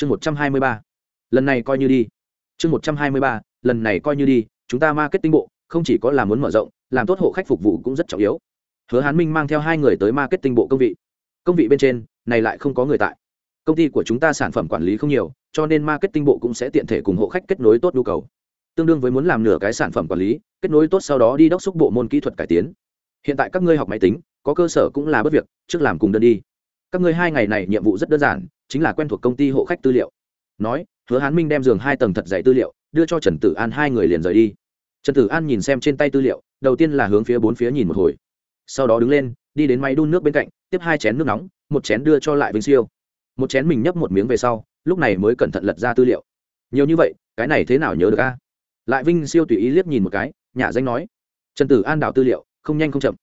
chương một trăm hai mươi ba. Lần này coi như đi. Chương một trăm hai mươi ba, lần này coi như đi, chúng ta marketing bộ, không chỉ có là muốn mở rộng, làm tốt hộ khách phục vụ cũng rất trọng yếu. Hứa hán minh mang theo hai người tới marketing bộ công vị. Công vị bên trên, này lại không có người tại. Công ty của chúng ta sản phẩm quản lý không nhiều, cho nên marketing bộ cũng sẽ tiện thể cùng hộ khách kết nối tốt nhu cầu. Tương đương với muốn làm nửa cái sản phẩm quản lý, kết nối tốt sau đó đi đốc xúc bộ môn kỹ thuật cải tiến. Hiện tại các ngươi học máy tính, có cơ sở cũng là bất việc, trước làm cùng đơn đi các ngươi hai ngày này nhiệm vụ rất đơn giản, chính là quen thuộc công ty hộ khách tư liệu. Nói, hứa hán minh đem giường hai tầng thật dày tư liệu, đưa cho trần tử an hai người liền rời đi. Trần tử an nhìn xem trên tay tư liệu, đầu tiên là hướng phía bốn phía nhìn một hồi. Sau đó đứng lên, đi đến máy đun nước bên cạnh, tiếp hai chén nước nóng, một chén đưa cho lại vinh siêu. Một chén mình nhấp một miếng về sau, lúc này mới cẩn thận lật ra tư liệu. Nhiều như vậy, cái này thế nào nhớ được a? Lại vinh siêu tùy ý liếc nhìn một cái nhà danh nói. Trần tử an đào tư liệu, không nhanh không chậm.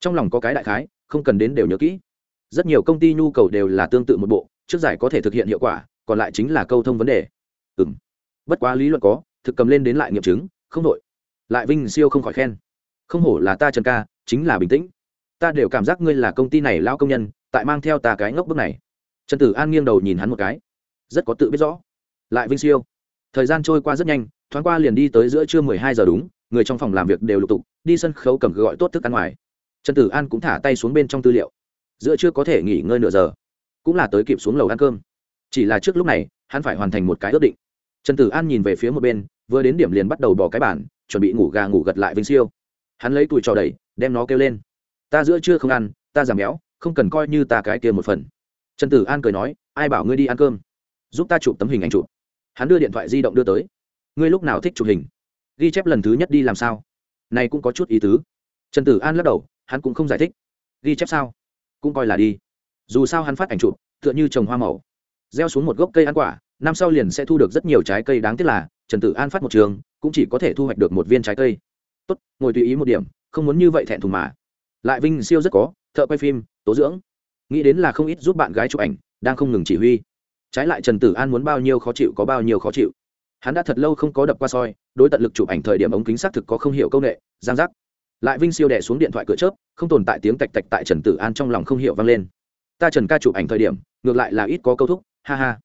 Trong lòng có cái đại khái, không cần đến đều nhớ kỹ rất nhiều công ty nhu cầu đều là tương tự một bộ, trước giải có thể thực hiện hiệu quả, còn lại chính là câu thông vấn đề. Ừ m bất quá lý luận có, thực cầm lên đến lại nghiệm chứng, không đội lại vinh siêu không khỏi khen. Không hổ là ta trần ca, chính là bình tĩnh. Ta đều cảm giác ngươi là công ty này lao công nhân, tại mang theo ta cái ngốc bước này. Trần tử an nghiêng đầu nhìn hắn một cái. Rất có tự biết rõ. Lại vinh siêu. Thời gian trôi qua rất nhanh, thoáng qua liền đi tới giữa trưa mười hai giờ đúng, người trong phòng làm việc đều lục tục, đi sân khấu cầm gọi tốt thức ăn ngoài. Trần tử an cũng thả tay xuống bên trong tư liệu giữa chưa có thể nghỉ ngơi nửa giờ, cũng là tới kịp xuống lầu ăn cơm. Chỉ là trước lúc này, hắn phải hoàn thành một cái ước định. Trần tử an nhìn về phía một bên, vừa đến điểm liền bắt đầu bỏ cái bản chuẩn bị ngủ gà ngủ gật lại vinh siêu. Hắn lấy tuổi trò đẩy, đem nó kêu lên. Ta giữa trưa không ăn, ta giảm béo, không cần coi như ta cái kia một phần. Trần tử an cười nói, ai bảo ngươi đi ăn cơm? Giúp ta chụp tấm hình ảnh chụp. Hắn đưa điện thoại di động đưa tới. Ngươi lúc nào thích chụp hình? Ghi chép lần thứ nhất đi làm sao? Này cũng có chút ý tứ. Trần tử an lắc đầu, hắn cũng không giải thích. Ghi chép sao? Cũng coi là đi. Dù sao hắn phát ảnh chụp, tựa như trồng hoa màu. Gieo xuống một gốc cây ăn quả, năm sau liền sẽ thu được rất nhiều trái cây đáng tiếc là, trần tử an phát một trường, cũng chỉ có thể thu hoạch được một viên trái cây. Tốt, ngồi tùy ý một điểm, không muốn như vậy thẹn thùng mà. Lại vinh siêu rất có, thợ quay phim, tố dưỡng. Nghĩ đến là không ít giúp bạn gái chụp ảnh, đang không ngừng chỉ huy. Trái lại trần tử an muốn bao nhiêu khó chịu có bao nhiêu khó chịu. Hắn đã thật lâu không có đập qua soi, đối tận lực chụp ảnh thời điểm ống kính xác thực có không hiểu công nghệ, giang giác lại vinh siêu đẻ xuống điện thoại cửa chớp, không tồn tại tiếng tạch tạch tại trần tử an trong lòng không hiểu vang lên. Ta trần ca chụp ảnh thời điểm, ngược lại là ít có câu thúc, ha ha.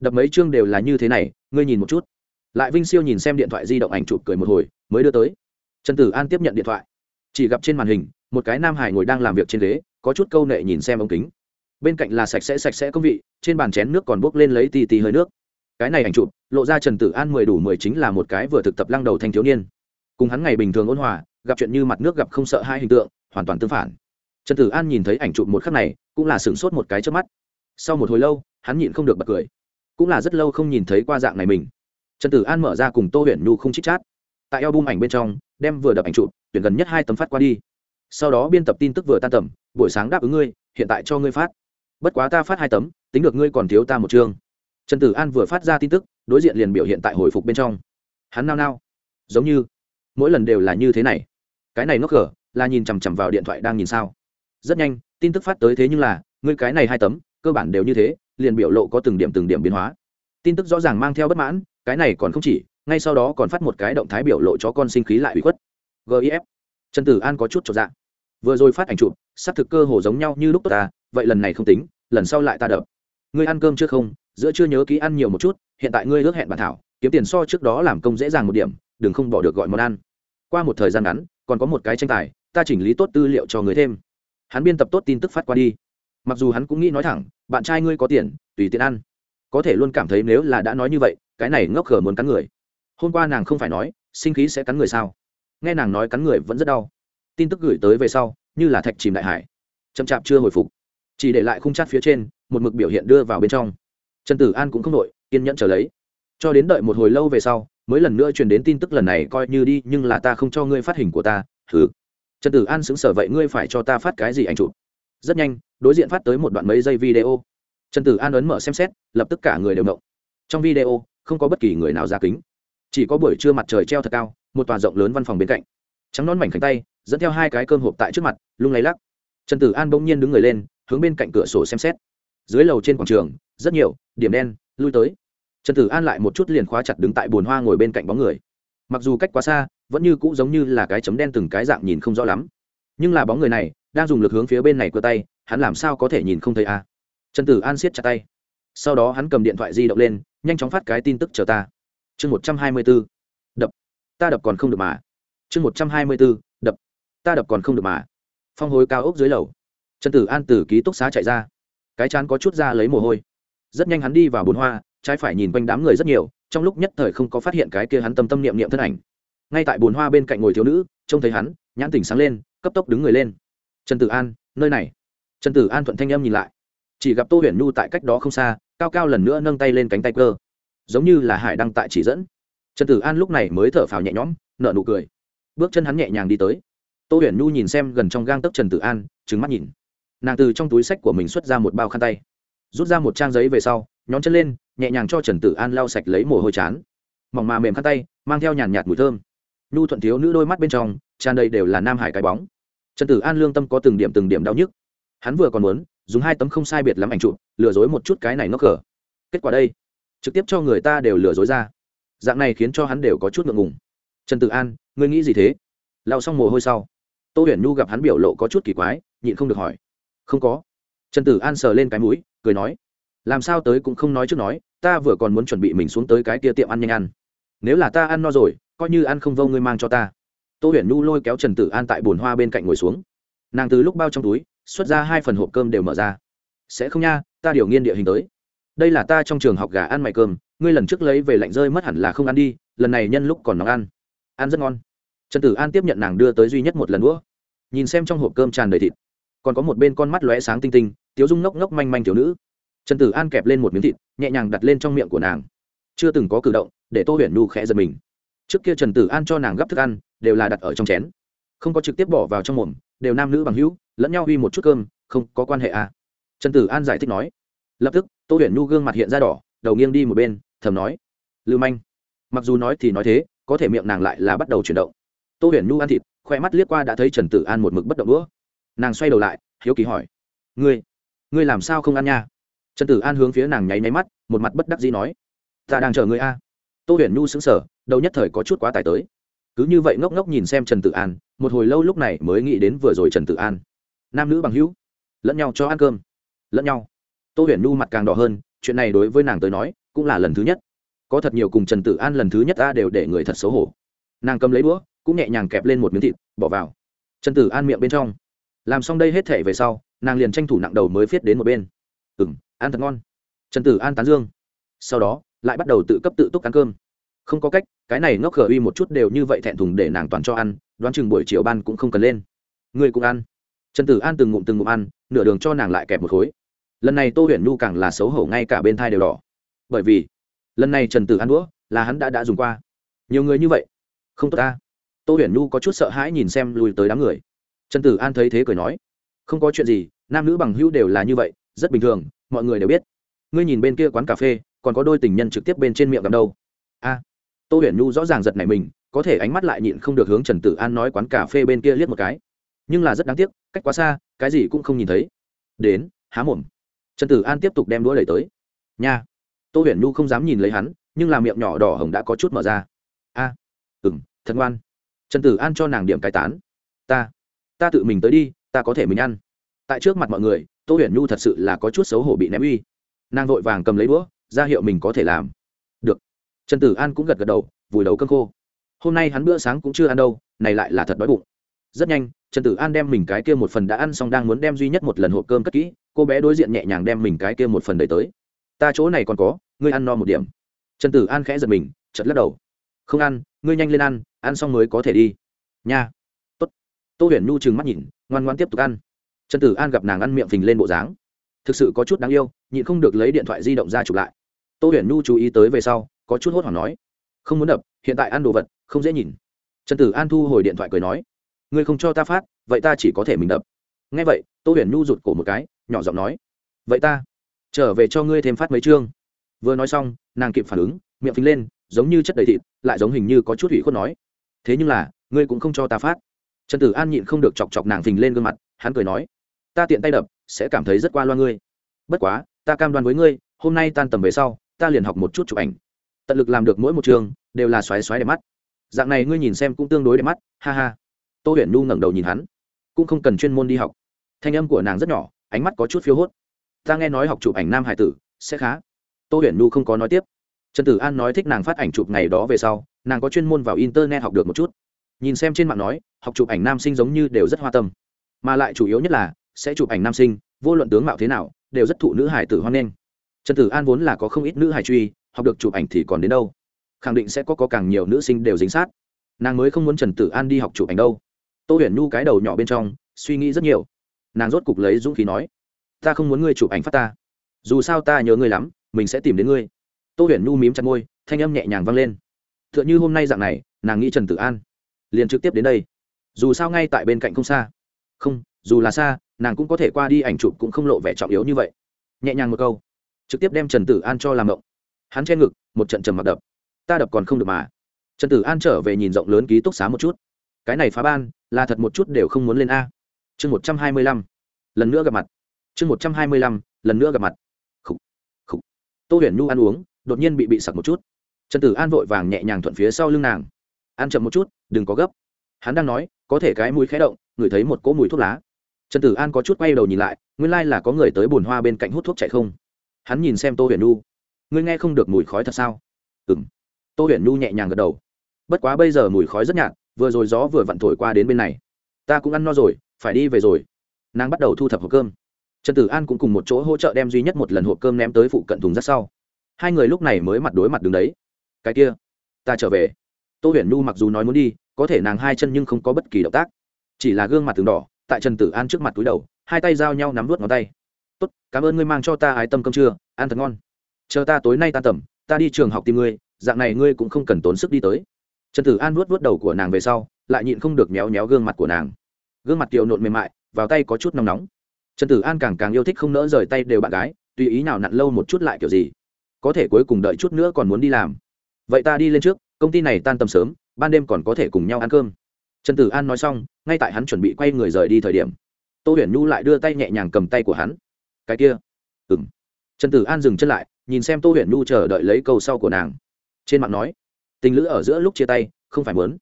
Đập mấy chương đều là như thế này, ngươi nhìn một chút. Lại vinh siêu nhìn xem điện thoại di động ảnh chụp cười một hồi, mới đưa tới. Trần tử an tiếp nhận điện thoại. Chỉ gặp trên màn hình, một cái nam hải ngồi đang làm việc trên ghế, có chút câu nệ nhìn xem ống kính. Bên cạnh là sạch sẽ sạch sẽ công vị, trên bàn chén nước còn bốc lên lấy tì tì hơi nước. Cái này ảnh chụp, lộ ra trần tử an mười đủ mười chính là một cái vừa thực tập lăng đầu thanh thiếu niên. Cùng hắn ngày bình thường ôn hòa gặp chuyện như mặt nước gặp không sợ hai hình tượng, hoàn toàn tương phản. Trần tử an nhìn thấy ảnh chụp một khắc này, cũng là sửng sốt một cái trước mắt. Sau một hồi lâu, hắn nhịn không được bật cười. Cũng là rất lâu không nhìn thấy qua dạng này mình. Trần tử an mở ra cùng tô huyền nhu không chích chát. Tại eo bung ảnh bên trong, đem vừa đập ảnh chụp, tuyển gần nhất hai tấm phát qua đi. Sau đó biên tập tin tức vừa tan tầm, buổi sáng đáp ứng ngươi, hiện tại cho ngươi phát. Bất quá ta phát hai tấm, tính được ngươi còn thiếu ta một chương. Trần tử an vừa phát ra tin tức, đối diện liền biểu hiện tại hồi phục bên trong. Hắn nao nao, giống như, mỗi lần đều là như thế này cái này nó gở là nhìn chằm chằm vào điện thoại đang nhìn sao? Rất nhanh, tin tức phát tới thế nhưng là, ngươi cái này hai tấm, cơ bản đều như thế, liền biểu lộ có từng điểm từng điểm biến hóa. Tin tức rõ ràng mang theo bất mãn, cái này còn không chỉ, ngay sau đó còn phát một cái động thái biểu lộ cho con sinh khí lại bị khuất. Gif trần tử an có chút cho dạng vừa rồi phát ảnh chụp, xác thực cơ hồ giống nhau như lúc tốt ta, vậy lần này không tính, lần sau lại ta đập. Ngươi ăn cơm chưa không? Giữa chưa nhớ ký ăn nhiều một chút, hiện tại ngươi ước hẹn bản thảo, kiếm tiền so trước đó làm công dễ dàng một điểm, đừng không bỏ được gọi món ăn. Qua một thời gian ngắn còn có một cái tranh tài, ta chỉnh lý tốt tư liệu cho người thêm. Hắn biên tập tốt tin tức phát qua đi. Mặc dù hắn cũng nghĩ nói thẳng, bạn trai ngươi có tiền, tùy tiện ăn. Có thể luôn cảm thấy nếu là đã nói như vậy, cái này ngốc khở muốn cắn người. Hôm qua nàng không phải nói, sinh khí sẽ cắn người sao? Nghe nàng nói cắn người vẫn rất đau. Tin tức gửi tới về sau, như là thạch chìm đại hải. Chậm chạp chưa hồi phục. Chỉ để lại khung chát phía trên, một mực biểu hiện đưa vào bên trong. Trần tử an cũng không đội, kiên nhẫn trở lấy. Cho đến đợi một hồi lâu về sau mới lần nữa truyền đến tin tức lần này coi như đi, nhưng là ta không cho ngươi phát hình của ta Thứ. trần tử an xứng sở vậy ngươi phải cho ta phát cái gì ảnh chụp? Rất nhanh, đối diện phát tới một đoạn mấy giây video. Trần tử an ấn mở xem xét, lập tức cả người đều động. Trong video, không có bất kỳ người nào ra kính. Chỉ có buổi trưa mặt trời treo thật cao, một tòa rộng lớn văn phòng bên cạnh. Trắng nón mảnh cánh tay, dẫn theo hai cái cơm hộp tại trước mặt, lung lay lắc. Trần tử an bỗng nhiên đứng người lên, hướng bên cạnh cửa sổ xem xét. Dưới lầu trên quảng trường, rất nhiều, điểm đen, lui tới trần tử an lại một chút liền khóa chặt đứng tại bồn hoa ngồi bên cạnh bóng người. Mặc dù cách quá xa, vẫn như cũ giống như là cái chấm đen từng cái dạng nhìn không rõ lắm. Nhưng là bóng người này, đang dùng lực hướng phía bên này cơ tay, hắn làm sao có thể nhìn không thấy a? À? trần tử an siết chặt tay. Sau đó hắn cầm điện thoại di động lên, nhanh chóng phát cái tin tức chờ ta. Chương một trăm hai mươi b ố đập. Ta đập còn không được mà. Chương một trăm hai mươi b ố đập. Ta đập còn không được mà. Phong hối cao ốc dưới lầu. Trần tử an từ ký túc xá chạy ra. Cái chán có chút ra lấy mồ hôi. Rất nhanh hắn đi vào bồn hoa trái phải nhìn quanh đám người rất nhiều, trong lúc nhất thời không có phát hiện cái kia hắn tâm tâm niệm niệm thân ảnh. Ngay tại bồn hoa bên cạnh ngồi thiếu nữ, trông thấy hắn, nhãn tỉnh sáng lên, cấp tốc đứng người lên. Trần tử an, nơi này. Trần tử an thuận thanh âm nhìn lại. Chỉ gặp tô huyền nhu tại cách đó không xa, cao cao lần nữa nâng tay lên cánh tay cơ. Giống như là hải đăng tại chỉ dẫn. Trần tử an lúc này mới thở phào nhẹ nhõm, nở nụ cười. Bước chân hắn nhẹ nhàng đi tới. Tô huyền nhu nhìn xem gần trong gang tấc trần tử an trứng mắt nhìn. Nàng từ trong túi sách của mình xuất ra một bao khăn tay. Rút ra một trang giấy về sau nhón chân lên, nhẹ nhàng cho trần tử an lau sạch lấy mồ hôi chán. Mỏng mà mềm khăn tay, mang theo nhàn nhạt mùi thơm. Nhu thuận thiếu nữ đôi mắt bên trong, tràn đầy đều là nam hải cái bóng. Trần tử an lương tâm có từng điểm từng điểm đau nhức. Hắn vừa còn muốn, dùng hai tấm không sai biệt lắm ảnh chụp, lừa dối một chút cái này nó cờ. Kết quả đây, trực tiếp cho người ta đều lừa dối ra. Dạng này khiến cho hắn đều có chút ngượng ngùng. Trần tử an, ngươi nghĩ gì thế? Lao xong mồ hôi sau, tô huyền nhu gặp hắn biểu lộ có chút kỳ quái, nhịn không được hỏi. Không có. Trần tử an sờ lên cái mũi, cười nói làm sao tới cũng không nói trước nói, ta vừa còn muốn chuẩn bị mình xuống tới cái kia tiệm ăn nhanh ăn. Nếu là ta ăn no rồi, coi như ăn không vô ngươi mang cho ta. Tô huyền nhu lôi kéo trần tử an tại bồn hoa bên cạnh ngồi xuống. Nàng từ lúc bao trong túi, xuất ra hai phần hộp cơm đều mở ra. Sẽ không nha, ta điều nghiên địa hình tới. Đây là ta trong trường học gà ăn mày cơm, ngươi lần trước lấy về lạnh rơi mất hẳn là không ăn đi, lần này nhân lúc còn nóng ăn. Ăn rất ngon. Trần tử an tiếp nhận nàng đưa tới duy nhất một lần nữa nhìn xem trong hộp cơm tràn đầy thịt. Còn có một bên con mắt lóe sáng tinh tinh, tiếu dung ngốc ngốc manh manh thiếu nữ trần tử an kẹp lên một miếng thịt, nhẹ nhàng đặt lên trong miệng của nàng. Chưa từng có cử động, để tô huyền nhu khẽ giật mình. Trước kia trần tử an cho nàng gấp thức ăn, đều là đặt ở trong chén. Không có trực tiếp bỏ vào trong mồm, đều nam nữ bằng hữu, lẫn nhau huy một chút cơm, không có quan hệ à. trần tử an giải thích nói. Lập tức, tô huyền nhu gương mặt hiện ra đỏ, đầu nghiêng đi một bên, thầm nói. Lưu manh. Mặc dù nói thì nói thế, có thể miệng nàng lại là bắt đầu chuyển động. Tô huyền nhu ăn thịt, khoe mắt liếc qua đã thấy trần tử an một mực bất động đũa. Nàng xoay đầu lại, hiếu kỳ hỏi. Ngươi ngươi làm sao không ăn nha? Trần tử an hướng phía nàng nháy nháy mắt, một mặt bất đắc dĩ nói, ta đang chờ ngươi a. Tô huyền nhu xứng sở đầu nhất thời có chút quá tải tới. Cứ như vậy ngốc ngốc nhìn xem trần tử an, một hồi lâu lúc này mới nghĩ đến vừa rồi trần tử an. Nam nữ bằng hữu, lẫn nhau cho ăn cơm, lẫn nhau. Tô huyền nhu mặt càng đỏ hơn, chuyện này đối với nàng tới nói, cũng là lần thứ nhất. Có thật nhiều cùng trần tử an lần thứ nhất ta đều để người thật xấu hổ. Nàng cầm lấy đũa, cũng nhẹ nhàng kẹp lên một miếng thịt, bỏ vào. Trần tử an miệng bên trong. Làm xong đây hết thể về sau, nàng liền tranh thủ nặng đầu mới viết đến một bên. Ừ m ăn thật ngon. Trần tử an tán dương. Sau đó, lại bắt đầu tự cấp tự túc ăn cơm. Không có cách, cái này ngốc khờ uy một chút đều như vậy thẹn thùng để nàng toàn cho ăn, đoán chừng buổi chiều ban cũng không cần lên. Người cũng ăn. Trần tử an từng ngụm từng ngụm ăn, nửa đường cho nàng lại kẹp một khối. Lần này tô huyền nhu càng là xấu hổ ngay cả bên thai đều đỏ. Bởi vì, lần này trần tử an đũa, là hắn đã đã dùng qua. Nhiều người như vậy, không tốt ta. Tô huyền nhu có chút sợ hãi nhìn xem lùi tới đám người. Trần tử an thấy thế cười nói, không có chuyện gì, nam nữ bằng hữu đều là như vậy, rất bình thường mọi người đều biết. Ngươi nhìn bên kia quán cà phê còn có đôi tình nhân trực tiếp bên trên miệng gặp đâu? A tô huyền nhu rõ ràng giật này mình có thể ánh mắt lại nhịn không được hướng trần tử an nói quán cà phê bên kia liếc một cái. Nhưng là rất đáng tiếc cách quá xa cái gì cũng không nhìn thấy. Đến há mồm. Trần tử an tiếp tục đem đũa đẩy tới. Nha. Tô huyền nhu không dám nhìn lấy hắn nhưng là miệng nhỏ đỏ hồng đã có chút mở ra. A à, ừ m thật ngoan. Trần tử an cho nàng điểm cai tán. Ta ta tự mình tới đi ta có thể mình ăn. Tại trước mặt mọi người tô huyền nhu thật sự là có chút xấu hổ bị ném uy. Nàng vội vàng cầm lấy đũa, ra hiệu mình có thể làm. Được. Trần tử an cũng gật gật đầu, vùi đầu cơm khô. Hôm nay hắn bữa sáng cũng chưa ăn đâu, này lại là thật đói bụng. Rất nhanh, trần tử an đem mình cái kia một phần đã ăn xong đang muốn đem duy nhất một lần hộp cơm cất kỹ, cô bé đối diện nhẹ nhàng đem mình cái kia một phần đầy tới. Ta chỗ này còn có, ngươi ăn no một điểm. Trần tử an khẽ giật mình chật lắc đầu. Không ăn, ngươi nhanh lên ăn ăn xong mới có thể đi. Nha. Tốt. Tô huyền nhu trừng mắt nhìn, ngoan ngoan tiếp tục ăn trần tử an gặp nàng ăn miệng phình lên bộ dáng. Thực sự có chút đáng yêu, nhịn không được lấy điện thoại di động ra chụp lại. Tô huyền nhu chú ý tới về sau, có chút hốt hoảng nói, không muốn đập, hiện tại ăn đồ vật, không dễ nhìn. Trần tử an thu hồi điện thoại cười nói, ngươi không cho ta phát, vậy ta chỉ có thể mình đập. Ngay vậy, tô huyền nhu rụt cổ một cái, nhỏ giọng nói, vậy ta trở về cho ngươi thêm phát mấy chương. Vừa nói xong, nàng kịp phản ứng, miệng phình lên, giống như chất đầy thịt, lại giống hình như có chút ủy khuất nói, thế nhưng là, ngươi cũng không cho ta phát. Trần tử an nhịn không được chọc chọc nàng phình lên gương mặt, hắn cười nói ta tiện tay đập, sẽ cảm thấy rất qua loa ngươi. Bất quá, ta cam đoan với ngươi, hôm nay tan tầm về sau, ta liền học một chút chụp ảnh. Tận lực làm được mỗi một trường, đều là xoáy xoáy đẹp mắt. Dạng này ngươi nhìn xem cũng tương đối đẹp mắt, ha ha. Tô huyền nu ngẩng đầu nhìn hắn, cũng không cần chuyên môn đi học. Thanh âm của nàng rất nhỏ, ánh mắt có chút phiếu hốt. Ta nghe nói học chụp ảnh nam hải tử, sẽ khá. Tô huyền Nu không có nói tiếp. Trần tử an nói thích nàng phát ảnh chụp ngày đó về sau, nàng có chuyên môn vào internet học được một chút. Nhìn xem trên mạng nói, học chụp ảnh nam sinh giống như đều rất hoa tâm. Mà lại chủ yếu nhất là sẽ chụp ảnh nam sinh vô luận tướng mạo thế nào đều rất thụ nữ hải tử hoan nghênh. Trần tử an vốn là có không ít nữ hải truy học được chụp ảnh thì còn đến đâu? Khẳng định sẽ có, có càng nhiều nữ sinh đều dính sát. Nàng mới không muốn trần tử an đi học chụp ảnh đâu. Tô huyền nhu cái đầu nhỏ bên trong suy nghĩ rất nhiều. Nàng rốt cục lấy dũng khí nói ta không muốn ngươi chụp ảnh phát ta. Dù sao ta nhớ ngươi lắm mình sẽ tìm đến ngươi. Tô huyền nhu mím chặt môi thanh âm nhẹ nhàng vang lên. T h ư ợ n h ư hôm nay dạng này nàng nghĩ trần tử an liền trực tiếp đến đây. Dù sao ngay tại bên cạnh không xa. Không dù là xa nàng cũng có thể qua đi ảnh chụp cũng không lộ vẻ trọng yếu như vậy. Nhẹ nhàng một câu, trực tiếp đem trần tử an cho làm mộng hắn che ngực, một trận trầm mặc đập. Ta đập còn không được mà. Trần tử an trở về nhìn rộng lớn ký túc xá một chút. Cái này phá ban, là thật một chút đều không muốn lên a. Chương một trăm hai mươi lăm, lần nữa gặp mặt. Chương một trăm hai mươi lăm, lần nữa gặp mặt. Tô huyền nhu ăn uống, đột nhiên bị bị sặc một chút. Trần tử an vội vàng nhẹ nhàng thuận phía sau lưng nàng. Ăn chậm một chút, đừng có gấp. Hắn đang nói, có thể cái mũi khé động, ngửi thấy một cỗ mùi thuốc lá trần tử an có chút quay đầu nhìn lại, nguyên lai là có người tới bồn hoa bên cạnh hút thuốc chạy không? Hắn nhìn xem tô huyền nhu. Ngươi nghe không được mùi khói thật sao? Ừ m tô huyền nhu nhẹ nhàng gật đầu. Bất quá bây giờ mùi khói rất nhạt, vừa rồi gió vừa vặn thổi qua đến bên này. Ta cũng ăn no rồi, phải đi về rồi. Nàng bắt đầu thu thập hộp cơm. Trần tử an cũng cùng một chỗ hỗ trợ đem duy nhất một lần hộp cơm ném tới phụ cận thùng rác sau. Hai người lúc này mới mặt đối mặt đứng đấy. Cái kia, ta trở về. Tô huyền nhu mặc dù nói muốn đi, có thể nàng hai chân nhưng không có bất kỳ động tác. Chỉ là gương mặt từng đỏ tại trần tử an trước mặt túi đầu, hai tay giao nhau nắm vút ngón tay. Tốt, cảm ơn ngươi mang cho ta ái tâm cơm trưa, ăn thật ngon. Chờ ta tối nay tan tầm, ta đi trường học tìm ngươi, dạng này ngươi cũng không cần tốn sức đi tới. Trần tử an vuốt vuốt đầu của nàng về sau, lại nhịn không được méo méo gương mặt của nàng. Gương mặt kiều nộn mềm mại, vào tay có chút nóng nóng. Trần tử an càng càng yêu thích không nỡ rời tay đều bạn gái, tùy ý nào nặn lâu một chút lại kiểu gì. Có thể cuối cùng đợi chút nữa còn muốn đi làm. Vậy ta đi lên trước, công ty này tan tầm sớm, ban đêm còn có thể cùng nhau ăn cơm trần tử an nói xong, ngay tại hắn chuẩn bị quay người rời đi thời điểm, tô huyền nhu lại đưa tay nhẹ nhàng cầm tay của hắn. Cái kia. Ừ m trần tử an dừng chân lại, nhìn xem tô huyền nhu chờ đợi lấy câu sau của nàng. Trên mạng nói, tình lữ ở giữa lúc chia tay, không phải muốn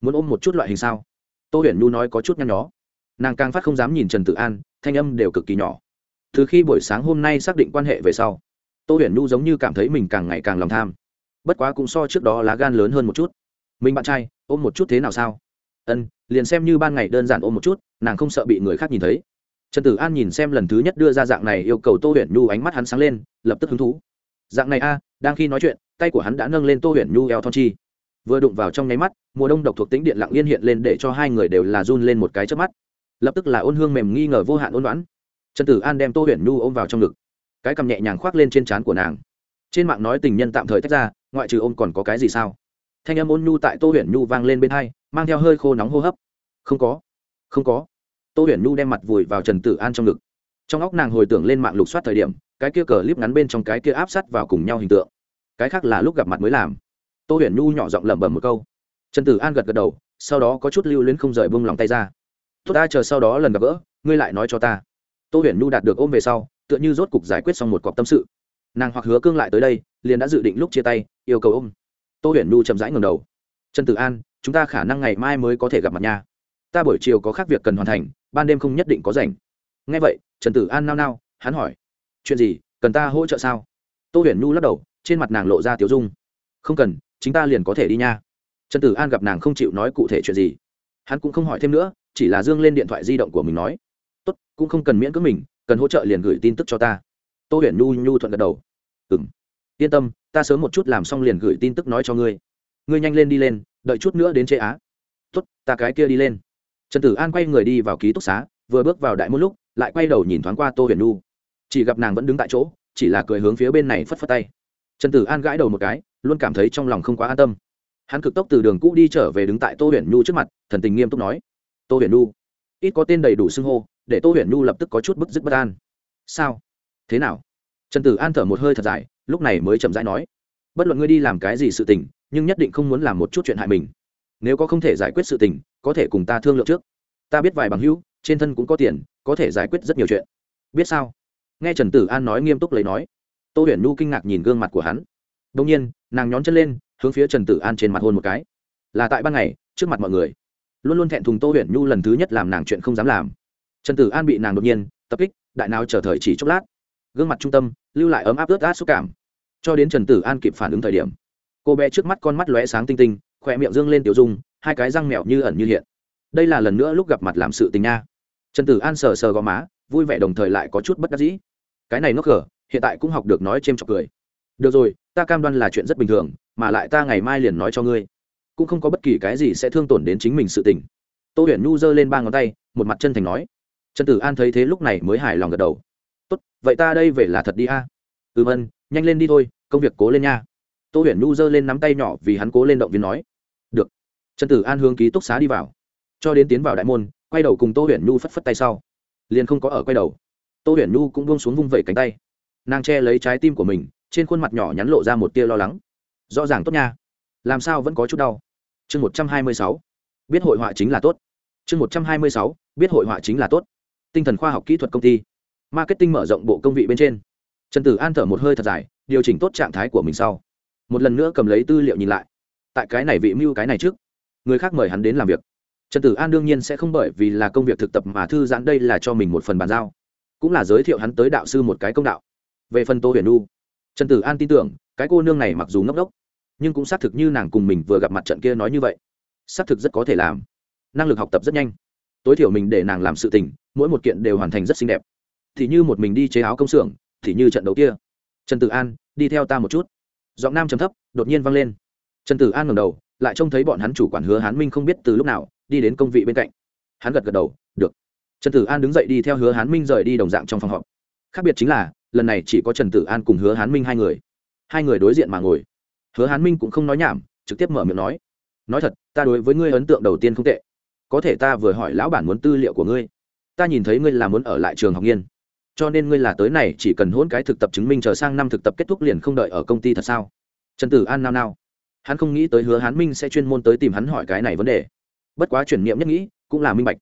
muốn ôm một chút loại hình sao? Tô huyền nhu nói có chút nhăn nhó. Nàng càng phát không dám nhìn trần tử an, thanh âm đều cực kỳ nhỏ. Từ khi buổi sáng hôm nay xác định quan hệ về sau, tô huyền nhu giống như cảm thấy mình càng ngày càng lòng tham. Bất quá cũng so trước đó lá gan lớn hơn một chút. Mình bạn trai, ôm một chút thế nào sao? Ân, liền xem như ban ngày đơn giản ôm một chút, nàng không sợ bị người khác nhìn thấy. Trần tử an nhìn xem lần thứ nhất đưa ra dạng này yêu cầu tô huyền nhu ánh mắt hắn sáng lên, lập tức hứng thú. Dạng này a, đang khi nói chuyện, tay của hắn đã nâng lên tô huyền nhu eo thon chi. Vừa đụng vào trong nháy mắt, mùa đông độc thuộc tính điện lặng yên hiện lên để cho hai người đều là run lên một cái trước mắt. Lập tức là ôn hương mềm nghi ngờ vô hạn ôn đoán. Trần tử an đem tô huyền nhu ôm vào trong ngực. Cái cầm nhẹ nhàng khoác lên trên trán của nàng. Trên mạng nói tình nhân tạm thời tách ra, ngoại trừ ôm còn có cái gì sao? Thanh âm ôn nhu tại tô huyền nhu vang lên bên hai, mang theo hơi khô nóng hô hấp. Không có không có. Tô huyền nhu đem mặt vùi vào trần tử an trong ngực. Trong óc nàng hồi tưởng lên mạng lục soát thời điểm, cái kia cờ clip ngắn bên trong cái kia áp sát vào cùng nhau hình tượng. Cái khác là lúc gặp mặt mới làm. Tô huyền nhu nhỏ giọng lẩm bẩm một câu. Trần tử an gật gật đầu, sau đó có chút lưu luyến không rời bông lòng tay ra. Tốt ta, chờ sau đó lần gặp gỡ, ngươi lại nói cho ta. Tô huyền nhu đạt được ôm về sau, tựa như rốt cục giải quyết xong một cọc tâm sự. Nàng hoặc hứa cương lại tới đây, liền đã dự định lúc chia tay, yêu cầu ôm tô huyền nhu chậm rãi ngầm đầu. Trần tử an, chúng ta khả năng ngày mai mới có thể gặp mặt nha. Ta buổi chiều có khác việc cần hoàn thành, ban đêm không nhất định có rảnh. Ngay vậy, trần tử an nao nao, hắn hỏi, chuyện gì, cần ta hỗ trợ sao? Tô huyền nhu lắc đầu, trên mặt nàng lộ ra tiếu dung. Không cần, chính ta liền có thể đi nha. Trần tử an gặp nàng không chịu nói cụ thể chuyện gì, hắn cũng không hỏi thêm nữa, chỉ là dương lên điện thoại di động của mình nói, tốt, cũng không cần miễn cưỡng mình, cần hỗ trợ liền gửi tin tức cho ta. Tô huyền nhu nhu thuận gật đầu. Ừ m yên tâm ta sớm một chút làm xong liền gửi tin tức nói cho ngươi. Ngươi nhanh lên đi lên đợi chút nữa đến chế á. Tuất ta cái kia đi lên. Trần tử an quay người đi vào ký túc xá vừa bước vào đại môn lúc lại quay đầu nhìn thoáng qua tô huyền Nu, chỉ gặp nàng vẫn đứng tại chỗ chỉ là cười hướng phía bên này phất phất tay. Trần tử an gãi đầu một cái luôn cảm thấy trong lòng không quá an tâm. Hắn cực tốc từ đường cũ đi trở về đứng tại tô huyền nhu trước mặt thần tình nghiêm túc nói tô huyền nhu. Ít có tên đầy đủ xưng hô để tô huyền nhu lập tức có chút bức dứt bất an. Sao? Thế nào? Trần tử an thở một hơi thật dài lúc này mới chậm rãi nói, bất luận ngươi đi làm cái gì sự tình, nhưng nhất định không muốn làm một chút chuyện hại mình. Nếu có không thể giải quyết sự tình, có thể cùng ta thương lượng trước. Ta biết vài bằng hữu, trên thân cũng có tiền, có thể giải quyết rất nhiều chuyện. Biết sao? Nghe trần tử an nói nghiêm túc lấy nói. Tô huyền nhu kinh ngạc nhìn gương mặt của hắn. Đông nhiên, nàng nhón chân lên, hướng phía trần tử an trên mặt hôn một cái. Là tại ban ngày, trước mặt mọi người. Luôn luôn thẹn thùng tô huyền nhu lần thứ nhất làm nàng chuyện không dám làm. Trần tử an bị nàng đột nhiên tập kích, đại nào chờ thời chỉ chốc lát. Gương mặt trung tâm lưu lại ấm áp ướt át xúc cảm. Cho đến trần tử an kịp phản ứng thời điểm, cô bé trước mắt con mắt lóe sáng tinh tinh, khỏe miệng dương lên tiểu dung, hai cái răng mèo như ẩn như hiện. Đây là lần nữa lúc gặp mặt làm sự tình nha. Trần tử an sờ sờ gò má, vui vẻ đồng thời lại có chút bất đắc dĩ. Cái này nó cờ hiện tại cũng học được nói c h cười. Được rồi, ta cam đoan là chuyện rất bình thường, mà lại ta ngày mai liền nói cho ngươi. Cũng không có bất kỳ cái gì sẽ thương tổn đến chính mình sự tình. Tô huyền nhu giơ lên ba ngón tay, một mặt chân thành nói. Trần tử an thấy thế lúc này mới hài lòng gật đầu tốt, vậy ta đây về là thật đi a. Ừ vân nhanh lên đi thôi, công việc cố lên nha. Tô huyền nhu giơ lên nắm tay nhỏ vì hắn cố lên động viên nói. Được. Trần tử an hướng ký túc xá đi vào. Cho đến tiến vào đại môn, quay đầu cùng tô huyền nhu phất phất tay sau. Liền không có ở quay đầu. Tô huyền nhu cũng buông xuống vung vẩy cánh tay. Nàng che lấy trái tim của mình, trên khuôn mặt nhỏ nhắn lộ ra một tia lo lắng. Rõ ràng tốt nha. Làm sao vẫn có chút đau. Chương một trăm hai mươi sáu. Biết hội họa chính là tốt. Chương một trăm hai mươi sáu. Biết hội họa chính là tốt. Tinh thần khoa học kỹ thuật công ty marketing mở rộng bộ công vị bên trên. Trần tử an thở một hơi thật dài, điều chỉnh tốt trạng thái của mình sau. Một lần nữa cầm lấy tư liệu nhìn lại. Tại cái này vị mưu cái này trước, người khác mời hắn đến làm việc. Trần tử an đương nhiên sẽ không bởi vì là công việc thực tập mà thư giãn đây là cho mình một phần bàn giao. Cũng là giới thiệu hắn tới đạo sư một cái công đạo. Về phần tô huyền nu trần tử an tin tưởng, cái cô nương này mặc dù ngốc đốc nhưng cũng xác thực như nàng cùng mình vừa gặp mặt trận kia nói như vậy. Xác thực rất có thể làm. Năng lực học tập rất nhanh. Tối thiểu mình để nàng làm sự tình, mỗi một kiện đều hoàn thành rất xinh đẹp thì như một mình đi chế áo công xưởng, thì như trận đấu kia. Trần tử an, đi theo ta một chút. Giọng nam trầm thấp, đột nhiên vang lên. Trần tử an ngầm đầu, lại trông thấy bọn hắn chủ quản hứa hán minh không biết từ lúc nào, đi đến công vị bên cạnh. Hắn gật gật đầu, được. Trần tử an đứng dậy đi theo hứa hán minh rời đi đồng dạng trong phòng họp. Khác biệt chính là, lần này chỉ có trần tử an cùng hứa hán minh hai người. Hai người đối diện mà ngồi. Hứa hán minh cũng không nói nhảm, trực tiếp mở miệng nói nói thật, ta đối với ngươi ấn tượng đầu tiên không tệ. Có thể ta vừa hỏi lão bản muốn tư liệu của ngươi. Ta nhìn thấy ngươi là muốn ở lại trường học nghiên cho nên ngươi là tới này chỉ cần hôn cái thực tập chứng minh chờ sang năm thực tập kết thúc liền không đợi ở công ty thật sao? Trần tử an nao nao. Hắn không nghĩ tới hứa hán minh sẽ chuyên môn tới tìm hắn hỏi cái này vấn đề. Bất quá chuyển niệm nhất nghĩ, cũng là minh bạch.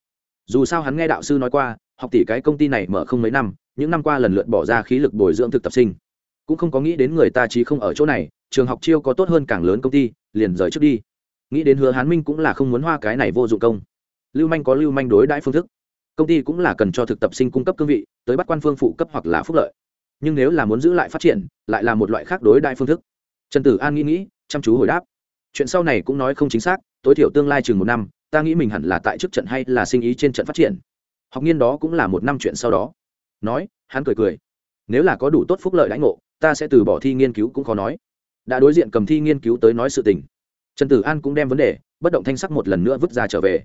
Dù sao hắn nghe đạo sư nói qua, học tỷ cái công ty này mở không mấy năm, những năm qua lần lượt bỏ ra khí lực bồi dưỡng thực tập sinh. Cũng không có nghĩ đến người ta chí không ở chỗ này, trường học chiêu có tốt hơn càng lớn công ty, liền rời trước đi. Nghĩ đến hứa hán minh cũng là không muốn hoa cái này vô dụng công. Lưu manh có lưu manh đối đãi phương thức công ty cũng là cần cho thực tập sinh cung cấp cương vị, tới bắt quan phương phụ cấp hoặc là phúc lợi. Nhưng nếu là muốn giữ lại phát triển, lại là một loại khác đối đại phương thức. Trần tử an nghĩ nghĩ, chăm chú hồi đáp. Chuyện sau này cũng nói không chính xác, tối thiểu tương lai chừng một năm, ta nghĩ mình hẳn là tại trước trận hay là sinh ý trên trận phát triển. Học nghiên đó cũng là một năm chuyện sau đó. Nói, hắn cười cười. Nếu là có đủ tốt phúc lợi lãnh ngộ, ta sẽ từ bỏ thi nghiên cứu cũng khó nói. Đã đối diện cầm thi nghiên cứu tới nói sự tình. Trần tử an cũng đem vấn đề, bất động thanh sắc một lần nữa vứt ra trở về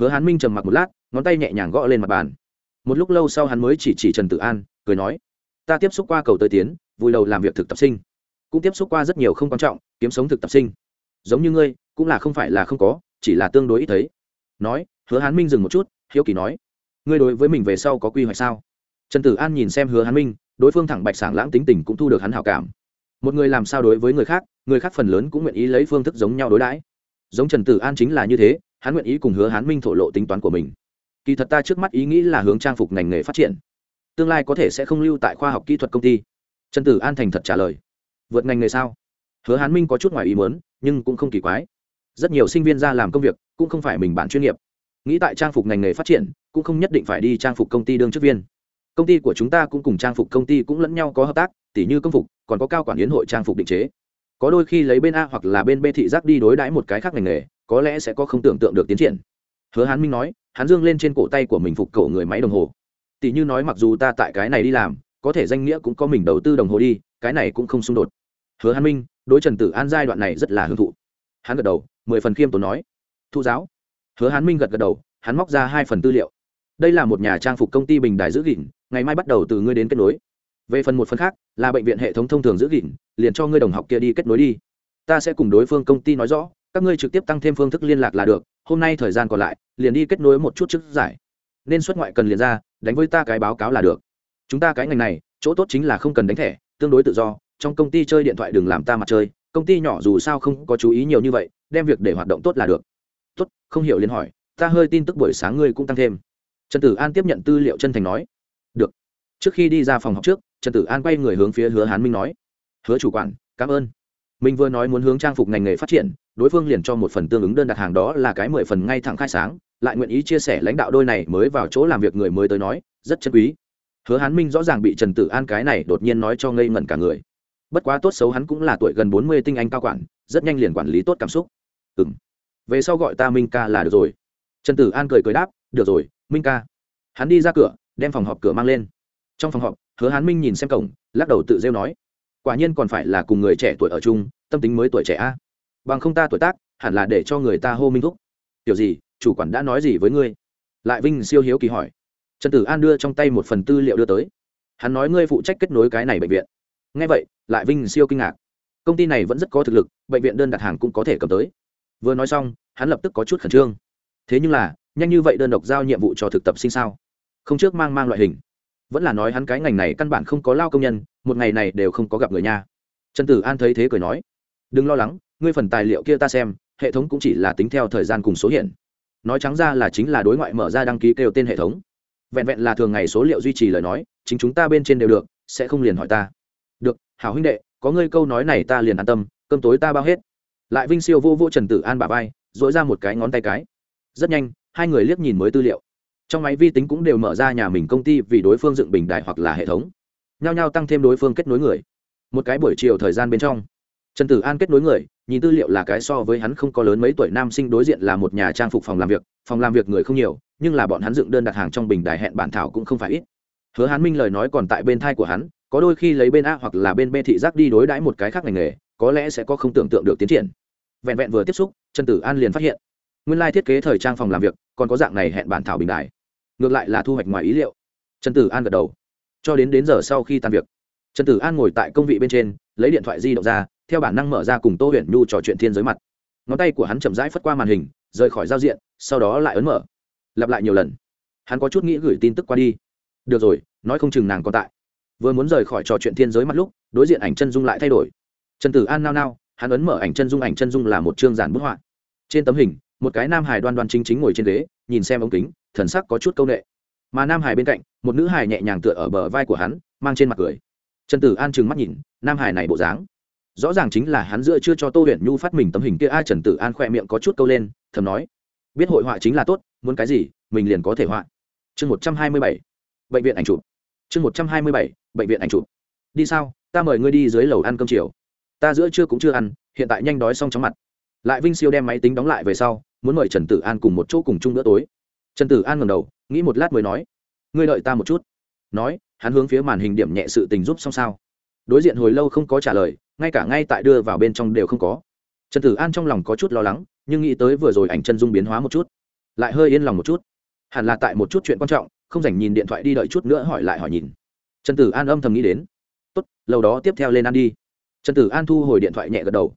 hứa hán minh trầm mặc một lát, ngón tay nhẹ nhàng gõ lên mặt bàn. Một lúc lâu sau hắn mới chỉ chỉ trần tử an, cười nói, ta tiếp xúc qua cầu tới tiến, vui đầu làm việc thực tập sinh. Cũng tiếp xúc qua rất nhiều không quan trọng, kiếm sống thực tập sinh. Giống như ngươi, cũng là không phải là không có, chỉ là tương đối ít thấy. Nói, hứa hán minh dừng một chút, hiếu kỳ nói, ngươi đối với mình về sau có quy hoạch sao? Trần tử an nhìn xem hứa hán minh, đối phương thẳng bạch sảng lãng tính tình cũng thu được hắn hảo cảm. Một người làm sao đối với người khác người khác phần lớn cũng nguyện ý lấy phương thức giống nhau đối đãi. Giống trần tử an chính là như thế hắn nguyện ý cùng hứa hán minh thổ lộ tính toán của mình. Kỳ thật ta trước mắt ý nghĩ là hướng trang phục ngành nghề phát triển. Tương lai có thể sẽ không lưu tại khoa học kỹ thuật công ty. Trần tử an thành thật trả lời. Vượt ngành nghề sao? Hứa hán minh có chút ngoài ý muốn, nhưng cũng không kỳ quái. Rất nhiều sinh viên ra làm công việc, cũng không phải mình bản chuyên nghiệp. Nghĩ tại trang phục ngành nghề phát triển, cũng không nhất định phải đi trang phục công ty đương chức viên. Công ty của chúng ta cũng cùng trang phục công ty cũng lẫn nhau có hợp tác, tỉ như công phục, còn có cao quản yến hội trang phục định chế. Có đôi khi lấy bên a hoặc là bên b thị giác đi đối đãi một cái khác ngành nghề có lẽ sẽ có không tưởng tượng được tiến triển. Hứa hán minh nói, hắn dương lên trên cổ tay của mình phục cổ người máy đồng hồ. Tỷ như nói mặc dù ta tại cái này đi làm, có thể danh nghĩa cũng có mình đầu tư đồng hồ đi, cái này cũng không xung đột. Hứa hán minh, đối trần tử an giai đoạn này rất là hưởng thụ. Hắn gật đầu, mười phần khiêm tốn nói. Thu giáo. Hứa hán minh gật gật đầu, hắn móc ra hai phần tư liệu. Đây là một nhà trang phục công ty bình đài giữ gìn, ngày mai bắt đầu từ ngươi đến kết nối. Về phần một phần khác, là bệnh viện hệ thống thông thường giữ gìn, liền cho ngươi đồng học kia đi kết nối đi. Ta sẽ cùng đối phương công ty nói rõ các ngươi trực tiếp tăng thêm phương thức liên lạc là được, hôm nay thời gian còn lại, liền đi kết nối một chút trước giải. Nên xuất ngoại cần liền ra, đánh với ta cái báo cáo là được. Chúng ta cái ngành này, chỗ tốt chính là không cần đánh thẻ, tương đối tự do, trong công ty chơi điện thoại đừng làm ta mặt chơi, công ty nhỏ dù sao không có chú ý nhiều như vậy, đem việc để hoạt động tốt là được. Tốt, không hiểu liền hỏi, ta hơi tin tức buổi sáng ngươi cũng tăng thêm. Trần tử an tiếp nhận tư liệu chân thành nói. Được. Trước khi đi ra phòng học trước, trần tử an quay người hướng phía hứa hán minh nói. Hứa chủ quản, cảm ơn. Mình vừa nói muốn hướng trang phục ngành nghề phát triển đối phương liền cho một phần tương ứng đơn đặt hàng đó là cái mười phần ngay thẳng khai sáng, lại nguyện ý chia sẻ lãnh đạo đôi này mới vào chỗ làm việc người mới tới nói, rất chân quý. Hứa hán minh rõ ràng bị trần tử an cái này đột nhiên nói cho ngây ngẩn cả người. Bất quá tốt xấu hắn cũng là tuổi gần bốn mươi tinh anh cao quản, rất nhanh liền quản lý tốt cảm xúc. Ừ m về sau gọi ta minh ca là được rồi. Trần tử an cười cười đáp, được rồi, minh ca. Hắn đi ra cửa, đem phòng họp cửa mang lên. Trong phòng họp, hứa hán minh nhìn xem cổng, lắc đầu tự rêu nói, quả nhiên còn phải là cùng người trẻ tuổi ở chung, tâm tính mới tuổi trẻ a bằng không ta tuổi tác, hẳn là để cho người ta hô minh thúc. Kiểu gì, chủ quản đã nói gì với ngươi? Lại vinh siêu hiếu kỳ hỏi. Trần tử an đưa trong tay một phần tư liệu đưa tới. Hắn nói ngươi phụ trách kết nối cái này bệnh viện. Ngay vậy, lại vinh siêu kinh ngạc. Công ty này vẫn rất có thực lực, bệnh viện đơn đặt hàng cũng có thể cầm tới. Vừa nói xong, hắn lập tức có chút khẩn trương. Thế nhưng là, nhanh như vậy đơn độc giao nhiệm vụ cho thực tập sinh sao? Không trước mang mang loại hình. Vẫn là nói hắn cái ngành này căn bản không có lao công nhân, một ngày này đều không có gặp người nha. Trần tử an thấy thế cười nói đừng lo lắng, ngươi phần tài liệu kia ta xem, hệ thống cũng chỉ là tính theo thời gian cùng số hiện. Nói trắng ra là chính là đối ngoại mở ra đăng ký kêu tên hệ thống. Vẹn vẹn là thường ngày số liệu duy trì lời nói, chính chúng ta bên trên đều được, sẽ không liền hỏi ta. Được, hảo huynh đệ, có ngươi câu nói này ta liền an tâm, cơm tối ta bao hết. Lại vinh siêu vô vô trần tử an bà vai dỗi ra một cái ngón tay cái. Rất nhanh, hai người liếc nhìn mới tư liệu. Trong máy vi tính cũng đều mở ra nhà mình công ty vì đối phương dựng bình đại hoặc là hệ thống. Nhao nhao tăng thêm đối phương kết nối người. Một cái buổi chiều thời gian bên trong trần tử an kết nối người, nhìn tư liệu là cái so với hắn không có lớn mấy tuổi nam sinh đối diện là một nhà trang phục phòng làm việc, phòng làm việc người không nhiều, nhưng là bọn hắn dựng đơn đặt hàng trong bình đài hẹn bản thảo cũng không phải ít. Hứa hán minh lời nói còn tại bên thai của hắn, có đôi khi lấy bên a hoặc là bên b thị giác đi đối đãi một cái khác ngành nghề, có lẽ sẽ có không tưởng tượng được tiến triển. Vẹn vẹn vừa tiếp xúc, trần tử an liền phát hiện, nguyên lai thiết kế thời trang phòng làm việc, còn có dạng này hẹn bản thảo bình đài. Ngược lại là thu hoạch ngoài ý liệu. Trần tử an gật đầu. Cho đến đến giờ sau khi tan việc, trần tử an ngồi tại công vị bên trên, lấy điện thoại di động ra theo bản năng mở ra cùng tô huyền nhu trò chuyện thiên giới mặt. Ngón tay của hắn chậm rãi phất qua màn hình, rời khỏi giao diện, sau đó lại ấn mở. Lặp lại nhiều lần. Hắn có chút nghĩ gửi tin tức qua đi. Được rồi, nói không chừng nàng còn tại. Vừa muốn rời khỏi trò chuyện thiên giới mặt lúc, đối diện ảnh chân dung lại thay đổi. Trần tử an nao nao, hắn ấn mở ảnh chân dung, ảnh chân dung là một chương giản bức họa. Trên tấm hình, một cái nam hải đoan đoan chính chính ngồi trên ghế, nhìn xem ống kính, thần sắc có chút c â u n ệ mà nam hải bên cạnh, một nữ hải nhẹ nhàng tựa ở bờ vai của hắn, mang trên mặt cười. Trần tử an trừng mắt nhìn, nam hải này bộ dáng rõ ràng chính là hắn giữa chưa cho tô huyền nhu phát mình tấm hình kia a trần tử an khỏe miệng có chút câu lên, thầm nói, biết hội họa chính là tốt, muốn cái gì, mình liền có thể họa. Chương một trăm hai mươi bảy, bệnh viện ảnh chụp. Chương một trăm hai mươi bảy, bệnh viện ảnh chụp. Đi sao, ta mời ngươi đi dưới lầu ăn cơm chiều. Ta giữa trưa cũng chưa ăn, hiện tại nhanh đói xong chóng mặt. Lại vinh siêu đem máy tính đóng lại về sau, muốn mời trần tử an cùng một chỗ cùng chung bữa tối. Trần tử an ngầm đầu, nghĩ một lát mới nói, ngươi đợi ta một chút. Nói, hắn hướng phía màn hình điểm nhẹ sự tình giúp xong sao. Đối diện hồi lâu không có trả lời ngay cả ngay tại đưa vào bên trong đều không có. Trần tử an trong lòng có chút lo lắng, nhưng nghĩ tới vừa rồi ảnh chân dung biến hóa một chút, lại hơi yên lòng một chút. Hẳn là tại một chút chuyện quan trọng, không dành nhìn điện thoại đi đợi chút nữa hỏi lại hỏi nhìn. Trần tử an âm thầm nghĩ đến. Tốt, lâu đó tiếp theo lên ăn đi. Trần tử an thu hồi điện thoại nhẹ gật đầu.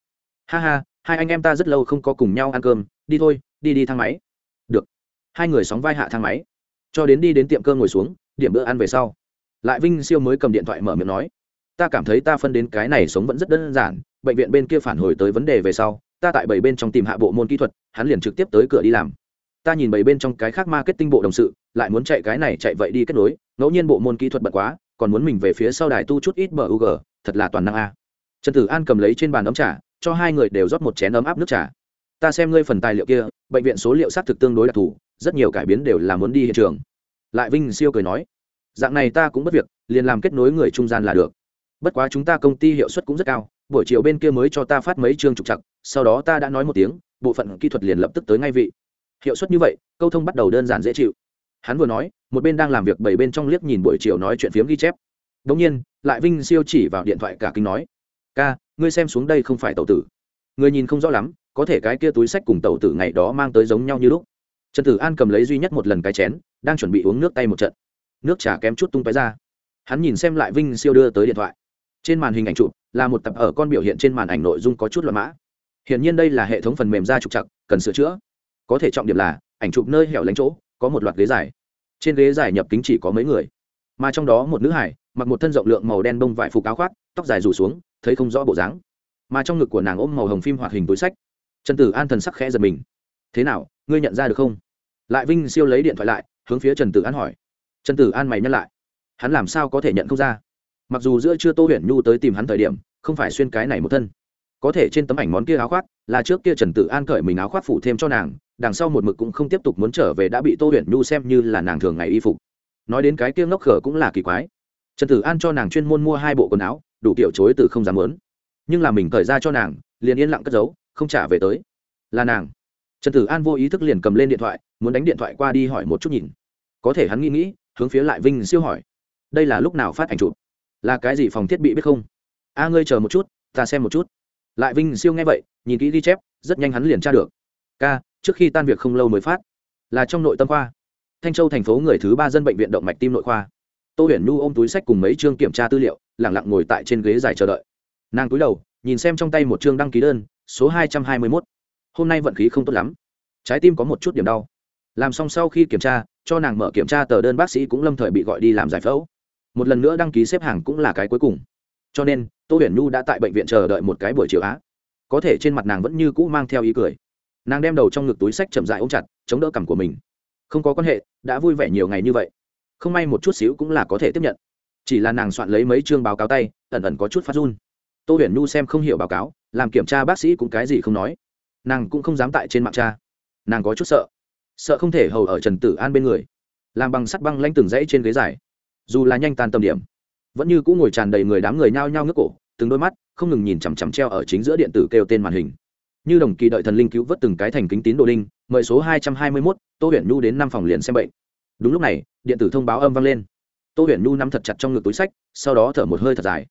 Ha ha, hai anh em ta rất lâu không có cùng nhau ăn cơm, đi thôi, đi đi thang máy. Được. Hai người sóng vai hạ thang máy. Cho đến đi đến tiệm cơm ngồi xuống, điểm bữa ăn về sau. Lại vinh siêu mới cầm điện thoại mở miệng nói ta cảm thấy ta phân đến cái này sống vẫn rất đơn giản, bệnh viện bên kia phản hồi tới vấn đề về sau, ta tại bảy bên trong tìm hạ bộ môn kỹ thuật, hắn liền trực tiếp tới cửa đi làm. Ta nhìn bảy bên trong cái khác marketing bộ đồng sự, lại muốn chạy cái này chạy vậy đi kết nối, ngẫu nhiên bộ môn kỹ thuật bật quá, còn muốn mình về phía sau đài tu chút ít bug thật là toàn năng a. Trần tử an cầm lấy trên bàn ấm trà, cho hai người đều rót một chén ấm áp nước trà. Ta xem ngươi phần tài liệu kia, bệnh viện số liệu xác thực tương đối đặc thù, rất nhiều cải biến đều là muốn đi hiện trường. Lại vinh siêu cười nói, dạng này ta cũng bất việc, liền làm kết nối người trung gian là được bất quá chúng ta công ty hiệu suất cũng rất cao, buổi chiều bên kia mới cho ta phát mấy chương trục chặt sau đó ta đã nói một tiếng, bộ phận kỹ thuật liền lập tức tới ngay vị. Hiệu suất như vậy, câu thông bắt đầu đơn giản dễ chịu. Hắn vừa nói, một bên đang làm việc bảy bên trong liếc nhìn buổi chiều nói chuyện phiếm ghi chép. Đ nhiên, lại vinh siêu chỉ vào điện thoại cả kinh nói, ca, ngươi xem xuống đây không phải tàu tử. Người nhìn không rõ lắm, có thể cái kia túi sách cùng tàu tử ngày đó mang tới giống nhau như lúc. Trần tử an cầm lấy duy nhất một lần cái chén, đang chuẩn bị uống nước tay một trận. Nước trà kém chút tung tói ra. Hắn nhìn xem lại vinh siêu đưa tới điện thoại trên màn hình ảnh chụp là một tập ở con biểu hiện trên màn ảnh nội dung có chút loạn mã. Hiển nhiên đây là hệ thống phần mềm ra trục chặt cần sửa chữa. Có thể trọng điểm là, ảnh chụp nơi hẻo lánh chỗ, có một loạt ghế dài. Trên ghế dài nhập kính chỉ có mấy người. Mà trong đó một nữ hải, mặc một thân rộng lượng màu đen bông vải phục áo khoác, tóc dài rủ xuống, thấy không rõ bộ dáng. Mà trong ngực của nàng ôm màu hồng phim hoạt hình túi sách. Trần tử an thần sắc khẽ giật mình. Thế nào, ngươi nhận ra được không? Lại vinh siêu lấy điện thoại lại, hướng phía trần tử an hỏi. Trần tử an mày nhắc lại. Hắn làm sao có thể nhận không ra? Mặc dù giữa chưa tô huyền nhu tới tìm hắn thời điểm, không phải xuyên cái này một thân. Có thể trên tấm ảnh món kia áo khoác là trước kia trần tử an cởi mình áo khoác phủ thêm cho nàng, đằng sau một mực cũng không tiếp tục muốn trở về đã bị tô huyền nhu xem như là nàng thường ngày y phục. Nói đến cái kia ngốc khở cũng là kỳ quái. Trần tử an cho nàng chuyên môn mua hai bộ quần áo, đủ kiểu chối từ không dám lớn nhưng là mình thời ra cho nàng, liền yên lặng cất giấu, không trả về tới. Là nàng. Trần tử an vô ý thức liền cầm lên điện thoại, muốn đánh điện thoại qua đi hỏi một chút nhìn. Có thể hắn nghĩ nghĩ, hướng phía lại vinh siêu hỏi. Đây là lúc nào phát ảnh chụp? Là cái gì phòng thiết bị biết không? A, ngươi chờ một chút, ta xem một chút. Lại vinh siêu nghe vậy, nhìn kỹ ghi chép, rất nhanh hắn liền tra được. K trước khi tan việc không lâu mới phát. Là trong nội tâm khoa. Thanh châu thành phố người thứ ba dân bệnh viện động mạch tim nội khoa. Tô huyền nhu ôm túi sách cùng mấy chương kiểm tra tư liệu lẳng lặng ngồi tại trên ghế dài chờ đợi. Nàng cúi đầu, nhìn xem trong tay một chương đăng ký đơn, số hai trăm hai mươi mốt. Hôm nay vận khí không tốt lắm. Trái tim có một chút điểm đau. Làm xong sau khi kiểm tra, cho nàng mở kiểm tra tờ đơn bác sĩ cũng lâm thời bị gọi đi làm giải phẫu một lần nữa đăng ký xếp hàng cũng là cái cuối cùng. Cho nên, tô huyền nhu đã tại bệnh viện chờ đợi một cái buổi chiều á. Có thể trên mặt nàng vẫn như cũ mang theo ý cười. Nàng đem đầu trong ngực túi sách chậm dại ôm chặt, chống đỡ cằm của mình. Không có quan hệ, đã vui vẻ nhiều ngày như vậy. Không may một chút xíu cũng là có thể tiếp nhận. Chỉ là nàng soạn lấy mấy chương báo cáo tay, ẩn ẩn có chút phát run. Tô huyền nhu xem không hiểu báo cáo, làm kiểm tra bác sĩ cũng cái gì không nói. Nàng cũng không dám tại trên mạng cha nàng có chút sợ. Sợ không thể hầu ở trần tử an bên người. Làm bằng sắt băng lanh từng dãy trên ghế dài dù là nhanh tan tâm điểm, vẫn như cũng ngồi tràn đầy người đám người nhao nhao ngước cổ, từng đôi mắt không ngừng nhìn chằm chằm treo ở chính giữa điện tử kêu tên màn hình. Như đồng kỳ đợi thần linh cứu vớt từng cái thành kính tín đồ linh mời số hai trăm hai mươi mốt, tô huyền nhu đến năm phòng liền xem bệnh. Đúng lúc này, điện tử thông báo âm vang lên. Tô huyền nhu nắm thật chặt trong ngực túi sách, sau đó thở một hơi thật dài.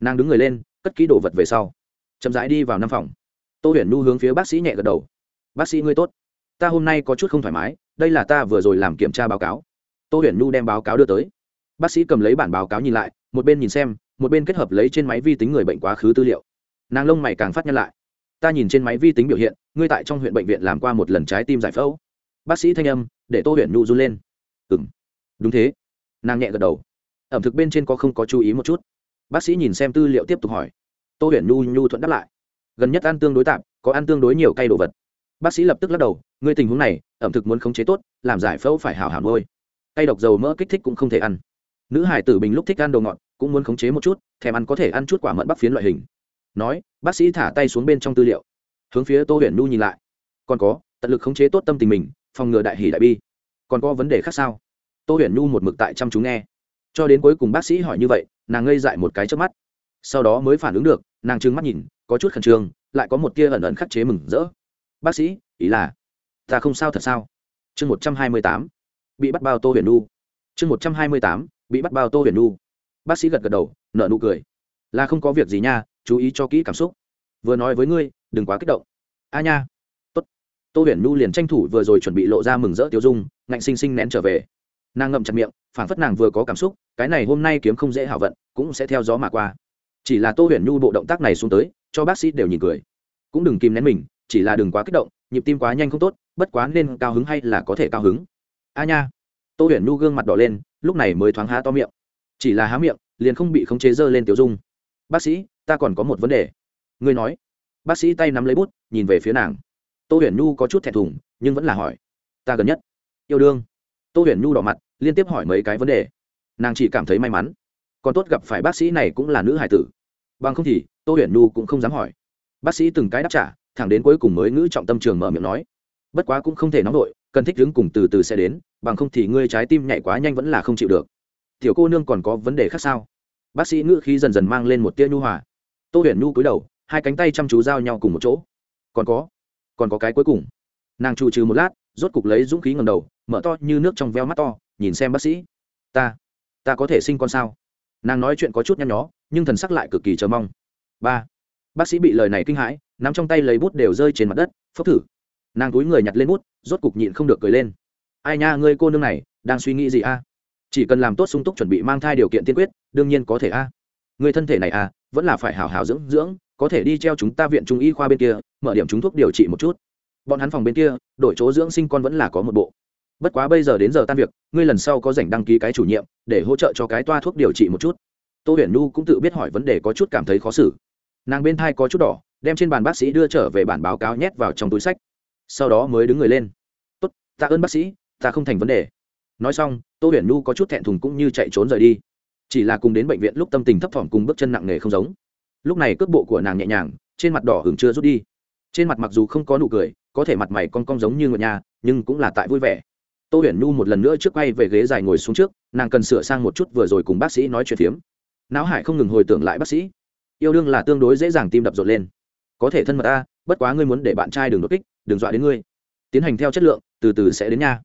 Nàng đứng người lên, cất kỹ đồ vật về sau. Chậm rãi đi vào năm phòng. Tô huyền nhu hướng phía bác sĩ nhẹ gật đầu. Bác sĩ ngươi tốt. Ta hôm nay có chút không thoải mái, đây là ta vừa rồi làm kiểm tra báo cáo. Tô huyền nhu đem báo cáo đưa tới bác sĩ cầm lấy bản báo cáo nhìn lại, một bên nhìn xem, một bên kết hợp lấy trên máy vi tính người bệnh quá khứ tư liệu. Nàng lông mày càng phát nhân lại. Ta nhìn trên máy vi tính biểu hiện, ngươi tại trong huyện bệnh viện làm qua một lần trái tim giải phẫu. Bác sĩ thanh âm, để tô huyện nụ run lên. Ừ m đúng thế. Nàng nhẹ gật đầu. Ẩm thực bên trên có không có chú ý một chút. Bác sĩ nhìn xem tư liệu tiếp tục hỏi. Tô huyện nhu nhu thuận đáp lại. Gần nhất ăn tương đối tạm, có ăn tương đối nhiều cây đồ vật. Bác sĩ lập tức lắc đầu, ngươi tình huống này, ẩm thực muốn khống chế tốt, làm giải phẫu phải hào hảo nuôi. Cây độc dầu mỡ kích thích cũng không thể ăn nữ hải tử bình lúc thích ăn đồ ngọt, cũng muốn khống chế một chút, thèm ăn có thể ăn chút quả mận bắc phiến loại hình. Nói, bác sĩ thả tay xuống bên trong tư liệu. Hướng phía tô huyền nhu nhìn lại. Còn có, tận lực khống chế tốt tâm tình mình, phòng ngừa đại hỷ đại bi. Còn có vấn đề khác sao? Tô huyền nhu một mực tại chăm chú nghe. Cho đến cuối cùng bác sĩ hỏi như vậy, nàng ngây dại một cái trước mắt. Sau đó mới phản ứng được, nàng trừng mắt nhìn, có chút khẩn trương, lại có một tia ẩn ẩn khắc chế mừng rỡ. Bác sĩ, ý là, ta không sao thật sao? Chương một trăm hai mươi tám. Bị bắt bao tô huyền nhu chương một trăm hai mươi tám bị bắt bao tô huyền nu. Bác sĩ gật gật đầu nợ nụ cười. Là không có việc gì nha, chú ý cho kỹ cảm xúc. Vừa nói với ngươi, đừng quá kích động. A nha. Tốt. Tô huyền nu liền tranh thủ vừa rồi chuẩn bị lộ ra mừng rỡ tiêu dung, ngạnh xinh xinh nén trở về. Nàng ngậm chặt miệng phản phất nàng vừa có cảm xúc, cái này hôm nay kiếm không dễ hảo vận, cũng sẽ theo gió mà qua. Chỉ là tô huyền nhu bộ động tác này xuống tới, cho bác sĩ đều nhìn cười. Cũng đừng kìm nén mình, chỉ là đừng quá kích động, nhịp tim quá nhanh không tốt, bất quá nên cao hứng hay là có thể cao hứng. A nha tô huyền nhu gương mặt đỏ lên, lúc này mới thoáng há to miệng. Chỉ là há miệng, liền không bị khống chế dơ lên tiểu dung. Bác sĩ, ta còn có một vấn đề. Ngươi nói. Bác sĩ tay nắm lấy bút, nhìn về phía nàng. Tô huyền nhu có chút thẹn thùng, nhưng vẫn là hỏi. Ta gần nhất, yêu đương. Tô huyền nhu đỏ mặt, liên tiếp hỏi mấy cái vấn đề. Nàng chỉ cảm thấy may mắn. Còn tốt gặp phải bác sĩ này cũng là nữ hải tử. Bằng không thì, tô huyền nhu cũng không dám hỏi. Bác sĩ từng cái đáp trả, thẳng đến cuối cùng mới ngữ trọng tâm trường mở miệng nói. Bất quá cũng không thể nóng vội cần thích đứng cùng từ từ sẽ đến, bằng không thì ngươi trái tim nhảy quá nhanh vẫn là không chịu được. Tiểu cô nương còn có vấn đề khác sao? Bác sĩ ngữ khí dần dần mang lên một tia nhu hòa. Tô huyền nhu cúi đầu, hai cánh tay chăm chú giao nhau cùng một chỗ. Còn có còn có cái cuối cùng. Nàng trụ trừ một lát, rốt cục lấy dũng khí ngầm đầu, mở to như nước trong veo mắt to, nhìn xem bác sĩ. Ta ta có thể sinh con sao? Nàng nói chuyện có chút nhăn nhó, nhưng thần sắc lại cực kỳ chờ mong. Ba, bác sĩ bị lời này kinh hãi, nắm trong tay lấy bút đều rơi trên mặt đất, phốc thử nàng túi người nhặt lên bút, rốt cục nhịn không được cười lên. Ai nha, ngươi cô nương này, đang suy nghĩ gì a? Chỉ cần làm tốt sung túc chuẩn bị mang thai điều kiện tiên quyết, đương nhiên có thể a. Người thân thể này a vẫn là phải hào hào dưỡng dưỡng, có thể đi treo chúng ta viện trung y khoa bên kia, mở điểm chúng thuốc điều trị một chút. Bọn hắn phòng bên kia, đổi chỗ dưỡng sinh con vẫn là có một bộ. Bất quá bây giờ đến giờ tan việc, ngươi lần sau có dành đăng ký cái chủ nhiệm, để hỗ trợ cho cái toa thuốc điều trị một chút. Tô huyền Nu cũng tự biết hỏi vấn đề có chút cảm thấy khó xử. Nàng bên thai có chút đỏ, đem trên bàn bác sĩ đưa trở về bản báo cáo nhét vào trong túi sách sau đó mới đứng người lên. Tốt, tạ ơn bác sĩ, ta không thành vấn đề. Nói xong, tô huyền nhu có chút thẹn thùng cũng như chạy trốn rời đi. Chỉ là cùng đến bệnh viện lúc tâm tình thấp thỏm cùng bước chân nặng nề không giống. Lúc này cước bộ của nàng nhẹ nhàng, trên mặt đỏ hưởng chưa rút đi. Trên mặt mặc dù không có nụ cười, có thể mặt mày con cong giống như ngựa nhà, nhưng cũng là tại vui vẻ. Tô huyền nhu một lần nữa trước quay về ghế dài ngồi xuống trước, nàng cần sửa sang một chút vừa rồi cùng bác sĩ nói chuyện phiếm. Não hải không ngừng hồi tưởng lại bác sĩ. Yêu đương là tương đối dễ dàng tim đập rộn lên. Có thể thân mật ta, bất quá ngươi muốn để bạn trai đừng đột kích đừng dọa đến ngươi. Tiến hành theo chất lượng, từ từ sẽ đến nha.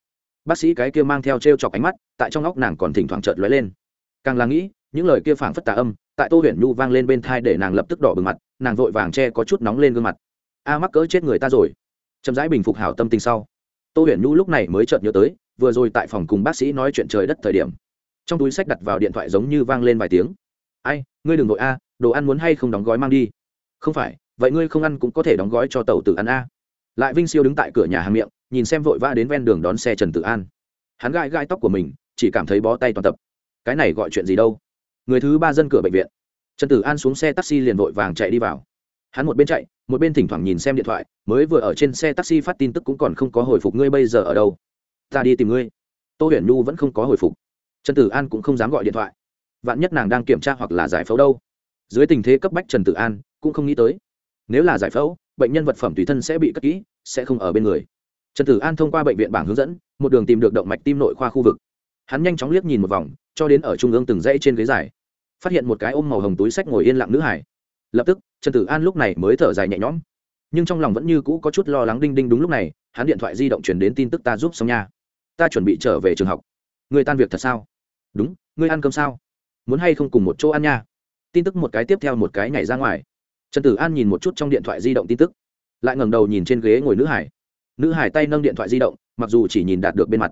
Bác sĩ cái kia mang theo t r e o chọc ánh mắt, tại trong óc nàng còn thỉnh thoảng trợt lóe lên. Càng là nghĩ, những lời kia phảng phất tà âm, tại tô huyền nhu vang lên bên thai để nàng lập tức đỏ bừng mặt, nàng vội vàng che có chút nóng lên gương mặt. A mắc cỡ chết người ta rồi. Chậm rãi bình phục hảo tâm tình sau. Tô huyền nhu lúc này mới chợt nhớ tới, vừa rồi tại phòng cùng bác sĩ nói chuyện trời đất thời điểm. Trong túi sách đặt vào điện thoại giống như vang lên vài tiếng. Ai, ngươi đừng vội a, đồ ăn muốn hay không đóng gói mang đi? Không phải, vậy ngươi không ăn cũng có thể đóng gói cho tàu tử ăn a lại vinh siêu đứng tại cửa nhà hàng miệng, nhìn xem vội vã đến ven đường đón xe trần tử an. Hắn gãi gãi tóc của mình, chỉ cảm thấy bó tay toàn tập. Cái này gọi chuyện gì đâu? Người thứ ba dân cửa bệnh viện. Trần tử an xuống xe taxi liền vội vàng chạy đi vào. Hắn một bên chạy, một bên thỉnh thoảng nhìn xem điện thoại, mới vừa ở trên xe taxi phát tin tức cũng còn không có hồi phục ngươi bây giờ ở đâu. Ta đi tìm ngươi. Tô huyền nhu vẫn không có hồi phục. Trần tử an cũng không dám gọi điện thoại. Vạn nhất nàng đang kiểm tra hoặc là giải phẫu đâu. Dưới tình thế cấp bách trần tử an cũng không nghĩ tới. Nếu là giải phẫu bệnh nhân vật phẩm tùy thân sẽ bị cất kỹ, sẽ không ở bên người. Trần tử an thông qua bệnh viện bảng hướng dẫn, một đường tìm được động mạch tim nội khoa khu vực. Hắn nhanh chóng liếc nhìn một vòng, cho đến ở trung ương từng dãy trên ghế dài. Phát hiện một cái ôm màu hồng túi sách ngồi yên lặng nữ hải. Lập tức, trần tử an lúc này mới thở dài nhẹ nhõm. Nhưng trong lòng vẫn như cũ có chút lo lắng đinh đinh đúng lúc này, hắn điện thoại di động chuyển đến tin tức ta giúp xong nha. Ta chuẩn bị trở về trường học. Người tan việc thật sao? Đúng, ngươi ăn cơm sao? Muốn hay không cùng một chỗ ăn nha? Tin tức một cái tiếp theo một cái nhảy ra ngoài trần tử an nhìn một chút trong điện thoại di động tin tức, lại ngẩng đầu nhìn trên ghế ngồi nữ hải. Nữ hải tay nâng điện thoại di động, mặc dù chỉ nhìn đạt được bên mặt,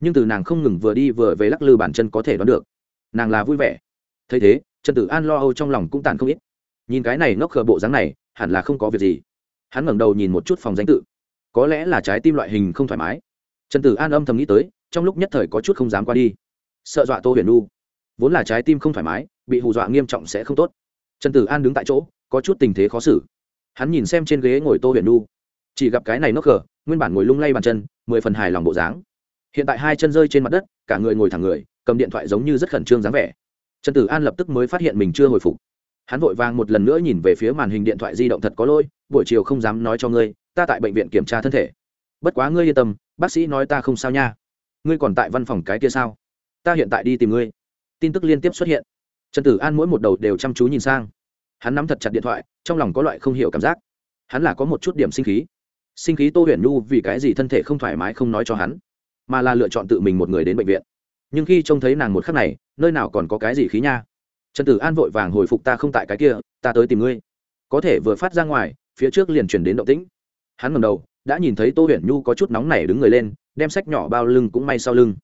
nhưng từ nàng không ngừng vừa đi vừa về lắc lư bản chân có thể đoán được. Nàng là vui vẻ. Thấy thế, trần tử an lo âu trong lòng cũng tàn không ít. Nhìn cái này ngốc khờ bộ dáng này, hẳn là không có việc gì. Hắn ngẩng đầu nhìn một chút phòng danh tự. Có lẽ là trái tim loại hình không thoải mái. Trần tử an âm thầm nghĩ tới, trong lúc nhất thời có chút không dám qua đi. Sợ dọa tô huyền nu vốn là trái tim không thoải mái, bị hù dọa nghiêm trọng sẽ không tốt. Trần tử an đứng tại chỗ có chút tình thế khó xử. Hắn nhìn xem trên ghế ngồi tô huyền nu chỉ gặp cái này nốc cờ nguyên bản ngồi lung lay bàn chân, mười phần hài lòng bộ dáng. Hiện tại hai chân rơi trên mặt đất, cả người ngồi thẳng người, cầm điện thoại giống như rất khẩn trương dáng vẻ. Trần tử an lập tức mới phát hiện mình chưa hồi phục. Hắn vội vàng một lần nữa nhìn về phía màn hình điện thoại di động thật có lỗi, buổi chiều không dám nói cho ngươi, ta tại bệnh viện kiểm tra thân thể. Bất quá ngươi yên tâm, bác sĩ nói ta không sao nha. Ngươi còn tại văn phòng cái kia sao? Ta hiện tại đi tìm ngươi. Tin tức liên tiếp xuất hiện. Trần tử an mỗi một đầu đều chăm chú nhìn sang hắn nắm thật chặt điện thoại, trong lòng có loại không hiểu cảm giác. Hắn là có một chút điểm sinh khí. Sinh khí tô huyền nhu vì cái gì thân thể không thoải mái không nói cho hắn, mà là lựa chọn tự mình một người đến bệnh viện. Nhưng khi trông thấy nàng một khắc này, nơi nào còn có cái gì khí nha? Trần tử an vội vàng hồi phục ta không tại cái kia, ta tới tìm ngươi. Có thể vừa phát ra ngoài, phía trước liền chuyển đến động tĩnh. Hắn ngầm đầu, đã nhìn thấy tô huyền nhu có chút nóng nảy đứng người lên, đem sách nhỏ bao lưng cũng may sau lưng.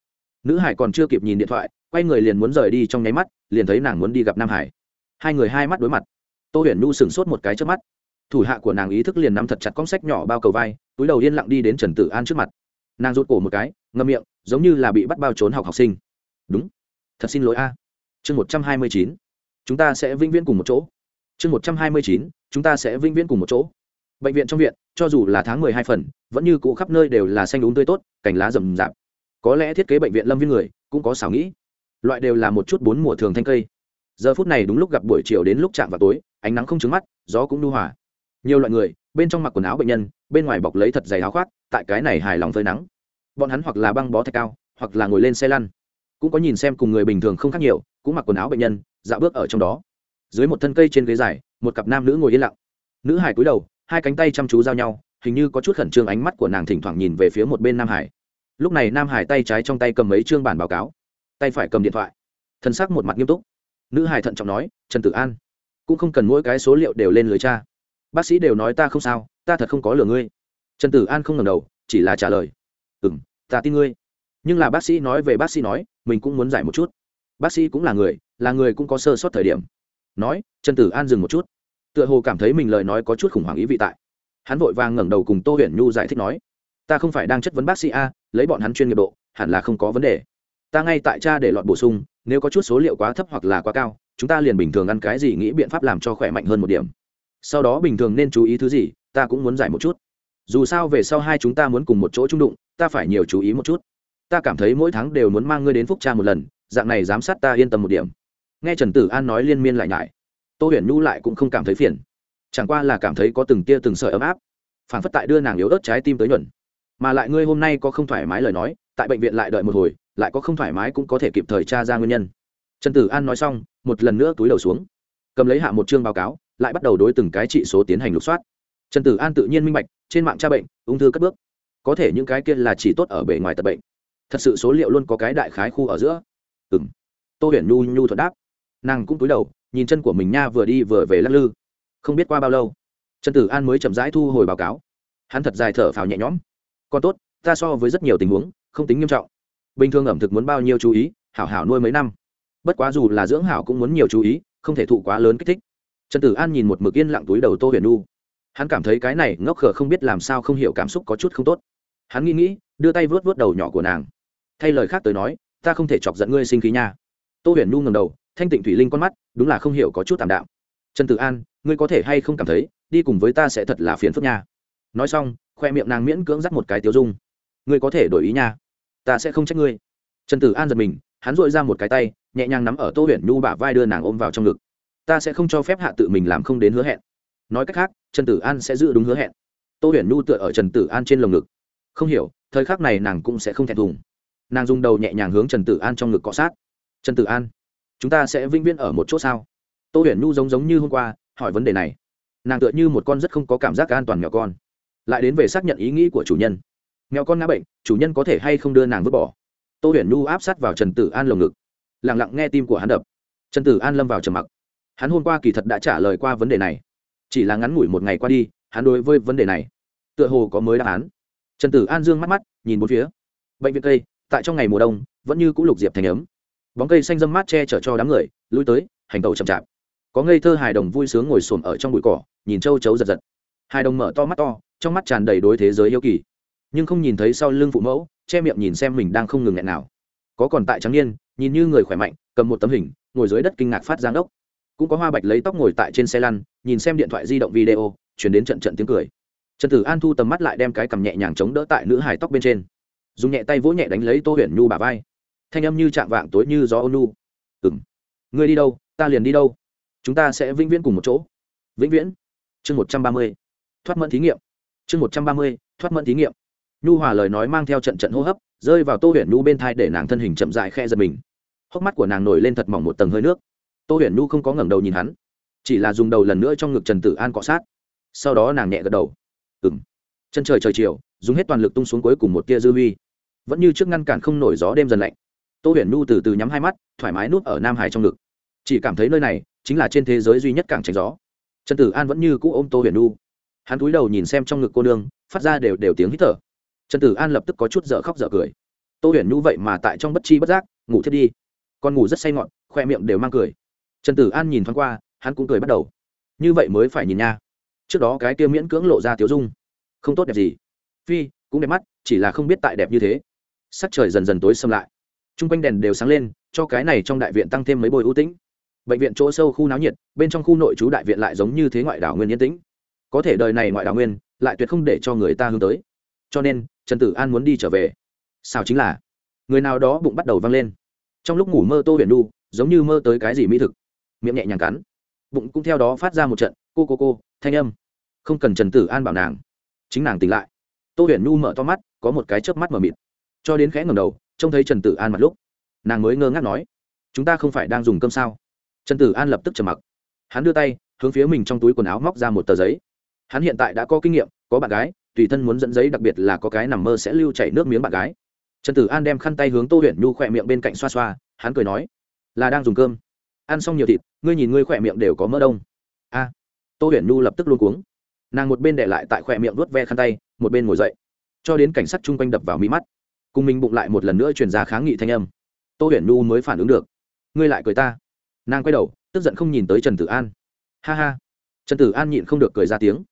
Nữ hải còn chưa kịp nhìn điện thoại, quay người liền muốn rời đi trong nháy mắt, liền thấy nàng muốn đi gặp nam hải. Hai người hai mắt đối mặt tô huyền nhu sửng sốt một cái trước mắt. Thủ hạ của nàng ý thức liền nắm thật chặt con sách nhỏ bao cầu vai, túi đầu yên lặng đi đến trần tử an trước mặt. Nàng rút cổ một cái ngâm miệng, giống như là bị bắt bao trốn học học sinh. Đúng, thật xin lỗi a. Chương một trăm hai mươi chín, chúng ta sẽ vĩnh viễn cùng một chỗ. Chương một trăm hai mươi chín, chúng ta sẽ vĩnh viễn cùng một chỗ. Bệnh viện trong viện, cho dù là tháng mười hai phần, vẫn như cũ khắp nơi đều là xanh đúng tươi tốt, cành lá rậm rạp. Có lẽ thiết kế bệnh viện lâm viên người cũng có xảo nghĩ. Loại đều là một chút bốn mùa thường thanh cây. Giờ phút này đúng lúc gặp buổi chiều đến lúc chạm vào tối ánh nắng không trứng mắt, gió cũng nu hòa. Nhiều loại người, bên trong mặc quần áo bệnh nhân, bên ngoài bọc lấy thật dày áo khoác, tại cái này hài lòng phơi nắng. Bọn hắn hoặc là băng bó thạch cao, hoặc là ngồi lên xe lăn. Cũng có nhìn xem cùng người bình thường không khác nhiều, cũng mặc quần áo bệnh nhân, dạo bước ở trong đó. Dưới một thân cây trên ghế dài, một cặp nam nữ ngồi yên lặng. Nữ hải cúi đầu, hai cánh tay chăm chú giao nhau, hình như có chút khẩn trương ánh mắt của nàng thỉnh thoảng nhìn về phía một bên nam hải. Lúc này nam hải tay trái trong tay cầm mấy chương bản báo cáo. Tay phải cầm điện thoại. Thân xác một mặt nghiêm túc. Nữ hải thận trọng nói, trần tử an cũng không cần mỗi cái số liệu đều lên lưới cha. Bác sĩ đều nói ta không sao, ta thật không có lừa ngươi. Trần tử an không ngầm đầu, chỉ là trả lời. Ừ m ta tin ngươi. Nhưng là bác sĩ nói về bác sĩ nói, mình cũng muốn giải một chút. Bác sĩ cũng là người là người cũng có sơ sót thời điểm. Nói, trần tử an dừng một chút. Tựa hồ cảm thấy mình lời nói có chút khủng hoảng ý vị tại. Hắn vội vàng ngẩng đầu cùng tô huyền nhu giải thích nói, ta không phải đang chất vấn bác sĩ a, lấy bọn hắn chuyên nghiệp độ, hẳn là không có vấn đề. Ta ngay tại cha để lọt bổ sung, nếu có chút số liệu quá thấp hoặc là quá cao chúng ta liền bình thường ăn cái gì nghĩ biện pháp làm cho khỏe mạnh hơn một điểm. Sau đó bình thường nên chú ý thứ gì, ta cũng muốn giải một chút. Dù sao về sau hai chúng ta muốn cùng một chỗ trung đụng, ta phải nhiều chú ý một chút. Ta cảm thấy mỗi tháng đều muốn mang ngươi đến phúc cha một lần, dạng này giám sát ta yên tâm một điểm. Nghe trần tử an nói liên miên lại nhải, tô huyền nhu lại cũng không cảm thấy phiền. Chẳng qua là cảm thấy có từng tia từng sợi ấm áp. Phản phất tại đưa nàng yếu ớt trái tim tới nhuận. Mà lại ngươi hôm nay có không thoải mái lời nói, tại bệnh viện lại đợi một hồi, lại có không thoải mái cũng có thể kịp thời tra ra nguyên nhân trần tử an nói xong, một lần nữa túi đầu xuống. Cầm lấy hạ một chương báo cáo, lại bắt đầu đối từng cái trị số tiến hành lục soát. Trần tử an tự nhiên minh bạch, trên mạng tra bệnh, ung thư cất bước. Có thể những cái kia là chỉ tốt ở bề ngoài tập bệnh. Thật sự số liệu luôn có cái đại khái khu ở giữa. Ừ m tô huyền nhu nhu thuận đáp. Nàng cũng cúi đầu, nhìn chân của mình nha vừa đi vừa về lắc lư. Không biết qua bao lâu, trần tử an mới chậm rãi thu hồi báo cáo. Hắn thật dài thở phào nhẹ nhõm. Còn tốt, ta so với rất nhiều tình huống, không tính nghiêm trọng. Bình thường ẩm thực muốn bao nhiêu chú ý, hảo hảo nuôi mấy năm bất quá dù là dưỡng hảo cũng muốn nhiều chú ý, không thể thụ quá lớn kích thích. Trần tử an nhìn một mực yên lặng túi đầu tô huyền nu hắn cảm thấy cái này ngốc khờ không biết làm sao không hiểu cảm xúc có chút không tốt. Hắn nghĩ nghĩ, đưa tay vớt vớt đầu nhỏ của nàng. Thay lời khác tới nói, ta không thể chọc giận ngươi sinh khí nha. Tô huyền nu ngầm đầu, thanh tịnh thủy linh con mắt, đúng là không hiểu có chút tạm đạo trần tử an, ngươi có thể hay không cảm thấy, đi cùng với ta sẽ thật là phiền phức nha. Nói xong, khoe miệng nàng miễn cưỡng dắt một cái tiêu dung. Ngươi có thể đổi ý nha. Ta sẽ không trách ngươi trần tử an giật mình, hắn dội ra một cái tay, nhẹ nhàng nắm ở tô huyền nhu bả vai đưa nàng ôm vào trong ngực. Ta sẽ không cho phép hạ tự mình làm không đến hứa hẹn. Nói cách khác, trần tử an sẽ giữ đúng hứa hẹn. Tô huyền nhu tựa ở trần tử an trên lồng ngực. Không hiểu, thời khắc này nàng cũng sẽ không thẹn thùng. Nàng dùng đầu nhẹ nhàng hướng trần tử an trong ngực cọ sát. Trần tử an, chúng ta sẽ vĩnh viễn ở một chỗ sao? Tô huyền nhu giống giống như hôm qua, hỏi vấn đề này. Nàng tựa như một con rất không có cảm giác an toàn mèo con. Lại đến về xác nhận ý nghĩ của chủ nhân. Mèo con ngã bệnh, chủ nhân có thể hay không đưa nàng vứt bỏ? Tô huyền nhu áp sát vào trần tử an lồng ngực. Lẳng lặng nghe tim của hắn đập. Trần tử an lâm vào trầm mặc. Hắn hôm qua kỳ thật đã trả lời qua vấn đề này. Chỉ là ngắn ngủi một ngày qua đi, hắn đối với vấn đề này tựa hồ có mới đáp án. Trần tử an dương mắt mắt, nhìn bốn phía. Bệnh viện cây, tại trong ngày mùa đông, vẫn như c ũ lục diệp thành ấm. Bóng cây xanh dâm mát che chở cho đám người, lui tới, hành tàu chậm chạp. Có ngây thơ hài đồng vui sướng ngồi xổm ở trong bụi cỏ, nhìn châu chấu giật giật. Hài đồng mở to mắt to, trong mắt tràn đầy đối thế giới yêu kỳ nhưng không nhìn thấy sau lưng phụ mẫu, che miệng nhìn xem mình đang không ngừng nghẹn nào. Có còn tại trắng niên, nhìn như người khỏe mạnh, cầm một tấm hình, ngồi dưới đất kinh ngạc phát giang đốc cũng có hoa bạch lấy tóc ngồi tại trên xe lăn, nhìn xem điện thoại di động video, chuyển đến trận trận tiếng cười. Trần tử an thu tầm mắt lại đem cái cầm nhẹ nhàng chống đỡ tại nữ hải tóc bên trên. Dùng nhẹ tay vỗ nhẹ đánh lấy tô huyền nhu bà vai. Thanh âm như chạm vạng tối như gió ô nu ừ m ngươi đi đâu? Ta liền đi đâu? Chúng ta sẽ vĩnh viễn cùng một chỗ. Vĩnh viễn. Chương một trăm ba mươi. Thoát mẫn thí nghiệm. Chương một trăm ba mươi. Thoát mẫn thí nghiệm nhu hòa lời nói mang theo trận trận hô hấp, rơi vào tô huyền nhu bên thai để nàng thân hình chậm dại khe giật mình. Hốc mắt của nàng nổi lên thật mỏng một tầng hơi nước. Tô huyền nhu không có ngẩng đầu nhìn hắn, chỉ là dùng đầu lần nữa trong ngực trần tử an cọ sát. Sau đó nàng nhẹ gật đầu. Ừ m chân trời trời chiều, dùng hết toàn lực tung xuống cuối cùng một tia dư huy. Vẫn như trước ngăn cản không nổi gió đêm dần lạnh. Tô huyền nhu từ từ nhắm hai mắt, thoải mái nuốt ở nam hải trong ngực. Chỉ cảm thấy nơi này chính là trên thế giới duy nhất cảng tránh gió. Trần tử an vẫn như cũ ôm tô huyền nhu. Hắn cúi đầu nhìn xem trong ngực cô nương, phát ra đều đều tiếng hít thở trần tử an lập tức có chút dở khóc dở cười. Tô huyền nhu vậy mà tại trong bất chi bất giác, ngủ thiết đi. Con ngủ rất say ngọn, khoe miệng đều mang cười. Trần tử an nhìn thoáng qua, hắn cũng cười bắt đầu. Như vậy mới phải nhìn nha. Trước đó cái kia miễn cưỡng lộ ra tiếu dung. Không tốt đẹp gì. Phi, cũng đẹp mắt, chỉ là không biết tại đẹp như thế. Sắc trời dần dần tối xâm lại. T r u n g quanh đèn đều sáng lên, cho cái này trong đại viện tăng thêm mấy bồi ưu tĩnh. Bệnh viện chỗ sâu khu náo nhiệt, bên trong khu nội trú đại viện lại giống như thế ngoại đảo nguyên yên tĩnh. Có thể đời này ngoại đảo nguyên, lại tuyệt không để cho người ta hướng tới. Cho nên trần tử an muốn đi trở về. Sao chính là? Người nào đó bụng bắt đầu văng lên. Trong lúc ngủ mơ tô huyền đu giống như mơ tới cái gì mỹ thực. Miệng nhẹ nhàng cắn. Bụng cũng theo đó phát ra một trận cô cô cô, thanh âm. Không cần trần tử an bảo nàng. Chính nàng tỉnh lại. Tô huyền nhu mở to mắt, có một cái chớp mắt mờ mịt. Cho đến khẽ ngầm đầu, trông thấy trần tử an mặt lúc, nàng mới ngơ ngác nói, chúng ta không phải đang dùng cơm sao? Trần tử an lập tức trầm mặc. Hắn đưa tay, hướng phía mình trong túi quần áo móc ra một tờ giấy. Hắn hiện tại đã có kinh nghiệm, có bạn gái tùy thân muốn dẫn giấy đặc biệt là có cái nằm mơ sẽ lưu chảy nước miếng bạn gái. Trần tử an đem khăn tay hướng tô huyền nhu khỏe miệng bên cạnh xoa xoa, hắn cười nói, là đang dùng cơm. Ăn xong nhiều thịt, ngươi nhìn ngươi khỏe miệng đều có mỡ đông. A. Tô huyền nhu lập tức luôn cuống. Nàng một bên để lại tại khỏe miệng vuốt ve khăn tay, một bên ngồi dậy. Cho đến cảnh sát chung quanh đập vào mí mắt, cùng mình bụng lại một lần nữa truyền ra kháng nghị thanh âm. Tô huyền nhu mới phản ứng được. Ngươi lại cười ta. Nàng quay đầu, tức giận không nhìn tới trần tử an. Ha ha. Trần tử an nhịn không được cười ra tiếng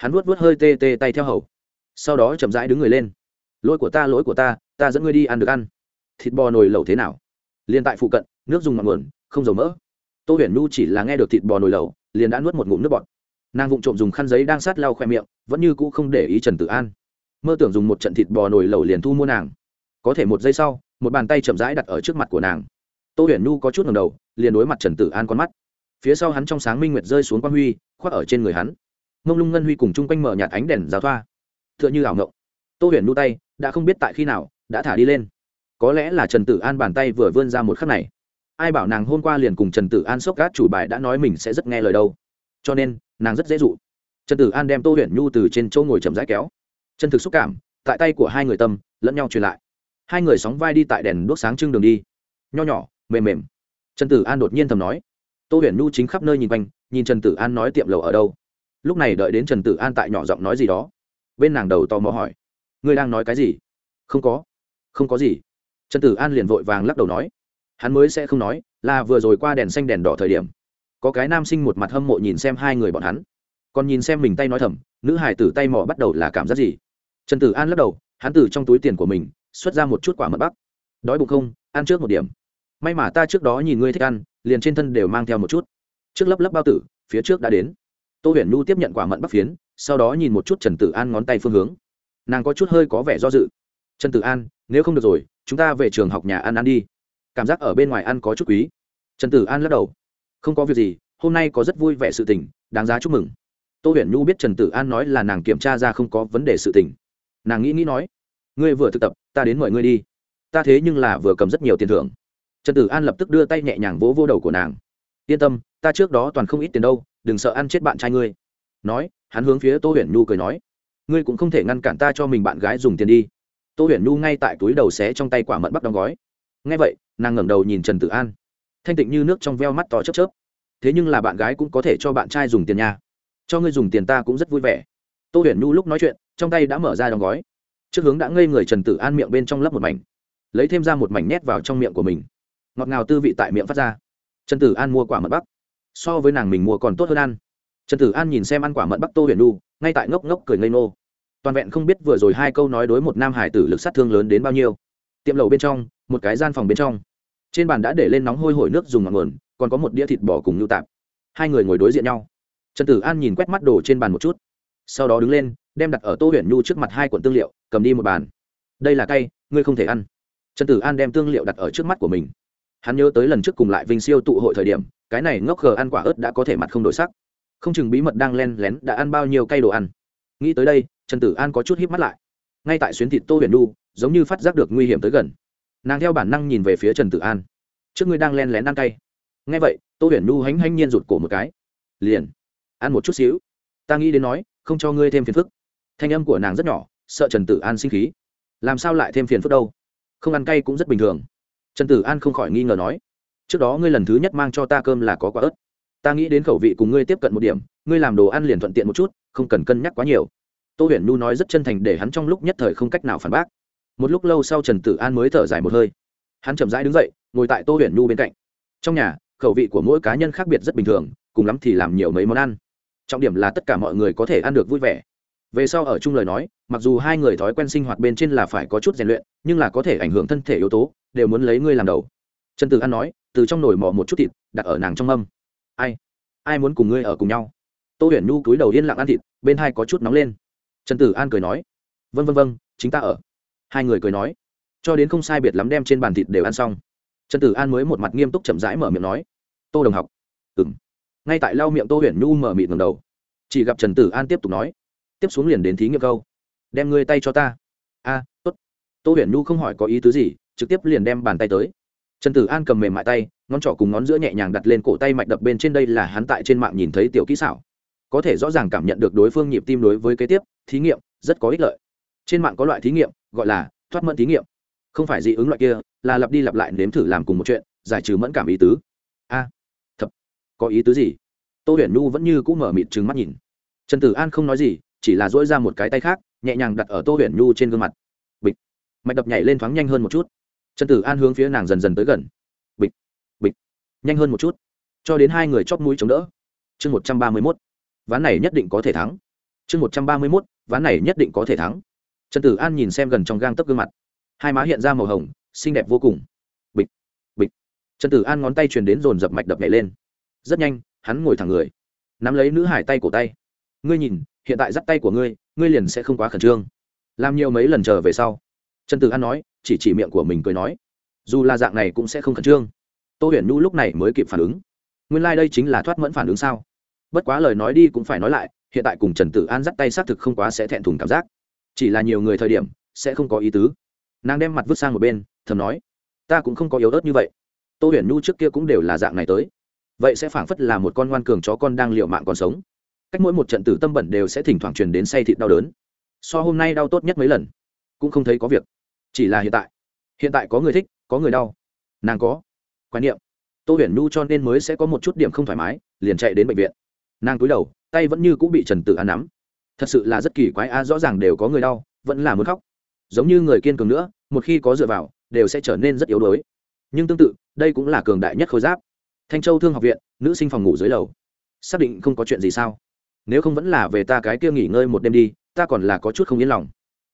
hắn vuốt vuốt hơi tê tê tay theo hầu. Sau đó chậm rãi đứng người lên. Lỗi của ta, lỗi của ta ta dẫn ngươi đi ăn được ăn. Thịt bò nồi lẩu thế nào? Liền tại phụ cận, nước dùng ngọn nguồn, không dầu mỡ. Tô huyền Nu chỉ là nghe được thịt bò nồi lẩu, liền đã nuốt một ngụm nước bọt. Nàng vụng trộm dùng khăn giấy đang sát lau khoe miệng, vẫn như cũ không để ý trần tử an. Mơ tưởng dùng một trận thịt bò nồi lẩu liền thu mua nàng. Có thể một giây sau, một bàn tay chậm rãi đặt ở trước mặt của nàng. Tô huyền Nu có chút ngầm đầu, liền đối mặt trần tử an con mắt. Phía sau hắn trong sáng minh nguyệt rơi xuống quan huy, khoác ở trên người hắn mông lung ngân huy cùng chung quanh mở nhạt ánh đèn giáo thoa. T h ư ợ n h ư ảo ngộng. Tô huyền Nu tay, đã không biết tại khi nào, đã thả đi lên. Có lẽ là trần tử an bàn tay vừa vươn ra một khắc này. Ai bảo nàng hôm qua liền cùng trần tử an sốc gác chủ bài đã nói mình sẽ rất nghe lời đâu. Cho nên, nàng rất dễ dụ. Trần tử an đem tô huyền nhu từ trên chỗ ngồi chậm rãi kéo. Chân thực xúc cảm, tại tay của hai người tâm, lẫn nhau truyền lại. Hai người sóng vai đi tại đèn đốt sáng trưng đường đi. Nho nhỏ, mềm mềm. Trần tử an đột nhiên thầm nói. Tô huyền nhu chính khắp nơi nhìn quanh, nhìn trần tử an nói tiệm lầu ở đâu lúc này đợi đến trần tử an tại nhỏ giọng nói gì đó, bên nàng đầu tò mò hỏi, ngươi đang nói cái gì? Không có. Không có gì. Trần tử an liền vội vàng lắc đầu nói, hắn mới sẽ không nói, là vừa rồi qua đèn xanh đèn đỏ thời điểm, có cái nam sinh một mặt hâm mộ nhìn xem hai người bọn hắn, còn nhìn xem mình tay nói thầm, nữ hải tử tay mò bắt đầu là cảm giác gì? Trần tử an lắc đầu, hắn từ trong túi tiền của mình, xuất ra một chút quả mật bắc đói bụng không? Ăn trước một điểm. May mà ta trước đó nhìn ngươi thích ăn, liền trên thân đều mang theo một chút. Trước lấp lấp bao tử, phía trước đã đến tô huyền nhu tiếp nhận quả mận bắc phiến, sau đó nhìn một chút trần tử an ngón tay phương hướng. Nàng có chút hơi có vẻ do dự. Trần tử an, nếu không được rồi, chúng ta về trường học nhà ăn ăn đi. Cảm giác ở bên ngoài ăn có chút quý. Trần tử an lắc đầu. Không có việc gì, hôm nay có rất vui vẻ sự tình, đáng giá chúc mừng. Tô huyền nhu biết trần tử an nói là nàng kiểm tra ra không có vấn đề sự tình. Nàng nghĩ nghĩ nói, ngươi vừa thực tập, ta đến mời ngươi đi. Ta thế nhưng là vừa cầm rất nhiều tiền thưởng. Trần tử an lập tức đưa tay nhẹ nhàng vỗ vô đầu của nàng. Yên tâm, ta trước đó toàn không ít tiền đâu đừng sợ ăn chết bạn trai ngươi. Nói, hắn hướng phía tô huyền nhu cười nói, ngươi cũng không thể ngăn cản ta cho mình bạn gái dùng tiền đi. Tô huyền nhu ngay tại túi đầu xé trong tay quả mận bắt đóng gói. Ngay vậy, nàng ngẩng đầu nhìn trần tử an. Thanh tịnh như nước trong veo mắt to chớp chớp. Thế nhưng là bạn gái cũng có thể cho bạn trai dùng tiền nhà cho ngươi dùng tiền ta cũng rất vui vẻ. Tô huyền nhu lúc nói chuyện, trong tay đã mở ra đóng gói. Trước hướng đã ngây người trần tử an miệng bên trong lấp một mảnh. Lấy thêm ra một mảnh nhét vào trong miệng của mình. Ngọt ngào tư vị tại miệng phát ra. Trần tử an mua quả mật bắc so với nàng mình mua còn tốt hơn ăn. Trần tử an nhìn xem ăn quả mận bắc tô huyền nu ngay tại ngốc ngốc cười ngây nô toàn vẹn không biết vừa rồi hai câu nói đối một nam hải tử lực sát thương lớn đến bao nhiêu. Tiệm lầu bên trong, một cái gian phòng bên trong. Trên bàn đã để lên nóng hôi hổi nước dùng ngọn nguồn, còn có một đĩa thịt bò cùng nhu tạp. Hai người ngồi đối diện nhau. Trần tử an nhìn quét mắt đồ trên bàn một chút. Sau đó đứng lên, đem đặt ở tô huyền nhu trước mặt hai cuộn tương liệu, cầm đi một bàn. Đây là cay, ngươi không thể ăn. Trần tử an đem tương liệu đặt ở trước mắt của mình hắn nhớ tới lần trước cùng lại vinh siêu tụ hội thời điểm, cái này ngốc khờ ăn quả ớt đã có thể mặt không đổi sắc. Không chừng bí mật đang len lén đã ăn bao nhiêu cây đồ ăn. Nghĩ tới đây, trần tử an có chút híp mắt lại. Ngay tại xuyến thịt tô huyền đu giống như phát giác được nguy hiểm tới gần. Nàng theo bản năng nhìn về phía trần tử an. Trước ngươi đang len lén ăn cay. Ngay vậy, tô huyền đu hánh hánh nhiên rụt cổ một cái. Liền, ăn một chút xíu. Ta nghĩ đến nói, không cho ngươi thêm phiền phức. Thanh âm của nàng rất nhỏ, sợ trần tử an sinh khí. Làm sao lại thêm phiền phức đâu? Không ăn cay cũng rất bình thường trần tử an không khỏi nghi ngờ nói, trước đó ngươi lần thứ nhất mang cho ta cơm là có quả ớt. Ta nghĩ đến khẩu vị cùng ngươi tiếp cận một điểm, ngươi làm đồ ăn liền thuận tiện một chút, không cần cân nhắc quá nhiều. Tô huyền nu nói rất chân thành để hắn trong lúc nhất thời không cách nào phản bác. Một lúc lâu sau trần tử an mới thở dài một hơi. Hắn chậm rãi đứng dậy, ngồi tại tô huyền nu bên cạnh. Trong nhà, khẩu vị của mỗi cá nhân khác biệt rất bình thường, cùng lắm thì làm nhiều mấy món ăn. Trọng điểm là tất cả mọi người có thể ăn được vui vẻ về sau ở chung lời nói, mặc dù hai người thói quen sinh hoạt bên trên là phải có chút rèn luyện, nhưng là có thể ảnh hưởng thân thể yếu tố, đều muốn lấy ngươi làm đầu. Trần tử an nói, từ trong nồi mò một chút thịt, đặt ở nàng trong mâm. Ai? Ai muốn cùng ngươi ở cùng nhau? Tô huyền nhu cúi đầu yên lặng ăn thịt, bên hai có chút nóng lên. Trần tử an cười nói vân vân vân chính ta ở. Hai người cười nói, cho đến không sai biệt lắm đem trên bàn thịt đều ăn xong. Trần tử an mới một mặt nghiêm túc chậm rãi mở miệng nói, tô đồng học. Ừ m ngay tại lau miệng tô huyền nhu mở mịt ngầm đầu, chỉ gặp trần tử an tiếp tục nói tiếp xuống liền đến thí nghiệm câu. Đem ngươi tay cho ta. A à, tốt. Tô huyền nhu không hỏi có ý tứ gì trực tiếp liền đem bàn tay tới. Trần tử an cầm mềm mại tay ngón trỏ cùng ngón giữa nhẹ nhàng đặt lên cổ tay mạch đập bên trên đây là hắn tại trên mạng nhìn thấy tiểu kỹ xảo. Có thể rõ ràng cảm nhận được đối phương nhịp tim đối với kế tiếp thí nghiệm rất có ích lợi. Trên mạng có loại thí nghiệm gọi là thoát mẫn thí nghiệm. Không phải dị ứng loại kia là lặp đi lặp lại nếm thử làm cùng một chuyện giải trừ mẫn cảm ý tứ. A à, thật. Có ý tứ gì? Tô huyền nhu vẫn như cũng mở mịt trừng mắt nhìn. Trần tử an không nói gì chỉ là dỗi ra một cái tay khác, nhẹ nhàng đặt ở tô huyền nhu trên gương mặt. Bịch. Mạch đập nhảy lên thoáng nhanh hơn một chút. Trần tử an hướng phía nàng dần dần tới gần. Bịch. Bịch. Nhanh hơn một chút. Cho đến hai người chót mũi chống đỡ. Chương một trăm ba mươi mốt. Ván này nhất định có thể thắng. Chương một trăm ba mươi mốt. Ván này nhất định có thể thắng. Trần tử an nhìn xem gần trong gang tấc gương mặt. Hai má hiện ra màu hồng, xinh đẹp vô cùng. Bịch. Bịch. Trần tử an ngón tay truyền đến dồn dập mạch đập nhảy lên. Rất nhanh, hắn ngồi thẳng người. Nắm lấy nữ hải tay cổ tay. Ngươi nhìn hiện tại dắt tay của ngươi ngươi liền sẽ không quá khẩn trương. Làm nhiều mấy lần chờ về sau, trần tử an nói, chỉ chỉ miệng của mình cười nói, dù là dạng này cũng sẽ không khẩn trương. Tô huyền nhu lúc này mới kịp phản ứng. Nguyên lai、like、đây chính là thoát mẫn phản ứng sao? Bất quá lời nói đi cũng phải nói lại, hiện tại cùng trần tử an dắt tay xác thực không quá sẽ thẹn thùng cảm giác. Chỉ là nhiều người thời điểm, sẽ không có ý tứ. Nàng đem mặt vứt sang một bên, thầm nói, ta cũng không có yếu ớt như vậy. Tô huyền nhu trước kia cũng đều là dạng này tới. Vậy sẽ phảng phất là một con ngoan cường chó con đang liệu mạng còn sống cách mỗi một trận tử tâm bẩn đều sẽ thỉnh thoảng truyền đến say thịt đau đớn. So hôm nay đau tốt nhất mấy lần. Cũng không thấy có việc. Chỉ là hiện tại. Hiện tại có người thích, có người đau. Nàng có. Quan niệm. Tô huyền nu cho nên mới sẽ có một chút điểm không thoải mái, liền chạy đến bệnh viện. Nàng cúi đầu, tay vẫn như cũng bị trần tử an nắm. Thật sự là rất kỳ quái, a, rõ ràng đều có người đau, vẫn là muốn khóc. Giống như người kiên cường nữa, một khi có dựa vào, đều sẽ trở nên rất yếu đuối. Nhưng tương tự, đây cũng là cường đại nhất khối giáp. Thanh châu thương học viện, nữ sinh phòng ngủ dưới lầu. Xác định không có chuyện gì sao? Nếu không vẫn là về ta cái kia nghỉ ngơi một đêm đi, ta còn là có chút không yên lòng.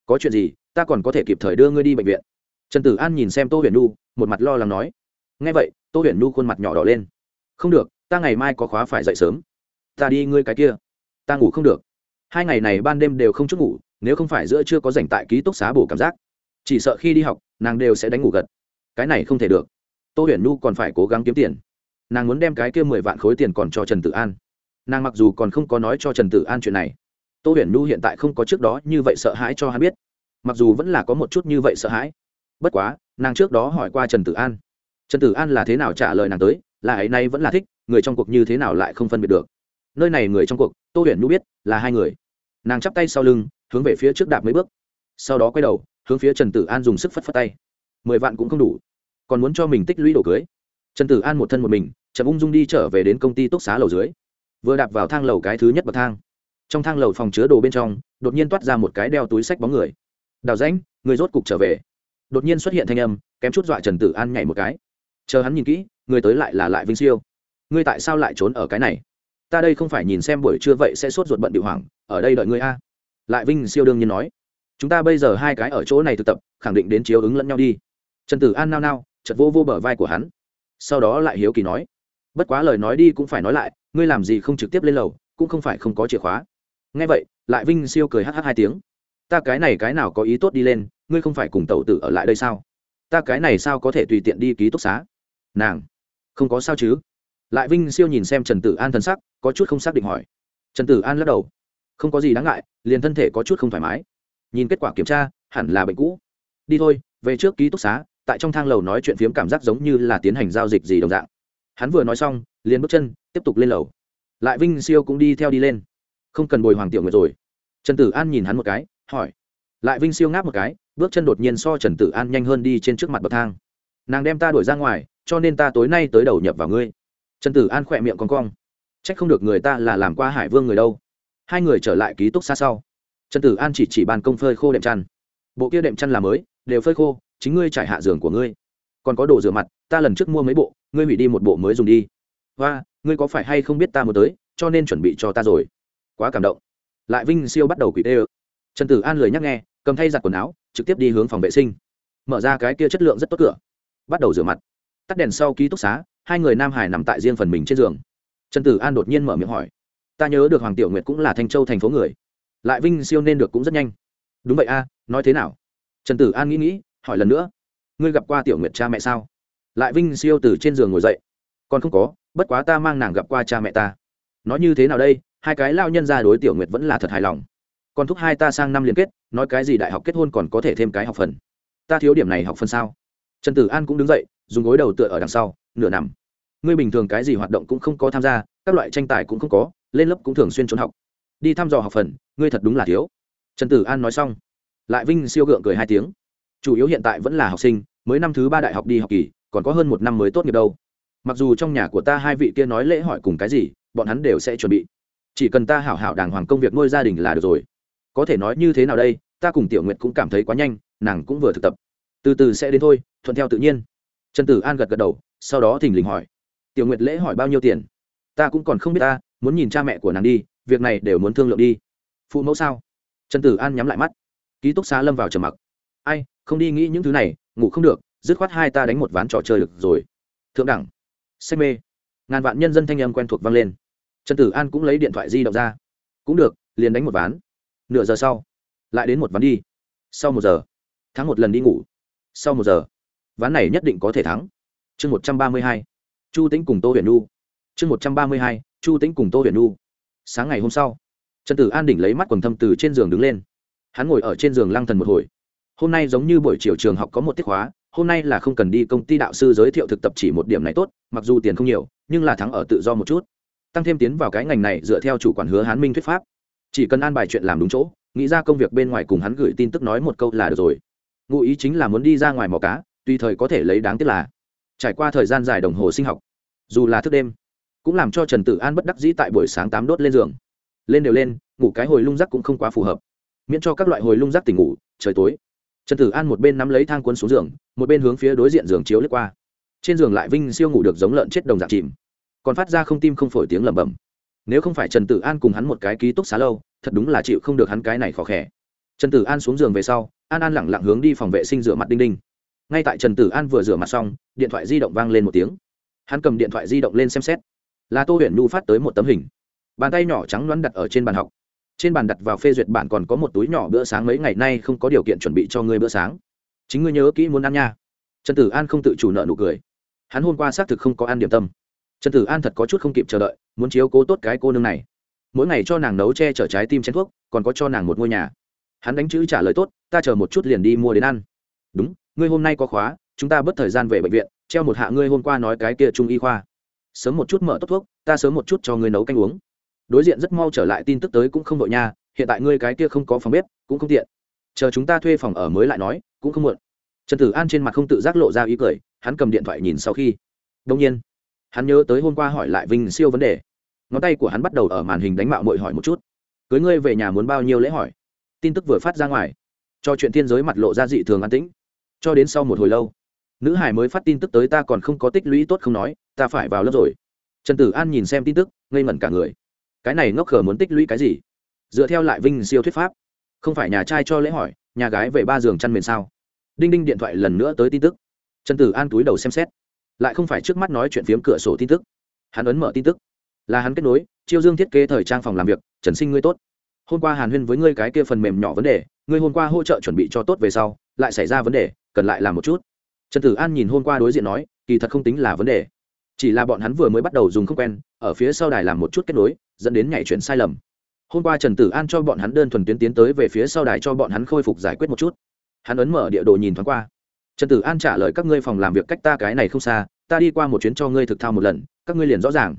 Có chuyện gì, ta còn có thể kịp thời đưa ngươi đi bệnh viện. Trần tử an nhìn xem tô huyền nu, một mặt lo lắng nói. Ngay vậy, tô huyền nu khuôn mặt nhỏ đỏ lên. Không được, ta ngày mai có khóa phải dậy sớm. Ta đi ngươi cái kia. Ta ngủ không được. Hai ngày này ban đêm đều không chút ngủ, nếu không phải giữa chưa có dành tại ký túc xá bổ cảm giác. Chỉ sợ khi đi học, nàng đều sẽ đánh ngủ gật. Cái này không thể được. Tô huyền nu còn phải cố gắng kiếm tiền. Nàng muốn đem cái kia mười vạn khối tiền còn cho trần tử an nàng mặc dù còn không có nói cho trần tử an chuyện này, tô huyền nu hiện tại không có trước đó như vậy sợ hãi cho hắn biết. Mặc dù vẫn là có một chút như vậy sợ hãi, bất quá, nàng trước đó hỏi qua trần tử an. Trần tử an là thế nào trả lời nàng tới, là ấy nay vẫn là thích, người trong cuộc như thế nào lại không phân biệt được. Nơi này người trong cuộc, tô huyền nu biết, là hai người. Nàng chắp tay sau lưng, hướng về phía trước đạp mấy bước. Sau đó quay đầu, hướng phía trần tử an dùng sức phất phất tay. Mười vạn cũng không đủ, còn muốn cho mình tích lũy đồ cưới. Trần tử an một thân một mình, chậm ung dung đi trở về đến công ty túc xá lầu dưới vừa đạp vào thang lầu cái thứ nhất bậc thang. Trong thang lầu phòng chứa đồ bên trong, đột nhiên toát ra một cái đeo túi sách bóng người. Đào rãnh, người rốt cục trở về. Đột nhiên xuất hiện thanh âm, kém chút dọa trần tử an nhảy một cái. Chờ hắn nhìn kỹ, người tới lại là lại vinh siêu. Ngươi tại sao lại trốn ở cái này? Ta đây không phải nhìn xem buổi trưa vậy sẽ sốt ruột bận điệu hoảng, ở đây đợi ngươi a. Lại vinh siêu đương nhiên nói. Chúng ta bây giờ hai cái ở chỗ này thực tập, khẳng định đến chiếu ứng lẫn nhau đi. Trần tử an nao nao chật vô vô bờ vai của hắn. Sau đó lại hiếu kỳ nói bất quá lời nói đi cũng phải nói lại, ngươi làm gì không trực tiếp lên lầu, cũng không phải không có chìa khóa. Ngay vậy, lại vinh siêu cười hh hai tiếng. Ta cái này cái nào có ý tốt đi lên, ngươi không phải cùng tàu tử ở lại đây sao? Ta cái này sao có thể tùy tiện đi ký túc xá? Nàng, không có sao chứ? Lại vinh siêu nhìn xem trần tử an thân sắc, có chút không xác định hỏi. Trần tử an lắc đầu. Không có gì đáng ngại, liền thân thể có chút không thoải mái. Nhìn kết quả kiểm tra, hẳn là bệnh cũ. Đi thôi, về trước ký túc xá, tại trong thang lầu nói chuyện phiếm cảm giác giống như là tiến hành giao dịch gì đồng dạng hắn vừa nói xong, liền bước chân, tiếp tục lên lầu. Lại vinh siêu cũng đi theo đi lên. Không cần bồi hoàng tiểu nguyệt rồi. Trần tử an nhìn hắn một cái, hỏi. Lại vinh siêu ngáp một cái, bước chân đột nhiên so trần tử an nhanh hơn đi trên trước mặt bậc thang. Nàng đem ta đuổi ra ngoài, cho nên ta tối nay tới đầu nhập vào ngươi. Trần tử an khỏe miệng con cong. C h ắ c không được người ta là làm qua hải vương người đâu. Hai người trở lại ký túc xa sau. Trần tử an chỉ chỉ bàn công phơi khô đệm chăn. Bộ kia đệm chăn là mới, đều phơi khô, chính ngươi trải hạ giường của ngươi. Còn có đồ rửa mặt, ta lần trước mua mấy bộ ngươi hủy đi một bộ mới dùng đi. Và ngươi có phải hay không biết ta muốn tới, cho nên chuẩn bị cho ta rồi. Quá cảm động. Lại vinh siêu bắt đầu quỷ tê ơ. Trần tử an lười nhắc nghe, cầm thay giặt quần áo, trực tiếp đi hướng phòng vệ sinh. Mở ra cái kia chất lượng rất tốt cửa. Bắt đầu rửa mặt. Tắt đèn sau ký túc xá, hai người nam hải nằm tại riêng phần mình trên giường. Trần tử an đột nhiên mở miệng hỏi. Ta nhớ được hoàng tiểu nguyệt cũng là thanh châu thành phố người. Lại vinh siêu nên được cũng rất nhanh. Đúng vậy a, nói thế nào? Trần tử an nghĩ nghĩ, hỏi lần nữa. Ngươi gặp qua tiểu nguyệt cha mẹ sao? Lại vinh siêu từ trên giường ngồi dậy. Còn không có, bất quá ta mang nàng gặp qua cha mẹ ta. Nói như thế nào đây? Hai cái lao nhân ra đối tiểu nguyệt vẫn là thật hài lòng. Còn thúc hai ta sang năm liên kết, nói cái gì đại học kết hôn còn có thể thêm cái học phần. Ta thiếu điểm này học phần sao? Trần tử an cũng đứng dậy, dùng gối đầu tựa ở đằng sau, nửa nằm. Ngươi bình thường cái gì hoạt động cũng không có tham gia, các loại tranh tài cũng không có, lên lớp cũng thường xuyên trốn học. Đi thăm dò học phần, ngươi thật đúng là thiếu. Trần tử an nói xong, lại vinh siêu gượng cười hai tiếng. Chủ yếu hiện tại vẫn là học sinh, mới năm thứ ba đại học đi học kỳ còn có hơn một năm mới tốt nghiệp đâu. Mặc dù trong nhà của ta hai vị kia nói lễ hỏi cùng cái gì, bọn hắn đều sẽ chuẩn bị. Chỉ cần ta hảo hảo đàng hoàng công việc nuôi gia đình là được rồi. Có thể nói như thế nào đây, ta cùng tiểu nguyệt cũng cảm thấy quá nhanh, nàng cũng vừa thực tập. Từ từ sẽ đến thôi, thuận theo tự nhiên. Trần tử an gật gật đầu, sau đó thình lình hỏi. Tiểu nguyệt lễ hỏi bao nhiêu tiền? Ta cũng còn không biết ta, muốn nhìn cha mẹ của nàng đi, việc này đều muốn thương lượng đi. Phụ mẫu sao? Trần tử an nhắm lại mắt. Ký túc xá lâm vào trầm mặc. Ai, không đi nghĩ những thứ này, ngủ không được dứt khoát hai ta đánh một ván trò chơi được rồi. Thượng đẳng. Say mê. Ngàn vạn nhân dân thanh âm quen thuộc vang lên. Trần tử an cũng lấy điện thoại di động ra. Cũng được, liền đánh một ván. Nửa giờ sau, lại đến một ván đi. Sau một giờ, thắng một lần đi ngủ. Sau một giờ, ván này nhất định có thể thắng. Chương một trăm ba mươi hai, chu tính cùng tô huyền nu chương một trăm ba mươi hai, chu tính cùng tô huyền nu sáng ngày hôm sau, trần tử an đỉnh lấy mắt quần thâm từ trên giường đứng lên. Hắn ngồi ở trên giường lăng thần một hồi. Hôm nay giống như buổi chiều trường học có một tiết khóa hôm nay là không cần đi công ty đạo sư giới thiệu thực tập chỉ một điểm này tốt, mặc dù tiền không nhiều, nhưng là thắng ở tự do một chút. Tăng thêm tiến vào cái ngành này dựa theo chủ quản hứa hán minh thuyết pháp. Chỉ cần an bài chuyện làm đúng chỗ, nghĩ ra công việc bên ngoài cùng hắn gửi tin tức nói một câu là được rồi. Ngụ ý chính là muốn đi ra ngoài mò cá, tùy thời có thể lấy đáng tiếc là. Trải qua thời gian dài đồng hồ sinh học, dù là thức đêm, cũng làm cho trần tử an bất đắc dĩ tại buổi sáng tám đốt lên giường. Lên đều lên, ngủ cái hồi lung rắc cũng không quá phù hợp. Miễn cho các loại hồi lung rắc tỉnh ngủ, trời tối trần tử an một bên nắm lấy thang cuốn xuống giường, một bên hướng phía đối diện giường chiếu lướt qua. Trên giường lại vinh siêu ngủ được giống lợn chết đồng dạng chìm. Còn phát ra không tim không phổi tiếng lẩm bẩm. Nếu không phải trần tử an cùng hắn một cái ký túc xá lâu, thật đúng là chịu không được hắn cái này khó khẽ trần tử an xuống giường về sau, an an lẳng lặng hướng đi phòng vệ sinh rửa mặt đinh đinh. Ngay tại trần tử an vừa rửa mặt xong, điện thoại di động vang lên một tiếng. Hắn cầm điện thoại di động lên xem xét. Là tô huyền nhu phát tới một tấm hình. Bàn tay nhỏ trắng loắn đặt ở trên bàn học trên bàn đặt vào phê duyệt bản còn có một túi nhỏ bữa sáng mấy ngày nay không có điều kiện chuẩn bị cho ngươi bữa sáng. Chính ngươi nhớ kỹ muốn ăn nha. Trần tử an không tự chủ nợ nụ cười. Hắn hôm qua xác thực không có ăn điểm tâm. Trần tử an thật có chút không kịp chờ đợi, muốn chiếu cố tốt cái cô nương này. Mỗi ngày cho nàng nấu che chở trái tim chén thuốc, còn có cho nàng một ngôi nhà. Hắn đánh chữ trả lời tốt, ta chờ một chút liền đi mua đến ăn. Đúng, ngươi hôm nay có khóa, chúng ta bớt thời gian về bệnh viện, treo một hạ ngươi hôm qua nói cái kia trung y khoa. Sớm một chút mở tốt thuốc, ta sớm một chút cho ngươi nấu canh uống đối diện rất mau trở lại tin tức tới cũng không đội nha, hiện tại ngươi cái kia không có phòng bếp, cũng không tiện. Chờ chúng ta thuê phòng ở mới lại nói, cũng không muộn. Trần tử an trên mặt không tự giác lộ ra ý cười, hắn cầm điện thoại nhìn sau khi. Đông nhiên, hắn nhớ tới hôm qua hỏi lại vinh siêu vấn đề. Ngón tay của hắn bắt đầu ở màn hình đánh mạo mội hỏi một chút. Cưới ngươi về nhà muốn bao nhiêu lễ hỏi? Tin tức vừa phát ra ngoài, cho chuyện thiên giới mặt lộ ra dị thường an tĩnh. Cho đến sau một hồi lâu, nữ hải mới phát tin tức tới ta còn không có tích lũy tốt không nói, ta phải vào lớp rồi. Trần tử an nhìn xem tin tức, ngây ngẩn cả người cái này ngốc khờ muốn tích lũy cái gì? Dựa theo lại vinh siêu thuyết pháp. Không phải nhà trai cho lễ hỏi, nhà gái về ba giường chăn mền sao? Đinh đinh điện thoại lần nữa tới tin tức. Trần tử an túi đầu xem xét. Lại không phải trước mắt nói chuyện phiếm cửa sổ tin tức. Hắn ấn mở tin tức. Là hắn kết nối, chiêu dương thiết kế thời trang phòng làm việc, trần sinh ngươi tốt. Hôm qua hàn huyên với ngươi cái kia phần mềm nhỏ vấn đề, ngươi hôm qua hỗ trợ chuẩn bị cho tốt về sau, lại xảy ra vấn đề, cần lại làm một chút. Trần tử an nhìn hôm qua đối diện nói, kỳ thật không tính là vấn đề chỉ là bọn hắn vừa mới bắt đầu dùng không quen, ở phía sau đài làm một chút kết nối, dẫn đến nhảy chuyển sai lầm. Hôm qua trần tử an cho bọn hắn đơn thuần tuyến tiến tới về phía sau đài cho bọn hắn khôi phục giải quyết một chút. Hắn ấn mở địa đồ nhìn thoáng qua. Trần tử an trả lời các ngươi phòng làm việc cách ta cái này không xa, ta đi qua một chuyến cho ngươi thực thao một lần, các ngươi liền rõ ràng.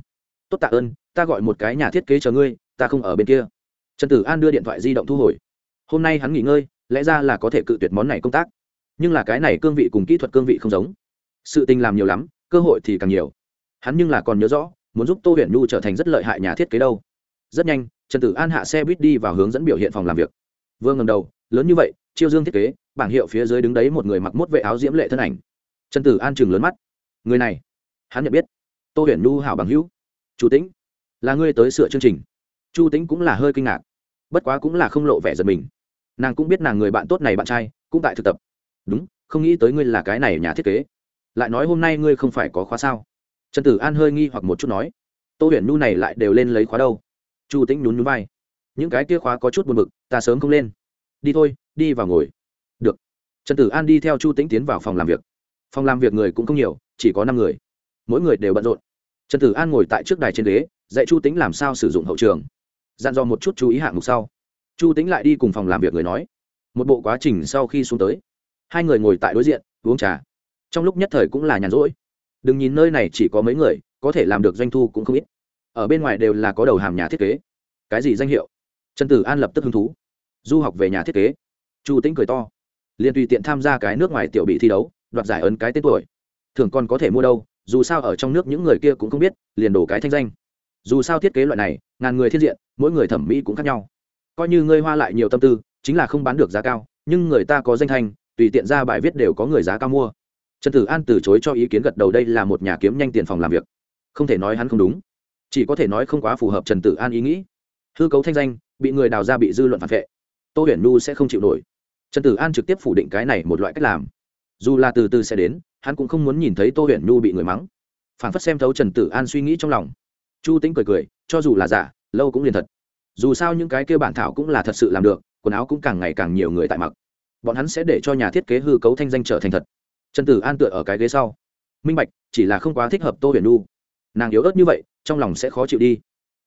Tốt tạ ơn, ta gọi một cái nhà thiết kế chờ ngươi, ta không ở bên kia. Trần tử an đưa điện thoại di động thu hồi. Hôm nay hắn nghỉ ngơi, lẽ ra là có thể cự tuyệt món này công tác. Nhưng là cái này cương vị cùng kỹ thuật cương vị không giống. Sự tình làm nhiều lắm, cơ hội thì càng nhiều hắn nhưng là còn nhớ rõ, muốn giúp tô huyền nhu trở thành rất lợi hại nhà thiết kế đâu. Rất nhanh, trần tử an hạ xe buýt đi vào hướng dẫn biểu hiện phòng làm việc. Vương ngầm đầu, lớn như vậy, chiêu dương thiết kế, bảng hiệu phía dưới đứng đấy một người mặc mốt vệ áo diễm lệ thân ảnh. Trần tử an chừng lớn mắt. Người này, hắn nhận biết. Tô huyền nhu hảo bằng hữu. Chủ tĩnh, là ngươi tới sửa chương trình. Chu tĩnh cũng là hơi kinh ngạc. Bất quá cũng là không lộ vẻ giật mình. Nàng cũng biết nàng người bạn tốt này bạn trai, cũng tại thực tập. Đúng, không nghĩ tới ngươi là cái này nhà thiết kế. Lại nói hôm nay ngươi không phải có khóa sao? Trần tử an hơi nghi hoặc một chút nói, tô huyền nhu này lại đều lên lấy khóa đâu? Chu tĩnh nhún nhún vai, những cái kia khóa có chút buồn bực, ta sớm không lên. Đi thôi, đi vào ngồi. Được. Trần tử an đi theo chu tĩnh tiến vào phòng làm việc. Phòng làm việc người cũng không nhiều, chỉ có năm người. Mỗi người đều bận rộn. Trần tử an ngồi tại trước đài trên ghế, dạy chu tĩnh làm sao sử dụng hậu trường. Dặn dò một chút chú ý hạng mục sau. Chu tĩnh lại đi cùng phòng làm việc người nói, một bộ quá trình sau khi xuống tới, hai người ngồi tại đối diện, uống trà. Trong lúc nhất thời cũng là nhàn rỗi đừng nhìn nơi này chỉ có mấy người, có thể làm được doanh thu cũng không ít. Ở bên ngoài đều là có đầu hàm nhà thiết kế. Cái gì danh hiệu? Trần tử an lập tức hứng thú. Du học về nhà thiết kế. Chu tĩnh cười to. Liền tùy tiện tham gia cái nước ngoài tiểu bị thi đấu, đoạt giải ấn cái tên tuổi. Thường còn có thể mua đâu, dù sao ở trong nước những người kia cũng không biết, liền đổ cái thanh danh. Dù sao thiết kế loại này, ngàn người thiên diện, mỗi người thẩm mỹ cũng khác nhau. Coi như ngươi hoa lại nhiều tâm tư, chính là không bán được giá cao, nhưng người ta có danh thanh, tùy tiện ra bài viết đều có người giá cao mua trần tử an từ chối cho ý kiến gật đầu đây là một nhà kiếm nhanh tiền phòng làm việc. Không thể nói hắn không đúng. Chỉ có thể nói không quá phù hợp trần tử an ý nghĩ. Hư cấu thanh danh, bị người đào ra bị dư luận phản vệ. Tô huyền nu sẽ không chịu nổi. Trần tử an trực tiếp phủ định cái này một loại cách làm. Dù là từ từ sẽ đến, hắn cũng không muốn nhìn thấy tô huyền nu bị người mắng. Phản phất xem thấu trần tử an suy nghĩ trong lòng. Chu tính cười cười, cho dù là giả, lâu cũng liền thật. Dù sao những cái kêu bản thảo cũng là thật sự làm được, quần áo cũng càng ngày càng nhiều người tại mặc. Bọn hắn sẽ để cho nhà thiết kế hư cấu thanh danh trở thành thật trần tử an tựa ở cái ghế sau. Minh bạch, chỉ là không quá thích hợp tô huyền nu nàng yếu ớt như vậy, trong lòng sẽ khó chịu đi.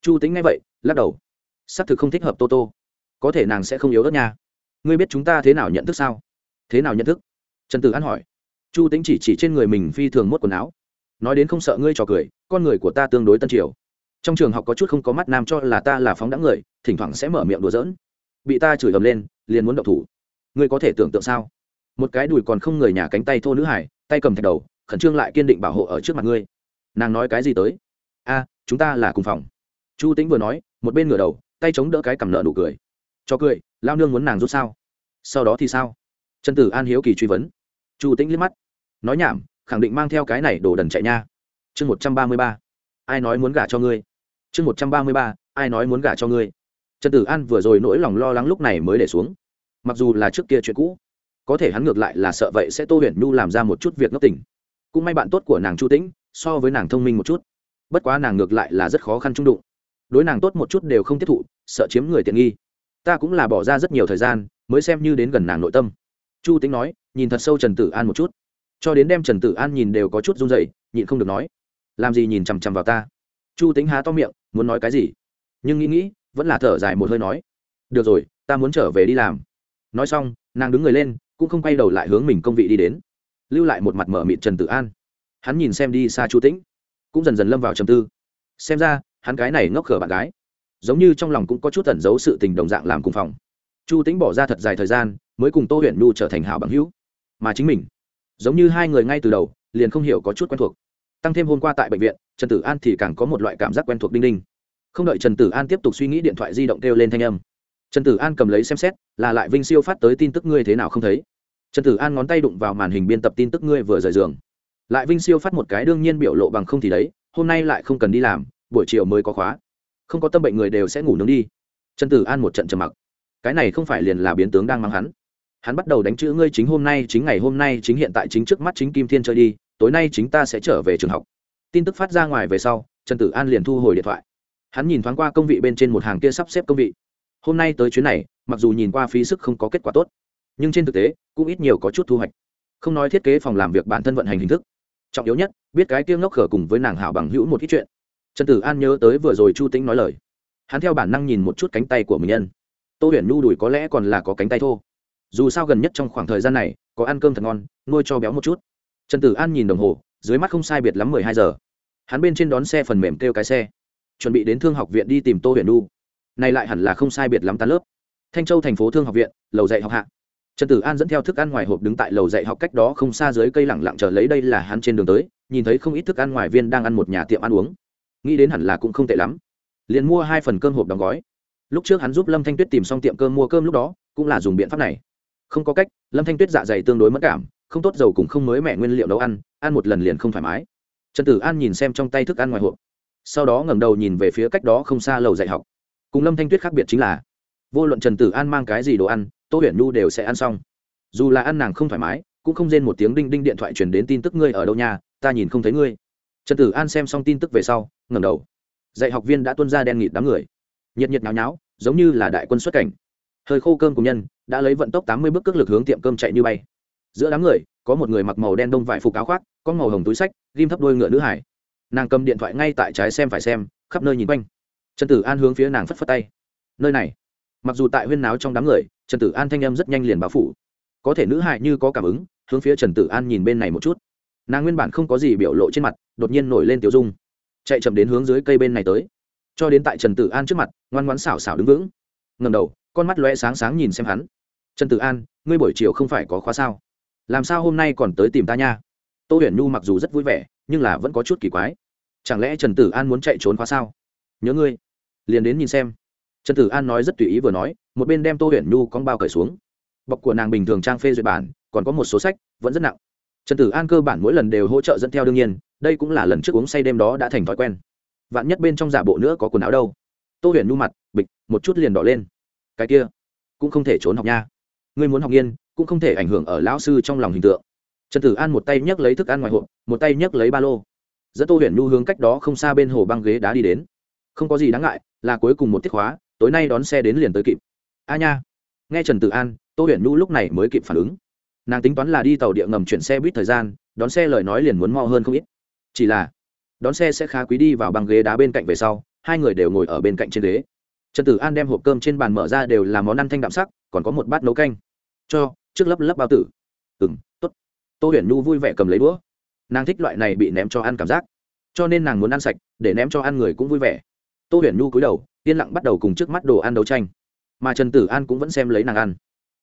Chu tính ngay vậy, lắc đầu. Xác thực không thích hợp tô tô. Có thể nàng sẽ không yếu ớt nha. Ngươi biết chúng ta thế nào nhận thức sao? Thế nào nhận thức? Trần tử an hỏi. Chu tính chỉ chỉ trên người mình phi thường mốt quần áo. Nói đến không sợ ngươi trò cười, con người của ta tương đối tân triều. Trong trường học có chút không có mắt nam cho là ta là phóng đãng người, thỉnh thoảng sẽ mở miệng đùa giỡn. Bị ta chửi ầm lên, liền muốn động thủ. Ngươi có thể tưởng tượng sao? Một cái đùi còn không người nhà cánh tay thô nữ hải, tay cầm thạch đầu, khẩn trương lại kiên định bảo hộ ở trước mặt ngươi. Nàng nói cái gì tới? A, chúng ta là cùng phòng. Chu tính vừa nói, một bên ngửa đầu, tay chống đỡ cái cầm nợ nụ cười. Cho cười, lao nương muốn nàng rút sao? Sau đó thì sao? Trần tử an hiếu kỳ truy vấn. Chu tĩnh liếc mắt. Nói nhảm, khẳng định mang theo cái này đổ đần chạy nha. Chương một trăm ba mươi ba, ai nói muốn gả cho ngươi? Chương một trăm ba mươi ba, ai nói muốn gả cho ngươi? Trần tử an vừa rồi nỗi lòng lo lắng lúc này mới để xuống. Mặc dù là trước kia chuyện cũ có thể hắn ngược lại là sợ vậy sẽ tô huyền nhu làm ra một chút việc ngốc tình. Cũng may bạn tốt của nàng chu tĩnh, so với nàng thông minh một chút. Bất quá nàng ngược lại là rất khó khăn trung đụng. Đối nàng tốt một chút đều không tiếp thụ, sợ chiếm người tiện nghi. Ta cũng là bỏ ra rất nhiều thời gian, mới xem như đến gần nàng nội tâm. Chu tính nói, nhìn thật sâu trần tử an một chút. Cho đến đem trần tử an nhìn đều có chút run dậy nhịn không được nói. Làm gì nhìn chằm chằm vào ta? Chu tính há to miệng, muốn nói cái gì? Nhưng nghĩ nghĩ, vẫn là thở dài một hơi nói. Được rồi, ta muốn trở về đi làm. Nói xong, nàng đứng người lên cũng không quay đầu lại hướng mình công vị đi đến. Lưu lại một mặt mở mịt trần tử an. Hắn nhìn xem đi xa chu tĩnh, cũng dần dần lâm vào trầm tư. Xem ra, hắn cái này ngốc khở bạn gái, giống như trong lòng cũng có chút tẩn giấu sự tình đồng dạng làm cùng phòng. Chu tĩnh bỏ ra thật dài thời gian, mới cùng tô huyền nhu trở thành hảo bằng hữu. Mà chính mình, giống như hai người ngay từ đầu, liền không hiểu có chút quen thuộc. Tăng thêm hôm qua tại bệnh viện, trần tử an thì càng có một loại cảm giác quen thuộc đinh đinh. Không đợi trần tử an tiếp tục suy nghĩ điện thoại di động kêu lên thanh âm trần tử an cầm lấy xem xét, là lại vinh siêu phát tới tin tức ngươi thế nào không thấy. Trần tử an ngón tay đụng vào màn hình biên tập tin tức ngươi vừa rời giường. Lại vinh siêu phát một cái đương nhiên biểu lộ bằng không thì đấy, hôm nay lại không cần đi làm, buổi chiều mới có khóa. Không có tâm bệnh người đều sẽ ngủ nướng đi. Trần tử an một trận trầm mặc. Cái này không phải liền là biến tướng đang mang hắn. Hắn bắt đầu đánh chữ ngươi chính hôm nay, chính ngày hôm nay, chính hiện tại, chính trước mắt, chính kim thiên chơi đi, tối nay chính ta sẽ trở về trường học. Tin tức phát ra ngoài về sau, trần tử an liền thu hồi điện thoại. Hắn nhìn thoáng qua công vị bên trên một hàng kia sắp xếp công vị hôm nay tới chuyến này, mặc dù nhìn qua phí sức không có kết quả tốt, nhưng trên thực tế, cũng ít nhiều có chút thu hoạch. Không nói thiết kế phòng làm việc bản thân vận hành hình thức, trọng yếu nhất, biết cái tiêu ngốc khở cùng với nàng hảo bằng hữu một ít chuyện. Trần tử an nhớ tới vừa rồi chu tĩnh nói lời. Hắn theo bản năng nhìn một chút cánh tay của mình nhân. Tô huyền nhu đùi có lẽ còn là có cánh tay thô. Dù sao gần nhất trong khoảng thời gian này, có ăn cơm thật ngon, nuôi cho béo một chút. Trần tử an nhìn đồng hồ, dưới mắt không sai biệt lắm mười hai giờ. Hắn bên trên đón xe phần mềm kêu cái xe. Chuẩn bị đến thương học viện đi tìm tô huyền nhu này lại hẳn là không sai biệt lắm tan lớp. Thanh châu thành phố thương học viện, lầu dạy học hạ. Trần tử an dẫn theo thức ăn ngoài hộp đứng tại lầu dạy học cách đó không xa dưới cây lẳng lặng chờ lấy đây là hắn trên đường tới, nhìn thấy không ít thức ăn ngoài viên đang ăn một nhà tiệm ăn uống. Nghĩ đến hẳn là cũng không tệ lắm. Liền mua hai phần cơm hộp đóng gói. Lúc trước hắn giúp lâm thanh tuyết tìm xong tiệm cơm mua cơm lúc đó, cũng là dùng biện pháp này. Không có cách, lâm thanh tuyết dạ dày tương đối mất cảm, không tốt dầu cùng không mới mẹ nguyên liệu nấu ăn ăn một lần liền không thoải mái. Trần tử an nhìn xem trong tay thức ăn ngoài hộp. Sau đó ngẩng đầu nhìn về phía cách đó không xa lầu dạy học cùng lâm thanh tuyết khác biệt chính là vô luận trần tử an mang cái gì đồ ăn tô huyền nhu đều sẽ ăn xong dù là ăn nàng không thoải mái cũng không rên một tiếng đinh đinh điện thoại truyền đến tin tức ngươi ở đâu nhà ta nhìn không thấy ngươi trần tử an xem xong tin tức về sau ngẩng đầu dạy học viên đã tuân ra đen nghịt đám người nhiệt nhiệt náo nháo giống như là đại quân xuất cảnh hơi khô cơm của nhân đã lấy vận tốc tám mươi bước cước lực hướng tiệm cơm chạy như bay giữa đám người có một người mặc màu đen đông vải phục áo khoác có màu hồng túi sách ghim thấp đôi ngựa nữ hải nàng cầm điện thoại ngay tại trái xem phải xem khắp nơi nhìn quanh trần tử an hướng phía nàng phất phất tay. Nơi này, mặc dù tại huyên náo trong đám người, trần tử an thanh âm rất nhanh liền báo phủ. Có thể nữ hại như có cảm ứng, hướng phía trần tử an nhìn bên này một chút. Nàng nguyên bản không có gì biểu lộ trên mặt, đột nhiên nổi lên tiểu dung. Chạy chậm đến hướng dưới cây bên này tới. Cho đến tại trần tử an trước mặt, ngoan ngoãn xảo xảo đứng vững. Ngầm đầu, con mắt loe sáng sáng nhìn xem hắn. Trần tử an, ngươi buổi chiều không phải có khóa sao? Làm sao hôm nay còn tới tìm ta nha? Tô huyền nhu mặc dù rất vui vẻ, nhưng là vẫn có chút kỳ quái. Chẳng lẽ trần tử an muốn chạy trốn khóa sao? Nhớ ngươi liền đến nhìn xem. Trần tử an nói rất tùy ý vừa nói, một bên đem tô huyền nhu con bao cởi xuống. Bọc của nàng bình thường trang phê duyệt bản, còn có một số sách, vẫn rất nặng. Trần tử an cơ bản mỗi lần đều hỗ trợ dẫn theo đương nhiên, đây cũng là lần trước uống say đêm đó đã thành thói quen. Vạn nhất bên trong giả bộ nữa có quần áo đâu. Tô huyền nhu mặt, bịch, một chút liền đỏ lên. Cái kia, cũng không thể trốn học nha. Ngươi muốn học nghiên, cũng không thể ảnh hưởng ở lão sư trong lòng hình tượng. Trần tử an một tay nhấc lấy thức ăn ngoài hộp, một tay nhấc lấy ba lô. Dẫn tô huyền nhu hướng cách đó không xa bên hồ băng ghế đá đi đến không có gì đáng ngại, là cuối cùng một tiết khóa, tối nay đón xe đến liền tới kịp. A nha. Nghe trần tử an, tô huyền nhu lúc này mới kịp phản ứng. Nàng tính toán là đi tàu địa ngầm chuyển xe buýt thời gian, đón xe lời nói liền muốn mo hơn không ít. Chỉ là, đón xe sẽ khá quý đi vào băng ghế đá bên cạnh về sau, hai người đều ngồi ở bên cạnh trên ghế. Trần tử an đem hộp cơm trên bàn mở ra đều là món ăn thanh đạm sắc, còn có một bát nấu canh. Cho, trước lấp lấp bao tử. Ừ m t ố t tô huyền nhu vui vẻ cầm lấy đũa. Nàng thích loại này bị ném cho ăn cảm giác. Cho nên nàng muốn ăn sạch, để ném cho ăn người cũng vui vẻ tô huyền nhu cúi đầu, yên lặng bắt đầu cùng trước mắt đồ ăn đấu tranh. Mà trần tử an cũng vẫn xem lấy nàng ăn.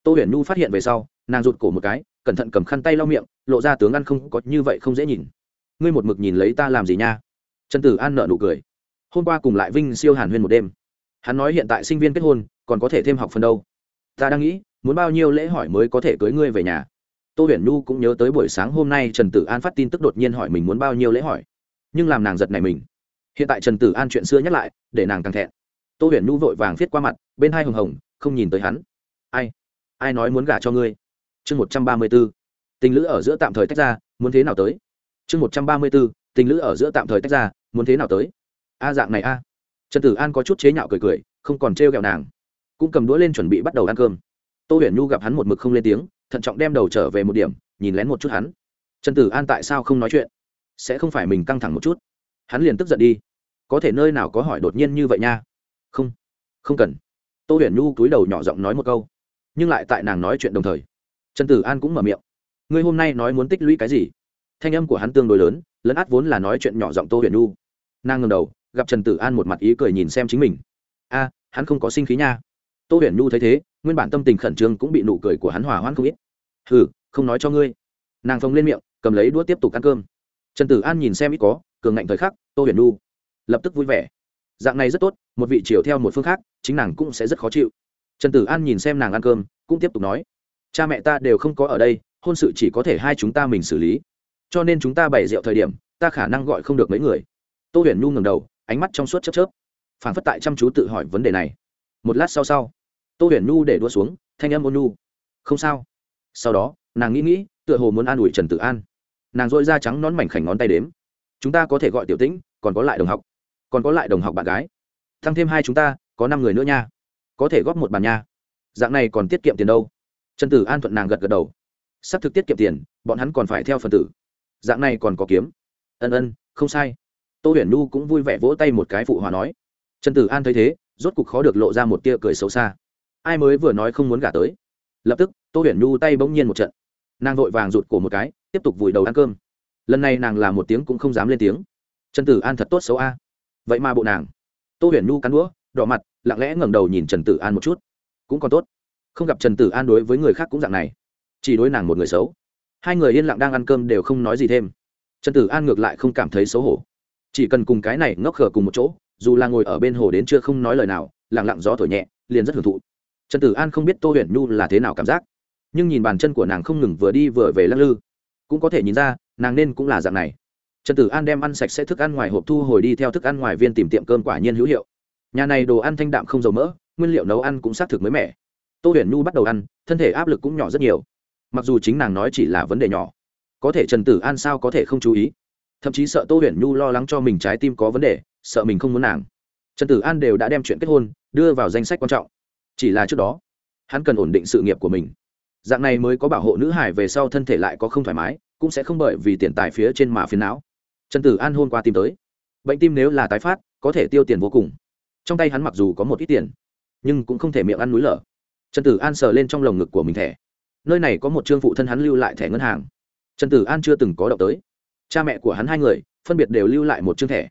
Tô huyền nhu phát hiện về sau, nàng rụt cổ một cái, cẩn thận cầm khăn tay lau miệng, lộ ra tướng ăn không có như vậy không dễ nhìn. Ngươi một mực nhìn lấy ta làm gì nha? Trần tử an nợ nụ cười. Hôm qua cùng lại vinh siêu hàn huyên một đêm. Hắn nói hiện tại sinh viên kết hôn, còn có thể thêm học phần đâu. Ta đang nghĩ, muốn bao nhiêu lễ hỏi mới có thể cưới ngươi về nhà? Tô huyền nhu cũng nhớ tới buổi sáng hôm nay trần tử an phát tin tức đột nhiên hỏi mình muốn bao nhiêu lễ hỏi. Nhưng làm nàng giật này mình hiện tại trần tử an chuyện xưa nhắc lại, để nàng càng thẹn. Tô huyền nhu vội vàng viết qua mặt, bên hai hồng hồng, không nhìn tới hắn. Ai? Ai nói muốn gả cho ngươi? Chương một trăm ba mươi b ố tình lữ ở giữa tạm thời tách ra, muốn thế nào tới? Chương một trăm ba mươi b ố tình lữ ở giữa tạm thời tách ra, muốn thế nào tới? A dạng này a. Trần tử an có chút chế nhạo cười cười, không còn trêu ghẹo nàng. Cũng cầm đũa lên chuẩn bị bắt đầu ăn cơm. Tô huyền nhu gặp hắn một mực không lên tiếng, thận trọng đem đầu trở về một điểm, nhìn lén một chút hắn. Trần tử an tại sao không nói chuyện? Sẽ không phải mình căng thẳng một chút? Hắn liền tức giận đi có thể nơi nào có hỏi đột nhiên như vậy nha? Không không cần. Tô huyền nhu cúi đầu nhỏ giọng nói một câu, nhưng lại tại nàng nói chuyện đồng thời. Trần tử an cũng mở miệng. Ngươi hôm nay nói muốn tích lũy cái gì? Thanh âm của hắn tương đối lớn, lấn át vốn là nói chuyện nhỏ giọng tô huyền nhu. Nàng ngầm đầu, gặp trần tử an một mặt ý cười nhìn xem chính mình. A, hắn không có sinh khí nha. Tô huyền nhu thấy thế, nguyên bản tâm tình khẩn trương cũng bị nụ cười của hắn hòa hoãn không ít. Hừ, không nói cho ngươi. Nàng phồng lên miệng, cầm lấy đũa tiếp tục ăn cơm. Trần tử an nhìn xem ít có, cường ngạnh thời khắc, tô huyền nhu lập tức vui vẻ. Dạng này rất tốt, một vị chiều theo một phương khác, chính nàng cũng sẽ rất khó chịu. Trần tử an nhìn xem nàng ăn cơm, cũng tiếp tục nói, cha mẹ ta đều không có ở đây, hôn sự chỉ có thể hai chúng ta mình xử lý. Cho nên chúng ta bày rượu thời điểm, ta khả năng gọi không được mấy người. Tô huyền nhu ngầm đầu, ánh mắt trong suốt chớp chớp. Phản phất tại chăm chú tự hỏi vấn đề này. Một lát sau sau, tô huyền nhu để đua xuống, thanh âm ôn nhu, không sao. Sau đó, nàng nghĩ nghĩ, tựa hồ muốn an ủi trần tử an. Nàng dội da trắng nón mảnh khảnh ngón tay đếm, chúng ta có thể gọi tiểu tĩnh, còn có lại đồng học còn có lại đồng học bạn gái. Thăng thêm hai chúng ta, có năm người nữa nha. Có thể góp một bàn nha. Dạng này còn tiết kiệm tiền đâu. Trần tử an thuận nàng gật gật đầu. S ắ c thực tiết kiệm tiền, bọn hắn còn phải theo phần tử. Dạng này còn có kiếm. Ân ân, không sai. Tô huyền nu cũng vui vẻ vỗ tay một cái phụ hòa nói. Trần tử an thấy thế, rốt cục khó được lộ ra một tia cười xấu xa. Ai mới vừa nói không muốn gả tới. Lập tức, tô huyền nu tay bỗng nhiên một trận. Nàng vội vàng rụt cổ một cái, tiếp tục vùi đầu ăn cơm. Lần này nàng làm một tiếng cũng không dám lên tiếng. Trần tử an thật tốt xấu a vậy mà bộ nàng. Tô huyền nu cắn đũa, đỏ mặt, lặng lẽ ngẩng đầu nhìn trần tử an một chút. Cũng còn tốt. Không gặp trần tử an đối với người khác cũng dạng này. Chỉ đối nàng một người xấu. Hai người yên lặng đang ăn cơm đều không nói gì thêm. Trần tử an ngược lại không cảm thấy xấu hổ. Chỉ cần cùng cái này ngốc khờ cùng một chỗ, dù là ngồi ở bên hồ đến chưa không nói lời nào lẳng lặng gió thổi nhẹ, liền rất hưởng thụ. Trần tử an không biết tô huyền nhu là thế nào cảm giác. Nhưng nhìn bàn chân của nàng không ngừng vừa đi vừa về lắc lư. Cũng có thể nhìn ra, nàng nên cũng là dạng này trần tử an đem ăn sạch sẽ thức ăn ngoài hộp thu hồi đi theo thức ăn ngoài viên tìm tiệm cơm quả nhiên hữu hiệu. Nhà này đồ ăn thanh đạm không dầu mỡ, nguyên liệu nấu ăn cũng xác thực mới mẻ. Tô huyền nhu bắt đầu ăn, thân thể áp lực cũng nhỏ rất nhiều. Mặc dù chính nàng nói chỉ là vấn đề nhỏ, có thể trần tử an sao có thể không chú ý? Thậm chí sợ tô huyền nhu lo lắng cho mình trái tim có vấn đề, sợ mình không muốn nàng. Trần tử an đều đã đem chuyện kết hôn, đưa vào danh sách quan trọng. Chỉ là trước đó, hắn cần ổn định sự nghiệp của mình. Dạng này mới có bảo hộ nữ hải về sau thân thể lại có không thoải mái, cũng sẽ không bởi vì tiền tài phía trên mà phiến não trần tử an hôm qua tìm tới. Bệnh tim nếu là tái phát, có thể tiêu tiền vô cùng. Trong tay hắn mặc dù có một ít tiền, nhưng cũng không thể miệng ăn núi lở. Trần tử an sờ lên trong lồng ngực của mình thẻ. Nơi này có một trương phụ thân hắn lưu lại thẻ ngân hàng. Trần tử an chưa từng có động tới. Cha mẹ của hắn hai người phân biệt đều lưu lại một chương thẻ.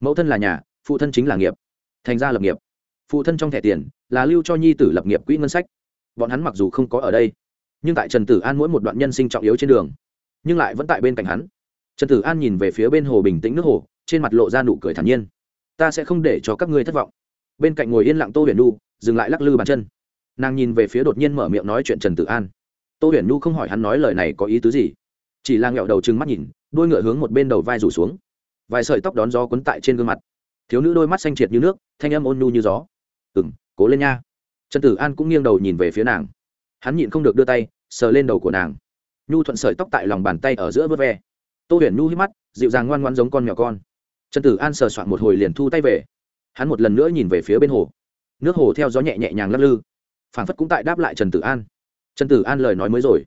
Mẫu thân là nhà, phụ thân chính là nghiệp. Thành ra lập nghiệp. Phụ thân trong thẻ tiền là lưu cho nhi tử lập nghiệp quỹ ngân sách. Bọn hắn mặc dù không có ở đây, nhưng tại trần tử an mỗi một đoạn nhân sinh trọng yếu trên đường, nhưng lại vẫn tại bên cạnh hắn trần tử an nhìn về phía bên hồ bình tĩnh nước hồ, trên mặt lộ ra nụ cười thản nhiên. Ta sẽ không để cho các ngươi thất vọng. Bên cạnh ngồi yên lặng tô huyền nu dừng lại lắc lư bàn chân. Nàng nhìn về phía đột nhiên mở miệng nói chuyện trần tử an. Tô huyền nu không hỏi hắn nói lời này có ý tứ gì, chỉ là nghẹo đầu trừng mắt nhìn, đôi ngựa hướng một bên đầu vai rủ xuống. Vài sợi tóc đón gió quấn tại trên gương mặt. Thiếu nữ đôi mắt xanh triệt như nước, thanh âm ôn nu như gió. Ừ m cố lên nha. Trần tử an cũng nghiêng đầu nhìn về phía nàng. Hắn nhịn không được đưa tay, sờ lên đầu của nàng. Nhu thuận sợi tóc tại lòng bàn tay ở giữa vớt ve tô huyền Nu hít mắt, dịu dàng ngoan ngoan giống con nhỏ con. Trần tử an sờ soạn một hồi liền thu tay về. Hắn một lần nữa nhìn về phía bên hồ. Nước hồ theo gió nhẹ nhẹ nhàng lắc lư. Phản phất cũng tại đáp lại trần tử an. Trần tử an lời nói mới rồi.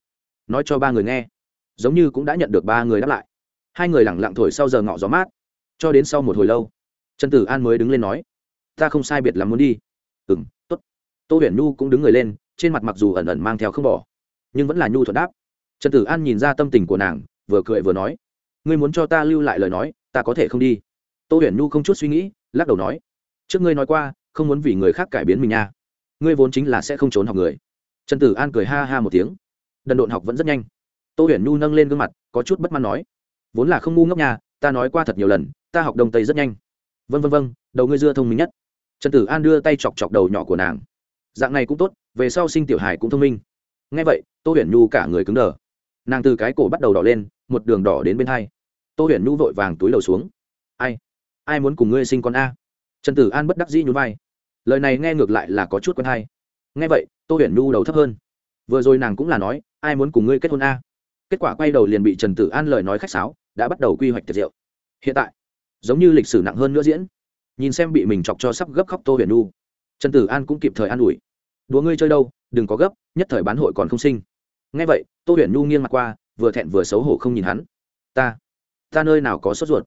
Nói cho ba người nghe. Giống như cũng đã nhận được ba người đáp lại. Hai người lẳng lặng thổi sau giờ ngọ gió mát. Cho đến sau một hồi lâu, trần tử an mới đứng lên nói, ta không sai biệt lắm muốn đi. Ừ m t ố t tô huyền nhu cũng đứng người lên, trên mặt mặc dù ẩn ẩn mang theo không bỏ, nhưng vẫn là nhu thuận đáp. Trần tử an nhìn ra tâm tình của nàng, vừa cười vừa nói ngươi muốn cho ta lưu lại lời nói, ta có thể không đi. Tô huyền nhu không chút suy nghĩ, lắc đầu nói, trước ngươi nói qua, không muốn vì người khác cải biến mình nha. Ngươi vốn chính là sẽ không trốn học người. Trần tử an cười ha ha một tiếng. Đần độn học vẫn rất nhanh. Tô huyền nhu nâng lên gương mặt, có chút bất mãn nói, vốn là không ngu ngốc nhà ta nói qua thật nhiều lần, ta học đông tây rất nhanh. Vân vân vân đầu ngươi dưa thông minh nhất. Trần tử an đưa tay chọc chọc đầu nhỏ của nàng. Dạng này cũng tốt, về sau sinh tiểu hải cũng thông minh. Ngay vậy, tô huyền nhu cả người cứng đờ. Nàng từ cái cổ bắt đầu đỏ lên một đường đỏ đến bên hai. Tô huyền nhu vội vàng túi đầu xuống. Ai? Ai muốn cùng ngươi sinh con a? Trần tử an bất đắc dĩ nhún vai. Lời này nghe ngược lại là có chút quen hay. Nghe vậy, tô huyền nhu đầu thấp hơn. Vừa rồi nàng cũng là nói, ai muốn cùng ngươi kết hôn a? Kết quả quay đầu liền bị trần tử an lời nói khách sáo, đã bắt đầu quy hoạch tiệc rượu. Hiện tại, giống như lịch sử nặng hơn nữa diễn. Nhìn xem bị mình chọc cho sắp gấp khóc tô huyền nhu. Trần tử an cũng kịp thời an ủi. Đùa ngươi chơi đâu, đừng có gấp, nhất thời bán hội còn không sinh. Nghe vậy, tô huyền nhu nghiêng mặt qua vừa thẹn vừa xấu hổ không nhìn hắn. Ta ta nơi nào có sốt ruột?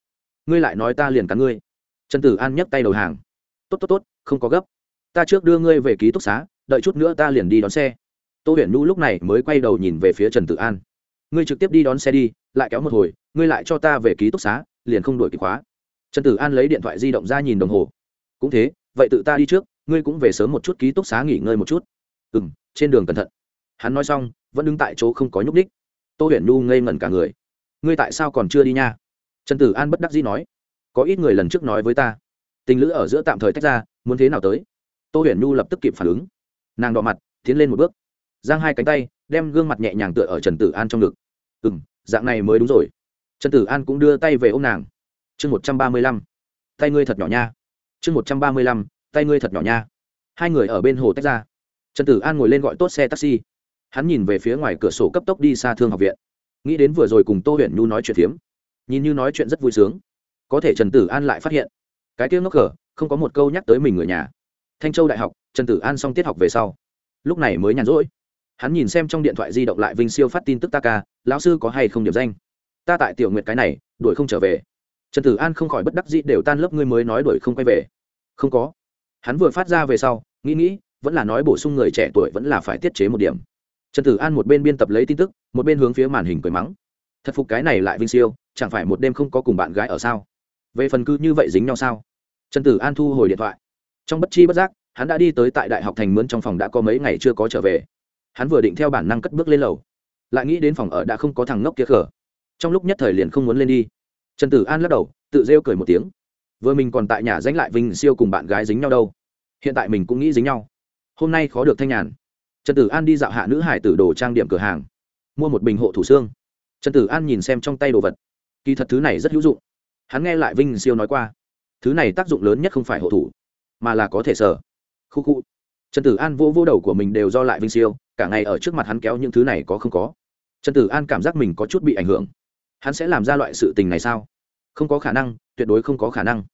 Ngươi lại nói ta liền cắn ngươi. Trần tử an nhấc tay đầu hàng. Tốt tốt tốt, không có gấp. Ta trước đưa ngươi về ký túc xá, đợi chút nữa ta liền đi đón xe. Tô huyền nhu lúc này mới quay đầu nhìn về phía trần tử an. Ngươi trực tiếp đi đón xe đi, lại kéo một hồi, ngươi lại cho ta về ký túc xá, liền không đổi kịp khóa. Trần tử an lấy điện thoại di động ra nhìn đồng hồ. Cũng thế, vậy tự ta đi trước, ngươi cũng về sớm một chút ký túc xá nghỉ ngơi một chút. Ừ m trên đường cẩn thận. Hắn nói xong, vẫn đứng tại chỗ không có nhúc ních tô huyền nhu ngây ngẩn cả người. Ngươi tại sao còn chưa đi nha? Trần tử an bất đắc dĩ nói. Có ít người lần trước nói với ta, tình lữ ở giữa tạm thời tách ra, muốn thế nào tới? Tô huyền nhu lập tức kịp phản ứng. Nàng đỏ mặt, tiến lên một bước, giang hai cánh tay, đem gương mặt nhẹ nhàng tựa ở trần tử an trong ngực. Ừ m dạng này mới đúng rồi. Trần tử an cũng đưa tay về ô m nàng. Chương một trăm ba mươi lăm, tay ngươi thật nhỏ nha. Chương một trăm ba mươi lăm, tay ngươi thật nhỏ nha. Hai người ở bên hồ tách ra. Trần tử an ngồi lên gọi tốt xe taxi hắn nhìn về phía ngoài cửa sổ cấp tốc đi xa thương học viện. Nghĩ đến vừa rồi cùng tô huyền nhu nói chuyện phiếm nhìn như nói chuyện rất vui sướng. Có thể trần tử an lại phát hiện, cái tiếng ngốc cờ, không có một câu nhắc tới mình người nhà. Thanh châu đại học, trần tử an xong tiết học về sau, lúc này mới nhàn rỗi. Hắn nhìn xem trong điện thoại di động lại vinh siêu phát tin tức ta ca lão sư có hay không điểm danh? Ta tại tiểu nguyện cái này, đuổi không trở về. Trần tử an không khỏi bất đắc dĩ đều tan lớp ngươi mới nói đuổi không quay về. Không có. Hắn vừa phát ra về sau, nghĩ nghĩ, vẫn là nói bổ sung người trẻ tuổi vẫn là phải tiết chế một điểm trần tử an một bên biên tập lấy tin tức, một bên hướng phía màn hình cười mắng. Thật phục cái này lại vinh siêu, chẳng phải một đêm không có cùng bạn gái ở sao? Về phần cư như vậy dính nhau sao? Trần tử an thu hồi điện thoại. Trong bất chi bất giác, hắn đã đi tới tại đại học thành mướn trong phòng đã có mấy ngày chưa có trở về. Hắn vừa định theo bản năng cất bước lên lầu. Lại nghĩ đến phòng ở đã không có thằng ngốc kia khở. Trong lúc nhất thời liền không muốn lên đi. Trần tử an lắc đầu, tự rêu cười một tiếng. Vừa mình còn tại nhà danh lại vinh siêu cùng bạn gái dính nhau đâu. Hiện tại mình cũng nghĩ dính nhau. Hôm nay khó được thanh nhàn trần tử an đi dạo hạ nữ hải tử đồ trang điểm cửa hàng. Mua một bình hộ thủ xương. Trần tử an nhìn xem trong tay đồ vật. Kỳ thật thứ này rất hữu dụng. Hắn nghe lại vinh siêu nói qua, thứ này tác dụng lớn nhất không phải hộ thủ, mà là có thể sở khu khu. Trần tử an vô vô đầu của mình đều do lại vinh siêu, cả ngày ở trước mặt hắn kéo những thứ này có không có. Trần tử an cảm giác mình có chút bị ảnh hưởng. Hắn sẽ làm ra loại sự tình này sao? Không có khả năng, tuyệt đối không có khả năng.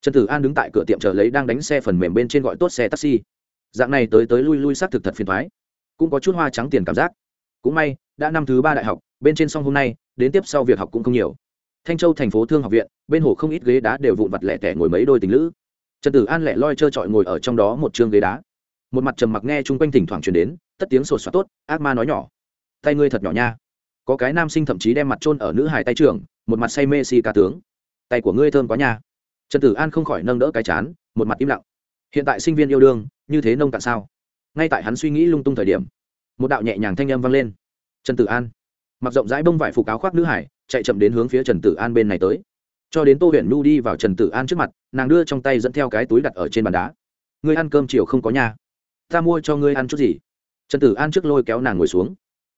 Trần tử an đứng tại cửa tiệm chờ lấy đang đánh xe phần mềm bên trên gọi tốt xe taxi. Dạng này tới tới lui lui xác thực thật phiền thoái cũng có chút hoa trắng tiền cảm giác. Cũng may, đã năm thứ ba đại học, bên trên xong hôm nay, đến tiếp sau việc học cũng không nhiều. Thanh châu thành phố thương học viện, bên hồ không ít ghế đá đều vụn vặt lẻ tẻ ngồi mấy đôi tình lữ. Trần tử an lẻ loi trơ trọi ngồi ở trong đó một chương ghế đá. Một mặt trầm mặc nghe chung quanh thỉnh thoảng truyền đến, tất tiếng sột soát tốt, ác ma nói nhỏ. Tay ngươi thật nhỏ nha. Có cái nam sinh thậm chí đem mặt trôn ở nữ hài tay trưởng, một mặt say mê si ca tướng. Tay của ngươi thơm quá nha. Trần tử an không khỏi nâng đỡ cái chán, một mặt im lặng. Hiện tại sinh viên yêu đương, như thế nông cạn sao? Ngay tại hắn suy nghĩ lung tung thời điểm, một đạo nhẹ nhàng thanh âm vang lên. Trần tử an. Mặc rộng rãi bông vải phục áo khoác nữ hải, chạy chậm đến hướng phía trần tử an bên này tới. Cho đến tô huyền nhu đi vào trần tử an trước mặt, nàng đưa trong tay dẫn theo cái túi đặt ở trên bàn đá. Ngươi ăn cơm chiều không có nhà? Ta mua cho ngươi ăn chút gì? Trần tử an trước lôi kéo nàng ngồi xuống.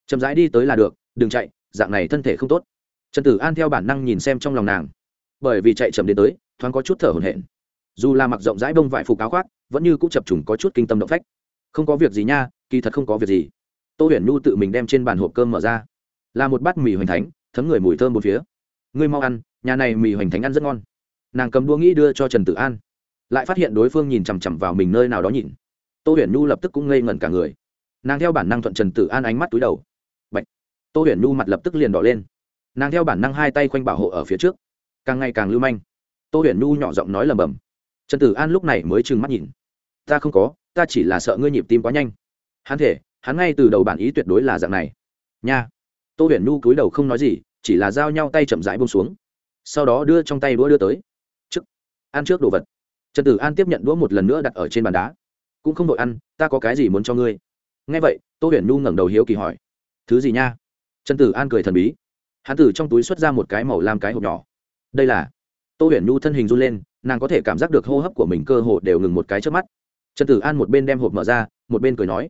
Chậm rãi đi tới là được, đừng chạy, dạng này thân thể không tốt. Trần tử an theo bản năng nhìn xem trong lòng nàng. Bởi vì chạy chậm đến tới, thoáng có chút thở hổn hển. Dù là mặc rộng rãi bông vải phục áo khoác, vẫn như cũng chập trùng có chút kinh tâm động phách không có việc gì nha, kỳ thật không có việc gì. Tô huyền nhu tự mình đem trên bàn hộp cơm mở ra. Là một bát mì hoành thánh, thấm người mùi thơm một phía. Ngươi mau ăn, nhà này mì hoành thánh ăn rất ngon. Nàng cầm đua nghĩ đưa cho trần tử an. Lại phát hiện đối phương nhìn chằm chằm vào mình nơi nào đó nhìn. Tô huyền nhu lập tức cũng ngây ngẩn cả người. Nàng theo bản năng thuận trần tử an ánh mắt túi đầu. Bạch. tô huyền nhu mặt lập tức liền đỏ lên. Nàng theo bản năng hai tay khoanh bảo hộ ở phía trước. Càng ngày càng lưu manh. Tô huyền nhu nhỏ giọng nói lầm bầm trần tử an lúc này mới trừng mắt nhìn. Ta không có ta chỉ là sợ ngươi nhịp tim quá nhanh. Hắn thể, hắn ngay từ đầu bản ý tuyệt đối là dạng này. Nha. Tô huyền nhu cúi đầu không nói gì, chỉ là giao nhau tay chậm rãi bông xuống. Sau đó đưa trong tay đũa đưa tới. Trước. Ăn trước đồ vật. Trần tử an tiếp nhận đũa một lần nữa đặt ở trên bàn đá. Cũng không đội ăn, ta có cái gì muốn cho ngươi? Nghe vậy, tô huyền nhu ngẩng đầu hiếu kỳ hỏi. Thứ gì nha? Trần tử an cười thần bí. Hắn từ trong túi xuất ra một cái màu lam cái hộp nhỏ. Đây là. Tô huyền nhu thân hình run lên, nàng có thể cảm giác được hô hấp của mình cơ hồ đều ngừng một cái trước mắt trần tử an một bên đem hộp mở ra, một bên cười nói,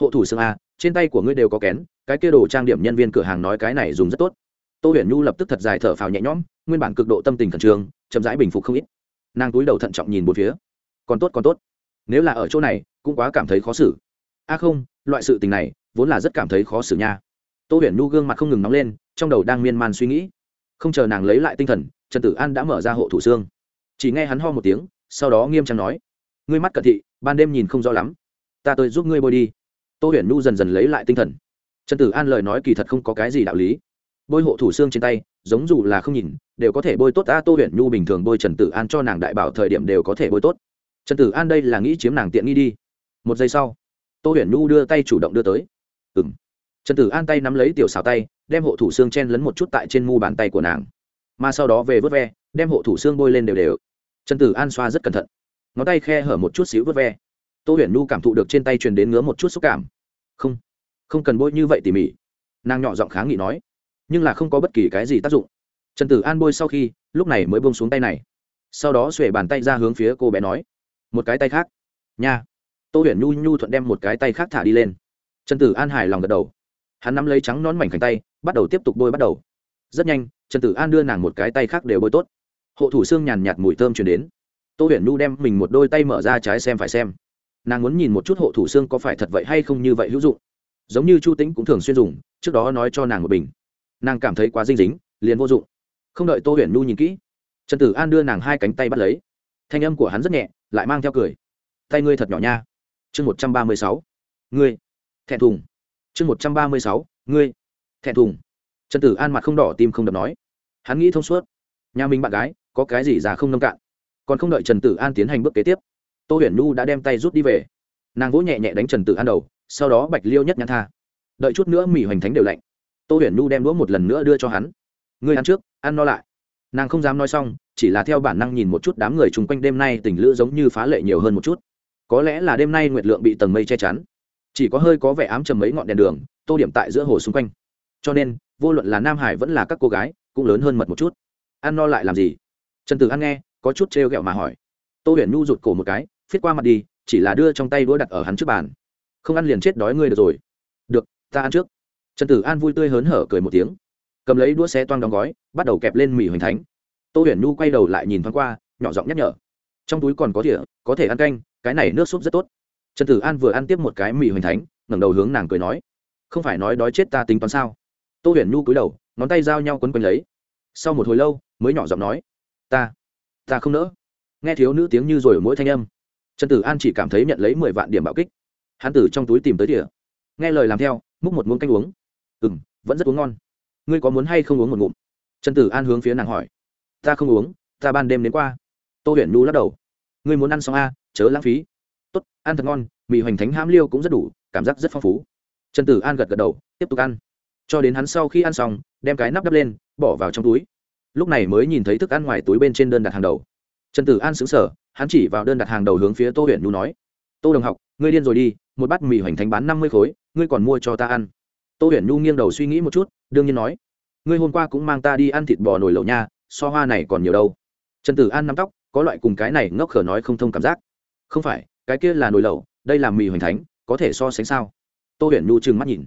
hộ thủ xương a, trên tay của ngươi đều có kén, cái kia đồ trang điểm nhân viên cửa hàng nói cái này dùng rất tốt. Tô huyền nhu lập tức thật dài thở phào nhẹ nhõm, nguyên bản cực độ tâm tình khẩn trương, chậm rãi bình phục không ít. Nàng túi đầu thận trọng nhìn một phía. Còn tốt còn tốt. Nếu là ở chỗ này, cũng quá cảm thấy khó xử. A không, loại sự tình này, vốn là rất cảm thấy khó xử nha. Tô huyền nhu gương mặt không ngừng nóng lên, trong đầu đang miên man suy nghĩ. Không chờ nàng lấy lại tinh thần, trần tử an đã mở ra hộ thủ xương. Chỉ nghe hắn ho một tiếng, sau đó nghiêm trang nói ngươi mắt cận thị, ban đêm nhìn không rõ lắm. Ta tới giúp ngươi bôi đi. Tô huyền nhu dần dần lấy lại tinh thần. Trần tử an lời nói kỳ thật không có cái gì đạo lý. Bôi hộ thủ xương trên tay, giống dù là không nhìn, đều có thể bôi tốt. Ta tô huyền nhu bình thường bôi trần tử an cho nàng đại bảo thời điểm đều có thể bôi tốt. Trần tử an đây là nghĩ chiếm nàng tiện nghi đi. Một giây sau, tô huyền nhu đưa tay chủ động đưa tới. Ừ m trần tử an tay nắm lấy tiểu xào tay, đem hộ thủ xương chen lấn một chút tại trên mu bàn tay của nàng. Mà sau đó về vớt ve, đem hộ thủ xương bôi lên đều đều. Trần tử an xoa rất cẩn thận ngón tay khe hở một chút xíu vớt ve. Tô huyền nhu cảm thụ được trên tay truyền đến ngứa một chút xúc cảm. Không không cần bôi như vậy tỉ mỉ. Nàng nhỏ giọng kháng nghị nói. Nhưng là không có bất kỳ cái gì tác dụng. Trần tử an bôi sau khi, lúc này mới bông xuống tay này. Sau đó xuể bàn tay ra hướng phía cô bé nói. Một cái tay khác. Nha. Tô huyền nhu nhu thuận đem một cái tay khác thả đi lên. Trần tử an hài lòng gật đầu. Hắn nắm lấy trắng nón mảnh khảnh tay, bắt đầu tiếp tục bôi bắt đầu. Rất nhanh, trần tử an đưa nàng một cái tay khác đều bôi tốt. Hộ thủ xương nhàn nhạt mùi thơm chuyển đến tô huyền nhu đem mình một đôi tay mở ra trái xem phải xem. Nàng muốn nhìn một chút hộ thủ xương có phải thật vậy hay không như vậy hữu dụng. Giống như chu tĩnh cũng thường xuyên dùng, trước đó nói cho nàng một bình. Nàng cảm thấy quá dinh dính, liền vô dụng. Không đợi tô huyền nhu nhìn kỹ, trần tử an đưa nàng hai cánh tay bắt lấy. Thanh âm của hắn rất nhẹ, lại mang theo cười. Tay ngươi thật nhỏ nha. Chương một trăm ba mươi sáu. Ngươi, thẹn thùng. Chương một trăm ba mươi sáu. Ngươi, thẹn thùng. Trần tử an mặt không đỏ, tim không đập nói. Hắn nghĩ thông suốt. Nhà mình bạn gái, có cái gì già không nông cạn? Còn không đợi trần tử an tiến hành bước kế tiếp tô huyền nhu đã đem tay rút đi về nàng vỗ nhẹ nhẹ đánh trần tử an đầu sau đó bạch liêu nhất nhãn tha đợi chút nữa mỹ hoành thánh đều lạnh tô huyền nhu đem đũa một lần nữa đưa cho hắn ngươi ăn trước ăn no lại nàng không dám nói xong chỉ là theo bản năng nhìn một chút đám người chung quanh đêm nay tình lữ giống như phá lệ nhiều hơn một chút có lẽ là đêm nay nguyệt lượng bị tầng mây che chắn chỉ có hơi có vẻ ám trầm mấy ngọn đèn đường tô điểm tại giữa hồ xung quanh cho nên vô luận là nam hải vẫn là các cô gái cũng lớn hơn mật một chút ăn no lại làm gì trần tử An nghe có chút trêu ghẹo mà hỏi. Tô huyền nhu rụt cổ một cái, phiết qua mặt đi, chỉ là đưa trong tay đũa đặt ở hắn trước bàn. Không ăn liền chết đói ngươi được rồi. Được, ta ăn trước. Trần tử an vui tươi hớn hở cười một tiếng. Cầm lấy đũa xe toang đóng gói, bắt đầu kẹp lên mì hoành thánh. Tô huyền nhu quay đầu lại nhìn thoáng qua, nhỏ giọng nhắc nhở. Trong túi còn có thỉa có thể ăn canh, cái này nước súp rất tốt. Trần tử an vừa ăn tiếp một cái mì hoành thánh, ngẩng đầu hướng nàng cười nói. Không phải nói đói chết ta tính toán sao? Tô huyền nhu cúi đầu, ngón tay giao nhau quấn quanh lấy. Sau một hồi lâu, mới nhỏ giọng nói. Ta ta không nỡ. Nghe thiếu nữ tiếng như rồi ở mỗi thanh âm, trần tử an chỉ cảm thấy nhận lấy mười vạn điểm bạo kích. Hắn tử trong túi tìm tới tỉa nghe lời làm theo, múc một muỗng canh uống. Ừ m vẫn rất uống ngon. Ngươi có muốn hay không uống một ngụm? Trần tử an hướng phía nàng hỏi. Ta không uống, ta ban đêm đến qua. Tô huyền nhu lắc đầu. Ngươi muốn ăn xong a chớ lãng phí. Tốt, ăn thật ngon, mì hoành thánh hãm liêu cũng rất đủ, cảm giác rất phong phú. Trần tử an gật gật đầu, tiếp tục ăn. Cho đến hắn sau khi ăn xong, đem cái nắp đắp lên, bỏ vào trong túi lúc này mới nhìn thấy thức ăn ngoài túi bên trên đơn đặt hàng đầu. Trần tử an xứng sở hắn chỉ vào đơn đặt hàng đầu hướng phía tô huyện nhu nói, tô đồng học, ngươi điên rồi đi, một bát mì hoành thánh bán năm mươi khối, ngươi còn mua cho ta ăn. Tô huyền nhu nghiêng đầu suy nghĩ một chút, đương nhiên nói, ngươi hôm qua cũng mang ta đi ăn thịt bò nồi lẩu nha, so hoa này còn nhiều đâu. Trần tử an nắm tóc, có loại cùng cái này ngốc khở nói không thông cảm giác. Không phải, cái kia là nồi lẩu, đây là mì hoành thánh, có thể so sánh sao? Tô huyền nhu trừng mắt nhìn,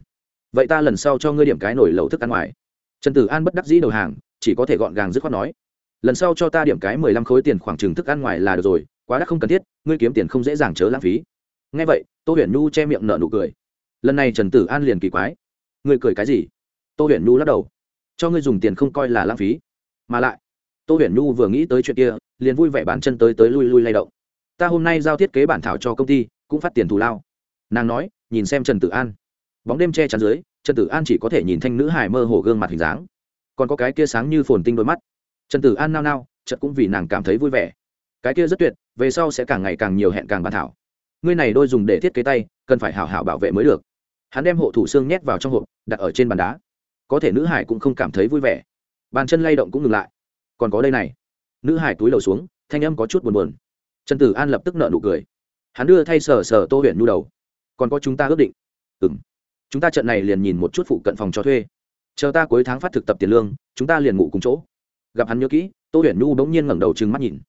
vậy ta lần sau cho ngươi điểm cái nồi lẩu thức ăn ngoài. Trần tử an bất đắc dĩ đầu hàng chỉ có thể gọn gàng dứt khoát nói. Lần sau cho ta điểm cái mười lăm khối tiền khoảng trừng thức ăn ngoài là được rồi, quá đắt không cần thiết, ngươi kiếm tiền không dễ dàng chớ lãng phí. Ngay vậy, tô huyền nhu che miệng nở nụ cười. Lần này trần tử an liền kỳ quái. Ngươi cười cái gì? Tô huyền nhu lắc đầu. Cho ngươi dùng tiền không coi là lãng phí. Mà lại, tô huyền nhu vừa nghĩ tới chuyện kia, liền vui vẻ bàn chân tới tới lui lui lay động. Ta hôm nay giao thiết kế bản thảo cho công ty, cũng phát tiền thù lao. Nàng nói, nhìn xem trần tử an. Bóng đêm che chắn dưới, trần tử an chỉ có thể nhìn thanh nữ hài mơ hồ gương mặt hình dáng còn có cái kia sáng như phồn tinh đôi mắt. Trần tử an nao nao trận cũng vì nàng cảm thấy vui vẻ. Cái kia rất tuyệt, về sau sẽ càng ngày càng nhiều hẹn càng bàn thảo. Ngươi này đôi dùng để thiết kế tay, cần phải hảo hảo bảo vệ mới được. Hắn đem hộ thủ xương nhét vào trong hộp, đặt ở trên bàn đá. Có thể nữ hải cũng không cảm thấy vui vẻ. Bàn chân lay động cũng ngừng lại. Còn có đây này. Nữ hải túi đầu xuống, thanh âm có chút buồn buồn. Trần tử an lập tức nợ nụ cười. Hắn đưa thay sờ sờ tô huyện nhu đầu. Còn có chúng ta ước định. Ừ m chúng ta trận này liền nhìn một chút phụ cận phòng cho thuê chờ ta cuối tháng phát thực tập tiền lương, chúng ta liền ngủ cùng chỗ. Gặp hắn nhớ kỹ, tô huyền nhu bỗng nhiên ngẩng đầu trừng mắt nhìn.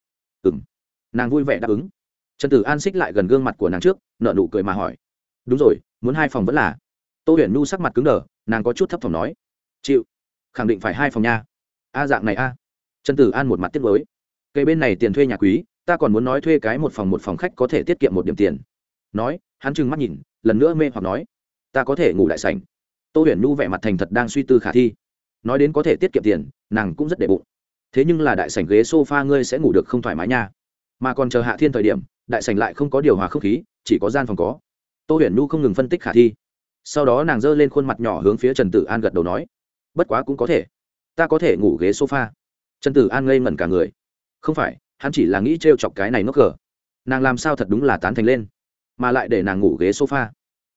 Ừ m nàng vui vẻ đáp ứng. Trần tử an xích lại gần gương mặt của nàng trước nợ nụ cười mà hỏi. Đúng rồi, muốn hai phòng vẫn là. Tô huyền nhu sắc mặt cứng đờ, nàng có chút thấp phòng nói. Chịu. Khẳng định phải hai phòng nha. A dạng này a. Trần tử an một mặt tiết với cây bên này tiền thuê nhà quý, ta còn muốn nói thuê cái một phòng một phòng khách có thể tiết kiệm một điểm tiền. Nói, hắn trừng mắt nhìn, lần nữa mê hoặc nói. Ta có thể ngủ đại sảnh tô huyền Nu vẻ mặt thành thật đang suy tư khả thi. Nói đến có thể tiết kiệm tiền, nàng cũng rất để bụng. Thế nhưng là đại sảnh ghế s o f a ngươi sẽ ngủ được không thoải mái nha. Mà còn chờ hạ thiên thời điểm, đại sảnh lại không có điều hòa không khí, chỉ có gian phòng có. Tô huyền Nu không ngừng phân tích khả thi. Sau đó nàng giơ lên khuôn mặt nhỏ hướng phía trần tử an gật đầu nói, bất quá cũng có thể. Ta có thể ngủ ghế sofa. Trần tử an ngây ngẩn cả người. Không phải, hắn chỉ là nghĩ t r e o chọc cái này ngốc cờ. Nàng làm sao thật đúng là tán thành lên, mà lại để nàng ngủ ghế sofa.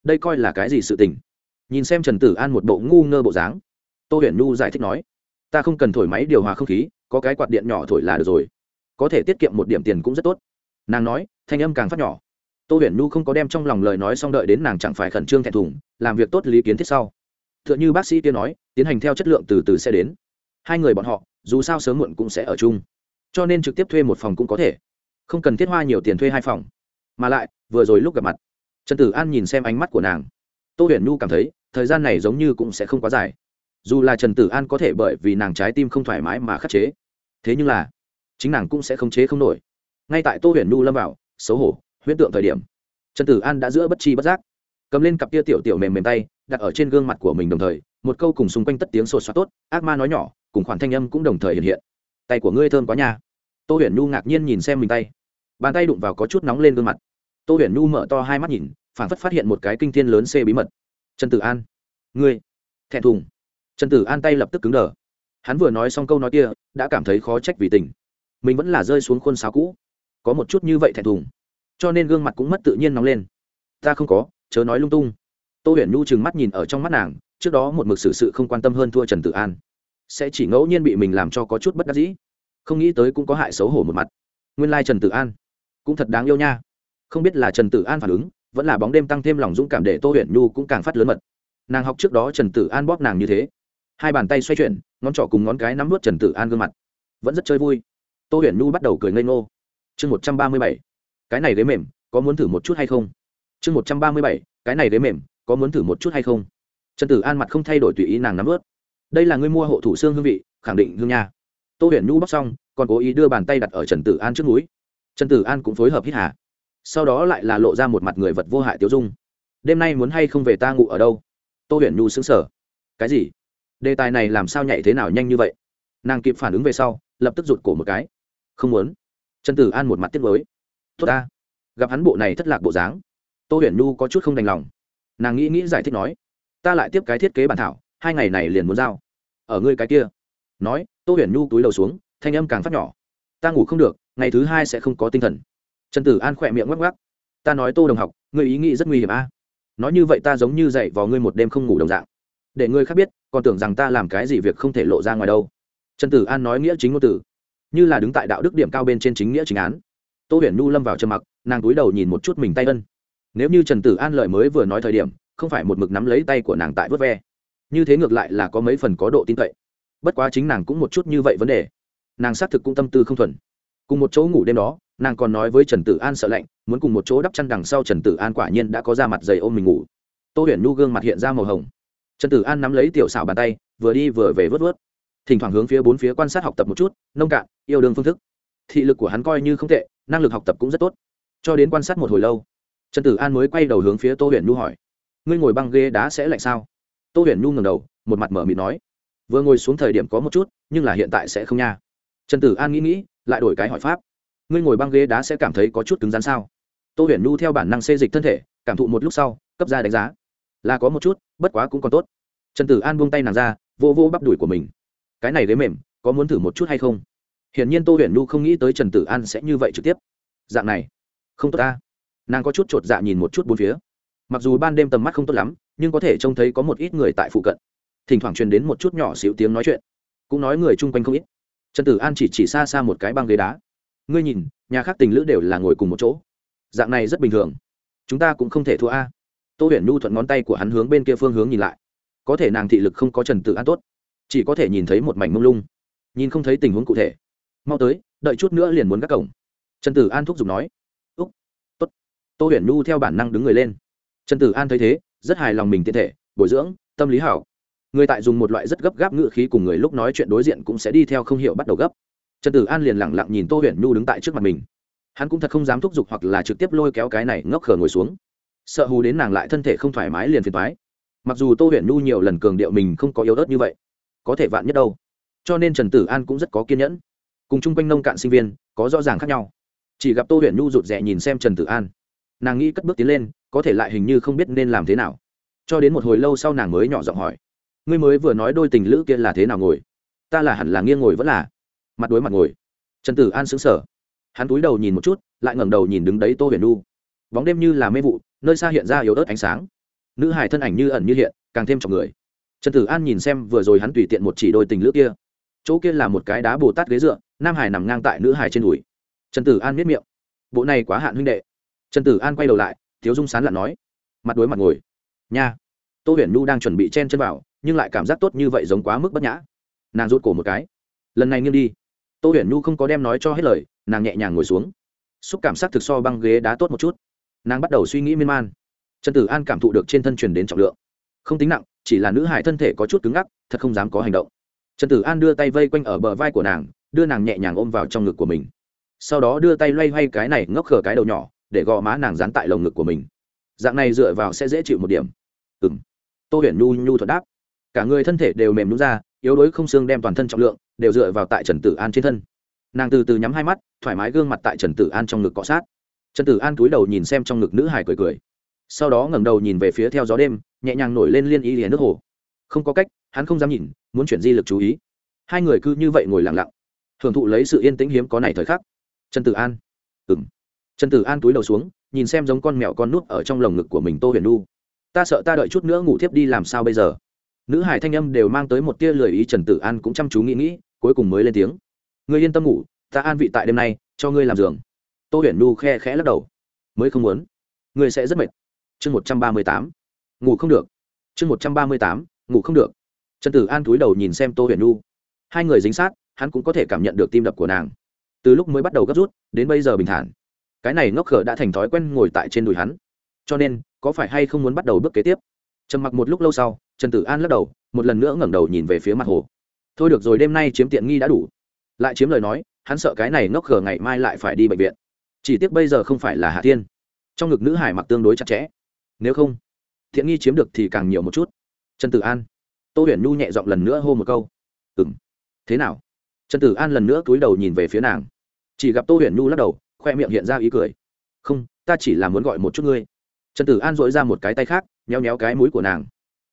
Đây coi là cái gì sự tình? Nhìn xem trần tử an một bộ ngu ngơ bộ dáng. Tô huyền nhu giải thích nói, ta không cần thổi máy điều hòa không khí, có cái quạt điện nhỏ thổi là được rồi. Có thể tiết kiệm một điểm tiền cũng rất tốt. Nàng nói, thanh âm càng phát nhỏ. Tô huyền nhu không có đem trong lòng lời nói xong đợi đến nàng chẳng phải khẩn trương thẹn thùng, làm việc tốt lý kiến thiết sau. T h ư ợ n h ư bác sĩ kia nói, tiến hành theo chất lượng từ từ sẽ đến. Hai người bọn họ, dù sao sớm muộn cũng sẽ ở chung. Cho nên trực tiếp thuê một phòng cũng có thể. Không cần thiết hoa nhiều tiền thuê hai phòng. Mà lại, vừa rồi lúc gặp mặt, trần tử an nhìn xem ánh mắt của nàng. Tô huyền nhu cảm thấy thời gian này giống như cũng sẽ không quá dài. Dù là trần tử an có thể bởi vì nàng trái tim không thoải mái mà khắc chế, thế nhưng là chính nàng cũng sẽ không chế không nổi. Ngay tại tô huyền nhu lâm vào, xấu hổ, huyễn tượng thời điểm, trần tử an đã giữa bất chi bất giác, cầm lên cặp tia tiểu tiểu mềm mềm tay, đặt ở trên gương mặt của mình đồng thời, một câu cùng xung quanh tất tiếng sột soát tốt, ác ma nói nhỏ, cùng khoản thanh âm cũng đồng thời hiện hiện. Tay của ngươi thơm quá nha. Tô huyền nhu ngạc nhiên nhìn xem mình tay. Bàn tay đụng vào có chút nóng lên gương mặt. Tô huyền nhu mở to hai mắt nhìn phản phất phát hiện một cái kinh thiên lớn xê bí mật trần tử an. Ngươi, thẹn thùng. Trần tử an tay lập tức cứng đờ. Hắn vừa nói xong câu nói kia, đã cảm thấy khó trách vì tình. Mình vẫn là rơi xuống khuôn sáo cũ. Có một chút như vậy thẹn thùng. Cho nên gương mặt cũng mất tự nhiên nóng lên. Ta không có, chớ nói lung tung. Tô huyền nhu chừng mắt nhìn ở trong mắt nàng, trước đó một mực xử sự không quan tâm hơn thua trần tử an. Sẽ chỉ ngẫu nhiên bị mình làm cho có chút bất đắc dĩ. Không nghĩ tới cũng có hại xấu hổ một mặt. Nguyên lai、like、trần tử an cũng thật đáng yêu nha. Không biết là trần tử an phản ứng vẫn là bóng đêm tăng thêm lòng dũng cảm để tô huyền nhu cũng càng phát lớn mật. Nàng học trước đó trần tử an bóp nàng như thế. Hai bàn tay xoay chuyển, ngón trỏ cùng ngón cái nắm vớt trần tử an gương mặt. Vẫn rất chơi vui. Tô huyền nhu bắt đầu cười ngây ngô. Chương một trăm ba mươi bảy, cái này ghế mềm, có muốn thử một chút hay không? Chương một trăm ba mươi bảy, cái này ghế mềm, có muốn thử một chút hay không? Trần tử an mặt không thay đổi tùy ý nàng nắm vớt đây là người mua hộ thủ xương hương vị, khẳng định hương nha. Tô huyền nhu bóc xong, còn cố ý đưa bàn tay đặt ở trần tử an trước núi. Trần tử an cũng phối hợp hít hà sau đó lại là lộ ra một mặt người vật vô hại tiêu dung. Đêm nay muốn hay không về ta ngủ ở đâu? Tô huyền nhu xứng sở cái gì? Đề tài này làm sao nhảy thế nào nhanh như vậy? Nàng kịp phản ứng về sau, lập tức rụt cổ một cái. Không muốn. Trần tử an một mặt tiếc mới tốt ta. Gặp hắn bộ này thất lạc bộ dáng, tô huyền nhu có chút không đành lòng. Nàng nghĩ nghĩ giải thích nói, ta lại tiếp cái thiết kế bản thảo, hai ngày này liền muốn giao. Ở ngươi cái kia. Nói, tô huyền nhu túi đầu xuống, thanh âm càng phát nhỏ. Ta ngủ không được, ngày thứ hai sẽ không có tinh thần trần tử an khỏe miệng ngắc ngắc ta nói tô đồng học, ngươi ý nghĩ rất nguy hiểm a. Nói như vậy ta giống như dậy vào ngươi một đêm không ngủ đồng dạng. Để ngươi khác biết, còn tưởng rằng ta làm cái gì việc không thể lộ ra ngoài đâu. Trần tử an nói nghĩa chính ngôn tử như là đứng tại đạo đức điểm cao bên trên chính nghĩa chính án. Tô huyền nhu lâm vào trầm mặc, nàng túi đầu nhìn một chút mình tay ân. Nếu như trần tử an lợi mới vừa nói thời điểm, không phải một mực nắm lấy tay của nàng tại vớt ve. Như thế ngược lại là có mấy phần có độ tin cậy. Bất quá chính nàng cũng một chút như vậy vấn đề. Nàng xác thực cũng tâm tư không thuần. Cùng một chỗ ngủ đêm đó nàng còn nói với trần tử an sợ lạnh, muốn cùng một chỗ đắp chăn đằng sau trần tử an quả nhiên đã có ra mặt dày ôm mình ngủ. Tô huyền nhu gương mặt hiện ra màu hồng. Trần tử an nắm lấy tiểu xảo bàn tay, vừa đi vừa về vớt vớt. Thỉnh thoảng hướng phía bốn phía quan sát học tập một chút, nông cạn, yêu đương phương thức. Thị lực của hắn coi như không tệ, năng lực học tập cũng rất tốt. Cho đến quan sát một hồi lâu, trần tử an mới quay đầu hướng phía tô huyền nhu hỏi, ngươi ngồi băng ghế đá sẽ lạnh sao? Tô huyền nhu ngầm đầu, một mặt mở mịt nói, vừa ngồi xuống thời điểm có một chút, nhưng là hiện tại sẽ không nha. Trần tử an nghĩ nghĩ, lại đổi cái hỏi pháp ngươi ngồi băng ghế đá sẽ cảm thấy có chút cứng rắn sao? Tô huyền nhu theo bản năng xê dịch thân thể, cảm thụ một lúc sau, cấp ra đánh giá. Là có một chút, bất quá cũng còn tốt. Trần tử an buông tay nàng ra, vô vô bắp đùi của mình. Cái này ghế mềm, có muốn thử một chút hay không? Hiển nhiên tô huyền nhu không nghĩ tới trần tử an sẽ như vậy trực tiếp. Dạng này, không tốt ta. Nàng có chút t r ộ t dạ nhìn một chút bốn phía. Mặc dù ban đêm tầm mắt không tốt lắm, nhưng có thể trông thấy có một ít người tại phụ cận. Thỉnh thoảng truyền đến một chút nhỏ xíu tiếng nói chuyện. Cũng nói người chung quanh không ít. Trần tử an chỉ chỉ xa xa một cái băng ghế đá ngươi nhìn, nhà khác tình lữ đều là ngồi cùng một chỗ. Dạng này rất bình thường. Chúng ta cũng không thể thua a. Tô huyền nhu thuận ngón tay của hắn hướng bên kia phương hướng nhìn lại. Có thể nàng thị lực không có trần tử an tốt, chỉ có thể nhìn thấy một mảnh mông lung, nhìn không thấy tình huống cụ thể. Mau tới, đợi chút nữa liền muốn các cổng. Trần tử an thúc giục nói. Úc, tốt. Tô huyền nhu theo bản năng đứng người lên. Trần tử an thấy thế, rất hài lòng mình tiện thể, bồi dưỡng, tâm lý hảo. Người tại dùng một loại rất gấp gáp ngự khí cùng người lúc nói chuyện đối diện cũng sẽ đi theo không hiểu bắt đầu gấp trần tử an liền lẳng lặng nhìn tô huyền nhu đứng tại trước mặt mình. Hắn cũng thật không dám thúc giục hoặc là trực tiếp lôi kéo cái này ngốc khờ ngồi xuống. Sợ hù đến nàng lại thân thể không thoải mái liền phiền thoái mặc dù tô huyền nhu nhiều lần cường điệu mình không có yếu ớt như vậy, có thể vạn nhất đâu. Cho nên trần tử an cũng rất có kiên nhẫn. Cùng chung quanh nông cạn sinh viên, có rõ ràng khác nhau. Chỉ gặp tô huyền nhu rụt rè nhìn xem trần tử an. Nàng nghĩ cất bước tiến lên, có thể lại hình như không biết nên làm thế nào. Cho đến một hồi lâu sau nàng mới nhỏ giọng hỏi, ngươi mới vừa nói đôi tình lữ kia là thế nào ngồi? Ta là hẳn là nghiêng ngồi vẫn là? Mặt đối mặt ngồi. Trần tử an xứng sở hắn túi đầu nhìn một chút lại ngẩng đầu nhìn đứng đấy tô huyền Nu, bóng đêm như là mê vụ nơi xa hiện ra yếu ớt ánh sáng. Nữ hải thân ảnh như ẩn như hiện càng thêm trọng người. Trần tử an nhìn xem vừa rồi hắn tùy tiện một chỉ đôi tình lữ kia. Chỗ kia là một cái đá bồ tát ghế dựa nam hải nằm ngang tại nữ hải trên đùi. Trần tử an miết miệng. Bộ này quá hạn huynh đệ. Trần tử an quay đầu lại thiếu dung sán lặn nói. Mặt đối mặt ngồi. Nha. Tô huyền Nu đang chuẩn bị chen chân vào nhưng lại cảm giác tốt như vậy giống quá mức bất nhã. Nàng rút cổ một cái. Lần này nghiêng đi tô huyền nhu không có đem nói cho hết lời, nàng nhẹ nhàng ngồi xuống. Xúc cảm giác thực so băng ghế đá tốt một chút. Nàng bắt đầu suy nghĩ miên man. Trần tử an cảm thụ được trên thân truyền đến trọng lượng. Không tính nặng, chỉ là nữ hải thân thể có chút cứng ngắc, thật không dám có hành động. Trần tử an đưa tay vây quanh ở bờ vai của nàng, đưa nàng nhẹ nhàng ôm vào trong ngực của mình. Sau đó đưa tay loay hoay cái này ngốc khờ cái đầu nhỏ, để gò má nàng dán tại lồng ngực của mình. Dạng này dựa vào sẽ dễ chịu một điểm. Ừng tô huyền nhu nhu thuật đáp. Cả người thân thể đều mềm nhún ra yếu đuối không xương đem toàn thân trọng lượng đều dựa vào tại trần tử an trên thân. Nàng từ từ nhắm hai mắt, thoải mái gương mặt tại trần tử an trong ngực cọ sát. Trần tử an cúi đầu nhìn xem trong ngực nữ hải cười cười. Sau đó ngẩng đầu nhìn về phía theo gió đêm, nhẹ nhàng nổi lên liên ý liền nước hồ. Không có cách, hắn không dám nhìn, muốn chuyển di lực chú ý. Hai người cứ như vậy ngồi lặng lặng. Hưởng thụ lấy sự yên tĩnh hiếm có này thời khắc. Trần tử an. Ừng trần tử an túi đầu xuống, nhìn xem giống con mèo con nuốt ở trong lồng ngực của mình tô huyền nu ta sợ ta đợi chút nữa ngủ thiếp đi làm sao bây giờ? Nữ hải thanh âm đều mang tới một tia lời ý trần tử an cũng chăm chú nghĩ nghĩ, cuối cùng mới lên tiếng. Ngươi yên tâm ngủ, ta an vị tại đêm nay, cho ngươi làm giường. Tô huyền nu khe khẽ lắc đầu. Mới không muốn. Ngươi sẽ rất mệt. Chương một trăm ba mươi tám. Ngủ không được. Chương một trăm ba mươi tám. Ngủ không được. Trần tử an túi đầu nhìn xem tô huyền nu. Hai người dính sát, hắn cũng có thể cảm nhận được tim đập của nàng. Từ lúc mới bắt đầu gấp rút, đến bây giờ bình thản. Cái này ngốc khở đã thành thói quen ngồi tại trên đùi hắn. Cho nên, có phải hay không muốn bắt đầu bước kế tiếp? Trầm mặc một lúc lâu sau, trần tử an lắc đầu, một lần nữa ngẩng đầu nhìn về phía mặt hồ. Thôi được rồi, đêm nay chiếm tiện nghi đã đủ. Lại chiếm lời nói, hắn sợ cái này ngốc gờ ngày mai lại phải đi bệnh viện. Chỉ tiếc bây giờ không phải là hạ thiên. Trong ngực nữ hải mặc tương đối chặt chẽ. Nếu không thiện nghi chiếm được thì càng nhiều một chút. Trần tử an. Tô huyền nhu nhẹ giọng lần nữa hô một câu. Ừ m thế nào? Trần tử an lần nữa cúi đầu nhìn về phía nàng. Chỉ gặp tô huyền nhu lắc đầu, khoe miệng hiện ra ý cười. Không, ta chỉ là muốn gọi một chút ngươi. Trần tử an dội ra một cái tay khác nheo nhéo cái mũi của nàng.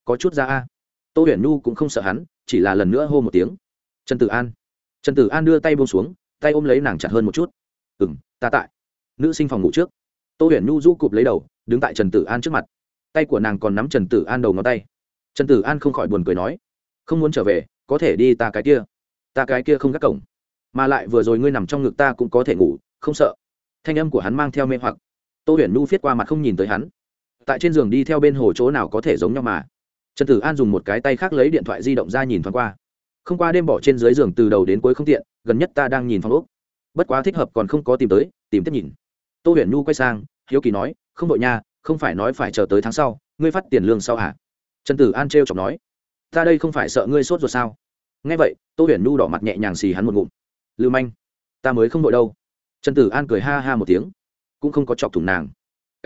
Có chút ra a. Tô huyền nhu cũng không sợ hắn, chỉ là lần nữa hô một tiếng. Trần tử an. Trần tử an đưa tay buông xuống, tay ôm lấy nàng chặt hơn một chút. Ừ m ta tại. Nữ sinh phòng ngủ trước. Tô huyền nhu du cụp lấy đầu, đứng tại trần tử an trước mặt. Tay của nàng còn nắm trần tử an đầu ngón tay. Trần tử an không khỏi buồn cười nói, không muốn trở về, có thể đi ta cái kia. Ta cái kia không gác cổng. Mà lại vừa rồi ngươi nằm trong ngực ta cũng có thể ngủ, không sợ. Thanh âm của hắn mang theo mê hoặc. Tô huyền nhu viết qua mặt không nhìn tới hắn tại trên giường đi theo bên hồ chỗ nào có thể giống nhau mà. Trần tử an dùng một cái tay khác lấy điện thoại di động ra nhìn thoáng qua. Không qua đêm bỏ trên dưới giường từ đầu đến cuối không tiện, gần nhất ta đang nhìn phòng úc bất quá thích hợp còn không có tìm tới, tìm tiếp nhìn. Tô huyền nhu quay sang, hiếu kỳ nói, không đội nha, không phải nói phải chờ tới tháng sau, ngươi phát tiền lương sau hả? Trần tử an t r chọc nói, ta đây không phải sợ ngươi sốt ruột sao? Nghe vậy, tô huyền nhu đỏ mặt nhẹ nhàng xì hắn một ngụm. Lưu manh, ta mới không đội đâu. Trần tử an cười ha ha một tiếng, cũng không có chọc thủng nàng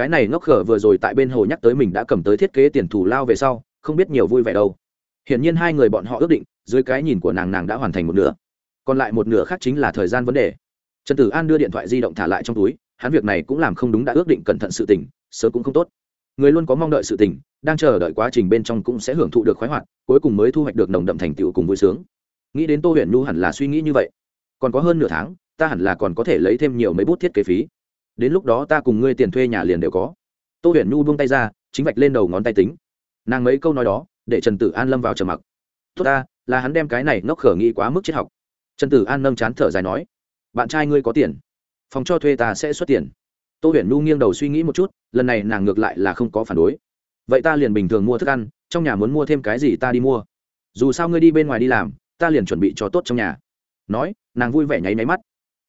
cái này ngốc khở vừa rồi tại bên hồ nhắc tới mình đã cầm tới thiết kế tiền thù lao về sau, không biết nhiều vui vẻ đâu. Hiển nhiên hai người bọn họ ước định, dưới cái nhìn của nàng nàng đã hoàn thành một nửa. Còn lại một nửa khác chính là thời gian vấn đề. Trần tử an đưa điện thoại di động thả lại trong túi, hắn việc này cũng làm không đúng đã ước định cẩn thận sự tình, sớm cũng không tốt. Người luôn có mong đợi sự tình, đang chờ đợi quá trình bên trong cũng sẽ hưởng thụ được khoái hoạt, cuối cùng mới thu hoạch được nồng đậm thành tựu cùng vui sướng. Nghĩ đến tô huyện nhu hẳn là suy nghĩ như vậy. Còn có hơn nửa tháng, ta hẳn là còn có thể lấy thêm nhiều mấy bút thiết kế phí đến lúc đó ta cùng ngươi tiền thuê nhà liền đều có. Tô huyền nhu buông tay ra, chính vạch lên đầu ngón tay tính. Nàng mấy câu nói đó, để trần tử an lâm vào trầm mặc. Tốt ta, là hắn đem cái này ngốc khở nghĩ quá mức triết học. Trần tử an nâng chán thở dài nói, bạn trai ngươi có tiền, phòng cho thuê ta sẽ xuất tiền. Tô huyền nhu nghiêng đầu suy nghĩ một chút, lần này nàng ngược lại là không có phản đối. Vậy ta liền bình thường mua thức ăn, trong nhà muốn mua thêm cái gì ta đi mua. Dù sao ngươi đi bên ngoài đi làm, ta liền chuẩn bị cho tốt trong nhà. Nói, nàng vui vẻ nháy máy mắt.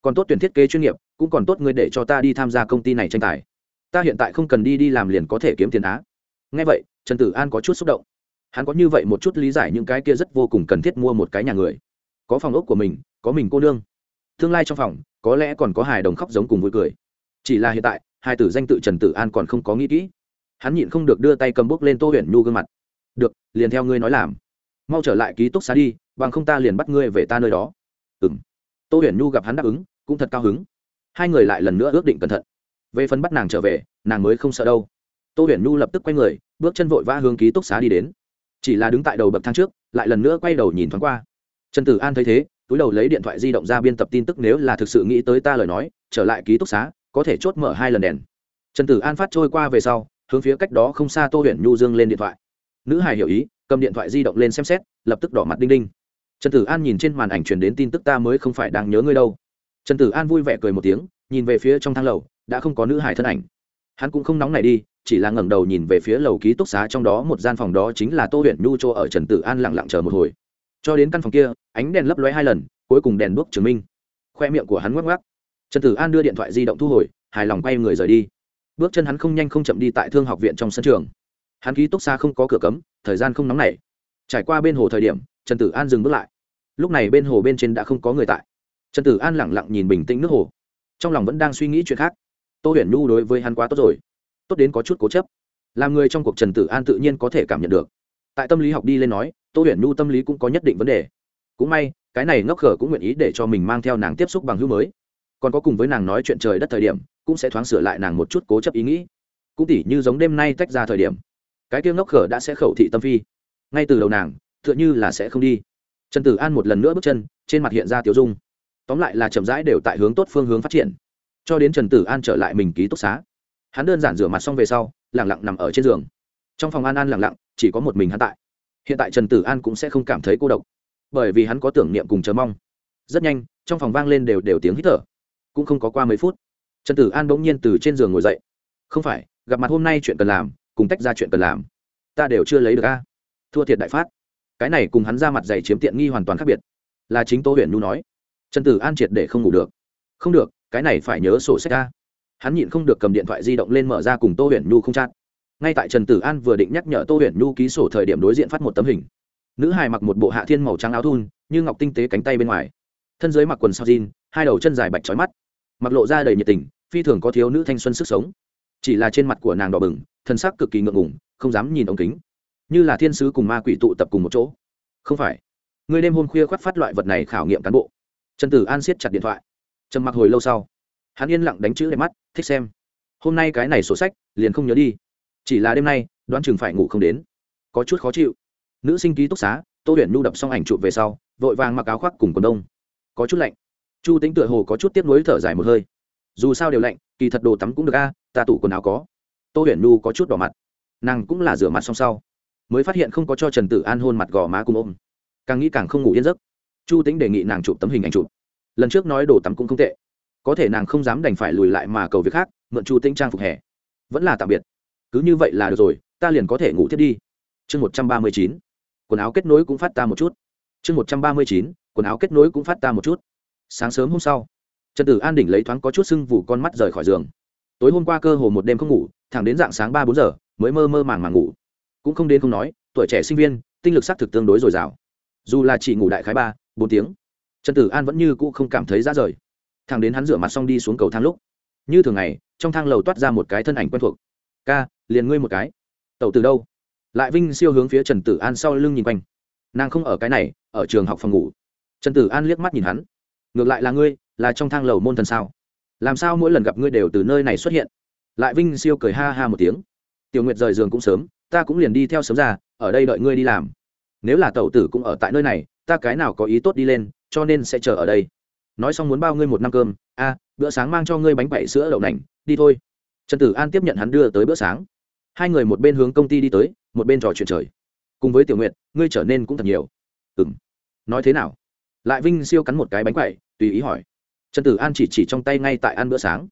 Còn tốt tuyển thiết kế chuyên nghiệp cũng còn tốt ngươi để cho ta đi tham gia công ty này tranh tài. Ta hiện tại không cần đi đi làm liền có thể kiếm tiền á. Ngay vậy, trần tử an có chút xúc động. Hắn có như vậy một chút lý giải những cái kia rất vô cùng cần thiết mua một cái nhà người. Có phòng ốc của mình, có mình cô nương. Tương lai trong phòng, có lẽ còn có hài đồng khóc giống cùng vui cười. Chỉ là hiện tại, hai tử danh tự trần tử an còn không có nghĩ kỹ. Hắn nhịn không được đưa tay cầm bút lên tô huyền nhu gương mặt. Được, liền theo ngươi nói làm. Mau trở lại ký túc xá đi, bằng không ta liền bắt ngươi về ta nơi đó. Ừ m tô huyền nhu gặp hắn đáp ứng, cũng thật cao hứng hai người lại lần nữa ước định cẩn thận. Về phần bắt nàng trở về, nàng mới không sợ đâu. Tô huyền nhu lập tức quay người, bước chân vội vã hướng ký túc xá đi đến. Chỉ là đứng tại đầu bậc thang trước, lại lần nữa quay đầu nhìn thoáng qua. Trần tử an thấy thế, túi đầu lấy điện thoại di động ra biên tập tin tức nếu là thực sự nghĩ tới ta lời nói, trở lại ký túc xá, có thể chốt mở hai lần đèn. Trần tử an phát trôi qua về sau, hướng phía cách đó không xa tô huyền nhu dương lên điện thoại. Nữ hài hiểu ý, cầm điện thoại di động lên xem xét, lập tức đỏ mặt đinh đinh. Trần tử an nhìn trên màn ảnh truyền đến tin tức ta mới không phải đang nhớ ngươi đâu trần tử an vui vẻ cười một tiếng, nhìn về phía trong thang lầu, đã không có nữ hải thân ảnh. Hắn cũng không nóng này đi, chỉ là ngẩng đầu nhìn về phía lầu ký túc xá trong đó một gian phòng đó chính là tô huyện nhu chỗ ở trần tử an lặng lặng chờ một hồi. Cho đến căn phòng kia, ánh đèn lấp lóe hai lần, cuối cùng đèn đuốc chứng minh. Khoe miệng của hắn ngoắc ngoắc. Trần tử an đưa điện thoại di động thu hồi, hài lòng quay người rời đi. Bước chân hắn không nhanh không chậm đi tại thương học viện trong sân trường. Hắn ký túc xa không có cửa cấm, thời gian không nóng nảy. Trải qua bên hồ thời điểm, trần tử an dừng bước lại. Lúc này bên hồ bên trên đã không có người tại trần tử an lẳng lặng nhìn bình tĩnh nước hồ. Trong lòng vẫn đang suy nghĩ chuyện khác. Tô huyền nhu đối với hắn quá tốt rồi. Tốt đến có chút cố chấp. Làm người trong cuộc trần tử an tự nhiên có thể cảm nhận được. Tại tâm lý học đi lên nói, tô huyền nhu tâm lý cũng có nhất định vấn đề. Cũng may, cái này ngốc khở cũng nguyện ý để cho mình mang theo nàng tiếp xúc bằng hữu mới. Còn có cùng với nàng nói chuyện trời đất thời điểm, cũng sẽ thoáng sửa lại nàng một chút cố chấp ý nghĩ. Cũng tỉ như giống đêm nay tách ra thời điểm, cái kia ngốc khở đã sẽ khẩu thị tâm phi. Ngay từ đầu nàng, tựa như là sẽ không đi. Trần tử an một lần nữa bước chân, trên mặt hiện ra tiểu dung tóm lại là chậm rãi đều tại hướng tốt phương hướng phát triển. Cho đến trần tử an trở lại mình ký túc xá. Hắn đơn giản rửa mặt xong về sau, lẳng lặng nằm ở trên giường. Trong phòng an an lẳng lặng, chỉ có một mình hắn tại. Hiện tại trần tử an cũng sẽ không cảm thấy cô độc, bởi vì hắn có tưởng niệm cùng chờ mong. Rất nhanh, trong phòng vang lên đều đều tiếng hít thở. Cũng không có qua mấy phút, trần tử an bỗng nhiên từ trên giường ngồi dậy. Không phải, gặp mặt hôm nay chuyện cần làm, cùng tách ra chuyện cần làm. Ta đều chưa lấy được a. Thua thiệt đại phát. Cái này cùng hắn ra mặt dày chiếm tiện nghi hoàn toàn khác biệt. Là chính tô huyền nhu nói trần tử an triệt để không ngủ được. Không được, cái này phải nhớ sổ sách a. Hắn nhịn không được cầm điện thoại di động lên mở ra cùng tô huyền nhu không chát ngay tại trần tử an vừa định nhắc nhở tô huyền nhu ký sổ thời điểm đối diện phát một tấm hình. Nữ hài mặc một bộ hạ thiên màu trắng áo thun, như ngọc tinh tế cánh tay bên ngoài. Thân dưới mặc quần sao jean, hai đầu chân dài bạch trói mắt. Mặc lộ ra đầy nhiệt tình, phi thường có thiếu nữ thanh xuân sức sống. Chỉ là trên mặt của nàng đỏ bừng, thân sắc cực kỳ ngượng ngủng không dám nhìn ống kính. Như là thiên sứ cùng ma quỷ tụ tập cùng một chỗ. Không phải. Người đêm hôm khuya khoác phát loại vật này khảo nghiệm cán bộ trần tử an siết chặt điện thoại. Trầm mặc hồi lâu sau, hắn yên lặng đánh chữ đẹp mắt, thích xem. Hôm nay cái này sổ sách, liền không nhớ đi. Chỉ là đêm nay, đoán chừng phải ngủ không đến. Có chút khó chịu. Nữ sinh ký túc xá, tô huyền nhu đập xong ảnh chụp về sau, vội vàng mặc áo khoác cùng quần đông. Có chút lạnh. Chu tính tựa hồ có chút tiếp nối thở dài một hơi. Dù sao đều lạnh, kỳ thật đồ tắm cũng được a, ta tủ quần áo có. Tô huyền nhu có chút đỏ mặt. Nàng cũng là rửa mặt xong sau, mới phát hiện không có cho trần tử an hôn mặt gò má cùng ôm. Càng nghĩ càng không ngủ yên giấc chu tính đề nghị nàng chụp tấm hình ảnh chụp. Lần trước nói đồ tắm cũng không tệ. Có thể nàng không dám đành phải lùi lại mà cầu việc khác, mượn chu tính trang phục hè. Vẫn là tạm biệt. Cứ như vậy là được rồi, ta liền có thể ngủ thiết đi. Chương một trăm ba mươi chín. Quần áo kết nối cũng phát ta một chút. Chương một trăm ba mươi chín. Quần áo kết nối cũng phát ta một chút. Sáng sớm hôm sau, trần tử an đỉnh lấy thoáng có chút sưng vụ con mắt rời khỏi giường. Tối hôm qua cơ hồ một đêm không ngủ, thẳng đến dạng sáng ba bốn giờ, mới mơ mơ màng màng ngủ. Cũng không đến không nói, tuổi trẻ sinh viên, tinh lực xác thực tương đối dồi dào. Dù là chỉ ngủ đại khái ba bốn tiếng. Trần tử an vẫn như cũ không cảm thấy ra rời. Thằng đến hắn rửa mặt xong đi xuống cầu thang lúc, như thường ngày, trong thang lầu toát ra một cái thân ảnh quen thuộc. Ca, liền ngươi một cái. Tẩu từ đâu? Lại vinh siêu hướng phía trần tử an sau lưng nhìn quanh. Nàng không ở cái này, ở trường học phòng ngủ. Trần tử an liếc mắt nhìn hắn. Ngược lại là ngươi, là trong thang lầu môn thần sao? Làm sao mỗi lần gặp ngươi đều từ nơi này xuất hiện? Lại vinh siêu cười ha ha một tiếng. Tiểu nguyệt rời giường cũng sớm, ta cũng liền đi theo sớm ra, ở đây đợi ngươi đi làm. Nếu là tẩu tử cũng ở tại nơi này ta cái nào có ý tốt đi lên, cho nên sẽ chờ ở đây. Nói xong muốn bao ngươi một năm cơm, a, bữa sáng mang cho ngươi bánh quậy sữa đậu nành, đi thôi. Trần tử an tiếp nhận hắn đưa tới bữa sáng. Hai người một bên hướng công ty đi tới, một bên trò chuyện trời. Cùng với tiểu nguyện ngươi trở nên cũng thật nhiều. Ừ m nói thế nào? Lại vinh siêu cắn một cái bánh quậy, tùy ý hỏi. Trần tử an chỉ chỉ trong tay ngay tại ăn bữa sáng.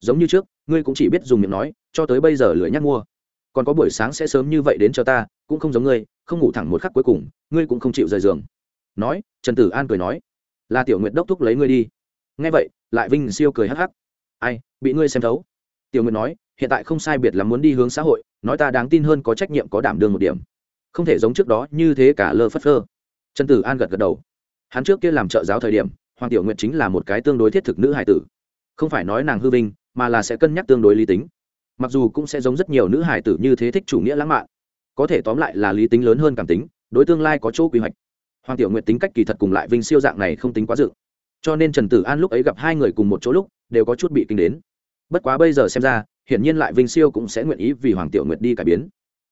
Giống như trước, ngươi cũng chỉ biết dùng miệng nói, cho tới bây giờ lưỡi nhắc mua. Còn có buổi sáng sẽ sớm như vậy đến cho ta, cũng không giống ngươi, không ngủ thẳng một khắc cuối cùng, ngươi cũng không chịu rời giường nói, trần tử an cười nói, là tiểu nguyện đốc thúc lấy ngươi đi. Nghe vậy, lại vinh siêu cười hắc hắc. Ai, bị ngươi xem thấu. Tiểu nguyện nói, hiện tại không sai biệt là muốn đi hướng xã hội, nói ta đáng tin hơn có trách nhiệm có đảm đương một điểm. Không thể giống trước đó như thế cả lơ phất lơ trần tử an gật gật đầu. Hắn trước kia làm trợ giáo thời điểm, hoàng tiểu nguyện chính là một cái tương đối thiết thực nữ hải tử. Không phải nói nàng hư vinh, mà là sẽ cân nhắc tương đối lý tính. Mặc dù cũng sẽ giống rất nhiều nữ hải tử như thế thích chủ nghĩa lãng mạn, có thể tóm lại là lý tính lớn hơn cảm tính, đối tương lai có chỗ quy hoạch hoàng tiểu nguyện tính cách kỳ thật cùng lại vinh siêu dạng này không tính quá dự. Cho nên trần tử an lúc ấy gặp hai người cùng một chỗ lúc, đều có chút bị kinh đến. Bất quá bây giờ xem ra, hiển nhiên lại vinh siêu cũng sẽ nguyện ý vì hoàng tiểu nguyệt đi cải biến.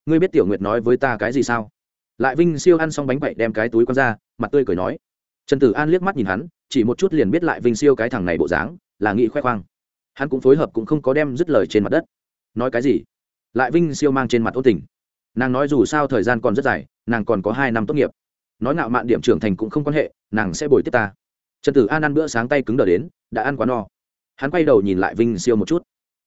Ngươi biết tiểu nguyệt nói với ta cái gì sao? Lại vinh siêu ăn xong bánh quậy đem cái túi con ra, mặt tươi cười nói. Trần tử an liếc mắt nhìn hắn, chỉ một chút liền biết lại vinh siêu cái thằng này bộ dáng, là nghị khoe khoang. Hắn cũng phối hợp cũng không có đem dứt lời trên mặt đất. Nói cái gì? Lại vinh siêu mang trên mặt ôn tình. Nàng nói dù sao thời gian còn rất dài, nàng còn có hai năm tốt nghiệp nói ngạo mạn điểm trưởng thành cũng không quan hệ, nàng sẽ bồi tiếp ta. Trần tử an ăn bữa sáng tay cứng đờ đến, đã ăn quá no. Hắn quay đầu nhìn lại vinh siêu một chút.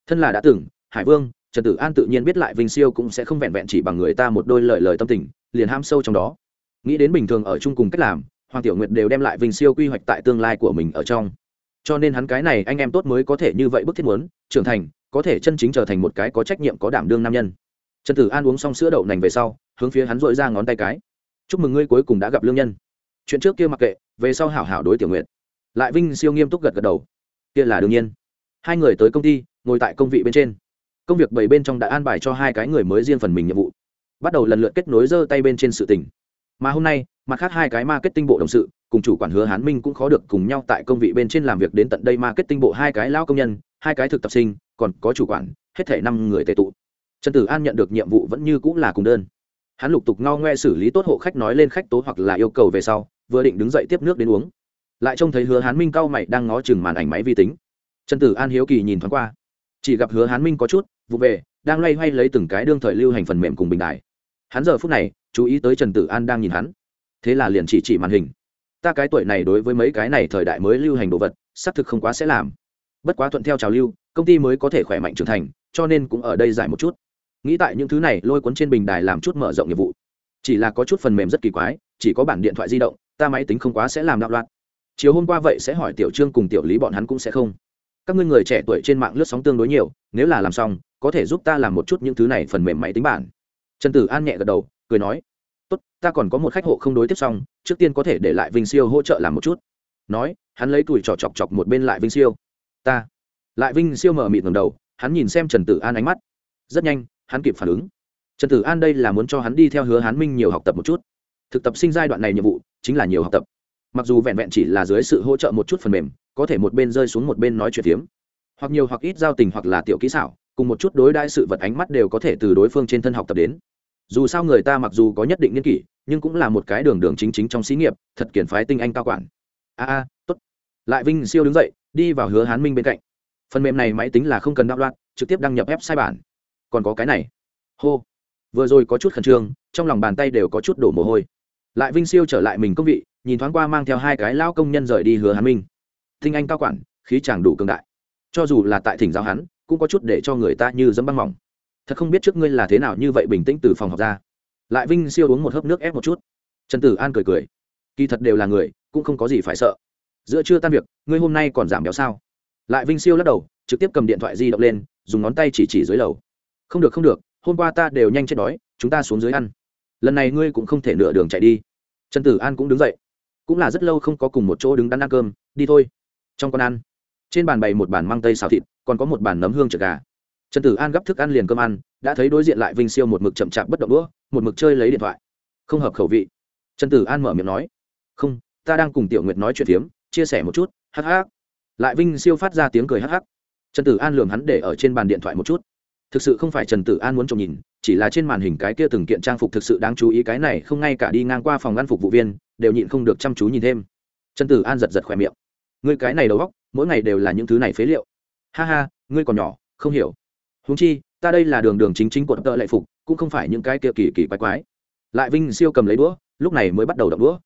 Thân là đã từng, hải vương, trần tử an tự nhiên biết lại vinh siêu cũng sẽ không vẹn vẹn chỉ bằng người ta một đôi lời lời tâm tình, liền ham sâu trong đó. Nghĩ đến bình thường ở chung cùng cách làm, hoàng tiểu nguyệt đều đem lại vinh siêu quy hoạch tại tương lai của mình ở trong. Cho nên hắn cái này anh em tốt mới có thể như vậy bức thiết muốn, trưởng thành, có thể chân chính trở thành một cái có trách nhiệm có đảm đương nam nhân. Trần tử an uống xong sữa đậu nành về sau, hướng phía hắn dội ra ngón tay cái chúc mừng ngươi cuối cùng đã gặp lương nhân. Chuyện trước kia mặc kệ, về sau hảo hảo đối tiểu nguyện lại vinh siêu nghiêm túc gật gật đầu. Kia là đương nhiên. Hai người tới công ty, ngồi tại công vị bên trên. Công việc bảy bên trong đã an bài cho hai cái người mới riêng phần mình nhiệm vụ. Bắt đầu lần lượt kết nối giơ tay bên trên sự tình. Mà hôm nay, mặt khác hai cái marketing bộ đồng sự, cùng chủ quản hứa hán minh cũng khó được cùng nhau tại công vị bên trên làm việc đến tận đây marketing bộ hai cái lao công nhân, hai cái thực tập sinh, còn có chủ quản, hết thể năm người tệ tụ. Trần tử an nhận được nhiệm vụ vẫn như cũng là cùng đơn hắn lục tục ngao ngoe xử lý tốt hộ khách nói lên khách tố hoặc là yêu cầu về sau, vừa định đứng dậy tiếp nước đến uống. Lại trông thấy hứa hán minh cao mày đang ngó chừng màn ảnh máy vi tính. Trần tử an hiếu kỳ nhìn thoáng qua. Chỉ gặp hứa hán minh có chút, vụ về, đang loay hoay lấy từng cái đương thời lưu hành phần mềm cùng bình đài. Hắn giờ phút này, chú ý tới trần tử an đang nhìn hắn. Thế là liền chỉ chỉ màn hình. Ta cái tuổi này đối với mấy cái này thời đại mới lưu hành đồ vật, xác thực không quá sẽ làm. Bất quá thuận theo trào lưu, công ty mới có thể khỏe mạnh trưởng thành, cho nên cũng ở đây giải một chút nghĩ tại những thứ này lôi cuốn trên bình đài làm chút mở rộng nghiệp vụ. Chỉ là có chút phần mềm rất kỳ quái, chỉ có bản điện thoại di động, ta máy tính không quá sẽ làm đạo loạn. Chiều hôm qua vậy sẽ hỏi tiểu trương cùng tiểu lý bọn hắn cũng sẽ không. Các ngươi người trẻ tuổi trên mạng lướt sóng tương đối nhiều, nếu là làm xong, có thể giúp ta làm một chút những thứ này phần mềm máy tính bản. Trần tử an nhẹ gật đầu, cười nói, tốt, ta còn có một khách hộ không đối tiếp xong, trước tiên có thể để lại vinh siêu hỗ trợ làm một chút. Nói, hắn lấy tuổi trò chọc chọc một bên lại vinh siêu. Ta. Lại vinh siêu mở mịt ngầm đầu, hắn nhìn xem trần tử an ánh mắt. Rất nhanh hắn kịp phản ứng. Trần tử an đây là muốn cho hắn đi theo hứa hán minh nhiều học tập một chút. Thực tập sinh giai đoạn này nhiệm vụ chính là nhiều học tập. Mặc dù vẹn vẹn chỉ là dưới sự hỗ trợ một chút phần mềm có thể một bên rơi xuống một bên nói chuyện tiếm, hoặc nhiều hoặc ít giao tình hoặc là tiểu kỹ xảo cùng một chút đối đãi sự vật ánh mắt đều có thể từ đối phương trên thân học tập đến. Dù sao người ta mặc dù có nhất định nghiên kỷ nhưng cũng là một cái đường đường chính chính trong xí nghiệp thật kiển phái tinh anh cao quản. A a à, tốt. Lại vinh siêu đứng dậy đi vào hứa hán minh bên cạnh. Phần mềm này máy tính là không cần đạo loạn trực tiếp đăng nhập ép sai bản còn có cái này. Hô. Vừa rồi có chút khẩn trương, trong lòng bàn tay đều có chút đổ mồ hôi. Lại vinh siêu trở lại mình công vị, nhìn thoáng qua mang theo hai cái lao công nhân rời đi hứa hắn minh. Thinh anh cao quản, khí chàng đủ cường đại. Cho dù là tại thỉnh giáo hắn, cũng có chút để cho người ta như dẫm băng mỏng. Thật không biết trước ngươi là thế nào như vậy bình tĩnh từ phòng học ra. Lại vinh siêu uống một hớp nước ép một chút. Trần tử an cười cười. Kỳ thật đều là người, cũng không có gì phải sợ. Giữa trưa tan việc, ngươi hôm nay còn giảm béo sao? Lại vinh siêu lắc đầu, trực tiếp cầm điện thoại di động lên, dùng ngón tay chỉ chỉ dưới lầu không được không được, hôm qua ta đều nhanh chết đói, chúng ta xuống dưới ăn. Lần này ngươi cũng không thể nửa đường chạy đi. Trần tử an cũng đứng dậy. Cũng là rất lâu không có cùng một chỗ đứng đắn ăn cơm, đi thôi. Trong con ăn, trên bàn bày một bàn măng tây xào thịt, còn có một bàn nấm hương trượt gà. Trần tử an gấp thức ăn liền cơm ăn, đã thấy đối diện lại vinh siêu một mực chậm chạp bất động đũa, một mực chơi lấy điện thoại. Không hợp khẩu vị. Trần tử an mở miệng nói, không, ta đang cùng tiểu nguyệt nói chuyện phiếm, chia sẻ một chút hh lại vinh siêu phát ra tiếng cười hh trần tử an lường hắn để ở trên bàn điện thoại một chút thực sự không phải trần tử an muốn trông nhìn, chỉ là trên màn hình cái kia từng kiện trang phục thực sự đáng chú ý, cái này không ngay cả đi ngang qua phòng ăn phục vụ viên, đều nhịn không được chăm chú nhìn thêm. Trần tử an giật giật khỏe miệng. Ngươi cái này đầu góc mỗi ngày đều là những thứ này phế liệu. Ha ha, ngươi còn nhỏ, không hiểu. Húng chi, ta đây là đường đường chính chính của tợ lệ phục, cũng không phải những cái kia kỳ kỳ quái quái. Lại vinh siêu cầm lấy đũa, lúc này mới bắt đầu đập đũa.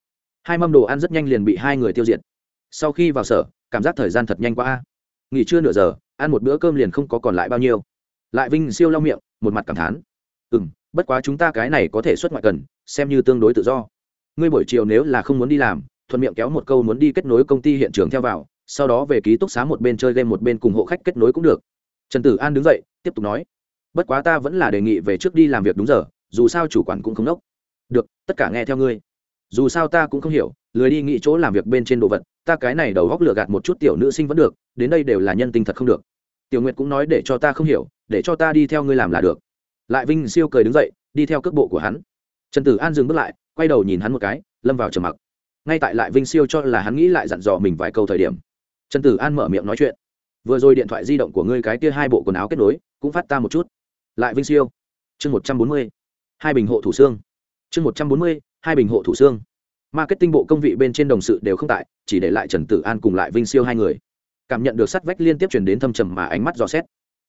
Hai mâm đồ ăn rất nhanh liền bị hai người tiêu diệt. Sau khi vào sở, cảm giác thời gian thật nhanh quá. Nghỉ trưa nửa giờ, ăn một bữa cơm liền không có còn lại bao nhiêu lại vinh siêu lau miệng, một mặt cảm thán. Ừ m bất quá chúng ta cái này có thể xuất ngoại cần, xem như tương đối tự do. Ngươi buổi chiều nếu là không muốn đi làm, thuận miệng kéo một câu muốn đi kết nối công ty hiện trường theo vào, sau đó về ký túc xá một bên chơi game một bên cùng hộ khách kết nối cũng được. Trần tử an đứng dậy, tiếp tục nói, bất quá ta vẫn là đề nghị về trước đi làm việc đúng giờ, dù sao chủ quản cũng không đốc được, tất cả nghe theo ngươi. Dù sao ta cũng không hiểu, lười đi nghĩ chỗ làm việc bên trên đồ vật, ta cái này đầu góc lựa gạt một chút tiểu nữ sinh vẫn được, đến đây đều là nhân tinh thật không được tiểu nguyệt cũng nói để cho ta không hiểu, để cho ta đi theo ngươi làm là được. Lại vinh siêu cười đứng dậy, đi theo cước bộ của hắn. Trần tử an dừng bước lại, quay đầu nhìn hắn một cái, lâm vào trầm mặc. Ngay tại lại vinh siêu cho là hắn nghĩ lại dặn dò mình vài câu thời điểm, trần tử an mở miệng nói chuyện. Vừa rồi điện thoại di động của ngươi cái kia hai bộ quần áo kết nối, cũng phát ta một chút. Lại vinh siêu. Chương một trăm bốn mươi. Hai bình hộ thủ xương. Chương một trăm bốn mươi, hai bình hộ thủ xương. Marketing bộ công vị bên trên đồng sự đều không tại, chỉ để lại trần tử an cùng lại vinh siêu hai người cảm nhận được sắt vách liên tiếp chuyển đến thâm trầm mà ánh mắt dò xét.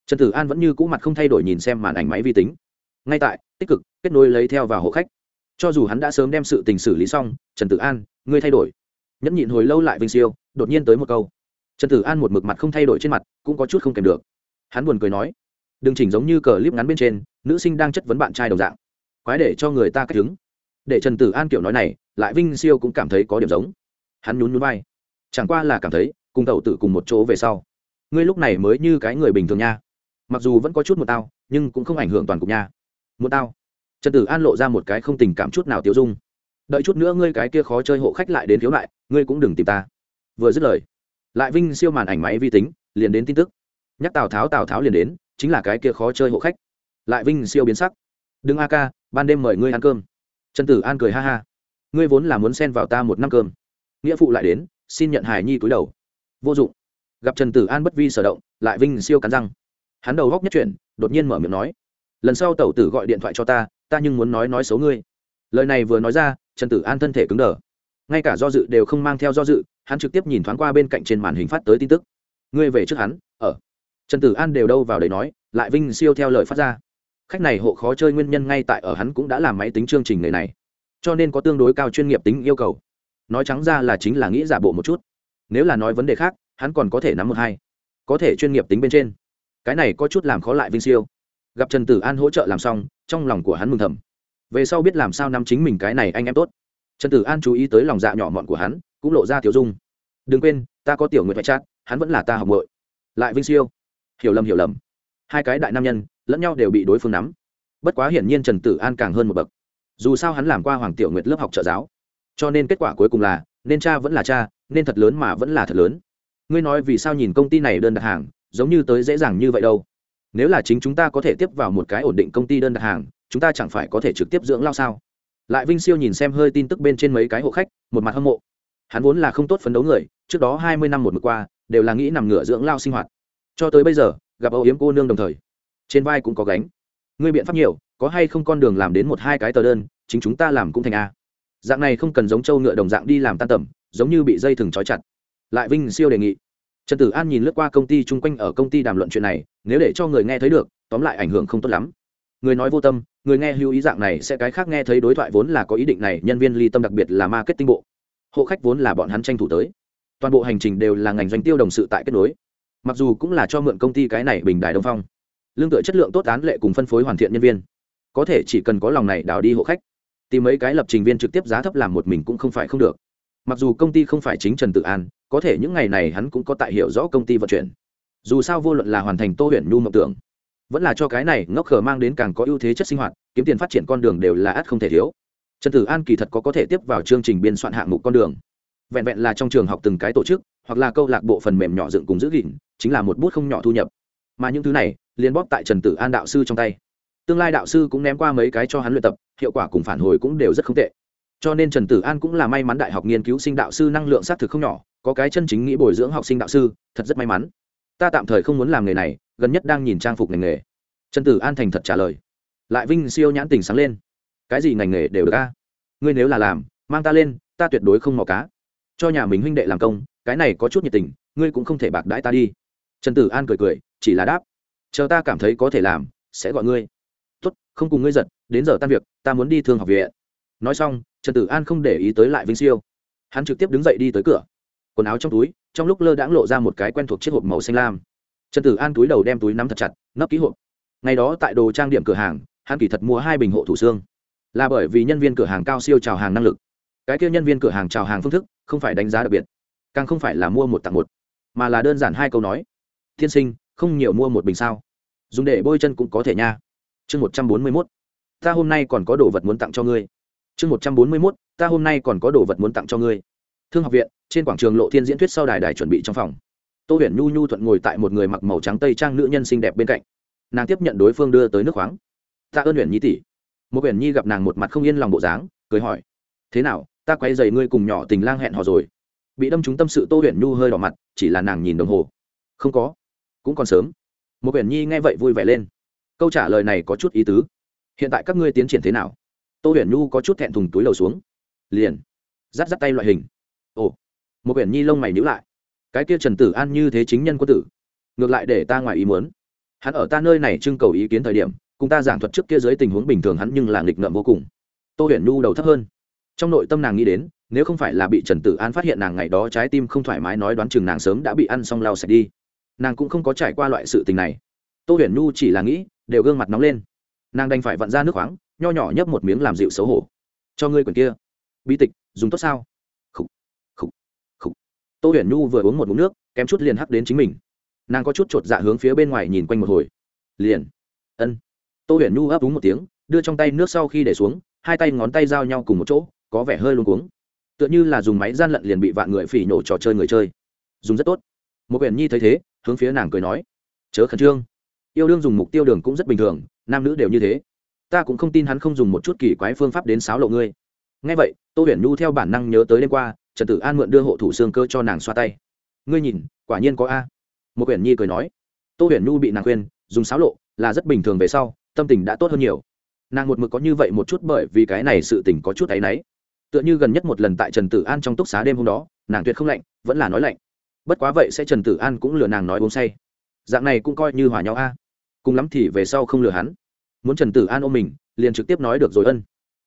Trần tử an vẫn như cũ mặt không thay đổi nhìn xem màn ảnh máy vi tính. Ngay tại, tích cực, kết nối lấy theo vào hộ khách. Cho dù hắn đã sớm đem sự tình xử lý xong, trần tử an, ngươi thay đổi. Nhẫn nhịn hồi lâu lại vinh siêu, đột nhiên tới một câu. Trần tử an một mực mặt không thay đổi trên mặt, cũng có chút không kèm được. Hắn buồn cười nói, đừng chỉnh giống như cờ clip ngắn bên trên, nữ sinh đang chất vấn bạn trai đồng dạng. Quái để cho người ta cách đứng để trần tử an kiểu nói này, lại vinh siêu cũng cảm thấy có điểm giống. Hắn nhún nhún vai. Chẳng qua là cảm thấy cùng tẩu tử cùng một chỗ về sau. Ngươi lúc này mới như cái người bình thường nha. Mặc dù vẫn có chút một tao, nhưng cũng không ảnh hưởng toàn cục nha. Một tao. Trần tử an lộ ra một cái không tình cảm chút nào tiêu dung. Đợi chút nữa ngươi cái kia khó chơi hộ khách lại đến thiếu lại ngươi cũng đừng tìm ta. Vừa dứt lời, lại vinh siêu màn ảnh máy vi tính, liền đến tin tức. Nhắc tào tháo tào tháo liền đến, chính là cái kia khó chơi hộ khách. Lại vinh siêu biến sắc. Đừng a ca, ban đêm mời ngươi ăn cơm. Trần tử an cười ha ha. Ngươi vốn là muốn xen vào ta một năm cơm. Nghĩa phụ lại đến, xin nhận hài nhi cúi đầu vô dụng. Gặp trần tử an bất vi sở động, lại vinh siêu cắn răng. Hắn đầu góc nhất chuyển, đột nhiên mở miệng nói, lần sau tẩu tử gọi điện thoại cho ta ta nhưng muốn nói nói xấu ngươi. Lời này vừa nói ra, trần tử an thân thể cứng đờ. Ngay cả do dự đều không mang theo do dự, hắn trực tiếp nhìn thoáng qua bên cạnh trên màn hình phát tới tin tức. Ngươi về trước hắn, ở. Trần tử an đều đâu vào đấy nói, lại vinh siêu theo lời phát ra. Khách này hộ khó chơi nguyên nhân ngay tại ở hắn cũng đã làm máy tính chương trình người này. Cho nên có tương đối cao chuyên nghiệp tính yêu cầu. Nói trắng ra là chính là nghĩ giả bộ một chút nếu là nói vấn đề khác, hắn còn có thể nắm một hai. Có thể chuyên nghiệp tính bên trên. Cái này có chút làm khó lại vinh siêu. Gặp trần tử an hỗ trợ làm xong, trong lòng của hắn mừng thầm. Về sau biết làm sao nắm chính mình cái này anh em tốt. Trần tử an chú ý tới lòng dạ nhỏ mọn của hắn, cũng lộ ra tiểu dung. Đừng quên, ta có tiểu nguyện phải chát, hắn vẫn là ta học bội lại vinh siêu. Hiểu lầm hiểu lầm. Hai cái đại nam nhân, lẫn nhau đều bị đối phương nắm. Bất quá hiển nhiên trần tử an càng hơn một bậc. Dù sao hắn làm qua hoàng tiểu nguyệt lớp học trợ giáo. Cho nên kết quả cuối cùng là, nên cha vẫn là cha nên thật lớn mà vẫn là thật lớn. Ngươi nói vì sao nhìn công ty này đơn đặt hàng, giống như tới dễ dàng như vậy đâu? Nếu là chính chúng ta có thể tiếp vào một cái ổn định công ty đơn đặt hàng, chúng ta chẳng phải có thể trực tiếp dưỡng lao sao? Lại vinh siêu nhìn xem hơi tin tức bên trên mấy cái hộ khách, một mặt hâm mộ. Hắn vốn là không tốt phấn đấu người, trước đó hai mươi năm một mực qua, đều là nghĩ nằm ngửa dưỡng lao sinh hoạt. Cho tới bây giờ, gặp âu yếm cô nương đồng thời, trên vai cũng có gánh. Ngươi biện pháp nhiều, có hay không con đường làm đến một hai cái tờ đơn, chính chúng ta làm cũng thành a. Dạng này không cần giống trâu ngựa đồng dạng đi làm tan tầm giống như bị dây thừng trói chặt. Lại vinh siêu đề nghị. Trần tử an nhìn lướt qua công ty chung quanh ở công ty đàm luận chuyện này, nếu để cho người nghe thấy được, tóm lại ảnh hưởng không tốt lắm. Người nói vô tâm, người nghe hữu ý dạng này sẽ cái khác nghe thấy đối thoại vốn là có ý định này, nhân viên ly tâm đặc biệt là marketing bộ. Hộ khách vốn là bọn hắn tranh thủ tới. Toàn bộ hành trình đều là ngành doanh tiêu đồng sự tại kết nối. Mặc dù cũng là cho mượn công ty cái này bình đài đông phong. Lương tựa chất lượng tốt án lệ cùng phân phối hoàn thiện nhân viên. Có thể chỉ cần có lòng này đào đi hộ khách. Tìm mấy cái lập trình viên trực tiếp giá thấp làm một mình cũng không phải không được mặc dù công ty không phải chính trần tự an, có thể những ngày này hắn cũng có tại hiểu rõ công ty vận chuyển. Dù sao vô luận là hoàn thành tô huyền nhu mộng tưởng, vẫn là cho cái này ngốc khờ mang đến càng có ưu thế chất sinh hoạt, kiếm tiền phát triển con đường đều là ắt không thể thiếu. Trần tử an kỳ thật có có thể tiếp vào chương trình biên soạn hạng mục con đường. Vẹn vẹn là trong trường học từng cái tổ chức, hoặc là câu lạc bộ phần mềm nhỏ dựng cùng giữ gìn, chính là một bút không nhỏ thu nhập. Mà những thứ này, liền bóp tại trần tử an đạo sư trong tay. Tương lai đạo sư cũng ném qua mấy cái cho hắn luyện tập, hiệu quả cùng phản hồi cũng đều rất không tệ cho nên trần tử an cũng là may mắn đại học nghiên cứu sinh đạo sư năng lượng xác thực không nhỏ, có cái chân chính nghĩ bồi dưỡng học sinh đạo sư, thật rất may mắn. Ta tạm thời không muốn làm nghề này, gần nhất đang nhìn trang phục ngành nghề. Trần tử an thành thật trả lời. Lại vinh siêu nhãn tình sáng lên. Cái gì ngành nghề đều được a? Ngươi nếu là làm, mang ta lên, ta tuyệt đối không mò cá. Cho nhà mình huynh đệ làm công, cái này có chút nhiệt tình, ngươi cũng không thể bạc đãi ta đi. Trần tử an cười cười, chỉ là đáp. Chờ ta cảm thấy có thể làm, sẽ gọi ngươi. Tốt, không cùng ngươi giật đến giờ tan việc, ta muốn đi thương học viện. Nói xong trần tử an không để ý tới lại vinh siêu. Hắn trực tiếp đứng dậy đi tới cửa. Quần áo trong túi, trong lúc lơ đãng lộ ra một cái quen thuộc chiếc hộp màu xanh lam. Trần tử an túi đầu đem túi nắm thật chặt, nấp ký hộp. Ngày đó tại đồ trang điểm cửa hàng, hắn kỳ thật mua hai bình hộ thủ xương. Là bởi vì nhân viên cửa hàng cao siêu trào hàng năng lực. Cái kia nhân viên cửa hàng trào hàng phương thức, không phải đánh giá đặc biệt, càng không phải là mua một tặng một, mà là đơn giản hai câu nói. Thiên sinh, không nhiều mua một bình sao? Dùng để bôi chân cũng có thể nha. Chương một trăm bốn mươi mốt. Ta hôm nay còn có đồ vật muốn tặng cho ngươi chương một trăm bốn mươi mốt, ta hôm nay còn có đồ vật muốn tặng cho ngươi. Thương học viện, trên quảng trường lộ thiên diễn thuyết sau đài đài chuẩn bị trong phòng. Tô huyền nhu nhu thuận ngồi tại một người mặc màu trắng tây trang nữ nhân xinh đẹp bên cạnh. Nàng tiếp nhận đối phương đưa tới nước khoáng. Tạ ơn huyền nhi tỷ. Một huyền nhi gặp nàng một mặt không yên lòng bộ dáng, cười hỏi, thế nào, ta quay dày ngươi cùng nhỏ tình lang hẹn hò rồi? Bị đâm trúng tâm sự, tô huyền nhu hơi đỏ mặt, chỉ là nàng nhìn đồng hồ. Không có, cũng còn sớm. Một huyền nhi nghe vậy vui vẻ lên. Câu trả lời này có chút ý tứ. Hiện tại các ngươi tiến triển thế nào? Tô huyền nhu có chút thẹn thùng túi lầu xuống. Liền. Dắt dắt tay loại hình. Ồ. Một huyền nhi lông mày nhữ lại. Cái kia trần tử an như thế chính nhân quân tử. Ngược lại để ta ngoài ý muốn. Hắn ở ta nơi này trưng cầu ý kiến thời điểm, cùng ta giảng thuật trước kia dưới tình huống bình thường hắn nhưng là nghịch ngợm vô cùng. Tô huyền nhu đầu thấp hơn. Trong nội tâm nàng nghĩ đến, nếu không phải là bị trần tử an phát hiện nàng ngày đó trái tim không thoải mái nói đoán chừng nàng sớm đã bị ăn xong lau sạch đi. Nàng cũng không có trải qua loại sự tình này. Tô huyền nhu chỉ là nghĩ, đều gương mặt nóng lên. Nàng đành phải vặn ra nước khoáng nho nhỏ nhấp một miếng làm dịu xấu hổ. Cho ngươi quyển kia. Bi tịch dùng tốt sao? Khủ, khủ, khủ. tô huyền nhu vừa uống một mụn nước kém chút liền hắc đến chính mình. Nàng có chút chột dạ hướng phía bên ngoài nhìn quanh một hồi. Liền. Ân. Tô huyền nhu ấp úng một tiếng đưa trong tay nước sau khi để xuống hai tay ngón tay giao nhau cùng một chỗ có vẻ hơi luôn cuống. Tựa như là dùng máy gian lận liền bị vạn người phỉ nổ trò chơi người chơi. Dùng rất tốt. Một quyển nhi thấy thế hướng phía nàng cười nói chớ khẩn trương. Yêu đương dùng mục tiêu đường cũng rất bình thường nam nữ đều như thế ta cũng không tin hắn không dùng một chút kỳ quái phương pháp đến sáo lộ ngươi. Ngay vậy, tô huyền nhu theo bản năng nhớ tới đêm qua, trần tử an mượn đưa hộ thủ xương cơ cho nàng xoa tay. Ngươi nhìn, quả nhiên có a. Một quyển nhi cười nói. Tô huyền nhu bị nàng khuyên, dùng sáo lộ là rất bình thường về sau, tâm tình đã tốt hơn nhiều. Nàng một mực có như vậy một chút bởi vì cái này sự tình có chút áy náy. Tựa như gần nhất một lần tại trần tử an trong túc xá đêm hôm đó, nàng tuyệt không lạnh, vẫn là nói lạnh. Bất quá vậy sẽ trần tử an cũng lừa nàng nói uống say. Dạng này cũng coi như hòa nhau a. Cùng lắm thì về sau không lừa hắn muốn trần tử an ôm mình, liền trực tiếp nói được rồi ân.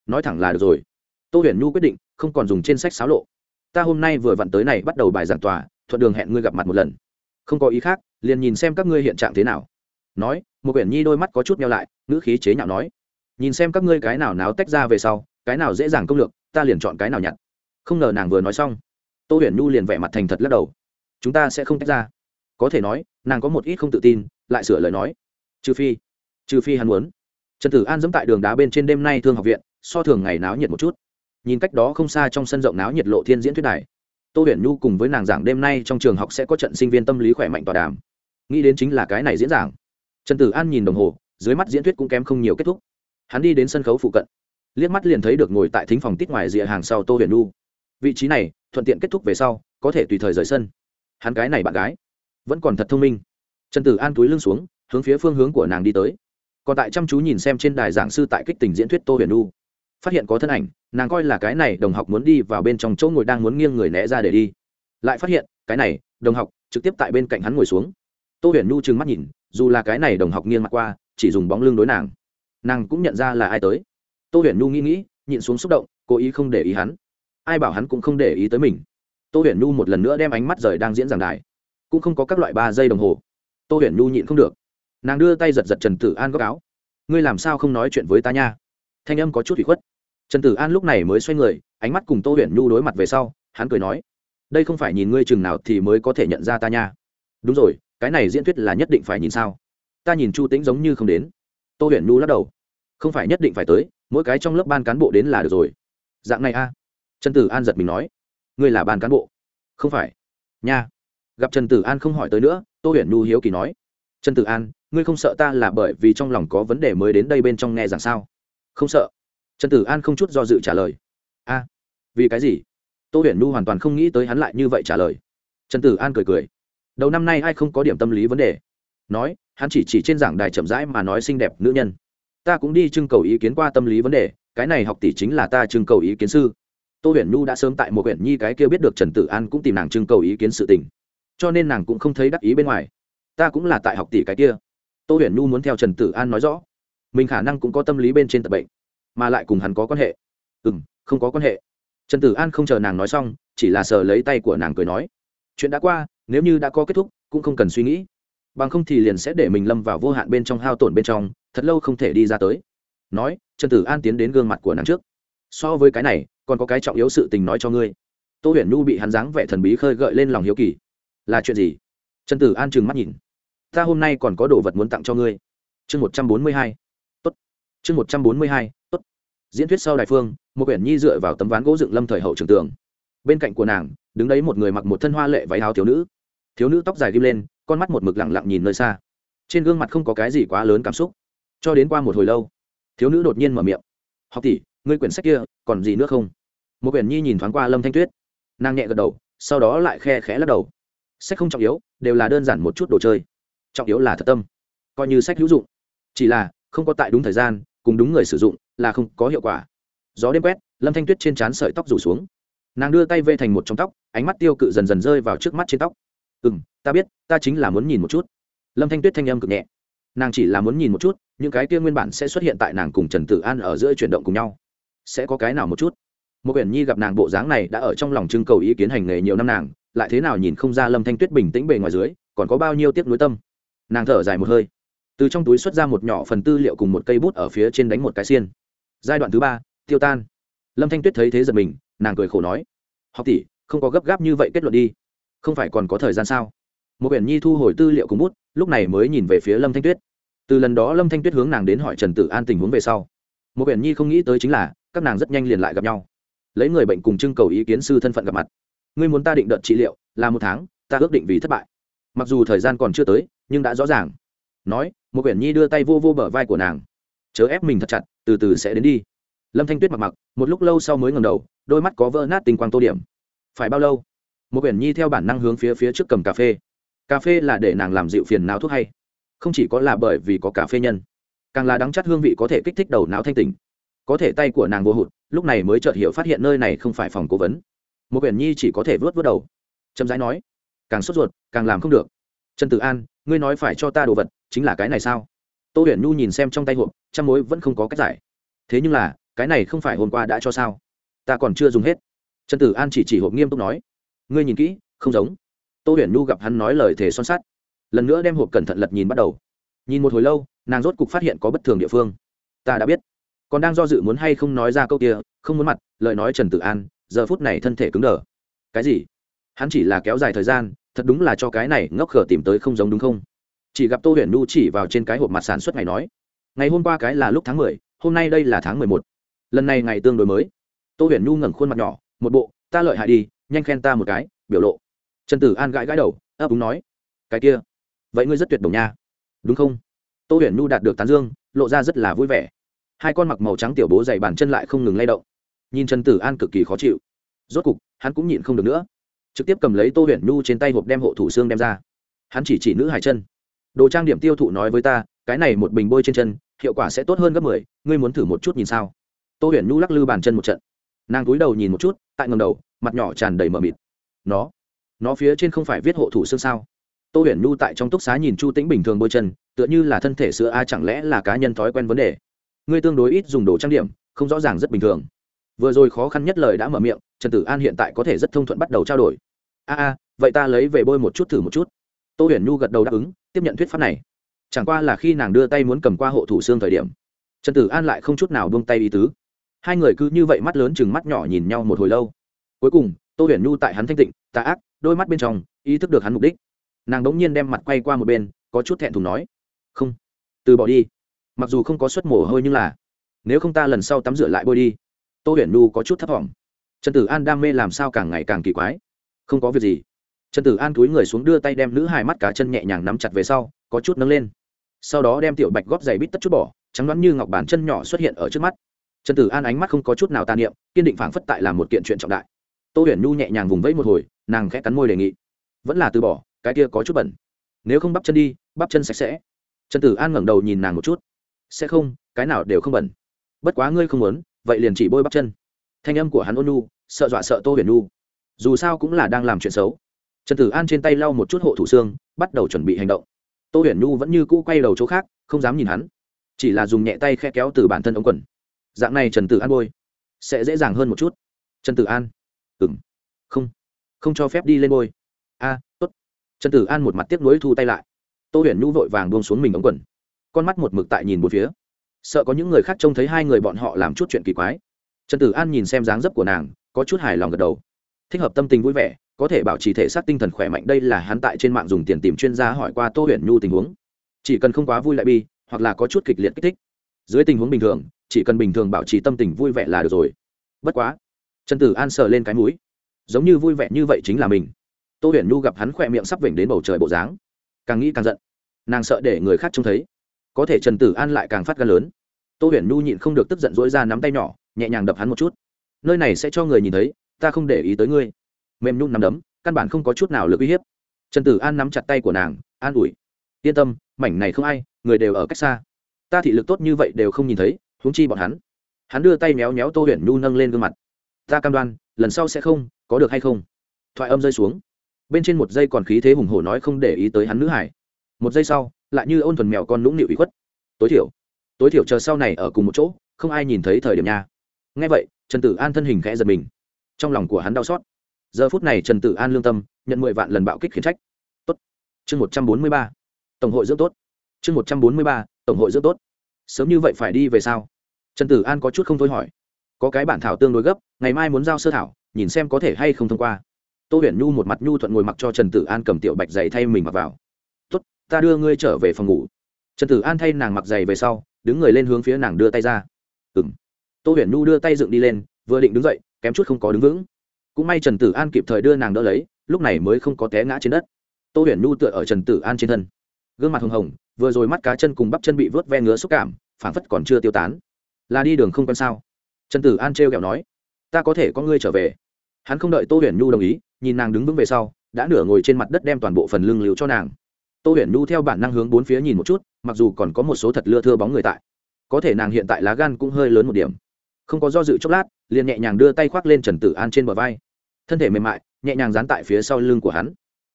Nói thẳng là được rồi. Tô huyền nhu quyết định, không còn dùng trên sách xáo lộ. Ta hôm nay vừa vặn tới này bắt đầu bài giảng tòa, thuận đường hẹn ngươi gặp mặt một lần. Không có ý khác, liền nhìn xem các ngươi hiện trạng thế nào. Nói, một quyển nhi đôi mắt có chút meo lại, ngữ khí chế nhạo nói. Nhìn xem các ngươi cái nào náo tách ra về sau, cái nào dễ dàng công lược, ta liền chọn cái nào nhặt. Không ngờ nàng vừa nói xong, tô huyền nhu liền vẻ mặt thành thật lắc đầu. Chúng ta sẽ không tách ra. Có thể nói, nàng có một ít không tự tin, lại sửa lời nói. Trừ phi trừ phi hắn muốn trần tử an dẫm tại đường đá bên trên đêm nay thương học viện, so thường ngày náo nhiệt một chút. Nhìn cách đó không xa trong sân rộng náo nhiệt lộ thiên diễn thuyết đài, tô huyền nhu cùng với nàng giảng đêm nay trong trường học sẽ có trận sinh viên tâm lý khỏe mạnh tọa đàm. Nghĩ đến chính là cái này diễn giảng. Trần tử an nhìn đồng hồ, dưới mắt diễn thuyết cũng kém không nhiều kết thúc. Hắn đi đến sân khấu phụ cận, liếc mắt liền thấy được ngồi tại thính phòng tít ngoài rìa hàng sau tô huyền nhu. Vị trí này, thuận tiện kết thúc về sau, có thể tùy thời rời sân. Hắn cái này bạn gái, vẫn còn thật thông minh. Trần tử an túi lưng xuống, hướng phía phương hướng của nàng đi tới còn tại chăm chú nhìn xem trên đài giảng sư tại kích tình diễn thuyết tô huyền nu phát hiện có thân ảnh, nàng coi là cái này đồng học muốn đi vào bên trong chỗ ngồi đang muốn nghiêng người né ra để đi. Lại phát hiện, cái này, đồng học, trực tiếp tại bên cạnh hắn ngồi xuống. Tô huyền nhu trừng mắt nhìn, dù là cái này đồng học nghiêng mặt qua, chỉ dùng bóng lưng đối nàng. Nàng cũng nhận ra là ai tới. Tô huyền nhu nghĩ nghĩ, nhịn xuống xúc động, cố ý không để ý hắn. Ai bảo hắn cũng không để ý tới mình. Tô huyền nhu một lần nữa đem ánh mắt rời đang diễn giảng đài. Cũng không có các loại ba giây đồng hồ. Tô huyền nhu nhịn không được nàng đưa tay giật giật trần tử an góc áo. Ngươi làm sao không nói chuyện với ta nha? Thanh âm có chút bị khuất. Trần tử an lúc này mới xoay người, ánh mắt cùng tô huyền nhu đối mặt về sau, hắn cười nói, đây không phải nhìn ngươi chừng nào thì mới có thể nhận ra ta nha. Đúng rồi, cái này diễn thuyết là nhất định phải nhìn sao? Ta nhìn chu tĩnh giống như không đến. Tô huyền nhu lắc đầu. Không phải nhất định phải tới, mỗi cái trong lớp ban cán bộ đến là được rồi. Dạng này a trần tử an giật mình nói. Ngươi là ban cán bộ? Không phải. Nha. Gặp trần tử an không hỏi tới nữa, tô huyền nhu hiếu kỳ nói trần tử an, ngươi không sợ ta là bởi vì trong lòng có vấn đề mới đến đây bên trong nghe rằng sao? Không sợ. Trần tử an không chút do dự trả lời. A, vì cái gì? Tô huyền Nu hoàn toàn không nghĩ tới hắn lại như vậy trả lời. Trần tử an cười cười. Đầu năm nay ai không có điểm tâm lý vấn đề? Nói, hắn chỉ chỉ trên giảng đài chậm rãi mà nói xinh đẹp nữ nhân. Ta cũng đi trưng cầu ý kiến qua tâm lý vấn đề, cái này học tỷ chính là ta trưng cầu ý kiến sư. Tô huyền nhu đã sớm tại một huyện nhi cái kia biết được trần tử an cũng tìm nàng trưng cầu ý kiến sự tình. Cho nên nàng cũng không thấy đắc ý bên ngoài ta cũng là tại học tỷ cái kia. Tô huyền nhu muốn theo trần tử an nói rõ. Mình khả năng cũng có tâm lý bên trên tập bệnh, mà lại cùng hắn có quan hệ. Ừ m không có quan hệ. Trần tử an không chờ nàng nói xong, chỉ là sờ lấy tay của nàng cười nói. Chuyện đã qua, nếu như đã có kết thúc, cũng không cần suy nghĩ. Bằng không thì liền sẽ để mình lâm vào vô hạn bên trong hao tổn bên trong, thật lâu không thể đi ra tới. Nói, trần tử an tiến đến gương mặt của nàng trước. So với cái này, còn có cái trọng yếu sự tình nói cho ngươi. Tô huyền nhu bị hắn dáng vẻ thần bí khơi gợi lên lòng hiếu kỳ. Là chuyện gì? Trần tử an trừng mắt nhìn ta hôm nay còn có đồ vật muốn tặng cho ngươi. Chương một trăm bốn mươi hai. Tốt. Chương một trăm bốn mươi hai, tốt. Diễn thuyết sau đại phương, một quyển nhi dựa vào tấm ván gỗ dựng lâm thời hậu trường tường. Bên cạnh của nàng, đứng đấy một người mặc một thân hoa lệ váy áo thiếu nữ. Thiếu nữ tóc dài ghim lên, con mắt một mực lẳng lặng nhìn nơi xa. Trên gương mặt không có cái gì quá lớn cảm xúc. Cho đến qua một hồi lâu, thiếu nữ đột nhiên mở miệng. Học tỷ, ngươi quyển sách kia, còn gì nữa không? Một quyển nhi nhìn thoáng qua lâm thanh tuyết. Nàng nhẹ gật đầu, sau đó lại khe khẽ lắc đầu. Sách không trọng yếu, đều là đơn giản một chút đồ chơi trọng yếu là thật tâm. Coi như sách hữu dụng, chỉ là không có tại đúng thời gian, cùng đúng người sử dụng là không có hiệu quả. Gió đêm quét, lâm thanh tuyết trên trán sợi tóc rủ xuống. Nàng đưa tay vê thành một trong tóc, ánh mắt tiêu cự dần dần rơi vào trước mắt trên tóc. Ừ m ta biết, ta chính là muốn nhìn một chút. Lâm thanh tuyết thanh âm cực nhẹ. Nàng chỉ là muốn nhìn một chút, những cái kia nguyên bản sẽ xuất hiện tại nàng cùng trần tử an ở giữa chuyển động cùng nhau. Sẽ có cái nào một chút? Một quyển nhi gặp nàng bộ dáng này đã ở trong lòng trưng cầu ý kiến hành nghề nhiều năm nàng, lại thế nào nhìn không ra lâm thanh tuyết bình tĩnh bề ngoài dưới, còn có bao nhiêu tiếc nuối tâm nàng thở dài một hơi. Từ trong túi xuất ra một nhỏ phần tư liệu cùng một cây bút ở phía trên đánh một cái xiên. Giai đoạn thứ ba, tiêu tan. Lâm thanh tuyết thấy thế giật mình, nàng cười khổ nói, học tỷ, không có gấp gáp như vậy kết luận đi. Không phải còn có thời gian sao? Một quyển nhi thu hồi tư liệu cùng bút, lúc này mới nhìn về phía lâm thanh tuyết. Từ lần đó lâm thanh tuyết hướng nàng đến hỏi trần tử an tình huống về sau, một quyển nhi không nghĩ tới chính là, các nàng rất nhanh liền lại gặp nhau. Lấy người bệnh cùng trưng cầu ý kiến sư thân phận gặp mặt. Ngươi muốn ta định đợt trị liệu, là một tháng, ta ước định vì thất bại mặc dù thời gian còn chưa tới, nhưng đã rõ ràng. Nói, một quyển nhi đưa tay vô vô bờ vai của nàng. Chớ ép mình thật chặt, từ từ sẽ đến đi. Lâm thanh tuyết mặc mặc, một lúc lâu sau mới ngầm đầu, đôi mắt có vỡ nát tình quang tô điểm. Phải bao lâu? Một quyển nhi theo bản năng hướng phía phía trước cầm cà phê. Cà phê là để nàng làm dịu phiền não thuốc hay. Không chỉ có là bởi vì có cà phê nhân, càng là đắng chắt hương vị có thể kích thích đầu não thanh tình có thể tay của nàng vô hụt, lúc này mới chợt hiểu phát hiện nơi này không phải phòng cố vấn. Một quyển nhi chỉ có thể vớt vớt đầu. Chậm rãi nói càng sốt ruột, càng làm không được. Trần tử an, ngươi nói phải cho ta đồ vật, chính là cái này sao? Tô huyền nhu nhìn xem trong tay hộp, trăm mối vẫn không có cách giải. Thế nhưng là, cái này không phải hôm qua đã cho sao? Ta còn chưa dùng hết. Trần tử an chỉ chỉ hộp nghiêm túc nói. Ngươi nhìn kỹ, không giống. Tô huyền nhu gặp hắn nói lời thề son sắt. Lần nữa đem hộp cẩn thận lật nhìn bắt đầu. Nhìn một hồi lâu, nàng rốt cục phát hiện có bất thường địa phương. Ta đã biết. Còn đang do dự muốn hay không nói ra câu kia, không muốn mặt, lời nói trần tử an, giờ phút này thân thể cứng đờ. Cái gì? Hắn chỉ là kéo dài thời gian, thật đúng là cho cái này ngốc khở tìm tới không giống đúng không? Chỉ gặp tô huyền nu chỉ vào trên cái hộp mặt sản xuất ngày nói, ngày hôm qua cái là lúc tháng mười, hôm nay đây là tháng mười một. Lần này ngày tương đối mới. Tô huyền nu ngẩng khuôn mặt nhỏ, một bộ, ta lợi hại đi, nhanh khen ta một cái, biểu lộ. Trần tử an gãi gãi đầu, ấp úng nói, cái kia, vậy ngươi rất tuyệt đồng nha. Đúng không? Tô huyền nu đạt được tán dương, lộ ra rất là vui vẻ. Hai con mặc màu trắng tiểu bố dày bàn chân lại không ngừng lay động. Nhìn trần tử an cực kỳ khó chịu. Rốt cục, hắn cũng nhịn không được nữa trực tiếp cầm lấy tô huyền nhu trên tay hộp đem hộ thủ xương đem ra hắn chỉ chỉ nữ hải chân đồ trang điểm tiêu thụ nói với ta cái này một bình bôi trên chân hiệu quả sẽ tốt hơn gấp mười ngươi muốn thử một chút nhìn sao tô huyền nhu lắc lư bàn chân một trận nàng cúi đầu nhìn một chút tại ngầm đầu mặt nhỏ tràn đầy mờ mịt nó nó phía trên không phải viết hộ thủ xương sao tô huyền nhu tại trong túc xá nhìn chu tĩnh bình thường bôi chân tựa như là thân thể sữa a chẳng lẽ là cá nhân thói quen vấn đề ngươi tương đối ít dùng đồ trang điểm không rõ ràng rất bình thường vừa rồi khó khăn nhất lời đã mở miệng trần tử an hiện tại có thể rất thông thuận bắt đầu trao đổi. A a, vậy ta lấy về bôi một chút thử một chút. Tô huyền nhu gật đầu đáp ứng, tiếp nhận thuyết pháp này. Chẳng qua là khi nàng đưa tay muốn cầm qua hộ thủ xương thời điểm, trần tử an lại không chút nào buông tay ý tứ. Hai người cứ như vậy mắt lớn chừng mắt nhỏ nhìn nhau một hồi lâu. Cuối cùng, tô huyền nhu tại hắn thanh tịnh, tà ác, đôi mắt bên trong, ý thức được hắn mục đích. Nàng đ ỗ n g nhiên đem mặt quay qua một bên, có chút thẹn thùng nói, không, từ bỏ đi. Mặc dù không có suất mồ hôi nhưng là, nếu không ta lần sau tắm rửa lại bôi đi. Tô huyền nhu có chút thấp t trần tử an đam mê làm sao càng ngày càng kỳ quái. Không có việc gì. Trần tử an túi người xuống đưa tay đem nữ hài mắt cá chân nhẹ nhàng nắm chặt về sau, có chút nâng lên. Sau đó đem tiểu bạch góp giày bít tất chút bỏ, trắng đoán như ngọc bàn chân nhỏ xuất hiện ở trước mắt. Trần tử an ánh mắt không có chút nào tàn niệm, kiên định phảng phất tại làm một kiện chuyện trọng đại. Tô huyền nhu nhẹ nhàng vùng vẫy một hồi, nàng khẽ cắn môi đề nghị. Vẫn là từ bỏ, cái kia có chút bẩn. Nếu không bắp chân đi, bắp chân sạch sẽ. Trần tử an ngẩng đầu nhìn nàng một chút. Sẽ không, cái nào đều không bẩn. Bất quá ngươi không muốn, vậy liền chỉ bôi bắp chân. Thanh âm của hắn ôn nhu sợ dọa sợ tô huyền nhu. Dù sao cũng là đang làm chuyện xấu. Trần tử an trên tay lau một chút hộ thủ xương, bắt đầu chuẩn bị hành động. Tô huyền nhu vẫn như cũ quay đầu chỗ khác, không dám nhìn hắn. Chỉ là dùng nhẹ tay khe kéo từ bản thân ống quần. Dạng này trần tử an bôi, sẽ dễ dàng hơn một chút. Trần tử an. Ừ m không. Không cho phép đi lên bôi. A, tốt. Trần tử an một mặt tiếc nuối thu tay lại. Tô huyền nhu vội vàng buông xuống mình ống quần. Con mắt một mực tại nhìn một phía. Sợ có những người khác trông thấy hai người bọn họ làm chút chuyện kỳ quái. Trần tử an nhìn xem dáng dấp của nàng có chút hài lòng gật đầu. Thích hợp tâm tình vui vẻ, có thể bảo trì thể xác tinh thần khỏe mạnh, đây là hắn tại trên mạng dùng tiền tìm chuyên gia hỏi qua tô huyền nhu tình huống. Chỉ cần không quá vui lại bi, hoặc là có chút kịch liệt kích thích. Dưới tình huống bình thường, chỉ cần bình thường bảo trì tâm tình vui vẻ là được rồi. Bất quá, trần tử an sờ lên cái mũi. Giống như vui vẻ như vậy chính là mình. Tô huyền nhu gặp hắn khỏe miệng sắp vểnh đến bầu trời bộ dáng, càng nghĩ càng giận. Nàng sợ để người khác trông thấy. Có thể trần tử an lại càng phát gan lớn. Tô huyền nhu nhịn không được tức giận dỗi ra nắm tay nhỏ, nhẹ nhàng đập hắn một chút nơi này sẽ cho người nhìn thấy, ta không để ý tới ngươi. Mềm nhung nắm đấm, căn bản không có chút nào lực uy hiếp. Trần tử an nắm chặt tay của nàng, an ủi, yên tâm, mảnh này không ai, người đều ở cách xa. Ta thị lực tốt như vậy đều không nhìn thấy, huống chi bọn hắn. Hắn đưa tay méo méo tô huyền nhu nâng lên gương mặt. Ta cam đoan, lần sau sẽ không, có được hay không? Thoại âm rơi xuống. Bên trên một giây còn khí thế hùng hổ nói không để ý tới hắn nữ hải. Một giây sau, lại như ôn thuần mèo con nũng nịu bị khuất. Tối thiểu tối thiểu chờ sau này ở cùng một chỗ, không ai nhìn thấy thời điểm nha. Ngay vậy trần tử an thân hình khẽ giật mình. Trong lòng của hắn đau xót. Giờ phút này trần tử an lương tâm, nhận mười vạn lần bạo kích khiển trách. Tốt. Chương một trăm bốn mươi ba. Tổng hội dưỡng tốt. Chương một trăm bốn mươi ba, tổng hội dưỡng tốt. Sớm như vậy phải đi về sao? Trần tử an có chút không thôi hỏi. Có cái bản thảo tương đối gấp, ngày mai muốn giao sơ thảo, nhìn xem có thể hay không thông qua. Tô huyền nhu một mặt nhu thuận ngồi mặc cho trần tử an cầm tiểu bạch dày thay mình mặc vào. Tốt, ta đưa ngươi trở về phòng ngủ. Trần tử an thay nàng mặc giày về sau, đứng người lên hướng phía nàng đưa tay ra tô huyền Nu đưa tay dựng đi lên, vừa định đứng dậy, kém chút không có đứng vững. Cũng may trần tử an kịp thời đưa nàng đỡ lấy, lúc này mới không có té ngã trên đất. Tô huyền Nu tựa ở trần tử an trên thân. Gương mặt hồng hồng, vừa rồi mắt cá chân cùng bắp chân bị vớt ve ngứa xúc cảm phản phất còn chưa tiêu tán. Là đi đường không quen sao? Trần tử an trêu kẹo nói. Ta có thể có ngươi trở về. Hắn không đợi tô huyền nhu đồng ý, nhìn nàng đứng vững về sau, đã nửa ngồi trên mặt đất đem toàn bộ phần lưng liều cho nàng. Tô huyền nhu theo bản năng hướng bốn phía nhìn một chút, mặc dù còn có một số thật lưa thưa bóng người tại. Có thể nàng hiện tại lá gan cũng hơi lớn một điểm không có do dự chốc lát, liền nhẹ nhàng đưa tay khoác lên trần tử an trên bờ vai. Thân thể mềm mại, nhẹ nhàng dán tại phía sau lưng của hắn.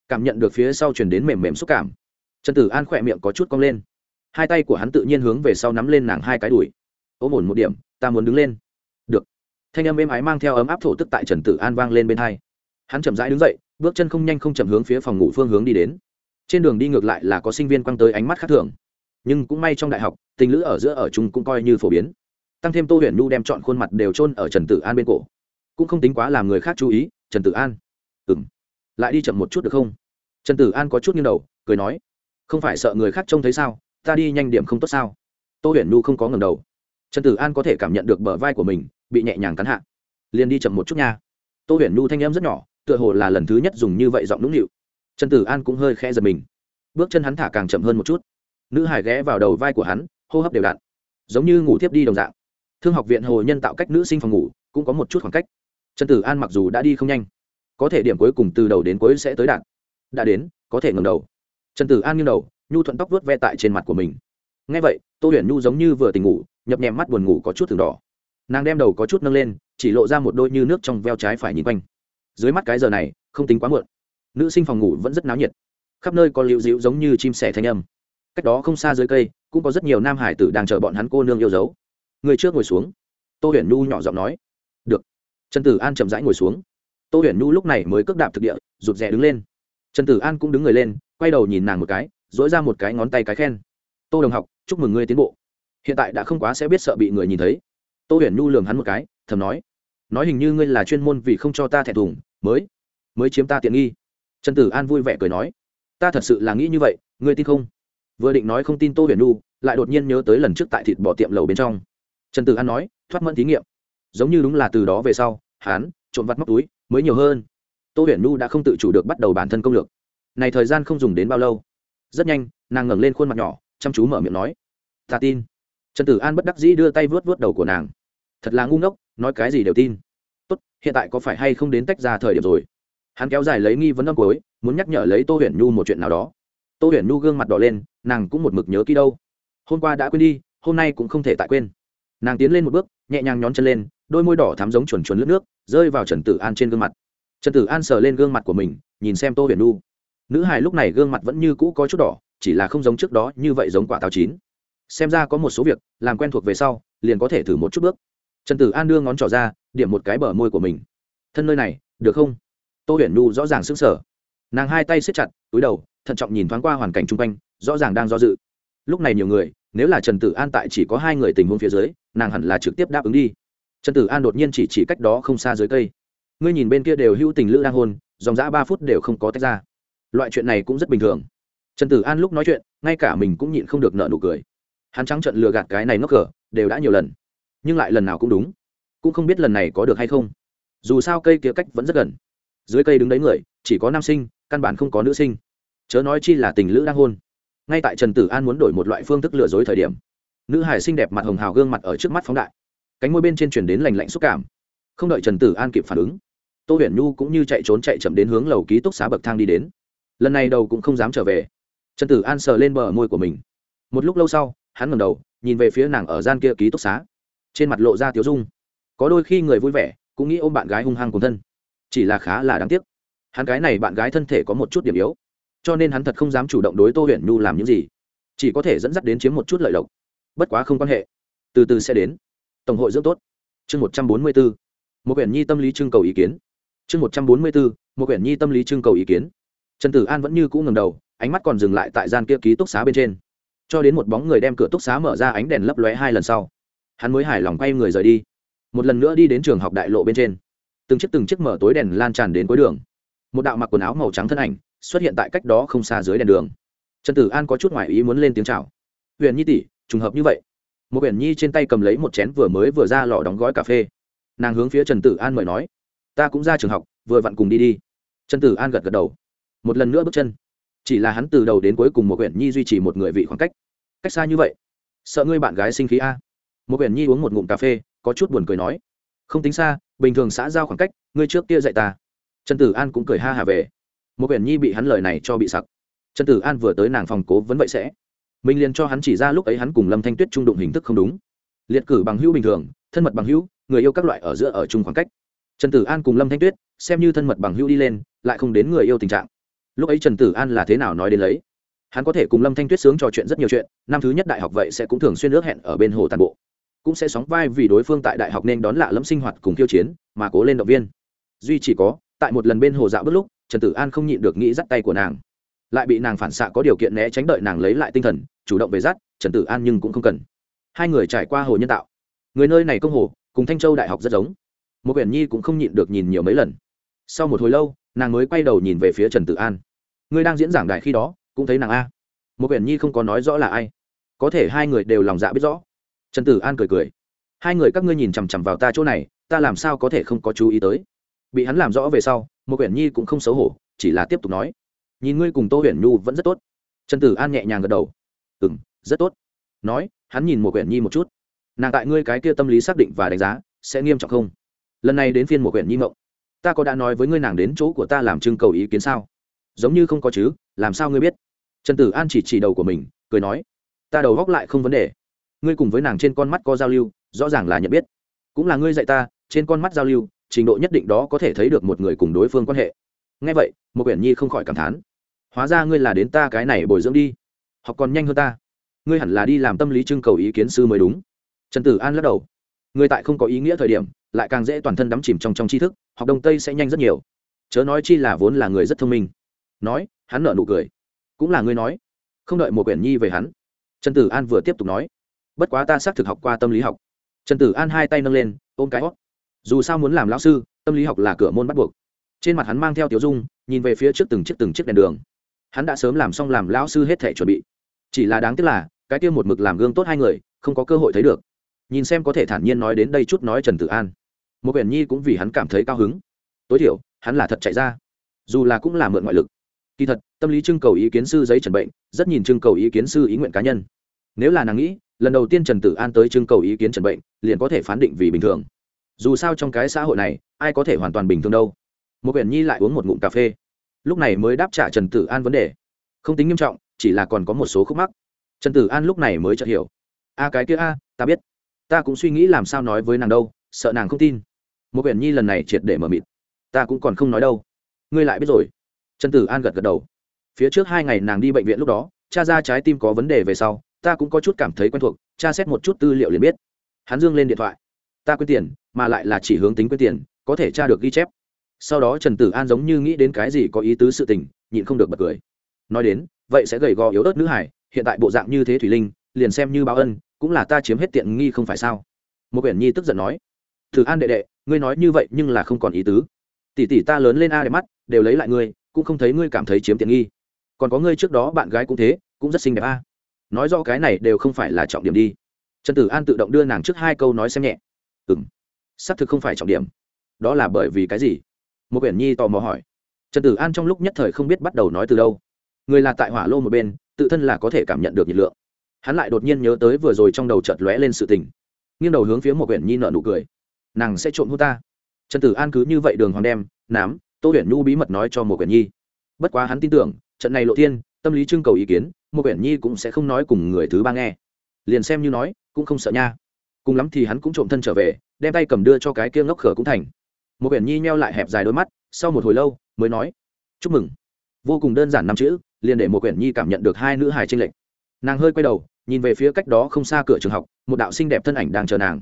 Cảm nhận được phía sau chuyển đến mềm mềm xúc cảm. Trần tử an khỏe miệng có chút cong lên. Hai tay của hắn tự nhiên hướng về sau nắm lên nàng hai cái đùi. Ôm ổn một điểm, ta muốn đứng lên. Được. Thanh âm êm ái mang theo ấm áp thổ tức tại trần tử an vang lên bên hai. Hắn chậm rãi đứng dậy, bước chân không nhanh không chậm hướng phía phòng ngủ phương hướng đi đến. Trên đường đi ngược lại là có sinh viên quăng tới ánh mắt khác thường. Nhưng cũng may trong đại học, tình lữ ở giữa ở chung cũng coi như phổ biến tăng thêm tô huyền nhu đem chọn khuôn mặt đều chôn ở trần tử an bên cổ. Cũng không tính quá làm người khác chú ý, trần tử an. Ừ m lại đi chậm một chút được không? Trần tử an có chút nghiêng đầu, cười nói. Không phải sợ người khác trông thấy sao? Ta đi nhanh điểm không tốt sao? Tô huyền nhu không có ngầm đầu. Trần tử an có thể cảm nhận được bờ vai của mình, bị nhẹ nhàng cắn hạ. Liền đi chậm một chút nha. Tô huyền nhu thanh em rất nhỏ, tựa hồ là lần thứ nhất dùng như vậy giọng nũng nịu. Trần tử an cũng hơi khẽ giật mình. Bước chân hắn thả càng chậm hơn một chút. Nữ hải ghé vào đầu vai của hắn, hô hấp đều đặn. Giống như ngủ thiếp đi đồng dạng thương học viện hồ nhân tạo cách nữ sinh phòng ngủ, cũng có một chút khoảng cách. Trần tử an mặc dù đã đi không nhanh, có thể điểm cuối cùng từ đầu đến cuối sẽ tới đạt đã đến, có thể ngầm đầu. Trần tử an nghiêng đầu, nhu thuận tóc vớt ve tại trên mặt của mình. Ngay vậy, tô huyền nhu giống như vừa tỉnh ngủ, nhập nhèm mắt buồn ngủ có chút thường đỏ. Nàng đem đầu có chút nâng lên, chỉ lộ ra một đôi như nước trong veo trái phải nhìn quanh. Dưới mắt cái giờ này, không tính quá muộn. Nữ sinh phòng ngủ vẫn rất náo nhiệt. Khắp nơi có liễu dịu giống như chim sẻ thanh âm. Cách đó không xa dưới cây, cũng có rất nhiều nam hải tử đang chờ bọn hắn cô nương yêu dấu người trước ngồi xuống. Tô huyền nhu nhỏ giọng nói, được. Trần tử an chậm rãi ngồi xuống. Tô huyền nhu lúc này mới cước đạp thực địa, rụt rè đứng lên. Trần tử an cũng đứng người lên, quay đầu nhìn nàng một cái dỗi ra một cái ngón tay cái khen. Tô đồng học, chúc mừng ngươi tiến bộ. Hiện tại đã không quá sẽ biết sợ bị người nhìn thấy. Tô huyền nhu lường hắn một cái, thầm nói nói hình như ngươi là chuyên môn vì không cho ta thẹn thùng, mới mới chiếm ta tiện nghi. Trần tử an vui vẻ cười nói, ta thật sự là nghĩ như vậy, ngươi tin không? Vừa định nói không tin tô huyền nhu, lại đột nhiên nhớ tới lần trước tại thịt bỏ tiệm lầu bên trong trần tử an nói, thoát mẫn thí nghiệm. Giống như đúng là từ đó về sau hán trộm vặt móc túi, mới nhiều hơn. Tô huyền Nu đã không tự chủ được bắt đầu bản thân công lược. Này thời gian không dùng đến bao lâu. Rất nhanh, nàng ngẩng lên khuôn mặt nhỏ, chăm chú mở miệng nói, ta tin. Trần tử an bất đắc dĩ đưa tay vớt vớt đầu của nàng. Thật là ngu ngốc, nói cái gì đều tin. Tốt, hiện tại có phải hay không đến tách ra thời điểm rồi? Hắn kéo dài lấy nghi vấn âm cuối, muốn nhắc nhở lấy tô huyền nhu một chuyện nào đó. Tô huyền nhu gương mặt đỏ lên, nàng cũng một mực nhớ kỹ đâu. Hôm qua đã quên đi, hôm nay cũng không thể tại quên nàng tiến lên một bước, nhẹ nhàng nhón chân lên, đôi môi đỏ thắm giống chuồn chuồn lướt nước, rơi vào trần tử an trên gương mặt. Trần tử an sờ lên gương mặt của mình, nhìn xem tô huyền Nu. nữ hài lúc này gương mặt vẫn như cũ có chút đỏ, chỉ là không giống trước đó như vậy giống quả táo chín. Xem ra có một số việc, làm quen thuộc về sau, liền có thể thử một chút bước. Trần tử an đưa ngón trỏ ra, điểm một cái bờ môi của mình. Thân nơi này, được không? Tô huyền Nu rõ ràng s ứ n g sở nàng hai tay xếp chặt, túi đầu, thận trọng nhìn thoáng qua hoàn cảnh chung quanh, rõ ràng đang do dự. Lúc này nhiều người nếu là trần tử an tại chỉ có hai người tình huống phía dưới, nàng hẳn là trực tiếp đáp ứng đi. Trần tử an đột nhiên chỉ chỉ cách đó không xa dưới cây. Ngươi nhìn bên kia đều hữu tình lữ đang hôn, dòng dã ba phút đều không có tách ra. Loại chuyện này cũng rất bình thường. Trần tử an lúc nói chuyện, ngay cả mình cũng nhịn không được nợ nụ cười. Hắn trắng trận lừa gạt cái này ngốc cờ đều đã nhiều lần. Nhưng lại lần nào cũng đúng. Cũng không biết lần này có được hay không. Dù sao cây kia cách vẫn rất gần. Dưới cây đứng đấy người, chỉ có nam sinh, căn bản không có nữ sinh. Chớ nói chi là tình lữ đang hôn ngay tại trần tử an muốn đổi một loại phương thức lừa dối thời điểm, nữ hải xinh đẹp mặt hồng hào gương mặt ở trước mắt phóng đại. Cánh môi bên trên chuyển đến lành lạnh xúc cảm. Không đợi trần tử an kịp phản ứng, tô huyền nhu cũng như chạy trốn chạy chậm đến hướng lầu ký túc xá bậc thang đi đến. Lần này đầu cũng không dám trở về. Trần tử an sờ lên bờ môi của mình. Một lúc lâu sau, hắn ngẩng đầu, nhìn về phía nàng ở gian kia ký túc xá. Trên mặt lộ ra tiếu dung. Có đôi khi người vui vẻ, cũng nghĩ ôm bạn gái hung hăng cùng thân. Chỉ là khá là đáng tiếc. Hắn gái này bạn gái thân thể có một chút điểm yếu cho nên hắn thật không dám chủ động đối tô huyền nhu làm những gì, chỉ có thể dẫn dắt đến chiếm một chút lợi lộc. Bất quá không quan hệ, từ từ sẽ đến. Tổng hội dưỡng tốt. Chương một trăm bốn mươi bốn một quyển nhi tâm lý trưng cầu ý kiến. Chương một trăm bốn mươi bốn một quyển nhi tâm lý trưng cầu ý kiến. Trần tử an vẫn như cũ ngầm đầu, ánh mắt còn dừng lại tại gian kia ký túc xá bên trên. Cho đến một bóng người đem cửa túc xá mở ra ánh đèn lấp lóe hai lần sau, hắn mới hài lòng quay người rời đi. Một lần nữa đi đến trường học đại lộ bên trên. Từng chiếc từng chiếc mở tối đèn lan tràn đến cuối đường một đạo mặc quần áo màu trắng thân ảnh xuất hiện tại cách đó không xa dưới đèn đường. Trần tử an có chút ngoại ý muốn lên tiếng chào. Huyền nhi tỷ, trùng hợp như vậy. Một huyền nhi trên tay cầm lấy một chén vừa mới vừa ra lò đóng gói cà phê. Nàng hướng phía trần tử an mời nói, ta cũng ra trường học, vừa vặn cùng đi đi. Trần tử an gật gật đầu. Một lần nữa bước chân. Chỉ là hắn từ đầu đến cuối cùng một huyền nhi duy trì một người vị khoảng cách. Cách xa như vậy? Sợ ngươi bạn gái sinh khí a? Một huyền nhi uống một ngụm cà phê, có chút buồn cười nói, không tính xa, bình thường xã giao khoảng cách, ngươi trước kia dạy ta trần tử an cũng cười ha hà về. Một quyển nhi bị hắn lời này cho bị sặc. Trần tử an vừa tới nàng phòng cố vẫn vậy sẽ. Mình liền cho hắn chỉ ra lúc ấy hắn cùng lâm thanh tuyết trung đụng hình thức không đúng. Liệt cử bằng hữu bình thường, thân mật bằng hữu, người yêu các loại ở giữa ở chung khoảng cách. Trần tử an cùng lâm thanh tuyết, xem như thân mật bằng hữu đi lên, lại không đến người yêu tình trạng. Lúc ấy trần tử an là thế nào nói đến lấy? Hắn có thể cùng lâm thanh tuyết sướng trò chuyện rất nhiều chuyện, năm thứ nhất đại học vậy sẽ cũng thường xuyên ước hẹn ở bên hồ tàn bộ. Cũng sẽ sóng vai vì đối phương tại đại học nên đón lạ lẫm sinh hoạt cùng khiêu chiến, mà cố lên động viên. Duy chỉ có tại một lần bên hồ dạo bước lúc, trần tử an không nhịn được nghĩ dắt tay của nàng. Lại bị nàng phản xạ có điều kiện né tránh đợi nàng lấy lại tinh thần, chủ động về dắt, trần tử an nhưng cũng không cần. Hai người trải qua hồ nhân tạo. Người nơi này công hồ, cùng thanh châu đại học rất giống. Một quyển nhi cũng không nhịn được nhìn nhiều mấy lần. Sau một hồi lâu, nàng mới quay đầu nhìn về phía trần tử an. Ngươi đang diễn giảng đại khi đó, cũng thấy nàng a. Một quyển nhi không có nói rõ là ai. Có thể hai người đều lòng dạ biết rõ. Trần tử an cười cười. Hai người các ngươi nhìn chằm chằm vào ta chỗ này, ta làm sao có thể không có chú ý tới? Bị hắn làm rõ về sau, một quyển nhi cũng không xấu hổ, chỉ là tiếp tục nói, nhìn ngươi cùng tô huyền nhu vẫn rất tốt. Trần tử an nhẹ nhàng gật đầu ừ m rất tốt. Nói, hắn nhìn một quyển nhi một chút, nàng tại ngươi cái kia tâm lý xác định và đánh giá sẽ nghiêm trọng không? Lần này đến phiên một quyển nhi mộng, ta có đã nói với ngươi nàng đến chỗ của ta làm trưng cầu ý kiến sao? Giống như không có chứ, làm sao ngươi biết? Trần tử an chỉ chỉ đầu của mình, cười nói, ta đầu góc lại không vấn đề. Ngươi cùng với nàng trên con mắt có giao lưu, rõ ràng là nhận biết. Cũng là ngươi dạy ta, trên con mắt giao lưu trình độ nhất định đó có thể thấy được một người cùng đối phương quan hệ. Ngay vậy một quyển nhi không khỏi cảm thán. Hóa ra ngươi là đến ta cái này bồi dưỡng đi. Học còn nhanh hơn ta. Ngươi hẳn là đi làm tâm lý trưng cầu ý kiến sư mới đúng. Trần tử an lắc đầu. Người tại không có ý nghĩa thời điểm, lại càng dễ toàn thân đắm chìm trong trong tri thức, học đông tây sẽ nhanh rất nhiều. Chớ nói chi là vốn là người rất thông minh. Nói, hắn nợ nụ cười. Cũng là ngươi nói. Không đợi một quyển nhi về hắn, trần tử an vừa tiếp tục nói. Bất quá ta xác thực học qua tâm lý học. Trần tử an hai tay nâng lên, ôm cái hót dù sao muốn làm lão sư, tâm lý học là cửa môn bắt buộc. Trên mặt hắn mang theo tiểu dung, nhìn về phía trước từng chiếc từng chiếc đèn đường. Hắn đã sớm làm xong làm lão sư hết thể chuẩn bị. Chỉ là đáng tiếc là, cái kia một mực làm gương tốt hai người, không có cơ hội thấy được. Nhìn xem có thể thản nhiên nói đến đây chút nói trần tử an. Một quyển nhi cũng vì hắn cảm thấy cao hứng. Tối thiểu, hắn là thật chạy ra. Dù là cũng là mượn ngoại lực. Kỳ thật, tâm lý trưng cầu ý kiến sư giấy trần bệnh, rất nhìn trưng cầu ý kiến sư ý nguyện cá nhân. Nếu là nàng nghĩ, lần đầu tiên trần tử an tới trưng cầu ý kiến trần bệnh, liền có thể phán định vì bình thường dù sao trong cái xã hội này, ai có thể hoàn toàn bình thường đâu. Một quyển nhi lại uống một ngụm cà phê. Lúc này mới đáp trả trần tử an vấn đề. Không tính nghiêm trọng, chỉ là còn có một số khúc mắc. Trần tử an lúc này mới chợt hiểu. A cái kia a, ta biết. Ta cũng suy nghĩ làm sao nói với nàng đâu, sợ nàng không tin. Một quyển nhi lần này triệt để mở mịt. Ta cũng còn không nói đâu. Ngươi lại biết rồi. Trần tử an gật gật đầu. Phía trước hai ngày nàng đi bệnh viện lúc đó, cha ra trái tim có vấn đề về sau, ta cũng có chút cảm thấy quen thuộc cha xét một chút tư liệu liền biết. Hắn dương lên điện thoại. Ta quyên tiền mà lại là chỉ hướng tính quyết tiền, có thể tra được ghi chép. Sau đó trần tử an giống như nghĩ đến cái gì có ý tứ sự tình, nhịn không được bật cười. Nói đến, vậy sẽ gầy gò yếu ớt nữ hải, hiện tại bộ dạng như thế thủy linh, liền xem như báo ân, cũng là ta chiếm hết tiện nghi không phải sao? Một quyển nhi tức giận nói. Thử an đệ đệ, ngươi nói như vậy nhưng là không còn ý tứ. Tỷ tỷ ta lớn lên a đẹp mắt, đều lấy lại ngươi, cũng không thấy ngươi cảm thấy chiếm tiện nghi. Còn có ngươi trước đó bạn gái cũng thế, cũng rất xinh đẹp a. Nói do cái này đều không phải là trọng điểm đi. Trần tử an tự động đưa nàng trước hai câu nói xem nhẹ. Ừ xác thực không phải trọng điểm. Đó là bởi vì cái gì? Một quyển nhi tò mò hỏi. Trần tử an trong lúc nhất thời không biết bắt đầu nói từ đâu. Người là tại hỏa lô một bên, tự thân là có thể cảm nhận được nhiệt lượng. Hắn lại đột nhiên nhớ tới vừa rồi trong đầu chợt lóe lên sự tình. Nghiêng đầu hướng phía một quyển nhi nợ nụ cười. Nàng sẽ trộm hô ta. Trần tử an cứ như vậy đường hoàng đem, nám, tô huyền nhu bí mật nói cho một quyển nhi. Bất quá hắn tin tưởng, trận này lộ thiên, tâm lý trưng cầu ý kiến, một quyển nhi cũng sẽ không nói cùng người thứ ba nghe. Liền xem như nói, cũng không sợ nha cùng lắm thì hắn cũng trộm thân trở về, đem tay cầm đưa cho cái kia ngốc khở cũng thành. Một quyển nhi nheo lại hẹp dài đôi mắt, sau một hồi lâu, mới nói, chúc mừng. Vô cùng đơn giản năm chữ, liền để một quyển nhi cảm nhận được hai nữ hài tranh lệch. Nàng hơi quay đầu, nhìn về phía cách đó không xa cửa trường học, một đạo xinh đẹp thân ảnh đang chờ nàng.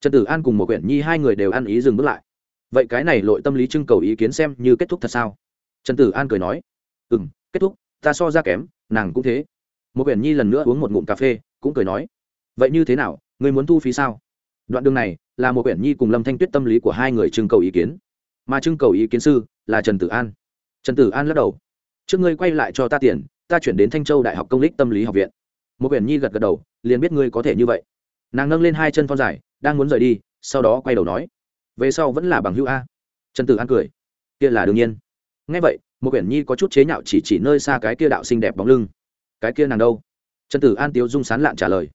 Trần tử an cùng một quyển nhi hai người đều ăn ý dừng bước lại. Vậy cái này lội tâm lý trưng cầu ý kiến xem như kết thúc thật sao? Trần tử an cười nói ừ m kết thúc, ta so ra kém, nàng cũng thế. Một quyển nhi lần nữa uống một ngụm cà phê, cũng cười nói, vậy như thế nào người muốn thu phí sao? Đoạn đường này là một quyển nhi cùng lâm thanh tuyết tâm lý của hai người trưng cầu ý kiến. Mà trưng cầu ý kiến sư là trần tử an. Trần tử an lắc đầu. Trước ngươi quay lại cho ta tiền, ta chuyển đến thanh châu đại học công lý tâm lý học viện. Một quyển nhi gật gật đầu, liền biết ngươi có thể như vậy. Nàng nâng lên hai chân phong dài, đang muốn rời đi, sau đó quay đầu nói, về sau vẫn là bằng hữu a. Trần tử an cười, kia là đương nhiên. Ngay vậy, một quyển nhi có chút chế nhạo chỉ chỉ nơi xa cái kia đạo xinh đẹp bóng lưng. Cái kia nàng đâu? Trần tử an tiếu dung sán lạn trả lời,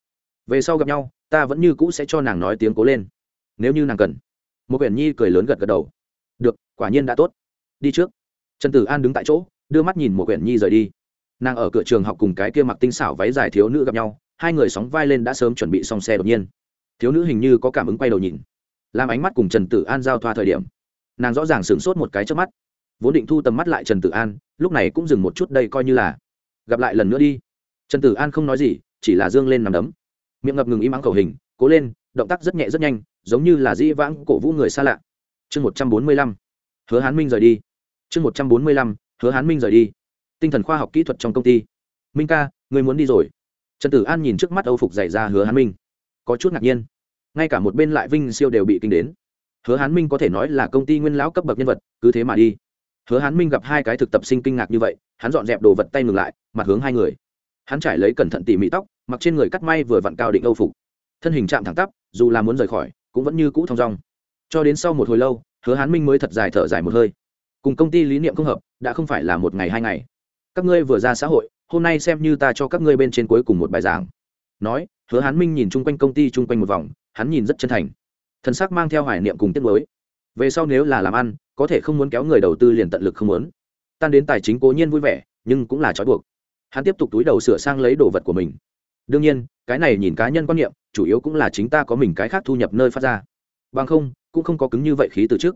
về sau gặp nhau ta vẫn như cũ sẽ cho nàng nói tiếng cố lên. Nếu như nàng cần. Một quyển nhi cười lớn gật gật đầu. Được, quả nhiên đã tốt. Đi trước. Trần tử an đứng tại chỗ, đưa mắt nhìn một quyển nhi rời đi. Nàng ở cửa trường học cùng cái kia mặc tinh xảo váy dài thiếu nữ gặp nhau, hai người sóng vai lên đã sớm chuẩn bị xong xe đột nhiên. Thiếu nữ hình như có cảm ứng quay đầu nhìn. Làm ánh mắt cùng trần tử an giao thoa thời điểm, nàng rõ ràng sửng sốt một cái trước mắt. Vốn định thu tầm mắt lại trần tử an, lúc này cũng dừng một chút đây coi như là. Gặp lại lần nữa đi. Trần tử an không nói gì, chỉ là dương lên nằm đấm miệng ngập ngừng im ắng cầu hình, cố lên, động tác rất nhẹ rất nhanh, giống như là di vãng cổ vũ người xa lạ. Chương một trăm bốn mươi lăm, hứa hán minh rời đi. Chương một trăm bốn mươi lăm, hứa hán minh rời đi. Tinh thần khoa học kỹ thuật trong công ty. Minh ca, người muốn đi rồi. Trần tử an nhìn trước mắt âu phục dày ra hứa hán minh. Có chút ngạc nhiên. Ngay cả một bên lại vinh siêu đều bị kinh đến. Hứa hán minh có thể nói là công ty nguyên lão cấp bậc nhân vật, cứ thế mà đi. Hứa hán minh gặp hai cái thực tập sinh kinh ngạc như vậy, hắn dọn dẹp đồ vật tay ngừng lại, mặt hướng hai người. Hắn trải lấy cẩn thận tỉ mỉ tóc mặc trên người cắt may vừa vặn cao định âu phục. Thân hình chạm thẳng tắp, dù là muốn rời khỏi, cũng vẫn như cũ thong dong. Cho đến sau một hồi lâu, hứa hán minh mới thật dài thở dài một hơi. Cùng công ty lý niệm không hợp, đã không phải là một ngày hai ngày. Các ngươi vừa ra xã hội, hôm nay xem như ta cho các ngươi bên trên cuối cùng một bài giảng. Nói, hứa hán minh nhìn chung quanh công ty chung quanh một vòng, hắn nhìn rất chân thành. Thân xác mang theo hoài niệm cùng tiết mới về sau nếu là làm ăn, có thể không muốn kéo người đầu tư liền tận lực không muốn. Tan đến tài chính cố nhiên vui vẻ, nhưng cũng là trói buộc. Hắn tiếp tục túi đầu sửa sang lấy đồ vật của mình đương nhiên, cái này nhìn cá nhân quan niệm, chủ yếu cũng là chính ta có mình cái khác thu nhập nơi phát ra. Bằng không, cũng không có cứng như vậy khí từ trước.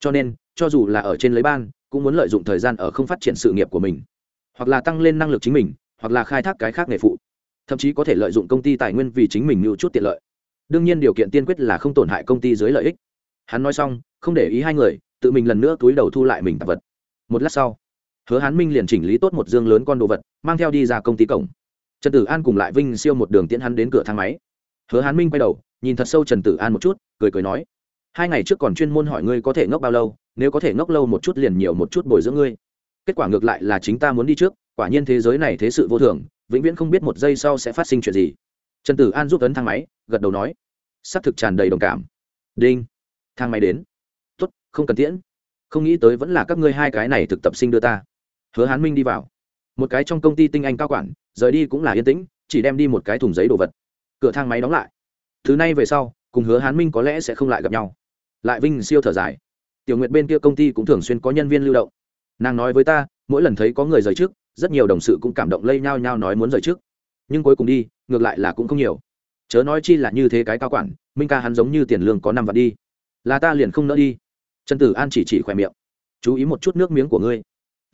Cho nên, cho dù là ở trên lấy ban, cũng muốn lợi dụng thời gian ở không phát triển sự nghiệp của mình. Hoặc là tăng lên năng lực chính mình, hoặc là khai thác cái khác nghề phụ. Thậm chí có thể lợi dụng công ty tài nguyên vì chính mình mưu chút tiện lợi. Đương nhiên điều kiện tiên quyết là không tổn hại công ty dưới lợi ích. Hắn nói xong, không để ý hai người, tự mình lần nữa túi đầu thu lại mình tạp vật. Một lát sau, hứa hán minh liền chỉnh lý tốt một dương lớn con đồ vật, mang theo đi ra công ty cổng trần tử an cùng lại vinh siêu một đường tiễn hắn đến cửa thang máy. Hứa hán minh quay đầu, nhìn thật sâu trần tử an một chút, cười cười nói, hai ngày trước còn chuyên môn hỏi ngươi có thể ngốc bao lâu, nếu có thể ngốc lâu một chút liền nhiều một chút bồi dưỡng ngươi. Kết quả ngược lại là chính ta muốn đi trước, quả nhiên thế giới này thế sự vô thường, vĩnh viễn không biết một giây sau sẽ phát sinh chuyện gì. Trần tử an giúp ấn thang máy, gật đầu nói s ắ c thực tràn đầy đồng cảm. Đinh, thang máy đến. Tuất không cần tiễn, không nghĩ tới vẫn là các ngươi hai cái này thực tập sinh đưa ta. Hứa hán minh đi vào một cái trong công ty tinh anh cao quản, rời đi cũng là yên tĩnh, chỉ đem đi một cái thùng giấy đồ vật. Cửa thang máy đóng lại. Thứ này về sau, cùng hứa hán minh có lẽ sẽ không lại gặp nhau. Lại vinh siêu thở dài. Tiểu nguyệt bên kia công ty cũng thường xuyên có nhân viên lưu động. Nàng nói với ta, mỗi lần thấy có người rời trước, rất nhiều đồng sự cũng cảm động lây nhao nhao nói muốn rời trước. Nhưng cuối cùng đi, ngược lại là cũng không nhiều. Chớ nói chi là như thế cái cao quản, minh ca hắn giống như tiền lương có năm vạn đi. Là ta liền không nỡ đi. Trần tử an chỉ chỉ khỏe miệng. Chú ý một chút nước miếng của ngươi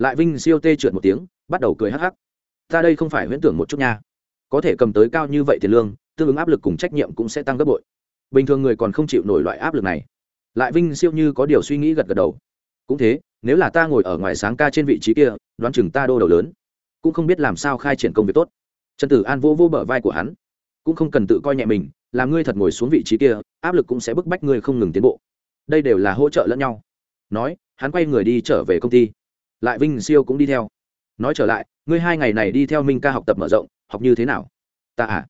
lại vinh siêu tê trượt một tiếng, bắt đầu cười hắc hắc. Ta đây không phải huyễn tưởng một chút nha. Có thể cầm tới cao như vậy tiền lương, tương ứng áp lực cùng trách nhiệm cũng sẽ tăng gấp bội. Bình thường người còn không chịu nổi loại áp lực này. Lại vinh siêu như có điều suy nghĩ gật gật đầu. Cũng thế, nếu là ta ngồi ở ngoài sáng ca trên vị trí kia, đoán chừng ta đô đầu lớn. Cũng không biết làm sao khai triển công việc tốt. Trần tử an vô vô bờ vai của hắn. Cũng không cần tự coi nhẹ mình làm ngươi thật ngồi xuống vị trí kia, áp lực cũng sẽ bức bách ngươi không ngừng tiến bộ. Đây đều là hỗ trợ lẫn nhau. Nói, hắn quay người đi trở về công ty lại vinh siêu cũng đi theo. Nói trở lại, ngươi hai ngày này đi theo minh ca học tập mở rộng, học như thế nào? Ta à?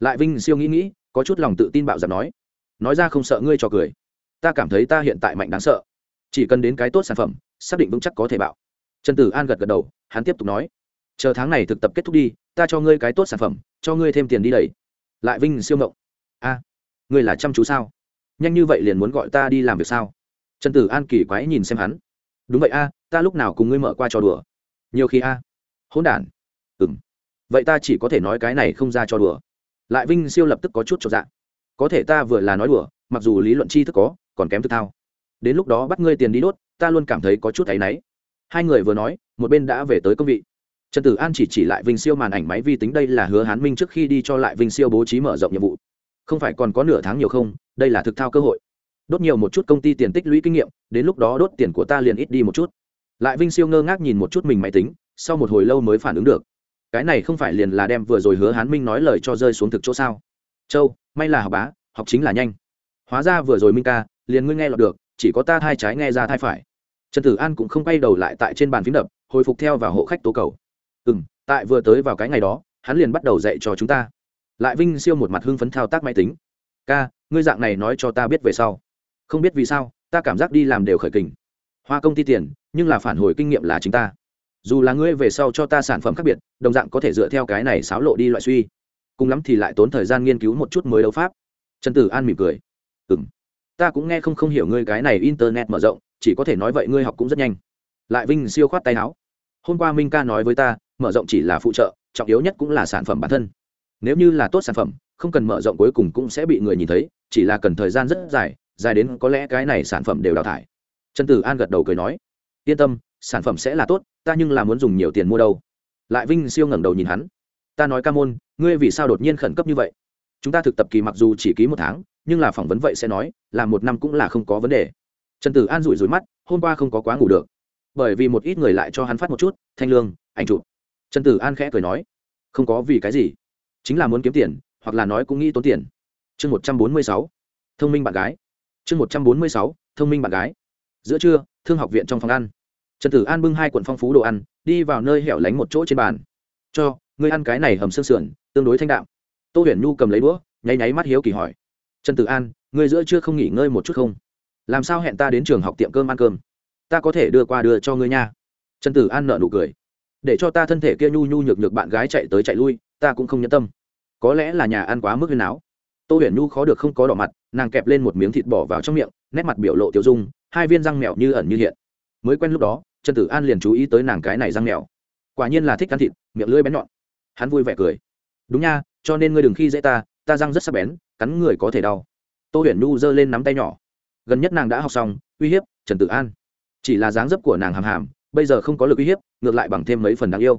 Lại vinh siêu nghĩ nghĩ, có chút lòng tự tin bạo giảm nói. Nói ra không sợ ngươi cho cười. Ta cảm thấy ta hiện tại mạnh đáng sợ. Chỉ cần đến cái tốt sản phẩm, xác định vững chắc có thể bạo. Trần tử an gật gật đầu, hắn tiếp tục nói. Chờ tháng này thực tập kết thúc đi, ta cho ngươi cái tốt sản phẩm, cho ngươi thêm tiền đi đầy lại vinh siêu mộng a, ngươi là chăm chú sao? Nhanh như vậy liền muốn gọi ta đi làm việc sao? Trần tử an kỳ quái nhìn xem hắn. Đúng vậy a ta lúc nào cùng ngươi mở qua trò đùa? Nhiều khi a. À. hỗn đản. Ừ m vậy ta chỉ có thể nói cái này không ra cho đùa. Lại vinh siêu lập tức có chút cho dạ. Có thể ta vừa là nói đùa, mặc dù lý luận tri thức có, còn kém thực thao. Đến lúc đó bắt ngươi tiền đi đốt, ta luôn cảm thấy có chút áy náy. Hai người vừa nói, một bên đã về tới công vị. Trần tử an chỉ chỉ lại vinh siêu màn ảnh máy vi tính đây là hứa hán minh trước khi đi cho lại vinh siêu bố trí mở rộng nhiệm vụ. Không phải còn có nửa tháng nhiều không, đây là thực thao cơ hội. Đốt nhiều một chút công ty tiền tích lũy kinh nghiệm, đến lúc đó đốt tiền của ta liền ít đi một chút lại vinh siêu ngơ ngác nhìn một chút mình máy tính, sau một hồi lâu mới phản ứng được. Cái này không phải liền là đem vừa rồi hứa hán minh nói lời cho rơi xuống thực chỗ sao? Châu, may là học bá, học chính là nhanh. Hóa ra vừa rồi minh ca, liền ngươi nghe lọt được, chỉ có ta thai trái nghe ra thai phải. Trần tử an cũng không quay đầu lại tại trên bàn phím đập, hồi phục theo vào hộ khách tố cầu. Ừ m tại vừa tới vào cái ngày đó, hắn liền bắt đầu dạy cho chúng ta. Lại vinh siêu một mặt hưng phấn thao tác máy tính. Ca, ngươi dạng này nói cho ta biết về sau. Không biết vì sao, ta cảm giác đi làm đều khởi kình hoa công ty tiền, nhưng là phản hồi kinh nghiệm là chính ta. Dù là ngươi về sau cho ta sản phẩm khác biệt, đồng dạng có thể dựa theo cái này xáo lộ đi loại suy. Cùng lắm thì lại tốn thời gian nghiên cứu một chút mới đấu pháp. Trần tử an mỉm cười. Ừ m ta cũng nghe không không hiểu ngươi cái này internet mở rộng, chỉ có thể nói vậy ngươi học cũng rất nhanh. Lại vinh siêu khoát tay áo. Hôm qua minh ca nói với ta, mở rộng chỉ là phụ trợ, trọng yếu nhất cũng là sản phẩm bản thân. Nếu như là tốt sản phẩm, không cần mở rộng cuối cùng cũng sẽ bị người nhìn thấy, chỉ là cần thời gian rất dài dài đến có lẽ cái này sản phẩm đều đào thải trần tử an gật đầu cười nói, yên tâm, sản phẩm sẽ là tốt, ta nhưng là muốn dùng nhiều tiền mua đâu. Lại vinh siêu ngẩng đầu nhìn hắn, ta nói ca môn, ngươi vì sao đột nhiên khẩn cấp như vậy? Chúng ta thực tập kỳ mặc dù chỉ ký một tháng, nhưng là phỏng vấn vậy sẽ nói, là một năm cũng là không có vấn đề. Trần tử an rủi rủi mắt, hôm qua không có quá ngủ được, bởi vì một ít người lại cho hắn phát một chút, thanh lương, ảnh chụp. Trần tử an khẽ cười nói, không có vì cái gì, chính là muốn kiếm tiền, hoặc là nói cũng nghĩ tốn tiền. Chương một trăm bốn mươi sáu, thông minh bạn gái. Chương một trăm bốn mươi sáu, thông minh bạn gái giữa trưa, thương học viện trong phòng ăn. Trần tử an bưng hai quận phong phú đồ ăn, đi vào nơi hẻo lánh một chỗ trên bàn. Cho, ngươi ăn cái này hầm xương sườn, tương đối thanh đạm. Tô huyền nhu cầm lấy đũa, nháy nháy mắt hiếu kỳ hỏi. Trần tử an, ngươi giữa trưa không nghỉ ngơi một chút không? Làm sao hẹn ta đến trường học tiệm cơm ăn cơm? Ta có thể đưa qua đưa cho ngươi nha. Trần tử an nợ nụ cười. Để cho ta thân thể kia nhu nhu nhược nhược bạn gái chạy tới chạy lui, ta cũng không nhẫn tâm. Có lẽ là nhà ăn quá mức huyền áo. Tô huyền nhu khó được không có đỏ mặt, nàng kẹp lên một miếng thịt bỏ vào trong miệng, nét mặt biểu lộ tiêu dung hai viên răng mèo như ẩn như hiện. Mới quen lúc đó, trần tử an liền chú ý tới nàng cái này răng mèo. Quả nhiên là thích ăn thịt, miệng lưỡi bén nhọn. Hắn vui vẻ cười. Đúng nha, cho nên ngươi đừng khi dễ ta ta răng rất sắc bén, cắn người có thể đau. Tô huyền nhu giơ lên nắm tay nhỏ. Gần nhất nàng đã học xong, uy hiếp, trần tử an. Chỉ là dáng dấp của nàng hàm hàm, bây giờ không có lực uy hiếp, ngược lại bằng thêm mấy phần đáng yêu.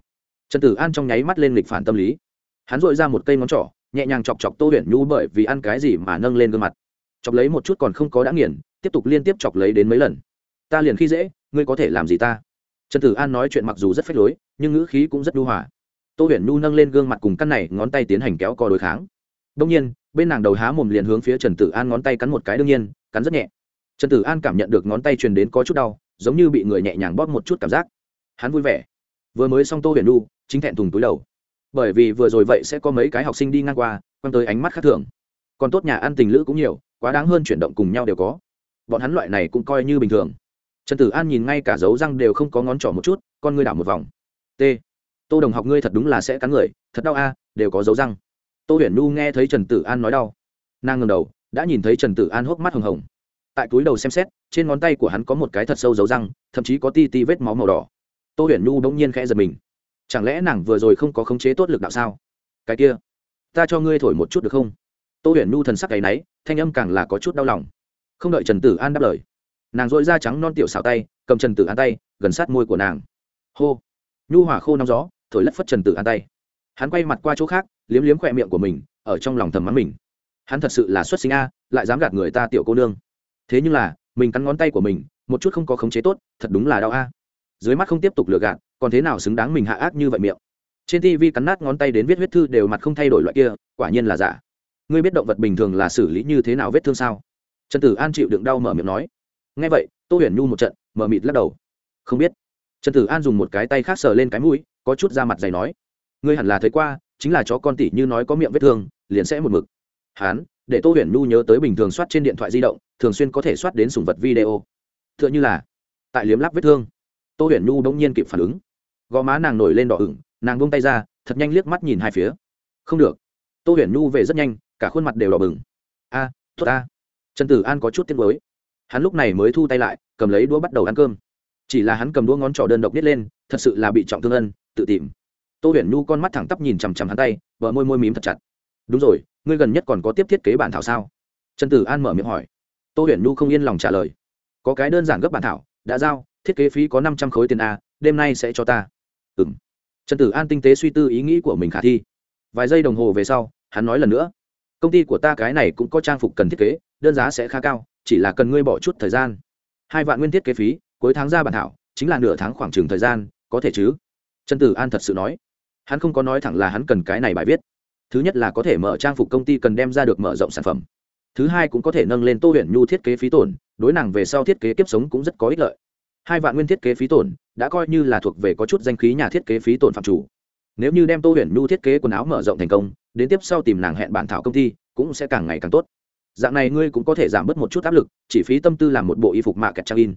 Trần tử an trong nháy mắt lên lịch phản tâm lý. Hắn dội ra một cây ngón trỏ, nhẹ nhàng chọc chọc tô huyền nhu bởi vì ăn cái gì mà nâng lên gương mặt. Chọc lấy một chút còn không có đã nghiền tiếp tục liên tiếp chọc lấy đến mấy lần. Ta liền khi dễ, ngươi có thể làm gì ta? Trần tử an nói chuyện mặc dù rất phách lối, nhưng ngữ khí cũng rất nhu hòa. Tô huyền nhu nâng lên gương mặt cùng căn này ngón tay tiến hành kéo co đối kháng. Đông nhiên, bên nàng đầu há mồm liền hướng phía trần tử an ngón tay cắn một cái đương nhiên, cắn rất nhẹ. Trần tử an cảm nhận được ngón tay truyền đến có chút đau, giống như bị người nhẹ nhàng bóp một chút cảm giác. Hắn vui vẻ. Vừa mới xong tô huyền nhu, chính thẹn thùng túi đầu. Bởi vì vừa rồi vậy sẽ có mấy cái học sinh đi ngang qua, quăng tới ánh mắt khác thường. Còn tốt nhà ăn tình lữ cũng nhiều, quá đáng hơn chuyển động cùng nhau đều có bọn hắn loại này cũng coi như bình thường. Trần tử an nhìn ngay cả dấu răng đều không có ngón trỏ một chút, con ngươi đảo một vòng. T. Tô đồng học ngươi thật đúng là sẽ cắn người, thật đau a, đều có dấu răng. Tô huyền nu nghe thấy trần tử an nói đau. Nàng ngầm đầu, đã nhìn thấy trần tử an hốc mắt hồng hồng. Tại túi đầu xem xét, trên ngón tay của hắn có một cái thật sâu dấu răng, thậm chí có ti ti vết máu màu đỏ. Tô huyền nu bỗng nhiên khẽ giật mình. Chẳng lẽ nàng vừa rồi không có khống chế tốt lực đạo sao? Cái kia, ta cho ngươi thổi một chút được không? Tô huyền nu thần sắc cái náy, thanh âm càng là có chút đau lòng không đợi trần tử an đáp lời, nàng dội da trắng non tiểu xào tay, cầm trần tử an tay, gần sát môi của nàng. Hô. Nhu hỏa khô nóng gió, thổi lất phất trần tử an tay. Hắn quay mặt qua chỗ khác, liếm liếm khỏe miệng của mình, ở trong lòng thầm mắng mình. Hắn thật sự là xuất sinh a, lại dám gạt người ta tiểu cô nương. Thế nhưng là, mình cắn ngón tay của mình, một chút không có khống chế tốt, thật đúng là đau a. Dưới mắt không tiếp tục lừa gạt, còn thế nào xứng đáng mình hạ ác như vậy miệng? Trên tv cắn nát ngón tay đến viết huyết thư đều mặt không thay đổi loại kia, quả nhiên là giả. Ngươi biết động vật bình thường là xử lý như thế nào vết thương sao? Trần tử an chịu đựng đau mở miệng nói ngay vậy tô huyền nhu một trận mở mịt lắc đầu. Không biết. Trần tử an dùng một cái tay khác sờ lên cái mũi có chút da mặt dày nói ngươi hẳn là thấy qua chính là chó con tỉ như nói có miệng vết thương liền sẽ một mực. Hán để tô huyền nhu nhớ tới bình thường soát trên điện thoại di động thường xuyên có thể soát đến sùng vật video. T h ư ợ n h ư là tại liếm lắp vết thương. Tô huyền nhu đ ỗ n g nhiên kịp phản ứng. Gò má nàng nổi lên đỏ ửng nàng buông tay ra thật nhanh liếc mắt nhìn hai phía. Không được. Tô huyền nhu về rất nhanh cả khuôn mặt đều đỏ bừng. A à, tốt a trần tử an có chút tiếng mới hắn lúc này mới thu tay lại, cầm lấy đũa bắt đầu ăn cơm. Chỉ là hắn cầm đũa ngón trỏ đơn độc biết lên, thật sự là bị trọng thương ân, tự tìm. Tô huyền nhu con mắt thẳng tắp nhìn chằm chằm hắn tay vợ môi môi mím thật chặt. Đúng rồi, ngươi gần nhất còn có tiếp thiết kế bản thảo sao? Trần tử an mở miệng hỏi. Tô huyền nhu không yên lòng trả lời. Có cái đơn giản gấp bản thảo, đã giao, thiết kế phí có năm trăm khối tiền a, đêm nay sẽ cho ta. Ừ m trần tử an tinh tế suy tư ý nghĩ của mình khả thi. Vài giây đồng hồ về sau, hắn nói lần nữa. Công ty của ta cái này cũng có trang phục cần thiết kế đơn giá sẽ khá cao, chỉ là cần ngươi bỏ chút thời gian. Hai vạn nguyên thiết kế phí, cuối tháng ra bản thảo, chính là nửa tháng khoảng trừng thời gian, có thể chứ? Trần tử an thật sự nói. Hắn không có nói thẳng là hắn cần cái này bài viết. Thứ nhất là có thể mở trang phục công ty cần đem ra được mở rộng sản phẩm. Thứ hai cũng có thể nâng lên tô huyền nhu thiết kế phí tổn, đối nàng về sau thiết kế kiếp sống cũng rất có ích lợi. Hai vạn nguyên thiết kế phí tổn, đã coi như là thuộc về có chút danh khí nhà thiết kế phí tổn phạm chủ. Nếu như đem tô huyền nhu thiết kế quần áo mở rộng thành công, đến tiếp sau tìm nàng hẹn bản thảo công ty, cũng sẽ càng ngày càng tốt dạng này ngươi cũng có thể giảm bớt một chút áp lực, chỉ phí tâm tư làm một bộ y phục mạ kẹt trang in.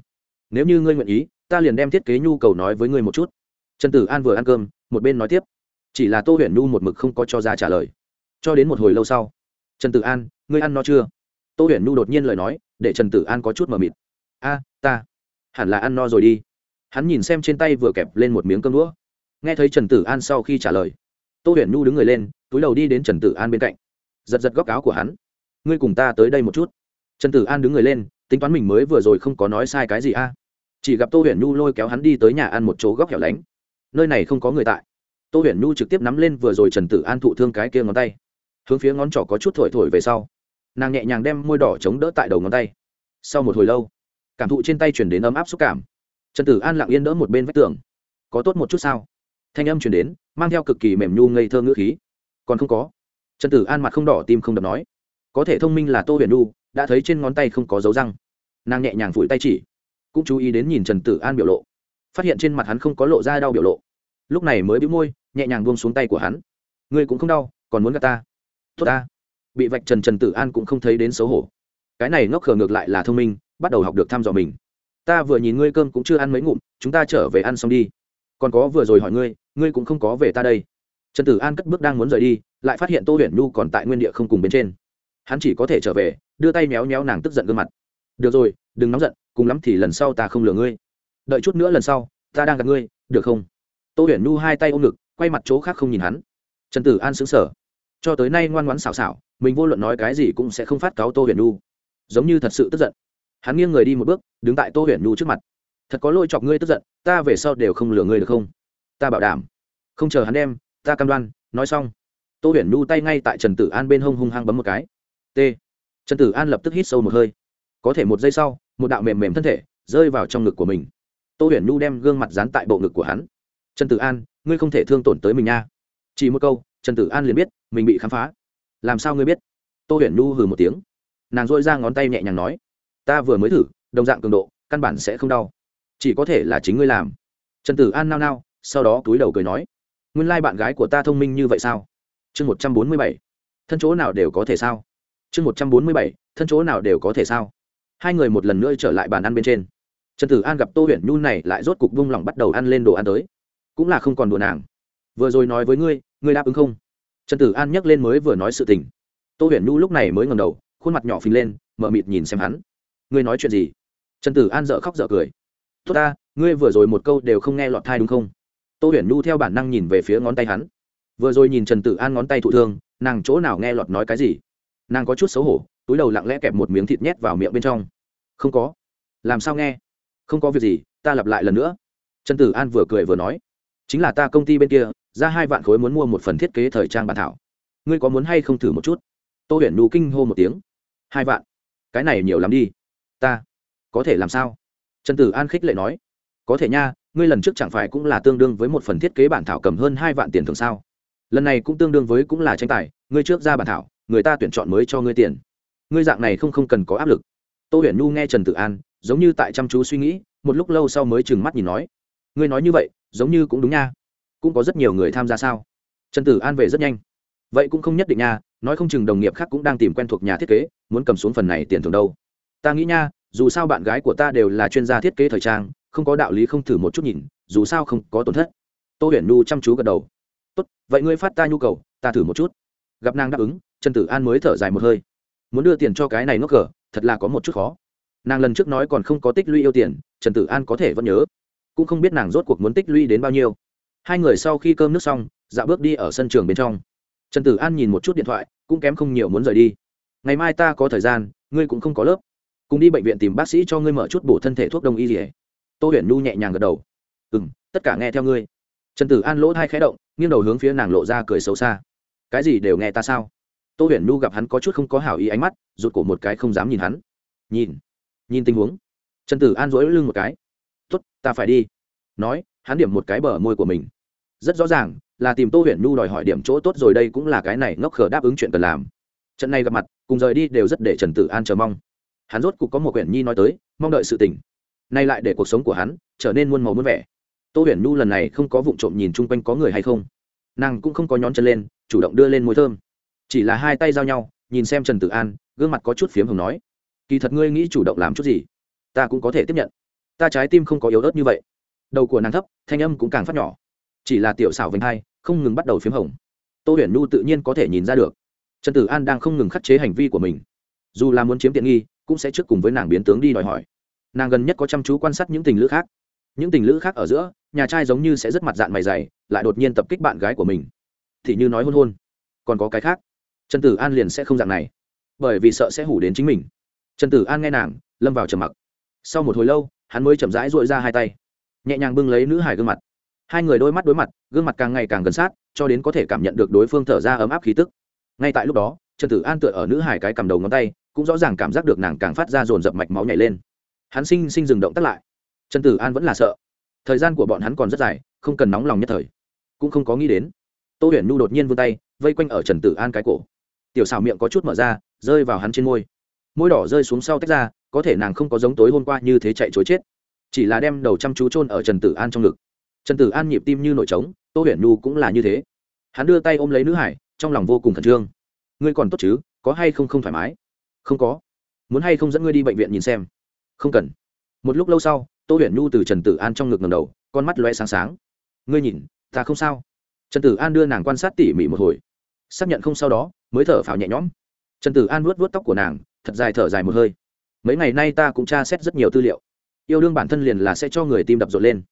Nếu như ngươi nguyện ý, ta liền đem thiết kế nhu cầu nói với ngươi một chút. Trần tử an vừa ăn cơm, một bên nói tiếp. Chỉ là tô huyền nhu một mực không có cho ra trả lời. Cho đến một hồi lâu sau, trần tử an, ngươi ăn no chưa? Tô huyền nhu đột nhiên lời nói, để trần tử an có chút mờ mịt. A, ta. Hẳn là ăn no rồi đi. Hắn nhìn xem trên tay vừa kẹp lên một miếng cơm đũa. Nghe thấy trần tử an sau khi trả lời, tô huyền nhu đứng người lên, túi đầu đi đến trần tử an bên cạnh. Giật giật góc áo của hắn ngươi cùng ta tới đây một chút. Trần tử an đứng người lên, tính toán mình mới vừa rồi không có nói sai cái gì a. Chỉ gặp tô huyền nhu lôi kéo hắn đi tới nhà ăn một chỗ góc hẻo lánh. Nơi này không có người tại. Tô huyền nhu trực tiếp nắm lên vừa rồi trần tử an thụ thương cái kia ngón tay. Hướng phía ngón trỏ có chút thổi thổi về sau, nàng nhẹ nhàng đem môi đỏ chống đỡ tại đầu ngón tay. Sau một hồi lâu, cảm thụ trên tay chuyển đến ấm áp xúc cảm. Trần tử an lặng yên đỡ một bên vách tường. Có tốt một chút sao? Thanh âm chuyển đến, mang theo cực kỳ mềm nhu ngây thơ ngữ khí. Còn không có. Trần tử an mặt không đỏ, tim không đập nói có thể thông minh là tô huyền nhu, đã thấy trên ngón tay không có dấu răng. Nàng nhẹ nhàng phủi tay chỉ, cũng chú ý đến nhìn trần tử an biểu lộ, phát hiện trên mặt hắn không có lộ ra đau biểu lộ. Lúc này mới bĩu môi, nhẹ nhàng buông xuống tay của hắn. Ngươi cũng không đau, còn muốn gạt ta? Tốt ta. Bị vạch trần trần tử an cũng không thấy đến xấu hổ. Cái này ngốc khờ ngược lại là thông minh, bắt đầu học được thăm dò mình. Ta vừa nhìn ngươi cơm cũng chưa ăn mấy ngụm, chúng ta trở về ăn xong đi. Còn có vừa rồi hỏi ngươi ngươi cũng không có về ta đây. Trần tử an cất bước đang muốn rời đi, lại phát hiện tô huyền nhu còn tại nguyên địa không cùng bên trên hắn chỉ có thể trở về, đưa tay méo méo nàng tức giận gương mặt. Được rồi, đừng nóng giận, cùng lắm thì lần sau ta không lừa ngươi. Đợi chút nữa lần sau, ta đang gặp ngươi, được không? Tô huyền nhu hai tay ôm ngực, quay mặt chỗ khác không nhìn hắn. Trần tử an xứng sở cho tới nay ngoan ngoãn xảo xảo, mình vô luận nói cái gì cũng sẽ không phát cáo tô huyền nhu. Giống như thật sự tức giận. Hắn nghiêng người đi một bước, đứng tại tô huyền nhu trước mặt. Thật có lỗi chọc ngươi tức giận, ta về sau đều không lừa ngươi được không? Ta bảo đảm, không chờ hắn đem, ta cam đoan, nói xong. Tô huyền nhu tay ngay tại trần tử an bên hông hung hăng bấm một cái t. Trần tử an lập tức hít sâu một hơi. Có thể một giây sau, một đạo mềm mềm thân thể rơi vào trong ngực của mình. Tô huyền nhu đem gương mặt dán tại bộ ngực của hắn. Trần tử an, ngươi không thể thương tổn tới mình nha. Chỉ một câu, trần tử an liền biết mình bị khám phá. Làm sao ngươi biết? Tô huyền nhu hừ một tiếng. Nàng dội ra ngón tay nhẹ nhàng nói, ta vừa mới thử, đồng dạng cường độ, căn bản sẽ không đau. Chỉ có thể là chính ngươi làm. Trần tử an nao nao, sau đó túi đầu cười nói, nguyên lai bạn gái của ta thông minh như vậy sao? Chương một trăm bốn mươi bảy, thân chỗ nào đều có thể sao? Chương một trăm bốn mươi bảy, thân chỗ nào đều có thể sao? Hai người một lần nữa trở lại bàn ăn bên trên. Trần tử an gặp tô huyền nhu này lại rốt cục vung lòng bắt đầu ăn lên đồ ăn tới. Cũng là không còn đùa nàng. Vừa rồi nói với ngươi ngươi đáp ứng không? Trần tử an nhắc lên mới vừa nói sự tình. Tô huyền nhu lúc này mới ngầm đầu, khuôn mặt nhỏ phình lên mờ mịt nhìn xem hắn. Ngươi nói chuyện gì? Trần tử an dợ khóc dợ cười. Tốt ta, ngươi vừa rồi một câu đều không nghe lọt thai đúng không? Tô huyền nhu theo bản năng nhìn về phía ngón tay hắn. Vừa rồi nhìn trần tử an ngón tay thụ thương, nàng chỗ nào nghe lọt nói cái gì? Nàng có chút xấu hổ, túi đầu lặng lẽ kẹp một miếng thịt nhét vào miệng bên trong. Không có. Làm sao nghe? Không có việc gì, ta lặp lại lần nữa. Trần tử an vừa cười vừa nói. Chính là ta công ty bên kia, ra hai vạn khối muốn mua một phần thiết kế thời trang bản thảo. Ngươi có muốn hay không thử một chút? Tô huyền nụ kinh hô một tiếng. Hai vạn? Cái này nhiều lắm đi. Ta? Có thể làm sao? Trần tử an khích lệ nói. Có thể nha, ngươi lần trước chẳng phải cũng là tương đương với một phần thiết kế bản thảo cầm hơn hai vạn tiền thường sao? Lần này cũng tương đương với cũng là tranh tài, ngươi trước ra bản thảo người ta tuyển chọn mới cho ngươi tiền. Ngươi dạng này không không cần có áp lực. Tô huyền nhu nghe trần tử an, giống như tại chăm chú suy nghĩ, một lúc lâu sau mới trừng mắt nhìn nói, ngươi nói như vậy, giống như cũng đúng nha. Cũng có rất nhiều người tham gia sao? Trần tử an về rất nhanh. Vậy cũng không nhất định nha, nói không chừng đồng nghiệp khác cũng đang tìm quen thuộc nhà thiết kế, muốn cầm xuống phần này tiền thưởng đâu. Ta nghĩ nha, dù sao bạn gái của ta đều là chuyên gia thiết kế thời trang, không có đạo lý không thử một chút nhìn, dù sao không có tổn thất. Tô huyền nhu chăm chú gật đầu. Tốt, vậy ngươi phát ta nhu cầu, ta thử một chút. Gặp nàng đáp ứng trần tử an mới thở dài một hơi. Muốn đưa tiền cho cái này ngốc cờ, thật là có một chút khó. Nàng lần trước nói còn không có tích lũy yêu tiền, trần tử an có thể vẫn nhớ. Cũng không biết nàng rốt cuộc muốn tích lũy đến bao nhiêu. Hai người sau khi cơm nước xong, dạo bước đi ở sân trường bên trong. Trần tử an nhìn một chút điện thoại, cũng kém không nhiều muốn rời đi. Ngày mai ta có thời gian, ngươi cũng không có lớp. Cùng đi bệnh viện tìm bác sĩ cho ngươi mở chút bổ thân thể thuốc đông y gì. Tô huyền nhu nhẹ nhàng gật đầu. Ừ m tất cả nghe theo ngươi. Trần tử an lỗ thai khẽ động, nghiêng đầu hướng phía nàng lộ ra cười xấu xa. Cái gì đều nghe ta sao? Tô huyền Nu gặp hắn có chút không có hảo ý ánh mắt, rụt cổ một cái không dám nhìn hắn. Nhìn nhìn tình huống. Trần tử an dỗi lưng một cái. Tuất ta phải đi. Nói, hắn điểm một cái bờ môi của mình. Rất rõ ràng, là tìm tô huyền Nu đòi hỏi điểm chỗ tốt rồi đây cũng là cái này ngốc khờ đáp ứng chuyện cần làm. Trận này gặp mặt, cùng rời đi đều rất để trần tử an chờ mong. Hắn rốt cục có một quyển nhi nói tới, mong đợi sự tình. Nay lại để cuộc sống của hắn trở nên muôn màu muôn vẻ. Tô huyền Nu lần này không có vụ trộm nhìn chung quanh có người hay không. Nàng cũng không có nhón chân lên, chủ động đưa lên môi thơm chỉ là hai tay giao nhau, nhìn xem trần tử an, gương mặt có chút phiếm hồng nói, kỳ thật ngươi nghĩ chủ động làm chút gì, ta cũng có thể tiếp nhận. Ta trái tim không có yếu ớt như vậy. Đầu của nàng thấp, thanh âm cũng càng phát nhỏ. Chỉ là tiểu xảo vinh hai, không ngừng bắt đầu phiếm hồng. Tô huyền nhu tự nhiên có thể nhìn ra được. Trần tử an đang không ngừng khắc chế hành vi của mình. Dù là muốn chiếm tiện nghi, cũng sẽ trước cùng với nàng biến tướng đi đòi hỏi. Nàng gần nhất có chăm chú quan sát những tình lữ khác. Những tình lữ khác ở giữa, nhà trai giống như sẽ rất mặt dạng mày dày, lại đột nhiên tập kích bạn gái của mình. Thì như nói hôn hôn, còn có cái khác trần tử an liền sẽ không dạng này. Bởi vì sợ sẽ hủ đến chính mình. Trần tử an nghe nàng, lâm vào trầm mặc. Sau một hồi lâu, hắn mới chậm rãi dội ra hai tay. Nhẹ nhàng bưng lấy nữ hải gương mặt. Hai người đôi mắt đối mặt, gương mặt càng ngày càng gần sát, cho đến có thể cảm nhận được đối phương thở ra ấm áp khí tức. Ngay tại lúc đó, trần tử an tựa ở nữ hải cái cầm đầu ngón tay, cũng rõ ràng cảm giác được nàng càng phát ra dồn dập mạch máu nhảy lên. Hắn sinh sinh dừng động tắt lại. Trần tử an vẫn là sợ. Thời gian của bọn hắn còn rất dài, không cần nóng lòng nhất thời. Cũng không có nghĩ đến. Tô huyền nhu đột nhiên vươn tay, vây quanh ở trần tử an cái cổ tiểu xảo miệng có chút mở ra, rơi vào hắn trên môi. Môi đỏ rơi xuống sau tách ra, có thể nàng không có giống tối hôm qua như thế chạy chối chết. Chỉ là đem đầu chăm chú chôn ở trần tử an trong ngực. Trần tử an nhịp tim như nổi trống, tô huyền nhu cũng là như thế. Hắn đưa tay ôm lấy nữ hải, trong lòng vô cùng khẩn trương. Ngươi còn tốt chứ, có hay không không thoải mái? Không có. Muốn hay không dẫn ngươi đi bệnh viện nhìn xem? Không cần. Một lúc lâu sau, tô huyền nhu từ trần tử an trong ngực ngầm đầu, con mắt loe sáng sáng. Ngươi nhìn, ta không sao. Trần tử an đưa nàng quan sát tỉ mỉ một hồi. Xác nhận không sau đó mới thở phào nhẹ nhõm. Trần tử an vuốt vuốt tóc của nàng, thật dài thở dài một hơi. Mấy ngày nay ta cũng tra xét rất nhiều tư liệu. Yêu đương bản thân liền là sẽ cho người tim đập rộn lên.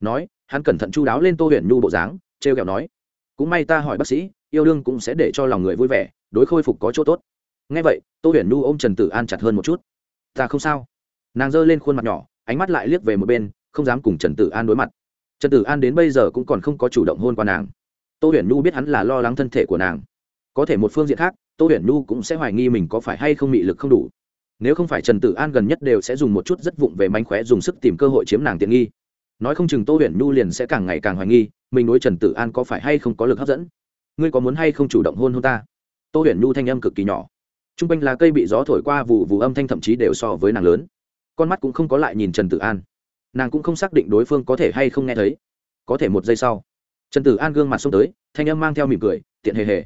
Nói, hắn cẩn thận chu đáo lên tô huyền nhu bộ dáng t r e o kẹo nói, cũng may ta hỏi bác sĩ, yêu đương cũng sẽ để cho lòng người vui vẻ, đối khôi phục có chỗ tốt. Ngay vậy, tô huyền nhu ôm trần tử an chặt hơn một chút. Ta không sao. Nàng giơ lên khuôn mặt nhỏ, ánh mắt lại liếc về một bên, không dám cùng trần tử an đối mặt. Trần tử an đến bây giờ cũng còn không có chủ động hôn qua nàng. Tô huyền nhu biết hắn là lo lắng thân thể của nàng có thể một phương diện khác, tô huyền nhu cũng sẽ hoài nghi mình có phải hay không mị lực không đủ. Nếu không phải trần tử an gần nhất đều sẽ dùng một chút rất vụng về mánh khóe dùng sức tìm cơ hội chiếm nàng tiện nghi. Nói không chừng tô huyền nhu liền sẽ càng ngày càng hoài nghi, mình đối trần tử an có phải hay không có lực hấp dẫn. Ngươi có muốn hay không chủ động hôn hôn ta? Tô huyền nhu thanh âm cực kỳ nhỏ. T r u n g quanh là cây bị gió thổi qua vụ vụ âm thanh thậm chí đều so với nàng lớn. Con mắt cũng không có lại nhìn trần tử an. Nàng cũng không xác định đối phương có thể hay không nghe thấy. Có thể một giây sau, trần tử an gương mặt xông tới, thanh âm mang theo mỉm cười, tiện hề hề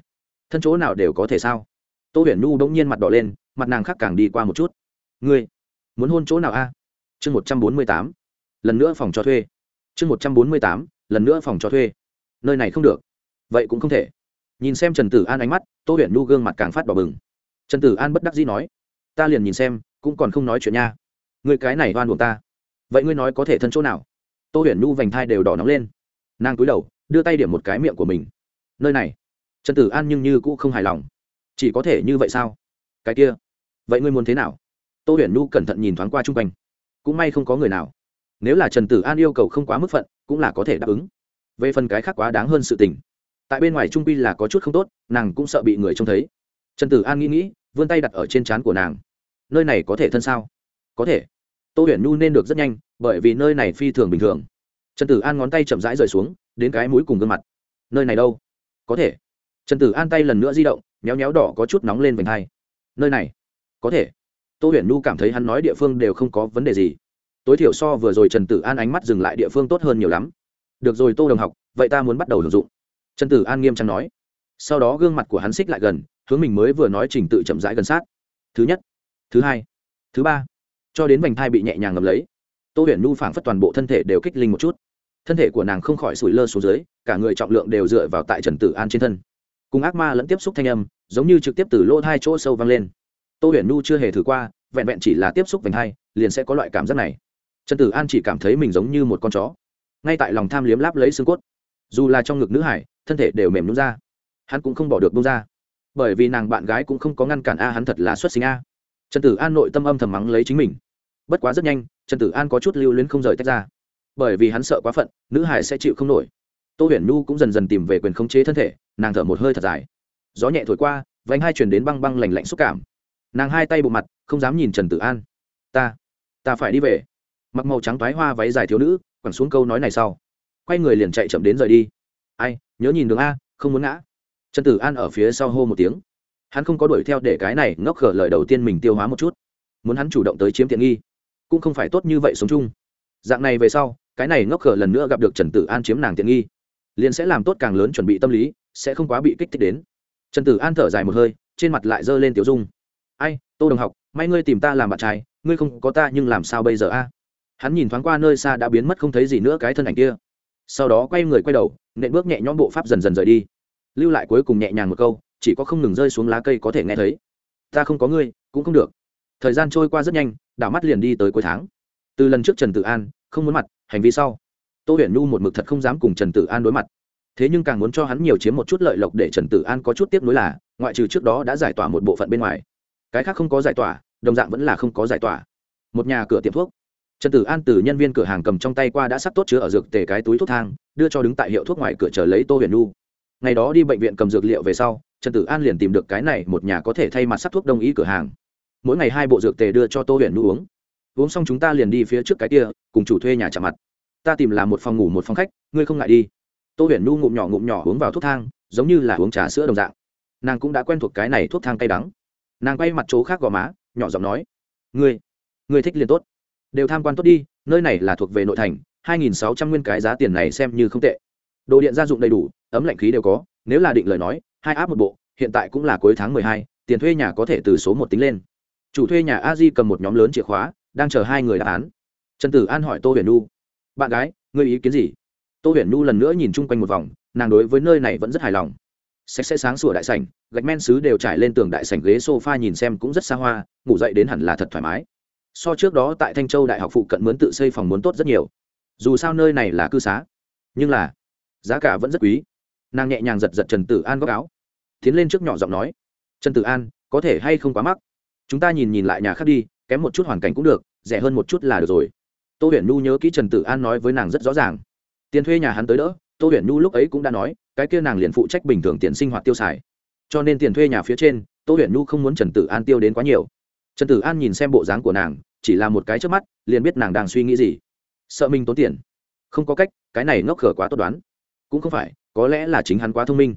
thân chỗ nào đều có thể sao? Tô huyền nhu bỗng nhiên mặt đỏ lên, mặt nàng khác càng đi qua một chút. Ngươi, muốn hôn chỗ nào a? Chương một trăm bốn mươi tám, lần nữa phòng cho thuê. Chương một trăm bốn mươi tám, lần nữa phòng cho thuê. Nơi này không được. Vậy cũng không thể. Nhìn xem trần tử an ánh mắt, tô huyền nhu gương mặt càng phát đỏ bừng. Trần tử an bất đắc dĩ nói, ta liền nhìn xem, cũng còn không nói chuyện nha. Người cái này oan buồn ta. Vậy ngươi nói có thể thân chỗ nào? Tô huyền nhu vành thai đều đỏ nóng lên. Nàng cúi đầu, đưa tay điểm một cái miệng của mình. Nơi này trần tử an nhưng như cũng không hài lòng. Chỉ có thể như vậy sao? Cái kia, vậy ngươi muốn thế nào? Tô huyền nhu cẩn thận nhìn thoáng qua chung quanh. Cũng may không có người nào. Nếu là trần tử an yêu cầu không quá mức phận, cũng là có thể đáp ứng. Về phần cái khác quá đáng hơn sự tình. Tại bên ngoài trung pi là có chút không tốt, nàng cũng sợ bị người trông thấy. Trần tử an nghĩ nghĩ, vươn tay đặt ở trên trán của nàng. Nơi này có thể thân sao? Có thể. Tô huyền nhu nên được rất nhanh, bởi vì nơi này phi thường bình thường. Trần tử an ngón tay chậm rãi rời xuống, đến cái mũi cùng gương mặt. Nơi này đâu? Có thể trần tử an tay lần nữa di động, méo méo đỏ có chút nóng lên vành hai. Nơi này, có thể. Tô huyền nhu cảm thấy hắn nói địa phương đều không có vấn đề gì. Tối thiểu so vừa rồi trần tử an ánh mắt dừng lại địa phương tốt hơn nhiều lắm. Được rồi tô đồng học, vậy ta muốn bắt đầu hưởng dụng. Trần tử an nghiêm trang nói. Sau đó gương mặt của hắn xích lại gần, hướng mình mới vừa nói trình tự chậm rãi gần sát. Thứ nhất, thứ hai, thứ ba. Cho đến vành thai bị nhẹ nhàng ngầm lấy, tô huyền nhu phảng phất toàn bộ thân thể đều kích linh một chút. Thân thể của nàng không khỏi sủi lơ xuống dưới, cả người trọng lượng đều dựa vào tại trần tử an trên thân cùng ác ma lẫn tiếp xúc thanh âm, giống như trực tiếp từ lỗ hai chỗ sâu vang lên. Tô huyền Nu chưa hề thử qua, vẹn vẹn chỉ là tiếp xúc vành hai, liền sẽ có loại cảm giác này. Trần tử an chỉ cảm thấy mình giống như một con chó. Ngay tại lòng tham liếm láp lấy xương cốt. Dù là trong ngực nữ hải, thân thể đều mềm nhún ra. Hắn cũng không bỏ được bông ra. Bởi vì nàng bạn gái cũng không có ngăn cản a, hắn thật là xuất sinh a. Trần tử an nội tâm âm thầm mắng lấy chính mình. Bất quá rất nhanh, trần tử an có chút lưu luyến không rời tách ra. Bởi vì hắn sợ quá phận, nữ hải sẽ chịu không nổi. Tô huyền nhu cũng dần dần tìm về quyền khống chế thân thể nàng thở một hơi thật dài. Gió nhẹ thổi qua vánh hai chuyển đến băng băng lành lạnh xúc cảm. Nàng hai tay bộ mặt, không dám nhìn trần tử an. Ta ta phải đi về. Mặc màu trắng toái hoa váy dài thiếu nữ, quẳng xuống câu nói này sau. Quay người liền chạy chậm đến rời đi. Ai, nhớ nhìn đường a, không muốn ngã. Trần tử an ở phía sau hô một tiếng. Hắn không có đuổi theo để cái này ngốc khở lời đầu tiên mình tiêu hóa một chút. Muốn hắn chủ động tới chiếm tiện nghi, cũng không phải tốt như vậy sống chung. Dạng này về sau, cái này ngốc khở lần nữa gặp được trần tử an chiếm nàng tiện nghi, liền sẽ làm tốt càng lớn chuẩn bị tâm lý sẽ không quá bị kích thích đến. Trần tử an thở dài một hơi, trên mặt lại giơ lên tiểu dung. Ai, tô đồng học, may ngươi tìm ta làm bạn trai, ngươi không có ta nhưng làm sao bây giờ a? Hắn nhìn thoáng qua nơi xa đã biến mất không thấy gì nữa cái thân ảnh kia. Sau đó quay người quay đầu, nện bước nhẹ nhõm bộ pháp dần dần rời đi. Lưu lại cuối cùng nhẹ nhàng một câu, chỉ có không ngừng rơi xuống lá cây có thể nghe thấy. Ta không có ngươi, cũng không được. Thời gian trôi qua rất nhanh, đảo mắt liền đi tới cuối tháng. Từ lần trước trần tử an không muốn mặt, hành vi sau. Tô huyền nhu một mực thật không dám cùng trần tử an đối mặt thế nhưng càng muốn cho hắn nhiều chiếm một chút lợi lộc để trần tử an có chút tiếp nối là, ngoại trừ trước đó đã giải tỏa một bộ phận bên ngoài, cái khác không có giải tỏa, đồng dạng vẫn là không có giải tỏa. Một nhà cửa tiệm thuốc. Trần tử an từ nhân viên cửa hàng cầm trong tay qua đã sắp tốt chứa ở dược tề cái túi thuốc thang, đưa cho đứng tại hiệu thuốc ngoài cửa chờ lấy tô huyền Nu ngày đó đi bệnh viện cầm dược liệu về sau, trần tử an liền tìm được cái này một nhà có thể thay mặt sắc thuốc đông y cửa hàng. Mỗi ngày hai bộ dược tề đưa cho tô huyền Nu uống. Uống xong chúng ta liền đi phía trước cái kia, cùng chủ thuê nhà chạm mặt. Ta tìm làm một phòng ngủ một phòng khách, ngươi không ngại đi tô huyền Nu ngụm nhỏ ngụm nhỏ uống vào thuốc thang, giống như là uống trà sữa đồng dạng. Nàng cũng đã quen thuộc cái này thuốc thang cay đắng. Nàng quay mặt chỗ khác gò má, nhỏ giọng nói, ngươi ngươi thích liền tốt. Đều tham quan tốt đi, nơi này là thuộc về nội thành, hai nghìn sáu trăm nguyên cái giá tiền này xem như không tệ. Đồ điện gia dụng đầy đủ, ấm lạnh khí đều có, nếu là định lời nói, hai áp một bộ, hiện tại cũng là cuối tháng mười hai, tiền thuê nhà có thể từ số một tính lên. Chủ thuê nhà a di cầm một nhóm lớn chìa khóa, đang chờ hai người đáp án. Trần tử an hỏi tô huyền nu bạn gái, ngươi ý kiến gì? Tô huyền nu lần nữa nhìn chung quanh một vòng, nàng đối với nơi này vẫn rất hài lòng. Sạch sẽ sáng sủa đại sảnh, gạch men xứ đều trải lên tường đại sảnh ghế sofa nhìn xem cũng rất xa hoa, ngủ dậy đến hẳn là thật thoải mái. So trước đó tại thanh châu đại học phụ cận mướn tự xây phòng muốn tốt rất nhiều. Dù sao nơi này là cư xá, nhưng là giá cả vẫn rất quý. Nàng nhẹ nhàng giật giật trần tử an góc áo, tiến lên trước nhỏ giọng nói, trần tử an, có thể hay không quá mắc? Chúng ta nhìn nhìn lại nhà khác đi, kém một chút hoàn cảnh cũng được, rẻ hơn một chút là được rồi. Tô huyền nhu nhớ kỹ trần tử an nói với nàng rất rõ ràng tiền thuê nhà hắn tới đỡ, tô huyền nhu lúc ấy cũng đã nói, cái kia nàng liền phụ trách bình thường tiền sinh hoạt tiêu xài. Cho nên tiền thuê nhà phía trên, tô huyền nhu không muốn trần tử an tiêu đến quá nhiều. Trần tử an nhìn xem bộ dáng của nàng, chỉ là một cái trước mắt, liền biết nàng đang suy nghĩ gì. Sợ mình tốn tiền. Không có cách, cái này ngốc khở quá tốt đoán. Cũng không phải, có lẽ là chính hắn quá thông minh.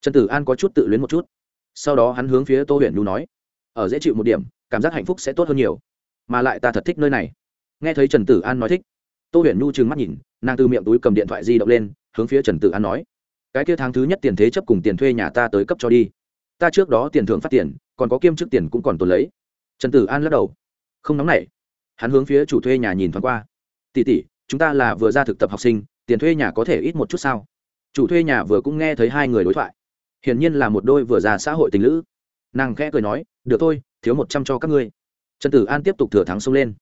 Trần tử an có chút tự luyến một chút. Sau đó hắn hướng phía tô huyền nhu nói, ở dễ chịu một điểm, cảm giác hạnh phúc sẽ tốt hơn nhiều. Mà lại ta thật thích nơi này. Nghe thấy trần tử an nói thích tô huyền nhu trừng mắt nhìn, nàng từ miệng túi cầm điện thoại di động lên, hướng phía trần tử an nói, cái kia tháng thứ nhất tiền thế chấp cùng tiền thuê nhà ta tới cấp cho đi. Ta trước đó tiền thưởng phát tiền, còn có kiêm chức tiền cũng còn tồn lấy. Trần tử an lắc đầu, không nóng nảy. Hắn hướng phía chủ thuê nhà nhìn thoáng qua. Tỉ tỉ chúng ta là vừa ra thực tập học sinh, tiền thuê nhà có thể ít một chút sao? Chủ thuê nhà vừa cũng nghe thấy hai người đối thoại. Hiển nhiên là một đôi vừa ra xã hội tình lữ. Nàng khẽ cười nói, được thôi, thiếu một trăm cho các ngươi. Trần tử an tiếp tục thừa thắng xông lên.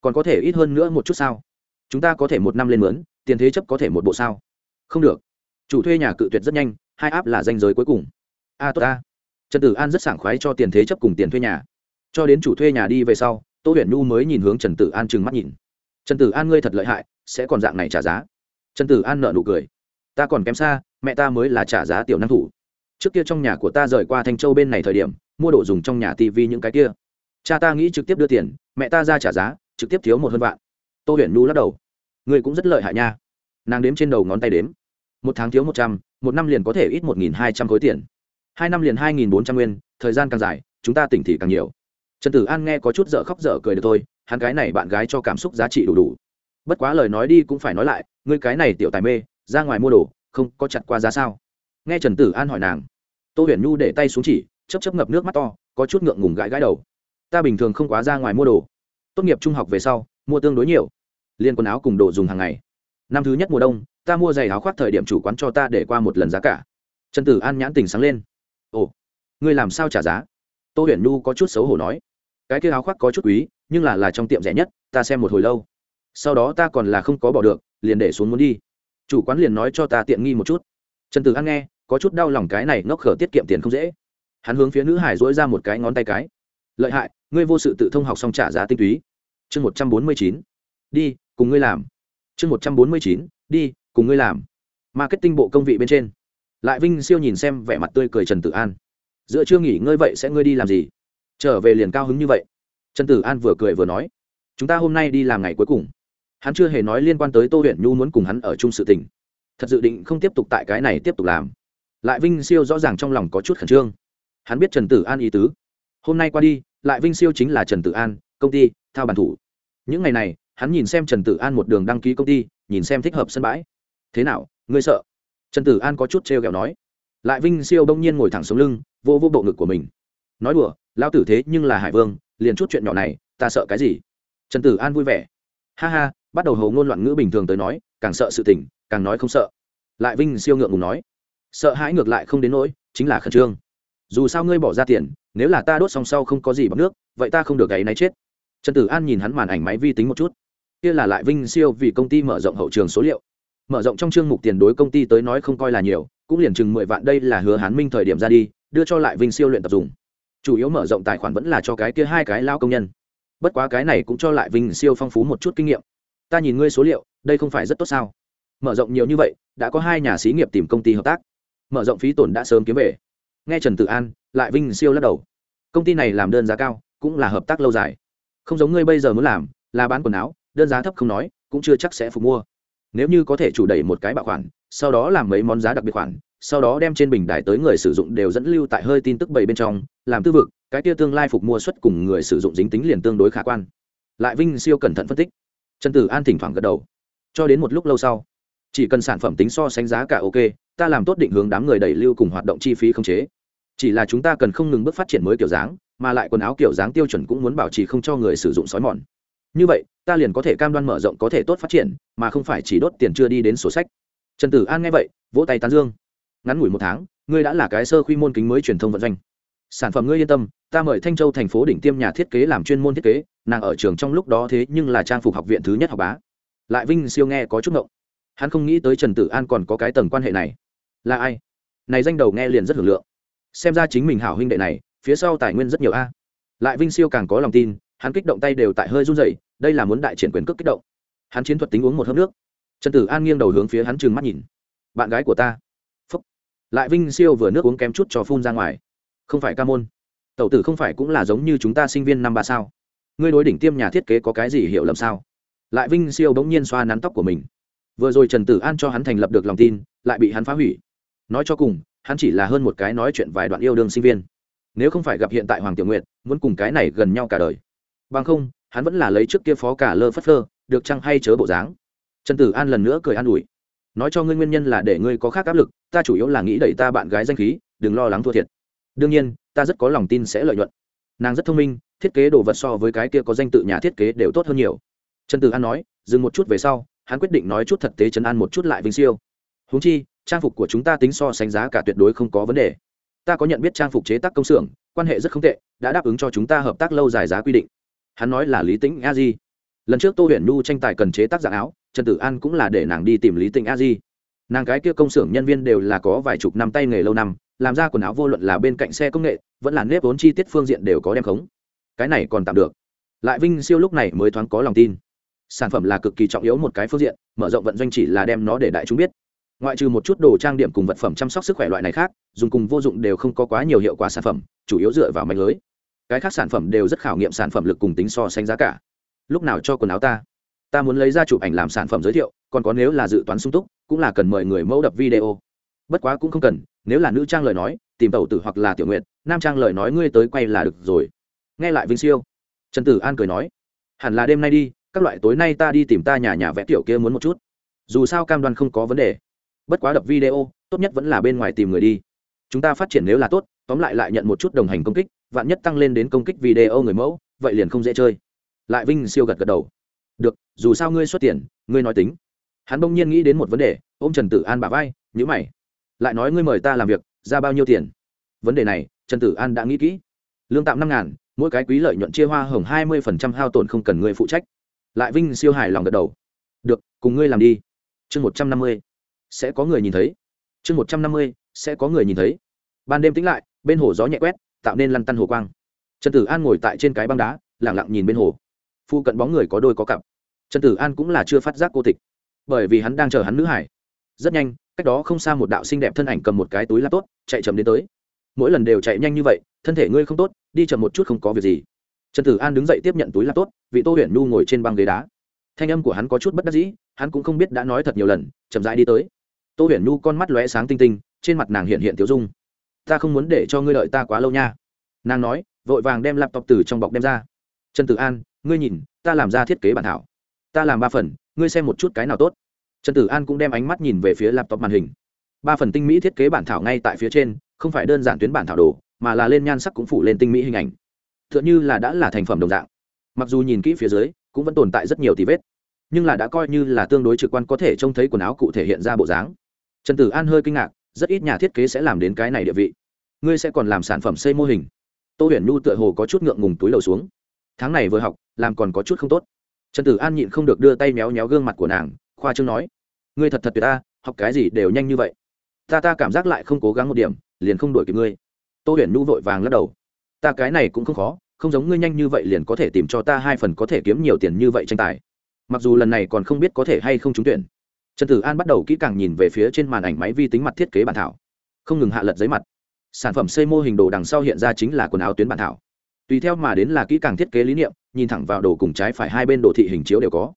Còn có thể ít hơn nữa một chút sao? Chúng ta có thể một năm lên mướn, tiền thế chấp có thể một bộ sao? Không được. Chủ thuê nhà cự tuyệt rất nhanh, hai áp là danh giới cuối cùng. A, tốt a. Trần tử an rất sảng khoái cho tiền thế chấp cùng tiền thuê nhà. Cho đến chủ thuê nhà đi về sau, tô huyền nhu mới nhìn hướng trần tử an trừng mắt nhìn. Trần tử an ngươi thật lợi hại, sẽ còn dạng này trả giá. Trần tử an nợ nụ cười. Ta còn kém xa, mẹ ta mới là trả giá tiểu năng thủ. Trước kia trong nhà của ta rời qua thanh châu bên này thời điểm, mua đồ dùng trong nhà tv những cái kia. Cha ta nghĩ trực tiếp đưa tiền, mẹ ta ra trả giá, trực tiếp thiếu một hơn vạn tô huyền nhu lắc đầu. Ngươi cũng rất lợi hại nha. Nàng đếm trên đầu ngón tay đếm. Một tháng thiếu một trăm, một năm liền có thể ít một nghìn hai trăm khối tiền. Hai năm liền hai nghìn bốn trăm nguyên, thời gian càng dài, chúng ta tỉnh thì càng nhiều. Trần tử an nghe có chút dở khóc dở cười được thôi, hắn cái này bạn gái cho cảm xúc giá trị đủ đủ. Bất quá lời nói đi cũng phải nói lại, ngươi cái này tiểu tài mê, ra ngoài mua đồ, không có chặt qua giá sao? Nghe trần tử an hỏi nàng, tô huyền nhu để tay xuống chỉ chấp chấp ngập nước mắt to, có chút ngượng ngùng gãi gãi đầu. Ta bình thường không quá ra ngoài mua đồ. Tốt nghiệp trung học về sau mua tương đối nhiều. Liên quần áo cùng đồ dùng hàng ngày. Năm thứ nhất mùa đông, ta mua giày áo khoác thời điểm chủ quán cho ta để qua một lần giá cả. Trần tử an nhãn tình sáng lên. Ồ, ngươi làm sao trả giá? Tô huyền nhu có chút xấu hổ nói. Cái kia áo khoác có chút quý, nhưng là là trong tiệm rẻ nhất, ta xem một hồi lâu. Sau đó ta còn là không có bỏ được, liền để xuống muốn đi. Chủ quán liền nói cho ta tiện nghi một chút. Trần tử an nghe, có chút đau lòng cái này ngốc khở tiết kiệm tiền không dễ. Hắn hướng phía nữ hải dỗi ra một cái ngón tay cái. Lợi hại, ngươi vô sự tự thông học xong trả giá tinh túy chương một trăm bốn mươi chín, đi, cùng ngươi làm. Chương một trăm bốn mươi chín, đi, cùng ngươi làm. Marketing bộ công vị bên trên. Lại vinh siêu nhìn xem vẻ mặt tươi cười trần tử an. Giữa chưa nghỉ ngơi vậy sẽ ngươi đi làm gì? Trở về liền cao hứng như vậy. Trần tử an vừa cười vừa nói. Chúng ta hôm nay đi làm ngày cuối cùng. Hắn chưa hề nói liên quan tới tô huyện nhu muốn cùng hắn ở chung sự tình. Thật dự định không tiếp tục tại cái này tiếp tục làm. Lại vinh siêu rõ ràng trong lòng có chút khẩn trương. Hắn biết trần tử an ý tứ. Hôm nay qua đi, lại vinh siêu chính là trần tử an công ty, thao bản thủ. Những ngày này, hắn nhìn xem trần tử an một đường đăng ký công ty, nhìn xem thích hợp sân bãi. Thế nào, ngươi sợ? Trần tử an có chút trêu ghẹo nói. Lại vinh siêu đông nhiên ngồi thẳng xuống lưng, vô vô bộ ngực của mình. Nói đùa lao tử thế nhưng là hải vương, liền chút chuyện nhỏ này, ta sợ cái gì? Trần tử an vui vẻ. Ha ha, bắt đầu hầu ngôn loạn ngữ bình thường tới nói, càng sợ sự tỉnh càng nói không sợ. Lại vinh siêu ngượng ngùng nói. Sợ hãi ngược lại không đến nỗi, chính là khẩn trương. Dù sao ngươi bỏ ra tiền, nếu là ta đốt xong sau không có gì bằng nước, vậy ta không được gáy náy chết trần tử an nhìn hắn màn ảnh máy vi tính một chút. Kia là lại vinh siêu vì công ty mở rộng hậu trường số liệu. Mở rộng trong chương mục tiền đối công ty tới nói không coi là nhiều, cũng liền chừng mười vạn đây là hứa hán minh thời điểm ra đi, đưa cho lại vinh siêu luyện tập dùng. Chủ yếu mở rộng tài khoản vẫn là cho cái kia hai cái lao công nhân. Bất quá cái này cũng cho lại vinh siêu phong phú một chút kinh nghiệm. Ta nhìn ngươi số liệu, đây không phải rất tốt sao? Mở rộng nhiều như vậy, đã có hai nhà xí nghiệp tìm công ty hợp tác. Mở rộng phí tổn đã sớm kiếm về. Nghe trần tự an, lại vinh siêu lắc đầu. Công ty này làm đơn giá cao, cũng là hợp tác lâu dài không giống ngươi bây giờ muốn làm, là bán quần áo, đơn giá thấp không nói, cũng chưa chắc sẽ phục mua. Nếu như có thể chủ đẩy một cái bảo khoản, sau đó làm mấy món giá đặc biệt khoản, sau đó đem trên bình đài tới người sử dụng đều dẫn lưu tại hơi tin tức bảy bên trong, làm tư vực, cái kia tương lai phục mua suất cùng người sử dụng dính tính liền tương đối khả quan. Lại vinh siêu cẩn thận phân tích. Trần tử an thỉnh thoảng gật đầu. Cho đến một lúc lâu sau, chỉ cần sản phẩm tính so sánh giá cả ok, ta làm tốt định hướng đám người đẩy lưu cùng hoạt động chi phí không chế. Chỉ là chúng ta cần không ngừng bước phát triển mới kiểu dáng mà lại quần áo kiểu dáng tiêu chuẩn cũng muốn bảo trì không cho người sử dụng sói mòn. Như vậy, ta liền có thể cam đoan mở rộng có thể tốt phát triển, mà không phải chỉ đốt tiền chưa đi đến sổ sách. Trần tử an nghe vậy, vỗ tay tán dương. Ngắn ngủi một tháng, ngươi đã là cái sơ quy môn kính mới truyền thông vận doanh. Sản phẩm ngươi yên tâm, ta mời thanh châu thành phố đỉnh tiêm nhà thiết kế làm chuyên môn thiết kế, nàng ở trường trong lúc đó thế nhưng là trang phục học viện thứ nhất học bá. Lại vinh siêu nghe có chút ngộng. Hắn không nghĩ tới trần tử an còn có cái tầng quan hệ này. Là ai? Này danh đầu nghe liền rất hưởng lượng. Xem ra chính mình hảo huynh đệ này phía sau tài nguyên rất nhiều a. Lại vinh siêu càng có lòng tin, hắn kích động tay đều tại hơi run rẩy, đây là muốn đại triển quyền cước kích động. Hắn chiến thuật tính uống một hớp nước. Trần tử an nghiêng đầu hướng phía hắn trừng mắt nhìn. Bạn gái của ta. Phúc. Lại vinh siêu vừa nước uống kém chút cho phun ra ngoài. Không phải ca môn. Tẩu tử không phải cũng là giống như chúng ta sinh viên năm ba sao? Ngươi đối đỉnh tiêm nhà thiết kế có cái gì hiểu lầm sao? Lại vinh siêu bỗng nhiên xoa nắn tóc của mình. Vừa rồi trần tử an cho hắn thành lập được lòng tin, lại bị hắn phá hủy. Nói cho cùng, hắn chỉ là hơn một cái nói chuyện vài đoạn yêu đương sinh viên nếu không phải gặp hiện tại hoàng tiểu nguyện muốn cùng cái này gần nhau cả đời. Bằng không, hắn vẫn là lấy trước kia phó cả lơ phất lơ được chăng hay chớ bộ dáng. Trần tử an lần nữa cười an ủi. Nói cho ngươi nguyên nhân là để ngươi có khác áp lực, ta chủ yếu là nghĩ đẩy ta bạn gái danh khí, đừng lo lắng thua thiệt. Đương nhiên, ta rất có lòng tin sẽ lợi nhuận. Nàng rất thông minh, thiết kế đồ vật so với cái kia có danh tự nhà thiết kế đều tốt hơn nhiều. Trần tử an nói, dừng một chút về sau, hắn quyết định nói chút thật tế chấn an một chút lại vinh siêu. Húng chi, trang phục của chúng ta tính so sánh giá cả tuyệt đối không có vấn đề ta có nhận biết trang phục chế tác công xưởng, quan hệ rất không tệ, đã đáp ứng cho chúng ta hợp tác lâu dài giá quy định. Hắn nói là lý tĩnh a di. Lần trước tô huyền nhu tranh tài cần chế tác dạng áo, trần tử an cũng là để nàng đi tìm lý tĩnh a di. Nàng cái kia công xưởng nhân viên đều là có vài chục năm tay nghề lâu năm, làm ra quần áo vô luận là bên cạnh xe công nghệ, vẫn là nếp vốn chi tiết phương diện đều có đem khống. Cái này còn tạm được. Lại vinh siêu lúc này mới thoáng có lòng tin. Sản phẩm là cực kỳ trọng yếu một cái phương diện, mở rộng vận doanh chỉ là đem nó để đại chúng biết ngoại trừ một chút đồ trang điểm cùng vật phẩm chăm sóc sức khỏe loại này khác, dùng cùng vô dụng đều không có quá nhiều hiệu quả sản phẩm, chủ yếu dựa vào mạch lưới. Cái khác sản phẩm đều rất khảo nghiệm sản phẩm lực cùng tính so sánh giá cả. Lúc nào cho quần áo ta? Ta muốn lấy ra chụp ảnh làm sản phẩm giới thiệu, còn có nếu là dự toán sung túc, cũng là cần mời người mẫu đập video. Bất quá cũng không cần, nếu là nữ trang lời nói, tìm tàu tử hoặc là tiểu nguyện nam trang lời nói ngươi tới quay là được rồi. Nghe lại vinh siêu. Trần tử an cười nói. Hẳn là đêm nay đi, các loại tối nay ta đi tìm ta nhà nhà vẽ tiểu kia muốn một chút. Dù sao cam đoan không có vấn đề bất quá đập video, tốt nhất vẫn là bên ngoài tìm người đi. Chúng ta phát triển nếu là tốt, tóm lại lại nhận một chút đồng hành công kích, vạn nhất tăng lên đến công kích video người mẫu, vậy liền không dễ chơi. Lại vinh siêu gật gật đầu. Được, dù sao ngươi xuất tiền, ngươi nói tính. Hắn bỗng nhiên nghĩ đến một vấn đề, ôm trần tử an bà vai nhữ mày. Lại nói ngươi mời ta làm việc, ra bao nhiêu tiền? Vấn đề này, trần tử an đã nghĩ kỹ. Lương tạm năm ngàn, mỗi cái quý lợi nhuận chia hoa hồng hai mươi phần trăm hao tổn không cần ngươi phụ trách. Lại vinh siêu hài lòng gật đầu. Được, cùng ngươi làm đi. Chương một trăm năm mươi sẽ có người nhìn thấy. Chương một trăm năm mươi, sẽ có người nhìn thấy. Ban đêm tĩnh lại, bên hồ gió nhẹ quét, tạo nên lăn tăn hồ quang. Trần tử an ngồi tại trên cái băng đá lẳng lặng nhìn bên hồ. Phu cận bóng người có đôi có cặp. Trần tử an cũng là chưa phát giác cô tịch, bởi vì hắn đang chờ hắn nữ hải. Rất nhanh, cách đó không xa một đạo xinh đẹp thân ảnh cầm một cái túi laptop, chạy chậm đến tới. Mỗi lần đều chạy nhanh như vậy, thân thể ngươi không tốt, đi chậm một chút không có việc gì. Trần tử an đứng dậy tiếp nhận túi laptop, vị tô huyền nhu ngồi trên băng ghế đá. Thanh âm của hắn có chút bất đắc dĩ, hắn cũng không biết đã nói thật nhiều lần, chậm rãi đi tới tô huyền nhu con mắt lóe sáng tinh tinh, trên mặt nàng hiện hiện tiểu dung. Ta không muốn để cho ngươi đợi ta quá lâu nha. Nàng nói, vội vàng đem laptop từ trong bọc đem ra. Trần tử an, ngươi nhìn, ta làm ra thiết kế bản thảo. Ta làm ba phần, ngươi xem một chút cái nào tốt. Trần tử an cũng đem ánh mắt nhìn về phía laptop màn hình. Ba phần tinh mỹ thiết kế bản thảo ngay tại phía trên, không phải đơn giản tuyến bản thảo đồ, mà là lên nhan sắc cũng phủ lên tinh mỹ hình ảnh. T h ư ợ n như là đã là thành phẩm đồng dạng. Mặc dù nhìn kỹ phía dưới, cũng vẫn tồn tại rất nhiều tì vết, nhưng là đã coi như là tương đối trực quan có thể trông thấy quần áo cụ thể hiện ra bộ dáng trần tử an hơi kinh ngạc, rất ít nhà thiết kế sẽ làm đến cái này địa vị. Ngươi sẽ còn làm sản phẩm xây mô hình. Tô huyền nhu tựa hồ có chút ngượng ngùng túi đầu xuống. Tháng này vừa học, làm còn có chút không tốt. Trần tử an nhịn không được đưa tay méo méo gương mặt của nàng, khoa trương nói, ngươi thật thật tuyệt ta, học cái gì đều nhanh như vậy. Ta ta cảm giác lại không cố gắng một điểm, liền không đổi kịp ngươi. Tô huyền nhu vội vàng lắc đầu, ta cái này cũng không khó, không giống ngươi nhanh như vậy liền có thể tìm cho ta hai phần có thể kiếm nhiều tiền như vậy tranh tài. Mặc dù lần này còn không biết có thể hay không trúng tuyển trần tử an bắt đầu kỹ càng nhìn về phía trên màn ảnh máy vi tính mặt thiết kế bản thảo. Không ngừng hạ lật giấy mặt. Sản phẩm xây mô hình đồ đằng sau hiện ra chính là quần áo tuyến bản thảo. Tùy theo mà đến là kỹ càng thiết kế lý niệm, nhìn thẳng vào đồ cùng trái phải hai bên đồ thị hình chiếu đều có.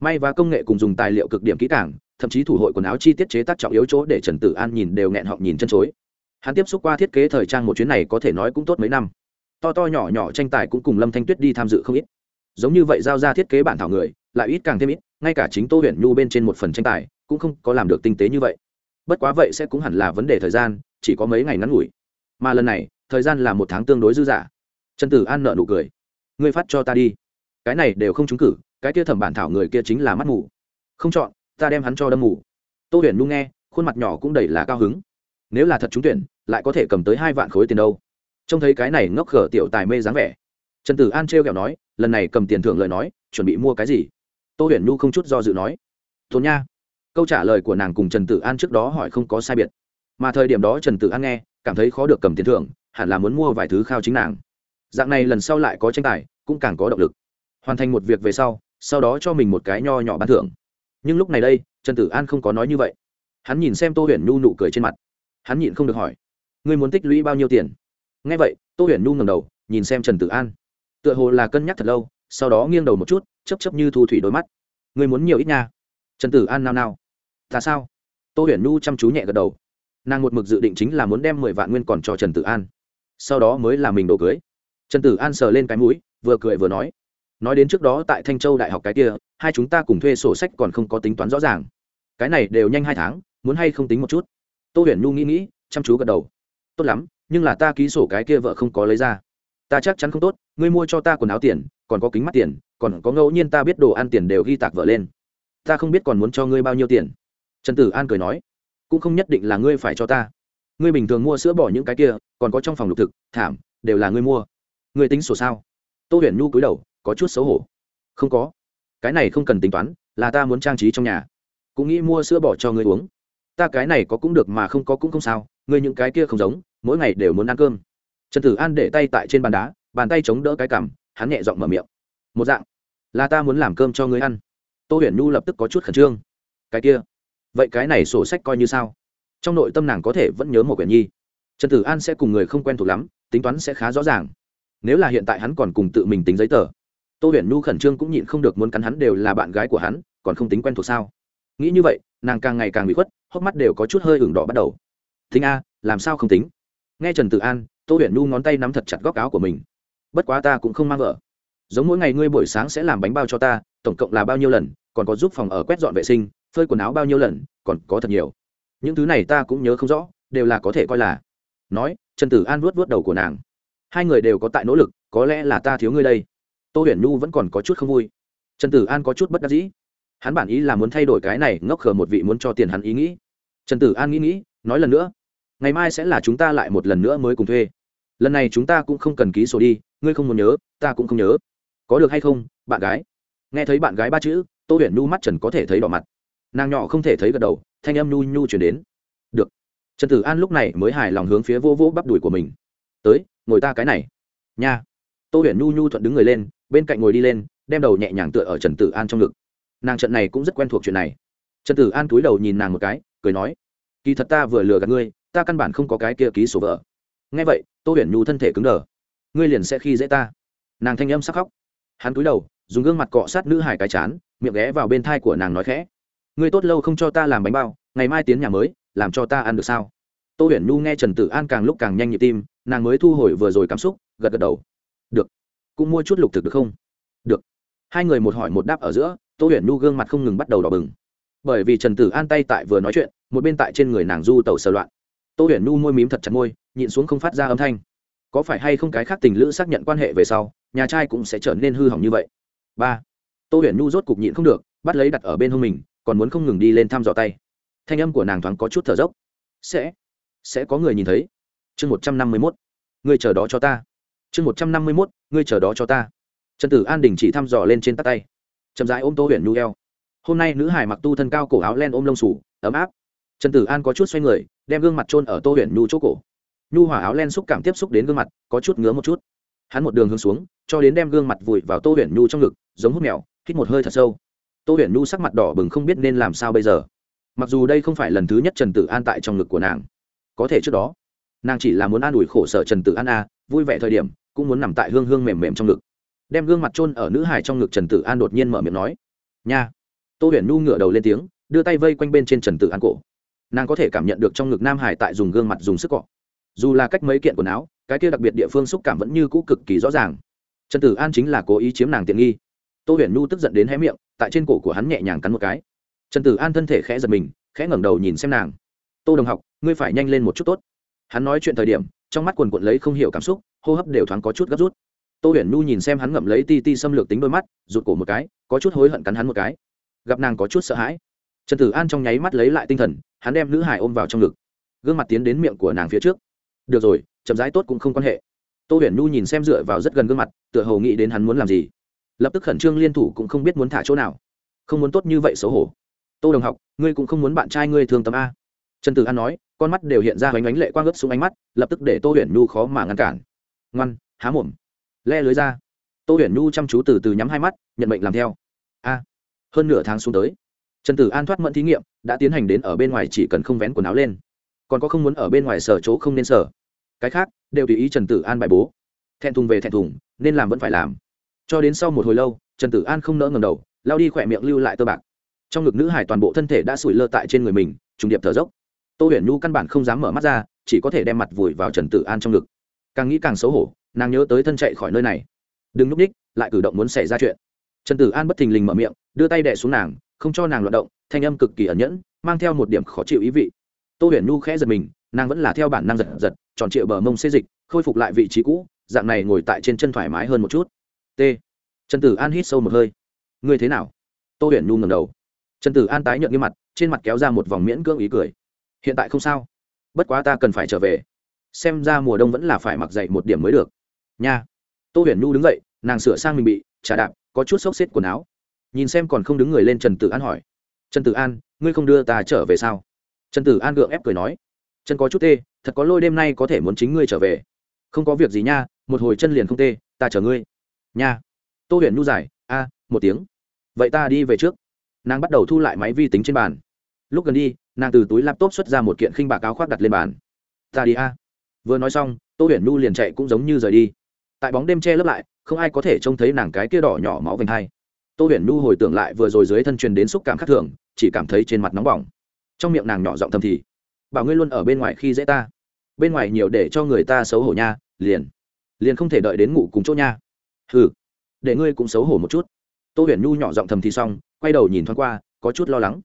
May và công nghệ cùng dùng tài liệu cực điểm kỹ càng, thậm chí thủ hội quần áo chi tiết chế tác trọng yếu chỗ để trần tử an nhìn đều nghẹn họng nhìn chân chối. Hắn tiếp xúc qua thiết kế thời trang một chuyến này có thể nói cũng tốt mấy năm. To to nhỏ nhỏ tranh tài cũng cùng lâm thanh tuyết đi tham dự không ít. Giống như vậy giao ra thiết kế bản thảo người lại ít càng thêm ít, ngay cả chính tô huyền nhu bên trên một phần tranh tài, cũng không có làm được tinh tế như vậy. Bất quá vậy sẽ cũng hẳn là vấn đề thời gian, chỉ có mấy ngày ngắn ngủi. Mà lần này, thời gian là một tháng tương đối dư dả. Trần tử an nợ nụ cười. Ngươi phát cho ta đi. Cái này đều không trúng cử, cái kia thẩm bản thảo người kia chính là mắt mù. Không chọn, ta đem hắn cho đâm mù. Tô huyền nhu nghe, khuôn mặt nhỏ cũng đầy là cao hứng. Nếu là thật trúng tuyển, lại có thể cầm tới hai vạn khối tiền đâu. Trông thấy cái này ngốc khở tiểu tài mê dáng vẻ, trần tử an trêu kẹo nói, lần này cầm tiền thưởng lời nói, chuẩn bị mua cái gì? Tô huyền nu không chút do dự nói thôn nha. Câu trả lời của nàng cùng trần tử an trước đó hỏi không có sai biệt. Mà thời điểm đó trần tử an nghe, cảm thấy khó được cầm tiền thưởng, hẳn là muốn mua vài thứ khao chính nàng. Dạng này lần sau lại có tranh tài, cũng càng có động lực. Hoàn thành một việc về sau sau đó cho mình một cái nho nhỏ bán thưởng. Nhưng lúc này đây, trần tử an không có nói như vậy. Hắn nhìn xem tô huyền nhu nụ cười trên mặt. Hắn nhịn không được hỏi, ngươi muốn tích lũy bao nhiêu tiền? Ngay vậy, tô huyền nhu ngầm đầu, nhìn xem trần tử an. Tựa hồ là cân nhắc thật lâu sau đó nghiêng đầu một chút chấp chấp như thu thủy đôi mắt. Người muốn nhiều ít nha. Trần tử an nao nao. Ta sao? Tô huyền nhu chăm chú nhẹ gật đầu. Nàng một mực dự định chính là muốn đem mười vạn nguyên còn cho trần tử an. Sau đó mới là mình đồ cưới. Trần tử an sờ lên cái mũi, vừa cười vừa nói. Nói đến trước đó tại thanh châu đại học cái kia, hai chúng ta cùng thuê sổ sách còn không có tính toán rõ ràng. Cái này đều nhanh hai tháng, muốn hay không tính một chút? Tô huyền nhu nghĩ nghĩ, chăm chú gật đầu. Tốt lắm, nhưng là ta ký sổ cái kia vợ không có lấy ra ta chắc chắn không tốt, ngươi mua cho ta quần áo tiền, còn có kính mắt tiền, còn có ngẫu nhiên ta biết đồ ăn tiền đều ghi tạc vợ lên. Ta không biết còn muốn cho ngươi bao nhiêu tiền. Trần tử an cười nói. Cũng không nhất định là ngươi phải cho ta. Ngươi bình thường mua sữa bỏ những cái kia, còn có trong phòng lục thực, thảm, đều là ngươi mua. Ngươi tính sổ sao? Tô huyền nhu cúi đầu, có chút xấu hổ. Không có. Cái này không cần tính toán, là ta muốn trang trí trong nhà. Cũng nghĩ mua sữa bỏ cho ngươi uống. Ta cái này có cũng được mà không có cũng không sao, ngươi những cái kia không giống, mỗi ngày đều muốn ăn cơm trần tử an để tay tại trên bàn đá, bàn tay chống đỡ cái cằm, hắn nhẹ giọng mở miệng. Một dạng, là ta muốn làm cơm cho ngươi ăn. Tô huyền nhu lập tức có chút khẩn trương. Cái kia, vậy cái này sổ sách coi như sao? Trong nội tâm nàng có thể vẫn nhớ một quyển nhi. Trần tử an sẽ cùng người không quen thuộc lắm, tính toán sẽ khá rõ ràng. Nếu là hiện tại hắn còn cùng tự mình tính giấy tờ, tô huyền nhu khẩn trương cũng nhịn không được muốn cắn hắn đều là bạn gái của hắn, còn không tính quen thuộc sao? Nghĩ như vậy, nàng càng ngày càng bị khuất, hốc mắt đều có chút hơi ửng đỏ bắt đầu. Thính a, làm sao không tính? Nghe trần Tử an tô huyền nu ngón tay nắm thật chặt góc áo của mình. Bất quá ta cũng không mang vợ. Giống mỗi ngày ngươi buổi sáng sẽ làm bánh bao cho ta, tổng cộng là bao nhiêu lần, còn có giúp phòng ở quét dọn vệ sinh, phơi quần áo bao nhiêu lần, còn có thật nhiều. Những thứ này ta cũng nhớ không rõ, đều là có thể coi là. Nói, trần tử an vuốt vuốt đầu của nàng. Hai người đều có tại nỗ lực, có lẽ là ta thiếu ngươi đây. Tô huyền nhu vẫn còn có chút không vui. Trần tử an có chút bất đắc dĩ. Hắn bản ý là muốn thay đổi cái này, ngốc khờ một vị muốn cho tiền hắn ý nghĩ. Trần tử an nghĩ nghĩ, nói lần nữa, ngày mai sẽ là chúng ta lại một lần nữa mới cùng thuê lần này chúng ta cũng không cần ký sổ đi, ngươi không muốn nhớ, ta cũng không nhớ. Có được hay không, bạn gái? Nghe thấy bạn gái ba chữ, tô huyền nhu mắt trần có thể thấy đỏ mặt. Nàng nhỏ không thể thấy gật đầu, thanh âm nhu nhu chuyển đến. Được. Trần tử an lúc này mới hài lòng hướng phía vô vô bắp đùi của mình. Tới, ngồi ta cái này. Nha. Tô huyền nhu nhu thuận đứng người lên, bên cạnh ngồi đi lên, đem đầu nhẹ nhàng tựa ở trần tử an trong ngực. Nàng trận này cũng rất quen thuộc chuyện này. Trần tử an cúi đầu nhìn nàng một cái, cười nói, kỳ thật ta vừa lừa gạt ngươi, ta căn bản không có cái kia ký sổ vợ. Nghe vậy tô huyền nhu thân thể cứng đờ. Ngươi liền sẽ khi dễ ta. Nàng thanh âm sắc khóc. Hắn cúi đầu, dùng gương mặt cọ sát nữ hải cái chán, miệng ghé vào bên thai của nàng nói khẽ. Ngươi tốt lâu không cho ta làm bánh bao, ngày mai tiến nhà mới, làm cho ta ăn được sao? Tô huyền nhu nghe trần tử an càng lúc càng nhanh nhịp tim, nàng mới thu hồi vừa rồi cảm xúc, gật gật đầu. Được. Cũng mua chút lục thực được không? Được. Hai người một hỏi một đáp ở giữa, tô huyền nhu gương mặt không ngừng bắt đầu đỏ bừng. Bởi vì trần tử an tay tại vừa nói chuyện, một bên tại trên người nàng du tàu sờ loạn. Tô huyền nhu môi mím thật chặt môi nhịn xuống không phát ra âm thanh. Có phải hay không cái khác tình lữ xác nhận quan hệ về sau, nhà trai cũng sẽ trở nên hư hỏng như vậy? Ba. Tô huyền nhu rốt cục nhịn không được, bắt lấy đặt ở bên hông mình, còn muốn không ngừng đi lên thăm dò tay. Thanh âm của nàng thoáng có chút thở dốc. Sẽ sẽ có người nhìn thấy. Chương một trăm năm mươi mốt. Ngươi chờ đó cho ta. Chương một trăm năm mươi mốt, ngươi chờ đó cho ta. Trần tử an đình chỉ thăm dò lên trên tắt tay. Chậm rãi ôm tô huyền nhu eo. Hôm nay nữ hải mặc tu thân cao cổ áo len ôm lông sủ, ấm áp. Trần tử an có chút xoay người, đem gương mặt trôn ở tô huyền nhu chỗ cổ nhu hỏa áo len xúc cảm tiếp xúc đến gương mặt, có chút ngứa một chút. Hắn một đường hướng xuống, cho đến đem gương mặt vùi vào tô huyền nhu trong ngực, giống hút mèo, hít một hơi thật sâu. Tô huyền nhu sắc mặt đỏ bừng không biết nên làm sao bây giờ. Mặc dù đây không phải lần thứ nhất trần tử an tại trong ngực của nàng. Có thể trước đó, nàng chỉ là muốn an ủi khổ sở trần tử an a, vui vẻ thời điểm, cũng muốn nằm tại hương hương mềm mềm trong ngực. Đem gương mặt chôn ở nữ hải trong ngực trần tử an đột nhiên mở miệng nói, nha. Tô huyền nhu ngửa đầu lên tiếng, đưa tay vây quanh bên trên trần tử an cổ. Nàng có thể cảm nhận được trong ngực nam hải tại dùng gương mặt dùng sức cọ dù là cách mấy kiện quần áo, cái kia đặc biệt địa phương xúc cảm vẫn như cũ cực kỳ rõ ràng. Trần tử an chính là cố ý chiếm nàng tiện nghi. Tô huyền nhu tức giận đến hé miệng, tại trên cổ của hắn nhẹ nhàng cắn một cái. Trần tử an thân thể khẽ giật mình, khẽ ngẩng đầu nhìn xem nàng. Tô đồng học, ngươi phải nhanh lên một chút tốt. Hắn nói chuyện thời điểm, trong mắt quần quận lấy không hiểu cảm xúc, hô hấp đều thoáng có chút gấp rút. Tô huyền nhu nhìn xem hắn ngậm lấy ti ti xâm lược tính đôi mắt, rụt cổ một cái, có chút hối hận cắn hắn một cái. Gặp nàng có chút sợ hãi. Trần tử an trong nháy mắt lấy lại tinh thần, hắn đem nữ hải ôm vào trong ngực. Gương mặt tiến đến miệng của nàng phía trước được rồi, chậm rãi tốt cũng không quan hệ. Tô huyền nhu nhìn xem dựa vào rất gần gương mặt, tựa hồ nghĩ đến hắn muốn làm gì. Lập tức khẩn trương liên thủ cũng không biết muốn thả chỗ nào. Không muốn tốt như vậy xấu hổ. Tô đồng học, ngươi cũng không muốn bạn trai ngươi thương tâm a. Trần tử an nói, con mắt đều hiện ra hoành ánh lệ quang ướp xuống ánh mắt, lập tức để tô huyền nhu khó mà ngăn cản. Ngoan, há mồm. Le lưới ra. Tô huyền nhu chăm chú từ từ nhắm hai mắt, nhận mệnh làm theo. A, hơn nửa tháng xuống tới. Trần tử an thoát mẫn thí nghiệm, đã tiến hành đến ở bên ngoài chỉ cần không vén quần áo lên còn có không muốn ở bên ngoài sở chỗ không nên sở. Cái khác, đều tùy ý trần tử an bài bố. Thẹn thùng về thẹn thùng, nên làm vẫn phải làm. Cho đến sau một hồi lâu, trần tử an không nỡ ngầm đầu, lao đi khỏe miệng lưu lại tơ bạc. Trong ngực nữ hải toàn bộ thân thể đã sủi lơ tại trên người mình, trùng điệp thở dốc. Tô huyền nhu căn bản không dám mở mắt ra, chỉ có thể đem mặt vùi vào trần tử an trong ngực. Càng nghĩ càng xấu hổ, nàng nhớ tới thân chạy khỏi nơi này. Đừng núp ních, lại cử động muốn xảy ra chuyện. Trần tử an bất thình lình mở miệng, đưa tay đẻ xuống nàng, không cho nàng loạt động, thanh âm cực kỳ ẩn nhẫn, mang theo một điểm khó chịu ý vị tô huyền nhu khẽ giật mình, nàng vẫn là theo bản năng giật giật, tròn trịa bờ mông xê dịch, khôi phục lại vị trí cũ, dạng này ngồi tại trên chân thoải mái hơn một chút. T. Trần tử an hít sâu một hơi. Ngươi thế nào? Tô huyền nhu ngầm đầu. Trần tử an tái nhợt như mặt, trên mặt kéo ra một vòng miễn cưỡng ý cười. Hiện tại không sao. Bất quá ta cần phải trở về. Xem ra mùa đông vẫn là phải mặc dậy một điểm mới được. Nha. Tô huyền nhu đứng dậy, nàng sửa sang mình bị trả đạp, có chút xốc xếp quần áo. Nhìn xem còn không đứng người lên trần tử an hỏi. Trần tử an, ngươi không đưa ta trở về sao? Trần tử an gượng ép cười nói, chân có chút tê, thật có lôi đêm nay có thể muốn chính ngươi trở về. Không có việc gì nha, một hồi chân liền không tê, ta chở ngươi. Nha. Tô huyền nhu giải, a, một tiếng. Vậy ta đi về trước. Nàng bắt đầu thu lại máy vi tính trên bàn. Lúc gần đi, nàng từ túi laptop xuất ra một kiện khinh bạc áo khoác đặt lên bàn. Ta đi a. Vừa nói xong, tô huyền nhu liền chạy cũng giống như rời đi. Tại bóng đêm che lấp lại, không ai có thể trông thấy nàng cái kia đỏ nhỏ máu vành hai. Tô huyền nhu hồi tưởng lại vừa rồi dưới thân truyền đến xúc cảm khác thường, chỉ cảm thấy trên mặt nóng bỏng trong miệng nàng nhỏ giọng thầm thì, bảo ngươi luôn ở bên ngoài khi dễ ta. Bên ngoài nhiều để cho người ta xấu hổ nha, liền liền không thể đợi đến ngủ cùng chỗ nha. Hừ, để ngươi cũng xấu hổ một chút. Tô huyền nhu nhỏ giọng thầm thì xong, quay đầu nhìn thoáng qua, có chút lo lắng.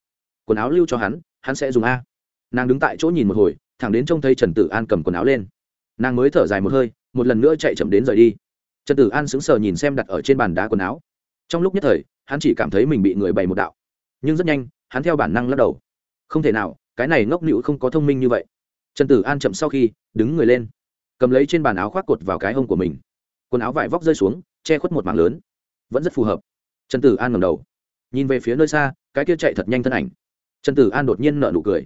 Quần áo lưu cho hắn hắn sẽ dùng a. Nàng đứng tại chỗ nhìn một hồi, thẳng đến trông thấy trần tử an cầm quần áo lên. Nàng mới thở dài một hơi, một lần nữa chạy chậm đến rời đi. Trần tử an sững sờ nhìn xem đặt ở trên bàn đá quần áo. Trong lúc nhất thời, hắn chỉ cảm thấy mình bị người bày một đạo, nhưng rất nhanh, hắn theo bản năng lắc đầu không thể nào, cái này ngốc nữ không có thông minh như vậy. Trần tử an chậm sau khi, đứng người lên. Cầm lấy trên bàn áo khoác cột vào cái hông của mình. Quần áo vải vóc rơi xuống, che khuất một mảng lớn. Vẫn rất phù hợp. Trần tử an ngầm đầu. Nhìn về phía nơi xa, cái kia chạy thật nhanh thân ảnh. Trần tử an đột nhiên nợ nụ cười.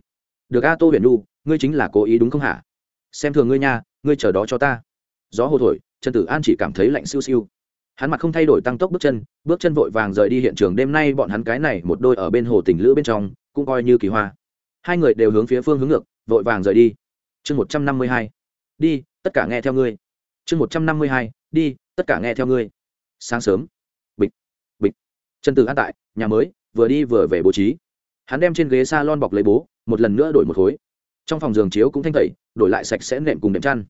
Được a, tô huyền nu ngươi chính là cố ý đúng không hả? Xem thường ngươi nha, ngươi chờ đó cho ta. Gió hồ thổi, trần tử an chỉ cảm thấy lạnh siêu siêu. Hắn mặt không thay đổi tăng tốc bước chân bước chân vội vàng rời đi hiện trường. Đêm nay bọn hắn cái này một đôi ở bên hồ tình lữ bên trong, cũng coi như kỳ hoa hai người đều hướng phía phương hướng ngược, vội vàng rời đi. Chương một trăm năm mươi hai. Đi, tất cả nghe theo ngươi. Chương một trăm năm mươi hai. Đi, tất cả nghe theo ngươi. Sáng sớm. Bịch bịch. Trần tử an tại, nhà mới, vừa đi vừa về bố trí. Hắn đem trên ghế s a lon bọc lấy bố, một lần nữa đổi một khối. Trong phòng giường chiếu cũng thanh tẩy, đổi lại sạch sẽ nệm cùng đệm chăn.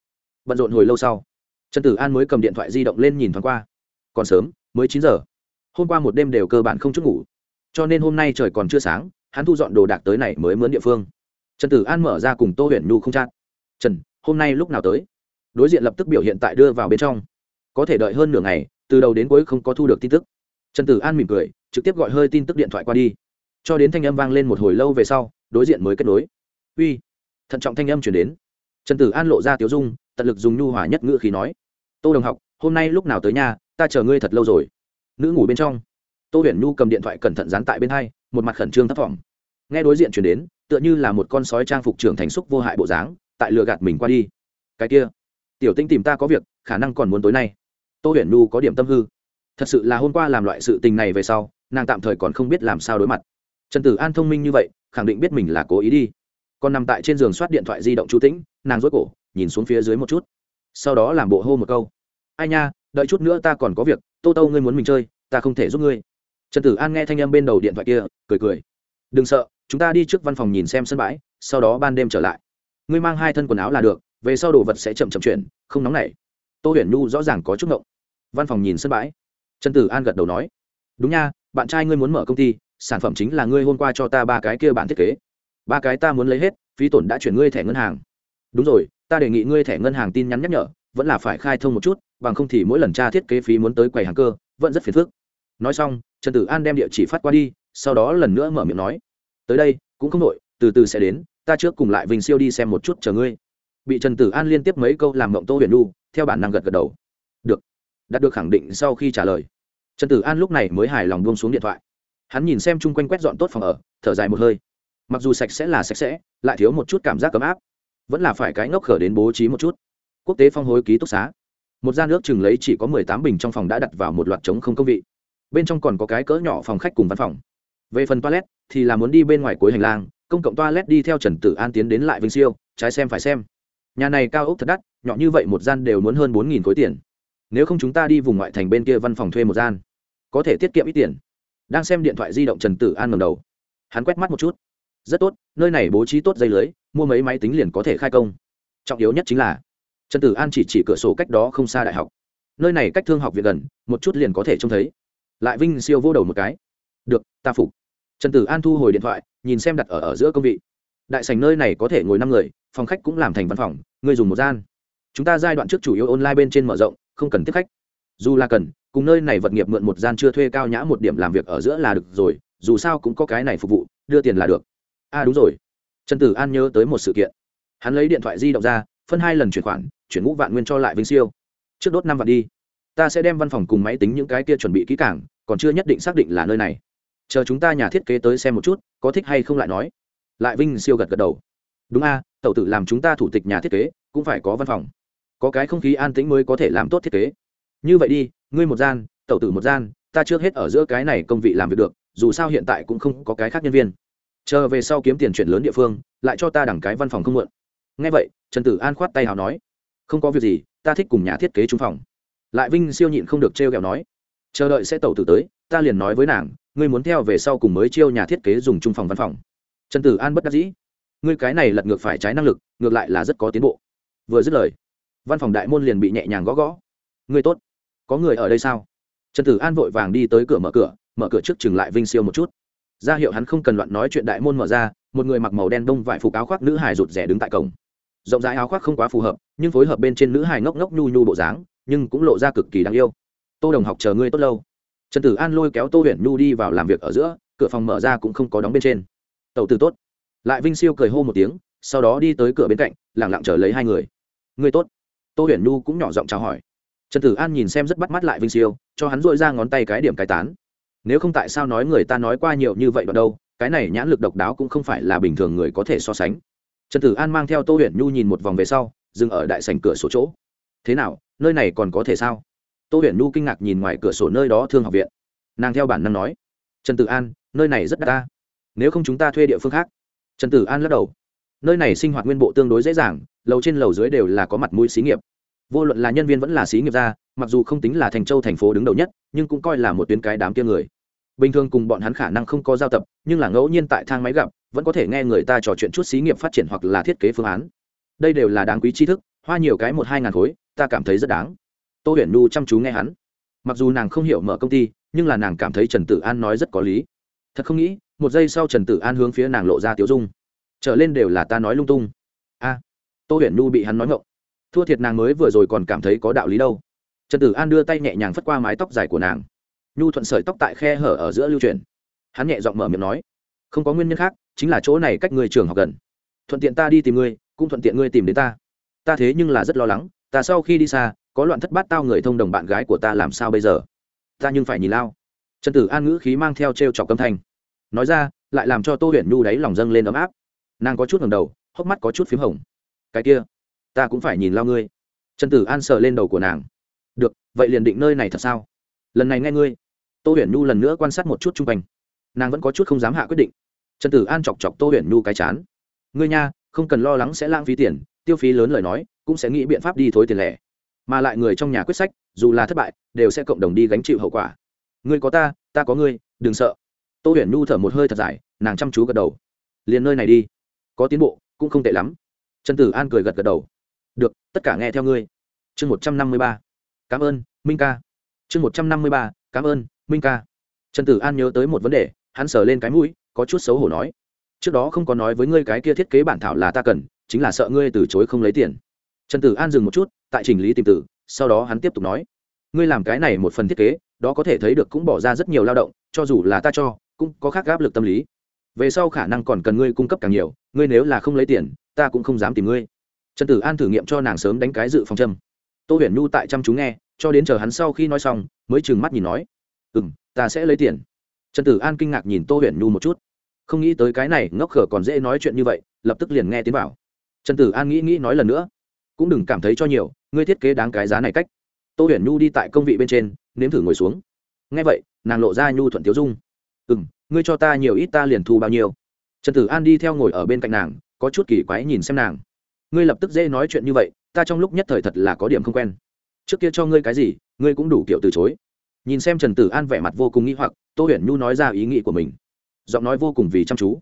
Bận rộn hồi lâu sau, trần tử an mới cầm điện thoại di động lên nhìn thoáng qua. Còn sớm, mới chín giờ. Hôm qua một đêm đều cơ bản không chút ngủ. Cho nên hôm nay trời còn chưa sáng hắn thu dọn đồ đạc tới này mới mướn địa phương. Trần tử an mở ra cùng tô huyền nhu không chát. Trần, hôm nay lúc nào tới? Đối diện lập tức biểu hiện tại đưa vào bên trong. Có thể đợi hơn nửa ngày, từ đầu đến cuối không có thu được tin tức. Trần tử an mỉm cười, trực tiếp gọi hơi tin tức điện thoại qua đi. Cho đến thanh âm vang lên một hồi lâu về sau, đối diện mới kết nối. Uy! Thận trọng thanh âm chuyển đến. Trần tử an lộ ra tiếu dung, tận lực dùng nhu hỏa nhất ngữ khí nói. Tô đồng học, hôm nay lúc nào tới nhà? Ta chờ ngươi thật lâu rồi. Nữ ngủ bên trong, tô huyền nhu cầm điện thoại cẩn thận dán tại bên hai, một mặt khẩn trương thấp t nghe đối diện chuyển đến, tựa như là một con sói trang phục trưởng thành xúc vô hại bộ dáng, tại lừa gạt mình qua đi. Cái kia, tiểu tinh tìm ta có việc, khả năng còn muốn tối nay. Tô huyền Nu có điểm tâm hư. Thật sự là hôm qua làm loại sự tình này về sau, nàng tạm thời còn không biết làm sao đối mặt. Trần tử an thông minh như vậy, khẳng định biết mình là cố ý đi. Còn nằm tại trên giường soát điện thoại di động chú tĩnh, nàng rối cổ, nhìn xuống phía dưới một chút. Sau đó làm bộ hô một câu. Ai nha, đợi chút nữa ta còn có việc, tô tô ngươi muốn mình chơi, ta không thể giúp ngươi. Trần tử an nghe thanh âm bên đầu điện thoại kia, cười cười. Đừng sợ chúng ta đi trước văn phòng nhìn xem sân bãi, sau đó ban đêm trở lại. Ngươi mang hai thân quần áo là được, về sau đồ vật sẽ chậm chậm chuyển, không nóng nảy. Tô huyền nhu rõ ràng có chút ngộng. Văn phòng nhìn sân bãi. Trần tử an gật đầu nói, đúng nha, bạn trai ngươi muốn mở công ty, sản phẩm chính là ngươi hôm qua cho ta ba cái kia bản thiết kế. Ba cái ta muốn lấy hết, phí tổn đã chuyển ngươi thẻ ngân hàng. Đúng rồi, ta đề nghị ngươi thẻ ngân hàng tin nhắn nhắc nhở, vẫn là phải khai thông một chút, bằng không thì mỗi lần tra thiết kế phí muốn tới quầy hàng cơ, vẫn rất phiền phức. Nói xong, trần tử an đem địa chỉ phát qua đi, sau đó lần nữa mở miệng nói tới đây, cũng không đội từ từ sẽ đến, ta trước cùng lại vinh siêu đi xem một chút chờ ngươi. Bị trần tử an liên tiếp mấy câu làm mộng tô huyền nu theo bản năng gật gật đầu. Được. Đạt được khẳng định sau khi trả lời, trần tử an lúc này mới hài lòng buông xuống điện thoại. Hắn nhìn xem chung quanh quét dọn tốt phòng ở, thở dài một hơi. Mặc dù sạch sẽ là sạch sẽ, lại thiếu một chút cảm giác ấm áp. Vẫn là phải cái ngốc khở đến bố trí một chút. Quốc tế phong hối ký túc xá. Một gian nước chừng lấy chỉ có mười tám bình trong phòng đã đặt vào một loạt trống không công vị. Bên trong còn có cái cỡ nhỏ phòng khách cùng văn phòng về phần toilet, thì là muốn đi bên ngoài cuối hành lang, công cộng toilet đi theo trần tử an tiến đến lại vinh siêu, trái xem phải xem. Nhà này cao ốc thật đắt, nhỏ như vậy một gian đều muốn hơn bốn nghìn khối tiền. Nếu không chúng ta đi vùng ngoại thành bên kia văn phòng thuê một gian, có thể tiết kiệm ít tiền. Đang xem điện thoại di động trần tử an ngầm đầu. Hắn quét mắt một chút. Rất tốt, nơi này bố trí tốt dây lưới, mua mấy máy tính liền có thể khai công. Trọng yếu nhất chính là, trần tử an chỉ chỉ cửa sổ cách đó không xa đại học. Nơi này cách thương học viện gần, một chút liền có thể trông thấy. Lại vinh siêu vô đầu một cái được, ta phục. Trần tử an thu hồi điện thoại, nhìn xem đặt ở ở giữa công vị. Đại sành nơi này có thể ngồi năm người, phòng khách cũng làm thành văn phòng, người dùng một gian. Chúng ta giai đoạn trước chủ yếu online bên trên mở rộng, không cần tiếp khách. Dù là cần, cùng nơi này vật nghiệp mượn một gian chưa thuê cao nhã một điểm làm việc ở giữa là được rồi, dù sao cũng có cái này phục vụ, đưa tiền là được. A à đúng rồi. Trần tử an nhớ tới một sự kiện. Hắn lấy điện thoại di động ra, phân hai lần chuyển khoản, chuyển ngũ vạn nguyên cho lại vinh siêu. Trước đốt năm vạn đi. Ta sẽ đem văn phòng cùng máy tính những cái kia chuẩn bị kỹ càng, còn chưa nhất định xác định là nơi này chờ chúng ta nhà thiết kế tới xem một chút, có thích hay không lại nói. Lại vinh siêu gật gật đầu. Đúng a, tẩu tử làm chúng ta thủ tịch nhà thiết kế, cũng phải có văn phòng. Có cái không khí an tĩnh mới có thể làm tốt thiết kế. Như vậy đi, ngươi một gian, tẩu tử một gian, ta trước hết ở giữa cái này công vị làm việc được, dù sao hiện tại cũng không có cái khác nhân viên. Chờ về sau kiếm tiền chuyển lớn địa phương, lại cho ta đẳng cái văn phòng không mượn. Ngay vậy, trần tử an khoát tay hào nói, không có việc gì, ta thích cùng nhà thiết kế trung phòng. Lại vinh siêu nhịn không được t r e o kẹo nói, chờ đợi sẽ tẩu tử tới, ta liền nói với nàng ngươi muốn theo về sau cùng mới chiêu nhà thiết kế dùng chung phòng văn phòng. Trần tử an bất đắc dĩ. Ngươi cái này lật ngược phải trái năng lực, ngược lại là rất có tiến bộ. Vừa dứt lời, văn phòng đại môn liền bị nhẹ nhàng gõ gõ. Ngươi tốt. Có người ở đây sao? Trần tử an vội vàng đi tới cửa mở cửa mở cửa trước chừng lại vinh siêu một chút. Ra hiệu hắn không cần loạn nói chuyện đại môn mở ra, một người mặc màu đen đông vải phục áo khoác nữ hài rụt rẻ đứng tại cổng. Rộng rãi áo khoác không quá phù hợp, nhưng phối hợp bên trên nữ hài ngốc ngốc nhu nhu bộ dáng, nhưng cũng lộ ra cực kỳ đáng yêu. Tô đồng học chờ ngươi tốt lâu trần tử an lôi kéo tô huyền nhu đi vào làm việc ở giữa, cửa phòng mở ra cũng không có đóng bên trên. Tàu tử tốt. Lại vinh siêu cười hô một tiếng, sau đó đi tới cửa bên cạnh lẳng lặng chờ lấy hai người. Ngươi tốt. Tô huyền nhu cũng nhỏ giọng chào hỏi. Trần tử an nhìn xem rất bắt mắt lại vinh siêu, cho hắn dội ra ngón tay cái điểm cái tán. Nếu không tại sao nói người ta nói qua nhiều như vậy đoạn đâu, cái này nhãn lực độc đáo cũng không phải là bình thường người có thể so sánh. Trần tử an mang theo tô huyền nhu nhìn một vòng về sau, dừng ở đại sảnh cửa sổ chỗ. Thế nào, nơi này còn có thể sao? Tô huyền nhu kinh ngạc nhìn ngoài cửa sổ nơi đó thương học viện. Nàng theo bản năng nói, trần tử an, nơi này rất đắt ta. Nếu không chúng ta thuê địa phương khác. Trần tử an lắc đầu, nơi này sinh hoạt nguyên bộ tương đối dễ dàng, lầu trên lầu dưới đều là có mặt mũi xí nghiệp. Vô luận là nhân viên vẫn là xí nghiệp gia mặc dù không tính là thành châu thành phố đứng đầu nhất, nhưng cũng coi là một tuyến cái đám kia người. Bình thường cùng bọn hắn khả năng không có giao tập, nhưng là ngẫu nhiên tại thang máy gặp, vẫn có thể nghe người ta trò chuyện chút xí nghiệp phát triển hoặc là thiết kế phương án. Đây đều là đáng quý tri thức, hoa nhiều cái một hai ngàn khối, ta cảm thấy rất đáng tô huyền nu chăm chú nghe hắn. Mặc dù nàng không hiểu mở công ty, nhưng là nàng cảm thấy trần tử an nói rất có lý. Thật không nghĩ, một giây sau trần tử an hướng phía nàng lộ ra tiếu dung. Trở lên đều là ta nói lung tung. A, tô huyền nu bị hắn nói ngộng. Thua thiệt nàng mới vừa rồi còn cảm thấy có đạo lý đâu. Trần tử an đưa tay nhẹ nhàng phất qua mái tóc dài của nàng. Nhu thuận sợi tóc tại khe hở ở giữa lưu truyền hắn nhẹ giọng mở miệng nói, không có nguyên nhân khác, chính là chỗ này cách người trường học gần. Thuận tiện ta đi tìm ngươi, cũng thuận tiện ngươi tìm đến ta. Ta thế nhưng là rất lo lắng, ta sau khi đi xa có loạn thất bát tao người thông đồng bạn gái của ta làm sao bây giờ? Ta nhưng phải nhìn lao. Trần tử an ngữ khí mang theo t r e o trọc âm thanh. Nói ra, lại làm cho tô huyền nhu đáy lòng dâng lên ấm áp. Nàng có chút ngầm đầu, hốc mắt có chút p h í m hồng. Cái kia, ta cũng phải nhìn lao ngươi. Trần tử an sờ lên đầu của nàng. Được, vậy liền định nơi này thật sao? Lần này nghe ngươi. Tô huyền nhu lần nữa quan sát một chút chung quanh. Nàng vẫn có chút không dám hạ quyết định. Trần tử an chọc chọc tô huyền nhu cái chán. Ngươi nha, không cần lo lắng sẽ lãng phí tiền, tiêu phí lớn lời nói, cũng sẽ nghĩ biện pháp đi thối tiền lẻ mà lại người trong nhà quyết sách, dù là thất bại, đều sẽ cộng đồng đi gánh chịu hậu quả. Ngươi có ta ta có ngươi, đừng sợ. Tô huyền nhu thở một hơi thật dài, nàng chăm chú gật đầu. Liền nơi này đi. Có tiến bộ, cũng không tệ lắm. Trần tử an cười gật gật đầu. Được, tất cả nghe theo ngươi. Chương một trăm năm mươi ba. Cảm ơn, minh ca. Chương một trăm năm mươi ba. Cảm ơn, minh ca. Trần tử an nhớ tới một vấn đề, hắn sờ lên cái mũi, có chút xấu hổ nói. Trước đó không có nói với ngươi cái kia thiết kế bản thảo là ta cần, chính là sợ ngươi từ chối không lấy tiền trần tử an dừng một chút, tại trình lý tìm tử, sau đó hắn tiếp tục nói, ngươi làm cái này một phần thiết kế, đó có thể thấy được cũng bỏ ra rất nhiều lao động, cho dù là ta cho, cũng có khác áp lực tâm lý. Về sau khả năng còn cần ngươi cung cấp càng nhiều, ngươi nếu là không lấy tiền, ta cũng không dám tìm ngươi. Trần tử an thử nghiệm cho nàng sớm đánh cái dự phòng châm. Tô huyền nhu tại chăm chú nghe, cho đến chờ hắn sau khi nói xong, mới trừng mắt nhìn nói ừ m ta sẽ lấy tiền. Trần tử an kinh ngạc nhìn tô huyền nhu một chút. Không nghĩ tới cái này, ngốc khở còn dễ nói chuyện như vậy, lập tức liền nghe tiến bảo. trần tử an nghĩ nghĩ nói lần nữa cũng đừng cảm thấy cho nhiều, ngươi thiết kế đáng cái giá này cách. Tô huyền nhu đi tại công vị bên trên, nếm thử ngồi xuống. Nghe vậy, nàng lộ ra nhu thuận tiếu dung. Ừ m ngươi cho ta nhiều ít ta liền thu bao nhiêu. Trần tử an đi theo ngồi ở bên cạnh nàng, có chút kỳ quái nhìn xem nàng. Ngươi lập tức dễ nói chuyện như vậy, ta trong lúc nhất thời thật là có điểm không quen. Trước kia cho ngươi cái gì, ngươi cũng đủ kiểu từ chối. Nhìn xem trần tử an vẻ mặt vô cùng nghĩ hoặc, tô huyền nhu nói ra ý nghĩ của mình. Giọng nói vô cùng vì chăm chú.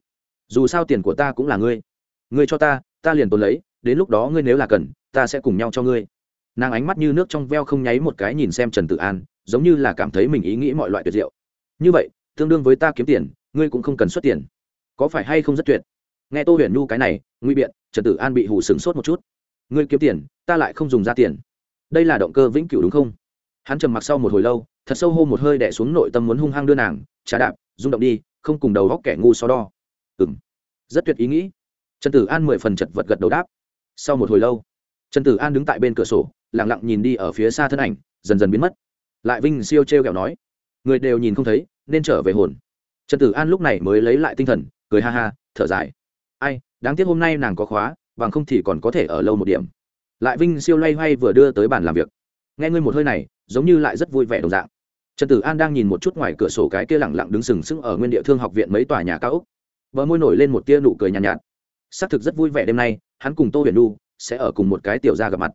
Dù sao tiền của ta cũng là ngươi. Ngươi cho ta ta liền tồn lấy đến lúc đó ngươi nếu là cần, ta sẽ cùng nhau cho ngươi. Nàng ánh mắt như nước trong veo không nháy một cái nhìn xem trần tử an, giống như là cảm thấy mình ý nghĩ mọi loại tuyệt diệu. Như vậy, tương đương với ta kiếm tiền, ngươi cũng không cần xuất tiền. Có phải hay không rất tuyệt? Nghe tô huyền nhu cái này, nguy biện, trần tử an bị hù sừng sốt một chút. Ngươi kiếm tiền, ta lại không dùng ra tiền. Đây là động cơ vĩnh cửu đúng không? Hắn trầm mặc sau một hồi lâu, thật sâu hô một hơi đẻ xuống nội tâm muốn hung hăng đưa nàng, trà đạp, rung động đi, không cùng đầu góc kẻ ngu so đo. Ừ m rất tuyệt ý nghĩ. Trần tử an mười phần chật vật gật đầu đáp sau một hồi lâu trần tử an đứng tại bên cửa sổ lẳng lặng nhìn đi ở phía xa thân ảnh dần dần biến mất. Lại vinh siêu t r e o kẹo nói người đều nhìn không thấy nên trở về hồn. Trần tử an lúc này mới lấy lại tinh thần cười ha ha thở dài. Ai đáng tiếc hôm nay nàng có khóa bằng không thì còn có thể ở lâu một điểm. Lại vinh siêu loay hoay vừa đưa tới bàn làm việc. Nghe ngươi một hơi này giống như lại rất vui vẻ đồng dạng. Trần tử an đang nhìn một chút ngoài cửa sổ cái kia lẳng lặng đứng sừng sững ở nguyên địa thương học viện mấy tòa nhà cao úc bờ môi nổi lên một tia nụ cười nhàn nhạt, nhạt. Xác thực rất vui vẻ đêm nay hắn cùng tô huyền nu sẽ ở cùng một cái tiểu gia gặp mặt.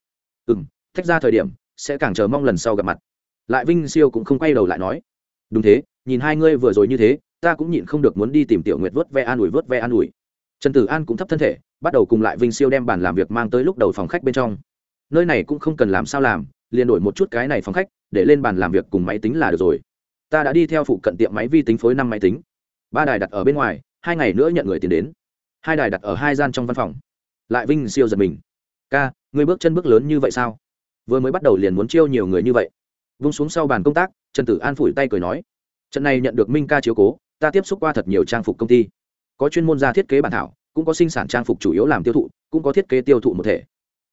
Ừ m thách ra thời điểm, sẽ càng chờ mong lần sau gặp mặt. Lại vinh siêu cũng không quay đầu lại nói, đúng thế, nhìn hai ngươi vừa rồi như thế, ta cũng nhịn không được muốn đi tìm tiểu nguyệt vớt ve an ủi vớt ve an ủi. Trần tử an cũng thấp thân thể, bắt đầu cùng lại vinh siêu đem bàn làm việc mang tới lúc đầu phòng khách bên trong. Nơi này cũng không cần làm sao làm, liền đổi một chút cái này phòng khách, để lên bàn làm việc cùng máy tính là được rồi. Ta đã đi theo phụ cận tiệm máy vi tính phối năm máy tính. Ba đài đặt ở bên ngoài, hai ngày nữa nhận người tiền đến. Hai đài đặt ở hai gian trong văn phòng lại vinh siêu giật mình. Ca người bước chân bước lớn như vậy sao? Vừa mới bắt đầu liền muốn chiêu nhiều người như vậy. Vung xuống sau bàn công tác, trần tử an phủi tay cười nói, trận này nhận được minh ca chiếu cố, ta tiếp xúc qua thật nhiều trang phục công ty. Có chuyên môn gia thiết kế bản thảo, cũng có sinh sản trang phục chủ yếu làm tiêu thụ, cũng có thiết kế tiêu thụ một thể.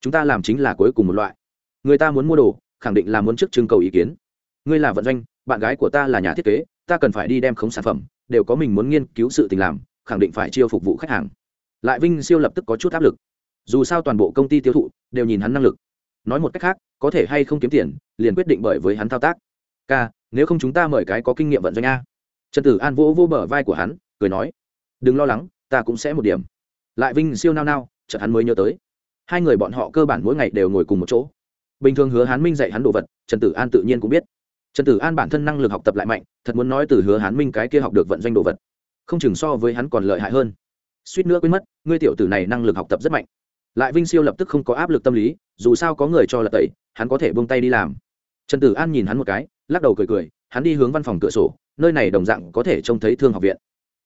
Chúng ta làm chính là cuối cùng một loại. Người ta muốn mua đồ, khẳng định là muốn trước trưng cầu ý kiến. Ngươi là vận doanh, bạn gái của ta là nhà thiết kế, ta cần phải đi đem khống sản phẩm, đều có mình muốn nghiên cứu sự tình làm, khẳng định phải chiêu phục vụ khách hàng. Lại vinh siêu lập tức có chút áp lực dù sao toàn bộ công ty tiêu thụ đều nhìn hắn năng lực. Nói một cách khác, có thể hay không kiếm tiền, liền quyết định bởi với hắn thao tác. K, nếu không chúng ta mời cái có kinh nghiệm vận doanh a. Trần tử an vỗ vô bờ vai của hắn, cười nói, đừng lo lắng, ta cũng sẽ một điểm. Lại vinh siêu nao nao, chợt hắn mới nhớ tới. Hai người bọn họ cơ bản mỗi ngày đều ngồi cùng một chỗ. Bình thường hứa hán minh dạy hắn đồ vật, trần tử an tự nhiên cũng biết. Trần tử an bản thân năng lực học tập lại mạnh, thật muốn nói từ hứa hán minh cái kia học được vận doanh đồ vật. Không chừng so với hắn còn lợi hại hơn. Suýt nữa quên mất, ngươi tiểu tử này năng lực học tập rất mạnh lại vinh siêu lập tức không có áp lực tâm lý, dù sao có người cho là tẩy, hắn có thể buông tay đi làm. Trần tử an nhìn hắn một cái, lắc đầu cười cười, hắn đi hướng văn phòng cửa sổ, nơi này đồng dạng có thể trông thấy thương học viện.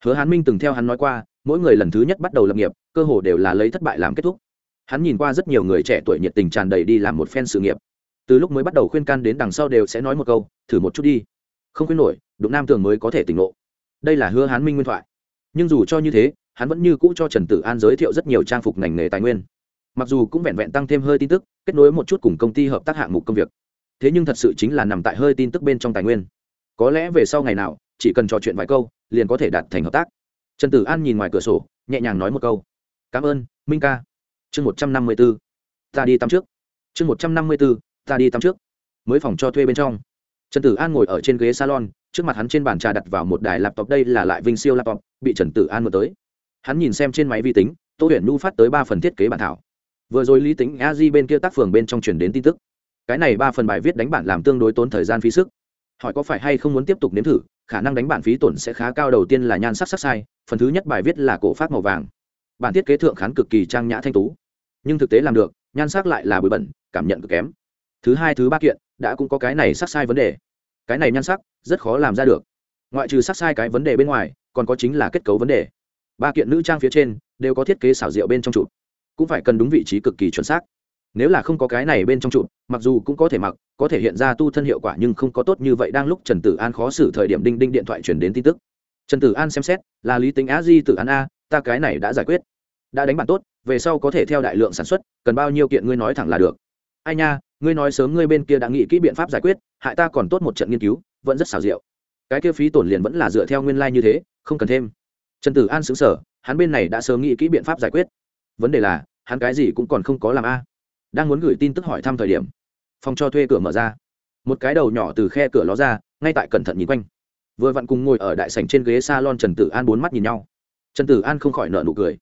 Hứa hán minh từng theo hắn nói qua, mỗi người lần thứ nhất bắt đầu lập nghiệp, cơ hồ đều là lấy thất bại làm kết thúc. Hắn nhìn qua rất nhiều người trẻ tuổi nhiệt tình tràn đầy đi làm một phen sự nghiệp. Từ lúc mới bắt đầu khuyên can đến đằng sau đều sẽ nói một câu, thử một chút đi. Không khuyên nổi, đụng nam tường mới có thể tỉnh ngộ. Đây là hứa hán minh nguyên thoại. Nhưng dù cho như thế hắn vẫn như cũ cho trần tử an giới thiệu rất nhiều trang phục ngành nghề tài nguyên. Mặc dù cũng vẹn vẹn tăng thêm hơi tin tức, kết nối một chút cùng công ty hợp tác hạng mục công việc. Thế nhưng thật sự chính là nằm tại hơi tin tức bên trong tài nguyên. Có lẽ về sau ngày nào, chỉ cần trò chuyện vài câu, liền có thể đạt thành hợp tác. Trần tử an nhìn ngoài cửa sổ, nhẹ nhàng nói một câu. Cảm ơn, minh ca. Chương một trăm năm mươi b ố ta đi tắm trước. Chương một trăm năm mươi b ố ta đi tắm trước. Mới phòng cho thuê bên trong. Trần tử an ngồi ở trên ghế salon, trước mặt hắn trên bàn trà đặt vào một đài laptop, đây là lại vinh siêu laptop, bị trần tử an mượn tới hắn nhìn xem trên máy vi tính, tô huyền nu phát tới ba phần thiết kế bản thảo. Vừa rồi lý tính a di bên kia tác phường bên trong chuyển đến tin tức. Cái này ba phần bài viết đánh bản làm tương đối tốn thời gian phí sức. Hỏi có phải hay không muốn tiếp tục nếm thử, khả năng đánh bản phí tổn sẽ khá cao đầu tiên là nhan sắc sắc sai, phần thứ nhất bài viết là cổ phát màu vàng. Bản thiết kế thượng khán cực kỳ trang nhã thanh tú. Nhưng thực tế làm được, nhan sắc lại là bụi bẩn, cảm nhận cực kém. Thứ hai, thứ ba kiện, đã cũng có cái này sắc sai vấn đề. Cái này nhan sắc, rất khó làm ra được. Ngoại trừ sắc sai cái vấn đề bên ngoài, còn có chính là kết cấu vấn đề ba kiện nữ trang phía trên đều có thiết kế xảo diệu bên trong chụp. Cũng phải cần đúng vị trí cực kỳ chuẩn xác. Nếu là không có cái này bên trong chụp, mặc dù cũng có thể mặc, có thể hiện ra tu thân hiệu quả nhưng không có tốt như vậy. Đang lúc trần tử an khó xử thời điểm đinh đinh điện thoại chuyển đến tin tức. Trần tử an xem xét, là lý tính á di tử an a, ta cái này đã giải quyết. Đã đánh bản tốt, về sau có thể theo đại lượng sản xuất, cần bao nhiêu kiện ngươi nói thẳng là được. Ai nha, ngươi nói sớm ngươi bên kia đã nghĩ kỹ biện pháp giải quyết, hại ta còn tốt một trận nghiên cứu, vẫn rất xảo diệu. Cái kia phí tổn liền vẫn là dựa theo nguyên lai、like、như thế, không cần thêm trần tử an xứng sở hắn bên này đã sớm nghĩ kỹ biện pháp giải quyết. Vấn đề là, hắn cái gì cũng còn không có làm a. Đang muốn gửi tin tức hỏi thăm thời điểm, phòng cho thuê cửa mở ra. Một cái đầu nhỏ từ khe cửa ló ra, ngay tại cẩn thận nhìn quanh. Vừa vặn cùng ngồi ở đại sảnh trên ghế s a lon trần tử an bốn mắt nhìn nhau. Trần tử an không khỏi nợ nụ cười.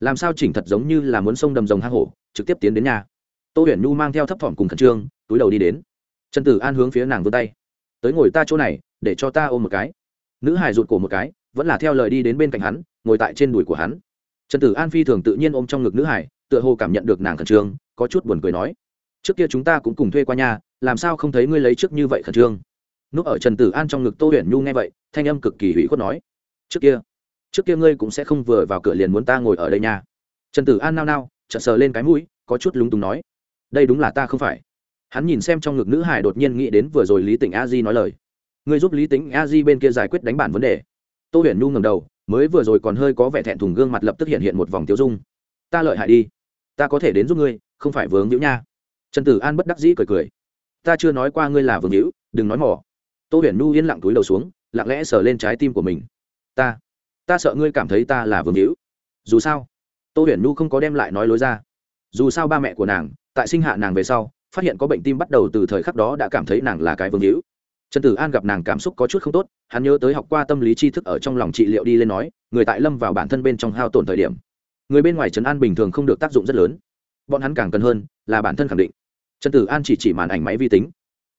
Làm sao chỉnh thật giống như là muốn sông đầm rồng hang hổ, trực tiếp tiến đến nhà. Tô huyền nhu mang theo thấp thỏm cùng khẩn trương, túi đầu đi đến. Trần tử an hướng phía nàng vươn tay. Tới ngồi ta chỗ này, để cho ta ôm một cái. Nữ hải rụt cổ một cái vẫn là theo lời đi đến bên cạnh hắn, ngồi tại trên đùi của hắn. Trần tử an phi thường tự nhiên ôm trong ngực nữ hải, tựa hồ cảm nhận được nàng khẩn trương, có chút buồn cười nói, trước kia chúng ta cũng cùng thuê qua nhà, làm sao không thấy ngươi lấy trước như vậy khẩn trương? Núp ở trần tử an trong ngực tô huyền nhu nghe vậy, thanh âm cực kỳ hủy khuất nói, trước kia trước kia ngươi cũng sẽ không vừa vào cửa liền muốn ta ngồi ở đây nha. Trần tử an nao nao, chợt sờ lên cái mũi, có chút lúng túng nói, đây đúng là ta không phải. Hắn nhìn xem trong ngực nữ hải đột nhiên nghĩ đến vừa rồi lý tỉnh a di nói lời, ngươi giúp lý tính a di bên kia giải quyết đánh bản vấn đề tô huyền nhu ngầm đầu, mới vừa rồi còn hơi có vẻ thẹn thùng gương mặt lập tức hiện hiện một vòng tiêu dung. Ta lợi hại đi. Ta có thể đến giúp ngươi, không phải vướng hữu nha. Trần tử an bất đắc dĩ cười cười. Ta chưa nói qua ngươi là vướng hữu đừng nói mỏ tô huyền Nu yên lặng túi đầu xuống, lặng lẽ sờ lên trái tim của mình. Ta ta sợ ngươi cảm thấy ta là vương hữu dù sao. Tô huyền Nu không có đem lại nói lối ra. Dù sao ba mẹ của nàng, tại sinh hạ nàng về sau, phát hiện có bệnh tim bắt đầu từ thời khắc đó đã cảm thấy nàng là cái vương hữu trần tử an gặp nàng cảm xúc có chút không tốt, hắn nhớ tới học qua tâm lý tri thức ở trong lòng trị liệu đi lên nói, người tại lâm vào bản thân bên trong hao tổn thời điểm. Người bên ngoài trấn an bình thường không được tác dụng rất lớn. Bọn hắn càng cần hơn là bản thân khẳng định. Trần tử an chỉ chỉ màn ảnh máy vi tính.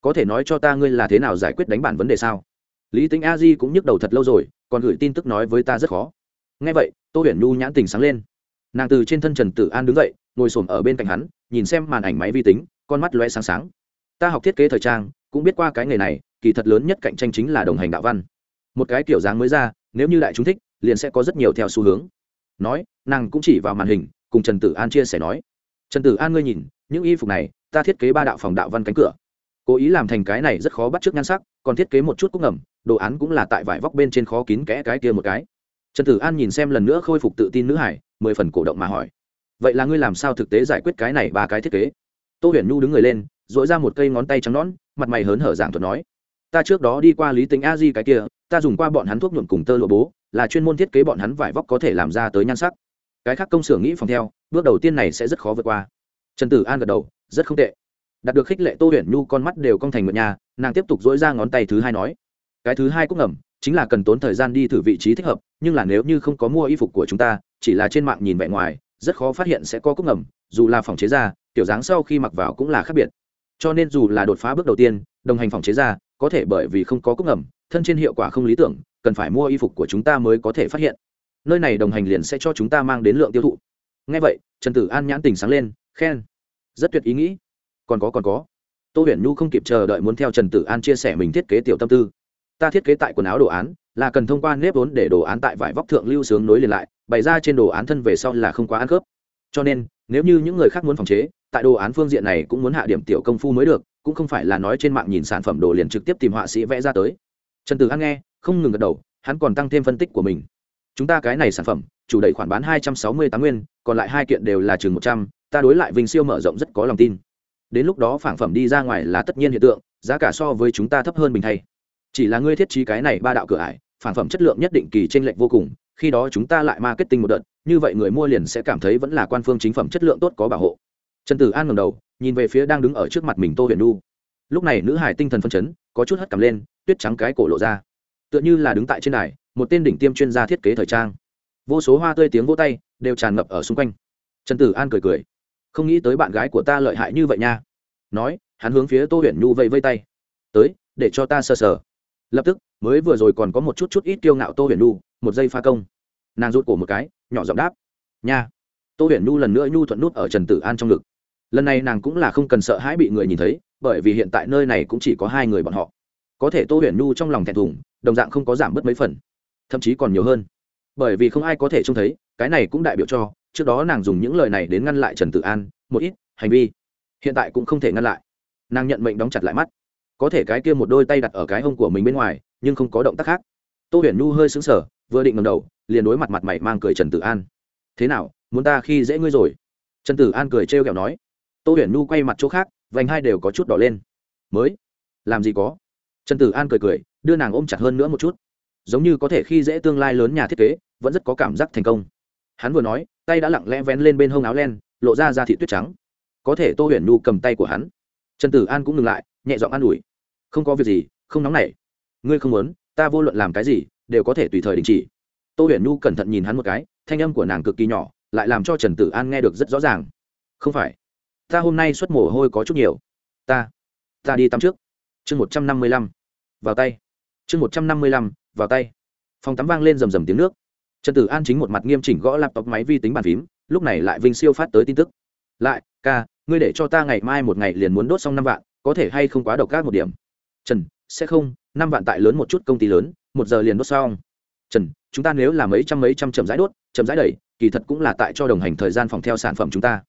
Có thể nói cho ta ngươi là thế nào giải quyết đánh bản vấn đề sao? Lý tính a di cũng nhức đầu thật lâu rồi, còn gửi tin tức nói với ta rất khó. Ngay vậy, tô huyền nhu nhãn tình sáng lên. Nàng từ trên thân trần tử an đứng dậy, ngồi s ổ m ở bên cạnh hắn, nhìn xem màn ảnh máy vi tính, con mắt loe sáng sáng. Ta học thiết kế thời trang, cũng biết qua cái nghề này kỳ thật lớn nhất cạnh tranh chính là đồng hành đạo văn. Một cái kiểu dáng mới ra, nếu như đại chúng thích, liền sẽ có rất nhiều theo xu hướng. Nói, nàng cũng chỉ vào màn hình, cùng trần tử an chia sẻ nói, trần tử an ngươi nhìn, những y phục này, ta thiết kế ba đạo phòng đạo văn cánh cửa. Cố ý làm thành cái này rất khó bắt t r ư ớ c nhan sắc, còn thiết kế một chút cúc ngầm, đồ án cũng là tại vải vóc bên trên khó kín kẽ cái kia một cái. Trần tử an nhìn xem lần nữa khôi phục tự tin nữ hải, mười phần cổ động mà hỏi, vậy là ngươi làm sao thực tế giải quyết cái này ba cái thiết kế? Tô huyền nhu đứng người lên dội ra một cây ngón tay trắng nón mặt mày hớn hở giảng thuật nói ta trước đó đi qua lý tính a di cái kia, ta dùng qua bọn hắn thuốc nhuộm cùng tơ lụa bố, là chuyên môn thiết kế bọn hắn vải vóc có thể làm ra tới nhan sắc. Cái khác công xưởng nghĩ phòng theo, bước đầu tiên này sẽ rất khó vượt qua. Trần tử an gật đầu, rất không tệ. Đạt được khích lệ tô huyền nhu con mắt đều cong thành ngựa nhà, nàng tiếp tục dỗi ra ngón tay thứ hai nói. Cái thứ hai cũng ngầm, chính là cần tốn thời gian đi thử vị trí thích hợp, nhưng là nếu như không có mua y phục của chúng ta, chỉ là trên mạng nhìn vẻ ngoài, rất khó phát hiện sẽ có cúc ngầm, dù là phòng chế ra, kiểu dáng sau khi mặc vào cũng là khác biệt. Cho nên dù là đột phá bước đầu tiên, đồng hành phòng chế ra có thể bởi vì không có cúc ngầm, thân trên hiệu quả không lý tưởng, cần phải mua y phục của chúng ta mới có thể phát hiện. Nơi này đồng hành liền sẽ cho chúng ta mang đến lượng tiêu thụ. Ngay vậy, trần tử an nhãn tình sáng lên, khen. Rất tuyệt ý nghĩ. Còn có còn có. Tô huyền nhu không kịp chờ đợi muốn theo trần tử an chia sẻ mình thiết kế tiểu tâm tư. Ta thiết kế tại quần áo đồ án, là cần thông qua nếp vốn để đồ án tại vải vóc thượng lưu sướng nối liền lại, bày ra trên đồ án thân về sau là không quá ăn khớp. Cho nên, nếu như những người khác muốn phòng chế, tại đồ án phương diện này cũng muốn hạ điểm tiểu công phu mới được cũng không phải là nói trên mạng nhìn sản phẩm đồ liền trực tiếp tìm họa sĩ vẽ ra tới. Trần tử an nghe, không ngừng gật đầu, hắn còn tăng thêm phân tích của mình. Chúng ta cái này sản phẩm, chủ đẩy khoản bán hai trăm sáu mươi tám nguyên, còn lại hai kiện đều là chừng một trăm, ta đối lại vinh siêu mở rộng rất có lòng tin. Đến lúc đó phản phẩm đi ra ngoài là tất nhiên hiện tượng, giá cả so với chúng ta thấp hơn bình thay. Chỉ là ngươi thiết trí cái này ba đạo cửa ải, phản phẩm chất lượng nhất định kỳ tranh lệch vô cùng, khi đó chúng ta lại marketing một đợt, như vậy người mua liền sẽ cảm thấy vẫn là quan phương chính phẩm chất lượng tốt có bảo hộ. Trần tử an ngầm đầu nhìn về phía đang đứng ở trước mặt mình tô huyền nu lúc này nữ hải tinh thần phân chấn, có chút hất cầm lên, tuyết trắng cái cổ lộ ra. Tựa như là đứng tại trên đài, một tên đỉnh tiêm chuyên gia thiết kế thời trang. Vô số hoa tươi tiếng vỗ tay đều tràn ngập ở xung quanh. Trần tử an cười cười. Không nghĩ tới bạn gái của ta lợi hại như vậy nha. Nói, hắn hướng phía tô huyền nhu vây vây tay. Tới, để cho ta sờ sờ. Lập tức, mới vừa rồi còn có một chút chút ít kiêu ngạo tô huyền nhu, một giây pha công. Nàng rút cổ một cái, nhỏ giọng đáp. Nha. Tô huyền nhu lần nữa nhu thuận nút ở trần tử an trong ngực lần này nàng cũng là không cần sợ hãi bị người nhìn thấy, bởi vì hiện tại nơi này cũng chỉ có hai người bọn họ. Có thể tô huyền nhu trong lòng thẹn thùng, đồng dạng không có giảm bớt mấy phần, thậm chí còn nhiều hơn. Bởi vì không ai có thể trông thấy, cái này cũng đại biểu cho, trước đó nàng dùng những lời này đến ngăn lại trần tử an, một ít hành vi, hiện tại cũng không thể ngăn lại. Nàng nhận mệnh đóng chặt lại mắt. Có thể cái kia một đôi tay đặt ở cái hông của mình bên ngoài, nhưng không có động tác khác. Tô huyền nhu hơi xứng sở vừa định ngầm đầu, liền đối mặt mặt mày mang cười trần tử an. Thế nào, muốn ta khi dễ ngươi rồi? Trần tử an cười trêu kẹo nói tô huyền Nu quay mặt chỗ khác, vành hai đều có chút đỏ lên. Mới? Làm gì có? Trần tử an cười cười, đưa nàng ôm chặt hơn nữa một chút. Giống như có thể khi dễ tương lai lớn nhà thiết kế, vẫn rất có cảm giác thành công. Hắn vừa nói, tay đã lặng lẽ vén lên bên hông áo len, lộ ra ra thị tuyết trắng. Có thể tô huyền Nu cầm tay của hắn. Trần tử an cũng ngừng lại, nhẹ giọng an ủi. Không có việc gì, không nóng nảy. Ngươi không muốn, ta vô luận làm cái gì, đều có thể tùy thời đình chỉ. Tô huyền Nu cẩn thận nhìn hắn một cái, thanh âm của nàng cực kỳ nhỏ, lại làm cho trần tử an nghe được rất rõ ràng. Không phải ta hôm nay xuất mồ hôi có chút nhiều. Ta ta đi tắm trước. Chương một trăm năm mươi lăm, vào tay. Chương một trăm năm mươi lăm, vào tay. Phòng tắm vang lên rầm rầm tiếng nước. Trần tử an chính một mặt nghiêm chỉnh gõ laptop máy vi tính bàn phím, lúc này lại vinh siêu phát tới tin tức. Lại, ca, ngươi để cho ta ngày mai một ngày liền muốn đốt xong năm vạn, có thể hay không quá độc các một điểm? Trần, sẽ không, năm vạn tại lớn một chút công ty lớn, một giờ liền đốt xong. Trần, chúng ta nếu là mấy trăm mấy trăm chậm rãi đốt, chậm rãi đẩy, kỳ thật cũng là tại cho đồng hành thời gian phòng theo sản phẩm chúng ta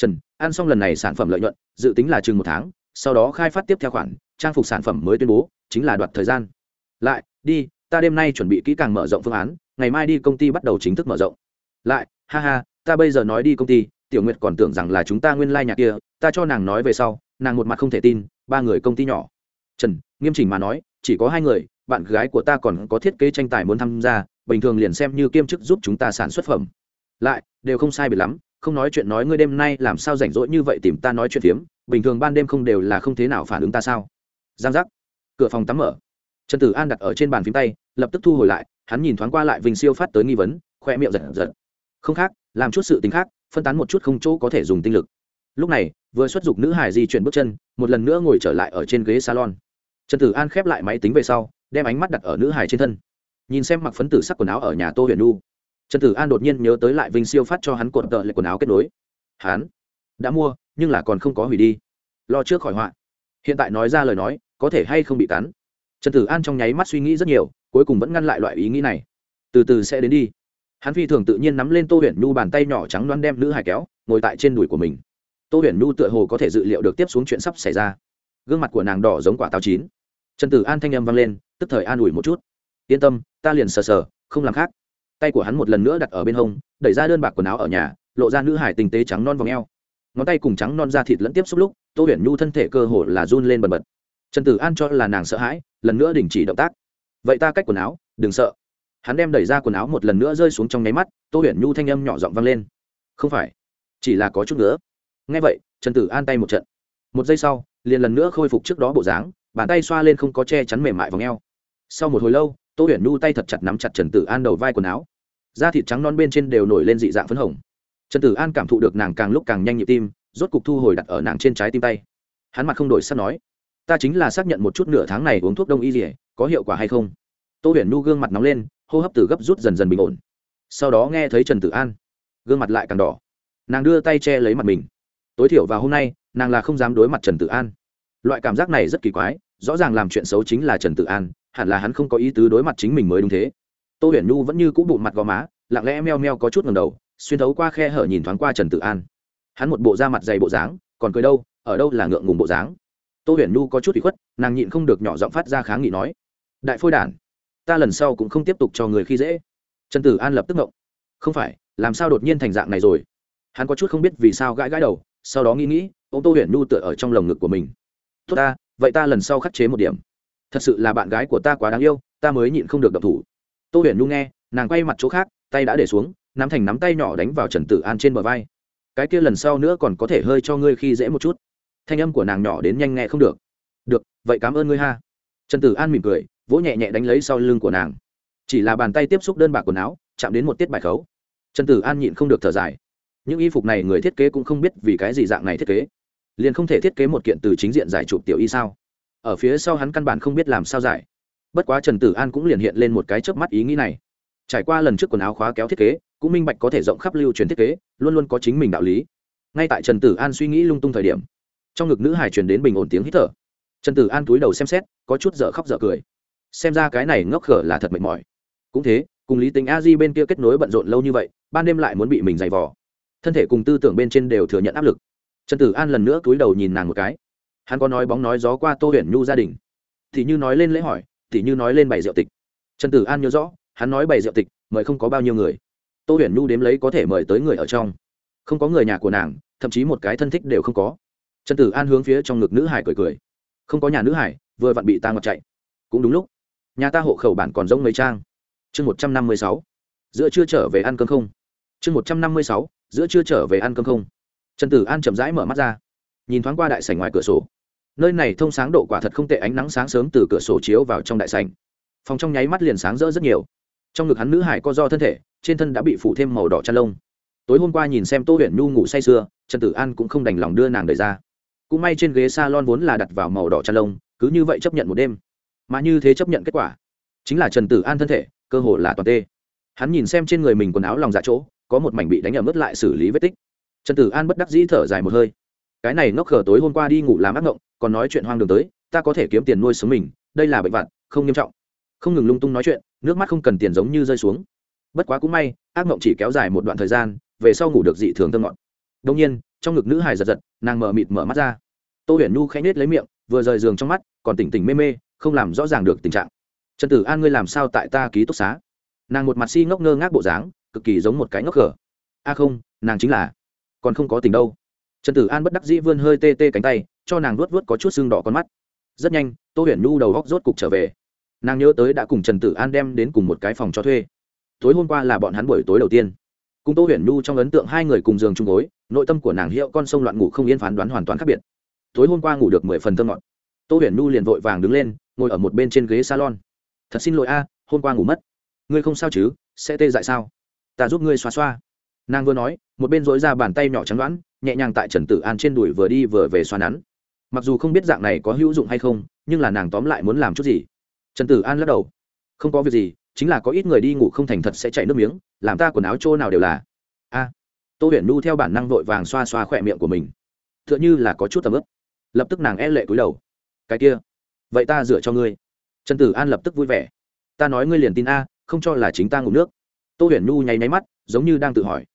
trần, ăn xong lần này sản phẩm lợi nhuận, dự tính là chừng một tháng, sau đó khai phát tiếp theo khoản, trang phục sản phẩm mới tuyên bố, chính là đoạt thời gian. Lại, đi, ta đêm nay chuẩn bị kỹ càng mở rộng phương án, ngày mai đi công ty bắt đầu chính thức mở rộng. Lại, ha ha, ta bây giờ nói đi công ty, tiểu nguyệt còn tưởng rằng là chúng ta nguyên lai、like、nhà kia, ta cho nàng nói về sau, nàng một mặt không thể tin, ba người công ty nhỏ. Trần, nghiêm chỉnh mà nói, chỉ có hai người, bạn gái của ta còn có thiết kế tranh tài muốn tham gia, bình thường liền xem như kiêm chức giúp chúng ta sản xuất phẩm. Lại, đều không sai biệt lắm không nói chuyện nói ngươi đêm nay làm sao rảnh rỗi như vậy tìm ta nói chuyện phiếm, bình thường ban đêm không đều là không thế nào phản ứng ta sao? Giang giác. Cửa phòng tắm mở. Trần tử an đặt ở trên bàn phím tay, lập tức thu hồi lại, hắn nhìn thoáng qua lại vinh siêu phát tới nghi vấn khoe miệng giật giật. Không khác, làm chút sự tính khác, phân tán một chút không chỗ có thể dùng tinh lực. Lúc này, vừa xuất dục nữ hải di chuyển bước chân, một lần nữa ngồi trở lại ở trên ghế salon. Trần tử an khép lại máy tính về sau, đem ánh mắt đặt ở nữ hải trên thân. Nhìn xem mặc phấn tử sắc quần áo ở nhà tô huyền nu trần tử an đột nhiên nhớ tới lại vinh siêu phát cho hắn cột tợ lại quần áo kết nối. Hắn, đã mua, nhưng là còn không có hủy đi. Lo trước khỏi họa. Hiện tại nói ra lời nói, có thể hay không bị cắn. Trần tử an trong nháy mắt suy nghĩ rất nhiều, cuối cùng vẫn ngăn lại loại ý nghĩ này. Từ từ sẽ đến đi. Hắn phi thường tự nhiên nắm lên tô huyền nhu bàn tay nhỏ trắng loan đem nữ hải kéo, ngồi tại trên đùi của mình. Tô huyền nhu tựa hồ có thể dự liệu được tiếp xuống chuyện sắp xảy ra. Gương mặt của nàng đỏ giống quả táo chín. Trần tử an thanh âm vang lên, tức thời an ủi một chút. Yên tâm, ta liền sờ sờ, không làm khác tay của hắn một lần nữa đặt ở bên hông, đẩy ra đơn bạc quần áo ở nhà, lộ ra nữ hải tinh tế trắng non v ò ngón tay cùng trắng non da thịt lẫn tiếp xúc lúc, tô huyền nhu thân thể cơ hồ là run lên bần bật. Trần tử an cho là nàng sợ hãi, lần nữa đình chỉ động tác. Vậy ta cách quần áo, đừng sợ. Hắn đem đẩy ra quần áo một lần nữa rơi xuống trong nháy mắt, tô huyền nhu thanh âm nhỏ giọng vang lên. Không phải, chỉ là có chút nữa. Ngay vậy, trần tử an tay một trận. Một giây sau, liền lần nữa khôi phục trước đó bộ dáng, bàn tay xoa lên không có che chắn mềm mại v ò sau một hồi lâu, tô huyền nhu tay thật chặt nắm chặt trần tử an đầu vai quần áo da thịt trắng non bên trên đều nổi lên dị dạng phấn hồng. Trần tử an cảm thụ được nàng càng lúc càng nhanh nhịp tim, rốt cục thu hồi đặt ở nàng trên trái tim tay. Hắn mặt không đổi sắp nói, ta chính là xác nhận một chút nửa tháng này uống thuốc đông y gì có hiệu quả hay không? Tô huyền Nu gương mặt nóng lên, hô hấp từ gấp rút dần dần bình ổn. Sau đó nghe thấy trần tử an, gương mặt lại càng đỏ. Nàng đưa tay che lấy mặt mình. Tối thiểu vào hôm nay, nàng là không dám đối mặt trần tử an. Loại cảm giác này rất kỳ quái, rõ ràng làm chuyện xấu chính là trần tử an, hẳn là hắn không có ý tứ đối mặt chính mình mới đúng thế tô huyền nhu vẫn như cũ bụng mặt gò má, lặng lẽ meo meo có chút ngầm đầu, xuyên thấu qua khe hở nhìn thoáng qua trần tử an. Hắn một bộ da mặt dày bộ dáng, còn cười đâu, ở đâu là ngượng ngùng bộ dáng. Tô huyền nhu có chút bị khuất, nàng nhịn không được nhỏ giọng phát ra kháng nghị nói. Đại phôi đản, ta lần sau cũng không tiếp tục cho người khi dễ. Trần tử an lập tức ngộng. Không phải, làm sao đột nhiên thành dạng này rồi? Hắn có chút không biết vì sao gãi gãi đầu, sau đó nghĩ nghĩ ô tô huyền nhu tựa ở trong lồng ngực của mình. Tốt ta, vậy ta lần sau khắc chế một điểm. Thật sự là bạn gái của ta quá đáng yêu, ta mới nhịn không được đập thủ tô huyền nhu nghe, nàng quay mặt chỗ khác, tay đã để xuống, nắm thành nắm tay nhỏ đánh vào trần tử an trên bờ vai. Cái kia lần sau nữa còn có thể hơi cho ngươi khi dễ một chút. Thanh âm của nàng nhỏ đến nhanh nghe không được. Được, vậy cảm ơn ngươi ha. Trần tử an mỉm cười, vỗ nhẹ nhẹ đánh lấy sau lưng của nàng. Chỉ là bàn tay tiếp xúc đơn bạc quần áo, chạm đến một tiết bài khấu. Trần tử an nhịn không được thở dài. Những y phục này người thiết kế cũng không biết vì cái gì dạng này thiết kế. Liền không thể thiết kế một kiện từ chính diện giải chụp tiểu y sao? Ở phía sau hắn căn bản không biết làm sao giải bất quá trần tử an cũng liền hiện lên một cái chớp mắt ý nghĩ này. Trải qua lần trước quần áo khóa kéo thiết kế, cũng minh bạch có thể rộng khắp lưu truyền thiết kế, luôn luôn có chính mình đạo lý. Ngay tại trần tử an suy nghĩ lung tung thời điểm, trong ngực nữ hải truyền đến bình ổn tiếng hít thở. Trần tử an túi đầu xem xét, có chút dở khóc dở cười. Xem ra cái này ngốc khở là thật mệt mỏi. Cũng thế, cùng lý tính a di bên kia kết nối bận rộn lâu như vậy, ban đêm lại muốn bị mình giày vò. Thân thể cùng tư tưởng bên trên đều thừa nhận áp lực. Trần tử an lần nữa túi đầu nhìn nàng một cái. Hắn có nói bóng nói gió qua tô huyền nhu gia đình. Thì như nói lên lễ hỏi thì như nói lên bày rượu tịch. Trần tử an nhớ rõ, hắn nói bày rượu tịch, mời không có bao nhiêu người. Tô huyền nhu đếm lấy có thể mời tới người ở trong. Không có người nhà của nàng, thậm chí một cái thân thích đều không có. Trần tử an hướng phía trong ngực nữ hải cười cười. Không có nhà nữ hải, vừa vặn bị ta ngọt chạy. Cũng đúng lúc, nhà ta hộ khẩu bản còn giống mấy trang. Chương một trăm năm mươi sáu, giữa chưa trở về ăn cơm không? Chương một trăm năm mươi sáu, giữa chưa trở về ăn cơm không? Trần tử an chậm rãi mở mắt ra, nhìn thoáng qua đại sảnh ngoài cửa sổ nơi này thông sáng độ quả thật không tệ, ánh nắng sáng sớm từ cửa sổ chiếu vào trong đại sảnh. Phòng trong nháy mắt liền sáng rỡ rất nhiều. Trong ngực hắn nữ hải co do thân thể, trên thân đã bị phủ thêm màu đỏ chăn lông. Tối hôm qua nhìn xem tô huyền nhu ngủ say sưa, trần tử an cũng không đành lòng đưa nàng đẩy ra. Cũng may trên ghế s a lon vốn là đặt vào màu đỏ chăn lông, cứ như vậy chấp nhận một đêm. Mà như thế chấp nhận kết quả, chính là trần tử an thân thể, cơ hồ là toàn tê. Hắn nhìn xem trên người mình quần áo lòng dạ chỗ, có một mảnh bị đánh ở mức lại xử lý vết tích. Trần tử an bất đắc dĩ thở dài một hơi cái này ngốc khở tối hôm qua đi ngủ làm ác ngộng, còn nói chuyện hoang đường tới, ta có thể kiếm tiền nuôi sống mình, đây là bệnh vặt, không nghiêm trọng. Không ngừng lung tung nói chuyện, nước mắt không cần tiền giống như rơi xuống. Bất quá cũng may, ác mộng chỉ kéo dài một đoạn thời gian, về sau ngủ được dị thường thơm ngọn đông nhiên, trong ngực nữ hài giật giật, nàng mở mịt mở mắt ra. Tô huyền nhu khẽ nết lấy miệng, vừa rời giường trong mắt, còn tỉnh tỉnh mê mê, không làm rõ ràng được tình trạng. Trần tử an ngươi làm sao tại ta ký túc xá? Nàng một mặt si ngốc ngơ ngác bộ dáng, cực kỳ giống một cái ngốc khờ. A không, nàng chính là, còn không có tình đâu trần tử an bất đắc dĩ vươn hơi tê tê cánh tay, cho nàng luốt vớt có chút sưng đỏ con mắt. Rất nhanh, tô huyền nhu đầu góc rốt cục trở về. Nàng nhớ tới đã cùng trần tử an đem đến cùng một cái phòng cho thuê. Tối hôm qua là bọn hắn buổi tối đầu tiên. Cùng tô huyền nhu trong ấn tượng hai người cùng giường chung gối, nội tâm của nàng hiệu con sông loạn ngủ không yên phán đoán hoàn toàn khác biệt. Tối hôm qua ngủ được mười phần thơ ngọt. Tô huyền nhu liền vội vàng đứng lên, ngồi ở một bên trên ghế salon. Thật xin lỗi a, hôm qua ngủ mất. Ngươi không sao chứ? Sẽ tê dại sao? Ta giúp ngươi xoa xoa nàng vừa nói, một bên dối ra bàn tay nhỏ trắng đoán, nhẹ nhàng tại trần tử an trên đùi vừa đi vừa về xoa nắn. Mặc dù không biết dạng này có hữu dụng hay không, nhưng là nàng tóm lại muốn làm chút gì. Trần tử an lắc đầu. Không có việc gì, chính là có ít người đi ngủ không thành thật sẽ chạy nước miếng, làm ta quần áo trô nào đều là. A. Tô huyền nu theo bản năng vội vàng xoa xoa khỏe miệng của mình. T h ư ợ n h ư là có chút tầm ướp lập tức nàng e lệ cúi đầu. Cái kia, vậy ta dựa cho ngươi. Trần tử an lập tức vui vẻ. Ta nói ngươi liền tin a, không cho là chính ta ngủ nước. Tô huyền nu nháy máy mắt, giống như đang tự hỏi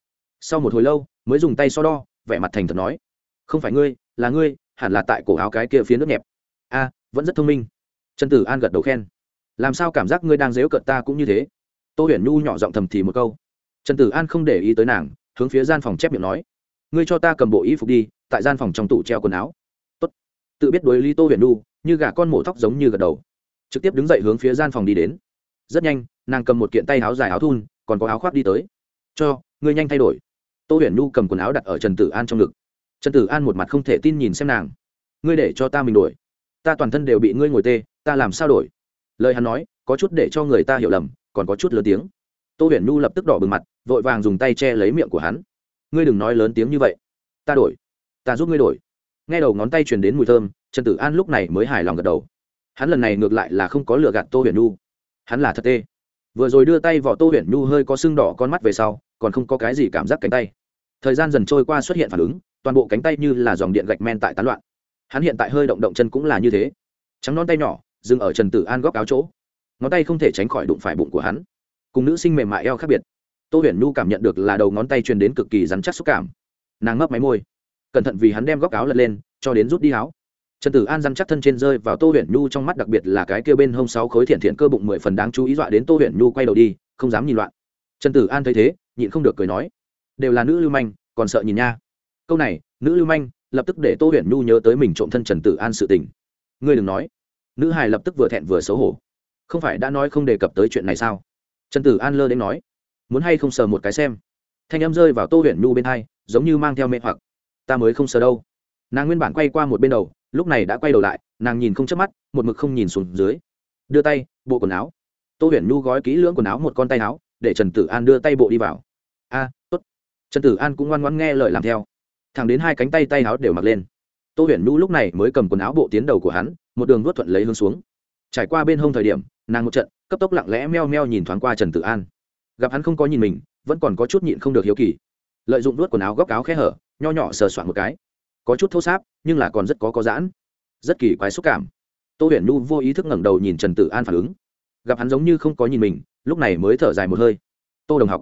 sau một hồi lâu mới dùng tay so đo, vẻ mặt thành thật nói, không phải ngươi, là ngươi, hẳn là tại cổ áo cái kia phía nước nhẹp. A, vẫn rất thông minh. Trần tử an gật đầu khen, làm sao cảm giác ngươi đang dếu cợt ta cũng như thế? Tô huyền nhu nhỏ giọng thầm thì một câu. Trần tử an không để ý tới nàng, hướng phía gian phòng chép miệng nói, ngươi cho ta cầm bộ y phục đi, tại gian phòng trong tủ treo quần áo. Tốt. tự biết đối lý tô huyền nhu, như gà con mổ tóc giống như gật đầu, trực tiếp đứng dậy hướng phía gian phòng đi đến. Rất nhanh, nàng cầm một kiện tay áo dài áo thun, còn có áo khoác đi tới. Cho, ngươi nhanh thay đổi tô huyền nhu cầm quần áo đặt ở trần tử an trong ngực. Trần tử an một mặt không thể tin nhìn xem nàng. Ngươi để cho ta mình đổi. Ta toàn thân đều bị ngươi ngồi tê, ta làm sao đổi? Lời hắn nói, có chút để cho người ta hiểu lầm, còn có chút lớn tiếng. Tô huyền nhu lập tức đỏ bừng mặt, vội vàng dùng tay che lấy miệng của hắn. Ngươi đừng nói lớn tiếng như vậy. Ta đổi. Ta giúp ngươi đổi. Nghe đầu ngón tay truyền đến mùi thơm, trần tử an lúc này mới hài lòng gật đầu. Hắn lần này ngược lại là không có lựa gạt tô huyền nhu. Hắn là thật tê. Vừa rồi đưa tay vào tô huyền nhu hơi có sưng đỏ con mắt về sau còn không có cái gì cảm giác cánh tay. Thời gian dần trôi qua xuất hiện phản ứng, toàn bộ cánh tay như là dòng điện gạch men tại tán loạn. Hắn hiện tại hơi động động chân cũng là như thế. Trắng non tay nhỏ, dừng ở trần tử an góc áo chỗ. Ngón tay không thể tránh khỏi đụng phải bụng của hắn. Cùng nữ sinh mềm mại eo khác biệt. Tô huyền nhu cảm nhận được là đầu ngón tay truyền đến cực kỳ rắn chắc xúc cảm. Nàng mấp máy môi. Cẩn thận vì hắn đem góc áo lật lên, cho đến rút đi áo. Trần tử an rắn chắc thân trên rơi vào tô huyền nhu trong mắt, đặc biệt là cái kêu bên hông sáu khối thiện thiện cơ bụng mười phần đáng chú ý dọa đến tô huyền nhu quay đầu đi, không dám nhìn loạn. Trần tử an thấy thế nhịn không được cười nói, đều là nữ lưu manh, còn sợ nhìn nha. Câu này, nữ lưu manh lập tức để tô huyền nhu nhớ tới mình trộm thân trần tử an sự tình. Ngươi đừng nói. Nữ hài lập tức vừa thẹn vừa xấu hổ. Không phải đã nói không đề cập tới chuyện này sao? Trần tử an lơ đến nói. Muốn hay không sờ một cái xem. Thanh âm rơi vào tô huyền nhu bên hai, giống như mang theo mê hoặc. Ta mới không sờ đâu. Nàng nguyên bản quay qua một bên đầu, lúc này đã quay đầu lại, nàng nhìn không chớp mắt, một mực không nhìn xuống dưới. Đưa tay, bộ quần áo. Tô huyền nhu gói kỹ lưỡng quần áo, một con tay áo để trần tử an đưa tay bộ đi vào. A, tốt. Trần tử an cũng ngoan ngoãn nghe lời làm theo. Thẳng đến hai cánh tay tay áo đều mặc lên. Tô huyền nhu lúc này mới cầm quần áo bộ tiến đầu của hắn, một đường nuốt thuận lấy hướng xuống. Trải qua bên hông thời điểm, nàng một trận, cấp tốc lặng lẽ meo meo nhìn thoáng qua trần tử an. Gặp hắn không có nhìn mình, vẫn còn có chút nhịn không được hiếu kỳ. Lợi dụng nuốt quần áo góc áo khe hở, nho nhỏ sờ soạn một cái. Có chút thô sáp, nhưng là còn rất có có giãn. Rất kỳ quái xúc cảm. Tô huyền nhu vô ý thức ngẩng đầu nhìn trần tử an phản ứng. Gặp hắn giống như không có nhìn mình lúc này mới thở dài một hơi. Tô đồng học.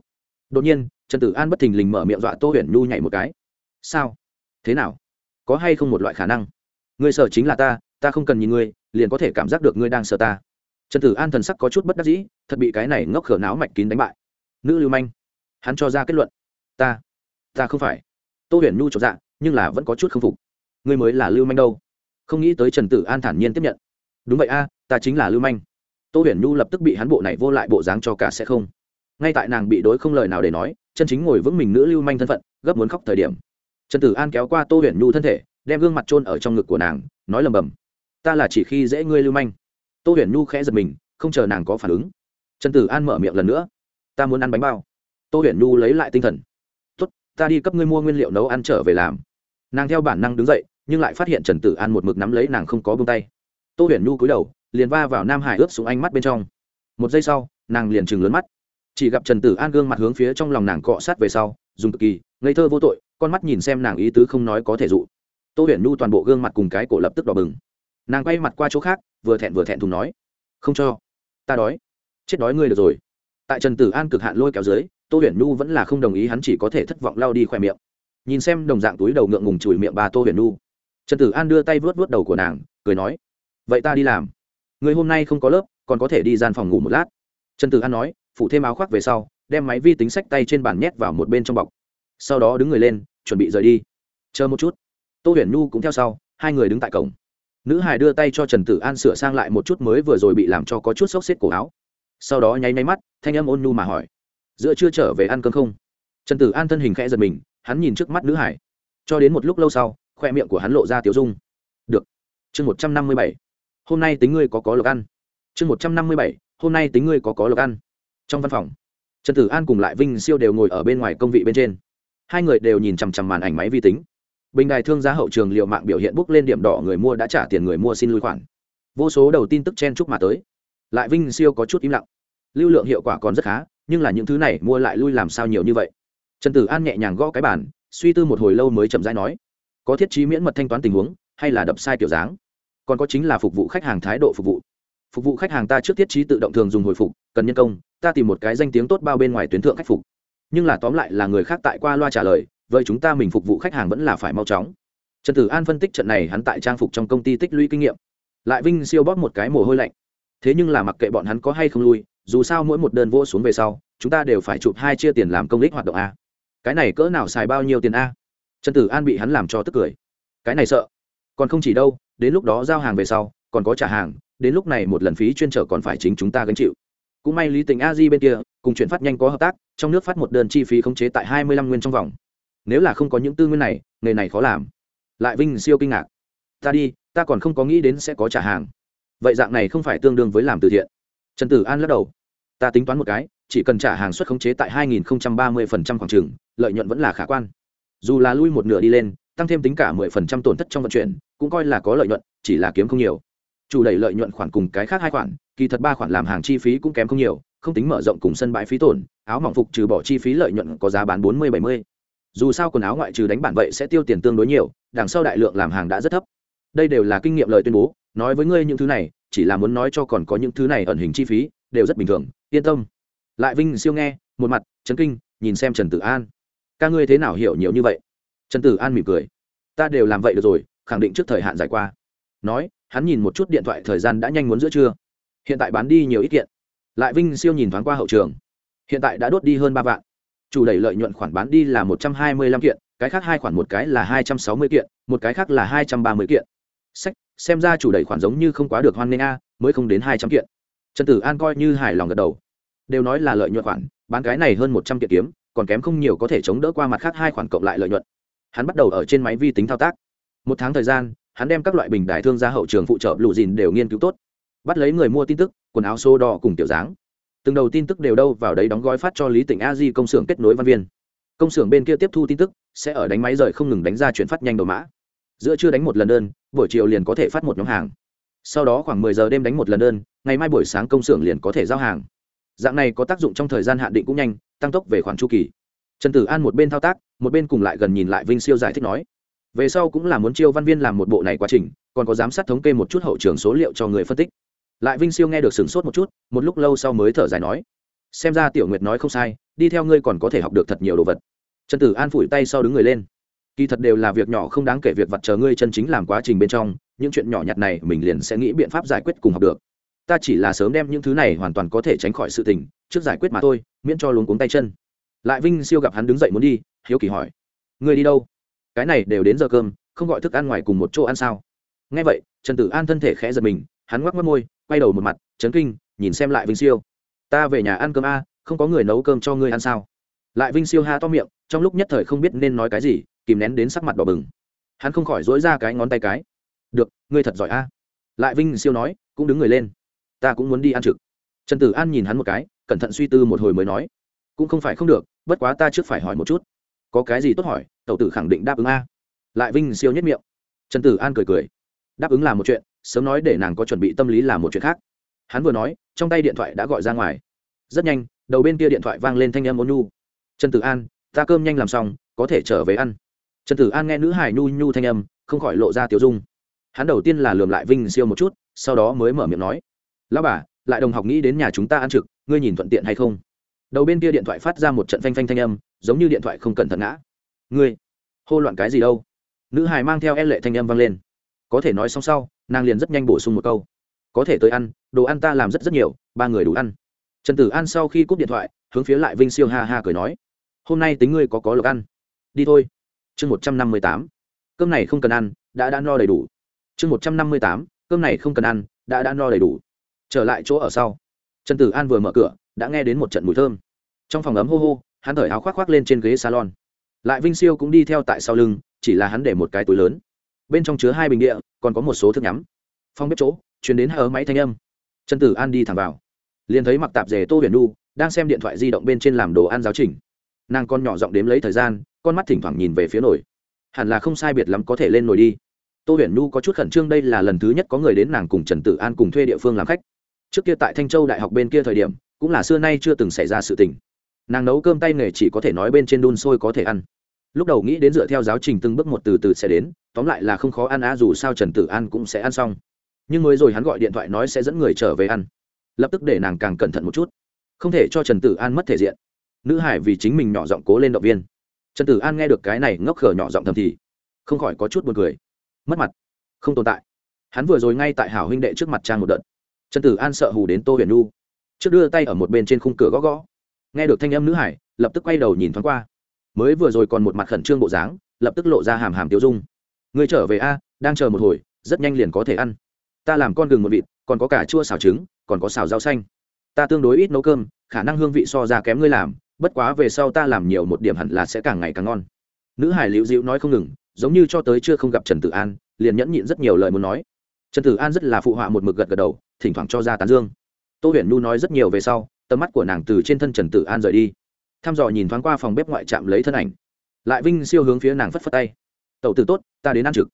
Đột nhiên, trần tử an bất thình lình mở miệng dọa tô huyền nhu nhảy một cái. Sao? Thế nào? Có hay không một loại khả năng? Ngươi sợ chính là ta ta không cần nhìn ngươi, liền có thể cảm giác được ngươi đang sợ ta. Trần tử an thần sắc có chút bất đắc dĩ, thật bị cái này ngốc khở náo mạch kín đánh bại. Nữ lưu manh. Hắn cho ra kết luận. Ta ta không phải. Tô huyền nhu trọn dạ nhưng là vẫn có chút k phục. Ngươi mới là lưu manh đâu? Không nghĩ tới trần tử an thản nhiên tiếp nhận. Đúng vậy a, ta chính là lưu manh tô huyền nhu lập tức bị hắn bộ này vô lại bộ dáng cho cả sẽ không. Ngay tại nàng bị đối không lời nào để nói, chân chính ngồi vững mình nữ lưu manh thân phận, gấp muốn khóc thời điểm. Trần tử an kéo qua tô huyền nhu thân thể, đem gương mặt trôn ở trong ngực của nàng, nói lầm bầm. Ta là chỉ khi dễ ngươi lưu manh. Tô huyền nhu khẽ giật mình, không chờ nàng có phản ứng. Trần tử an mở miệng lần nữa. Ta muốn ăn bánh bao. Tô huyền nhu lấy lại tinh thần. Tốt, ta đi cấp ngươi mua nguyên liệu nấu ăn trở về làm. Nàng theo bản năng đứng dậy, nhưng lại phát hiện trần tử an một mực nắm lấy nàng không có bông tay. Tô huyền nhu cúi đầu liền va vào nam hải ướp xuống ánh mắt bên trong. Một giây sau, nàng liền chừng lớn mắt. Chỉ gặp trần tử an gương mặt hướng phía trong lòng nàng cọ sát về sau, dùng cực kỳ, ngây thơ vô tội, con mắt nhìn xem nàng ý tứ không nói có thể dụ. Tô huyền nhu toàn bộ gương mặt cùng cái cổ lập tức đỏ bừng. Nàng quay mặt qua chỗ khác, vừa thẹn vừa thẹn thùng nói, không cho, ta đói. Chết đói ngươi được rồi. Tại trần tử an cực hạn lôi kéo dưới, tô huyền nhu vẫn là không đồng ý hắn chỉ có thể thất vọng lao đi khỏe miệng. Nhìn xem đồng dạng túi đầu ngượng ngùng chùi miệng bà tô huyền nhu, trần tử an đưa tay vớt vớt đầu của nàng, cười nói, vậy ta đi làm người hôm nay không có lớp, còn có thể đi gian phòng ngủ một lát. Trần tử an nói phụ thêm áo khoác về sau, đem máy vi tính sách tay trên bàn nhét vào một bên trong bọc. Sau đó đứng người lên, chuẩn bị rời đi. Chờ một chút. Tô huyền nhu cũng theo sau, hai người đứng tại cổng. Nữ hải đưa tay cho trần tử an sửa sang lại một chút mới vừa rồi bị làm cho có chút xốc xếp cổ áo. Sau đó nháy nháy mắt, thanh âm ôn nhu mà hỏi, giữa chưa trở về ăn cơm không? Trần tử an thân hình khẽ giật mình, hắn nhìn trước mắt nữ hải cho đến một lúc lâu sau, khoe miệng của hắn lộ ra tiếu dung. Được. Chương một trăm năm mươi bảy hôm nay tính ngươi có có lộc ăn. Chương một trăm năm mươi bảy, hôm nay tính ngươi có có lộc ăn. Trong văn phòng, trần tử an cùng lại vinh siêu đều ngồi ở bên ngoài công vị bên trên. Hai người đều nhìn chằm chằm màn ảnh máy vi tính. Bình đài thương giá hậu trường liệu mạng biểu hiện bốc lên điểm đỏ người mua đã trả tiền người mua xin lui khoản. Vô số đầu tin tức chen chúc mà tới. Lại vinh siêu có chút im lặng. Lưu lượng hiệu quả còn rất khá, nhưng là những thứ này mua lại lui làm sao nhiều như vậy? Trần tử an nhẹ nhàng gõ cái bản suy tư một hồi lâu mới chậm rãi nói, có thiết trí miễn mật thanh toán tình huống, hay là đập sai kiểu dáng? Còn có chính là phục vụ khách hàng thái độ phục vụ. Phục vụ khách hàng ta trước thiết trí tự động thường dùng hồi phục, cần nhân công, ta tìm một cái danh tiếng tốt bao bên ngoài tuyến thượng khách phục. Nhưng là tóm lại là người khác tại qua loa trả lời, vậy chúng ta mình phục vụ khách hàng vẫn là phải mau chóng. Trần tử an phân tích trận này hắn tại trang phục trong công ty tích lũy kinh nghiệm. Lại vinh siêu bóp một cái mồ hôi lạnh. Thế nhưng là mặc kệ bọn hắn có hay không lui, dù sao mỗi một đơn vô xuống về sau, chúng ta đều phải chụp hai chia tiền làm công ích hoạt động a. Cái này cỡ nào xài bao nhiêu tiền a? Trần tử an bị hắn làm cho tức cười. Cái này sợ còn không chỉ đâu, đến lúc đó giao hàng về sau, còn có trả hàng, đến lúc này một lần phí chuyên trở còn phải chính chúng ta gánh chịu. Cũng may lý tình a di bên kia, cùng chuyển phát nhanh có hợp tác, trong nước phát một đơn chi phí khống chế tại hai mươi lăm nguyên trong vòng. Nếu là không có những tư nguyên này, nghề này khó làm. Lại vinh siêu kinh ngạc. Ta đi, ta còn không có nghĩ đến sẽ có trả hàng. Vậy dạng này không phải tương đương với làm từ thiện. Trần tử an lắc đầu. Ta tính toán một cái, chỉ cần trả hàng xuất khống chế tại hai nghìn ba mươi khoảng trừng lợi nhuận vẫn là khả quan. Dù là lui một nửa đi lên tăng thêm tính cả mười phần trăm tổn thất trong vận chuyển, cũng coi là có lợi nhuận, chỉ là kiếm không nhiều. Chủ đẩy lợi nhuận khoản cùng cái khác hai khoản, kỳ thật ba khoản làm hàng chi phí cũng kém không nhiều, không tính mở rộng cùng sân bãi phí tổn, áo mỏng phục trừ bỏ chi phí lợi nhuận có giá bán bốn mươi, bảy mươi. Dù sao quần áo ngoại trừ đánh bản vậy sẽ tiêu tiền tương đối nhiều, đằng sau đại lượng làm hàng đã rất thấp. Đây đều là kinh nghiệm lời tuyên bố, nói với ngươi những thứ này, chỉ là muốn nói cho còn có những thứ này ẩn hình chi phí, đều rất bình thường, yên tâm. Lại vinh siêu nghe, một mặt, chấn kinh, nhìn xem trần tử an. Ca ngươi thế nào hiểu nhiều như vậy? Trần tử an mỉm cười. Ta đều làm vậy được rồi, khẳng định trước thời hạn giải qua. Nói, hắn nhìn một chút điện thoại thời gian đã nhanh muốn giữa trưa. Hiện tại bán đi nhiều ít kiện. Lại vinh siêu nhìn thoáng qua hậu trường. Hiện tại đã đốt đi hơn ba vạn. Chủ đẩy lợi nhuận khoản bán đi là một trăm hai mươi lăm kiện, cái khác hai khoản một cái là hai trăm sáu mươi kiện, một cái khác là hai trăm ba mươi kiện. Sách, xem ra chủ đẩy khoản giống như không quá được hoan nghênh a, mới không đến hai trăm kiện. Trần tử an coi như hài lòng gật đầu. Đều nói là lợi nhuận khoản, bán cái này hơn một trăm kiện kiếm, còn kém không nhiều có thể chống đỡ qua mặt khác hai khoản cộng lại lợi nhuận hắn bắt đầu ở trên máy vi tính thao tác. Một tháng thời gian, hắn đem các loại bình đại thương gia hậu trường phụ trợ lụ dìn đều nghiên cứu tốt. Bắt lấy người mua tin tức, quần áo xô đỏ cùng tiểu dáng. Từng đầu tin tức đều đâu vào đấy đóng gói phát cho lý tỉnh a di công xưởng kết nối văn viên. Công xưởng bên kia tiếp thu tin tức, sẽ ở đánh máy rời không ngừng đánh ra chuyển phát nhanh đầu mã. Giữa chưa đánh một lần đơn, buổi chiều liền có thể phát một nhóm hàng. Sau đó khoảng mười giờ đêm đánh một lần đơn, ngày mai buổi sáng công xưởng liền có thể giao hàng. Dạng này có tác dụng trong thời gian hạn định cũng nhanh, tăng tốc về khoản chu kỳ trần tử an một bên thao tác, một bên cùng lại gần nhìn lại vinh siêu giải thích nói. Về sau cũng là muốn chiêu văn viên làm một bộ này quá trình, còn có giám sát thống kê một chút hậu trường số liệu cho người phân tích. Lại vinh siêu nghe được sửng sốt một chút, một lúc lâu sau mới thở dài nói. Xem ra tiểu nguyệt nói không sai, đi theo ngươi còn có thể học được thật nhiều đồ vật. Trần tử an phủi tay sau đứng người lên. Kỳ thật đều là việc nhỏ không đáng kể việc vặt chờ ngươi chân chính làm quá trình bên trong, những chuyện nhỏ nhặt này mình liền sẽ nghĩ biện pháp giải quyết cùng học được. Ta chỉ là sớm đem những thứ này hoàn toàn có thể tránh khỏi sự tình, trước giải quyết mà thôi, miễn cho luống cuống tay chân lại vinh siêu gặp hắn đứng dậy muốn đi, hiếu kỳ hỏi người đi đâu? Cái này đều đến giờ cơm, không gọi thức ăn ngoài cùng một chỗ ăn sao? Nghe vậy, trần tử an thân thể khẽ giật mình, hắn ngoắc mất môi, quay đầu một mặt, chấn kinh, nhìn xem lại vinh siêu. Ta về nhà ăn cơm a, không có người nấu cơm cho ngươi ăn sao? Lại vinh siêu ha to miệng, trong lúc nhất thời không biết nên nói cái gì, kìm nén đến sắc mặt đỏ bừng. Hắn không khỏi dối ra cái ngón tay cái. Được, ngươi thật giỏi a. Lại vinh siêu nói, cũng đứng người lên. Ta cũng muốn đi ăn trực. Trần tử an nhìn hắn một cái, cẩn thận suy tư một hồi mới nói, cũng không phải không được bất quá ta trước phải hỏi một chút. Có cái gì tốt hỏi, tẩu tử khẳng định đáp ứng a. Lại vinh siêu nhất miệng. Trần tử an cười cười. Đáp ứng là một chuyện, sớm nói để nàng có chuẩn bị tâm lý là một chuyện khác. Hắn vừa nói, trong tay điện thoại đã gọi ra ngoài. Rất nhanh, đầu bên kia điện thoại vang lên thanh âm ôn nhu. Trần tử an, ta cơm nhanh làm xong, có thể trở về ăn. Trần tử an nghe nữ hải nhu nhu thanh âm, không khỏi lộ ra tiểu dung. Hắn đầu tiên là lườm lại vinh siêu một chút, sau đó mới mở miệng nói. Lão bà, lại đồng học nghĩ đến nhà chúng ta ăn trực, ngươi nhìn thuận tiện hay không? Đầu bên kia điện thoại phát ra một trận phanh phanh thanh âm, giống như điện thoại không cẩn thận ngã. Ngươi, hô loạn cái gì đâu? Nữ hài mang theo e lệ thanh âm vang lên. Có thể nói xong sau, nàng liền rất nhanh bổ sung một câu. Có thể tới ăn, đồ ăn ta làm rất rất nhiều, ba người đủ ăn. Trần tử an sau khi cúp điện thoại, hướng phía lại vinh siêu ha ha cười nói. Hôm nay tính ngươi có có lộc ăn. Đi thôi. Chương một trăm năm mươi tám. Cơm này không cần ăn, đã đã no đầy đủ. Chương một trăm năm mươi tám. Cơm này không cần ăn, đã đã no đầy đủ. Trở lại chỗ ở sau. Trần tử an vừa mở cửa, đã nghe đến một trận mùi thơm trong phòng ấm hô hô, hắn thở áo khoác khoác lên trên ghế salon. Lại vinh siêu cũng đi theo tại sau lưng, chỉ là hắn để một cái túi lớn. Bên trong chứa hai bình địa, còn có một số thức nhắm. Phong bếp chỗ chuyển đến hai ớ máy thanh âm. Trần tử an đi thẳng vào. Liền thấy mặc tạp dề tô huyền nu đang xem điện thoại di động bên trên làm đồ ăn giáo trình. Nàng con nhỏ giọng đếm lấy thời gian, con mắt thỉnh thoảng nhìn về phía nổi hẳn là không sai biệt lắm có thể lên nổi đi. Tô huyền nu có chút khẩn trương đây là lần thứ nhất có người đến nàng cùng trần tử an cùng thuê địa phương làm khách. Trước kia tại thanh châu đại học bên kia thời điểm, cũng là xưa nay chưa từng xảy ra sự tình nàng nấu cơm tay nghề chỉ có thể nói bên trên đun sôi có thể ăn. Lúc đầu nghĩ đến dựa theo giáo trình từng bước một từ từ sẽ đến, tóm lại là không khó ăn á, dù sao trần tử an cũng sẽ ăn xong. Nhưng mới rồi hắn gọi điện thoại nói sẽ dẫn người trở về ăn. Lập tức để nàng càng cẩn thận một chút. Không thể cho trần tử an mất thể diện. Nữ hải vì chính mình nhỏ giọng cố lên động viên. Trần tử an nghe được cái này ngốc khờ nhỏ giọng thầm thì không khỏi có chút buồn cười. Mất mặt. Không tồn tại. Hắn vừa rồi ngay tại hảo huynh đệ trước mặt trang một đợt. Trần tử an sợ hù đến tô huyền nu trước đưa tay ở một bên trên khung cửa gõ gõ nghe được thanh âm nữ hải, lập tức quay đầu nhìn thoáng qua. Mới vừa rồi còn một mặt khẩn trương bộ dáng, lập tức lộ ra hàm hàm tiêu dung. Người trở về a, đang chờ một hồi, rất nhanh liền có thể ăn. Ta làm con gừng một vịt, còn có cả chua xào trứng, còn có xào rau xanh. Ta tương đối ít nấu cơm, khả năng hương vị so ra kém ngươi làm, bất quá về sau ta làm nhiều một điểm hẳn là sẽ càng ngày càng ngon. Nữ hải liễu dịu nói không ngừng, giống như cho tới chưa không gặp trần tử an, liền nhẫn nhịn rất nhiều lời muốn nói. Trần tử an rất là phụ họa một mực gật gật đầu, thỉnh thoảng cho ra tán dương. Tô huyền nu nói rất nhiều về sau tầm mắt của nàng từ trên thân trần tử an rời đi. Thăm dò nhìn thoáng qua phòng bếp ngoại trạm lấy thân ảnh. Lại vinh siêu hướng phía nàng phất phất tay. Tẩu tử tốt, ta đến ăn trực.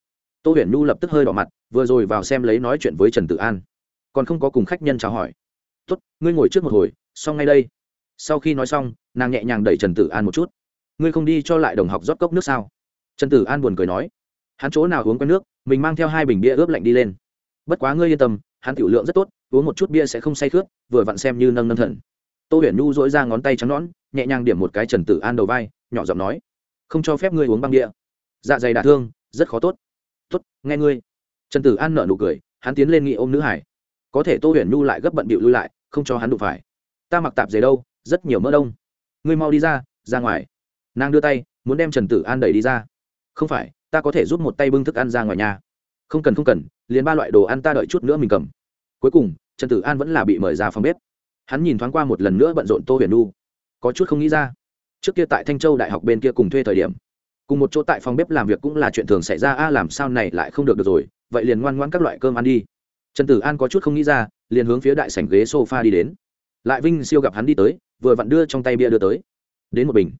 Tô huyền nu lập tức hơi đỏ mặt, vừa rồi vào xem lấy nói chuyện với trần tử an. Còn không có cùng khách nhân chào hỏi. Tốt, ngươi ngồi trước một hồi, xong ngay đây. Sau khi nói xong, nàng nhẹ nhàng đẩy trần tử an một chút. Ngươi không đi cho lại đồng học rót cốc nước sao? Trần tử an buồn cười nói. Hắn chỗ nào uống quen nước, mình mang theo hai bình bia ướp lạnh đi lên. Bất quá ngươi yên tâm, hắn tiểu lượng rất tốt, uống một chút bia sẽ không say khướt, vừa vặn xem như nâng nâng thần tô huyền nhu dỗi ra ngón tay trắng nõn, nhẹ nhàng điểm một cái trần tử an đầu vai, nhỏ giọng nói, không cho phép ngươi uống băng địa dạ dày đả thương, rất khó tốt. Tốt, nghe ngươi. Trần tử an nở nụ cười, hắn tiến lên nghị ôm nữ hải. Có thể tô huyền nhu lại gấp bận bịu lui lại, không cho hắn đụng phải. Ta mặc tạp giày đâu, rất nhiều mỡ đông. Ngươi mau đi ra ra ngoài. Nàng đưa tay, muốn đem trần tử an đẩy đi ra. Không phải, ta có thể giúp một tay bưng thức ăn ra ngoài nhà. Không cần không cần, liền ba loại đồ ăn ta đợi chút nữa mình cầm. Cuối cùng, trần tử an vẫn là bị mời ra phòng bếp hắn nhìn thoáng qua một lần nữa bận rộn tô huyền nu có chút không nghĩ ra. Trước kia tại thanh châu đại học bên kia cùng thuê thời điểm, cùng một chỗ tại phòng bếp làm việc cũng là chuyện thường xảy ra. A, làm sao này lại không được được rồi? Vậy liền ngoan ngoan các loại cơm ăn đi. Trần tử an có chút không nghĩ ra, liền hướng phía đại sảnh ghế s o f a đi đến. Lại vinh siêu gặp hắn đi tới, vừa vặn đưa trong tay bia đưa tới. Đến một bình.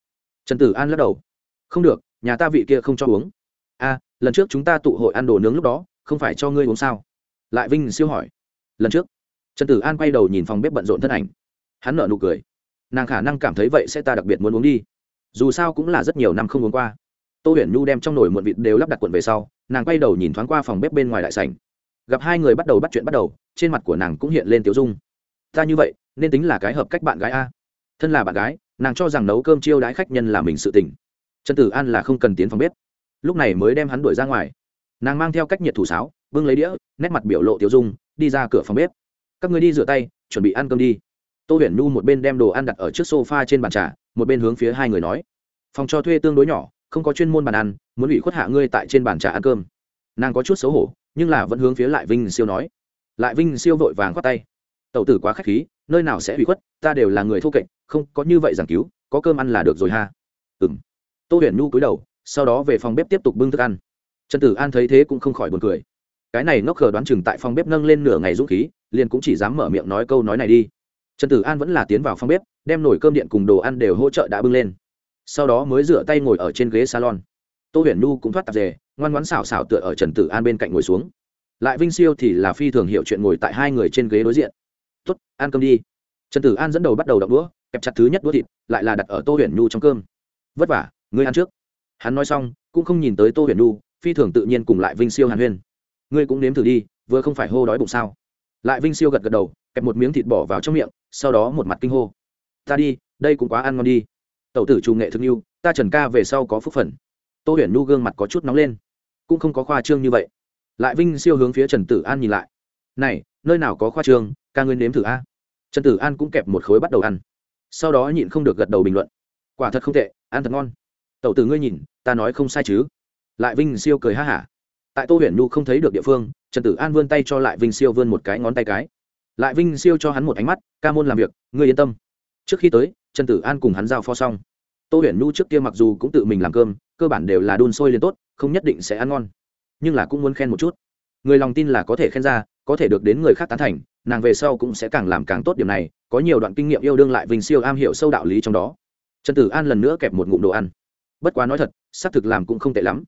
Trần tử an lắc đầu. Không được, nhà ta vị kia không cho uống. A, lần trước chúng ta tụ hội ăn đồ nướng lúc đó, không phải cho ngươi uống sao? Lại vinh siêu hỏi. Lần trước? Trần tử an quay đầu nhìn phòng bếp bận rộn thân ảnh. Hắn nở nụ cười. Nàng khả năng cảm thấy vậy sẽ ta đặc biệt muốn uống đi. Dù sao cũng là rất nhiều năm không uống qua. Tô huyền nhu đem trong nồi muộn vịt đều lắp đặt cuộn về sau, nàng quay đầu nhìn thoáng qua phòng bếp bên ngoài đại sảnh. Gặp hai người bắt đầu bắt chuyện bắt đầu, trên mặt của nàng cũng hiện lên tiếu dung. Ta như vậy, nên tính là cái hợp cách bạn gái a. Thân là bạn gái, nàng cho rằng nấu cơm chiêu đãi khách nhân là mình sự tình. Trần tử an là không cần tiến phòng bếp. Lúc này mới đem hắn đuổi ra ngoài. Nàng mang theo cách nhiệt thủ sáo, bưng lấy đĩa, nét mặt biểu lộ tiếu dung, đi ra cửa phòng bếp các người đi rửa tay, chuẩn bị ăn cơm đi. Tô huyền nhu một bên đem đồ ăn đặt ở trước sofa trên bàn trà, một bên hướng phía hai người nói. Phòng cho thuê tương đối nhỏ, không có chuyên môn bàn ăn, muốn bị khuất hạ ngươi tại trên bàn trà ăn cơm. Nàng có chút xấu hổ, nhưng là vẫn hướng phía lại vinh siêu nói. Lại vinh siêu vội vàng khoát tay. Tẩu tử quá k h á c h khí, nơi nào sẽ bị khuất, ta đều là người thô kệch, không, có như vậy giảng cứu, có cơm ăn là được rồi ha. Ừ m tô huyền nhu cúi đầu, sau đó về phòng bếp tiếp tục bưng thức ăn. Trần tử an thấy thế cũng không khỏi buồn cười. Cái này ngốc khờ đoán chừng tại phòng bếp nâng lên nửa ngày dũng khí liền cũng chỉ dám mở miệng nói câu nói này đi. Trần tử an vẫn là tiến vào phòng bếp, đem nồi cơm điện cùng đồ ăn đều hỗ trợ đã bưng lên. Sau đó mới rửa tay ngồi ở trên ghế salon. Tô huyền nhu cũng thoát tạp dề, ngoan ngoãn xảo xảo tựa ở trần tử an bên cạnh ngồi xuống. Lại vinh siêu thì là phi thường hiểu chuyện ngồi tại hai người trên ghế đối diện. Tuất ăn cơm đi. Trần tử an dẫn đầu bắt đầu đập đũa, kẹp chặt thứ nhất đũa thịt, lại là đặt ở tô huyền nhu trong cơm. Vất vả, ngươi ăn trước. Hắn nói xong, cũng không nhìn tới tô huyền nhu, phi thường tự nhiên cùng lại vinh siêu hàn huyên. Ngươi cũng nếm thử đi, vừa không phải hô đói bụng sao? Lại vinh siêu gật gật đầu, kẹp một miếng thịt bỏ vào trong miệng, sau đó một mặt kinh hô. Ta đi, đây cũng quá ăn ngon đi. Tẩu tử trù nghệ thương yêu ta trần ca về sau có phúc phần. Tô huyền Nu gương mặt có chút nóng lên. Cũng không có khoa trương như vậy. Lại vinh siêu hướng phía trần tử an nhìn lại. Này, nơi nào có khoa trương, ca ngươi nếm thử a. Trần tử an cũng kẹp một khối bắt đầu ăn. Sau đó nhịn không được gật đầu bình luận. Quả thật không tệ, ăn thật ngon. Tẩu tử ngươi nhìn, ta nói không sai chứ. Lại vinh siêu cười ha hả tại tô huyền nhu không thấy được địa phương, trần tử an vươn tay cho lại vinh siêu vươn một cái ngón tay cái. Lại vinh siêu cho hắn một ánh mắt, ca môn làm việc, ngươi yên tâm. Trước khi tới, trần tử an cùng hắn giao pho xong. Tô huyền nhu trước kia mặc dù cũng tự mình làm cơm, cơ bản đều là đun sôi liền tốt, không nhất định sẽ ăn ngon. Nhưng là cũng muốn khen một chút. Người lòng tin là có thể khen ra, có thể được đến người khác tán thành, nàng về sau cũng sẽ càng làm càng tốt điểm này, có nhiều đoạn kinh nghiệm yêu đương lại vinh siêu am hiểu sâu đạo lý trong đó. Trần tử an lần nữa kẹp một ngụm đồ ăn. Bất quá nói thật, xác thực làm cũng không tệ lắm.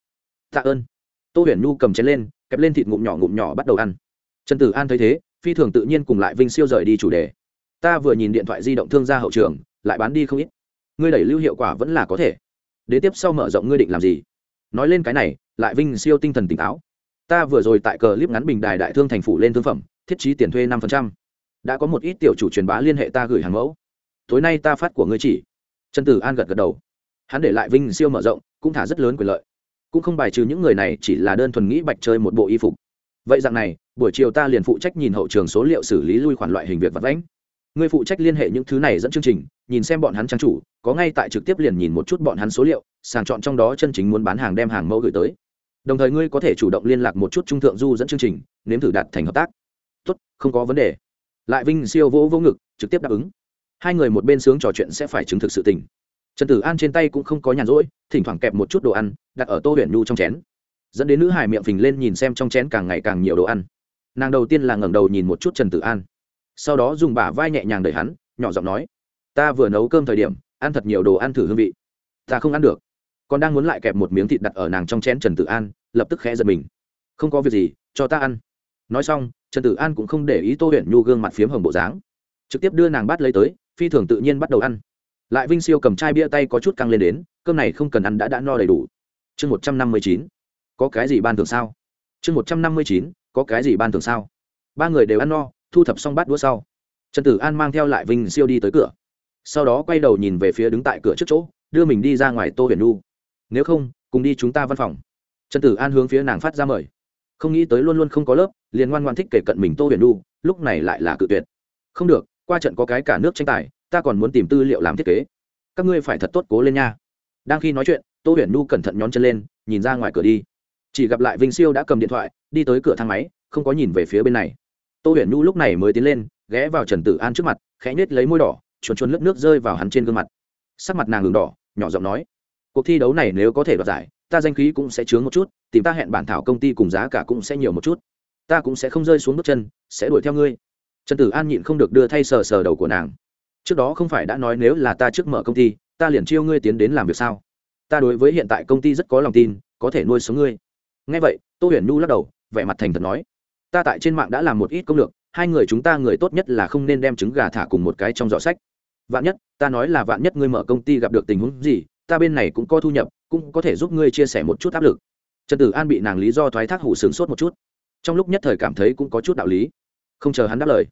Tạ ơn tô huyền nhu cầm chén lên, kẹp lên thịt ngụm nhỏ ngụm nhỏ bắt đầu ăn. Trần tử an thấy thế, phi thường tự nhiên cùng lại vinh siêu rời đi chủ đề. Ta vừa nhìn điện thoại di động thương gia hậu trường, lại bán đi không ít. Ngươi đẩy lưu hiệu quả vẫn là có thể. Đế tiếp sau mở rộng ngươi định làm gì? Nói lên cái này, lại vinh siêu tinh thần tỉnh táo. Ta vừa rồi tại cờ clip ngắn bình đài đại thương thành phủ lên thương phẩm, thiết trí tiền thuê năm đã có một ít tiểu chủ truyền bá liên hệ ta gửi hàng mẫu. Tối nay ta phát của ngươi chỉ. Trần tử an gật gật đầu. Hắn để lại vinh siêu mở rộng, cũng thả rất lớn quyền lợi cũng không bài trừ những người này chỉ là đơn thuần nghĩ bạch chơi một bộ y phục. Vậy dạng này, buổi chiều ta liền phụ trách nhìn hậu trường số liệu xử lý lui khoản loại hình việc vật lãnh người phụ trách liên hệ những thứ này dẫn chương trình, nhìn xem bọn hắn trang chủ, có ngay tại trực tiếp liền nhìn một chút bọn hắn số liệu, sàng chọn trong đó chân chính muốn bán hàng đem hàng mẫu gửi tới. Đồng thời ngươi có thể chủ động liên lạc một chút trung thượng du dẫn chương trình, nếm thử đạt thành hợp tác. Tốt, không có vấn đề. Lại vinh siêu vỗ vỗ ngực, trực tiếp đáp ứng. Hai người một bên sướng trò chuyện sẽ phải chứng thực sự tình trần tử an trên tay cũng không có nhàn rỗi, thỉnh thoảng kẹp một chút đồ ăn, đặt ở tô huyền nhu trong chén. Dẫn đến nữ hải miệng phình lên nhìn xem trong chén càng ngày càng nhiều đồ ăn. Nàng đầu tiên là ngẩng đầu nhìn một chút trần tử an. Sau đó dùng bả vai nhẹ nhàng đẩy hắn, nhỏ giọng nói, ta vừa nấu cơm thời điểm, ăn thật nhiều đồ ăn thử hương vị. Ta không ăn được. Còn đang muốn lại kẹp một miếng thịt đặt ở nàng trong chén trần tử an, lập tức khẽ giật mình. Không có việc gì, cho ta ăn. Nói xong, trần tử an cũng không để ý tô huyền nhu gương mặt phiếm hồng bộ dáng. Trực tiếp đưa nàng bắt lấy tới, phi thường tự nhiên bắt đầu ăn lại vinh siêu cầm chai bia tay có chút căng lên đến, cơm này không cần ăn đã đã no đầy đủ. Chương một trăm năm mươi chín. Có cái gì ban thường sao? Chương một trăm năm mươi chín, có cái gì ban thường sao? Ba người đều ăn no, thu thập xong bát đũa sau. Trần tử an mang theo lại vinh siêu đi tới cửa. Sau đó quay đầu nhìn về phía đứng tại cửa trước chỗ, đưa mình đi ra ngoài tô huyền nu nếu không, cùng đi chúng ta văn phòng. Trần tử an hướng phía nàng phát ra mời. Không nghĩ tới luôn luôn không có lớp, liền ngoan ngoan thích kể cận mình tô huyền nu lúc này lại là cự tuyệt. Không được, qua trận có cái cả nước tranh tài ta còn muốn tìm tư liệu làm thiết kế. Các ngươi phải thật tốt cố lên nha. Đang khi nói chuyện, tô huyền nu cẩn thận nhón chân lên, nhìn ra ngoài cửa đi. Chỉ gặp lại vinh siêu đã cầm điện thoại, đi tới cửa thang máy, không có nhìn về phía bên này. Tô huyền nu lúc này mới tiến lên, ghé vào trần tử an trước mặt, khẽ nhết lấy môi đỏ, chuồn chuồn lớp nước rơi vào hắn trên gương mặt. Sắc mặt nàng ngừng đỏ, nhỏ giọng nói, cuộc thi đấu này nếu có thể đoạt giải, ta danh khí cũng sẽ chướng một chút, tìm ta hẹn bản thảo công ty cùng giá cả cũng sẽ nhiều một chút. Ta cũng sẽ không rơi xuống bước chân, sẽ đuổi theo ngươi. Trần tử an nhịn không được đưa thay sờ sờ đầu của nàng trước đó không phải đã nói nếu là ta trước mở công ty, ta liền chiêu ngươi tiến đến làm việc sao? Ta đối với hiện tại công ty rất có lòng tin, có thể nuôi sống ngươi. Ngay vậy, tô huyền nu lắc đầu, vẻ mặt thành thật nói, ta tại trên mạng đã làm một ít công lược, hai người chúng ta người tốt nhất là không nên đem trứng gà thả cùng một cái trong giỏ sách. Vạn nhất, ta nói là vạn nhất ngươi mở công ty gặp được tình huống gì, ta bên này cũng có thu nhập, cũng có thể giúp ngươi chia sẻ một chút áp lực. Trần tử an bị nàng lý do thoái thác hủ sướng sốt một chút. Trong lúc nhất thời cảm thấy cũng có chút đạo lý. Không chờ hắn đáp lời,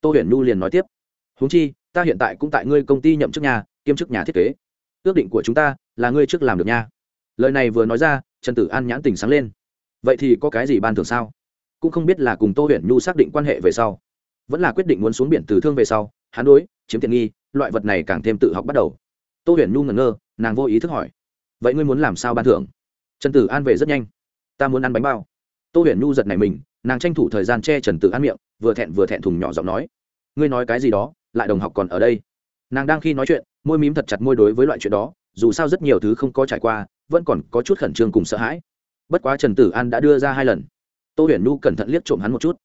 tô huyền nu liền nói tiếp, huống chi ta hiện tại cũng tại ngươi công ty nhậm chức nhà, kiêm chức nhà thiết kế. Ước định của chúng ta là ngươi trước làm được nha. Lời này vừa nói ra, trần tử an nhãn tình sáng lên. Vậy thì có cái gì ban thường sao? Cũng không biết là cùng tô huyền nhu xác định quan hệ về sau. Vẫn là quyết định muốn xuống biển từ thương về sau, hắn đối, chiếm tiện nghi, loại vật này càng thêm tự học bắt đầu. Tô huyền nhu ngẩn ngơ, nàng vô ý thức hỏi, vậy ngươi muốn làm sao ban thưởng? Trần tử an về rất nhanh. Ta muốn ăn bánh bao. Tô huyền nhu giật này mình, nàng tranh thủ thời gian che trần tử an miệng, vừa thẹn vừa thẹn thùng nhỏ giọng nói, ngươi nói cái gì đó? Lại đồng học còn ở đây. Nàng đang khi nói chuyện, môi mím thật chặt môi đối với loại chuyện đó, dù sao rất nhiều thứ không có trải qua, vẫn còn có chút khẩn trương cùng sợ hãi. Bất quá trần tử an đã đưa ra hai lần. Tô huyền nhu cẩn thận liếc trộm hắn một chút.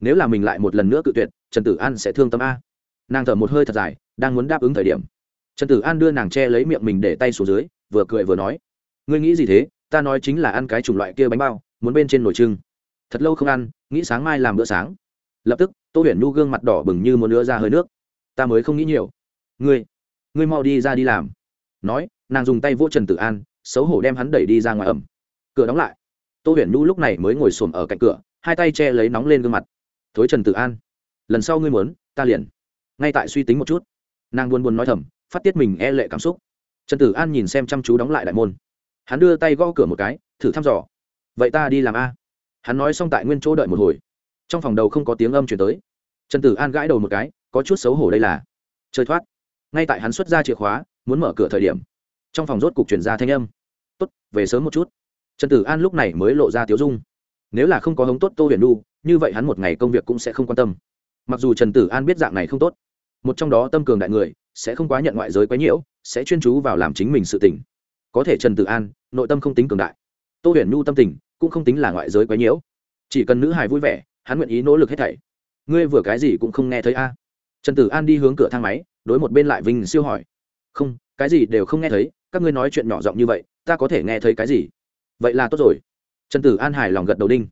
Nếu là mình lại một lần nữa cự tuyệt, trần tử an sẽ thương tâm a. Nàng thở một hơi thật dài, đang muốn đáp ứng thời điểm. Trần tử an đưa nàng che lấy miệng mình để tay xuống dưới, vừa cười vừa nói, ngươi nghĩ gì thế? Ta nói chính là ăn cái chủng loại kia bánh bao, muốn bên trên nồi trưng thật lâu không ăn, nghĩ sáng mai làm bữa sáng. Lập tức, tô huyền nhu gương mặt đỏ bừng như muốn nữa ra hơi nước ta mới không nghĩ nhiều. Ngươi ngươi mau đi ra đi làm. Nói, nàng dùng tay vỗ trần tử an, xấu hổ đem hắn đẩy đi ra ngoài ẩm. Cửa đóng lại. Tô huyền nhu lúc này mới ngồi xổm ở cạnh cửa, hai tay che lấy nóng lên gương mặt. Thối trần tử an, lần sau ngươi muốn, ta liền. Ngay tại suy tính một chút, nàng buồn buồn nói thầm, phát tiết mình e lệ cảm xúc. Trần tử an nhìn xem chăm chú đóng lại đại môn. Hắn đưa tay gõ cửa một cái, thử thăm dò. Vậy ta đi làm a? Hắn nói xong tại nguyên chỗ đợi một hồi. Trong phòng đầu không có tiếng âm chuyển tới. Trần tử an gãi đầu một cái có chút xấu hổ đây là. Chơi thoát. Ngay tại hắn xuất ra chìa khóa, muốn mở cửa thời điểm, trong phòng rốt cục chuyển ra thanh âm. Tốt, về sớm một chút. Trần tử an lúc này mới lộ ra tiếu dung. Nếu là không có hống tốt tô huyền nu như vậy hắn một ngày công việc cũng sẽ không quan tâm. Mặc dù trần tử an biết dạng này không tốt, một trong đó tâm cường đại người, sẽ không quá nhận ngoại giới quấy nhiễu sẽ chuyên chú vào làm chính mình sự tỉnh có thể trần tử an, nội tâm không tính cường đại. Tô huyền nu tâm tình cũng không tính là ngoại giới quấy nhiễu chỉ cần nữ hài vui vẻ, hắn nguyện ý nỗ lực hết thảy. Ngươi vừa cái gì cũng không nghe thấy a trần tử an đi hướng cửa thang máy, đối một bên lại vinh siêu hỏi. Không, cái gì đều không nghe thấy, các ngươi nói chuyện nhỏ giọng như vậy, ta có thể nghe thấy cái gì? Vậy là tốt rồi. Trần tử an hài lòng gật đầu đinh.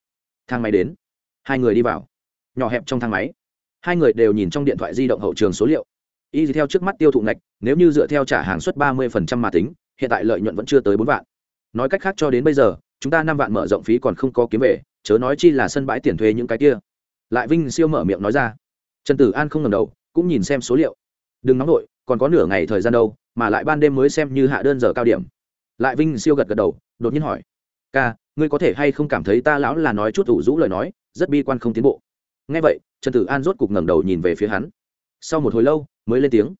Thang máy đến. Hai người đi vào. Nhỏ hẹp trong thang máy. Hai người đều nhìn trong điện thoại di động hậu trường số liệu. Y theo trước mắt tiêu thụ ngạch, nếu như dựa theo trả hàng suất ba mươi mà tính, hiện tại lợi nhuận vẫn chưa tới bốn vạn. Nói cách khác cho đến bây giờ, chúng ta năm vạn mở rộng phí còn không có kiếm về, chớ nói chi là sân bãi tiền thuê những cái kia. Lại vinh siêu mở miệng nói ra trần tử an không ngầm đầu, cũng nhìn xem số liệu. Đừng nóng nổi còn có nửa ngày thời gian đâu, mà lại ban đêm mới xem như hạ đơn giờ cao điểm. Lại vinh siêu gật gật đầu, đột nhiên hỏi. Ca, ngươi có thể hay không cảm thấy ta lão là nói chút ủ rũ lời nói, rất bi quan không tiến bộ? Ngay vậy, trần tử an rốt cục ngẩng đầu nhìn về phía hắn. Sau một hồi lâu, mới lên tiếng.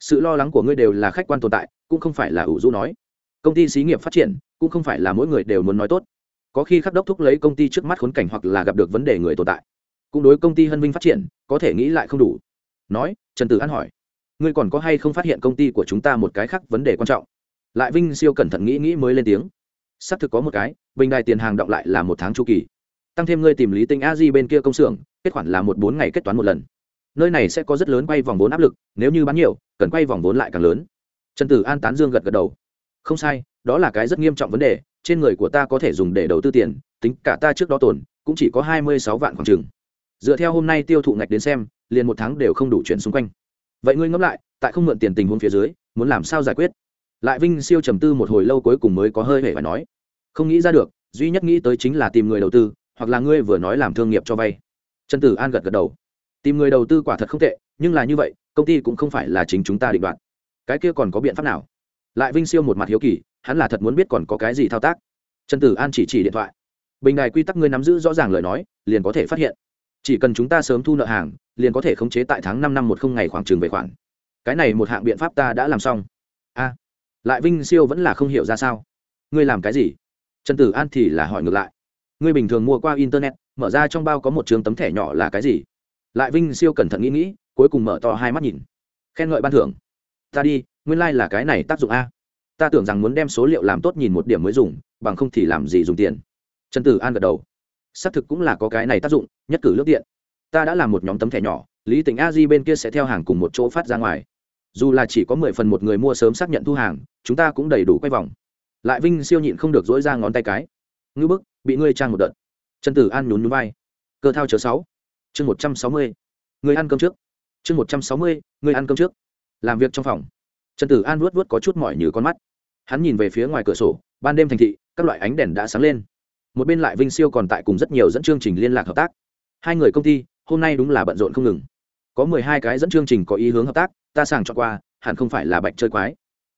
Sự lo lắng của ngươi đều là khách quan tồn tại, cũng không phải là ủ rũ nói. Công ty xí nghiệp phát triển, cũng không phải là mỗi người đều muốn nói tốt. Có khi khắc đốc thúc lấy công ty trước mắt khốn cảnh hoặc là gặp được vấn đề người tồn tại cũng đối công ty hân vinh phát triển, có thể nghĩ lại không đủ. Nói, trần tử an hỏi, ngươi còn có hay không phát hiện công ty của chúng ta một cái khác vấn đề quan trọng? Lại vinh siêu cẩn thận nghĩ nghĩ mới lên tiếng, xác thực có một cái, bình đài tiền hàng động lại là một tháng chu kỳ. Tăng thêm ngươi tìm lý tinh a di bên kia công xưởng, kết khoản là một bốn ngày kết toán một lần. Nơi này sẽ có rất lớn quay vòng vốn áp lực, nếu như bán nhiều, cần quay vòng vốn lại càng lớn. Trần tử an tán dương gật gật đầu, không sai, đó là cái rất nghiêm trọng vấn đề, trên người của ta có thể dùng để đầu tư tiền, tính cả ta trước đó tồn, cũng chỉ có hai mươi sáu vạn khoảng chừng dựa theo hôm nay tiêu thụ ngạch đến xem, liền một tháng đều không đủ chuyển xung quanh. Vậy ngươi ngẫm lại, tại không mượn tiền tình huống phía dưới, muốn làm sao giải quyết? Lại vinh siêu trầm tư một hồi lâu cuối cùng mới có hơi hề phải nói. Không nghĩ ra được, duy nhất nghĩ tới chính là tìm người đầu tư, hoặc là ngươi vừa nói làm thương nghiệp cho vay. Trần tử an gật gật đầu. Tìm người đầu tư quả thật không tệ, nhưng là như vậy, công ty cũng không phải là chính chúng ta định đoạt. Cái kia còn có biện pháp nào? Lại vinh siêu một mặt hiếu kỳ, hắn là thật muốn biết còn có cái gì thao tác. Trần tử an chỉ chỉ điện thoại. Bình đài quy tắc ngươi nắm giữ rõ ràng lời nói, liền có thể phát hiện chỉ cần chúng ta sớm thu nợ hàng, liền có thể khống chế tại tháng năm năm một không ngày khoảng trường về khoản. Cái này một hạng biện pháp ta đã làm xong. A, lại vinh siêu vẫn là không hiểu ra sao. Ngươi làm cái gì? Trần tử an thì là hỏi ngược lại. Ngươi bình thường mua qua internet, mở ra trong bao có một trường tấm thẻ nhỏ là cái gì? Lại vinh siêu cẩn thận nghĩ nghĩ, cuối cùng mở to hai mắt nhìn. Khen ngợi ban thưởng. Ta đi, nguyên lai、like、là cái này tác dụng a. Ta tưởng rằng muốn đem số liệu làm tốt nhìn một điểm mới dùng, bằng không thì làm gì dùng tiền. Trần tử an gật đầu xác thực cũng là có cái này tác dụng, nhất cử lướt điện. Ta đã làm một nhóm tấm thẻ nhỏ, lý tỉnh a di bên kia sẽ theo hàng cùng một chỗ phát ra ngoài. Dù là chỉ có mười phần một người mua sớm xác nhận thu hàng, chúng ta cũng đầy đủ quay vòng. Lại vinh siêu nhịn không được dỗi ra ngón tay cái. Ngư bức, bị ngươi trang một đợt. Trần tử an nhún nhún vai. Cơ thao chớ sáu. Chương một trăm sáu mươi. Người ăn cơm trước. Chương một trăm sáu mươi, người ăn cơm trước. Làm việc trong phòng. Trần tử an vuốt vuốt có chút mỏi như con mắt. Hắn nhìn về phía ngoài cửa sổ, ban đêm thành thị, các loại ánh đèn đã sáng lên một bên lại vinh siêu còn tại cùng rất nhiều dẫn chương trình liên lạc hợp tác. Hai người công ty, hôm nay đúng là bận rộn không ngừng. Có mười hai cái dẫn chương trình có ý hướng hợp tác, ta sàng cho qua, hẳn không phải là bạch chơi quái.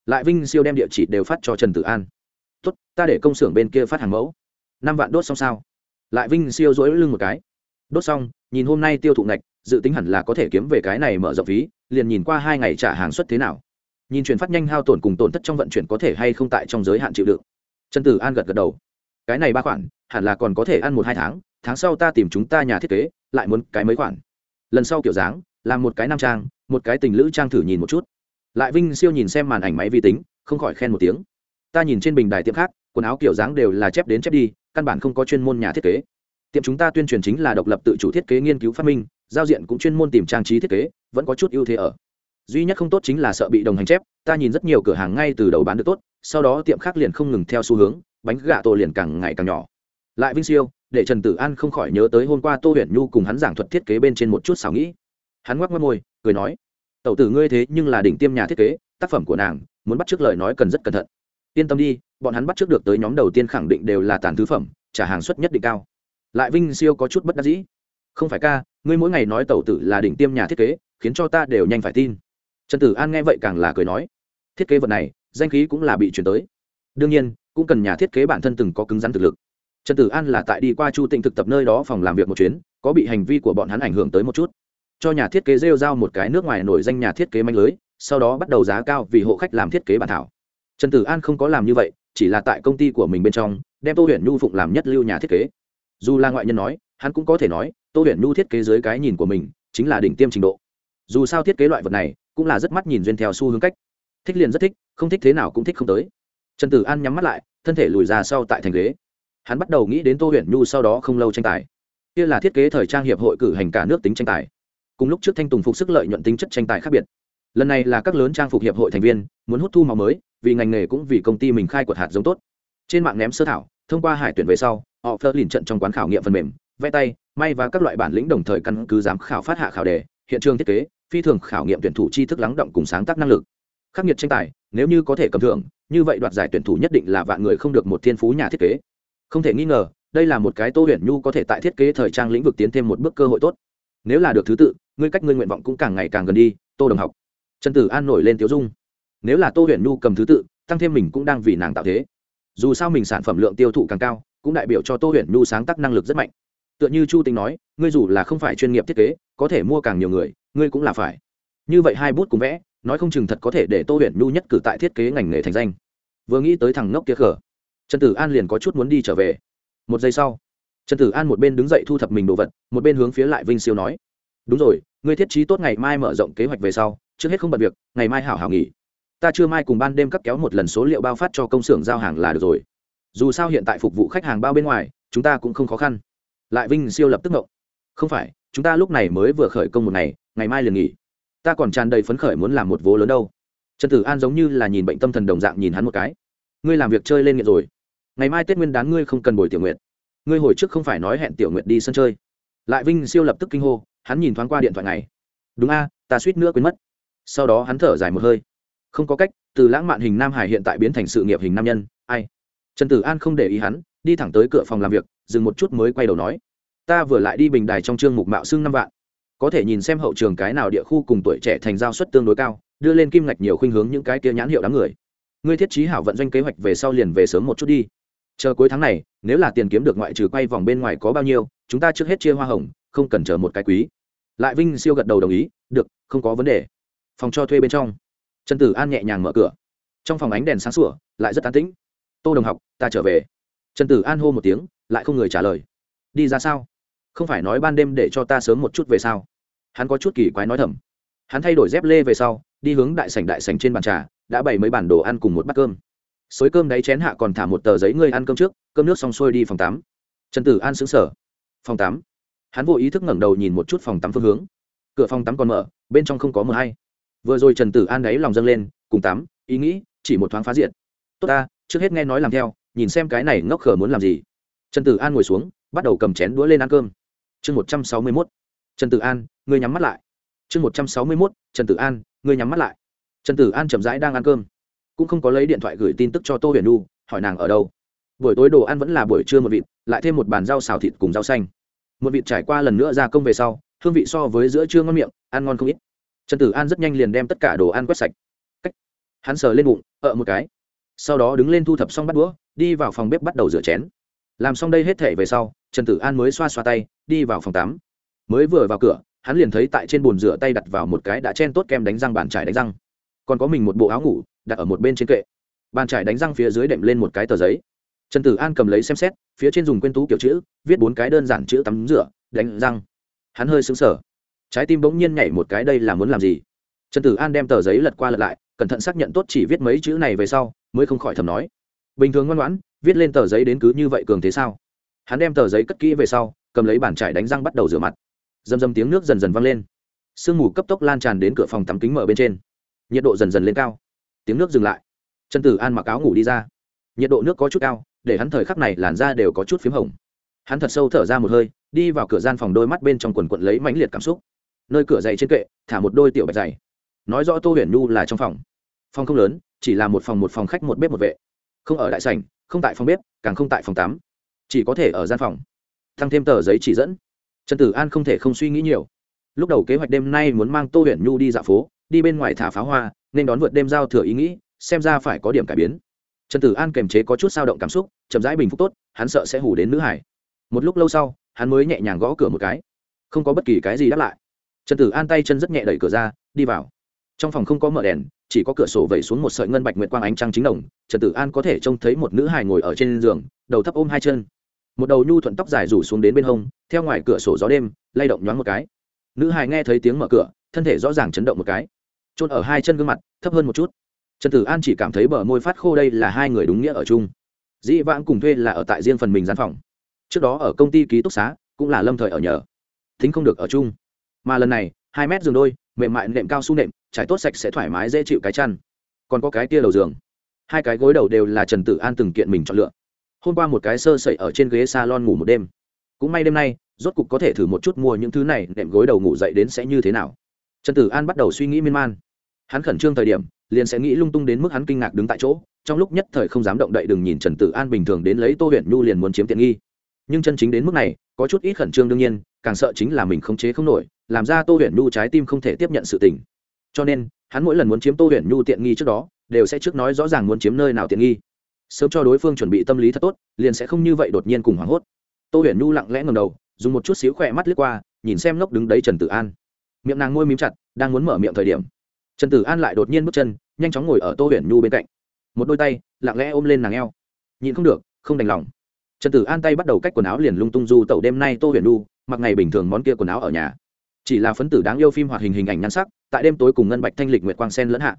Lại vinh siêu đem địa chỉ đều phát cho trần tử an. Tốt, ta để công xưởng bên kia phát hàng mẫu. Năm vạn đốt xong sao? Lại vinh siêu dỗi lưng một cái. Đốt xong, nhìn hôm nay tiêu thụ ngạch, dự tính hẳn là có thể kiếm về cái này mở rộng phí, liền nhìn qua hai ngày trả hàng xuất thế nào. Nhìn chuyển phát nhanh hao tổn cùng tổn thất trong vận chuyển có thể hay không tại trong giới hạn chịu đựng. Trần tử an gật gật đầu cái này ba khoản, hẳn là còn có thể ăn một hai tháng tháng sau ta tìm chúng ta nhà thiết kế, lại muốn cái mấy khoản. Lần sau kiểu dáng, làm một cái nam trang, một cái tình lữ trang thử nhìn một chút. Lại vinh siêu nhìn xem màn ảnh máy vi tính, không khỏi khen một tiếng. Ta nhìn trên bình đài tiệm khác, quần áo kiểu dáng đều là chép đến chép đi, căn bản không có chuyên môn nhà thiết kế. Tiệm chúng ta tuyên truyền chính là độc lập tự chủ thiết kế nghiên cứu phát minh, giao diện cũng chuyên môn tìm trang trí thiết kế, vẫn có chút ưu thế ở. Duy nhất không tốt chính là sợ bị đồng hành chép, ta nhìn rất nhiều cửa hàng ngay từ đầu bán được tốt, sau đó tiệm khác liền không ngừng theo xu hướng bánh gà tổ liền càng ngày càng nhỏ. Lại vinh siêu, để trần tử an không khỏi nhớ tới hôm qua tô huyền nhu cùng hắn giảng thuật thiết kế bên trên một chút xảo nghĩ. Hắn ngoắc môi, cười nói, tẩu tử ngươi thế nhưng là đỉnh tiêm nhà thiết kế, tác phẩm của nàng, muốn bắt trước lời nói cần rất cẩn thận. Yên tâm đi, bọn hắn bắt trước được tới nhóm đầu tiên khẳng định đều là tàn thứ phẩm, trả hàng suất nhất định cao. Lại vinh siêu có chút bất đắc dĩ, không phải ca, ngươi mỗi ngày nói tẩu tử là đỉnh tiêm nhà thiết kế, khiến cho ta đều nhanh phải tin. Trần tử an nghe vậy càng là cười nói, thiết kế vật này, danh khí cũng là bị chuyển tới. Đương nhiên cũng cần nhà thiết kế bản thân từng có cứng rắn thực lực. Trần tử an là tại đi qua chu tịnh thực tập nơi đó phòng làm việc một chuyến, có bị hành vi của bọn hắn ảnh hưởng tới một chút. Cho nhà thiết kế rêu giao một cái nước ngoài nổi danh nhà thiết kế manh lưới, sau đó bắt đầu giá cao vì hộ khách làm thiết kế bản thảo. Trần tử an không có làm như vậy, chỉ là tại công ty của mình bên trong, đem tô huyền nhu phụng làm nhất lưu nhà thiết kế. Dù là ngoại nhân nói, hắn cũng có thể nói, tô huyền nhu thiết kế dưới cái nhìn của mình, chính là đỉnh tiêm trình độ. Dù sao thiết kế loại vật này, cũng là rất mắt nhìn duyên theo xu hướng cách. Thích liền rất thích, không thích thế nào cũng thích không tới trần tử an nhắm mắt lại, thân thể lùi ra sau tại thành ghế. Hắn bắt đầu nghĩ đến tô huyền nhu sau đó không lâu tranh tài. Kia là thiết kế thời trang hiệp hội cử hành cả nước tính tranh tài. Cùng lúc trước thanh tùng phục sức lợi nhuận tính chất tranh tài khác biệt. Lần này là các lớn trang phục hiệp hội thành viên, muốn hút thu màu mới, vì ngành nghề cũng vì công ty mình khai quật hạt giống tốt. Trên mạng ném sơ thảo, thông qua hải tuyển về sau, họ phơ lìn trận trong quán khảo nghiệm phần mềm, vẽ tay, may và các loại bản lĩnh đồng thời căn cứ giám khảo phát hạ khảo đề, hiện trường thiết kế, phi thường khảo nghiệm tuyển thủ tri thức lắng động cùng sáng tác năng lực khắc nghiệt tranh tài, nếu như có thể cầm thưởng, như vậy đoạt giải tuyển thủ nhất định là vạn người không được một thiên phú nhà thiết kế. Không thể nghi ngờ, đây là một cái tô huyền nhu có thể tại thiết kế thời trang lĩnh vực tiến thêm một bước cơ hội tốt. Nếu là được thứ tự, ngươi cách ngươi nguyện vọng cũng càng ngày càng gần đi, tô đồng học. Trần tử an nổi lên tiếu dung. Nếu là tô huyền nhu cầm thứ tự, tăng thêm mình cũng đang vì nàng tạo thế. Dù sao mình sản phẩm lượng tiêu thụ càng cao, cũng đại biểu cho tô huyền nhu sáng tác năng lực rất mạnh. Tựa như chu tính nói, ngươi dù là không phải chuyên nghiệp thiết kế, có thể mua càng nhiều người, ngươi cũng là phải. Như vậy hai bút cùng vẽ nói không chừng thật có thể để tô huyền nhu nhất cử tại thiết kế ngành nghề thành danh. Vừa nghĩ tới thằng ngốc kia khở trần tử an liền có chút muốn đi trở về. Một giây sau, trần tử an một bên đứng dậy thu thập mình đồ vật, một bên hướng phía lại vinh siêu nói, đúng rồi, ngươi thiết trí tốt ngày mai mở rộng kế hoạch về sau, trước hết không bật việc, ngày mai hảo hảo nghỉ. Ta chưa mai cùng ban đêm cắt kéo một lần số liệu bao phát cho công xưởng giao hàng là được rồi. Dù sao hiện tại phục vụ khách hàng bao bên ngoài, chúng ta cũng không khó khăn. Lại vinh siêu lập tức ngộng không phải, chúng ta lúc này mới vừa khởi công một ngày ngày mai liền nghỉ ta còn tràn đầy phấn khởi muốn làm một vố lớn đâu. Trần tử an giống như là nhìn bệnh tâm thần đồng dạng nhìn hắn một cái. Ngươi làm việc chơi lên nghiện rồi. Ngày mai tết nguyên đán ngươi không cần bồi tiểu nguyện ngươi hồi trước không phải nói hẹn tiểu nguyện đi sân chơi. Lại vinh siêu lập tức kinh hô, hắn nhìn thoáng qua điện thoại này. Đúng a, ta suýt nữa quên mất. Sau đó hắn thở dài một hơi. Không có cách, từ lãng mạn hình nam hải hiện tại biến thành sự nghiệp hình nam nhân, ai? Trần tử an không để ý hắn, đi thẳng tới cửa phòng làm việc, dừng một chút mới quay đầu nói. Ta vừa lại đi bình đài trong chương mục mạo xưng năm vạn có thể nhìn xem hậu trường cái nào địa khu cùng tuổi trẻ thành giao suất tương đối cao, đưa lên kim ngạch nhiều khuynh hướng những cái kia nhãn hiệu đám người. Ngươi thiết trí hảo vận doanh kế hoạch về sau liền về sớm một chút đi. Chờ cuối tháng này, nếu là tiền kiếm được ngoại trừ quay vòng bên ngoài có bao nhiêu, chúng ta trước hết chia hoa hồng, không cần chờ một cái quý. Lại vinh siêu gật đầu đồng ý, được, không có vấn đề. Phòng cho thuê bên trong. Trần tử an nhẹ nhàng mở cửa. Trong phòng ánh đèn sáng sủa, lại rất an tĩnh. Tô đồng học, ta trở về. Trần tử an hô một tiếng, lại không người trả lời. Đi ra sao? Không phải nói ban đêm để cho ta sớm một chút về sao? Hắn có chút kỳ quái nói thầm. Hắn thay đổi dép lê về sau, đi hướng đại sảnh đại sảnh trên bàn trà, đã bày mấy bản đồ ăn cùng một bát cơm. Xối cơm đáy chén hạ còn thả một tờ giấy ngươi ăn cơm trước, cơm nước xong xuôi đi phòng tắm. Trần tử an xứng sở phòng tắm? Hắn vô ý thức ngẩng đầu nhìn một chút phòng tắm phương hướng. Cửa phòng tắm còn mở, bên trong không có mờ hay. Vừa rồi trần tử an đáy lòng dâng lên, cùng tắm, ý nghĩ, chỉ một thoáng phá diện tốt ta, trước hết nghe nói làm theo, nhìn xem cái này ngốc khở muốn làm gì. Trần tử an ngồi xuống, bắt đầu cầm chén đũa lên ăn cơm. Chương một trăm sáu mươi mốt. Trần tử an ngươi nhắm mắt lại. Chương một trăm sáu mươi mốt, trần tử an, ngươi nhắm mắt lại. Trần tử an chậm rãi đang ăn cơm. Cũng không có lấy điện thoại gửi tin tức cho tô huyền nu hỏi nàng ở đâu. Buổi tối đồ ăn vẫn là buổi trưa một vịt, lại thêm một bàn rau xào thịt cùng rau xanh. Một vịt trải qua lần nữa ra công về sau, hương vị so với giữa trưa ngon miệng, ăn ngon không ít. Trần tử an rất nhanh liền đem tất cả đồ ăn quét sạch. Cách. hắn sờ lên bụng, ợ một cái. Sau đó đứng lên thu thập xong bắt đũa, đi vào phòng bếp bắt đầu rửa chén. Làm xong đây hết thể về sau, trần tử an mới xoa xoa tay, đi vào phòng tắm. Mới vừa vào cửa hắn liền thấy tại trên bồn rửa tay đặt vào một cái đã chen tốt kem đánh răng bàn trải đánh răng. Còn có mình một bộ áo ngủ, đặt ở một bên trên kệ. Bàn trải đánh răng phía dưới đệm lên một cái tờ giấy. Trần tử an cầm lấy xem xét, phía trên dùng quên tú kiểu chữ, viết bốn cái đơn giản chữ tắm rửa, đánh răng. Hắn hơi xứng sở trái tim bỗng nhiên nhảy một cái, đây là muốn làm gì? Trần tử an đem tờ giấy lật qua lật lại, cẩn thận xác nhận tốt chỉ viết mấy chữ này về sau, mới không khỏi thầm nói. Bình thường ngoan ngoãn, viết lên tờ giấy đến cứ như vậy cường thế sao? Hắn đem tờ giấy cất kỹ về sau, cầm lấy bàn trải đánh răng bắt đầu rửa mặt dầm dầm tiếng nước dần dần vang lên. Sương mù cấp tốc lan tràn đến cửa phòng tắm kính mở bên trên. Nhiệt độ dần dần lên cao. Tiếng nước dừng lại. Trần tử an mặc áo ngủ đi ra. Nhiệt độ nước có chút cao, để hắn thời khắc này làn da đều có chút p h í m hồng. Hắn thật sâu thở ra một hơi, đi vào cửa gian phòng đôi mắt bên trong quần quận lấy mãnh liệt cảm xúc. Nơi cửa dày trên kệ, thả một đôi tiểu bạch dày. Nói rõ tô huyền nhu là trong phòng. Phòng không lớn, chỉ là một phòng một phòng khách một bếp một vệ. Không ở đại sảnh, không tại phòng bếp, càng không tại phòng tắm. Chỉ có thể ở gian phòng. Thăng thêm tờ giấy chỉ dẫn trần tử an không thể không suy nghĩ nhiều. Lúc đầu kế hoạch đêm nay muốn mang tô huyền nhu đi dạo phố, đi bên ngoài thả pháo hoa, nên đón vượt đêm giao thừa ý nghĩ, xem ra phải có điểm cải biến. Trần tử an kềm chế có chút sao động cảm xúc, chậm rãi bình phúc tốt, hắn sợ sẽ hủ đến nữ hải. Một lúc lâu sau, hắn mới nhẹ nhàng gõ cửa một cái. Không có bất kỳ cái gì đáp lại. Trần tử an tay chân rất nhẹ đẩy cửa ra, đi vào. Trong phòng không có mở đèn, chỉ có cửa sổ vẩy xuống một sợi ngân bạch nguyệt quang ánh trăng chính đồng. Trần tử an có thể trông thấy một nữ hài ngồi ở trên giường, đầu thấp ôm hai chân một đầu nhu thuận tóc dài rủ xuống đến bên hông, theo ngoài cửa sổ gió đêm, lay động nhoáng một cái. Nữ hài nghe thấy tiếng mở cửa, thân thể rõ ràng chấn động một cái. Trôn ở hai chân gương mặt, thấp hơn một chút. Trần tử an chỉ cảm thấy bờ môi phát khô đây là hai người đúng nghĩa ở chung. Dĩ vãng cùng thuê là ở tại riêng phần mình gian phòng. Trước đó ở công ty ký túc xá, cũng là lâm thời ở nhờ. Thính không được ở chung. Mà lần này, hai mét giường đôi, mềm mại nệm cao su nệm, trải tốt sạch sẽ thoải mái dễ chịu cái chăn. Còn có cái kia đầu giường. Hai cái gối đầu đều là trần tử an từng kiện mình chọn lựa hôm qua một cái sơ sẩy ở trên ghế salon ngủ một đêm. Cũng may đêm nay, rốt cục có thể thử một chút mua những thứ này, nệm gối đầu ngủ dậy đến sẽ như thế nào. Trần tử an bắt đầu suy nghĩ miên man. Hắn khẩn trương thời điểm, liền sẽ nghĩ lung tung đến mức hắn kinh ngạc đứng tại chỗ, trong lúc nhất thời không dám động đậy đừng nhìn trần tử an bình thường đến lấy tô huyền nhu liền muốn chiếm tiện nghi. Nhưng chân chính đến mức này, có chút ít khẩn trương đương nhiên, càng sợ chính là mình không chế không nổi, làm ra tô huyền nhu trái tim không thể tiếp nhận sự tình. Cho nên, hắn mỗi lần muốn chiếm tô huyền nhu tiện nghi trước đó, đều sẽ trước nói rõ ràng muốn chiếm nơi nào tiện nghi sớm cho đối phương chuẩn bị tâm lý thật tốt, liền sẽ không như vậy đột nhiên cùng hoảng hốt. Tô huyền nhu lặng lẽ ngầm đầu, dùng một chút xíu khỏe mắt lướt qua, nhìn xem lốc đứng đấy trần tử an. Miệng nàng môi mím chặt, đang muốn mở miệng thời điểm, trần tử an lại đột nhiên bước chân, nhanh chóng ngồi ở tô huyền nhu bên cạnh. Một đôi tay, lặng lẽ ôm lên nàng eo. Nhìn không được, không đành lòng. Trần tử an tay bắt đầu cách quần áo liền lung tung du tẩu đêm nay tô huyền nhu, mặc ngày bình thường món kia quần áo ở nhà. Chỉ là phấn tử đáng yêu phim hoạt hình hình ảnh nhan sắc, tại đêm tối cùng ngân bạch thanh lịch nguyệt quang sen lẫn hạ.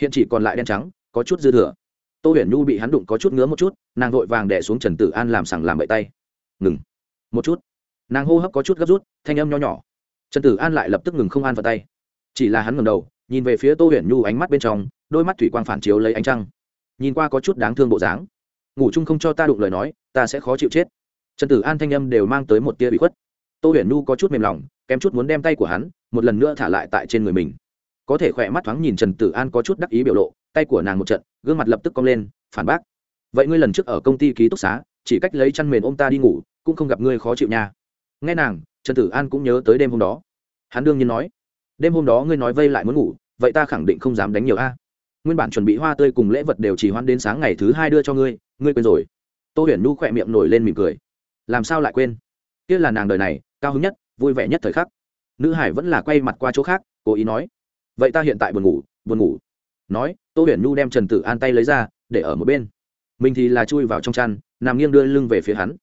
Hiện chỉ còn lại đen trắng, có chút dư thừa tô huyền nhu bị hắn đụng có chút ngứa một chút, nàng vội vàng đẻ xuống trần tử an làm sằng làm bậy tay. Ngừng, một chút. Nàng hô hấp có chút gấp rút, thanh âm nho nhỏ. Trần tử an lại lập tức ngừng không an vào tay. Chỉ là hắn ngầm đầu, nhìn về phía tô huyền nhu ánh mắt bên trong, đôi mắt thủy quang phản chiếu lấy ánh trăng. Nhìn qua có chút đáng thương bộ dáng. Ngủ chung không cho ta đụng lời nói, ta sẽ khó chịu chết. Trần tử an thanh âm đều mang tới một tia bị khuất. Tô huyền nhu có chút mềm lòng, kém chút muốn đem tay của hắn, một lần nữa thả lại tại trên người mình. Có thể khỏe mắt thoáng nhìn trần tử an có chút đắc ý biểu lộ, tay của nàng một trận gương mặt lập tức cong lên, phản bác, vậy ngươi lần trước ở công ty ký túc xá, chỉ cách lấy chăn mền ôm ta đi ngủ, cũng không gặp ngươi khó chịu nha. Nghe nàng, trần tử an cũng nhớ tới đêm hôm đó. Hắn đương nhiên nói, đêm hôm đó ngươi nói vây lại muốn ngủ, vậy ta khẳng định không dám đánh nhiều a. Nguyên bản chuẩn bị hoa tươi cùng lễ vật đều chỉ hoan đến sáng ngày thứ hai đưa cho ngươi ngươi quên rồi. Tô huyền nhu khỏe miệng nổi lên mỉm cười. Làm sao lại quên? Kia là nàng đời này, cao hứng nhất, vui vẻ nhất thời khắc. Nữ hải vẫn là quay mặt qua chỗ khác, cố ý nói, vậy ta hiện tại buồn ngủ buồn ngủ nói, tô huyền nhu đem trần tử an tay lấy ra, để ở một bên. Mình thì là chui vào trong chăn, nằm nghiêng đưa lưng về phía hắn.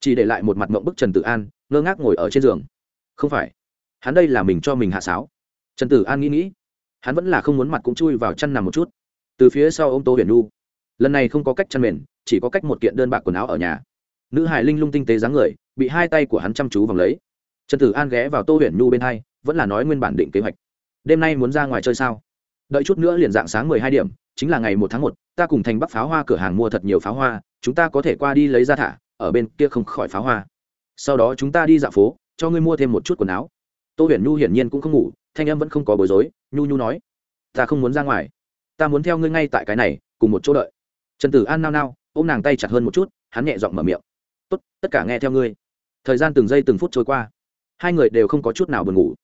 Chỉ để lại một mặt mộng bức trần tử an, ngơ ngác ngồi ở trên giường. Không phải, hắn đây là mình cho mình hạ sáo. Trần tử an nghĩ nghĩ, hắn vẫn là không muốn mặt cũng chui vào chăn nằm một chút. Từ phía sau ô m tô huyền nhu. Lần này không có cách chăn mền, chỉ có cách một kiện đơn bạc quần áo ở nhà. Nữ hải linh lung tinh tế dáng người, bị hai tay của hắn chăm chú vòng lấy. Trần tử an ghé vào tô huyền nhu bên hai, vẫn là nói nguyên bản định kế hoạch. Đêm nay muốn ra ngoài chơi sao? Đợi chút nữa liền dạng sáng mười hai điểm, chính là ngày một tháng một, ta cùng thành bắc pháo hoa cửa hàng mua thật nhiều pháo hoa, chúng ta có thể qua đi lấy ra thả, ở bên kia không khỏi pháo hoa. Sau đó chúng ta đi dạo phố, cho ngươi mua thêm một chút quần áo. Tô huyền nhu hiển nhiên cũng không ngủ, thanh em vẫn không có bối rối, nhu nhu nói, ta không muốn ra ngoài. Ta muốn theo ngươi ngay tại cái này, cùng một chỗ đợi. Trần tử an nao nao, ôm nàng tay chặt hơn một chút, hắn nhẹ giọng mở miệng, tốt, tất cả nghe theo ngươi. Thời gian từng giây từng phút trôi qua, hai người đều không có chút nào buồn ngủ.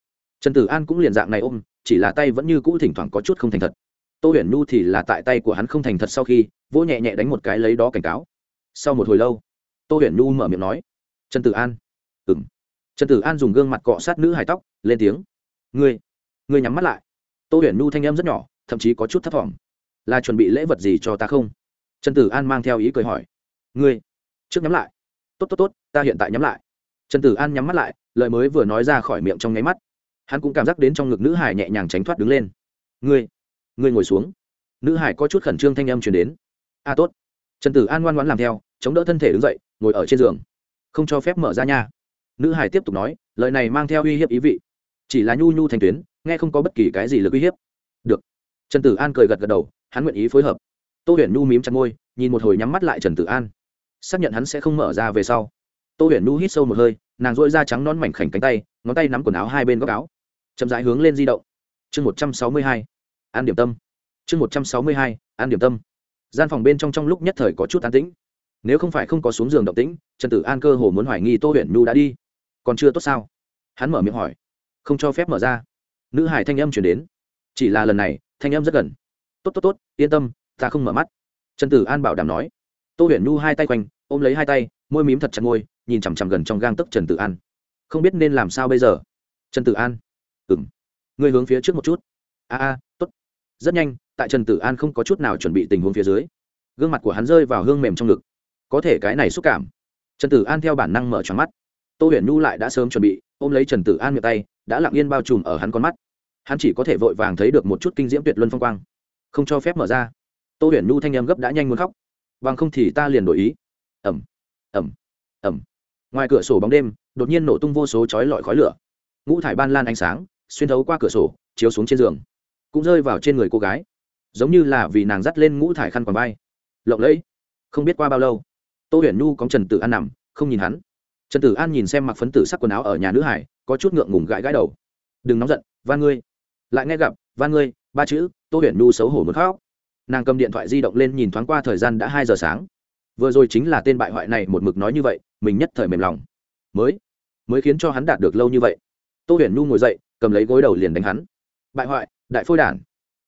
Trần tử an cũng liền dạng này ôm chỉ là tay vẫn như cũ thỉnh thoảng có chút không thành thật. Tô huyền nhu thì là tại tay của hắn không thành thật sau khi, vỗ nhẹ nhẹ đánh một cái lấy đó cảnh cáo. Sau một hồi lâu, tô huyền nhu mở miệng nói, trần tử an. Ừ m trần tử an dùng gương mặt cọ sát nữ hài tóc, lên tiếng, ngươi ngươi nhắm mắt lại. Tô huyền nhu thanh em rất nhỏ, thậm chí có chút thấp t là chuẩn bị lễ vật gì cho ta không? Trần tử an mang theo ý cười hỏi, ngươi, trước nhắm lại. Tốt tốt tốt, ta hiện tại nhắm lại. Trần tử an nhắm mắt lại, lời mới vừa nói ra khỏi miệng trong nháy mắt hắn cũng cảm giác đến trong ngực nữ hải nhẹ nhàng tránh thoát đứng lên. Ngươi ngươi ngồi xuống. Nữ hải có chút khẩn trương thanh âm chuyển đến. A, tốt. Trần tử an ngoan ngoãn làm theo, chống đỡ thân thể đứng dậy, ngồi ở trên giường. Không cho phép mở ra nha. Nữ hải tiếp tục nói, lời này mang theo uy hiếp ý vị. Chỉ là nhu nhu thành tuyến, nghe không có bất kỳ cái gì lực uy hiếp. Được. Trần tử an cười gật gật đầu, hắn nguyện ý phối hợp. Tô huyền nhu mím chặt môi, nhìn một hồi nhắm mắt lại trần tử an. Xác nhận hắn sẽ không mở ra về sau. Tô huyền nhu hít sâu một hơi, nàng dội da trắng non mảnh khảnh cánh tay ngón tay nắm quần áo hai bên góc áo, chậm rãi hướng lên di động. Chương một trăm sáu mươi hai an điểm tâm. Chương một trăm sáu mươi hai an điểm tâm. Gian phòng bên trong trong lúc nhất thời có chút an tĩnh. Nếu không phải không có xuống giường động tĩnh, trần tử an cơ hồ muốn hoài nghi tô huyền nhu đã đi. Còn chưa tốt sao? Hắn mở miệng hỏi. Không cho phép mở ra. Nữ hải thanh âm chuyển đến. Chỉ là lần này, thanh âm rất gần. Tốt tốt tốt, yên tâm, ta không mở mắt. Trần tử an bảo đảm nói. Tô huyền nhu hai tay quanh, ôm lấy hai tay, môi mím thật chặt môi, nhìn chằm chằm gần trong gang tấc trần tử an không biết nên làm sao bây giờ. Trần tử an. Ừ m ngươi hướng phía trước một chút. A a t ố t rất nhanh, tại trần tử an không có chút nào chuẩn bị tình huống phía dưới, gương mặt của hắn rơi vào hương mềm trong ngực. Có thể cái này xúc cảm. Trần tử an theo bản năng mở tròn mắt. Tô huyền nhu lại đã sớm chuẩn bị, ôm lấy trần tử an miệng tay, đã lặng yên bao trùm ở hắn con mắt. Hắn chỉ có thể vội vàng thấy được một chút kinh diễm tuyệt luân phong quang. Không cho phép mở ra. Tô huyền nhu thanh em gấp đã nhanh muốn khóc. Bằng không thì ta liền đổi ý. Ẩm ẩm ẩm ngoài cửa sổ bóng đêm đột nhiên nổ tung vô số chói lọi khói lửa. Ngũ thải ban lan ánh sáng, xuyên thấu qua cửa sổ, chiếu xuống trên giường. Cũng rơi vào trên người cô gái. Giống như là vì nàng dắt lên ngũ thải khăn quàng bay lộng lẫy. Không biết qua bao lâu, tô huyền nhu có trần tử an nằm, không nhìn hắn. Trần tử an nhìn xem mặc phấn tử sắc quần áo ở nhà nữ hải, có chút ngượng ngùng gãi gãi đầu. Đừng nóng giận van ngươi. Lại nghe gặp van ngươi, ba chữ, tô huyền nhu xấu hổ muốn khóc. Nàng cầm điện thoại di động lên nhìn thoáng qua thời gian đã hai giờ sáng. Vừa rồi chính là tên bại hoại này một mực nói như vậy, mình nhất thời mềm lòng mới mới khiến cho hắn đạt được lâu như vậy. Tô huyền nhu ngồi dậy, cầm lấy gối đầu liền đánh hắn. Bại hoại, đại phôi đản.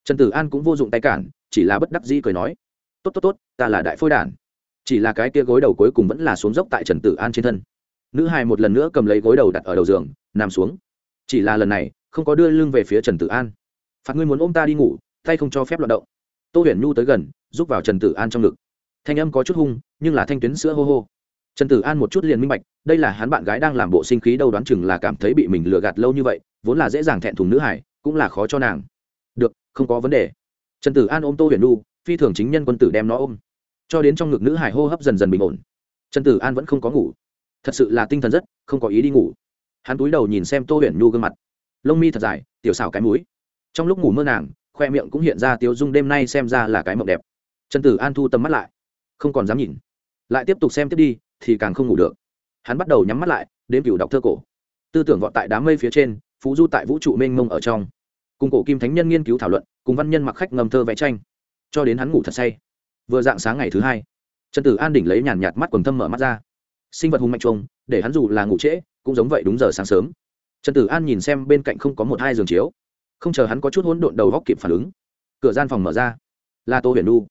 Trần tử an cũng vô dụng tay cản, chỉ là bất đắc dĩ cười nói, tốt tốt tốt, ta là đại phôi đản. Chỉ là cái kia gối đầu cuối cùng vẫn là xuống dốc tại trần tử an trên thân. Nữ hài một lần nữa cầm lấy gối đầu đặt ở đầu giường, nằm xuống. Chỉ là lần này, không có đưa lưng về phía trần tử an. Phạt ngươi muốn ôm ta đi ngủ, tay không cho phép loạt động. Tô huyền nhu tới gần giúp vào trần tử an trong ngực. Thanh âm có chút hung, nhưng là thanh tuyến sữa hô hô trần tử an một chút liền minh bạch đây là hắn bạn gái đang làm bộ sinh khí đâu đoán chừng là cảm thấy bị mình lừa gạt lâu như vậy vốn là dễ dàng thẹn thùng nữ hải cũng là khó cho nàng. Được không có vấn đề. Trần tử an ôm tô huyền Nu, phi thường chính nhân quân tử đem nó ôm. Cho đến trong ngực nữ hải hô hấp dần dần bình ổn. Trần tử an vẫn không có ngủ. Thật sự là tinh thần rất không có ý đi ngủ. Hắn túi đầu nhìn xem tô huyền nhu gương mặt. Lông mi thật dài tiểu xào cái mũi. Trong lúc ngủ mơ nàng khoe miệng cũng hiện ra tiếu dung đêm nay xem ra là cái mộng đẹp. Trần tử an thu tầm mắt lại. Không còn dám nhìn. Lại tiếp tục xem tiếp đi thì càng không ngủ được. Hắn bắt đầu nhắm mắt lại đến cựu đọc thơ cổ. Tư tưởng vọt tại đám mây phía trên, phú du tại vũ trụ mênh mông ở trong. Cùng cổ kim thánh nhân nghiên cứu thảo luận, cùng văn nhân mặc khách ngầm thơ vẽ tranh. Cho đến hắn ngủ thật say. Vừa dạng sáng ngày thứ hai, trần tử an đỉnh lấy nhàn nhạt mắt quần thâm mở mắt ra. Sinh vật hùng mạnh trông để hắn dù là ngủ trễ, cũng giống vậy đúng giờ sáng sớm. Trần tử an nhìn xem bên cạnh không có một hai giường chiếu. Không chờ hắn có chút hỗn độn đầu góc kịp phản ứng, cửa gian phòng mở ra. La tô huyền nu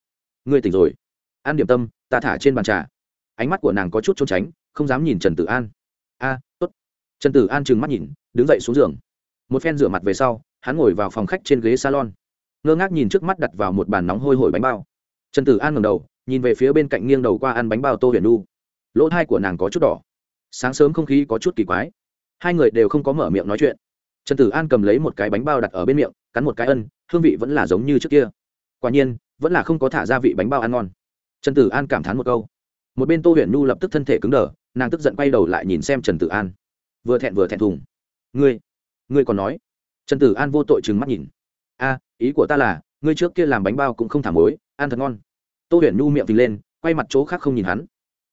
ngươi tỉnh rồi. An điểm tâm, ta thả trên bàn trà ánh mắt của nàng có chút trốn tránh, không dám nhìn trần tử an. A, tốt. Trần tử an trừng mắt nhìn, đứng dậy xuống giường. Một phen rửa mặt về sau, hắn ngồi vào phòng khách trên ghế salon. Ngơ ngác nhìn trước mắt đặt vào một bàn nóng hôi hổi bánh bao. Trần tử an ngầm đầu, nhìn về phía bên cạnh nghiêng đầu qua ăn bánh bao tô huyền nu lỗ thai của nàng có chút đỏ. Sáng sớm không khí có chút kỳ quái. Hai người đều không có mở miệng nói chuyện. Trần tử an cầm lấy một cái bánh bao đặt ở bên miệng, cắn một cái ân, hương vị vẫn là giống như trước kia. Quả nhiên, vẫn là không có thả gia vị bánh bao ăn ngon. Trần tử an cảm thán một câu một bên tô huyền nhu lập tức thân thể cứng đờ, nàng tức giận quay đầu lại nhìn xem trần tử an. Vừa thẹn vừa thẹn thùng. Ngươi ngươi còn nói? Trần tử an vô tội chừng mắt nhìn. A, ý của ta là, ngươi trước kia làm bánh bao cũng không thả mối ăn thật ngon. Tô huyền nhu miệng phình lên, quay mặt chỗ khác không nhìn hắn.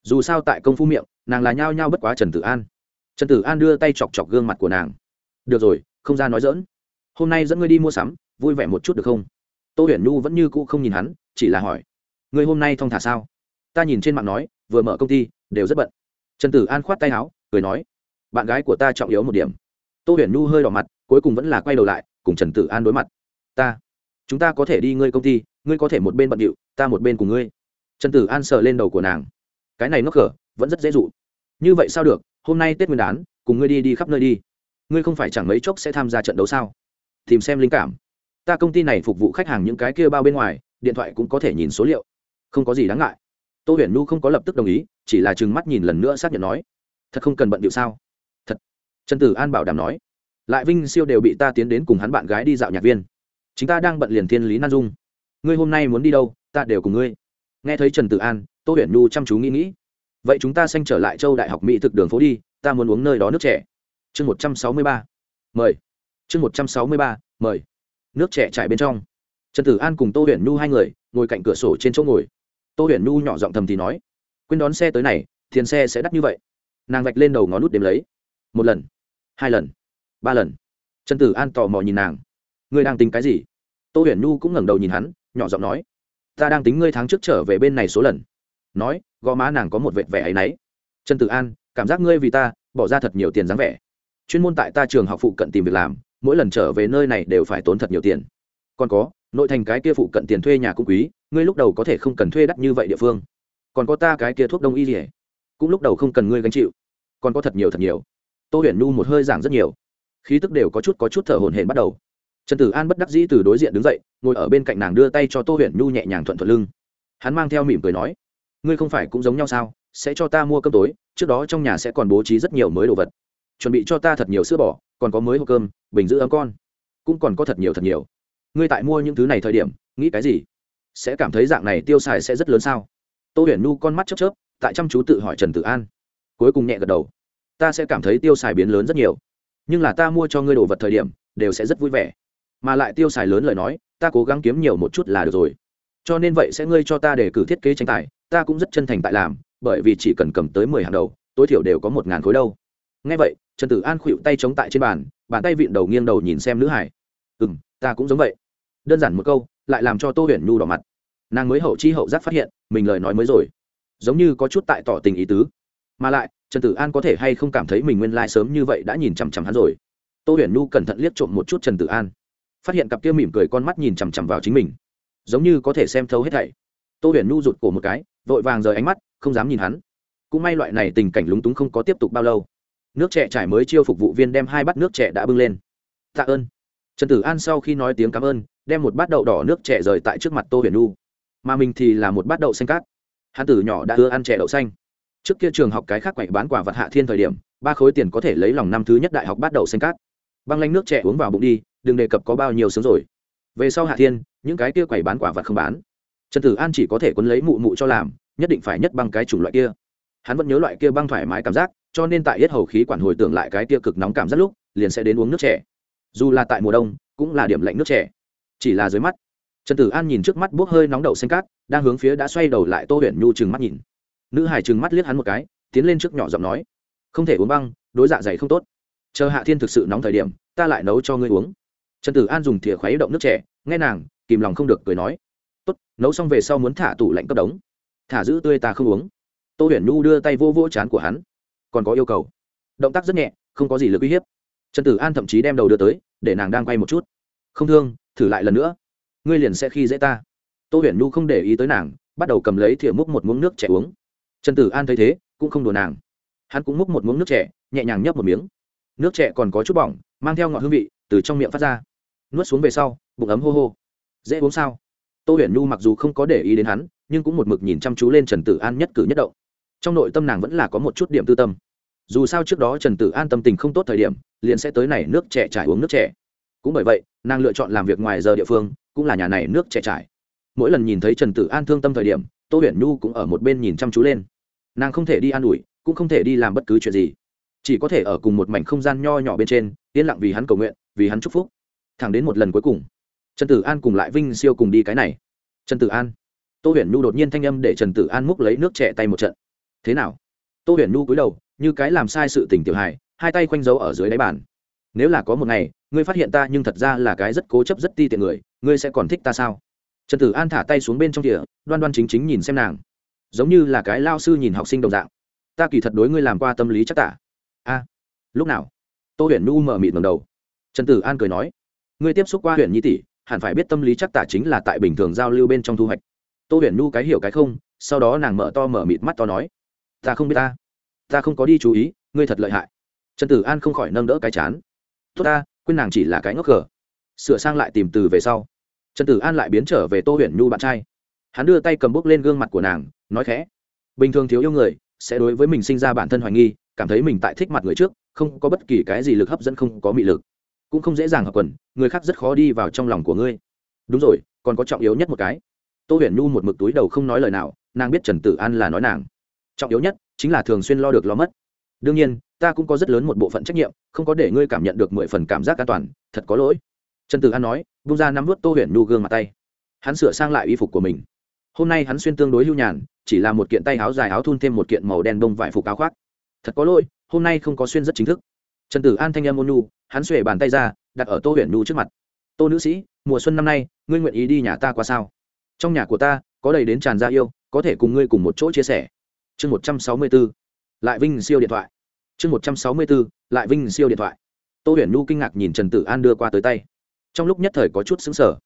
Dù sao tại công phu miệng, nàng là nhao nhao bất quá trần tử an. Trần tử an đưa tay chọc chọc gương mặt của nàng. Được rồi, không ra nói dỡn hôm nay dẫn ngươi đi mua sắm, vui vẻ một chút được không? Tô huyền nhu vẫn như cũ không nhìn hắn, chỉ là hỏi. Ngươi hôm nay thong thả sao? Ta nhìn trên mạng nói, vừa mở công ty, đều rất bận. Trần tử an khoát tay áo, cười nói, bạn gái của ta trọng yếu một điểm. Tô huyền nhu hơi đỏ mặt, cuối cùng vẫn là quay đầu lại, cùng trần tử an đối mặt. Ta, chúng ta có thể đi ngươi công ty, ngươi có thể một bên bận điệu, ta một bên cùng ngươi. Trần tử an sờ lên đầu của nàng. Cái này nó khở, vẫn rất dễ dụ. Như vậy sao được, hôm nay tết nguyên đán, cùng ngươi đi đi khắp nơi đi. Ngươi không phải chẳng mấy chốc sẽ tham gia trận đấu sao? Tìm xem linh cảm. Ta công ty này phục vụ khách hàng những cái kia bao bên ngoài, điện thoại cũng có thể nhìn số liệu. Không có gì đáng ngại tô huyền Nu không có lập tức đồng ý, chỉ là chừng mắt nhìn lần nữa xác nhận nói, thật không cần bận điệu sao? Thật. Trần tử an bảo đảm nói, lại vinh siêu đều bị ta tiến đến cùng hắn bạn gái đi dạo nhạc viên. Chúng ta đang bận liền thiên lý nan dung. Ngươi hôm nay muốn đi đâu, ta đều cùng ngươi. Nghe thấy trần tử an, tô huyền Nu chăm chú nghĩ nghĩ, vậy chúng ta xanh trở lại châu đại học mỹ thực đường phố đi, ta muốn uống nơi đó nước trẻ. Chương một trăm sáu mươi ba, mời. Chương một trăm sáu mươi ba, mời. Nước trẻ trải bên trong. Trần tử an cùng tô huyền Nu hai người, ngồi cạnh cửa sổ trên chỗ ngồi tô huyền nhu nhỏ giọng thầm thì nói, quên đón xe tới này tiền xe sẽ đắt như vậy. Nàng vạch lên đầu ngón nút đếm lấy, một lần, hai lần, ba lần. Trần tử an tò mò nhìn nàng, ngươi đang tính cái gì? Tô huyền nhu cũng ngẩng đầu nhìn hắn, nhỏ giọng nói, ta đang tính ngươi tháng trước trở về bên này số lần. Nói, gò má nàng có một vệt vẻ ấ y n ấ y trần tử an, cảm giác ngươi vì ta bỏ ra thật nhiều tiền dáng vẻ. Chuyên môn tại ta trường học phụ cận tìm việc làm, mỗi lần trở về nơi này đều phải tốn thật nhiều tiền. Còn có nội thành cái kia phụ cận tiền thuê nhà cũng quý, ngươi lúc đầu có thể không cần thuê đắt như vậy địa phương. Còn có ta cái kia thuốc đông y gì cũng lúc đầu không cần ngươi gánh chịu. Còn có thật nhiều thật nhiều. Tô huyền Nu một hơi giảng rất nhiều. Khí tức đều có chút có chút thở hồn hển bắt đầu. Trần tử an bất đắc dĩ từ đối diện đứng dậy, ngồi ở bên cạnh nàng đưa tay cho tô huyền nhu nhẹ nhàng thuận thuận lưng. Hắn mang theo mỉm cười nói, ngươi không phải cũng giống nhau sao? Sẽ cho ta mua cơm tối, trước đó trong nhà sẽ còn bố trí rất nhiều mới đồ vật. Chuẩn bị cho ta thật nhiều sữa bò, còn có mới hộp cơm, bình giữ ấm con. Cũng còn có thật nhiều thật nhiều ngươi tại mua những thứ này thời điểm, nghĩ cái gì? Sẽ cảm thấy dạng này tiêu xài sẽ rất lớn sao? Tô huyền nu con mắt chớp chớp, tại chăm chú tự hỏi trần tử an. Cuối cùng nhẹ gật đầu. Ta sẽ cảm thấy tiêu xài biến lớn rất nhiều. Nhưng là ta mua cho ngươi đồ vật thời điểm, đều sẽ rất vui vẻ. Mà lại tiêu xài lớn lời nói, ta cố gắng kiếm nhiều một chút là được rồi. Cho nên vậy sẽ ngươi cho ta để cử thiết kế tranh tài, ta cũng rất chân thành tại làm, bởi vì chỉ cần cầm tới mười hàng đầu, tối thiểu đều có một ngàn khối đâu. Ngay vậy, trần tử an khuỵu tay chống tại trên bàn bàn tay vịn đầu nghiêng đầu nhìn xem nữ hải. Ừ m ta cũng giống vậy. Đơn giản một câu, lại làm cho tô huyền nhu đỏ mặt. Nàng mới hậu chi hậu giác phát hiện, mình lời nói mới rồi. Giống như có chút tại tỏ tình ý tứ. Mà lại, trần tử an có thể hay không cảm thấy mình nguyên lai、like、sớm như vậy đã nhìn chằm chằm hắn rồi. Tô huyền nhu cẩn thận liếc trộm một chút trần tử an. Phát hiện cặp kia mỉm cười con mắt nhìn chằm chằm vào chính mình. Giống như có thể xem thấu hết thảy. Tô huyền nhu rụt cổ một cái, vội vàng rời ánh mắt, không dám nhìn hắn. Cũng may loại này tình cảnh lúng túng không có tiếp tục bao lâu. Nước trẻ trải mới chiêu phục vụ viên đem hai bát nước trẻ đã bưng lên. Tạ ơn trần tử an sau khi nói tiếng cảm ơn, đem một bát đậu đỏ nước trẻ rời tại trước mặt tô huyền nhu mà mình thì là một bát đậu xanh cát. Hắn tử nhỏ đã ưa ăn trẻ đậu xanh. Trước kia trường học cái khác quậy bán quả vật hạ thiên thời điểm, ba khối tiền có thể lấy lòng năm thứ nhất đại học bắt đậu xanh cát. Băng lanh nước trẻ uống vào bụng đi, đừng đề cập có bao nhiêu sướng rồi. Về sau hạ thiên, những cái kia quầy bán quả vật không bán. Trần tử an chỉ có thể quấn lấy mụ mụ cho làm, nhất định phải nhất băng cái chủng loại kia. Hắn vẫn nhớ loại kia băng thoải mái cảm giác, cho nên tại yết hầu khí quản hồi tưởng lại cái kia cực nóng cảm giác lúc, liền sẽ đến uống nước trẻ dù là tại mùa đông, cũng là điểm lạnh nước trẻ. Chỉ là dưới mắt, trần tử an nhìn trước mắt bốc hơi nóng đậu xanh cát, đang hướng phía đã xoay đầu lại tô huyền nhu chừng mắt nhìn. Nữ hải chừng mắt liếc hắn một cái, tiến lên trước nhỏ giọng nói, không thể uống băng, đối dạ dày không tốt. Chờ hạ thiên thực sự nóng thời điểm, ta lại nấu cho ngươi uống. Trần tử an dùng thìa khuấy động nước trẻ, nghe nàng, kìm lòng không được cười nói, tốt, nấu xong về sau muốn thả tủ lạnh cấp đống. Thả giữ tươi ta không uống. Tô huyền nhu đưa tay vô vô chán của hắn, còn có yêu cầu. Động tác rất nhẹ, không có gì lực uy hiếp trần tử an thậm chí đem đầu đưa tới, để nàng đang quay một chút. Không thương, thử lại lần nữa. Ngươi liền sẽ khi dễ ta. Tô huyền nhu không để ý tới nàng, bắt đầu cầm lấy thìa múc một muỗng nước trẻ uống. Trần tử an thấy thế, cũng không đùa nàng. Hắn cũng múc một muỗng nước trẻ nhẹ nhàng nhấp một miếng. Nước trẻ còn có chút bỏng, mang theo ngọt hương vị, từ trong miệng phát ra. Nuốt xuống về sau, bụng ấm hô hô. Dễ uống sao? Tô huyền nhu mặc dù không có để ý đến hắn, nhưng cũng một mực nhìn chăm chú lên trần tử an nhất cử nhất động. Trong nội tâm nàng vẫn là có một chút điểm tư tâm. Dù sao trước đó trần tử an tâm tình không tốt thời điểm liền sẽ tới này nước trẻ trải uống nước trẻ. Cũng bởi vậy, nàng lựa chọn làm việc ngoài giờ địa phương, cũng là nhà này nước trẻ trải. Mỗi lần nhìn thấy trần tử an thương tâm thời điểm, tô huyền nhu cũng ở một bên nhìn chăm chú lên. Nàng không thể đi an ủi, cũng không thể đi làm bất cứ chuyện gì. Chỉ có thể ở cùng một mảnh không gian nho nhỏ bên trên, yên lặng vì hắn cầu nguyện, vì hắn chúc phúc. Thẳng đến một lần cuối cùng, trần tử an cùng lại vinh siêu cùng đi cái này. Trần tử an. Tô huyền nhu đột nhiên thanh âm để trần tử an múc lấy nước trẻ tay một trận. Thế nào? Tô huyền nhu cúi đầu, như cái làm sai sự tình tiểu hài hai tay khoanh dấu ở dưới đáy bàn. Nếu là có một ngày, ngươi phát hiện ta nhưng thật ra là cái rất cố chấp, rất ti tiện người, ngươi sẽ còn thích ta sao? Trần tử an thả tay xuống bên trong địa đoan đoan chính chính nhìn xem nàng. Giống như là cái lao sư nhìn học sinh đồng dạng. Ta kỳ thật đối ngươi làm qua tâm lý chắc tả. A, lúc nào? Tô huyền Nu mở mịt ngầm đầu. Trần tử an cười nói, ngươi tiếp xúc qua huyền nhi tỷ, hẳn phải biết tâm lý chắc tả chính là tại bình thường giao lưu bên trong thu hoạch. Tô huyền Nu cái hiểu cái không, sau đó nàng mở to mở mịt mắt to nói, ta không biết ta. Ta không có đi chú ý, ngươi thật lợi hại trần tử an không khỏi nâng đỡ cái chán. Tốt ta, quên nàng chỉ là cái ngốc cờ sửa sang lại tìm từ về sau, trần tử an lại biến trở về tô huyền nhu bạn trai. Hắn đưa tay cầm bốc lên gương mặt của nàng, nói khẽ, bình thường thiếu yêu người sẽ đối với mình sinh ra bản thân hoài nghi, cảm thấy mình tại thích mặt người trước, không có bất kỳ cái gì lực hấp dẫn, không có mị lực. Cũng không dễ dàng hợp quần, người khác rất khó đi vào trong lòng của ngươi. Đúng rồi, còn có trọng yếu nhất một cái. Tô huyền nhu một mực túi đầu không nói lời nào, nàng biết trần tử an là nói nàng. Trọng yếu nhất chính là thường xuyên lo được lo mất đương nhiên, ta cũng có rất lớn một bộ phận trách nhiệm, không có để ngươi cảm nhận được mười phần cảm giác an toàn, thật có lỗi. Trần tử an nói bung ra nắm vớt tô huyền nhu gương mặt tay. Hắn sửa sang lại y phục của mình. Hôm nay hắn xuyên tương đối lưu nhàn, chỉ là một kiện tay áo dài áo thun thêm một kiện màu đen đông vải phục áo khoác. Thật có lỗi, hôm nay không có xuyên rất chính thức. Trần tử an thanh âm ôn nhu, hắn xuể bàn tay ra, đặt ở tô huyền nhu trước mặt. Tô nữ sĩ, mùa xuân năm nay, ngươi nguyện ý đi nhà ta qua sao? Trong nhà của ta, có đầy đến tràn gia yêu, có thể cùng ngươi cùng một chỗ chia sẻ. Chương một trăm sáu mươi bốn lại vinh siêu điện thoại. Chương một trăm sáu mươi bốn. lại vinh siêu điện thoại. Tô huyền nhu kinh ngạc nhìn trần tử an đưa qua tới tay. Trong lúc nhất thời có chút xứng sở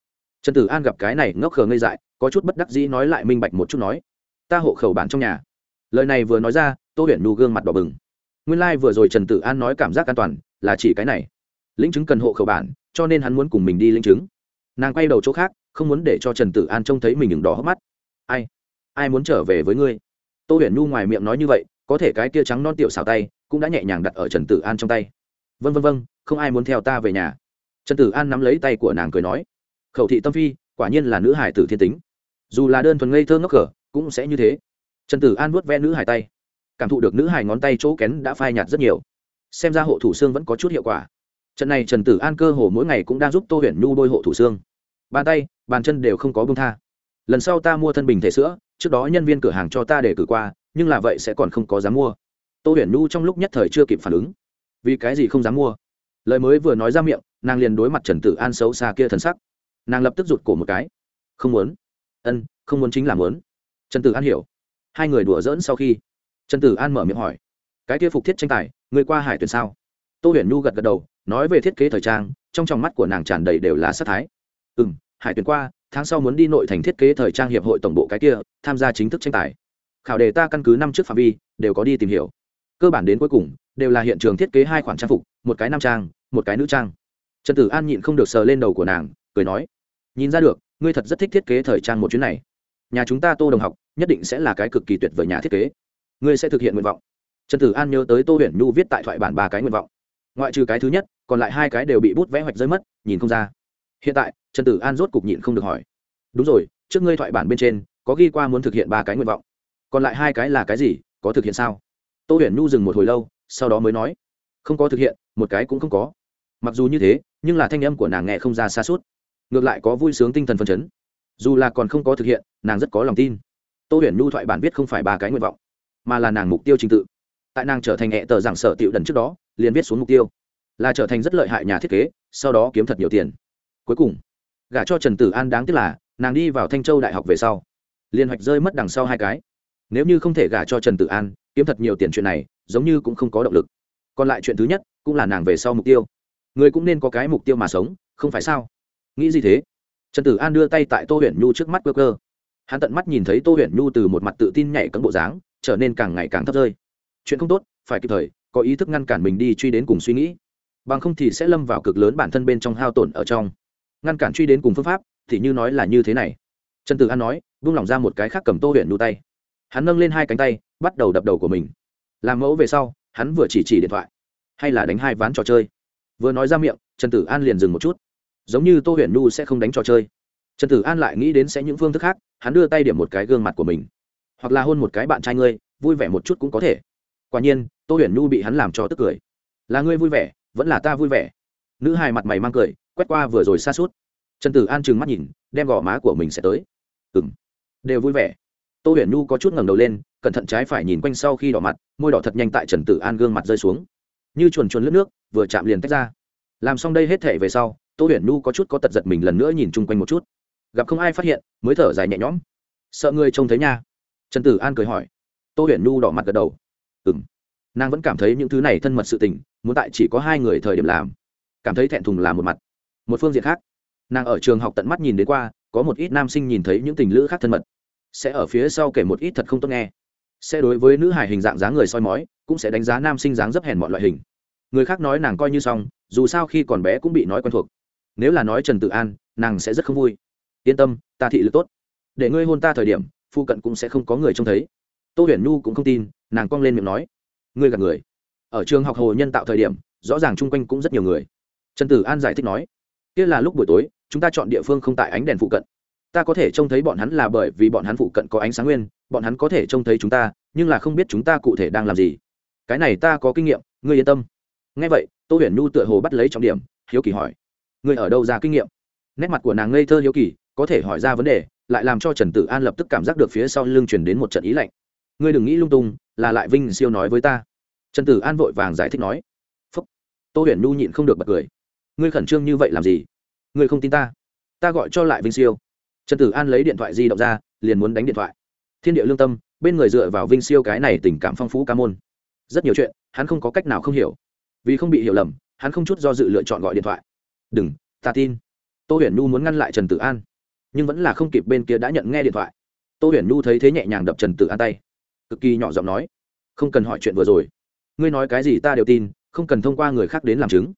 trần tử an gặp cái này ngốc khờ ngây dại, có chút bất đắc dĩ nói lại minh bạch một chút nói, ta hộ khẩu bản trong nhà. Lời này vừa nói ra, tô huyền nhu gương mặt đỏ bừng. Nguyên lai、like、vừa rồi trần tử an nói cảm giác an toàn là chỉ cái này. Lĩnh chứng cần hộ khẩu bản, cho nên hắn muốn cùng mình đi lĩnh chứng. Nàng quay đầu chỗ khác, không muốn để cho trần tử an trông thấy mình đừng đỏ hốc mắt. Ai ai muốn trở về với ngươi? Tô huyền nhu ngoài miệng nói như vậy có thể cái kia trắng non tiểu xào tay cũng đã nhẹ nhàng đặt ở trần tử an trong tay. Vân vân vân không ai muốn theo ta về nhà. Trần tử an nắm lấy tay của nàng cười nói, khẩu thị tâm phi, quả nhiên là nữ hải tử thiên tính. Dù là đơn thuần ngây thơ ngốc cờ, cũng sẽ như thế. Trần tử an vuốt ve nữ hải tay. Cảm thụ được nữ hải ngón tay chỗ kén đã phai nhạt rất nhiều. Xem ra hộ thủ xương vẫn có chút hiệu quả. Trận này trần tử an cơ hồ mỗi ngày cũng đang giúp tô huyền nhu bôi hộ thủ xương. Bàn tay, bàn chân đều không có bông tha. Lần sau ta mua thân bình thể sữa, trước đó nhân viên cửa hàng cho ta để cử qua nhưng là vậy sẽ còn không có dám mua. Tô huyền nhu trong lúc nhất thời chưa kịp phản ứng. Vì cái gì không dám mua? Lời mới vừa nói ra miệng, nàng liền đối mặt trần tử an xấu xa kia thần sắc. Nàng lập tức rụt cổ một cái. Không muốn. Ân, không muốn chính là muốn. Trần tử an hiểu. Hai người đùa giỡn sau khi, trần tử an mở miệng hỏi. Cái kia phục thiết tranh tài, người qua hải tuyển sao? Tô huyền nhu gật gật đầu, nói về thiết kế thời trang, trong tròng mắt của nàng tràn đầy đều là sắc thái. Ừ m hải tuyển qua, tháng sau muốn đi nội thành thiết kế thời trang hiệp hội tổng bộ cái kia, tham gia chính thức tranh tài khảo đề ta căn cứ năm trước phạm vi, đều có đi tìm hiểu. Cơ bản đến cuối cùng, đều là hiện trường thiết kế hai khoản trang phục, một cái nam trang, một cái nữ trang. Trần tử an nhịn không được sờ lên đầu của nàng, cười nói, nhìn ra được, ngươi thật rất thích thiết kế thời trang một chuyến này. Nhà chúng ta tô đồng học, nhất định sẽ là cái cực kỳ tuyệt vời nhà thiết kế. Ngươi sẽ thực hiện nguyện vọng. Trần tử an nhớ tới tô huyền nhu viết tại thoại bản ba cái nguyện vọng. Ngoại trừ cái thứ nhất, còn lại hai cái đều bị bút vẽ hoạch rơi mất, nhìn không ra. Hiện tại, trần tử an rốt cục nhịn không được hỏi, đúng rồi, trước ngươi thoại bản bên trên, có ghi qua muốn thực hiện ba cái nguyện vọng còn lại hai cái là cái gì, có thực hiện sao? Tô huyền nhu dừng một hồi lâu, sau đó mới nói, không có thực hiện, một cái cũng không có. Mặc dù như thế, nhưng là thanh âm của nàng nghe không ra xa suốt. Ngược lại có vui sướng tinh thần phân chấn. Dù là còn không có thực hiện, nàng rất có lòng tin. Tô huyền nhu thoại bản viết không phải ba cái nguyện vọng, mà là nàng mục tiêu trình tự. Tại nàng trở thành hệ tờ giảng sở tiệu đần trước đó, liền viết xuống mục tiêu. Là trở thành rất lợi hại nhà thiết kế, sau đó kiếm thật nhiều tiền. Cuối cùng, gả cho trần tử an đáng tiếc là, nàng đi vào thanh châu đại học về sau. Liên hoạch rơi mất đằng sau hai cái nếu như không thể gả cho trần tử an, kiếm thật nhiều tiền chuyện này, giống như cũng không có động lực. Còn lại chuyện thứ nhất, cũng là nàng về sau mục tiêu. Người cũng nên có cái mục tiêu mà sống, không phải sao? Nghĩ gì thế? Trần tử an đưa tay tại tô huyền nhu trước mắt cơ cơ hắn tận mắt nhìn thấy tô huyền nhu từ một mặt tự tin nhảy cấm bộ dáng, trở nên càng ngày càng thấp rơi. Chuyện không tốt, phải kịp thời, có ý thức ngăn cản mình đi truy đến cùng suy nghĩ. Bằng không thì sẽ lâm vào cực lớn bản thân bên trong hao tổn ở trong. Ngăn cản truy đến cùng phương pháp, thì như nói là như thế này. Trần tử an nói, buông lỏng ra một cái khác cầm tô huyền nhu tay hắn nâng lên hai cánh tay, bắt đầu đập đầu của mình. Làm mẫu về sau, hắn vừa chỉ chỉ điện thoại, hay là đánh hai ván trò chơi. Vừa nói ra miệng, trần tử an liền dừng một chút. Giống như tô huyền nhu sẽ không đánh trò chơi. Trần tử an lại nghĩ đến sẽ những phương thức khác, hắn đưa tay điểm một cái gương mặt của mình. Hoặc là hôn một cái bạn trai ngươi, vui vẻ một chút cũng có thể. Quả nhiên, tô huyền nhu bị hắn làm cho tức cười. Là ngươi vui vẻ, vẫn là ta vui vẻ. Nữ hài mặt mày mang cười, quét qua vừa rồi xa suốt. Trần tử an trừng mắt nhìn, đem gò má của mình sẽ tới. Ừ m đều vui vẻ tô huyền nhu có chút ngẩng đầu lên, cẩn thận trái phải nhìn quanh sau khi đỏ mặt, môi đỏ thật nhanh tại trần tử an gương mặt rơi xuống. Như chuồn chuồn lướt nước, vừa chạm liền tách ra. Làm xong đây hết thể về sau, tô huyền nhu có chút có tật giật mình lần nữa nhìn chung quanh một chút. Gặp không ai phát hiện, mới thở dài nhẹ nhõm. Sợ ngươi trông thấy nha. Trần tử an cười hỏi. Tô huyền nhu đỏ mặt gật đầu. Ừ m nàng vẫn cảm thấy những thứ này thân mật sự tình, muốn tại chỉ có hai người thời điểm làm, cảm thấy thẹn thùng là một mặt. Một phương diện khác, nàng ở trường học tận mắt nhìn đến qua, có một ít nam sinh nhìn thấy những tình lữ khác thân mật sẽ ở phía sau kể một ít thật không tốt nghe. Sẽ đối với nữ hài hình dạng dáng người soi mói, cũng sẽ đánh giá nam sinh dáng dấp hèn mọi loại hình. Người khác nói nàng coi như xong, dù sao khi còn bé cũng bị nói quen thuộc. Nếu là nói trần tự an, nàng sẽ rất không vui. Yên tâm, ta thị lực tốt. Để ngươi hôn ta thời điểm phụ cận cũng sẽ không có người trông thấy. Tô huyền nhu cũng không tin, nàng cong lên miệng nói. Ngươi gặp người. Ở trường học hồ nhân tạo thời điểm, rõ ràng chung quanh cũng rất nhiều người. Trần tử an giải thích nói, kia là lúc buổi tối, chúng ta chọn địa phương không tại ánh đèn phụ cận ta có thể trông thấy bọn hắn là bởi vì bọn hắn phụ cận có ánh sáng nguyên, bọn hắn có thể trông thấy chúng ta, nhưng là không biết chúng ta cụ thể đang làm gì. Cái này ta có kinh nghiệm, ngươi yên tâm. Ngay vậy, tô huyền nhu tựa hồ bắt lấy trọng điểm, hiếu kỳ hỏi, ngươi ở đâu ra kinh nghiệm? Nét mặt của nàng ngây thơ hiếu kỳ, có thể hỏi ra vấn đề, lại làm cho trần tử an lập tức cảm giác được phía sau lưng truyền đến một trận ý lạnh. Ngươi đừng nghĩ lung tung, là lại vinh siêu nói với ta. Trần tử an vội vàng giải thích nói. Phúc. Tô huyền nhu nhịn không được bật cười. Ngươi khẩn trương như vậy làm gì? Ngươi không tin ta. Ta gọi cho lại vinh siêu trần tử an lấy điện thoại di động ra, liền muốn đánh điện thoại. Thiên địa lương tâm, bên người dựa vào vinh siêu cái này tình cảm phong phú ca môn. Rất nhiều chuyện, hắn không có cách nào không hiểu. Vì không bị hiểu lầm, hắn không chút do dự lựa chọn gọi điện thoại. Đừng, ta tin. Tô huyền nhu muốn ngăn lại trần tử an, nhưng vẫn là không kịp bên kia đã nhận nghe điện thoại. Tô huyền nhu thấy thế nhẹ nhàng đập trần tử an tay, cực kỳ nhỏ giọng nói, không cần hỏi chuyện vừa rồi. Ngươi nói cái gì ta đều tin, không cần thông qua người khác đến làm chứng.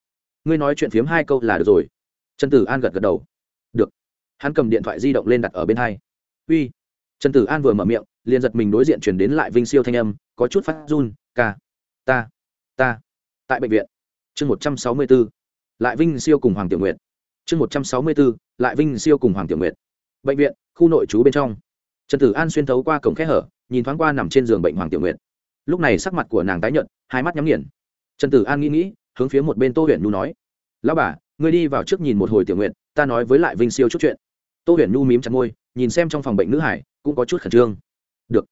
Ngươi nói chuyện phiếm hai câu là được rồi. Trần tử an gật gật đầu, được hắn cầm điện thoại di động lên đặt ở bên hai. Uy. Trần tử an vừa mở miệng, liền giật mình đối diện chuyển đến lại vinh siêu thanh âm, có chút phát run, ca, ta ta, tại bệnh viện. Chương một trăm sáu mươi b ố lại vinh siêu cùng hoàng tiểu nguyện chương một trăm sáu mươi b ố lại vinh siêu cùng hoàng tiểu nguyện bệnh viện, khu nội trú bên trong. Trần tử an xuyên thấu qua cổng khe hở, nhìn thoáng qua nằm trên giường bệnh hoàng tiểu nguyện lúc này sắc mặt của nàng tái nhợt, hai mắt nhắm nghiền. Trần tử an nghĩ nghĩ, hướng phía một bên tô huyền nhu nói, lão bà, ngươi đi vào trước nhìn một hồi tiểu nguyện ta nói với lại vinh siêu chút chuyện tô huyền nhu mím chặt môi, nhìn xem trong phòng bệnh nữ hải, cũng có chút khẩn trương. Được.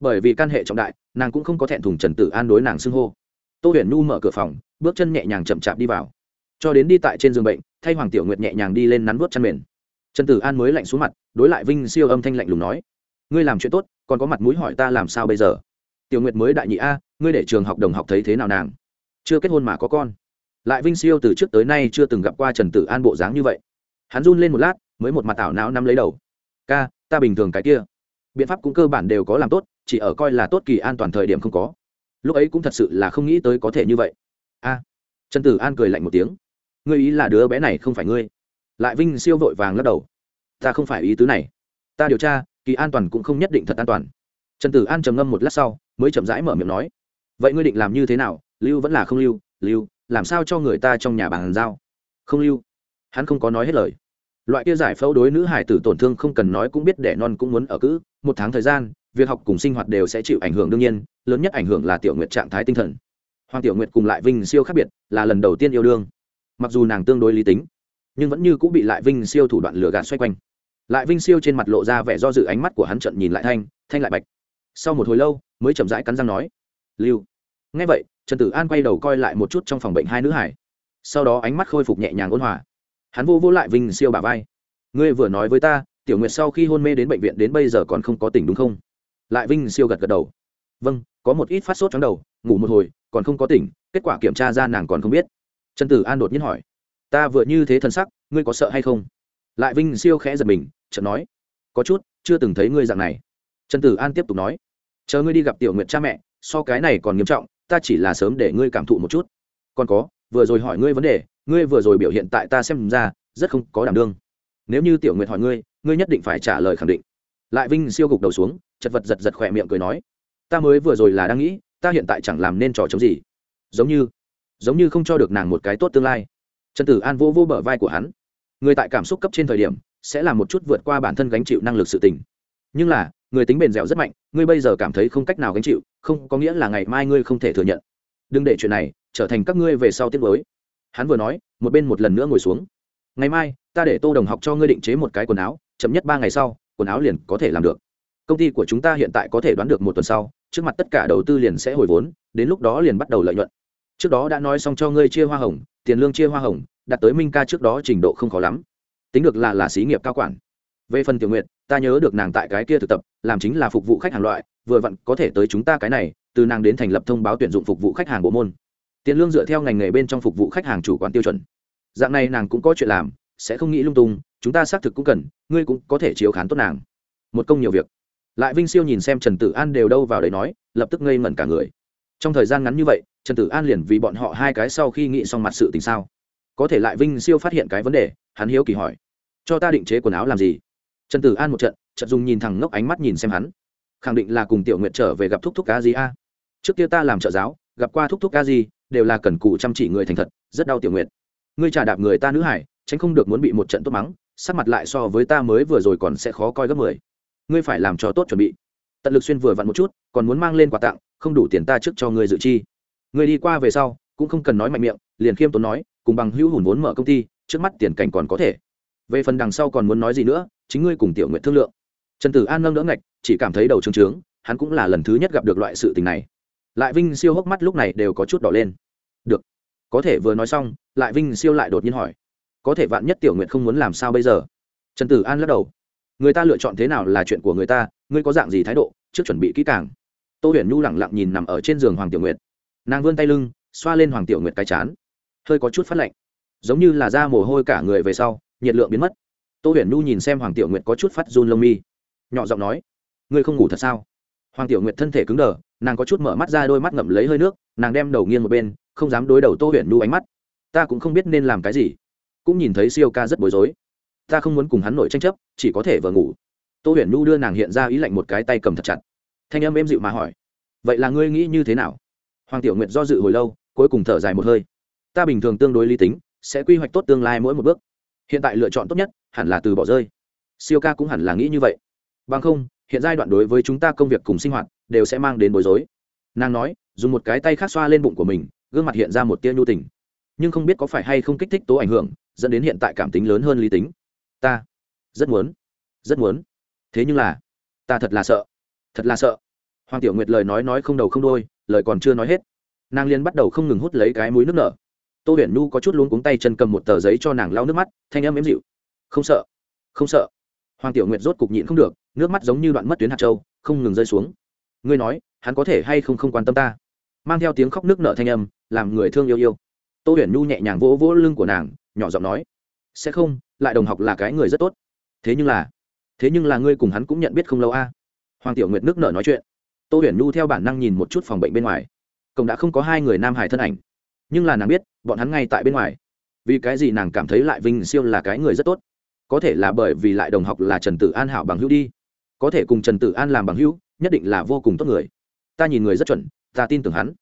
Bởi vì căn hệ trọng đại, nàng cũng không có thẹn thùng trần tử an đối nàng xưng hô. Tô huyền nhu mở cửa phòng, bước chân nhẹ nhàng chậm chạp đi vào. Cho đến đi tại trên giường bệnh, thay hoàng tiểu nguyệt nhẹ nhàng đi lên nắn vớt chăn mền. Trần tử an mới lạnh xuống mặt, đối lại vinh siêu âm thanh lạnh lùng nói, ngươi làm chuyện tốt, còn có mặt mũi hỏi ta làm sao bây giờ? Tiểu nguyệt mới đại nhị, a, ngươi để trường học đồng học thấy thế nào nàng? Chưa kết hôn mà có con. Lại vinh siêu từ trước tới nay chưa từng gặp qua trần tử an bộ dáng như vậy. Hắn run lên một lát mới một mặt tảo não nắm lấy đầu. Ca, ta bình thường cái kia. Biện pháp cũng cơ bản đều có làm tốt, chỉ ở coi là tốt kỳ an toàn thời điểm không có. Lúc ấy cũng thật sự là không nghĩ tới có thể như vậy. A. Trần tử an cười lạnh một tiếng. Ngươi ý là đứa bé này không phải ngươi? Lại vinh siêu vội vàng lắc đầu. Ta không phải ý tứ này. Ta điều tra, kỳ an toàn cũng không nhất định thật an toàn. Trần tử an trầm ngâm một lát sau, mới chậm rãi mở miệng nói. Vậy ngươi định làm như thế nào? Lưu vẫn là không lưu lưu, làm sao cho người ta trong nhà bàn giao? Không lưu. Hắn không có nói hết lời loại kia giải phẫu đối nữ hải tử tổn thương không cần nói cũng biết đẻ non cũng muốn ở cữ một tháng thời gian, việc học cùng sinh hoạt đều sẽ chịu ảnh hưởng đương nhiên, lớn nhất ảnh hưởng là tiểu nguyệt trạng thái tinh thần. Hoàng tiểu nguyệt cùng lại vinh siêu khác biệt, là lần đầu tiên yêu đương. Mặc dù nàng tương đối lý tính, nhưng vẫn như cũng bị lại vinh siêu thủ đoạn lừa gạt xoay quanh. Lại vinh siêu trên mặt lộ ra vẻ do dự ánh mắt của hắn trận nhìn lại thanh thanh lại bạch. Sau một hồi lâu, mới chậm rãi cắn răng nói, lưu. Ngay vậy, trần tử an quay đầu coi lại một chút trong phòng bệnh hai nữ hải sau đó ánh mắt khôi phục nhẹ nhàng ôn hòa hắn vô vô lại vinh siêu bà vai. Ngươi vừa nói với ta, tiểu nguyệt sau khi hôn mê đến bệnh viện đến bây giờ còn không có tỉnh đúng không? Lại vinh siêu gật gật đầu. Vâng có một ít phát sốt trong đầu, ngủ một hồi, còn không có tỉnh, kết quả kiểm tra ra nàng còn không biết. Trần tử an đột nhiên hỏi. Ta vừa như thế thân sắc, ngươi có sợ hay không? Lại vinh siêu khẽ giật mình, chợt nói. Có chút, chưa từng thấy ngươi dạng này. Trần tử an tiếp tục nói. Chờ ngươi đi gặp tiểu nguyệt cha mẹ, so cái này còn nghiêm trọng, ta chỉ là sớm để ngươi cảm thụ một chút. Còn có, vừa rồi hỏi ngươi vấn đề ngươi vừa rồi biểu hiện tại ta xem ra, rất không có đảm đương. Nếu như tiểu nguyệt hỏi ngươi ngươi nhất định phải trả lời khẳng định. Lại vinh siêu gục đầu xuống, chật vật giật giật khỏe miệng cười nói, ta mới vừa rồi là đang nghĩ, ta hiện tại chẳng làm nên trò chống gì. Giống như giống như không cho được nàng một cái tốt tương lai. Trần tử an vô vô bờ vai của hắn. Người tại cảm xúc cấp trên thời điểm, sẽ là một chút vượt qua bản thân gánh chịu năng lực sự tình. Nhưng là, người tính bền dẻo rất mạnh, ngươi bây giờ cảm thấy không cách nào gánh chịu, không có nghĩa là ngày mai ngươi không thể thừa nhận. Đừng để chuyện này trở thành các ngươi về sau tiết mới hắn vừa nói, một bên một lần nữa ngồi xuống. Ngày mai, ta để tô đồng học cho ngươi định chế một cái quần áo, chậm nhất ba ngày sau, quần áo liền có thể làm được. Công ty của chúng ta hiện tại có thể đoán được một tuần sau, trước mặt tất cả đầu tư liền sẽ hồi vốn, đến lúc đó liền bắt đầu lợi nhuận. Trước đó đã nói xong cho ngươi chia hoa hồng, tiền lương chia hoa hồng, đạt tới minh ca trước đó trình độ không khó lắm. Tính được là là xí nghiệp cao quản. Về phần tiểu nguyện ta nhớ được nàng tại cái kia thực tập, làm chính là phục vụ khách hàng loại, vừa vặn có thể tới chúng ta cái này, từ nàng đến thành lập thông báo tuyển dụng phục vụ khách hàng bộ môn tiền lương dựa theo ngành nghề bên trong phục vụ khách hàng chủ quản tiêu chuẩn. Dạng này nàng cũng có chuyện làm, sẽ không nghĩ lung tung, chúng ta xác thực cũng cần, ngươi cũng có thể chiếu khán tốt nàng. Một công nhiều việc. Lại vinh siêu nhìn xem trần tử an đều đâu vào đấy nói, lập tức ngây ngẩn cả người. Trong thời gian ngắn như vậy, trần tử an liền vì bọn họ hai cái sau khi nghĩ xong mặt sự tình sao? Có thể lại vinh siêu phát hiện cái vấn đề, hắn hiếu kỳ hỏi. Cho ta định chế quần áo làm gì? Trần tử an một trận trận dùng nhìn thẳng ngốc ánh mắt nhìn xem hắn. Khẳng định là cùng tiểu nguyện trở về gặp thúc thúc cá gì a. Trước kia ta làm trợ giáo, gặp qua thúc thúc cá gì đều là cần cù chăm chỉ người thành thật, rất đau tiểu nguyện ngươi trả đạp người ta nữ hải, tránh không được muốn bị một trận tốt mắng, sắc mặt lại so với ta mới vừa rồi còn sẽ khó coi gấp mười. Ngươi phải làm cho tốt chuẩn bị. Tận lực xuyên vừa vặn một chút, còn muốn mang lên quà tặng, không đủ tiền ta trước cho ngươi dự chi. Ngươi đi qua về sau, cũng không cần nói mạnh miệng, liền khiêm tốn nói, cùng bằng hữu hùn vốn mở công ty, trước mắt tiền cảnh còn có thể. Về phần đằng sau còn muốn nói gì nữa, chính ngươi cùng tiểu nguyện thương lượng. Trần tử an nâng đỡ ngạch, chỉ cảm thấy đầu trướng trướng, hắn cũng là lần thứ nhất gặp được loại sự tình này lại vinh siêu hốc mắt lúc này đều có chút đỏ lên. Được, có thể vừa nói xong, lại vinh siêu lại đột nhiên hỏi, có thể vạn nhất tiểu nguyện không muốn làm sao bây giờ? Trần tử an lắc đầu, người ta lựa chọn thế nào là chuyện của người ta, ngươi có dạng gì thái độ, trước chuẩn bị kỹ càng. Tô huyền nhu lẳng lặng nhìn nằm ở trên giường hoàng tiểu nguyệt. Nàng vươn tay lưng, xoa lên hoàng tiểu nguyệt cái chán. Hơi có chút phát lạnh. Giống như là da mồ hôi cả người về sau, nhiệt lượng biến mất. Tô huyền nhu nhìn xem hoàng tiểu nguyệt có chút phát run lông mi, nhỏ giọng nói, ngươi không ngủ thật sao? Hoàng tiểu nguyệt thân thể cứng đờ nàng có chút mở mắt ra đôi mắt ngậm lấy hơi nước, nàng đem đầu nghiêng một bên, không dám đối đầu tô huyền nhu ánh mắt. Ta cũng không biết nên làm cái gì. Cũng nhìn thấy siêu ca rất bối rối. Ta không muốn cùng hắn nội tranh chấp, chỉ có thể vừa ngủ. Tô huyền nhu đưa nàng hiện ra ý lạnh một cái tay cầm thật chặt. Thanh âm êm dịu mà hỏi, vậy là ngươi nghĩ như thế nào? Hoàng tiểu nguyệt do dự hồi lâu, cuối cùng thở dài một hơi. Ta bình thường tương đối lý tính, sẽ quy hoạch tốt tương lai mỗi một bước. Hiện tại lựa chọn tốt nhất, hẳn là từ bỏ rơi. Siêu ca cũng hẳn là nghĩ như vậy. Bằng không, hiện giai đoạn đối với chúng ta công việc cùng sinh hoạt đều sẽ mang đến bối rối. Nàng nói, dùng một cái tay khác xoa lên bụng của mình, gương mặt hiện ra một tia nhu tình. Nhưng không biết có phải hay không kích thích tố ảnh hưởng, dẫn đến hiện tại cảm tính lớn hơn lý tính. Ta, rất muốn rất muốn. Thế nhưng là, ta thật là sợ, thật là sợ. Hoàng tiểu nguyệt lời nói nói không đầu không đôi lời còn chưa nói hết, nàng liên bắt đầu không ngừng hút lấy cái mũi nước nở. Tô huyền nhu có chút luống cuống tay chân cầm một tờ giấy cho nàng lau nước mắt, thanh âm ếm dịu. Không sợ không sợ. Hoàng tiểu nguyệt rốt cục nhịn không được, nước mắt giống như đoạn mất tuyến hạt châu, không ngừng rơi xuống ngươi nói, hắn có thể hay không không quan tâm ta? Mang theo tiếng khóc nước nợ thanh âm, làm người thương yêu yêu. Tô huyền nhu nhẹ nhàng vỗ vỗ lưng của nàng, nhỏ giọng nói, sẽ không, lại đồng học là cái người rất tốt. Thế nhưng là, thế nhưng là ngươi cùng hắn cũng nhận biết không lâu a. Hoàng tiểu nguyệt nước nở nói chuyện. Tô huyền nhu theo bản năng nhìn một chút phòng bệnh bên ngoài. Cổng đã không có hai người nam hải thân ảnh. Nhưng là nàng biết, bọn hắn ngay tại bên ngoài. Vì cái gì nàng cảm thấy lại vinh siêu là cái người rất tốt? Có thể là bởi vì lại đồng học là trần tử an hảo bằng hữu đi. Có thể cùng trần tử an làm bằng hữu nhất định là vô cùng tốt người. Ta nhìn người rất chuẩn, ta tin tưởng hắn.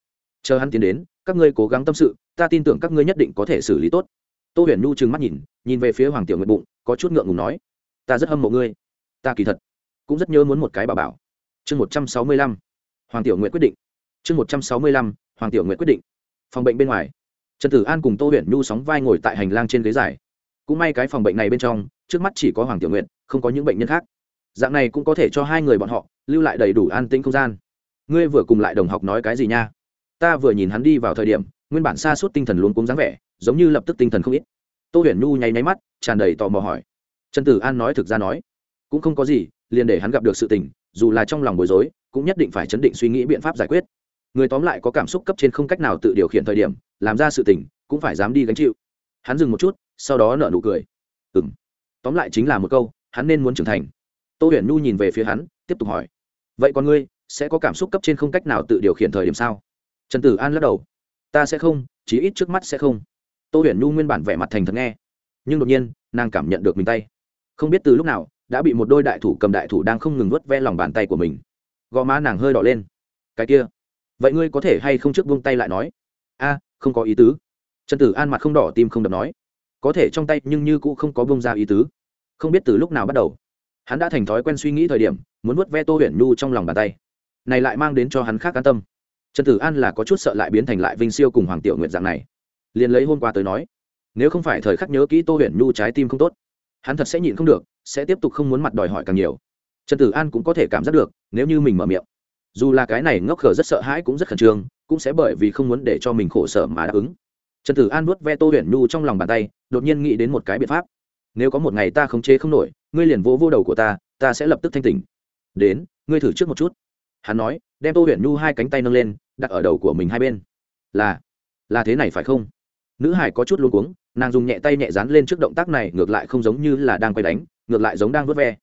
Chờ hắn tiến đến, các ngươi cố gắng tâm sự, ta tin tưởng các ngươi nhất định có thể xử lý tốt. Tô huyền nhu trừng mắt nhìn nhìn về phía hoàng tiểu nguyện bụng, có chút ngượng ngùng nói, ta rất hâm mộ ngươi. Ta kỳ thật cũng rất nhớ muốn một cái bà bảo. Chương một trăm sáu mươi lăm, hoàng tiểu nguyện quyết định. Chương một trăm sáu mươi lăm, hoàng tiểu nguyện quyết định. Phòng bệnh bên ngoài, trần tử an cùng tô huyền nhu sóng vai ngồi tại hành lang trên ghế dài. Cũng may cái phòng bệnh này bên trong, trước mắt chỉ có hoàng tiểu nguyện không có những bệnh nhân khác dạng này cũng có thể cho hai người bọn họ lưu lại đầy đủ an tĩnh không gian. Ngươi vừa cùng lại đồng học nói cái gì nha? Ta vừa nhìn hắn đi vào thời điểm, nguyên bản xa suốt tinh thần luôn cúng dáng vẻ, giống như lập tức tinh thần không ít. Tô huyền nhu nháy nháy mắt, tràn đầy tò mò hỏi. Trần tử an nói thực ra nói, cũng không có gì, liền để hắn gặp được sự tình, dù là trong lòng bối rối, cũng nhất định phải chấn định suy nghĩ biện pháp giải quyết. Người tóm lại có cảm xúc cấp trên không cách nào tự điều khiển thời điểm, làm ra sự tình, cũng phải dám đi gánh chịu. Hắn dừng một chút, sau đó nở nụ cười. Ừ m tóm lại chính là một câu, hắn nên muốn trưởng thành tô huyền nhu nhìn về phía hắn, tiếp tục hỏi. Vậy còn ngươi, sẽ có cảm xúc cấp trên không cách nào tự điều khiển thời điểm sao? Trần tử an lắc đầu. Ta sẽ không, chí ít trước mắt sẽ không. Tô huyền nhu nguyên bản vẻ mặt thành thật nghe. Nhưng đột nhiên, nàng cảm nhận được mình tay. Không biết từ lúc nào, đã bị một đôi đại thủ cầm đại thủ đang không ngừng vớt ve lòng bàn tay của mình. Gò má nàng hơi đỏ lên. Cái kia. Vậy ngươi có thể hay không trước buông tay lại nói? A, không có ý tứ. Trần tử an mặt không đỏ, tim không đập nói. Có thể trong tay nhưng như cũng không có vung ra ý tứ. Không biết từ lúc nào bắt đầu hắn đã thành thói quen suy nghĩ thời điểm, muốn nuốt ve tô huyền nhu trong lòng bàn tay. Này lại mang đến cho hắn khác an tâm. Trần tử an là có chút sợ lại biến thành lại vinh siêu cùng hoàng tiểu nguyện dạng này. Liền lấy hôm qua tới nói, nếu không phải thời khắc nhớ kỹ tô huyền nhu trái tim không tốt, hắn thật sẽ nhịn không được, sẽ tiếp tục không muốn mặt đòi hỏi càng nhiều. Trần tử an cũng có thể cảm giác được, nếu như mình mở miệng. Dù là cái này ngốc khờ rất sợ hãi cũng rất khẩn trương, cũng sẽ bởi vì không muốn để cho mình khổ sở mà đáp ứng. Trần tử an nuốt ve tô huyền nhu trong lòng bàn tay, đột nhiên nghĩ đến một cái biện pháp nếu có một ngày ta khống chế không nổi, ngươi liền vỗ vô đầu của ta ta sẽ lập tức thanh tỉnh. Đến, ngươi thử trước một chút. Hắn nói, đem tô huyền nhu hai cánh tay nâng lên, đặt ở đầu của mình hai bên. Là là thế này phải không? Nữ hải có chút luôn cuống, nàng dùng nhẹ tay nhẹ dán lên trước động tác này, ngược lại không giống như là đang quay đánh, ngược lại giống đang vớt ve.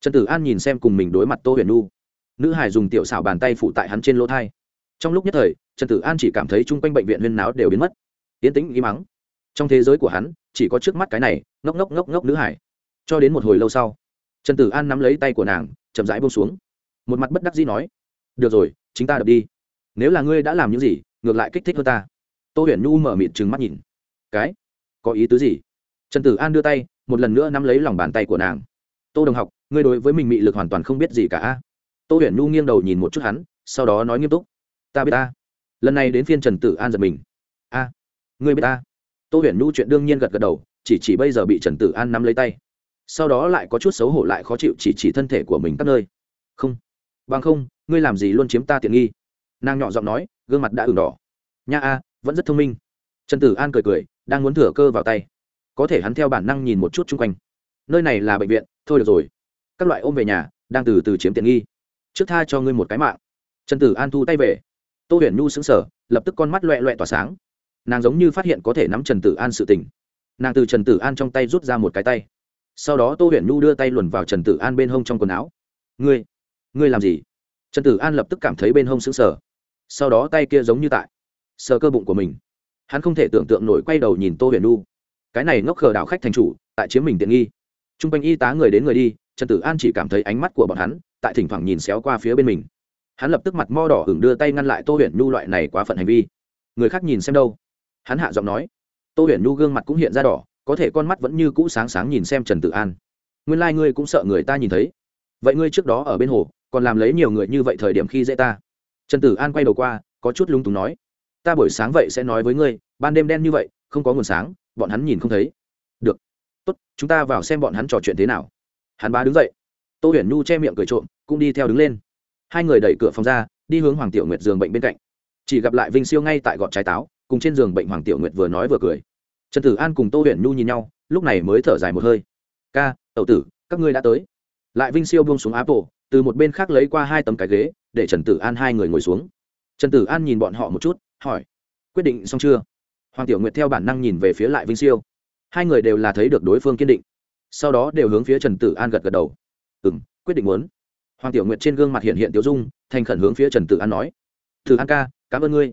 Trần tử an nhìn xem cùng mình đối mặt tô huyền nhu. Nữ hải dùng tiểu xảo bàn tay phụ tại hắn trên lỗ thai. Trong lúc nhất thời, trần tử an chỉ cảm thấy chung quanh bệnh viện huyên náo đều biến mất. Tiến tĩnh ý mắng trong thế giới của hắn, chỉ có trước mắt cái này, ngốc ngốc ngốc ngốc nữ hải. Cho đến một hồi lâu sau, trần tử an nắm lấy tay của nàng, chậm rãi bông xuống. Một mặt bất đắc dĩ nói, được rồi, chính ta đập đi. Nếu là ngươi đã làm những gì, ngược lại kích thích hơn ta. Tô huyền nhu mở mịt trừng mắt nhìn. Cái? Có ý tứ gì? Trần tử an đưa tay, một lần nữa nắm lấy lòng bàn tay của nàng. Tô đồng học, ngươi đối với mình mị lực hoàn toàn không biết gì cả tô huyền nhu nghiêng đầu nhìn một chút hắn, sau đó nói nghiêm túc, ta biết ta. Lần này đến phiên trần tử an giật mình. A, ngươi biết ta? Tô huyền nhu chuyện đương nhiên gật gật đầu, chỉ chỉ bây giờ bị trần tử an nắm lấy tay. Sau đó lại có chút xấu hổ lại khó chịu chỉ chỉ thân thể của mình các nơi. Không. Bằng không, ngươi làm gì luôn chiếm ta tiện nghi? Nàng nhỏ giọng nói, gương mặt đã ửng đỏ. Nha a, vẫn rất thông minh. Trần tử an cười cười, đang muốn thừa cơ vào tay. Có thể hắn theo bản năng nhìn một chút chung quanh. Nơi này là bệnh viện, thôi được rồi. Các loại ôm về nhà, đang từ từ chiếm tiện nghi. Trước tha cho ngươi một cái mạng. Trần tử an thu tay về. Tô huyền nhu xứng sở lập tức con mắt loẹ loẹ tỏa sáng nàng giống như phát hiện có thể nắm trần tử an sự tình. Nàng từ trần tử an trong tay rút ra một cái tay. Sau đó tô huyền nhu đưa tay luồn vào trần tử an bên hông trong quần áo. Ngươi ngươi làm gì? Trần tử an lập tức cảm thấy bên hông sững sở sau đó tay kia giống như tại sờ cơ bụng của mình. Hắn không thể tưởng tượng nổi quay đầu nhìn tô huyền nhu. Cái này ngốc khờ đạo khách thành chủ, tại chiếm mình tiện nghi. T r u n g quanh y tá người đến người đi, trần tử an chỉ cảm thấy ánh mắt của bọn hắn tại thỉnh thoảng nhìn xéo qua phía bên mình. Hắn lập tức mặt mo đỏ hửng đưa tay ngăn lại tô huyền nhu loại này quá phận hành vi. Người khác nhìn xem đâu? Hắn hạ giọng nói, tô huyền nhu gương mặt cũng hiện ra đỏ, có thể con mắt vẫn như cũ sáng sáng nhìn xem trần tử an. Nguyên lai、like、ngươi cũng sợ người ta nhìn thấy. Vậy ngươi trước đó ở bên hồ, còn làm lấy nhiều người như vậy thời điểm khi dễ ta? Trần tử an quay đầu qua, có chút lung túng nói, ta buổi sáng vậy sẽ nói với ngươi, ban đêm đen như vậy, không có nguồn sáng, bọn hắn nhìn không thấy. Được. Tốt, chúng ta vào xem bọn hắn trò chuyện thế nào. Hắn ba đứng dậy. Tô huyền nhu che miệng cười trộm, cũng đi theo đứng lên. Hai người đẩy cửa phòng ra, đi hướng hoàng tiểu nguyệt giường bệnh bên cạnh. Chỉ gặp lại vinh siêu ngay tại gọt trái táo cùng trên giường bệnh hoàng tiểu nguyệt vừa nói vừa cười. Trần tử an cùng tô huyền nhu nhìn nhau, lúc này mới thở dài một hơi. Ca, tẩu tử, các ngươi đã tới. Lại vinh siêu buông xuống áp bộ từ một bên khác lấy qua hai tấm cái ghế, để trần tử an hai người ngồi xuống. Trần tử an nhìn bọn họ một chút, hỏi, quyết định xong chưa? Hoàng tiểu nguyệt theo bản năng nhìn về phía lại vinh siêu. Hai người đều là thấy được đối phương kiên định. Sau đó đều hướng phía trần tử an gật gật đầu. Ừ m quyết định muốn. Hoàng tiểu nguyệt trên gương mặt hiện hiện tiểu dung, thành khẩn hướng phía trần tử an nói thử an ca, cảm ơn ngươi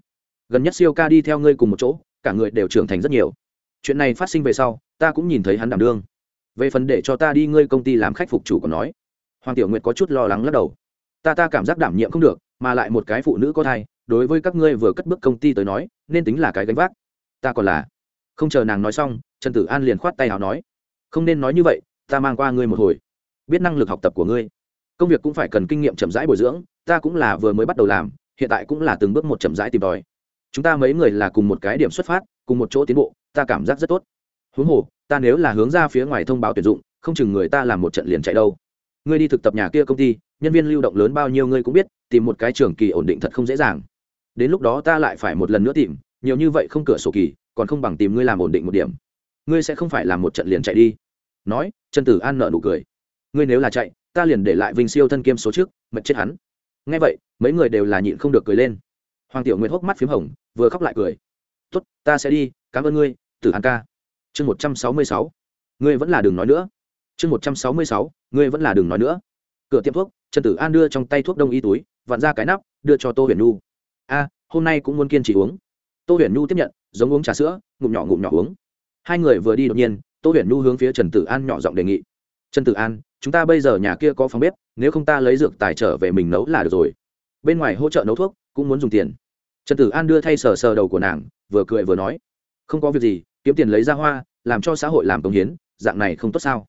gần nhất siêu ca đi theo ngươi cùng một chỗ, cả người đều trưởng thành rất nhiều. Chuyện này phát sinh về sau, ta cũng nhìn thấy hắn đảm đương. Về phần để cho ta đi ngươi công ty làm khách phục chủ còn nói. Hoàng tiểu nguyệt có chút lo lắng lắc đầu. Ta ta cảm giác đảm nhiệm không được, mà lại một cái phụ nữ có thai, đối với các ngươi vừa cất bước công ty tới nói, nên tính là cái gánh vác. Ta còn là. Không chờ nàng nói xong, trần tử an liền khoát tay h à o nói. Không nên nói như vậy, ta mang qua ngươi một hồi. Biết năng lực học tập của ngươi. Công việc cũng phải cần kinh nghiệm chậm rãi bồi dưỡng, ta cũng là vừa mới bắt đầu làm, hiện tại cũng là từng bước một chậm rãi tìm tòi chúng ta mấy người là cùng một cái điểm xuất phát, cùng một chỗ tiến bộ, ta cảm giác rất tốt. Huống hồ, ta nếu là hướng ra phía ngoài thông báo tuyển dụng, không chừng người ta làm một trận liền chạy đâu. Ngươi đi thực tập nhà kia công ty, nhân viên lưu động lớn bao nhiêu ngươi cũng biết, tìm một cái trường kỳ ổn định thật không dễ dàng. Đến lúc đó ta lại phải một lần nữa tìm, nhiều như vậy không cửa sổ kỳ, còn không bằng tìm ngươi làm ổn định một điểm. Ngươi sẽ không phải làm một trận liền chạy đi. Nói, trần tử an nợ nụ cười. Ngươi nếu là chạy, ta liền để lại vinh siêu thân kiêm số trước mật chết hắn. Ngay vậy, mấy người đều là nhịn không được cười lên. Hoàng tiểu nguyệt hốc mắt p h í m hồng vừa khóc lại cười. Tốt, ta sẽ đi, cảm ơn ngươi, tử an ca. Chương một trăm sáu mươi sáu. Ngươi vẫn là đừng nói nữa. Chương một trăm sáu mươi sáu. Ngươi vẫn là đừng nói nữa. Cửa tiệm thuốc, trần tử an đưa trong tay thuốc đông y túi, vặn ra cái nắp, đưa cho tô huyền nhu. A, hôm nay cũng muốn kiên trì uống. Tô huyền nhu tiếp nhận, giống uống trà sữa, ngụm nhỏ ngụm nhỏ uống. Hai người vừa đi đột nhiên, tô huyền nhu hướng phía trần tử an nhỏ giọng đề nghị. Trần tử an, chúng ta bây giờ nhà kia có phòng bếp, nếu không ta lấy dược tài trở về mình nấu là được rồi. Bên ngoài hỗ trợ nấu thuốc, cũng muốn dùng tiền trần tử an đưa thay sờ sờ đầu của nàng, vừa cười vừa nói, không có việc gì, kiếm tiền lấy ra hoa, làm cho xã hội làm công hiến, dạng này không tốt sao?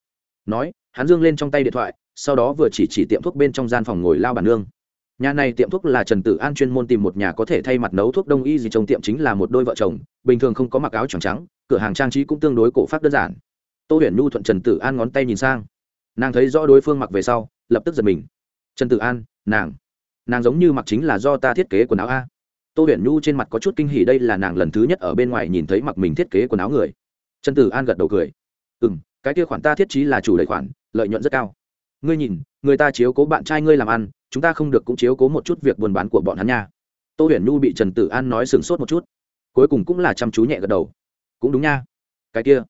Nói, hắn dương lên trong tay điện thoại, sau đó vừa chỉ chỉ tiệm thuốc bên trong gian phòng ngồi lao bàn nương. Nhà này tiệm thuốc là trần tử an chuyên môn tìm một nhà có thể thay mặt nấu thuốc đông y gì trong tiệm chính là một đôi vợ chồng, bình thường không có mặc áo trắng trắng, cửa hàng trang trí cũng tương đối cổ pháp đơn giản. Tô huyền nhu thuận trần tử an ngón tay nhìn sang. Nàng thấy rõ đối phương mặc về sau, lập tức giật mình. Trần tử an, nàng nàng giống như mặc chính là do ta thiết kế quần áo a tô huyền nhu trên mặt có chút kinh hỉ, đây là nàng lần thứ nhất ở bên ngoài nhìn thấy mặc mình thiết kế quần áo người. Trần tử an gật đầu cười. Ừ m cái kia khoản ta thiết trí là chủ lợi khoản, lợi nhuận rất cao. Ngươi nhìn, người ta chiếu cố bạn trai ngươi làm ăn, chúng ta không được cũng chiếu cố một chút việc buôn bán của bọn hắn nha. Tô huyền nhu bị trần tử an nói sửng sốt một chút. Cuối cùng cũng là chăm chú nhẹ gật đầu. Cũng đúng nha. Cái kia,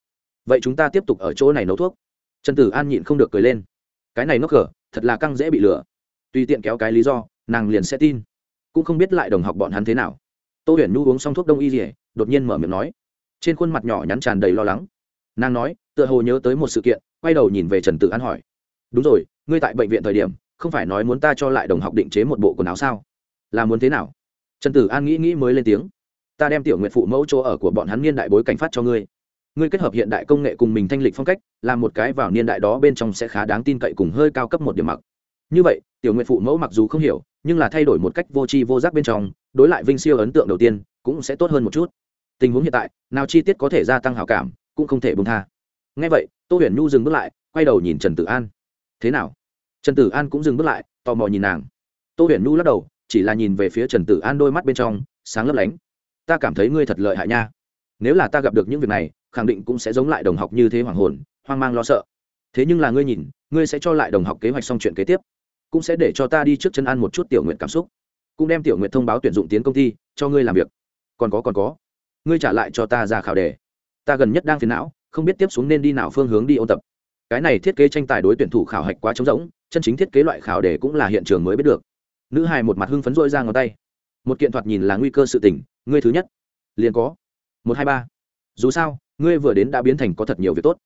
vậy chúng ta tiếp tục ở chỗ này nấu thuốc. Trần tử an nhịn không được cười lên. Cái này nó cờ thật là căng dễ bị lừa. Tùy tiện kéo cái lý do, nàng liền sẽ tin cũng không biết lại đồng học bọn hắn thế nào. Tô huyền nhu uống xong thuốc đông y dỉa đột nhiên mở miệng nói. Trên khuôn mặt nhỏ nhắn tràn đầy lo lắng. Nàng nói, tựa hồ nhớ tới một sự kiện, quay đầu nhìn về trần tử an hỏi. Đúng rồi, ngươi tại bệnh viện thời điểm, không phải nói muốn ta cho lại đồng học định chế một bộ quần áo sao? Là muốn thế nào? Trần tử an nghĩ nghĩ mới lên tiếng. Ta đem tiểu nguyện phụ mẫu chỗ ở của bọn hắn niên đại bối cảnh phát cho ngươi. Ngươi kết hợp hiện đại công nghệ cùng mình thanh lịch phong cách, làm một cái vào niên đại đó bên trong sẽ khá đáng tin cậy cùng hơi cao cấp một điểm mặc. Như vậy, tiểu nguyện phụ mẫu mặc dù không hiểu nhưng là thay đổi một cách vô tri vô giác bên trong, đối lại vinh siêu ấn tượng đầu tiên cũng sẽ tốt hơn một chút. Tình huống hiện tại, nào chi tiết có thể gia tăng hào cảm, cũng không thể bông tha. Ngay vậy, tô huyền nhu dừng bước lại, quay đầu nhìn trần tử an. Thế nào? Trần tử an cũng dừng bước lại, tò mò nhìn nàng. Tô huyền nhu lắc đầu, chỉ là nhìn về phía trần tử an đôi mắt bên trong, sáng lấp lánh. Ta cảm thấy ngươi thật lợi hại nha. Nếu là ta gặp được những việc này, khẳng định cũng sẽ giống lại đồng học như thế hoàng hồn, hoang mang lo sợ. Thế nhưng là ngươi nhìn, ngươi sẽ cho lại đồng học kế hoạch xong chuyện kế tiếp cũng sẽ để cho ta đi trước chân ăn một chút tiểu nguyện cảm xúc. Cũng đem tiểu nguyện thông báo tuyển dụng tiến công ty cho ngươi làm việc. Còn có còn có, ngươi trả lại cho ta ra khảo đề. Ta gần nhất đang phiền não, không biết tiếp xuống nên đi nào phương hướng đi ôn tập. Cái này thiết kế tranh tài đối tuyển thủ khảo hạch quá trống rỗng, chân chính thiết kế loại khảo đề cũng là hiện trường mới biết được. Nữ hài một mặt hưng phấn rỗi ra ngón tay. Một kiện thoạt nhìn là nguy cơ sự tình, ngươi thứ nhất. Liền có. Một, hai, ba. Dù sao, ngươi vừa đến đã biến thành có thật nhiều việc tốt.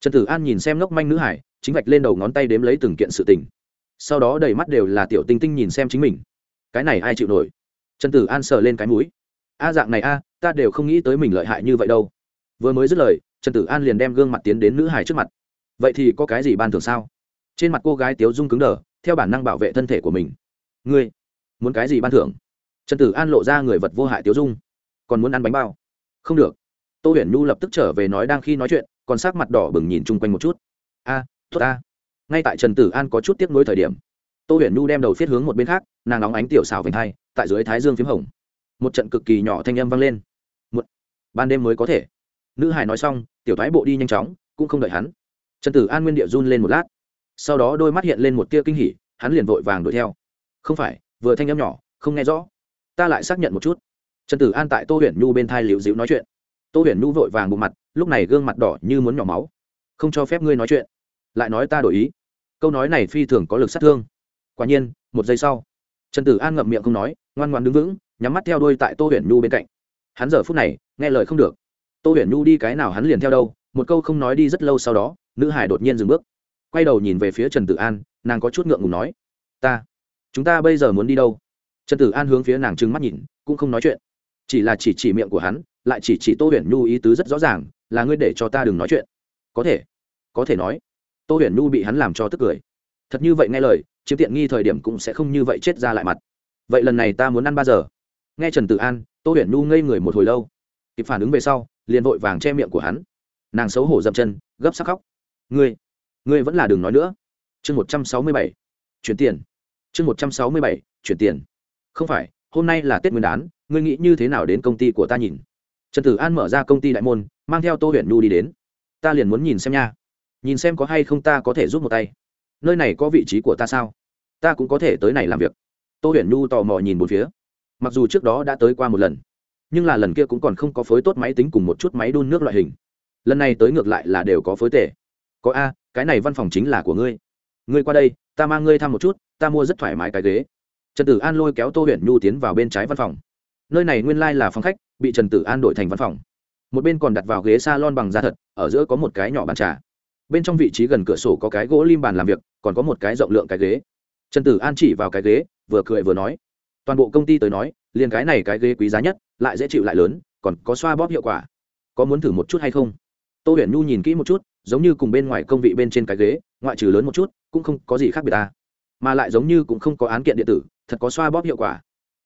Trần tử an nhìn xem ngốc manh nữ hải chính vạch lên đầu ngón tay đếm lấy từng kiện sự tình sau đó đầy mắt đều là tiểu tinh tinh nhìn xem chính mình. Cái này ai chịu nổi? Trần tử an sờ lên cái mũi. A dạng này a, ta đều không nghĩ tới mình lợi hại như vậy đâu. Vừa mới dứt lời, trần tử an liền đem gương mặt tiến đến nữ hải trước mặt. Vậy thì có cái gì ban thường sao? Trên mặt cô gái tiếu dung cứng đờ, theo bản năng bảo vệ thân thể của mình. Ngươi, muốn cái gì ban thưởng? Trần tử an lộ ra người vật vô hại Tiếu dung. Còn muốn ăn bánh bao? Không được. Tô huyền nhu lập tức trở về nói đang khi nói chuyện, còn sắc mặt đỏ bừng nhìn chung quanh một chút. A, tốt a ngay tại trần tử an có chút tiếc nuối thời điểm, tô huyền nhu đem đầu phiết hướng một bên khác, nàng nóng ánh tiểu xào vành hai, tại dưới thái dương p h í m hồng. Một trận cực kỳ nhỏ thanh âm vang lên. Một ban đêm mới có thể. Nữ hải nói xong, tiểu thái bộ đi nhanh chóng, cũng không đợi hắn. Trần tử an nguyên địa run lên một lát. Sau đó đôi mắt hiện lên một tia kinh hỉ, hắn liền vội vàng đuổi theo. Không phải, vừa thanh âm nhỏ, không nghe rõ. Ta lại xác nhận một chút. Trần tử an tại tô huyền nhu bên thai liễu dịu nói chuyện. Tô huyền nhu vội vàng bộ mặt, lúc này gương mặt đỏ như muốn nhỏ máu. Không cho phép ngươi nói chuyện lại nói ta đổi ý. Câu nói này phi thường có lực sát thương. Quả nhiên, một giây sau, trần tử an ngậm miệng không nói, ngoan ngoan đứng vững, nhắm mắt theo đôi tại tô huyền nhu bên cạnh. Hắn giờ phút này, nghe lời không được. Tô huyền nhu đi cái nào hắn liền theo đâu, một câu không nói đi rất lâu sau đó, nữ hải đột nhiên dừng bước. Quay đầu nhìn về phía trần tử an, nàng có chút ngượng ngùng nói, ta, chúng ta bây giờ muốn đi đâu? Trần tử an hướng phía nàng trừng mắt nhìn, cũng không nói chuyện. Chỉ là chỉ chỉ miệng của hắn, lại chỉ chỉ tô huyền nhu ý tứ rất rõ ràng, là ngươi để cho ta đừng nói chuyện. Có thể có thể nói tô huyền nhu bị hắn làm cho tức cười. Thật như vậy nghe lời chiếm tiện nghi thời điểm cũng sẽ không như vậy chết ra lại mặt. Vậy lần này ta muốn ăn ba giờ. Nghe trần tử an, tô huyền nhu ngây người một hồi lâu. Kịp phản ứng về sau, liền vội vàng che miệng của hắn. Nàng xấu hổ dậm chân, gấp sắc khóc. Ngươi ngươi vẫn là đừng nói nữa. Chương một trăm sáu mươi bảy, chuyển tiền. Chương một trăm sáu mươi bảy, chuyển tiền. Không phải, hôm nay là tết nguyên đán, ngươi nghĩ như thế nào đến công ty của ta nhìn? Trần tử an mở ra công ty đại môn, mang theo tô huyền nhu đi đến. Ta liền muốn nhìn xem nha nhìn xem có hay không ta có thể giúp một tay. Nơi này có vị trí của ta sao? Ta cũng có thể tới này làm việc. Tô huyền nhu tò mò nhìn một phía. Mặc dù trước đó đã tới qua một lần, nhưng là lần kia cũng còn không có phối tốt máy tính cùng một chút máy đun nước loại hình. Lần này tới ngược lại là đều có phối tể có a, cái này văn phòng chính là của ngươi. Ngươi qua đây, ta mang ngươi thăm một chút, ta mua rất thoải mái cái ghế. Trần tử an lôi kéo tô huyền nhu tiến vào bên trái văn phòng. Nơi này nguyên lai、like、là phòng khách, bị trần tử an đổi thành văn phòng. Một bên còn đặt vào ghế s a lon bằng da thật, ở giữa có một cái nhỏ bàn trà bên trong vị trí gần cửa sổ có cái gỗ lim bàn làm việc, còn có một cái rộng lượng cái ghế. Trần tử an chỉ vào cái ghế, vừa cười vừa nói. Toàn bộ công ty tới nói, liền cái này cái ghế quý giá nhất, lại dễ chịu lại lớn, còn có xoa bóp hiệu quả. Có muốn thử một chút hay không? Tô huyền nhu nhìn kỹ một chút, giống như cùng bên ngoài công vị bên trên cái ghế, ngoại trừ lớn một chút, cũng không có gì khác biệt ta. Mà lại giống như cũng không có án kiện điện tử, thật có xoa bóp hiệu quả.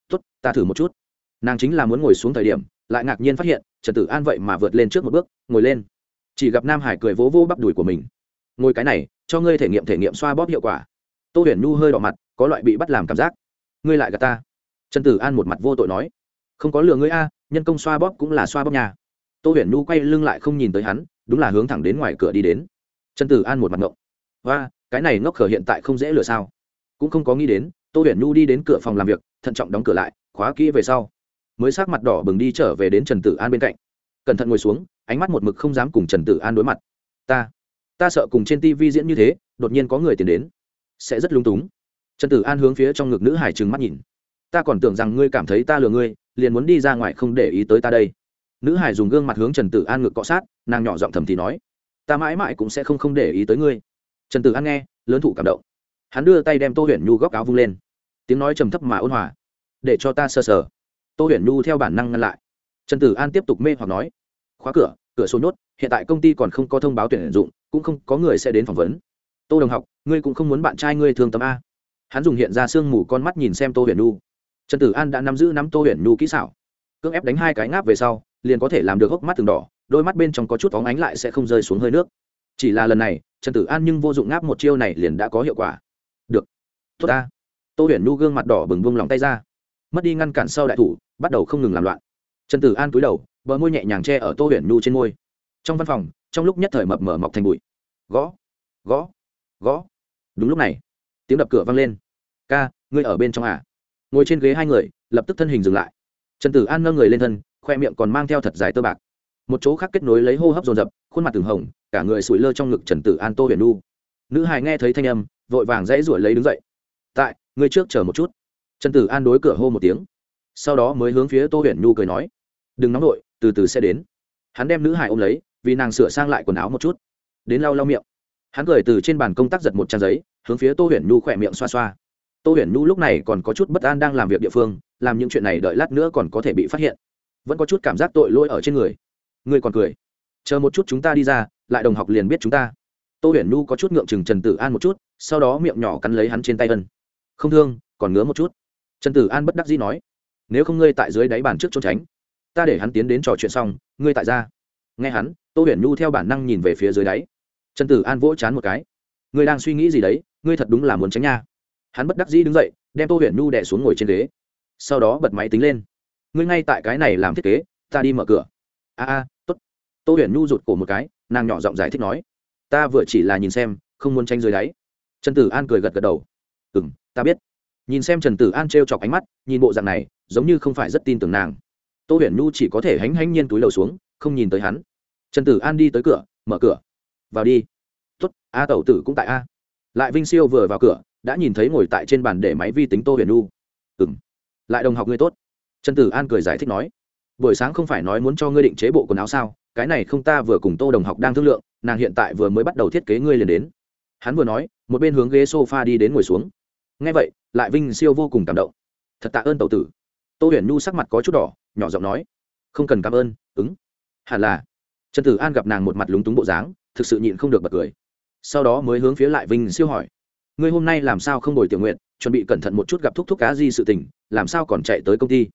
Tốt, ta thử một chút. Nàng chính là muốn ngồi xuống thời điểm, lại ngạc nhiên phát hiện, trần tử an vậy mà vượt lên trước một bước, ngồi lên chỉ gặp nam hải cười vỗ vỗ bắp đùi của mình. Ngồi cái này, cho ngươi thể nghiệm thể nghiệm xoa bóp hiệu quả. Tô huyền nhu hơi đỏ mặt, có loại bị bắt làm cảm giác. Ngươi lại gà ta. Trần tử an một mặt vô tội nói. Không có lừa ngươi a, nhân công xoa bóp cũng là xoa bóp nhà tô huyền nhu quay lưng lại không nhìn tới hắn, đúng là hướng thẳng đến ngoài cửa đi đến. Trần tử an một mặt ngộng. Và cái này ngốc khở hiện tại không dễ lừa sao? Cũng không có nghĩ đến, tô huyền nhu đi đến cửa phòng làm việc, thận trọng đóng cửa lại, khóa kỹ về sau. Mới sát mặt đỏ bừng đi trở về đến trần tử an bên cạnh. Cẩn thận ngồi xuống ánh mắt một mực không dám cùng trần tử an đối mặt. Ta ta sợ cùng trên tv diễn như thế, đột nhiên có người tiến đến, sẽ rất lung túng. Trần tử an hướng phía trong ngực nữ hải trừng mắt nhìn. Ta còn tưởng rằng ngươi cảm thấy ta lừa ngươi, liền muốn đi ra ngoài không để ý tới ta đây. Nữ hải dùng gương mặt hướng trần tử an ngực cọ sát, nàng nhỏ giọng thầm thì nói, ta mãi mãi cũng sẽ không không để ý tới ngươi. Trần tử an nghe, lớn thụ cảm động. Hắn đưa tay đem tô huyền nhu góc áo vung lên. Tiếng nói trầm thấp mà ôn hòa. Để cho ta sơ sờ. Tô huyền nhu theo bản năng ngăn lại. Trần tử an tiếp tục mê hoặc nói khóa cửa cửa số nhốt, hiện tại công ty còn không có thông báo tuyển dụng, cũng không có người sẽ đến phỏng vấn. Tô đồng học, ngươi cũng không muốn bạn trai ngươi thường tâm a. Hắn dùng hiện ra sương mù con mắt nhìn xem tô huyền nhu. Trần tử an đã nắm giữ nắm tô huyền nhu kỹ xảo. Cưỡng ép đánh hai cái ngáp về sau, liền có thể làm được hốc mắt từng đỏ, đôi mắt bên trong có chút phóng ánh lại sẽ không rơi xuống hơi nước. Chỉ là lần này, trần tử an nhưng vô dụng ngáp một chiêu này liền đã có hiệu quả. Được. Tốt ta. Tô huyền nhu gương mặt đỏ bừng bông lòng tay ra. Mất đi ngăn cản sau đại thủ, bắt đầu không ngừng làm loạn trần tử an cúi đầu, bờ môi nhẹ nhàng che ở tô huyền nhu trên môi. Trong văn phòng, trong lúc nhất thời mập mở mọc thành bụi. Gõ gõ gõ. Đúng lúc này, tiếng đập cửa vang lên. Ca, ngươi ở bên trong à? Ngồi trên ghế hai người, lập tức thân hình dừng lại. Trần tử an nâng người lên thân, khoe miệng còn mang theo thật dài tơ bạc. Một chỗ khác kết nối lấy hô hấp dồn dập, khuôn mặt từng hồng, cả người sủi lơ trong ngực trần tử an tô huyền nu nữ hài nghe thấy thanh âm, vội vàng dãy ruổi lấy đứng dậy. Tại, ngươi trước chờ một chút. Trần tử an đối cửa hô một tiếng. Sau đó mới hướng phía tô huyền nu cười nói đừng nóng nổi từ từ sẽ đến. Hắn đem nữ hài ôm lấy, vì nàng sửa sang lại quần áo một chút. Đến lau lau miệng. Hắn cười từ trên bàn công tác giật một trang giấy, hướng phía tô huyền nhu khỏe miệng xoa xoa. Tô huyền nhu lúc này còn có chút bất an đang làm việc địa phương, làm những chuyện này đợi lát nữa còn có thể bị phát hiện. Vẫn có chút cảm giác tội lỗi ở trên người. Ngươi còn cười. Chờ một chút chúng ta đi ra, lại đồng học liền biết chúng ta. Tô huyền nhu có chút ngượng chừng trần tử an một chút, sau đó miệng nhỏ cắn lấy hắn trên tay ân. Không thương, còn ngứa một chút. Trần tử an bất đắc dĩ nói, nếu không ngươi tại dưới đáy bàn trước trốn tránh ta để hắn tiến đến trò chuyện xong, ngươi tại ra. Nghe hắn, tô huyền nhu theo bản năng nhìn về phía dưới đáy. Trần tử an vỗ chán một cái. Ngươi đang suy nghĩ gì đấy, ngươi thật đúng là muốn tránh nha. Hắn bất đắc dĩ đứng dậy, đem tô huyền nhu đẻ xuống ngồi trên ghế. Sau đó bật máy tính lên. Ngươi ngay tại cái này làm thiết kế, ta đi mở cửa. A a, tốt. Tô huyền nhu rụt cổ một cái, nàng nhỏ giọng giải thích nói. Ta vừa chỉ là nhìn xem, không muốn tranh dưới đáy. Trần tử an cười gật gật đầu. Ừ m ta biết. Nhìn xem trần tử an t r e o chọc ánh mắt, nhìn bộ dạng này, giống như không phải rất tin tưởng nàng tô huyền nhu chỉ có thể hánh hánh nhiên túi đầu xuống, không nhìn tới hắn. Trần tử an đi tới cửa, mở cửa. Vào đi. Tuất a tẩu tử cũng tại a. Lại vinh siêu vừa vào cửa, đã nhìn thấy ngồi tại trên bàn để máy vi tính tô huyền nhu. Ừ m lại đồng học ngươi tốt. Trần tử an cười giải thích nói. Buổi sáng không phải nói muốn cho ngươi định chế bộ quần áo sao? Cái này không ta vừa cùng tô đồng học đang thương lượng, nàng hiện tại vừa mới bắt đầu thiết kế ngươi liền đến. Hắn vừa nói, một bên hướng ghế s o f a đi đến ngồi xuống. Ngay vậy, lại vinh siêu vô cùng cảm động. Thật tạ ơn tậu tử. Tô huyền nhu sắc mặt có chút đỏ nhỏ giọng nói, không cần cảm ơn, ứng. Hẳn là, trần tử an gặp nàng một mặt lúng túng bộ dáng, thực sự nhịn không được bật cười. Sau đó mới hướng phía lại vinh siêu hỏi, ngươi hôm nay làm sao không đổi tiểu nguyện chuẩn bị cẩn thận một chút gặp thúc thúc cá di sự tình, làm sao còn chạy tới công ty?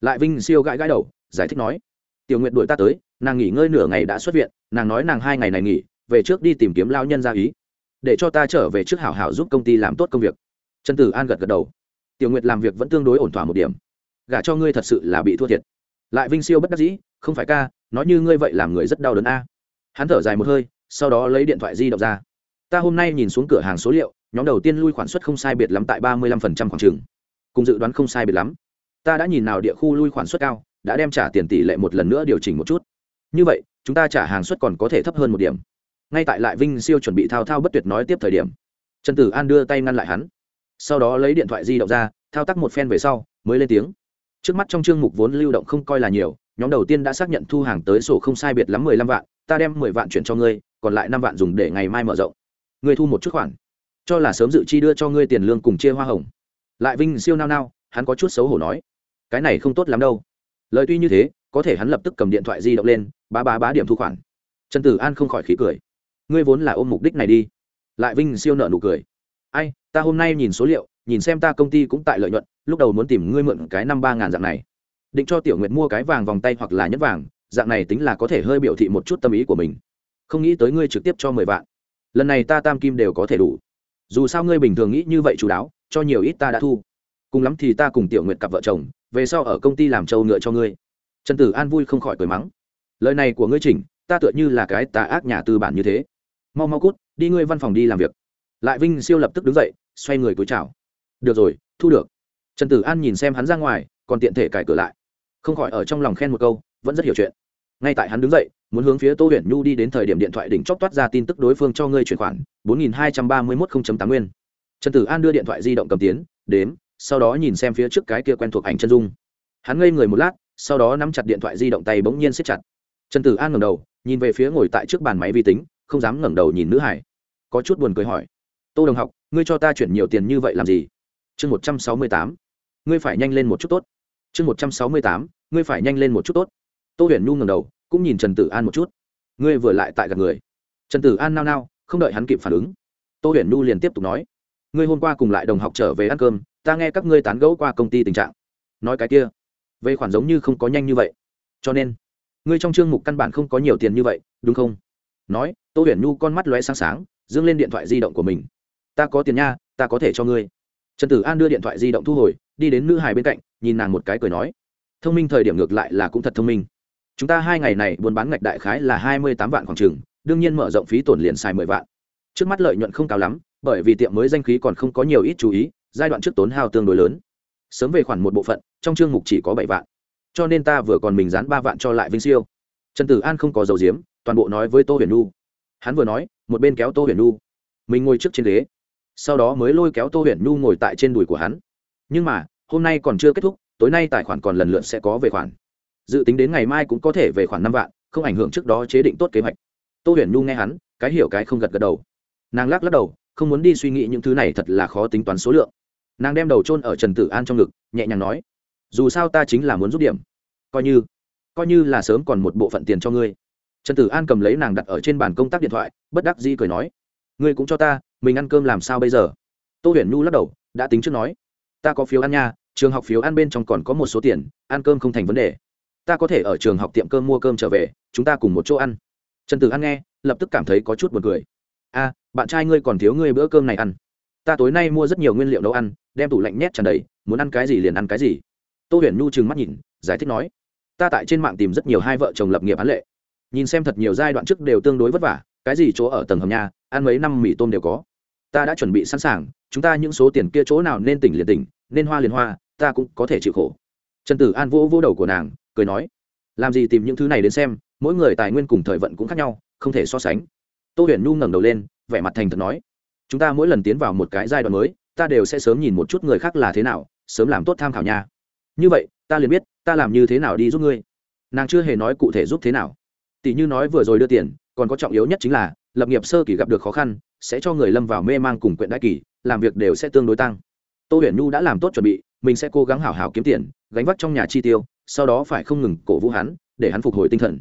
Lại vinh siêu gãi gãi đầu, giải thích nói, tiểu nguyện đuổi ta tới, nàng nghỉ ngơi nửa ngày đã xuất viện, nàng nói nàng hai ngày này nghỉ, về trước đi tìm kiếm lao nhân ra ý, để cho ta trở về trước hảo hảo giúp công ty làm tốt công việc. Trần tử an gật gật đầu, tiểu nguyệt làm việc vẫn tương đối ổn thỏa một điểm, gả cho ngươi thật sự là bị thua thiệt lại vinh siêu bất đắc dĩ, không phải ca, nói như ngươi vậy làm người rất đau đớn a. Hắn thở dài một hơi, sau đó lấy điện thoại di động ra. Ta hôm nay nhìn xuống cửa hàng số liệu, nhóm đầu tiên lui khoản suất không sai biệt lắm tại ba mươi lăm phần trăm khoảng trường cùng dự đoán không sai biệt lắm. Ta đã nhìn nào địa khu lui khoản suất cao, đã đem trả tiền tỷ lệ một lần nữa điều chỉnh một chút. Như vậy, chúng ta trả hàng suất còn có thể thấp hơn một điểm. Ngay tại lại vinh siêu chuẩn bị thao thao bất tuyệt nói tiếp thời điểm, trần tử an đưa tay ngăn lại hắn. Sau đó lấy điện thoại di động ra, thao tác một phen về sau, mới lên tiếng trước mắt trong chương mục vốn lưu động không coi là nhiều, nhóm đầu tiên đã xác nhận thu hàng tới sổ không sai biệt lắm mười lăm vạn, ta đem mười vạn chuyển cho ngươi, còn lại năm vạn dùng để ngày mai mở rộng. Ngươi thu một chút khoản. Cho là sớm dự chi đưa cho ngươi tiền lương cùng chia hoa hồng. Lại vinh siêu nao nao, hắn có chút xấu hổ nói. Cái này không tốt lắm đâu. Lời tuy như thế, có thể hắn lập tức cầm điện thoại di động lên, bá bá bá điểm thu khoản. Trần tử an không khỏi khí cười. Ngươi vốn là ôm mục đích này đi. Lại vinh siêu nợ nụ cười. Ai, ta hôm nay nhìn số liệu nhìn xem ta công ty cũng tại lợi nhuận, lúc đầu muốn tìm ngươi mượn cái năm ba ngàn dạng này. Định cho tiểu nguyệt mua cái vàng vòng tay hoặc là nhất vàng, dạng này tính là có thể hơi biểu thị một chút tâm ý của mình. Không nghĩ tới ngươi trực tiếp cho mười vạn. Lần này ta tam kim đều có thể đủ. Dù sao ngươi bình thường nghĩ như vậy chú đáo, cho nhiều ít ta đã thu. Cùng lắm thì ta cùng tiểu nguyệt cặp vợ chồng, về sau ở công ty làm trâu ngựa cho ngươi. Trần tử an vui không khỏi cười mắng. Lời này của ngươi chỉnh, ta tựa như là cái tà ác nhà tư bản như thế. Mau mau cút, đi ngươi văn phòng đi làm việc. Lại vinh siêu lập tức đứng dậy, xoay người cúi chào được rồi thu được. Trần tử an nhìn xem hắn ra ngoài còn tiện thể cài cửa lại. Không khỏi ở trong lòng khen một câu vẫn rất hiểu chuyện. Ngay tại hắn đứng dậy muốn hướng phía tô huyền nhu đi đến thời điểm điện thoại đỉnh chóp toát ra tin tức đối phương cho ngươi chuyển khoản bốn nghìn hai trăm ba mươi mốt tám nguyên trần tử an đưa điện thoại di động cầm tiến đếm, sau đó nhìn xem phía trước cái kia quen thuộc ảnh chân dung. Hắn ngây người một lát sau đó nắm chặt điện thoại di động tay bỗng nhiên siết chặt. Trần tử an ngẩng đầu nhìn về phía ngồi tại trước bàn máy vi tính không dám ngẩng đầu nhìn nữ hải. Có chút buồn cười hỏi tô đồng học ngươi cho ta chuyển nhiều tiền như vậy làm gì? Chương một trăm sáu mươi tám. Ngươi phải nhanh lên một chút tốt. Chương một trăm sáu mươi tám, ngươi phải nhanh lên một chút tốt. Tô huyền nhu ngẩng đầu, cũng nhìn trần tử an một chút. Ngươi vừa lại tại gặp người. Trần tử an nao nao, không đợi hắn kịp phản ứng. Tô huyền nhu liền tiếp tục nói. Ngươi hôm qua cùng lại đồng học trở về ăn cơm, ta nghe các ngươi tán gẫu qua công ty tình trạng. Nói cái kia, về khoản giống như không có nhanh như vậy. Cho nên, ngươi trong chương mục căn bản không có nhiều tiền như vậy, đúng không? Nói, tô huyền nhu con mắt lóe sáng sáng, dương lên điện thoại di động của mình. Ta có tiền nha, ta có thể cho ngươi trần tử an đưa điện thoại di động thu hồi, đi đến nữ hài bên cạnh, nhìn nàng một cái cười nói. Thông minh thời điểm ngược lại là cũng thật thông minh. Chúng ta hai ngày này buôn bán ngạch đại khái là hai mươi tám vạn khoảng trừng đương nhiên mở rộng phí tổn liền xài mười vạn. Trước mắt lợi nhuận không cao lắm, bởi vì tiệm mới danh khí còn không có nhiều ít chú ý, giai đoạn trước tốn hao tương đối lớn. Sớm về khoản một bộ phận, trong chương mục chỉ có bảy vạn. Cho nên ta vừa còn mình dán ba vạn cho lại vinh siêu. Trần tử an không có dầu diếm, toàn bộ nói với tô huyền nu hắn vừa nói, một bên kéo tô huyền nu mình ngồi trước trên ghế sau đó mới lôi kéo tô huyền nu ngồi tại trên đùi của hắn. Nhưng mà, hôm nay còn chưa kết thúc, tối nay tài khoản còn lần lượt sẽ có về khoản. Dự tính đến ngày mai cũng có thể về khoản năm vạn, không ảnh hưởng trước đó chế định tốt kế hoạch. Tô huyền nu nghe hắn, cái hiểu cái không gật gật đầu. Nàng lắc lắc đầu, không muốn đi suy nghĩ những thứ này thật là khó tính toán số lượng. Nàng đem đầu chôn ở trần tử an trong ngực, nhẹ nhàng nói, dù sao ta chính là muốn rút điểm. Coi như coi như là sớm còn một bộ phận tiền cho ngươi. Trần tử an cầm lấy nàng đặt ở trên bàn công tác điện thoại, bất đắc dĩ cười nói, ngươi cũng cho ta mình ăn cơm làm sao bây giờ? Tô huyền nhu lắc đầu, đã tính trước nói, ta có phiếu ăn nha, trường học phiếu ăn bên trong còn có một số tiền, ăn cơm không thành vấn đề. Ta có thể ở trường học tiệm cơm mua cơm trở về, chúng ta cùng một chỗ ăn. Trần tử ăn nghe, lập tức cảm thấy có chút b u ồ n cười. A, bạn trai ngươi còn thiếu ngươi bữa cơm này ăn. Ta tối nay mua rất nhiều nguyên liệu nấu ăn, đem tủ lạnh nhét tràn đầy, muốn ăn cái gì liền ăn cái gì. Tô huyền nhu trừng mắt nhìn, giải thích nói, ta tại trên mạng tìm rất nhiều hai vợ chồng lập nghiệp án lệ. Nhìn xem thật nhiều giai đoạn trước đều tương đối vất vả, cái gì chỗ ở tầng hầm nhà ăn mấy năm mì tôm đều có ta đã chuẩn bị sẵn sàng, chúng ta những số tiền kia chỗ nào nên tỉnh liền tỉnh, nên hoa liền hoa, ta cũng có thể chịu khổ. Trần tử an vỗ vỗ đầu của nàng, cười nói, làm gì tìm những thứ này đến xem, mỗi người tài nguyên cùng thời vận cũng khác nhau, không thể so sánh. Tô huyền nhu ngẩng đầu lên, vẻ mặt thành thật nói, chúng ta mỗi lần tiến vào một cái giai đoạn mới, ta đều sẽ sớm nhìn một chút người khác là thế nào, sớm làm tốt tham khảo nha. Như vậy, ta liền biết, ta làm như thế nào đi giúp ngươi. Nàng chưa hề nói cụ thể giúp thế nào. Tỷ như nói vừa rồi đưa tiền, còn có trọng yếu nhất chính là lập nghiệp sơ kỳ gặp được khó khăn, sẽ cho người lâm vào mê mang cùng quyện đại kỳ, làm việc đều sẽ tương đối tăng. Tô huyền nhu đã làm tốt chuẩn bị, mình sẽ cố gắng hảo hảo kiếm tiền, gánh vác trong nhà chi tiêu, sau đó phải không ngừng cổ vũ hắn, để hắn phục hồi tinh thần.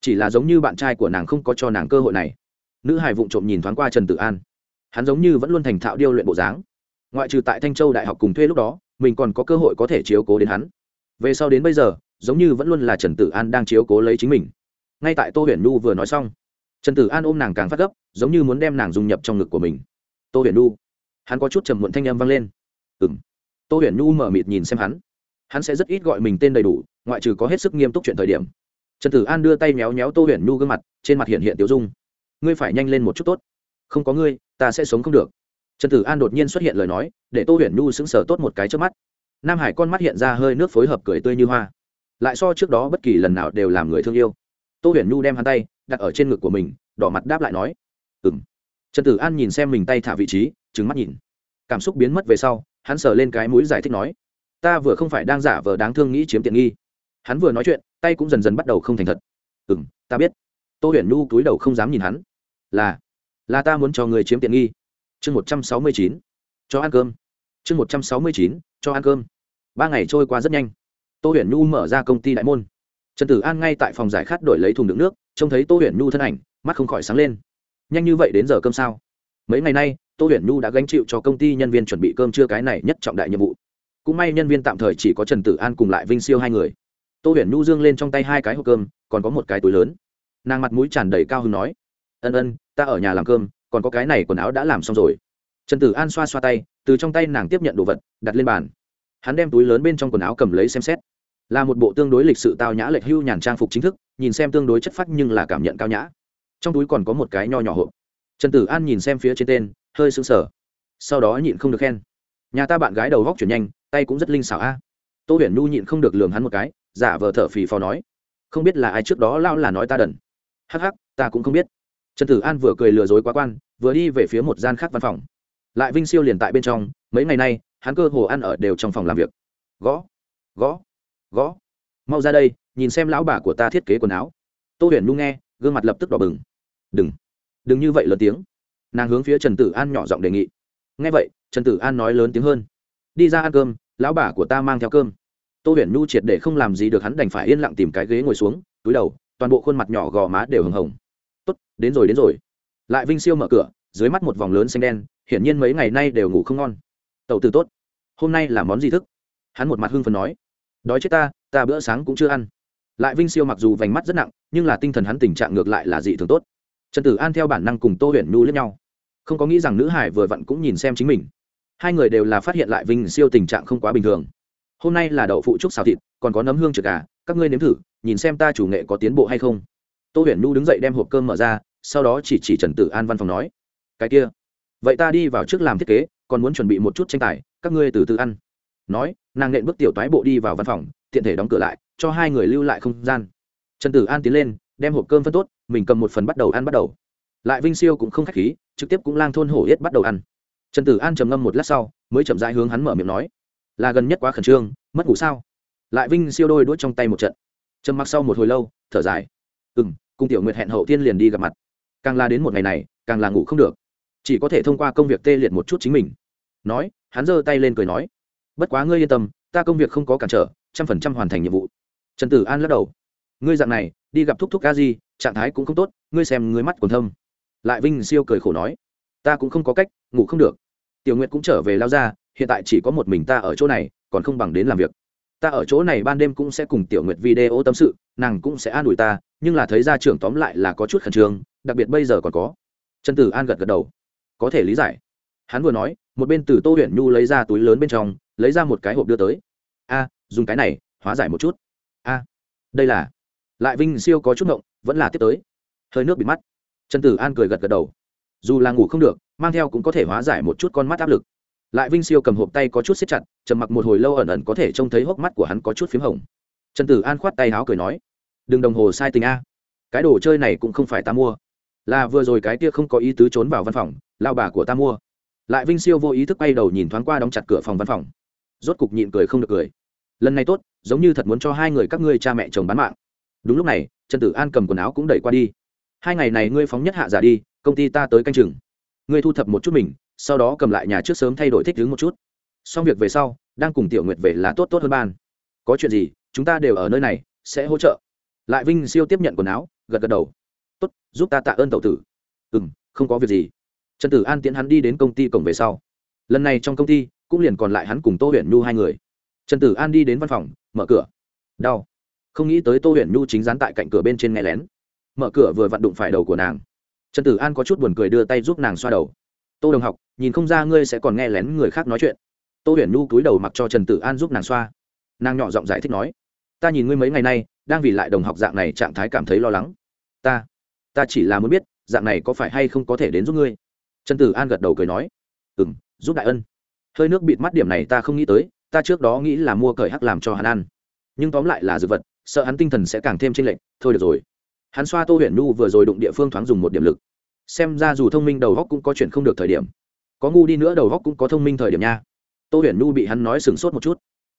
Chỉ là giống như bạn trai của nàng không có cho nàng cơ hội này. Nữ hải vụng trộm nhìn thoáng qua trần tử an. Hắn giống như vẫn luôn thành thạo điêu luyện bộ dáng. Ngoại trừ tại thanh châu đại học cùng thuê lúc đó, mình còn có cơ hội có thể chiếu cố đến hắn. Về sau đến bây giờ, giống như vẫn luôn là trần tử an đang chiếu cố lấy chính mình. Ngay tại tô huyền nu vừa nói xong trần tử an ôm nàng càng phát gấp, giống như muốn đem nàng dung nhập trong ngực của mình. Tô huyền nu hắn có chút trầm muộn thanh âm vang lên. Ừ m tô huyền nu mở mịt nhìn xem hắn. Hắn sẽ rất ít gọi mình tên đầy đủ, ngoại trừ có hết sức nghiêm túc chuyện thời điểm. Trần tử an đưa tay méo méo tô huyền Nu gương mặt, trên mặt hiện hiện tiêu dung. Ngươi phải nhanh lên một chút tốt. Không có ngươi, ta sẽ sống không được. Trần tử an đột nhiên xuất hiện lời nói, để tô huyền Nu sững sờ tốt một cái trước mắt. Nam hải con mắt hiện ra hơi nước phối hợp cười tươi như hoa. Lại so trước đó bất kỳ lần nào đều làm người thương yêu tô huyền nhu đem hắn tay đặt ở trên ngực của mình, đỏ mặt đáp lại nói ừ m trần tử an nhìn xem mình tay thả vị trí trứng mắt nhìn. Cảm xúc biến mất về sau, hắn sờ lên cái mũi giải thích nói, ta vừa không phải đang giả vờ đáng thương nghĩ chiếm tiện nghi. Hắn vừa nói chuyện, tay cũng dần dần bắt đầu không thành thật. Ừ m ta biết. Tô huyền nhu túi đầu không dám nhìn hắn. Là là ta muốn cho người chiếm tiện nghi. Chương một trăm sáu mươi chín, cho ăn cơm. Chương một trăm sáu mươi chín, cho ăn cơm. Ba ngày trôi qua rất nhanh. Tô huyền nhu mở ra công ty đại môn trần tử an ngay tại phòng giải khát đổi lấy thùng đựng nước, trông thấy tô huyền nhu thân ảnh, mắt không khỏi sáng lên. Nhanh như vậy đến giờ cơm sao? Mấy ngày nay, tô huyền nhu đã gánh chịu cho công ty nhân viên chuẩn bị cơm trưa cái này nhất trọng đại nhiệm vụ. Cũng may nhân viên tạm thời chỉ có trần tử an cùng lại vinh siêu hai người. Tô huyền nhu dương lên trong tay hai cái hộp cơm, còn có một cái túi lớn. Nàng mặt mũi tràn đầy cao hứng nói, ân ân, ta ở nhà làm cơm, còn có cái này quần áo đã làm xong rồi. Trần tử an xoa xoa tay, từ trong tay nàng tiếp nhận đồ vật, đặt lên bàn. Hắn đem túi lớn bên trong quần áo cầm lấy xem xét là một bộ tương đối lịch sự tao nhã lệch hưu nhàn trang phục chính thức, nhìn xem tương đối chất phác nhưng là cảm nhận cao nhã. Trong túi còn có một cái nho nhỏ hộp. Trần tử an nhìn xem phía trên tên, hơi sững sờ. Sau đó nhịn không được khen. Nhà ta bạn gái đầu góc chuyển nhanh, tay cũng rất linh xảo a. Tô huyền nhu nhịn không được lường hắn một cái, giả vờ thở phì phò nói. Không biết là ai trước đó lao là nói ta đần. Hắc hắc, ta cũng không biết. Trần tử an vừa cười lừa dối quá quan, vừa đi về phía một gian khác văn phòng. Lại vinh siêu liền tại bên trong, mấy ngày nay, hắn cơ hồ ăn ở đều trong phòng làm việc. Gõ. Gõ gõ. Mau ra đây, nhìn xem lão bà của ta thiết kế quần áo. Tô huyền Nu nghe, gương mặt lập tức đỏ bừng. Đừng. Đừng như vậy lớn tiếng. Nàng hướng phía trần tử an nhỏ giọng đề nghị. Nghe vậy, trần tử an nói lớn tiếng hơn. Đi ra ăn cơm, lão bà của ta mang theo cơm. Tô huyền Nu triệt để không làm gì được hắn đành phải yên lặng tìm cái ghế ngồi xuống, túi đầu, toàn bộ khuôn mặt nhỏ gò má đều hừng hồng. Tốt, đến rồi đến rồi. Lại vinh siêu mở cửa, dưới mắt một vòng lớn xanh đen, hiển nhiên mấy ngày nay đều ngủ không ngon. Tàu từ tốt. Hôm nay là món gì thức? Hắn một mặt hưng phần nói đói chết ta ta bữa sáng cũng chưa ăn. Lại vinh siêu mặc dù vành mắt rất nặng, nhưng là tinh thần hắn tình trạng ngược lại là dị thường tốt. Trần tử an theo bản năng cùng tô huyền nhu lẫn nhau. Không có nghĩ rằng nữ hải vừa vặn cũng nhìn xem chính mình. Hai người đều là phát hiện lại vinh siêu tình trạng không quá bình thường. Hôm nay là đậu phụ trúc xào thịt, còn có nấm hương trượt gà, các ngươi nếm thử, nhìn xem ta chủ nghệ có tiến bộ hay không. Tô huyền nhu đứng dậy đem hộp cơm mở ra, sau đó chỉ chỉ trần tử an văn phòng nói, cái kia, vậy ta đi vào trước làm thiết kế, còn muốn chuẩn bị một chút tranh tài, các ngươi từ từ ăn nói, nàng nện bước tiểu toái bộ đi vào văn phòng, tiện thể đóng cửa lại, cho hai người lưu lại không gian. Trần tử an tiến lên, đem hộp cơm phân tốt, mình cầm một phần bắt đầu ăn bắt đầu. Lại vinh siêu cũng không k h á c h khí, trực tiếp cũng lang thôn hổ yết bắt đầu ăn. Trần tử an trầm ngâm một lát sau, mới chậm rãi hướng hắn mở miệng nói, là gần nhất quá khẩn trương, mất ngủ sao? Lại vinh siêu đôi đuốt trong tay một trận. Trầm mặc sau một hồi lâu, thở dài. Ừ m cùng tiểu nguyệt hẹn hậu tiên liền đi gặp mặt. Càng la đến một ngày này, càng là ngủ không được. Chỉ có thể thông qua công việc tê liệt một chút chính mình. Nói, hắn giơ tay lên cười nói bất quá ngươi yên tâm, ta công việc không có cản trở, trăm phần trăm hoàn thành nhiệm vụ. Trần tử an lắc đầu. Ngươi dạng này, đi gặp thúc thúc ca di, trạng thái cũng không tốt, ngươi xem ngươi mắt còn thâm. Lại vinh siêu cười khổ nói. Ta cũng không có cách, ngủ không được. Tiểu nguyệt cũng trở về lao ra, hiện tại chỉ có một mình ta ở chỗ này, còn không bằng đến làm việc. Ta ở chỗ này ban đêm cũng sẽ cùng tiểu nguyệt video tâm sự, nàng cũng sẽ an ủi ta, nhưng là thấy ra trưởng tóm lại là có chút khẩn trương, đặc biệt bây giờ còn có. Trần tử an gật gật đầu. Có thể lý giải. Hắn vừa nói, một bên từ tô huyền nhu lấy ra túi lớn bên trong lấy ra một cái hộp đưa tới. A, dùng cái này, hóa giải một chút. A, đây là. Lại vinh siêu có chút ngộng, vẫn là tiếp tới. Hơi nước bị mắt. Trần tử an cười gật gật đầu. Dù là ngủ không được, mang theo cũng có thể hóa giải một chút con mắt áp lực. Lại vinh siêu cầm hộp tay có chút xếp chặt, trầm mặc một hồi lâu ẩn ẩn có thể trông thấy hốc mắt của hắn có chút p h í m hồng. Trần tử an khoát tay háo cười nói, đừng đồng hồ sai tình a. Cái đồ chơi này cũng không phải ta mua. Là vừa rồi cái kia không có ý tứ trốn vào văn phòng, lao bà của ta mua. Lại vinh siêu vô ý thức bay đầu nhìn thoáng qua đóng chặt cửa phòng văn phòng rốt cục nhịn cười không được cười. Lần này tốt, giống như thật muốn cho hai người các ngươi cha mẹ chồng bán mạng. Đúng lúc này, trần tử an cầm quần áo cũng đẩy qua đi. Hai ngày này ngươi phóng nhất hạ giả đi, công ty ta tới canh chừng. Ngươi thu thập một chút mình, sau đó cầm lại nhà trước sớm thay đổi thích đứng một chút. Xong việc về sau, đang cùng tiểu nguyệt về là tốt tốt hơn ban. Có chuyện gì, chúng ta đều ở nơi này, sẽ hỗ trợ. Lại vinh siêu tiếp nhận quần áo, gật gật đầu. Tốt, giúp ta tạ ơn tậu tử. Ừ m không có việc gì. Trần tử an tiễn hắn đi đến công ty cổng về sau. Lần này trong công ty cũng liền còn lại hắn cùng tô huyền nhu hai người. Trần tử an đi đến văn phòng, mở cửa. Đau. Không nghĩ tới tô huyền nhu chính dán tại cạnh cửa bên trên nghe lén. Mở cửa vừa vặn đụng phải đầu của nàng. Trần tử an có chút buồn cười đưa tay giúp nàng xoa đầu. Tô đồng học, nhìn không ra ngươi sẽ còn nghe lén người khác nói chuyện. Tô huyền nhu cúi đầu mặc cho trần tử an giúp nàng xoa. Nàng nhỏ giọng giải thích nói, ta nhìn ngươi mấy ngày nay, đang vì lại đồng học dạng này trạng thái cảm thấy lo lắng. Ta ta chỉ là muốn biết, dạng này có phải hay không có thể đến giúp ngươi? Trần tử an gật đầu cười nói ừ m giúp đại ân hơi nước bịt mắt điểm này ta không nghĩ tới, ta trước đó nghĩ là mua cởi hắc làm cho hắn ăn. Nhưng tóm lại là dược vật, sợ hắn tinh thần sẽ càng thêm t r ê n lệch, thôi được rồi. Hắn xoa tô huyền nu vừa rồi đụng địa phương thoáng dùng một điểm lực. Xem ra dù thông minh đầu góc cũng có chuyện không được thời điểm. Có ngu đi nữa đầu góc cũng có thông minh thời điểm nha. Tô huyền nu bị hắn nói sửng sốt một chút.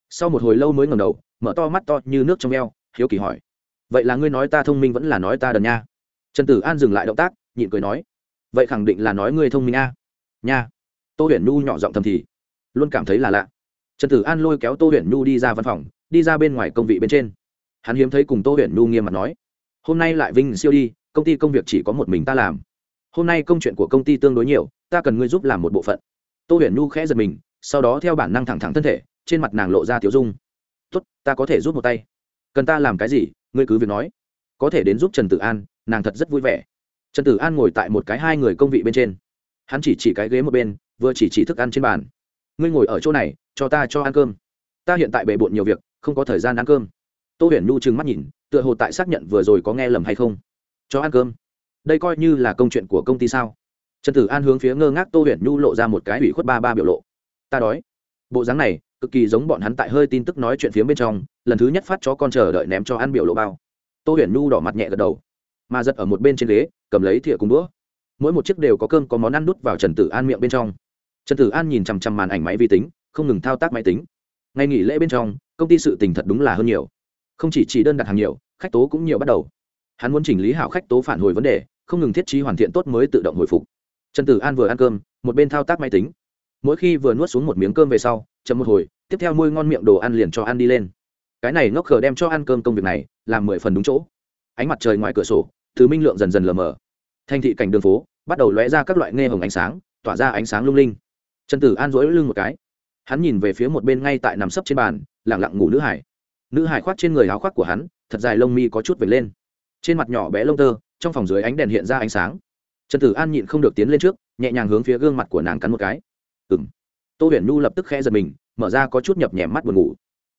Sau một hồi lâu mới ngầm đầu, mở to mắt to như nước trong eo, hiếu kỳ hỏi. Vậy là ngươi nói ta thông minh vẫn là nói ta đần nha? Trần tử an dừng lại động tác, nhịn cười nói. Vậy khẳng định là nói ngươi thông minh a. Nha. Tô huyền nu nhỏ giọng thầm thì luôn cảm thấy là lạ. Trần tử an lôi kéo tô huyền nhu đi ra văn phòng, đi ra bên ngoài công vị bên trên. Hắn hiếm thấy cùng tô huyền nhu nghiêm mặt nói, hôm nay lại vinh siêu đi, công ty công việc chỉ có một mình ta làm. Hôm nay công chuyện của công ty tương đối nhiều, ta cần ngươi giúp làm một bộ phận. Tô huyền nhu khẽ giật mình, sau đó theo bản năng thẳng thẳng thân thể, trên mặt nàng lộ ra tiểu dung. Tốt, ta có thể giúp một tay. Cần ta làm cái gì? Ngươi cứ việc nói. Có thể đến giúp trần tử an, nàng thật rất vui vẻ. Trần tử an ngồi tại một cái hai người công vị bên trên. Hắn chỉ chỉ cái ghế một bên, vừa chỉ chỉ thức ăn trên bàn ngươi ngồi ở chỗ này, cho ta cho ăn cơm. Ta hiện tại bề bộn nhiều việc, không có thời gian ăn cơm. Tô huyền nhu trừng mắt nhìn, tựa hồ tại xác nhận vừa rồi có nghe lầm hay không. Cho ăn cơm? Đây coi như là công chuyện của công ty sao? Trần tử an hướng phía ngơ ngác tô huyền nhu lộ ra một cái ủy khuất ba ba biểu lộ. Ta đói. Bộ dáng này, cực kỳ giống bọn hắn tại hơi tin tức nói chuyện phía bên trong, lần thứ nhất phát cho con chờ đợi ném cho ăn biểu lộ bao. Tô huyền nhu đỏ mặt nhẹ gật đầu. Mà giật ở một bên trên ghế, cầm lấy thìa cùng đũa. Mỗi một chiếc đều có cơm có món ăn đút vào trần tử an miệng bên trong trần tử an nhìn chằm chằm màn ảnh máy vi tính, không ngừng thao tác máy tính. Ngày nghỉ lễ bên trong, công ty sự tình thật đúng là hơn nhiều. Không chỉ chỉ đơn đặt hàng nhiều, khách tố cũng nhiều bắt đầu. Hắn muốn chỉnh lý hảo khách tố phản hồi vấn đề, không ngừng thiết trí hoàn thiện tốt mới tự động hồi phục. Trần tử an vừa ăn cơm, một bên thao tác máy tính. Mỗi khi vừa nuốt xuống một miếng cơm về sau, chậm một hồi, tiếp theo môi ngon miệng đồ ăn liền cho ăn đi lên. Cái này ngốc khờ đem cho ăn cơm công việc này, làm mười phần đúng chỗ. Ánh mặt trời ngoài cửa sổ, thứ minh lượng dần dần lờ mờ. Thành thị cảnh đường phố, bắt đầu lóe ra các loại nghe hồng ánh sáng, tỏa ra ánh sáng lung linh trần tử an dỗi lưng một cái. Hắn nhìn về phía một bên ngay tại nằm sấp trên bàn lẳng lặng ngủ nữ hải. Nữ hải khoác trên người áo khoác của hắn, thật dài lông mi có chút vệt lên. Trên mặt nhỏ bé lông tơ, trong phòng dưới ánh đèn hiện ra ánh sáng. Trần tử an nhịn không được tiến lên trước, nhẹ nhàng hướng phía gương mặt của nàng cắn một cái. Ừ m tô huyền nhu lập tức khẽ giật mình, mở ra có chút nhập nhèm mắt buồn ngủ.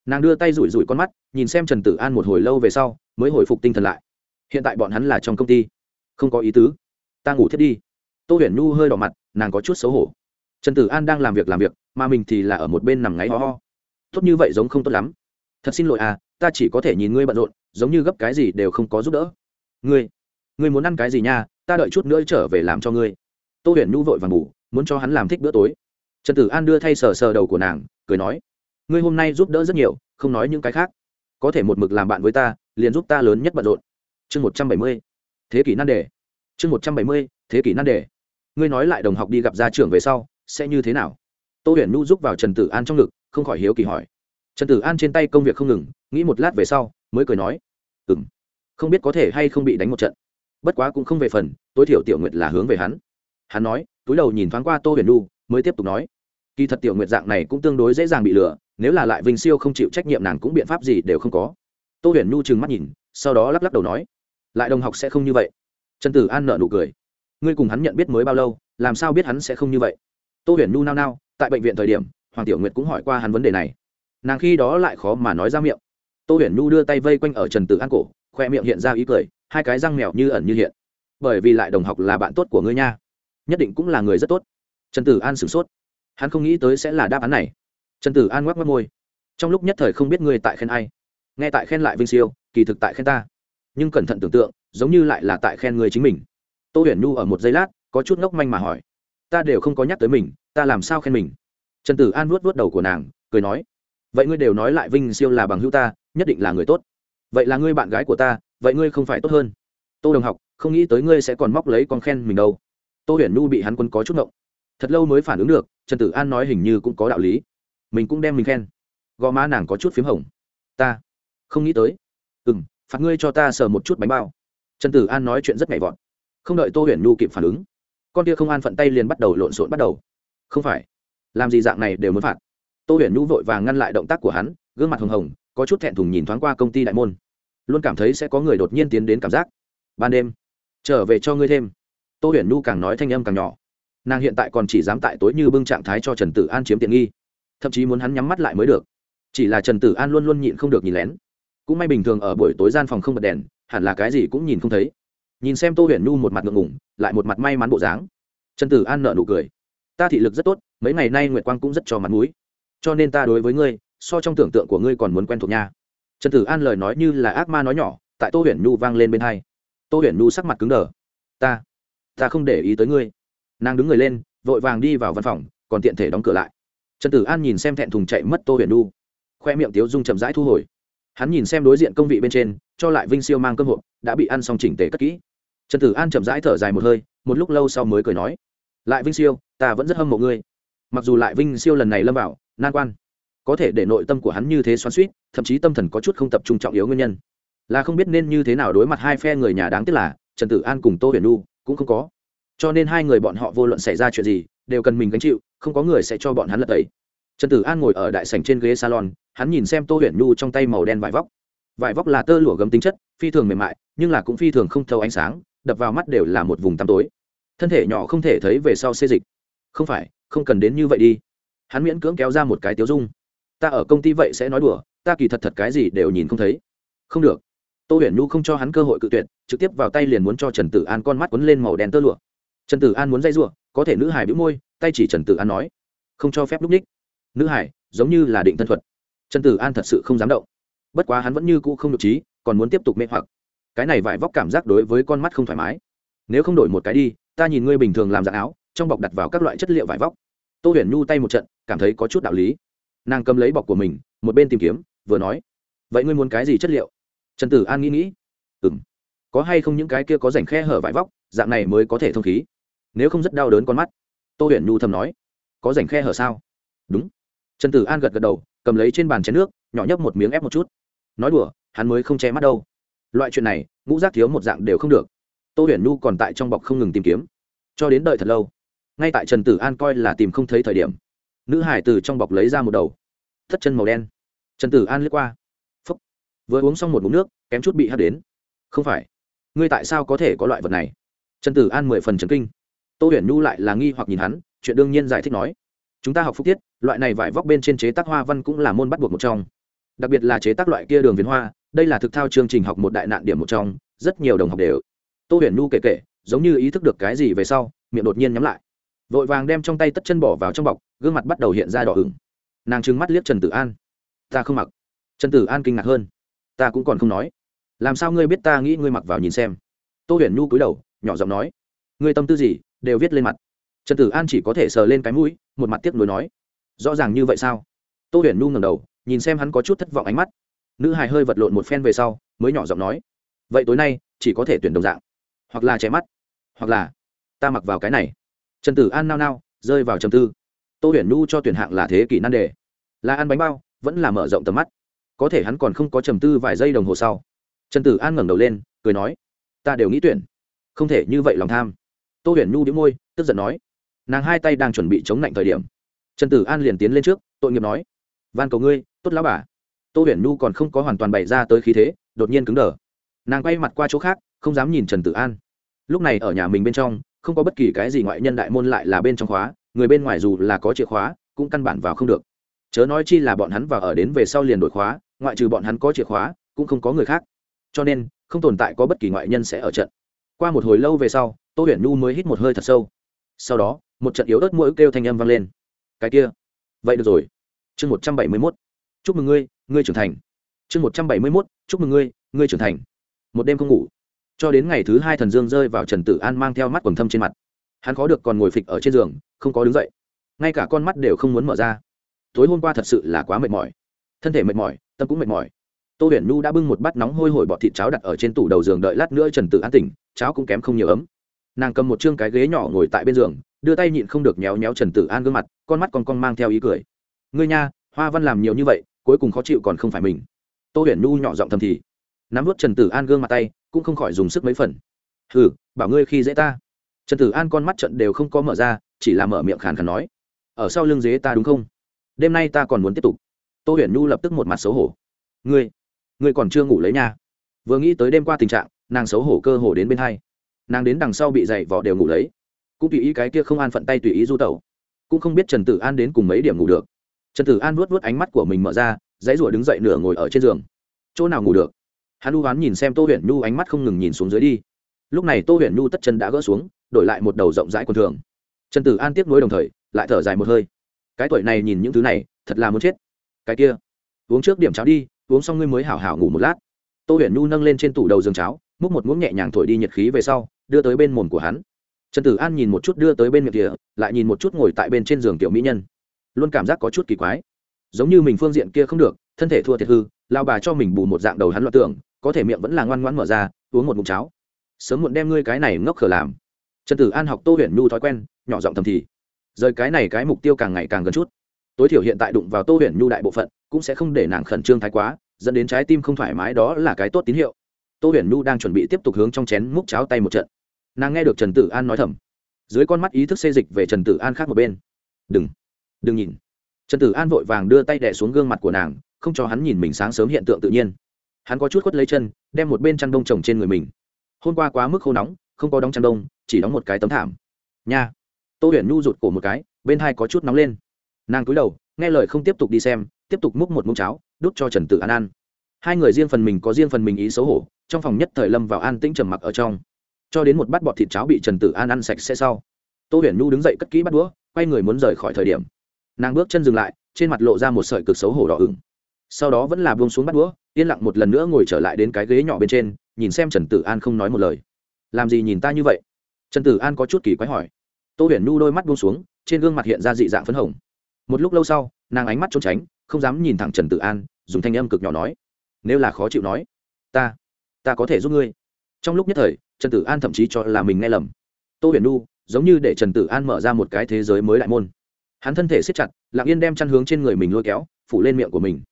Nàng đưa tay rủi rủi con mắt, nhìn xem trần tử an một hồi lâu về sau, mới hồi phục tinh thần lại. Hiện tại bọn hắn là trong công ty. Không có ý tứ. Ta ngủ thiết đi. Tô huyền nhu hơi đỏ mặt, nàng có chút xấu hổ trần tử an đang làm việc làm việc, mà mình thì là ở một bên nằm ngáy ho ho. Tốt như vậy giống không tốt lắm. Thật xin lỗi à ta chỉ có thể nhìn ngươi bận rộn, giống như gấp cái gì đều không có giúp đỡ. Ngươi ngươi muốn ăn cái gì nha, ta đợi chút nữa trở về làm cho ngươi. Tô huyền nhu vội vàng ngủ, muốn cho hắn làm thích bữa tối. Trần tử an đưa thay sờ sờ đầu của nàng, cười nói, ngươi hôm nay giúp đỡ rất nhiều, không nói những cái khác. Có thể một mực làm bạn với ta, liền giúp ta lớn nhất bận rộn. Chương một trăm bảy mươi, thế kỷ nan đề. Chương một trăm bảy mươi, thế kỷ nan đề. Ngươi nói lại đồng học đi gặp gia trưởng về sau sẽ như thế nào? Tô huyền nhu giúp vào trần tử an trong ngực, không khỏi hiếu kỳ hỏi. Trần tử an trên tay công việc không ngừng, nghĩ một lát về sau, mới cười nói ừ m không biết có thể hay không bị đánh một trận. Bất quá cũng không về phần, tối thiểu tiểu nguyệt là hướng về hắn. Hắn nói, túi đầu nhìn thoáng qua tô huyền nu mới tiếp tục nói, kỳ thật tiểu nguyệt dạng này cũng tương đối dễ dàng bị lừa, nếu là lại vinh siêu không chịu trách nhiệm nàng cũng biện pháp gì đều không có. Tô huyền nhu trừng mắt nhìn, sau đó lắc lắc đầu nói, lại đồng học sẽ không như vậy. Trần tử an nợ nụ cười, ngươi cùng hắn nhận biết mới bao lâu, làm sao biết hắn sẽ không như vậy? Tô huyền nhu nao nao, tại bệnh viện thời điểm, hoàng tiểu nguyệt cũng hỏi qua hắn vấn đề này. Nàng khi đó lại khó mà nói ra miệng. Tô huyền nhu đưa tay vây quanh ở trần tử an cổ, khoe miệng hiện ra ý cười, hai cái răng mèo như ẩn như hiện. Bởi vì lại đồng học là bạn tốt của ngươi nha. Nhất định cũng là người rất tốt. Trần tử an sửng sốt. Hắn không nghĩ tới sẽ là đáp án này. Trần tử an ngoắc mất môi. Trong lúc nhất thời không biết ngươi tại khen ai. Nghe tại khen lại vinh siêu, kỳ thực tại khen ta. Nhưng cẩn thận tưởng tượng, giống như lại là tại khen người chính mình. Tô huyền nhu ở một giây lát, có chút ngốc manh mà hỏi ta đều không có nhắc tới mình, ta làm sao khen mình? Trần tử an vuốt vuốt đầu của nàng, cười nói, vậy ngươi đều nói lại vinh siêu là bằng hữu ta, nhất định là người tốt. Vậy là ngươi bạn gái của ta, vậy ngươi không phải tốt hơn. Tô đồng học, không nghĩ tới ngươi sẽ còn móc lấy con khen mình đâu. Tô huyền nhu bị hắn quân có chút ngộng. Thật lâu mới phản ứng được, trần tử an nói hình như cũng có đạo lý. Mình cũng đem mình khen. Gò má nàng có chút p h í m hồng. Ta, không nghĩ tới. Ừ m phạt ngươi cho ta sờ một chút bánh bao. Trần tử an nói chuyện rất nhảy vọt. Không đợi tô huyền nhu kịp phản ứng con kia không an phận tay liền bắt đầu lộn xộn bắt đầu. Không phải. Làm gì dạng này đều muốn phạt. Tô huyền nhu vội vàng ngăn lại động tác của hắn, gương mặt hồng hồng, có chút thẹn thùng nhìn thoáng qua công ty đại môn. Luôn cảm thấy sẽ có người đột nhiên tiến đến cảm giác. Ban đêm, trở về cho ngươi thêm. Tô huyền nhu càng nói thanh âm càng nhỏ. Nàng hiện tại còn chỉ dám tại tối như bưng trạng thái cho trần tử an chiếm tiện nghi. Thậm chí muốn hắn nhắm mắt lại mới được. Chỉ là trần tử an luôn luôn nhịn không được nhìn lén. Cũng may bình thường ở buổi tối gian phòng không bật đèn, hẳn là cái gì cũng nhìn không thấy nhìn xem tô huyền nhu một mặt ngượng ngủng lại một mặt may mắn bộ dáng. Trần tử an nợ nụ cười. Ta thị lực rất tốt, mấy ngày nay nguyệt quang cũng rất cho mặt mũi. Cho nên ta đối với ngươi, so trong tưởng tượng của ngươi còn muốn quen thuộc nha. Trần tử an lời nói như là ác ma nói nhỏ, tại tô huyền nhu vang lên bên hai. Tô huyền nhu sắc mặt cứng đờ. Ta ta không để ý tới ngươi. Nàng đứng người lên, vội vàng đi vào văn phòng, còn tiện thể đóng cửa lại. Trần tử an nhìn xem thẹn thùng chạy mất tô huyền nhu. Khoe miệng tiếu dung chậm rãi thu hồi. Hắn nhìn xem đối diện công vị bên trên, cho lại vinh siêu mang cơm hộp, đã bị ăn xong chỉnh tề cất kỹ trần tử an chậm rãi thở dài một hơi, một lúc lâu sau mới cười nói, lại vinh siêu, ta vẫn rất hâm mộ ngươi. Mặc dù lại vinh siêu lần này lâm vào nan quan, có thể để nội tâm của hắn như thế xoắn suýt thậm chí tâm thần có chút không tập trung trọng yếu nguyên nhân. Là không biết nên như thế nào đối mặt hai phe người nhà đáng tiếc là, trần tử an cùng tô huyền nu cũng không có. Cho nên hai người bọn họ vô luận xảy ra chuyện gì, đều cần mình gánh chịu, không có người sẽ cho bọn hắn lật tẩy. Trần tử an ngồi ở đại sảnh trên ghế salon, hắn nhìn xem tô huyền Nu trong tay màu đen vải vóc. Vải vóc là tơ lụa gấm tính chất, phi thường mềm mại, nhưng là cũng phi thường không thâu ánh sáng đập vào mắt đều là một vùng tăm tối. Thân thể nhỏ không thể thấy về sau xê dịch. Không phải, không cần đến như vậy đi. Hắn miễn cưỡng kéo ra một cái tiếu dung. Ta ở công ty vậy sẽ nói đùa, ta kỳ thật thật cái gì đều nhìn không thấy. Không được. Tô huyền nhu không cho hắn cơ hội cự tuyệt, trực tiếp vào tay liền muốn cho trần tử an con mắt quấn lên màu đen tơ lụa. Trần tử an muốn dây r có thể nữ hải bĩu môi, tay chỉ trần tử an nói. Không cho phép lúc ních. Nữ hải giống như là định thân thuật. Trần tử an thật sự không dám động. Bất quá hắn vẫn như cũ không được trí, còn muốn tiếp tục mê hoặc cái này vải vóc cảm giác đối với con mắt không thoải mái. Nếu không đổi một cái đi, ta nhìn ngươi bình thường làm dạng áo, trong bọc đặt vào các loại chất liệu vải vóc. Tô huyền nhu tay một trận, cảm thấy có chút đạo lý. Nàng cầm lấy bọc của mình, một bên tìm kiếm, vừa nói, vậy ngươi muốn cái gì chất liệu? Trần tử an nghĩ nghĩ ừ m có hay không những cái kia có rảnh khe hở vải vóc, dạng này mới có thể thông khí. Nếu không rất đau đớn con mắt. Tô huyền nhu thầm nói, có rảnh khe hở sao? Đúng. Trần tử an gật gật đầu, cầm lấy trên bàn chén nước, nhỏ nhấp một miếng ép một chút. Nói đùa, hắn mới không che mắt đâu loại chuyện này, ngũ giác thiếu một dạng đều không được. Tô huyền nhu còn tại trong bọc không ngừng tìm kiếm. Cho đến đợi thật lâu, ngay tại trần tử an coi là tìm không thấy thời điểm, nữ hải từ trong bọc lấy ra một đầu thất chân màu đen. Trần tử an lướt qua. Phúc. Vừa uống xong một mụn nước, kém chút bị hắt đến. Không phải. Ngươi tại sao có thể có loại vật này? Trần tử an mười phần trần kinh. Tô huyền nhu lại là nghi hoặc nhìn hắn, chuyện đương nhiên giải thích nói. Chúng ta học phúc tiết loại này vải vóc bên trên chế tác hoa văn cũng là môn bắt buộc một trong. Đặc biệt là chế tác loại kia đường viền hoa đây là thực thao chương trình học một đại nạn điểm một trong, rất nhiều đồng học đều. Tô huyền nu kể kể, giống như ý thức được cái gì về sau, miệng đột nhiên nhắm lại. Vội vàng đem trong tay tất chân bỏ vào trong bọc, gương mặt bắt đầu hiện ra đỏ ửng. Nàng trừng mắt liếc trần tử an. Ta không mặc. Trần tử an kinh ngạc hơn. Ta cũng còn không nói. Làm sao ngươi biết ta nghĩ ngươi mặc vào nhìn xem? Tô huyền nhu cúi đầu, nhỏ giọng nói. Ngươi tâm tư gì, đều viết lên mặt. Trần tử an chỉ có thể sờ lên cái mũi, một mặt tiếc nuối nói. Rõ ràng như vậy sao? Tô huyền nhu ngầm đầu, nhìn xem hắn có chút thất vọng ánh mắt nữ hài hơi vật lộn một phen về sau, mới nhỏ giọng nói, vậy tối nay, chỉ có thể tuyển đồng dạng, hoặc là che mắt, hoặc là ta mặc vào cái này. Trần tử an nao nao, rơi vào trầm tư. Tô huyền nu cho tuyển hạng là thế kỷ nan đề. Là ăn bánh bao, vẫn là mở rộng tầm mắt. Có thể hắn còn không có trầm tư vài giây đồng hồ sau, trần tử an ngẩng đầu lên, cười nói, ta đều nghĩ tuyển, không thể như vậy lòng tham. Tô huyền nhu đĩu môi, tức giận nói, nàng hai tay đang chuẩn bị chống lạnh thời điểm. Trần tử an liền tiến lên trước, tội nghiệp nói, van cầu ngươi, tốt lão bà tô huyền nhu còn không có hoàn toàn bày ra tới khí thế, đột nhiên cứng đờ. Nàng quay mặt qua chỗ khác, không dám nhìn trần tử an. Lúc này ở nhà mình bên trong, không có bất kỳ cái gì ngoại nhân đại môn lại là bên trong khóa, người bên ngoài dù là có chìa khóa, cũng căn bản vào không được. Chớ nói chi là bọn hắn vào ở đến về sau liền đổi khóa, ngoại trừ bọn hắn có chìa khóa, cũng không có người khác. Cho nên, không tồn tại có bất kỳ ngoại nhân sẽ ở trận. Qua một hồi lâu về sau, tô huyền nhu mới hít một hơi thật sâu. Sau đó, một trận yếu ớt mỗi kêu thanh âm vang lên. Cái kia. Vậy được rồi. Chương một trăm bảy mươi mốt. Chúc mừng ngươi ngươi trưởng thành. Chương một trăm bảy mươi mốt, chúc mừng ngươi ngươi trưởng thành. Một đêm không ngủ. Cho đến ngày thứ hai thần dương rơi vào trần tử an mang theo mắt quần thâm trên mặt. Hắn khó được còn ngồi phịch ở trên giường, không có đứng dậy. Ngay cả con mắt đều không muốn mở ra. Tối hôm qua thật sự là quá mệt mỏi. Thân thể mệt mỏi, tâm cũng mệt mỏi. Tô huyền nhu đã bưng một bát nóng hôi hổi bọt thịt cháo đặt ở trên tủ đầu giường đợi lát nữa trần tử an tỉnh, cháo cũng kém không nhiều ấm. Nàng cầm một chương cái ghế nhỏ ngồi tại bên giường, đưa tay nhịn không được méo méo trần tử an gương mặt, con mắt còn con mang theo ý cười. Ngươi nha, hoa văn làm nhiều như vậy cuối cùng khó chịu còn không phải mình. Tô huyền nhu nhỏ giọng thầm thì, nắm vút trần tử an gương mặt tay, cũng không khỏi dùng sức mấy phần. Hừ, bảo ngươi khi dễ ta. Trần tử an con mắt trận đều không có mở ra, chỉ là mở miệng khàn khàn nói, ở sau lưng dế ta đúng không? Đêm nay ta còn muốn tiếp tục. Tô huyền nhu lập tức một mặt xấu hổ. Ngươi ngươi còn chưa ngủ lấy nha. Vừa nghĩ tới đêm qua tình trạng, nàng xấu hổ cơ hồ đến bên hai. Nàng đến đằng sau bị dày vỏ đều ngủ lấy. Cũng tùy ý cái kia không an phận tay tùy ý du tẩu. Cũng không biết trần tử an đến cùng mấy điểm ngủ được trần tử an vuốt vuốt ánh mắt của mình mở ra, dãy rủa đứng dậy nửa ngồi ở trên giường. Chỗ nào ngủ được? Hắn u hoán nhìn xem tô huyền nhu ánh mắt không ngừng nhìn xuống dưới đi. Lúc này tô huyền nhu tất chân đã gỡ xuống, đổi lại một đầu rộng rãi quần thường. Trần tử an tiếp nối đồng thời, lại thở dài một hơi. Cái tuổi này nhìn những thứ này, thật là muốn chết. Cái kia, uống trước điểm cháo đi, uống xong ngươi mới hảo hảo ngủ một lát. Tô huyền nhu nâng lên trên tủ đầu giường cháo, múc một muỗng nhẹ nhàng thổi đi nhiệt khí về sau, đưa tới bên mồm của hắn. Trần tử an nhìn một chút đưa tới bên miệng kia lại nhìn một chút ngồi tại bên trên giường tiểu mỹ nhân luôn cảm giác có chút kỳ quái. Giống như mình phương diện kia không được, thân thể thua thiệt hư, lao bà cho mình bù một dạng đầu hắn loạn tưởng, có thể miệng vẫn là ngoan ngoãn mở ra, uống một mụn cháo. Sớm muộn đem ngươi cái này ngốc khờ làm. Trần tử an học tô huyền nhu thói quen, nhỏ giọng thầm thì. Rời cái này cái mục tiêu càng ngày càng gần chút. Tối thiểu hiện tại đụng vào tô huyền nhu đại bộ phận, cũng sẽ không để nàng khẩn trương thái quá, dẫn đến trái tim không thoải mái, đó là cái tốt tín hiệu. Tô huyền nhu đang chuẩn bị tiếp tục hướng trong chén múc cháo tay một trận. Nàng nghe được trần tử an nói thầm. Dưới con mắt ý thức xê dịch về trần tử an khác một bên. Đừng đừng nhìn. Trần tử an vội vàng đưa tay đẻ xuống gương mặt của nàng, không cho hắn nhìn mình sáng sớm hiện tượng tự nhiên. Hắn có chút khuất lấy chân, đem một bên chăn đông trồng trên người mình. Hôm qua quá mức khô nóng, không có đóng chăn đông, chỉ đóng một cái tấm thảm. Nha. Tô huyền nhu rụt cổ một cái, bên hai có chút nóng lên. Nàng cúi đầu, nghe lời không tiếp tục đi xem, tiếp tục múc một mông cháo, đút cho trần tử an ăn. Hai người riêng phần mình có riêng phần mình ý xấu hổ, trong phòng nhất thời lâm vào an tĩnh trầm mặc ở trong. Cho đến một bát bọt thịt cháo bị trần tử an ăn sạch sẽ sau, tô huyền nhu đứng dậy cất kỹ bắt đũa, quay người muốn rời khỏi thời điểm nàng bước chân dừng lại, trên mặt lộ ra một sợi cực xấu hổ đỏ ửng. Sau đó vẫn là buông xuống bắt đũa, yên lặng một lần nữa ngồi trở lại đến cái ghế nhỏ bên trên, nhìn xem trần tử an không nói một lời. Làm gì nhìn ta như vậy? Trần tử an có chút kỳ quái hỏi. Tô huyền nhu đôi mắt buông xuống, trên gương mặt hiện ra dị dạng phấn hồng. Một lúc lâu sau, nàng ánh mắt trốn tránh, không dám nhìn thẳng trần tử an, dùng thanh âm cực nhỏ nói. Nếu là khó chịu nói, ta ta có thể giúp ngươi. Trong lúc nhất thời, trần tử an thậm chí cho là mình nghe lầm. Tô huyền nhu, giống như để trần tử an mở ra một cái thế giới mới đại môn hắn thân thể siết chặt, lặng yên đem chăn hướng trên người mình lôi kéo, phủ lên miệng của mình.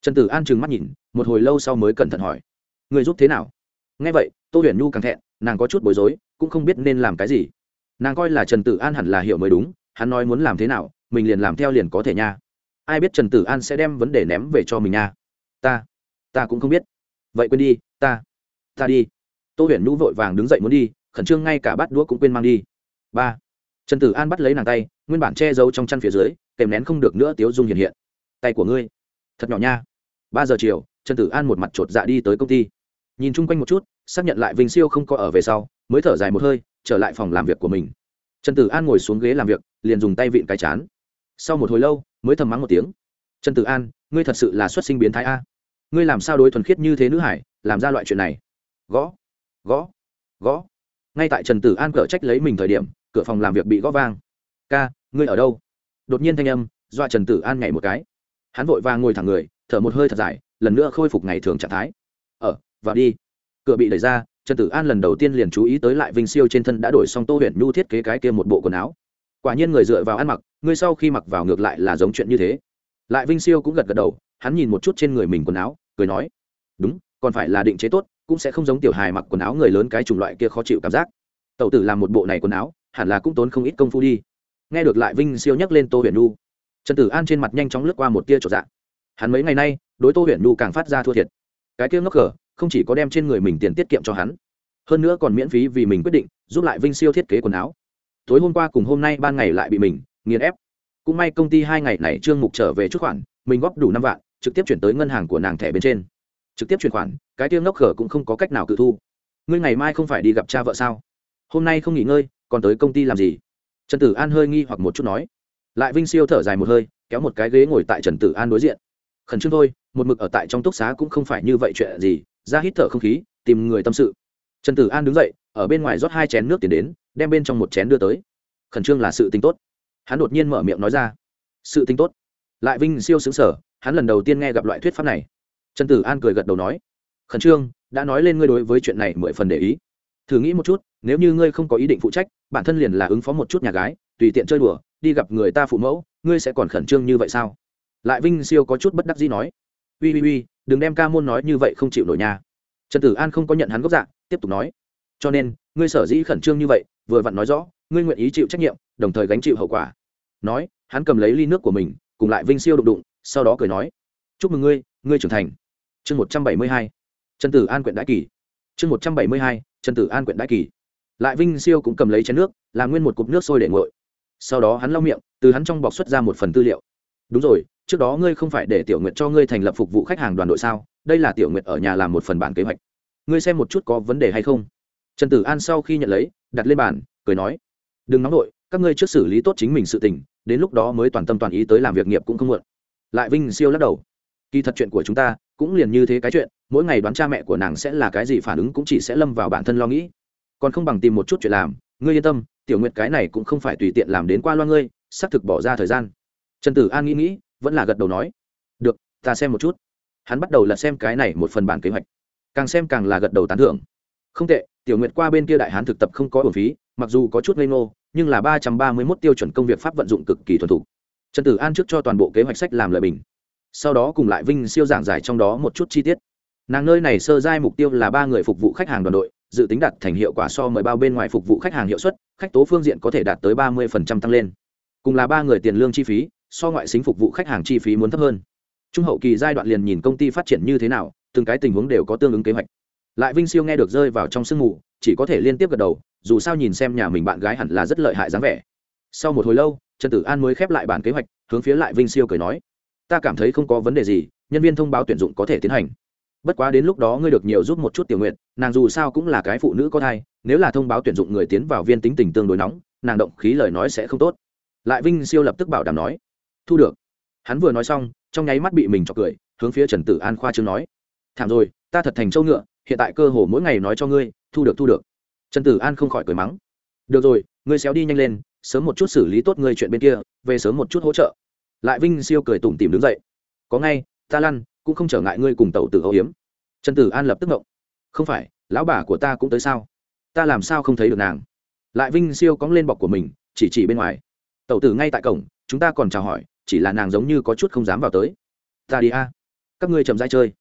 Trần tử an trừng mắt nhìn, một hồi lâu sau mới cẩn thận hỏi, người giúp thế nào? Ngay vậy, tô huyền nhu càng thẹn, nàng có chút bối rối, cũng không biết nên làm cái gì. Nàng coi là trần tử an hẳn là hiểu mới đúng, hắn nói muốn làm thế nào, mình liền làm theo liền có thể nha. Ai biết trần tử an sẽ đem vấn đề ném về cho mình nha. Ta ta cũng không biết. Vậy quên đi, ta ta đi. Tô huyền nhu vội vàng đứng dậy muốn đi, khẩn trương ngay cả bát đũa cũng quên mang đi. Ba, trần tử an bắt lấy nàng tay nguyên bản che giấu trong chăn phía dưới, kèm nén không được nữa tiếu dung hiện hiện. Tay của ngươi, thật nhỏ nha. Ba giờ chiều, trần tử an một mặt chột dạ đi tới công ty. Nhìn chung quanh một chút, xác nhận lại vinh siêu không có ở về sau, mới thở dài một hơi, trở lại phòng làm việc của mình. Trần tử an ngồi xuống ghế làm việc, liền dùng tay vịn cái chán. Sau một hồi lâu, mới thầm mắng một tiếng. Trần tử an, ngươi thật sự là xuất sinh biến thái a. Ngươi làm sao đối thuần khiết như thế nữ hải, làm ra loại chuyện này? Gõ gõ gõ. Ngay tại trần tử an cở trách lấy mình thời điểm, cửa phòng làm việc bị gõ vang. Ca ngươi ở đâu? Đột nhiên thanh âm do trần tử an nhảy một cái. Hắn vội vàng ngồi thẳng người, thở một hơi thật dài, lần nữa khôi phục ngày thường trạng thái. Ở vào đi. Cửa bị đẩy ra, trần tử an lần đầu tiên liền chú ý tới lại vinh siêu trên thân đã đổi xong tô huyền nhu thiết kế cái kia một bộ quần áo. Quả nhiên người dựa vào ăn mặc ngươi sau khi mặc vào ngược lại là giống chuyện như thế. Lại vinh siêu cũng gật gật đầu, hắn nhìn một chút trên người mình quần áo, cười nói, đúng, còn phải là định chế tốt, cũng sẽ không giống tiểu hài mặc quần áo người lớn cái chủng loại kia khó chịu cảm giác. Tẩu tử làm một bộ này quần áo, hẳn là cũng tốn không ít công phu đi nghe được lại vinh siêu nhắc lên tô huyền nhu. Trần tử an trên mặt nhanh chóng lướt qua một tia trọn dạng hắn mấy ngày nay, đối tô huyền nhu càng phát ra thua thiệt. Cái kia ngốc cờ không chỉ có đem trên người mình tiền tiết kiệm cho hắn, hơn nữa còn miễn phí vì mình quyết định, giúp lại vinh siêu thiết kế quần áo. Tối hôm qua cùng hôm nay ban ngày lại bị mình nghiền ép. Cũng may công ty hai ngày này trương mục trở về chút khoản, mình góp đủ năm vạn, trực tiếp chuyển tới ngân hàng của nàng thẻ bên trên. Trực tiếp chuyển khoản, cái tiêu ngốc khở cũng không có cách nào cự thu. Ngươi ngày mai không phải đi gặp cha vợ sao? Hôm nay không nghỉ ngơi, còn tới công ty làm gì? Trần tử an hơi nghi hoặc một chút nói. Lại vinh siêu thở dài một hơi, kéo một cái ghế ngồi tại trần tử an đối diện. Khẩn trương thôi, một mực ở tại trong túc xá cũng không phải như vậy chuyện gì, ra hít thở không khí, tìm người tâm sự. Trần tử an đứng dậy, ở bên ngoài rót hai chén nước tiền đến, đem bên trong một chén đưa tới. Khẩn trương là sự tính tốt. Hắn đột nhiên mở miệng nói ra. Sự tính tốt. Lại vinh siêu xứng sở hắn lần đầu tiên nghe gặp loại thuyết pháp này. Trần tử an cười gật đầu nói. Khẩn trương, đã nói lên ngươi đối với chuyện này mười phần để ý thử nghĩ một chút, nếu như ngươi không có ý định phụ trách, bản thân liền là ứng phó một chút nhà gái, tùy tiện chơi đùa, đi gặp người ta phụ mẫu, ngươi sẽ còn khẩn trương như vậy sao? Lại vinh siêu có chút bất đắc dĩ nói. Ui ui ui đừng đem ca môn nói như vậy không chịu nổi nha. Trần tử an không có nhận hắn gốc dạ tiếp tục nói. Cho nên, ngươi sở dĩ khẩn trương như vậy, vừa vặn nói rõ, ngươi nguyện ý chịu trách nhiệm, đồng thời gánh chịu hậu quả. Nói, hắn cầm lấy ly nước của mình, cùng lại vinh siêu đụng đụng, sau đó cười nói. Chúc mừng ngươi ngươi trưởng thành. Chương một trăm bảy mươi hai. Trần tử an quyện đại kỳ chương một trăm bảy mươi hai, trần tử an quyện đại kỳ. Lại vinh siêu cũng cầm lấy chén nước, làm nguyên một cục nước sôi để nguội. Sau đó hắn lau miệng, từ hắn trong bọc xuất ra một phần tư liệu. Đúng rồi, trước đó ngươi không phải để tiểu nguyện cho ngươi thành lập phục vụ khách hàng đoàn đội sao? Đây là tiểu nguyện ở nhà làm một phần bản kế hoạch. Ngươi xem một chút có vấn đề hay không? Trần tử an sau khi nhận lấy, đặt lên bàn, cười nói, đừng nóng nổi các ngươi trước xử lý tốt chính mình sự tình, đến lúc đó mới toàn tâm toàn ý tới làm việc nghiệp cũng không muộn. Lại vinh siêu lắc đầu, kỳ thật chuyện của chúng ta cũng liền như thế cái chuyện mỗi ngày đoán cha mẹ của nàng sẽ là cái gì phản ứng cũng chỉ sẽ lâm vào bản thân lo nghĩ. Còn không bằng tìm một chút chuyện làm. Ngươi yên tâm, tiểu nguyệt cái này cũng không phải tùy tiện làm đến qua loa ngươi, xác thực bỏ ra thời gian. Trần tử an nghĩ nghĩ, vẫn là gật đầu nói, được, ta xem một chút. Hắn bắt đầu lật xem cái này một phần bản kế hoạch. Càng xem càng là gật đầu tán thưởng. Không tệ, tiểu nguyệt qua bên kia đại hán thực tập không có bổn phí, mặc dù có chút ngây ngô, nhưng là ba trăm ba mươi mốt tiêu chuẩn công việc pháp vận dụng cực kỳ thuần thục. Trần tử an trước cho toàn bộ kế hoạch sách làm lời bình. Sau đó cùng lại vinh siêu giảng giải trong đó một chút chi tiết nàng nơi này sơ giai mục tiêu là ba người phục vụ khách hàng đoàn đội, dự tính đạt thành hiệu quả so mời bao bên ngoài phục vụ khách hàng hiệu suất, khách tố phương diện có thể đạt tới ba mươi tăng lên. Cùng là ba người tiền lương chi phí, so ngoại xính phục vụ khách hàng chi phí muốn thấp hơn. Trung hậu kỳ giai đoạn liền nhìn công ty phát triển như thế nào, từng cái tình huống đều có tương ứng kế hoạch. Lại vinh siêu nghe được rơi vào trong sương mù, chỉ có thể liên tiếp gật đầu, dù sao nhìn xem nhà mình bạn gái hẳn là rất lợi hại dáng vẻ. Sau một hồi lâu, trần tử an mới khép lại bản kế hoạch, hướng phía lại vinh siêu cười nói, ta cảm thấy không có vấn đề gì, nhân viên thông báo tuyển dụng có thể tiến hành bất quá đến lúc đó ngươi được nhiều giúp một chút tiểu nguyện nàng dù sao cũng là cái phụ nữ có thai, nếu là thông báo tuyển dụng người tiến vào viên tính tình tương đối nóng, nàng động khí lời nói sẽ không tốt. Lại vinh siêu lập tức bảo đảm nói, thu được. Hắn vừa nói xong, trong nháy mắt bị mình chọc cười, hướng phía trần tử an khoa chương nói, thảm rồi, ta thật thành châu ngựa, hiện tại cơ hồ mỗi ngày nói cho ngươi, thu được thu được. Trần tử an không khỏi cười mắng, được rồi, ngươi xéo đi nhanh lên, sớm một chút xử lý tốt ngươi chuyện bên kia, về sớm một chút hỗ trợ. Lại vinh siêu cười tủm tìm đứng dậy, có ngay, ta lăn cũng không trở ngại ngươi cùng tẩu tử âu hiếm trần tử an lập tức ngộng. Không phải, lão bà của ta cũng tới sao? Ta làm sao không thấy được nàng? Lại vinh siêu cóng lên bọc của mình, chỉ chỉ bên ngoài. Tẩu tử ngay tại cổng, chúng ta còn chào hỏi, chỉ là nàng giống như có chút không dám vào tới. Ta đi a. Các ngươi chậm dai chơi.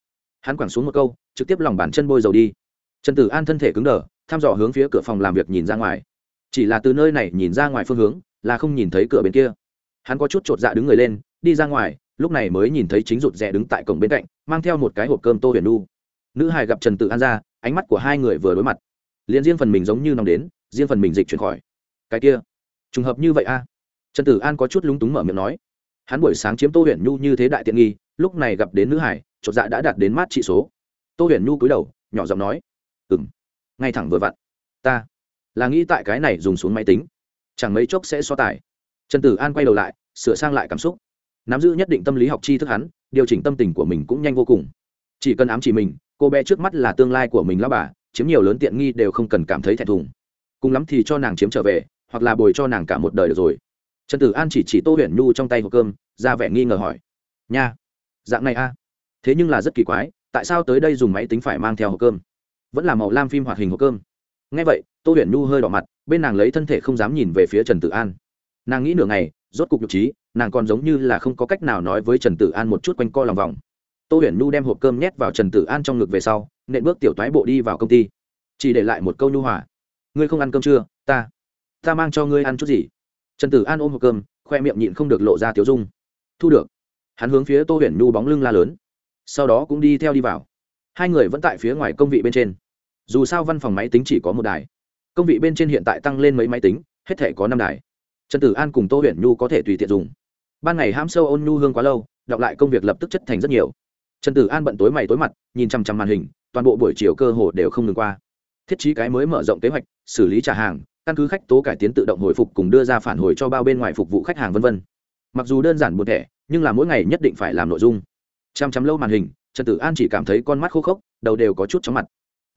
Hắn quẳng xuống một câu, trực tiếp lòng bàn chân bôi dầu đi. Trần tử an thân thể cứng đờ, thăm dò hướng phía cửa phòng làm việc nhìn ra ngoài. Chỉ là từ nơi này nhìn ra ngoài phương hướng, là không nhìn thấy cửa bên kia. Hắn có chút chột dạ đứng người lên, đi ra ngoài lúc này mới nhìn thấy chính rụt rè đứng tại cổng bên cạnh, mang theo một cái hộp cơm tô huyền nu nữ hài gặp trần tự an ra, ánh mắt của hai người vừa đối mặt. Liền riêng phần mình giống như nằm đến, riêng phần mình dịch chuyển khỏi. Cái kia, trùng hợp như vậy a? Trần tử an có chút lúng túng mở miệng nói. Hắn buổi sáng chiếm tô huyền nhu như thế đại tiện nghi, lúc này gặp đến nữ hải chột dạ đã đạt đến mát trị số. Tô huyền nhu cúi đầu, nhỏ giọng nói. Ừ m ngay thẳng vừa vặn. Ta là nghĩ tại cái này dùng xuống máy tính. Chẳng mấy chốc sẽ so tài. Trần tử an quay đầu lại, sửa sang lại cảm xúc nắm giữ nhất định tâm lý học tri thức hắn, điều chỉnh tâm tình của mình cũng nhanh vô cùng. Chỉ cần ám chỉ mình, cô bé trước mắt là tương lai của mình lao bà, chiếm nhiều lớn tiện nghi đều không cần cảm thấy thẹn thùng. Cùng lắm thì cho nàng chiếm trở về, hoặc là bồi cho nàng cả một đời được rồi. Trần tử an chỉ chỉ tô huyền nhu trong tay hộp cơm, ra vẻ nghi ngờ hỏi. Nha, dạng này a? Thế nhưng là rất kỳ quái, tại sao tới đây dùng máy tính phải mang theo hộp cơm? Vẫn là màu lam phim hoạt hình hộp cơm. Ngay vậy, tô huyền nhu hơi đỏ mặt, bên nàng lấy thân thể không dám nhìn về phía trần tử an. Nàng nghĩ nửa ngày rốt cục nhục trí, nàng còn giống như là không có cách nào nói với trần tử an một chút quanh co lòng vòng. Tô huyền nhu đem hộp cơm nhét vào trần tử an trong ngực về sau, nện bước tiểu toái bộ đi vào công ty. Chỉ để lại một câu nhu hòa. Ngươi không ăn cơm chưa? Ta ta mang cho ngươi ăn chút gì? Trần tử an ôm hộp cơm, khoe miệng nhịn không được lộ ra tiếu dung. Thu được. Hắn hướng phía tô huyền nhu bóng lưng la lớn. Sau đó cũng đi theo đi vào. Hai người vẫn tại phía ngoài công vị bên trên. Dù sao văn phòng máy tính chỉ có một đài. Công vị bên trên hiện tại tăng lên mấy máy tính, hết thể có năm đài trần tử an cùng tô huyền nhu có thể tùy tiện dùng. Ban ngày ham sâu ôn nhu hương quá lâu, đọc lại công việc lập tức chất thành rất nhiều. Trần tử an bận tối mày tối mặt, nhìn chăm chăm màn hình, toàn bộ buổi chiều cơ hồ đều không ngừng qua. Thiết trí cái mới mở rộng kế hoạch, xử lý trả hàng, căn cứ khách tố cải tiến tự động hồi phục cùng đưa ra phản hồi cho bao bên ngoài phục vụ khách hàng v v mặc dù đơn giản một thẻ, nhưng là mỗi ngày nhất định phải làm nội dung. Chăm chăm lâu màn hình, trần tử an chỉ cảm thấy con mắt khô khốc, đầu đều có chút chóng mặt.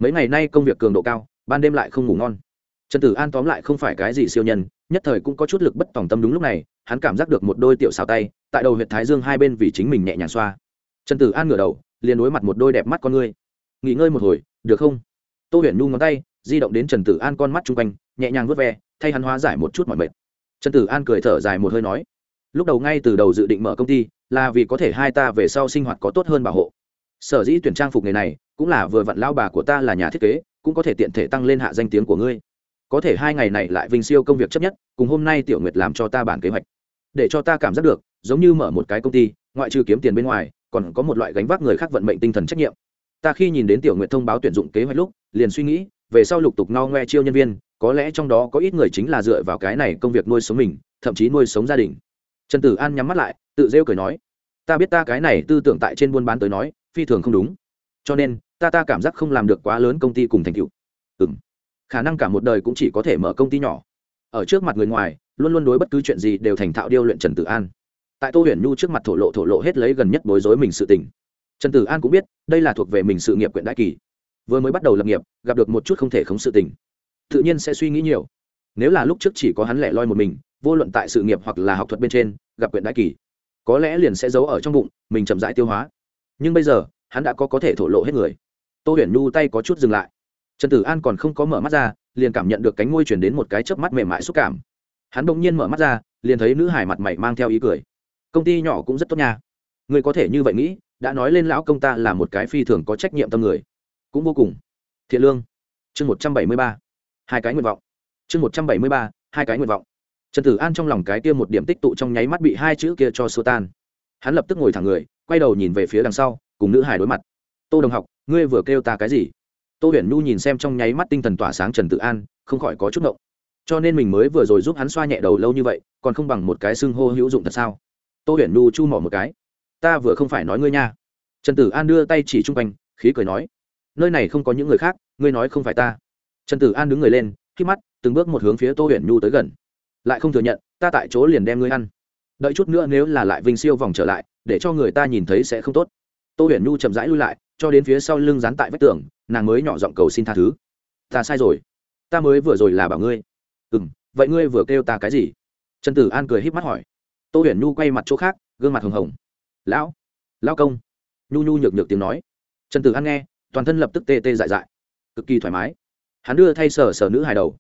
Mấy ngày nay công việc cường độ cao, ban đêm lại không ngủ ngon trần tử an tóm lại không phải cái gì siêu nhân, nhất thời cũng có chút lực bất tòng tâm đúng lúc này, hắn cảm giác được một đôi tiểu xào tay, tại đầu huyện thái dương hai bên vì chính mình nhẹ nhàng xoa. Trần tử an ngửa đầu, liền đối mặt một đôi đẹp mắt con ngươi. Nghỉ ngơi một hồi, được không? Tô huyền nhu ngón tay, di động đến trần tử an con mắt chung quanh, nhẹ nhàng vớt ve, thay hắn hóa giải một chút mọi mệt. Trần tử an cười thở dài một hơi nói, lúc đầu ngay từ đầu dự định mở công ty, là vì có thể hai ta về sau sinh hoạt có tốt hơn bảo hộ. Sở dĩ tuyển trang phục nghề này, cũng là vừa vặn lao bà của ta là nhà thiết kế, cũng có thể tiện thể tăng lên hạ danh tiếng của ngươi có thể hai ngày này lại vinh siêu công việc chấp nhất, cùng hôm nay tiểu nguyệt làm cho ta bản kế hoạch. Để cho ta cảm giác được, giống như mở một cái công ty, ngoại trừ kiếm tiền bên ngoài, còn có một loại gánh vác người khác vận mệnh tinh thần trách nhiệm. Ta khi nhìn đến tiểu nguyệt thông báo tuyển dụng kế hoạch lúc, liền suy nghĩ, về sau lục tục no ngoe chiêu nhân viên, có lẽ trong đó có ít người chính là dựa vào cái này công việc nuôi sống mình, thậm chí nuôi sống gia đình. Trần tử an nhắm mắt lại, tự rêu cười nói, ta biết ta cái này tư tưởng tại trên buôn bán tới nói, phi thường không đúng. Cho nên, ta ta cảm giác không làm được quá lớn công ty cùng thành tựu khả năng cả một đời cũng chỉ có thể mở công ty nhỏ. Ở trước mặt người ngoài, luôn luôn đối bất cứ chuyện gì đều thành thạo điêu luyện trần tử an. Tại tô huyền nhu trước mặt thổ lộ thổ lộ hết lấy gần nhất bối rối mình sự tình. Trần tử an cũng biết, đây là thuộc về mình sự nghiệp quyện đại kỳ. Vừa mới bắt đầu lập nghiệp, gặp được một chút không thể khống sự tình. Tự nhiên sẽ suy nghĩ nhiều. Nếu là lúc trước chỉ có hắn lẻ loi một mình, vô luận tại sự nghiệp hoặc là học thuật bên trên, gặp quyện đại kỳ, có lẽ liền sẽ giấu ở trong bụng, mình chậm rãi tiêu hóa. Nhưng bây giờ, hắn đã có có thể thổ lộ hết người. Tô huyền nhu tay có chút dừng lại trần tử an còn không có mở mắt ra, liền cảm nhận được cánh ngôi chuyển đến một cái chớp mắt mềm mại xúc cảm. Hắn bỗng nhiên mở mắt ra, liền thấy nữ hải mặt mày mang theo ý cười. Công ty nhỏ cũng rất tốt nha. Người có thể như vậy nghĩ, đã nói lên lão công ta là một cái phi thường có trách nhiệm tâm người. Cũng vô cùng. Thiện lương. Chương một trăm bảy mươi ba. Hai cái nguyện vọng. Chương một trăm bảy mươi ba, hai cái nguyện vọng. Trần tử an trong lòng cái kia một điểm tích tụ trong nháy mắt bị hai chữ kia cho xua tan. Hắn lập tức ngồi thẳng người, quay đầu nhìn về phía đằng sau, cùng nữ hải đối mặt. Tô đồng học, ngươi vừa kêu ta cái gì? Tô huyền nhu nhìn xem trong nháy mắt tinh thần tỏa sáng trần tự an, không khỏi có chút ngộng. Cho nên mình mới vừa rồi giúp hắn xoa nhẹ đầu lâu như vậy, còn không bằng một cái xưng hô hữu dụng thật sao? Tô huyền nhu chu mỏ một cái. Ta vừa không phải nói ngươi nha. Trần tử an đưa tay chỉ chung quanh, khí cười nói. Nơi này không có những người khác, ngươi nói không phải ta. Trần tử an đứng người lên, khi mắt, từng bước một hướng phía tô huyền nhu tới gần. Lại không thừa nhận, ta tại chỗ liền đem ngươi ăn. Đợi chút nữa nếu là lại vinh siêu vòng trở lại, để cho người ta nhìn thấy sẽ không tốt tô huyền nhu chậm rãi lui lại, cho đến phía sau lưng dán tại vách tường, nàng mới nhỏ giọng cầu xin tha thứ. Ta sai rồi. Ta mới vừa rồi là bảo ngươi. Ừ m vậy ngươi vừa kêu ta cái gì? Trần tử an cười h í p mắt hỏi. Tô huyền nhu quay mặt chỗ khác, gương mặt hồng hồng. Lão lão công. Nhu nhu nhược nhược tiếng nói. Trần tử an nghe, toàn thân lập tức tê tê dại dại, cực kỳ thoải mái. Hắn đưa thay sở sở nữ hài đầu.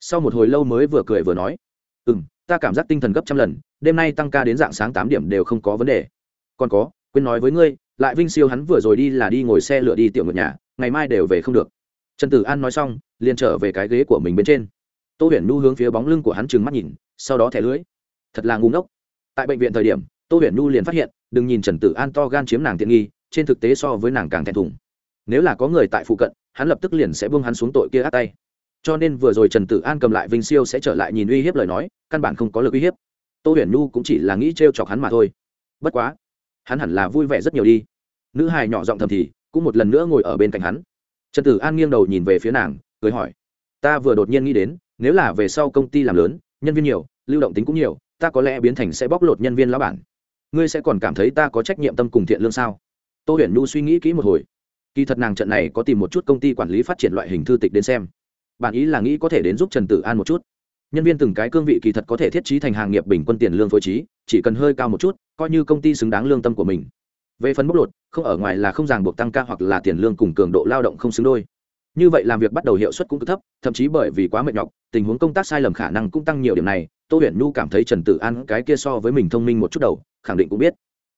Sau một hồi lâu mới vừa cười vừa nói. Ừ m ta cảm giác tinh thần gấp trăm lần, đêm nay tăng ca đến dạng sáng tám điểm đều không có vấn đề. Còn có, quên nói với ngươi lại vinh siêu hắn vừa rồi đi là đi ngồi xe lửa đi tiểu ngược nhà, ngày mai đều về không được. Trần tử an nói xong, liền trở về cái ghế của mình bên trên. Tô huyền nhu hướng phía bóng lưng của hắn trừng mắt nhìn, sau đó thẻ lưới. Thật là ngu ngốc. Tại bệnh viện thời điểm, tô huyền nhu liền phát hiện, đừng nhìn trần tử an to gan chiếm nàng tiện nghi, trên thực tế so với nàng càng thẹn thùng. Nếu là có người tại phụ cận, hắn lập tức liền sẽ buông hắn xuống tội kia át tay. Cho nên vừa rồi trần tử an cầm lại vinh siêu sẽ trở lại nhìn uy hiếp lời nói, căn bản không có lực uy hiếp. Tô huyền nhu cũng chỉ là nghĩ t r e o chọc hắn mà thôi. Bất quá hắn hẳn là vui vẻ rất nhiều đi. Nữ hài nhỏ giọng thầm thì, cũng một lần nữa ngồi ở bên cạnh hắn. Trần tử an nghiêng đầu nhìn về phía nàng, cười hỏi, ta vừa đột nhiên nghĩ đến, nếu là về sau công ty làm lớn, nhân viên nhiều, lưu động tính cũng nhiều, ta có lẽ biến thành sẽ bóc lột nhân viên lão bản. Ngươi sẽ còn cảm thấy ta có trách nhiệm tâm cùng thiện lương sao? Tô huyền nhu suy nghĩ kỹ một hồi. Kỳ thật nàng trận này có tìm một chút công ty quản lý phát triển loại hình thư tịch đến xem. Bản ý là nghĩ có thể đến giúp trần tử an một chút nhân viên từng cái cương vị kỳ thật có thể thiết trí thành hàng nghiệp bình quân tiền lương phối trí, chỉ cần hơi cao một chút, coi như công ty xứng đáng lương tâm của mình. Về phần bóc lột, không ở ngoài là không ràng buộc tăng ca hoặc là tiền lương cùng cường độ lao động không xứng đôi. Như vậy làm việc bắt đầu hiệu suất cũng cực thấp, thậm chí bởi vì quá mệt nhọc, tình huống công tác sai lầm khả năng cũng tăng nhiều điểm này, tô huyền nhu cảm thấy trần tử an cái kia so với mình thông minh một chút đầu, khẳng định cũng biết.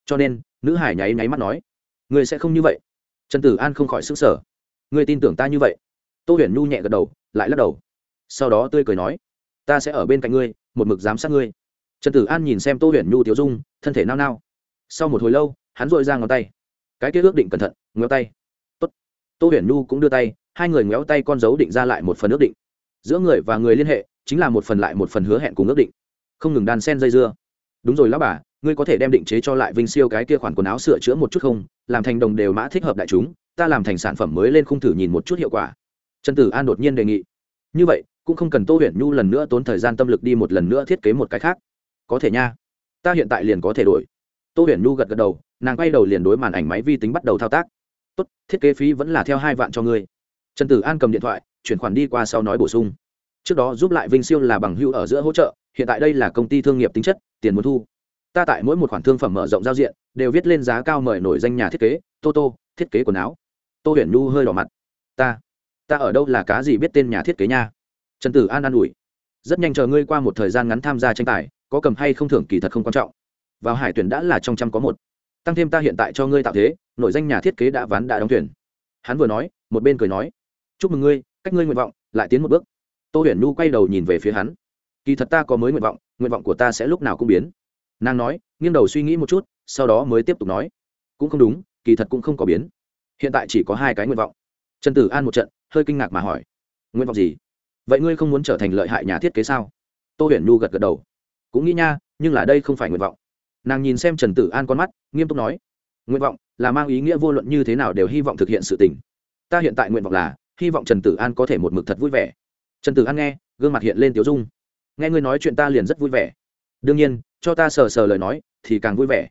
Cho nên, nữ hải nháy nháy mắt nói người sẽ không như vậy. Trần tử an không khỏi s ứ n g sở người tin tưởng ta như vậy? Tô huyền nhu nhẹ gật đầu, lại lắc đầu. Sau đó tươi cười nói ta sẽ ở bên cạnh ngươi, một mực giám sát ngươi. Trần tử an nhìn xem tô huyền nhu tiểu dung, thân thể nao nao. Sau một hồi lâu, hắn dội ra ngón tay. Cái kia ước định cẩn thận ngéo tay. Tốt. tô huyền nhu cũng đưa tay, hai người ngéo tay con dấu định ra lại một phần ước định. Giữa người và người liên hệ, chính là một phần lại một phần hứa hẹn cùng ước định. Không ngừng đan sen dây dưa. Đúng rồi lão bà, ngươi có thể đem định chế cho lại vinh siêu cái kia khoản quần áo sửa chữa một chút không? Làm thành đồng đều mã thích hợp đại chúng, ta làm thành sản phẩm mới lên khung thử nhìn một chút hiệu quả. Trần tử an đột nhiên đề nghị. Như vậy cũng không cần tô huyền nhu lần nữa tốn thời gian tâm lực đi một lần nữa thiết kế một cái khác. Có thể nha, ta hiện tại liền có thể đổi. Tô huyền nhu gật gật đầu, nàng quay đầu liền đối màn ảnh máy vi tính bắt đầu thao tác. Tốt, thiết kế phí vẫn là theo hai vạn cho ngươi. Trần tử an cầm điện thoại, chuyển khoản đi qua sau nói bổ sung. Trước đó giúp lại vinh siêu là bằng hưu ở giữa hỗ trợ, hiện tại đây là công ty thương nghiệp tính chất, tiền muốn thu. Ta tại mỗi một khoản thương phẩm mở rộng giao diện, đều viết lên giá cao mời nổi danh nhà thiết kế, tô tô, thiết kế quần áo. Tô huyền nhu hơi đỏ mặt. Ta ta ở đâu là cá gì biết tên nhà thiết kế nha? Trần tử an an ủi, rất nhanh chờ ngươi qua một thời gian ngắn tham gia tranh tài, có cầm hay không thưởng kỳ thật không quan trọng. Vào hải tuyển đã là trong trăm có một. Tăng thêm ta hiện tại cho ngươi tạo thế, nội danh nhà thiết kế đã ván đã đóng tuyển. Hắn vừa nói, một bên cười nói, chúc mừng ngươi, cách ngươi nguyện vọng, lại tiến một bước. Tô huyền nhu quay đầu nhìn về phía hắn, kỳ thật ta có mới nguyện vọng nguyện vọng của ta sẽ lúc nào cũng biến. Nàng nói, nghiêng đầu suy nghĩ một chút, sau đó mới tiếp tục nói, cũng không đúng, kỳ thật cũng không có biến. Hiện tại chỉ có hai cái nguyện vọng. Trần tử an một trận, hơi kinh ngạc mà hỏi, nguyện vọng gì? Vậy ngươi không muốn trở thành lợi hại nhà thiết kế sao? Tô huyền nhu gật gật đầu. Cũng nghĩ nha, nhưng là đây không phải nguyện vọng. Nàng nhìn xem trần tử an con mắt, nghiêm túc nói, nguyện vọng là mang ý nghĩa vô luận như thế nào đều hy vọng thực hiện sự tình. Ta hiện tại nguyện vọng là, hy vọng trần tử an có thể một mực thật vui vẻ. Trần tử an nghe, gương mặt hiện lên tiếu dung. Nghe ngươi nói chuyện ta liền rất vui vẻ. Đương nhiên, cho ta sờ sờ lời nói, thì càng vui vẻ.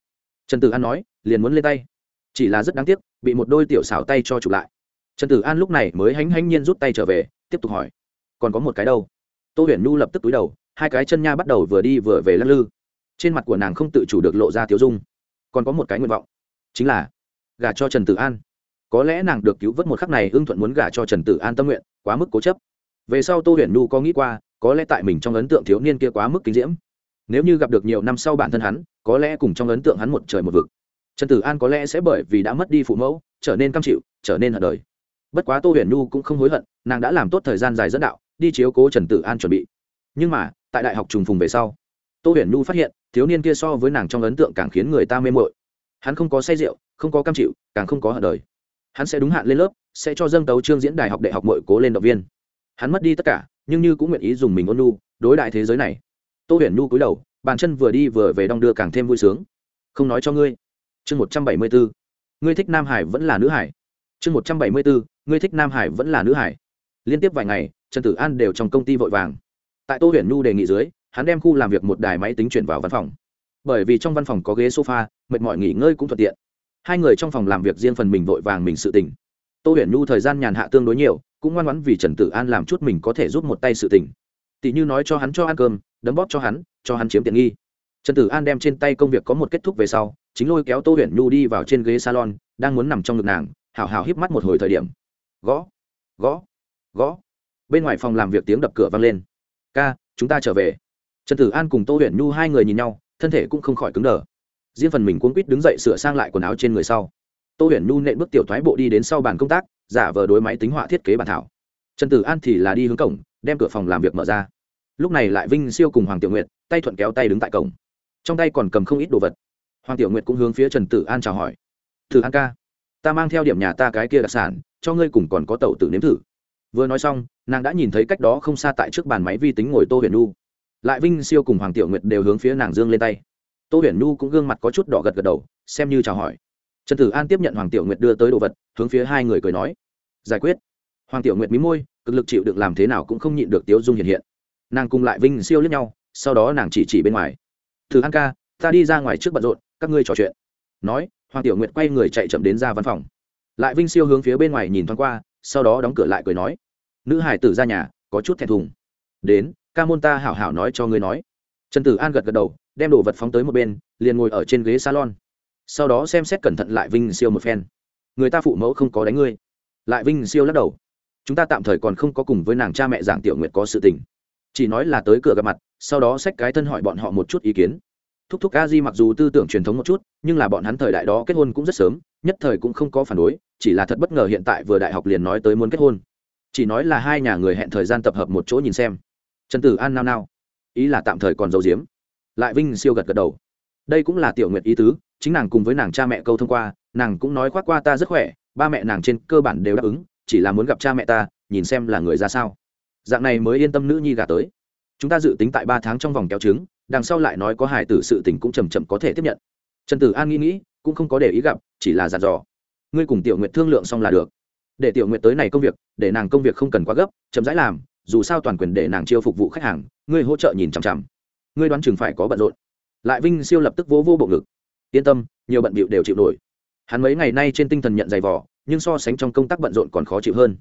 Trần tử an nói, liền muốn lên tay. Chỉ là rất đáng tiếc, bị một đôi tiểu xảo tay cho chụp lại. Trần tử an lúc này mới hánh hánh nhiên rút tay trở về, tiếp tục hỏi còn có một cái đâu. Tô huyền nhu lập tức túi đầu, hai cái chân nha bắt đầu vừa đi vừa về lắc lư. Trên mặt của nàng không tự chủ được lộ ra tiếu dung. Còn có một cái nguyện vọng, chính là gả cho trần tử an. Có lẽ nàng được cứu vớt một khắc này ưng thuận muốn gả cho trần tử an tâm nguyện, quá mức cố chấp. Về sau tô huyền nhu có nghĩ qua, có lẽ tại mình trong ấn tượng thiếu niên kia quá mức kính diễm. Nếu như gặp được nhiều năm sau bản thân hắn, có lẽ cùng trong ấn tượng hắn một trời một vực. Trần tử an có lẽ sẽ bởi vì đã mất đi phụ mẫu, trở nên cam chịu, trở nên hận đời. Bất quá tô huyền nhu cũng không hối hận, nàng đã làm tốt thời gian dài dẫn đạo đi chiếu cố trần tử an chuẩn bị. Nhưng mà, tại đại học trùng phùng về sau, tô huyền nhu phát hiện, thiếu niên kia so với nàng trong ấn tượng càng khiến người ta mê mội hắn không có say rượu, không có cam chịu, càng không có hận đời. Hắn sẽ đúng hạn lên lớp, sẽ cho dâng tấu trương diễn đài học đại học mội cố lên động viên. Hắn mất đi tất cả, nhưng như cũng nguyện ý dùng mình ôn nhu, đối đại thế giới này. Tô huyền nhu cúi đầu, bàn chân vừa đi vừa về đong đưa càng thêm vui sướng. Không nói cho ngươi. Chương một trăm bảy mươi bốn ngươi thích nam hải vẫn là nữ hải. Chương một trăm bảy mươi bốn ngươi thích nam hải vẫn là nữ hải. Liên tiếp vài ngày trần tử an đều trong công ty vội vàng. Tại tô huyền nhu đề nghị dưới, hắn đem khu làm việc một đài máy tính chuyển vào văn phòng. Bởi vì trong văn phòng có ghế sofa, mệt mỏi nghỉ ngơi cũng thuận tiện. Hai người trong phòng làm việc riêng phần mình vội vàng mình sự tình. Tô huyền nhu thời gian nhàn hạ tương đối nhiều, cũng ngoan ngoãn vì trần tử an làm chút mình có thể giúp một tay sự tình. Tỷ như nói cho hắn cho ăn cơm, đấm bóp cho hắn cho hắn chiếm tiện nghi. Trần tử an đem trên tay công việc có một kết thúc về sau, chính lôi kéo tô huyền nhu đi vào trên ghế salon, đang muốn nằm trong ngực nàng hào hào híp mắt một hồi thời điểm. Gõ gõ gõ bên ngoài phòng làm việc tiếng đập cửa vang lên. Ca, chúng ta trở về. Trần tử an cùng tô huyền nhu hai người nhìn nhau, thân thể cũng không khỏi cứng đờ. Riêng phần mình cuốn quýt đứng dậy sửa sang lại quần áo trên người sau. Tô huyền nhu nện bước tiểu thoái bộ đi đến sau bàn công tác, giả vờ đối máy tính họa thiết kế bản thảo. Trần tử an thì là đi hướng cổng, đem cửa phòng làm việc mở ra. Lúc này lại vinh siêu cùng hoàng tiểu nguyệt, tay thuận kéo tay đứng tại cổng. Trong tay còn cầm không ít đồ vật. Hoàng tiểu nguyệt cũng hướng phía trần tử an chào hỏi. Thử an ca, ta mang theo điểm nhà ta cái kia đặc sản, cho ngươi cùng còn có tàu tử nếm thử vừa nói xong, nàng đã nhìn thấy cách đó không xa tại trước bàn máy vi tính ngồi tô huyền nu lại vinh siêu cùng hoàng tiểu nguyệt đều hướng phía nàng dương lên tay. Tô huyền nu cũng gương mặt có chút đỏ gật gật đầu, xem như chào hỏi. Trần tử an tiếp nhận hoàng tiểu nguyệt đưa tới đồ vật, hướng phía hai người cười nói, giải quyết. Hoàng tiểu nguyệt mí môi, cực lực chịu được làm thế nào cũng không nhịn được tiếu dung hiện hiện. Nàng cùng lại vinh siêu lướt nhau, sau đó nàng chỉ chỉ bên ngoài. Thử an ca, ta đi ra ngoài trước bận rộn, các ngươi trò chuyện. Nói, hoàng tiểu nguyệt quay người chạy chậm đến ra văn phòng. Lại vinh siêu hướng phía bên ngoài nhìn thoáng qua sau đó đóng cửa lại cười nói, nữ hải tử ra nhà, có chút thẹn thùng. Đến, ca môn ta hảo hảo nói cho ngươi nói. Trần tử an gật gật đầu, đem đồ vật phóng tới một bên, liền ngồi ở trên ghế salon. Sau đó xem xét cẩn thận lại vinh siêu một phen. Người ta phụ mẫu không có đánh ngươi. Lại vinh siêu lắc đầu. Chúng ta tạm thời còn không có cùng với nàng cha mẹ giảng tiểu nguyệt có sự tình. Chỉ nói là tới cửa gặp mặt, sau đó xách cái thân hỏi bọn họ một chút ý kiến. Thúc thúc a di mặc dù tư tưởng truyền thống một chút, nhưng là bọn hắn thời đại đó kết hôn cũng rất sớm nhất thời cũng không có phản đối, chỉ là thật bất ngờ hiện tại vừa đại học liền nói tới muốn kết hôn. Chỉ nói là hai nhà người hẹn thời gian tập hợp một chỗ nhìn xem. Trần tử an nao nao. Ý là tạm thời còn giấu diếm lại vinh siêu gật gật đầu. Đây cũng là tiểu nguyệt ý tứ, chính nàng cùng với nàng cha mẹ câu thông qua, nàng cũng nói khoác qua ta rất khỏe, ba mẹ nàng trên cơ bản đều đáp ứng, chỉ là muốn gặp cha mẹ ta, nhìn xem là người ra sao. Dạng này mới yên tâm nữ nhi gả tới. Chúng ta dự tính tại ba tháng trong vòng kéo trứng, đằng sau lại nói có hài tử sự tình cũng chầm chậm có thể tiếp nhận. Trần tử an nghĩ nghĩ cũng không có để ý gặp, chỉ là dặn dò. Ngươi cùng tiểu nguyện thương lượng xong là được. Để tiểu nguyện tới này công việc, để nàng công việc không cần quá gấp, chậm rãi làm, dù sao toàn quyền để nàng chiêu phục vụ khách hàng, ngươi hỗ trợ nhìn chằm chằm. Ngươi đoán chừng phải có bận rộn. Lại vinh siêu lập tức vỗ vô bộ ngực. Yên tâm, nhiều bận bịu đều chịu nổi. Hắn mấy ngày nay trên tinh thần nhận giày vò, nhưng so sánh trong công tác bận rộn còn khó chịu hơn.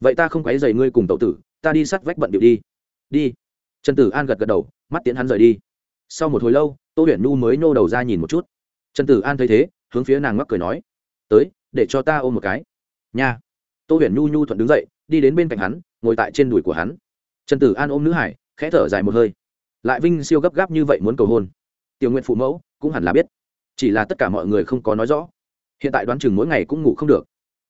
Vậy ta không quấy giày ngươi cùng tậu tử, ta đi sát vách bận bịu đi. Đi. Trần tử an gật gật đầu, mắt tiến hắn rời đi. Sau một hồi lâu, tô huyền nu mới nô đầu ra nhìn một chút trần tử an thấy thế, hướng phía nàng mắc cười nói, tới, để cho ta ôm một cái. Nha. Tô huyền nhu nhu thuận đứng dậy, đi đến bên cạnh hắn, ngồi tại trên đùi của hắn. Trần tử an ôm nữ hải, khẽ thở dài một hơi. Lại vinh siêu gấp gáp như vậy muốn cầu hôn. Tiểu nguyện phụ mẫu, cũng hẳn là biết. Chỉ là tất cả mọi người không có nói rõ. Hiện tại đoán chừng mỗi ngày cũng ngủ không được.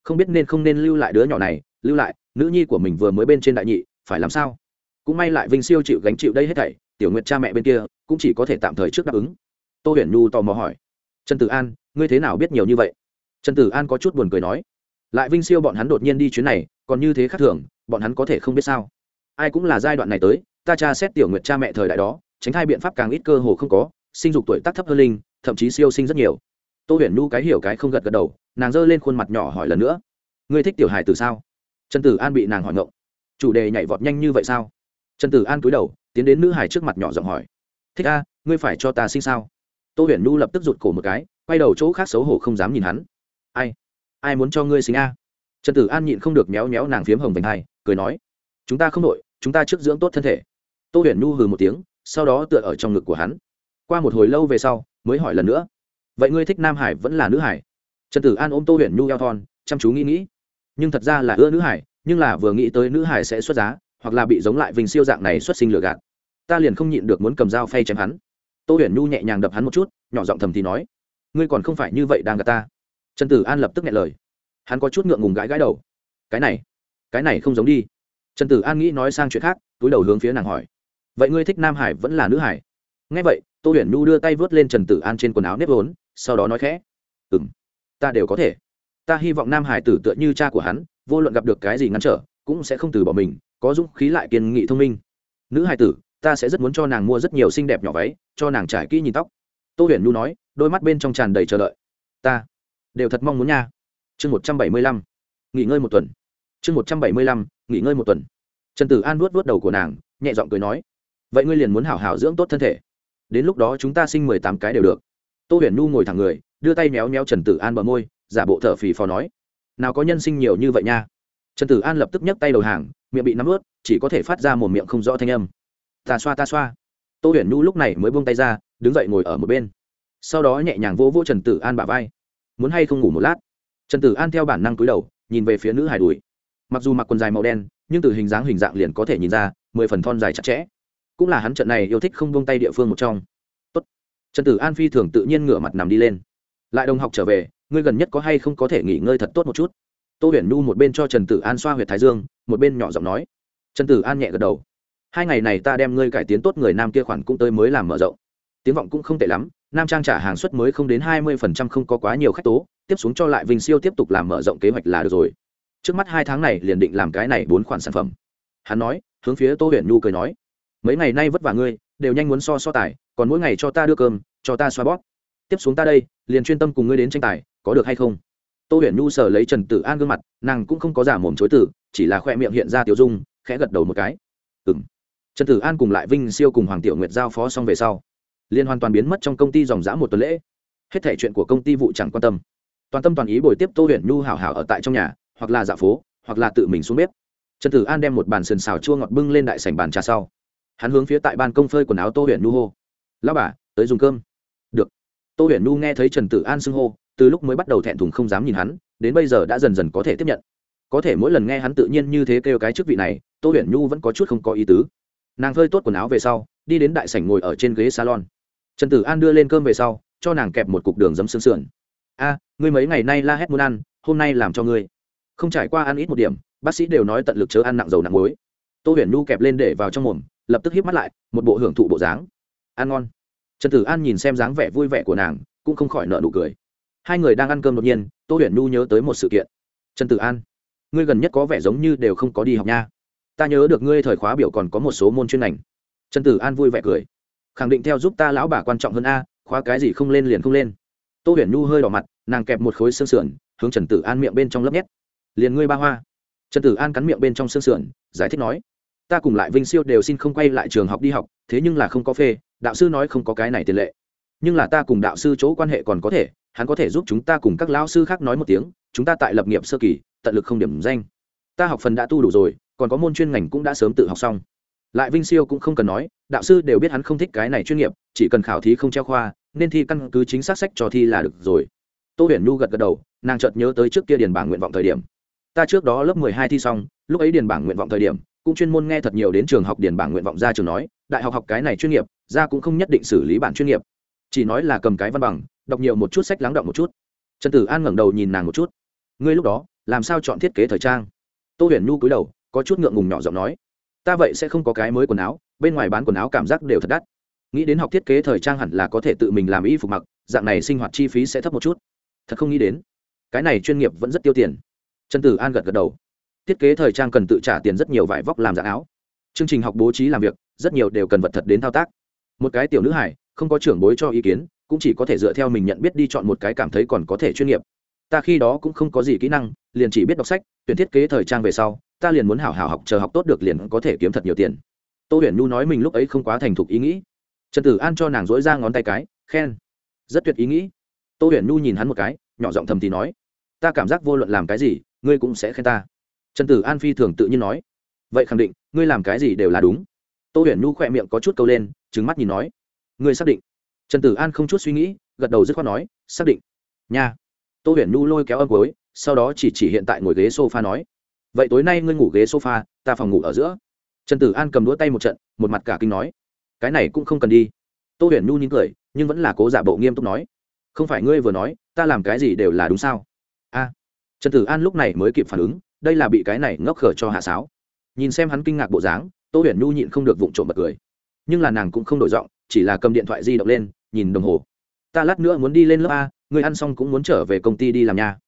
Không biết nên không nên lưu lại đứa nhỏ này, lưu lại, nữ nhi của mình vừa mới bên trên đại nhị, phải làm sao? Cũng may lại vinh siêu chịu gánh chịu đây hết thảy, tiểu nguyệt cha mẹ bên kia, cũng chỉ có thể tạm thời trước đáp ứng. Tô huyền nhu tò mò hỏi trần tử an, ngươi thế nào biết nhiều như vậy? Trần tử an có chút buồn cười nói. Lại vinh siêu bọn hắn đột nhiên đi chuyến này, còn như thế khác thường, bọn hắn có thể không biết sao? Ai cũng là giai đoạn này tới, ta tra xét tiểu nguyệt cha mẹ thời đại đó, tránh thai biện pháp càng ít cơ hồ không có, sinh dục tuổi tác thấp hơn linh, thậm chí siêu sinh rất nhiều. Tô huyền nu cái hiểu cái không gật gật đầu, nàng giơ lên khuôn mặt nhỏ hỏi lần nữa. Ngươi thích tiểu hài từ sao? Trần tử an bị nàng hỏi ngộng. Chủ đề nhảy vọt nhanh như vậy sao? Trần tử an cúi đầu, tiến đến nữ hải trước mặt nhỏ giọng hỏi. Thích a, ngươi phải cho ta sinh sao? Tô huyền Nu lập tức rụt cổ một cái, quay đầu chỗ khác xấu hổ không dám nhìn hắn. Ai? Ai muốn cho ngươi sinh a? Trần tử an nhịn không được méo méo nàng phiếm hồng vành hai, cười nói, chúng ta không đội, chúng ta trước dưỡng tốt thân thể. Tô huyền Nu hừ một tiếng, sau đó tựa ở trong ngực của hắn. Qua một hồi lâu về sau, mới hỏi lần nữa, vậy ngươi thích nam hải vẫn là nữ hải? Trần tử an ôm tô huyền nhu eo thon, chăm chú nghĩ nghĩ. Nhưng thật ra là ưa nữ hải, nhưng là vừa nghĩ tới nữ hải sẽ xuất giá, hoặc là bị giống lại vinh siêu dạng này xuất sinh lừa gạt, ta liền không nhịn được muốn cầm dao phay chém hắn tô huyền nhu nhẹ nhàng đập hắn một chút, nhỏ giọng thầm thì nói, ngươi còn không phải như vậy đang gặp ta. Trần tử an lập tức nghe lời. Hắn có chút ngượng ngùng gãi gãi đầu. Cái này cái này không giống đi. Trần tử an nghĩ nói sang chuyện khác, túi đầu hướng phía nàng hỏi, vậy ngươi thích nam hải vẫn là nữ hải? Nghe vậy, tô huyền nhu đưa tay vớt lên trần tử an trên quần áo nếp vốn, sau đó nói khẽ ừ m ta đều có thể. Ta hy vọng nam hải tử tựa như cha của hắn, vô luận gặp được cái gì ngăn trở, cũng sẽ không từ bỏ mình, có dũng khí lại kiên nghị thông minh. Nữ hải tử ta sẽ rất muốn cho nàng mua rất nhiều xinh đẹp nhỏ váy, cho nàng trải kỹ nhìn tóc. Tô huyền nhu nói, đôi mắt bên trong tràn đầy chờ đợi. Ta đều thật mong muốn nha. Chương một trăm bảy mươi lăm, nghỉ ngơi một tuần. Chương một trăm bảy mươi lăm, nghỉ ngơi một tuần. Trần tử an vuốt vuốt đầu của nàng, nhẹ giọng cười nói, vậy ngươi liền muốn hảo hảo dưỡng tốt thân thể. Đến lúc đó chúng ta sinh mười tám cái đều được. Tô huyền nhu ngồi thẳng người, đưa tay méo méo trần tử an bờ môi, giả bộ thở phì phò nói, nào có nhân sinh nhiều như vậy nha. Trần tử an lập tức nhấc tay đầu hàng, miệng bị nắm ướt chỉ có thể phát ra một miệng không rõ thanh âm ta xoa ta xoa. Tô huyền nhu lúc này mới buông tay ra, đứng dậy ngồi ở một bên. Sau đó nhẹ nhàng vỗ vỗ trần tử an bả vai. Muốn hay không ngủ một lát? Trần tử an theo bản năng cúi đầu, nhìn về phía nữ hải đùi. Mặc dù mặc quần dài màu đen, nhưng từ hình dáng hình dạng liền có thể nhìn ra, mười phần thon dài chặt chẽ. Cũng là hắn trận này yêu thích không buông tay địa phương một trong. Tốt. trần tử an phi thường tự nhiên ngửa mặt nằm đi lên. Lại đồng học trở về, ngươi gần nhất có hay không có thể nghỉ ngơi thật tốt một chút? Tô huyền nhu một bên cho trần tử an xoa h u y ệ t thái dương, một bên nhỏ giọng nói. Trần tử an nhẹ gật đầu hai ngày này ta đem ngươi cải tiến tốt người nam kia khoản cũng tới mới làm mở rộng. Tiếng vọng cũng không tệ lắm, nam trang trả hàng suất mới không đến hai mươi phần trăm, không có quá nhiều khách tố, tiếp xuống cho lại vinh siêu tiếp tục làm mở rộng kế hoạch là được rồi. Trước mắt hai tháng này liền định làm cái này bốn khoản sản phẩm. Hắn nói, hướng phía tô huyền nhu cười nói, mấy ngày nay vất vả ngươi, đều nhanh muốn so so tài, còn mỗi ngày cho ta đưa cơm, cho ta xoa bóp. Tiếp xuống ta đây, liền chuyên tâm cùng ngươi đến tranh tài, có được hay không? Tô huyền nhu sờ lấy trần tử an gương mặt, nàng cũng không có giả mồm chối tử chỉ là khoe miệng hiện ra tiểu dung, khẽ gật đầu một cái. Ừ trần tử an cùng lại vinh siêu cùng hoàng tiểu nguyệt giao phó xong về sau liên hoàn toàn biến mất trong công ty dòng dã một tuần lễ. Hết thể chuyện của công ty vụ chẳng quan tâm. Toàn tâm toàn ý bồi tiếp tô huyền nhu hảo hảo ở tại trong nhà, hoặc là dạ phố, hoặc là tự mình xuống bếp. Trần tử an đem một bàn sườn xào chua ngọt bưng lên đại sành bàn trà sau. Hắn hướng phía tại ban công phơi quần áo tô huyền nhu hô. Lao bà, tới dùng cơm. Được. Tô huyền nhu nghe thấy trần tử an xưng hô, từ lúc mới bắt đầu thẹn thùng không dám nhìn hắn, đến bây giờ đã dần dần có thể tiếp nhận. Có thể mỗi lần nghe hắn tự nhiên như thế kêu cái chức vị này, tô huyền nhu vẫn có chút không có ý tứ nàng phơi tốt quần áo về sau, đi đến đại sảnh ngồi ở trên ghế salon. Trần tử an đưa lên cơm về sau, cho nàng kẹp một cục đường dấm xương sườn. A, ngươi mấy ngày nay la hét muốn ăn, hôm nay làm cho ngươi. Không trải qua ăn ít một điểm, bác sĩ đều nói tận lực chớ ăn nặng dầu nặng muối. Tô huyền nhu kẹp lên để vào trong mồm, lập tức hít mắt lại, một bộ hưởng thụ bộ dáng. Ăn ngon. Trần tử an nhìn xem dáng vẻ vui vẻ của nàng, cũng không khỏi nợ nụ cười. Hai người đang ăn cơm đột nhiên, tô huyền nhu nhớ tới một sự kiện. Trần tử an, ngươi gần nhất có vẻ giống như đều không có đi học nha ta nhớ được ngươi thời khóa biểu còn có một số môn chuyên ngành. Trần tử an vui vẻ cười. Khẳng định theo giúp ta lão bà quan trọng hơn a, khóa cái gì không lên liền không lên. Tô huyền nhu hơi đỏ mặt, nàng kẹp một khối xương sườn, hướng trần tử an miệng bên trong lớp nhét. Liền ngươi ba hoa. Trần tử an cắn miệng bên trong xương sườn, giải thích nói, ta cùng lại vinh siêu đều xin không quay lại trường học đi học, thế nhưng là không có phê, đạo sư nói không có cái này tiền lệ. Nhưng là ta cùng đạo sư chỗ quan hệ còn có thể, hắn có thể giúp chúng ta cùng các lão sư khác nói một tiếng, chúng ta tại lập nghiệp sơ kỳ, tận lực không điểm danh. Ta học phần đã tu đủ rồi còn có môn chuyên ngành cũng đã sớm tự học xong. Lại vinh siêu cũng không cần nói, đạo sư đều biết hắn không thích cái này chuyên nghiệp, chỉ cần khảo thí không treo khoa, nên thi căn cứ chính xác sách cho thi là được rồi. Tô huyền nhu gật gật đầu, nàng chợt nhớ tới trước kia điền bảng nguyện vọng thời điểm. Ta trước đó lớp mười hai thi xong, lúc ấy điền bảng nguyện vọng thời điểm, cũng chuyên môn nghe thật nhiều đến trường học điền bảng nguyện vọng ra trường nói, đại học học cái này chuyên nghiệp, ra cũng không nhất định xử lý bản chuyên nghiệp. Chỉ nói là cầm cái văn bằng, đọc nhiều một chút sách lắng động một chút. Trần tử an ngẩng đầu nhìn nàng một chút. Ngươi lúc đó, làm sao chọn thiết kế thời trang? Tô huyền nhu cúi đầu có chút ngượng ngùng nhỏ giọng nói, ta vậy sẽ không có cái mới quần áo, bên ngoài bán quần áo cảm giác đều thật đắt. Nghĩ đến học thiết kế thời trang hẳn là có thể tự mình làm y phục mặc, dạng này sinh hoạt chi phí sẽ thấp một chút. Thật không nghĩ đến, cái này chuyên nghiệp vẫn rất tiêu tiền. Trần tử an gật gật đầu. Thiết kế thời trang cần tự trả tiền rất nhiều vải vóc làm dạng áo. Chương trình học bố trí làm việc, rất nhiều đều cần vật thật đến thao tác. Một cái tiểu nữ hải, không có trưởng bối cho ý kiến, cũng chỉ có thể dựa theo mình nhận biết đi chọn một cái cảm thấy còn có thể chuyên nghiệp. Ta khi đó cũng không có gì kỹ năng, liền chỉ biết đọc sách, tuyển thiết kế thời trang về sau ta liền muốn hảo hảo học, chờ học tốt được liền có thể kiếm thật nhiều tiền. Tô huyền nhu nói mình lúc ấy không quá thành thục ý nghĩ. Trần tử an cho nàng dỗi ra ngón tay cái, khen. Rất tuyệt ý nghĩ. Tô huyền nhu nhìn hắn một cái, nhỏ giọng thầm thì nói, ta cảm giác vô luận làm cái gì, ngươi cũng sẽ khen ta. Trần tử an phi thường tự nhiên nói, vậy khẳng định, ngươi làm cái gì đều là đúng. Tô huyền nhu khỏe miệng có chút câu lên trứng mắt nhìn nói, ngươi xác định? Trần tử an không chút suy nghĩ, gật đầu dứt khoát nói, xác định. Nha. Tô huyền nhu lôi kéo âm cối sau đó chỉ chỉ hiện tại ngồi ghế s o f a nói vậy tối nay ngươi ngủ ghế sofa, ta phòng ngủ ở giữa. Trần tử an cầm đũa tay một trận một mặt cả kinh nói. Cái này cũng không cần đi. Tô huyền nhu nín cười nhưng vẫn là cố giả bộ nghiêm túc nói. Không phải ngươi vừa nói ta làm cái gì đều là đúng sao? A. Trần tử an lúc này mới kịp phản ứng đây là bị cái này ngốc khở cho hạ sáo. Nhìn xem hắn kinh ngạc bộ dáng tô huyền nhu nhịn không được vụng trộm bật cười. Nhưng là nàng cũng không đổi giọng chỉ là cầm điện thoại di động lên nhìn đồng hồ. Ta lát nữa muốn đi lên lớp a ngươi ăn xong cũng muốn trở về công ty đi làm nhà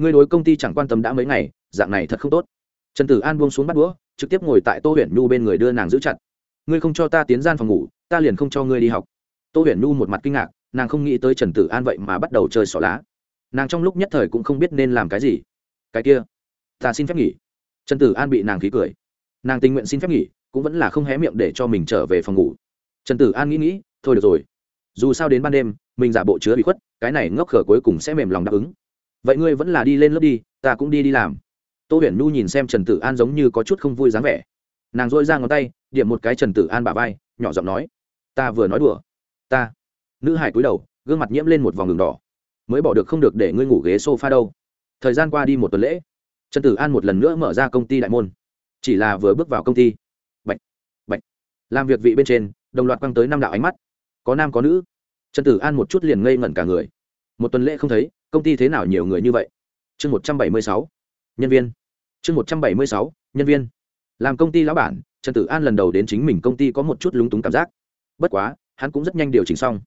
ngươi đối công ty chẳng quan tâm đã mấy ngày dạng này thật không tốt trần tử an buông xuống bắt đũa, trực tiếp ngồi tại tô huyền nhu bên người đưa nàng giữ chặt. Ngươi không cho ta tiến gian phòng ngủ, ta liền không cho ngươi đi học. Tô huyền nhu một mặt kinh ngạc, nàng không nghĩ tới trần tử an vậy mà bắt đầu chơi xỏ lá. Nàng trong lúc nhất thời cũng không biết nên làm cái gì. Cái kia, ta xin phép nghỉ. Trần tử an bị nàng khí cười. Nàng tình nguyện xin phép nghỉ, cũng vẫn là không hé miệng để cho mình trở về phòng ngủ. Trần tử an nghĩ nghĩ, thôi được rồi, dù sao đến ban đêm, mình giả bộ chứa bị khuất, cái này ngốc khở cuối cùng sẽ mềm lòng đáp ứng. Vậy ngươi vẫn là đi lên lớp đi, ta cũng đi đi làm tô huyền nhu nhìn xem trần tử an giống như có chút không vui dáng vẻ. Nàng dôi ra ngón tay điểm một cái trần tử an bà vai nhỏ giọng nói ta vừa nói đùa. Ta. Nữ hải cúi đầu gương mặt nhiễm lên một vòng đường đỏ. Mới bỏ được không được để ngươi ngủ ghế s o f a đâu. Thời gian qua đi một tuần lễ. Trần tử an một lần nữa mở ra công ty đại môn. Chỉ là vừa bước vào công ty. Bệnh, bệnh, làm việc vị bên trên đồng loạt quăng tới năm đạo ánh mắt. Có nam có nữ. Trần tử an một chút liền ngây ngẩn cả người. Một tuần lễ không thấy công ty thế nào nhiều người như vậy? Chương một trăm bảy mươi sáu. Nhân viên chương một trăm bảy mươi sáu, nhân viên. Làm công ty lão bản, trần tử an lần đầu đến chính mình công ty có một chút lúng túng cảm giác. Bất quá, hắn cũng rất nhanh điều chỉnh xong.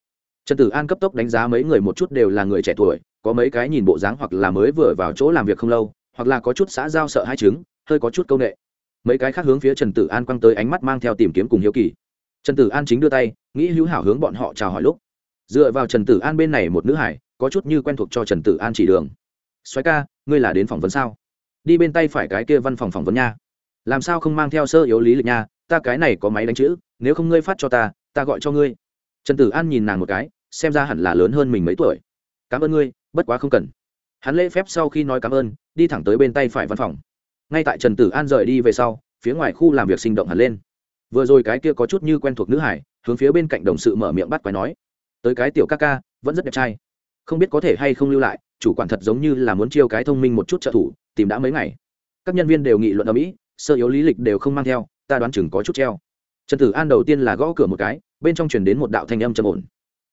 Trần tử an cấp tốc đánh giá mấy người một chút đều là người trẻ tuổi, có mấy cái nhìn bộ dáng hoặc là mới vừa vào chỗ làm việc không lâu, hoặc là có chút xã giao sợ hai chứng, hơi có chút c â u n ệ mấy cái khác hướng phía trần tử an quăng tới ánh mắt mang theo tìm kiếm cùng hiếu kỳ. Trần tử an chính đưa tay, nghĩ hữu hảo hướng bọn họ chào hỏi lúc. Dựa vào trần tử an bên này một nữ hải, có chút như quen thuộc cho trần tử an chỉ đường. Xoáy ca, ngươi là đến phỏng vấn sao? Đi bên tay phải cái kia văn phòng phỏng vấn nha. Làm sao không mang theo sơ yếu lý lịch nha, ta cái này có máy đánh chữ, nếu không ngươi phát cho ta ta gọi cho ngươi. Trần tử an nhìn nàng một cái, xem ra hẳn là lớn hơn mình mấy tuổi. Cảm ơn ngươi, bất quá không cần. Hắn lễ phép sau khi nói cảm ơn, đi thẳng tới bên tay phải văn phòng. Ngay tại trần tử an rời đi về sau, phía ngoài khu làm việc sinh động hẳn lên. Vừa rồi cái kia có chút như quen thuộc nữ hải, hướng phía bên cạnh đồng sự mở miệng bắt quái nói, tới cái tiểu ca ca, vẫn rất đẹp trai. Không biết có thể hay không lưu lại, chủ quản thật giống như là muốn chiêu cái thông minh một chút trợ thủ tìm đã mấy ngày. Các nhân viên đều nghị luận ở mỹ, sơ yếu lý lịch đều không mang theo, ta đoán chừng có chút treo. Trần tử an đầu tiên là gõ cửa một cái, bên trong truyền đến một đạo thanh âm trầm ổn.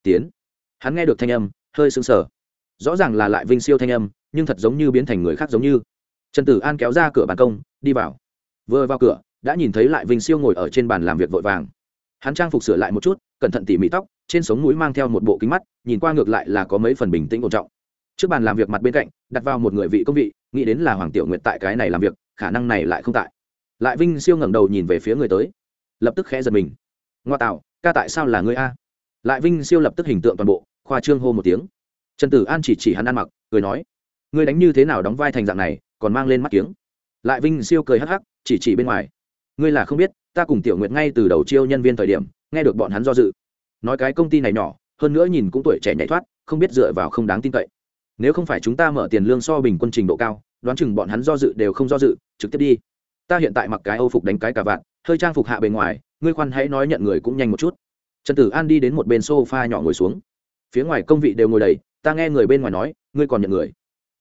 Tiến. Hắn nghe được thanh âm, hơi sững sờ. Rõ ràng là lại vinh siêu thanh âm, nhưng thật giống như biến thành người khác giống như. Trần tử an kéo ra cửa bàn công, đi vào. Vừa vào cửa, đã nhìn thấy lại vinh siêu ngồi ở trên bàn làm việc vội vàng. Hắn trang phục sửa lại một chút, cẩn thận tỉ mỉ tóc, trên sống mũi mang theo một bộ kính mắt, nhìn qua ngược lại là có mấy phần bình tĩnh ổn trọng. Trước bàn làm việc mặt bên cạnh, đặt vào một người vị công vị nghĩ đến là hoàng tiểu nguyệt tại cái này làm việc, khả năng này lại không tại. Lại vinh siêu ngẩng đầu nhìn về phía người tới. Lập tức khẽ giật mình. Ngoa tạo, ca tại sao là ngươi a? Lại vinh siêu lập tức hình tượng toàn bộ, khoa trương hô một tiếng. Trần tử an chỉ chỉ hắn ăn mặc, cười nói, ngươi đánh như thế nào đóng vai thành dạng này, còn mang lên mắt kiếng. Lại vinh siêu cười hắc hắc, chỉ chỉ bên ngoài, ngươi là không biết, ta cùng tiểu nguyệt ngay từ đầu chiêu nhân viên thời điểm, nghe được bọn hắn do dự. Nói cái công ty này nhỏ, hơn nữa nhìn cũng tuổi trẻ nhảy thoát, không biết dựa vào không đáng tin cậy nếu không phải chúng ta mở tiền lương so bình quân trình độ cao, đoán chừng bọn hắn do dự đều không do dự, trực tiếp đi. Ta hiện tại mặc cái âu phục đánh cái cà vạt, hơi trang phục hạ bề ngoài, ngươi khoan hãy nói nhận người cũng nhanh một chút. Trần tử an đi đến một bên sofa nhỏ ngồi xuống. Phía ngoài công vị đều ngồi đầy, ta nghe người bên ngoài nói, ngươi còn nhận người.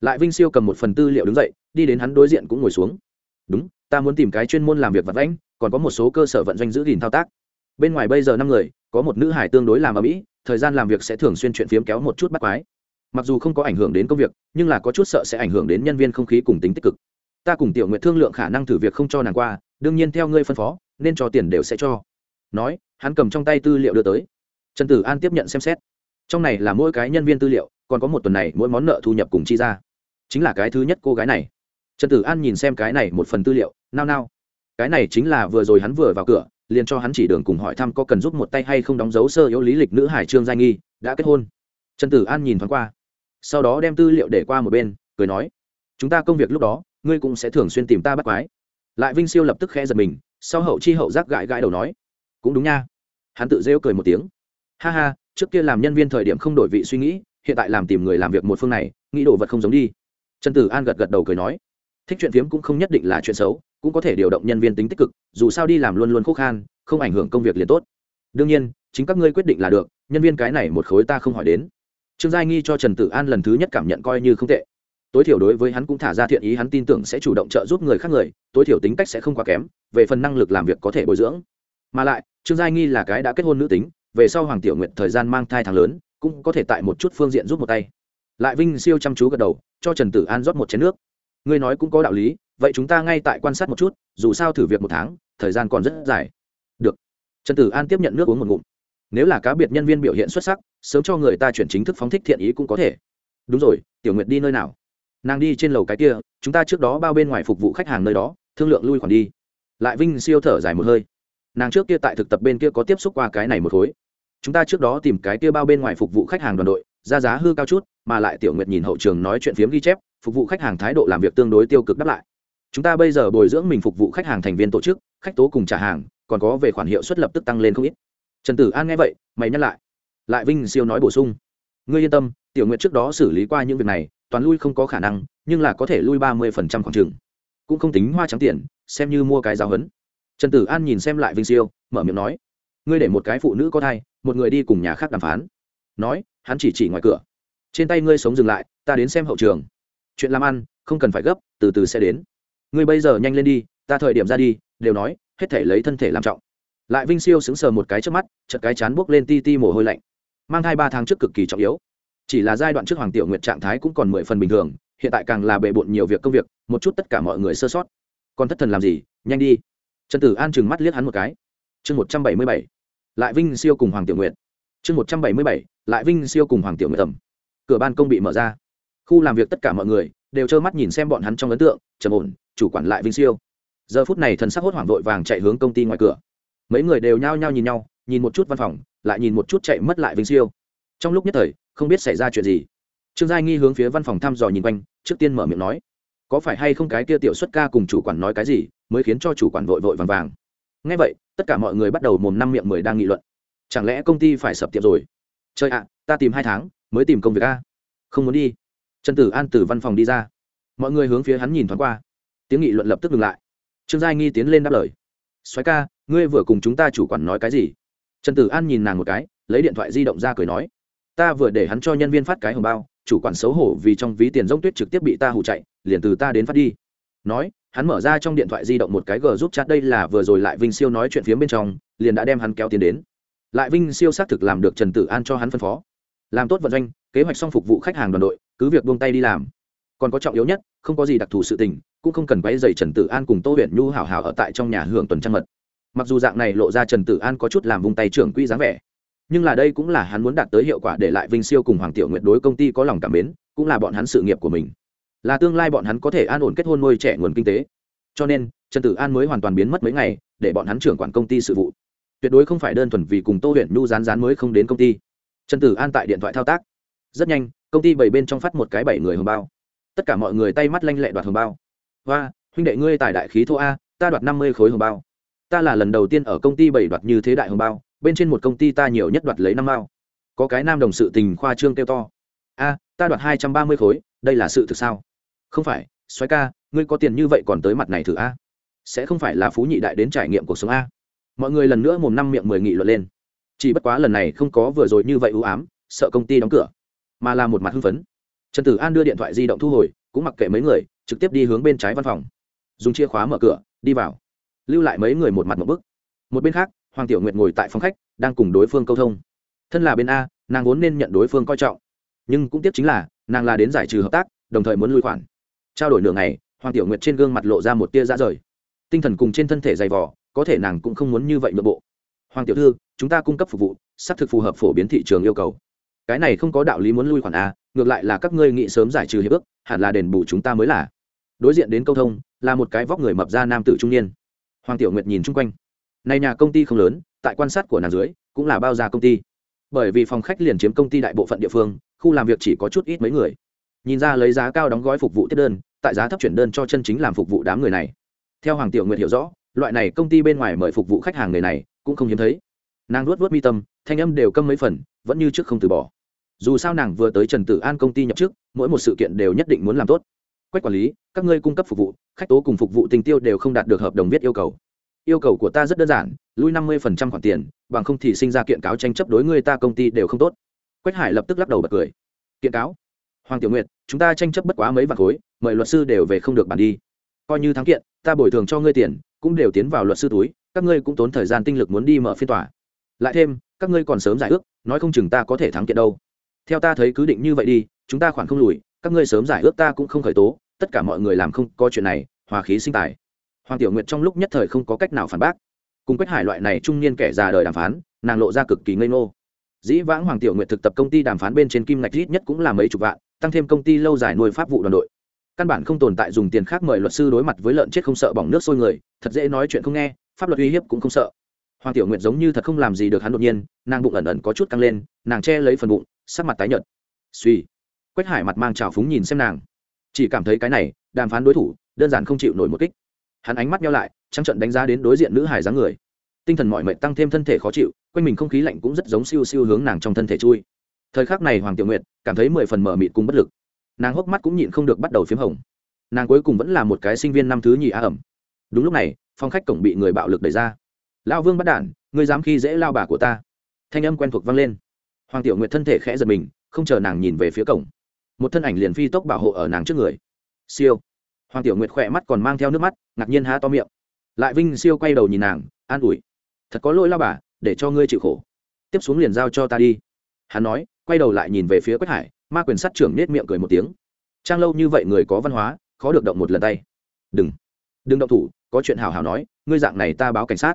Lại vinh siêu cầm một phần tư liệu đứng dậy, đi đến hắn đối diện cũng ngồi xuống. Đúng, ta muốn tìm cái chuyên môn làm việc vật lãnh còn có một số cơ sở vận doanh giữ gìn thao tác. Bên ngoài bây giờ năm người, có một nữ hải tương đối làm ở mỹ, thời gian làm việc sẽ thường xuyên chuyện phiếm kéo một chút bắt quái mặc dù không có ảnh hưởng đến công việc, nhưng là có chút sợ sẽ ảnh hưởng đến nhân viên không khí cùng tính tích cực. Ta cùng tiểu nguyện thương lượng khả năng thử việc không cho nàng qua, đương nhiên theo ngươi phân phó, nên cho tiền đều sẽ cho. Nói, hắn cầm trong tay tư liệu đưa tới. Trần tử an tiếp nhận xem xét. Trong này là mỗi cái nhân viên tư liệu, còn có một tuần này mỗi món nợ thu nhập cùng chi ra. Chính là cái thứ nhất cô gái này. Trần tử an nhìn xem cái này một phần tư liệu, nao nao. Cái này chính là vừa rồi hắn vừa vào cửa, liền cho hắn chỉ đường cùng hỏi thăm có cần giúp một tay hay không đóng dấu sơ yếu lý lịch nữ hải trương giai nghi, đã kết hôn. Trần tử an nhìn thoáng qua sau đó đem tư liệu để qua một bên, cười nói, chúng ta công việc lúc đó, ngươi cũng sẽ thường xuyên tìm ta bắt quái. Lại vinh siêu lập tức khẽ giật mình, sau hậu chi hậu giác gãi gãi đầu nói, cũng đúng nha. Hắn tự rêu cười một tiếng, ha ha, trước kia làm nhân viên thời điểm không đổi vị suy nghĩ, hiện tại làm tìm người làm việc một phương này, nghĩ đồ vật không giống đi. Trần tử an gật gật đầu cười nói, thích chuyện phiếm cũng không nhất định là chuyện xấu, cũng có thể điều động nhân viên tính tích cực, dù sao đi làm luôn luôn khô khan, không ảnh hưởng công việc liền tốt. Đương nhiên, chính các ngươi quyết định là được, nhân viên cái này một khối ta không hỏi đến trương giai nghi cho trần tử an lần thứ nhất cảm nhận coi như không tệ. Tối thiểu đối với hắn cũng thả ra thiện ý, hắn tin tưởng sẽ chủ động trợ giúp người khác người, tối thiểu tính cách sẽ không quá kém, về phần năng lực làm việc có thể bồi dưỡng. Mà lại, trương giai nghi là cái đã kết hôn nữ tính, về sau hoàng tiểu nguyện thời gian mang thai tháng lớn, cũng có thể tại một chút phương diện giúp một tay. Lại vinh siêu chăm chú gật đầu, cho trần tử an rót một chén nước. Ngươi nói cũng có đạo lý, vậy chúng ta ngay tại quan sát một chút, dù sao thử việc một tháng, thời gian còn rất dài. Được. Trần tử an tiếp nhận nước uống một ngụm nếu là cá biệt nhân viên biểu hiện xuất sắc, sớm cho người ta chuyển chính thức phóng thích thiện ý cũng có thể. Đúng rồi, tiểu nguyệt đi nơi nào? Nàng đi trên lầu cái kia, chúng ta trước đó bao bên ngoài phục vụ khách hàng nơi đó, thương lượng lui khoản đi. Lại vinh siêu thở dài một hơi. Nàng trước kia tại thực tập bên kia có tiếp xúc qua cái này một khối. Chúng ta trước đó tìm cái kia bao bên ngoài phục vụ khách hàng đoàn đội, ra giá hư cao chút, mà lại tiểu nguyệt nhìn hậu trường nói chuyện phiếm ghi chép, phục vụ khách hàng thái độ làm việc tương đối tiêu cực đáp lại. Chúng ta bây giờ bồi dưỡng mình phục vụ khách hàng thành viên tổ chức, khách tố cùng trả hàng, còn có về khoản hiệu suất lập tức tăng lên không ít trần tử an nghe vậy mày nhắc lại. Lại vinh siêu nói bổ sung. Ngươi yên tâm tiểu nguyệt trước đó xử lý qua những việc này toàn lui không có khả năng nhưng là có thể lui ba mươi phần trăm khoảng trường, cũng không tính hoa trắng tiền xem như mua cái giáo hấn trần tử an nhìn xem lại vinh siêu mở miệng nói. Ngươi để một cái phụ nữ có thai một người đi cùng nhà khác đàm phán. Nói hắn chỉ chỉ ngoài cửa. Trên tay ngươi sống dừng lại ta đến xem hậu trường. Chuyện làm ăn không cần phải gấp từ từ sẽ đến. Ngươi bây giờ nhanh lên đi ta thời điểm ra đi đều nói hết thể lấy thân thể làm trọng lại vinh siêu sững sờ một cái trước mắt chật cái chán buốc lên ti ti mồ hôi lạnh. Mang thai ba tháng trước cực kỳ trọng yếu. Chỉ là giai đoạn trước hoàng tiểu nguyệt trạng thái cũng còn mười phần bình thường, hiện tại càng là bề bộn nhiều việc công việc, một chút tất cả mọi người sơ sót. Còn thất thần làm gì? Nhanh đi. Trần tử an chừng mắt liếc hắn một cái. Chương một trăm bảy mươi bảy. Lại vinh siêu cùng hoàng tiểu nguyệt. Chương một trăm bảy mươi bảy. Lại vinh siêu cùng hoàng tiểu nguyệt tầm cửa ban công bị mở ra. Khu làm việc tất cả mọi người đều trơ mắt nhìn xem bọn hắn trong ấn tượng, trầm ổn, chủ quản lại vinh siêu. Giờ phút này thần sắc hốt hoảng vội vàng chạy hướng công ty ngoài cửa mấy người đều nhao nhao nhìn nhau, nhìn một chút văn phòng, lại nhìn một chút chạy mất lại vinh siêu. Trong lúc nhất thời, không biết xảy ra chuyện gì. Trương giai nghi hướng phía văn phòng thăm dò nhìn quanh, trước tiên mở miệng nói, có phải hay không cái kia tiểu xuất ca cùng chủ quản nói cái gì, mới khiến cho chủ quản vội vội vàng vàng? Ngay vậy, tất cả mọi người bắt đầu mồm năm miệng mười đang nghị luận. Chẳng lẽ công ty phải sập tiệm rồi? Chơi ạ, ta tìm hai tháng, mới tìm công việc a. Không muốn đi. Trần tử an từ văn phòng đi ra. Mọi người hướng phía hắn nhìn thoáng qua. Tiếng nghị luận lập tức ngừng lại. Trương giai nghi tiến lên đáp lời. Soái ca ngươi vừa cùng chúng ta chủ quản nói cái gì? Trần tử an nhìn nàng một cái, lấy điện thoại di động ra cười nói, ta vừa để hắn cho nhân viên phát cái hồng bao, chủ quản xấu hổ vì trong ví tiền giống tuyết trực tiếp bị ta hụ chạy, liền từ ta đến phát đi. Nói, hắn mở ra trong điện thoại di động một cái g giúp chat đây là vừa rồi lại vinh siêu nói chuyện phía bên trong, liền đã đem hắn kéo tiền đến. Lại vinh siêu xác thực làm được trần tử an cho hắn phân phó. Làm tốt vận doanh, kế hoạch xong phục vụ khách hàng đoàn đội, cứ việc buông tay đi làm. Còn có trọng yếu nhất, không có gì đặc thù sự tình, cũng không cần quay dày trần tử an cùng tô huyện nhu hảo hảo ở tại trong nhà hưởng tuần trăng mật mặc dù dạng này lộ ra trần tử an có chút làm vung tay trưởng quỹ dáng vẻ, nhưng là đây cũng là hắn muốn đạt tới hiệu quả để lại vinh siêu cùng hoàng tiểu nguyện đối công ty có lòng cảm mến, cũng là bọn hắn sự nghiệp của mình. Là tương lai bọn hắn có thể an ổn kết hôn nuôi trẻ nguồn kinh tế. Cho nên, trần tử an mới hoàn toàn biến mất mấy ngày, để bọn hắn trưởng quản công ty sự vụ. Tuyệt đối không phải đơn thuần vì cùng tô huyện nhu rán rán mới không đến công ty. Trần tử an tại điện thoại thao tác. Rất nhanh, công ty bảy bên trong phát một cái bảy người hồng bao. Tất cả mọi người tay mắt lanh lẹ đoạt hồng bao. Và huynh đệ ngươi tài đại khí thô a, ta đoạt năm mươi khối hồng bao ta là lần đầu tiên ở công ty bảy đoạt như thế đại hồng bao, bên trên một công ty ta nhiều nhất đoạt lấy năm bao. Có cái nam đồng sự tình khoa trương kêu to. A, ta đoạt hai trăm ba mươi khối, đây là sự thực sao? Không phải xoáy ca, ngươi có tiền như vậy còn tới mặt này thử a. Sẽ không phải là phú nhị đại đến trải nghiệm cuộc sống a. Mọi người lần nữa mồm năm miệng mười nghị luận lên. Chỉ bất quá lần này không có vừa rồi như vậy ưu ám, sợ công ty đóng cửa, mà là một mặt hưng phấn. Trần tử an đưa điện thoại di động thu hồi, cũng mặc kệ mấy người, trực tiếp đi hướng bên trái văn phòng. Dùng chìa khóa mở cửa, đi vào lưu lại mấy người một mặt một bức. Một bên khác, hoàng tiểu nguyệt ngồi tại phòng khách, đang cùng đối phương câu thông. Thân là bên a, nàng vốn nên nhận đối phương coi trọng. Nhưng cũng tiếc chính là, nàng là đến giải trừ hợp tác, đồng thời muốn lui khoản. Trao đổi nửa ngày, hoàng tiểu nguyệt trên gương mặt lộ ra một tia ra rời. Tinh thần cùng trên thân thể dày vỏ có thể nàng cũng không muốn như vậy nội bộ. Hoàng tiểu thư, chúng ta cung cấp phục vụ, xác thực phù hợp phổ biến thị trường yêu cầu. Cái này không có đạo lý muốn lui khoản a, ngược lại là các ngươi nghĩ sớm giải trừ hiệp ước, hẳn là đền bù chúng ta mới là. Đối diện đến câu thông, là một cái vóc người mập ra nam tử trung niên hoàng tiểu nguyệt nhìn chung quanh. Này nhà công ty không lớn, tại quan sát của nàng dưới, cũng là bao gia công ty. Bởi vì phòng khách liền chiếm công ty đại bộ phận địa phương, khu làm việc chỉ có chút ít mấy người. Nhìn ra lấy giá cao đóng gói phục vụ tiếp đơn, tại giá thấp chuyển đơn cho chân chính làm phục vụ đám người này. Theo hoàng tiểu nguyệt hiểu rõ, loại này công ty bên ngoài mời phục vụ khách hàng người này, cũng không hiếm thấy. Nàng luốt vớt mi tâm, thanh âm đều câm mấy phần, vẫn như trước không từ bỏ. Dù sao nàng vừa tới trần tử an công ty nhập chức, mỗi một sự kiện đều nhất định muốn làm tốt quách quản lý, các ngươi cung cấp phục vụ, khách tố cùng phục vụ tình tiêu đều không đạt được hợp đồng viết yêu cầu. Yêu cầu của ta rất đơn giản lui năm mươi khoản tiền, bằng không thì sinh ra kiện cáo tranh chấp đối ngươi ta công ty đều không tốt. Quách hải lập tức lắc đầu bật cười. Kiện cáo? Hoàng tiểu nguyệt, chúng ta tranh chấp bất quá mấy vạn khối, mời luật sư đều về không được bàn đi. Coi như thắng kiện, ta bồi thường cho ngươi tiền, cũng đều tiến vào luật sư túi, các ngươi cũng tốn thời gian tinh lực muốn đi mở phiên tòa. Lại thêm, các ngươi còn sớm giải ước, nói không chừng ta có thể thắng kiện đâu. Theo ta thấy cứ định như vậy đi, chúng ta khoản không lùi các ngươi sớm giải ước ta cũng không khởi tố, tất cả mọi người làm không có chuyện này, hòa khí sinh tài. Hoàng tiểu nguyệt trong lúc nhất thời không có cách nào phản bác. Cùng quách hải loại này trung niên kẻ già đời đàm phán, nàng lộ ra cực kỳ ngây ngô. Dĩ vãng hoàng tiểu nguyệt thực tập công ty đàm phán bên trên kim ngạch ít nhất cũng là mấy chục vạn, tăng thêm công ty lâu dài nuôi pháp vụ đoàn đội. Căn bản không tồn tại dùng tiền khác mời luật sư đối mặt với lợn chết không sợ bỏng nước sôi người, thật dễ nói chuyện không nghe, pháp luật uy hiếp cũng không sợ. Hoàng tiểu nguyệt giống như thật không làm gì được hắn đột nhiên, nàng bụng ẩn ẩn có chút căng lên, nàng che lấy phần bụng, sắc mặt tái nhợt. Suy quách hải mặt mang trào phúng nhìn xem nàng. Chỉ cảm thấy cái này, đàm phán đối thủ, đơn giản không chịu nổi một kích. Hắn ánh mắt nhau lại, trắng trận đánh giá đến đối diện nữ hải dáng người. Tinh thần mọi mệnh tăng thêm thân thể khó chịu, quanh mình không khí lạnh cũng rất giống siêu siêu hướng nàng trong thân thể chui. Thời khắc này hoàng tiểu nguyệt cảm thấy mười phần mở mịt cùng bất lực. Nàng hốc mắt cũng nhịn không được bắt đầu p h í m hồng. Nàng cuối cùng vẫn là một cái sinh viên năm thứ nhì a ẩm. Đúng lúc này phong khách cổng bị người bạo lực đẩy ra. Lao vương bắt đản ngươi dám khi dễ lao bà của ta? Thanh âm quen thuộc vang lên. Hoàng tiểu nguyệt thân thể khẽ giật mình, không chờ nàng nhìn về phía cổng một thân ảnh liền phi tốc bảo hộ ở nàng trước người. Siêu. Hoàng tiểu nguyệt khỏe mắt còn mang theo nước mắt, ngạc nhiên há to miệng. Lại vinh siêu quay đầu nhìn nàng, an ủi. Thật có lỗi lao bà, để cho ngươi chịu khổ. Tiếp xuống liền giao cho ta đi. Hắn nói, quay đầu lại nhìn về phía quách hải, ma quyền sát trưởng nết miệng cười một tiếng. Trang lâu như vậy người có văn hóa, khó được động một lần tay. Đừng. Đừng động thủ, có chuyện hào hào nói, ngươi dạng này ta báo cảnh sát.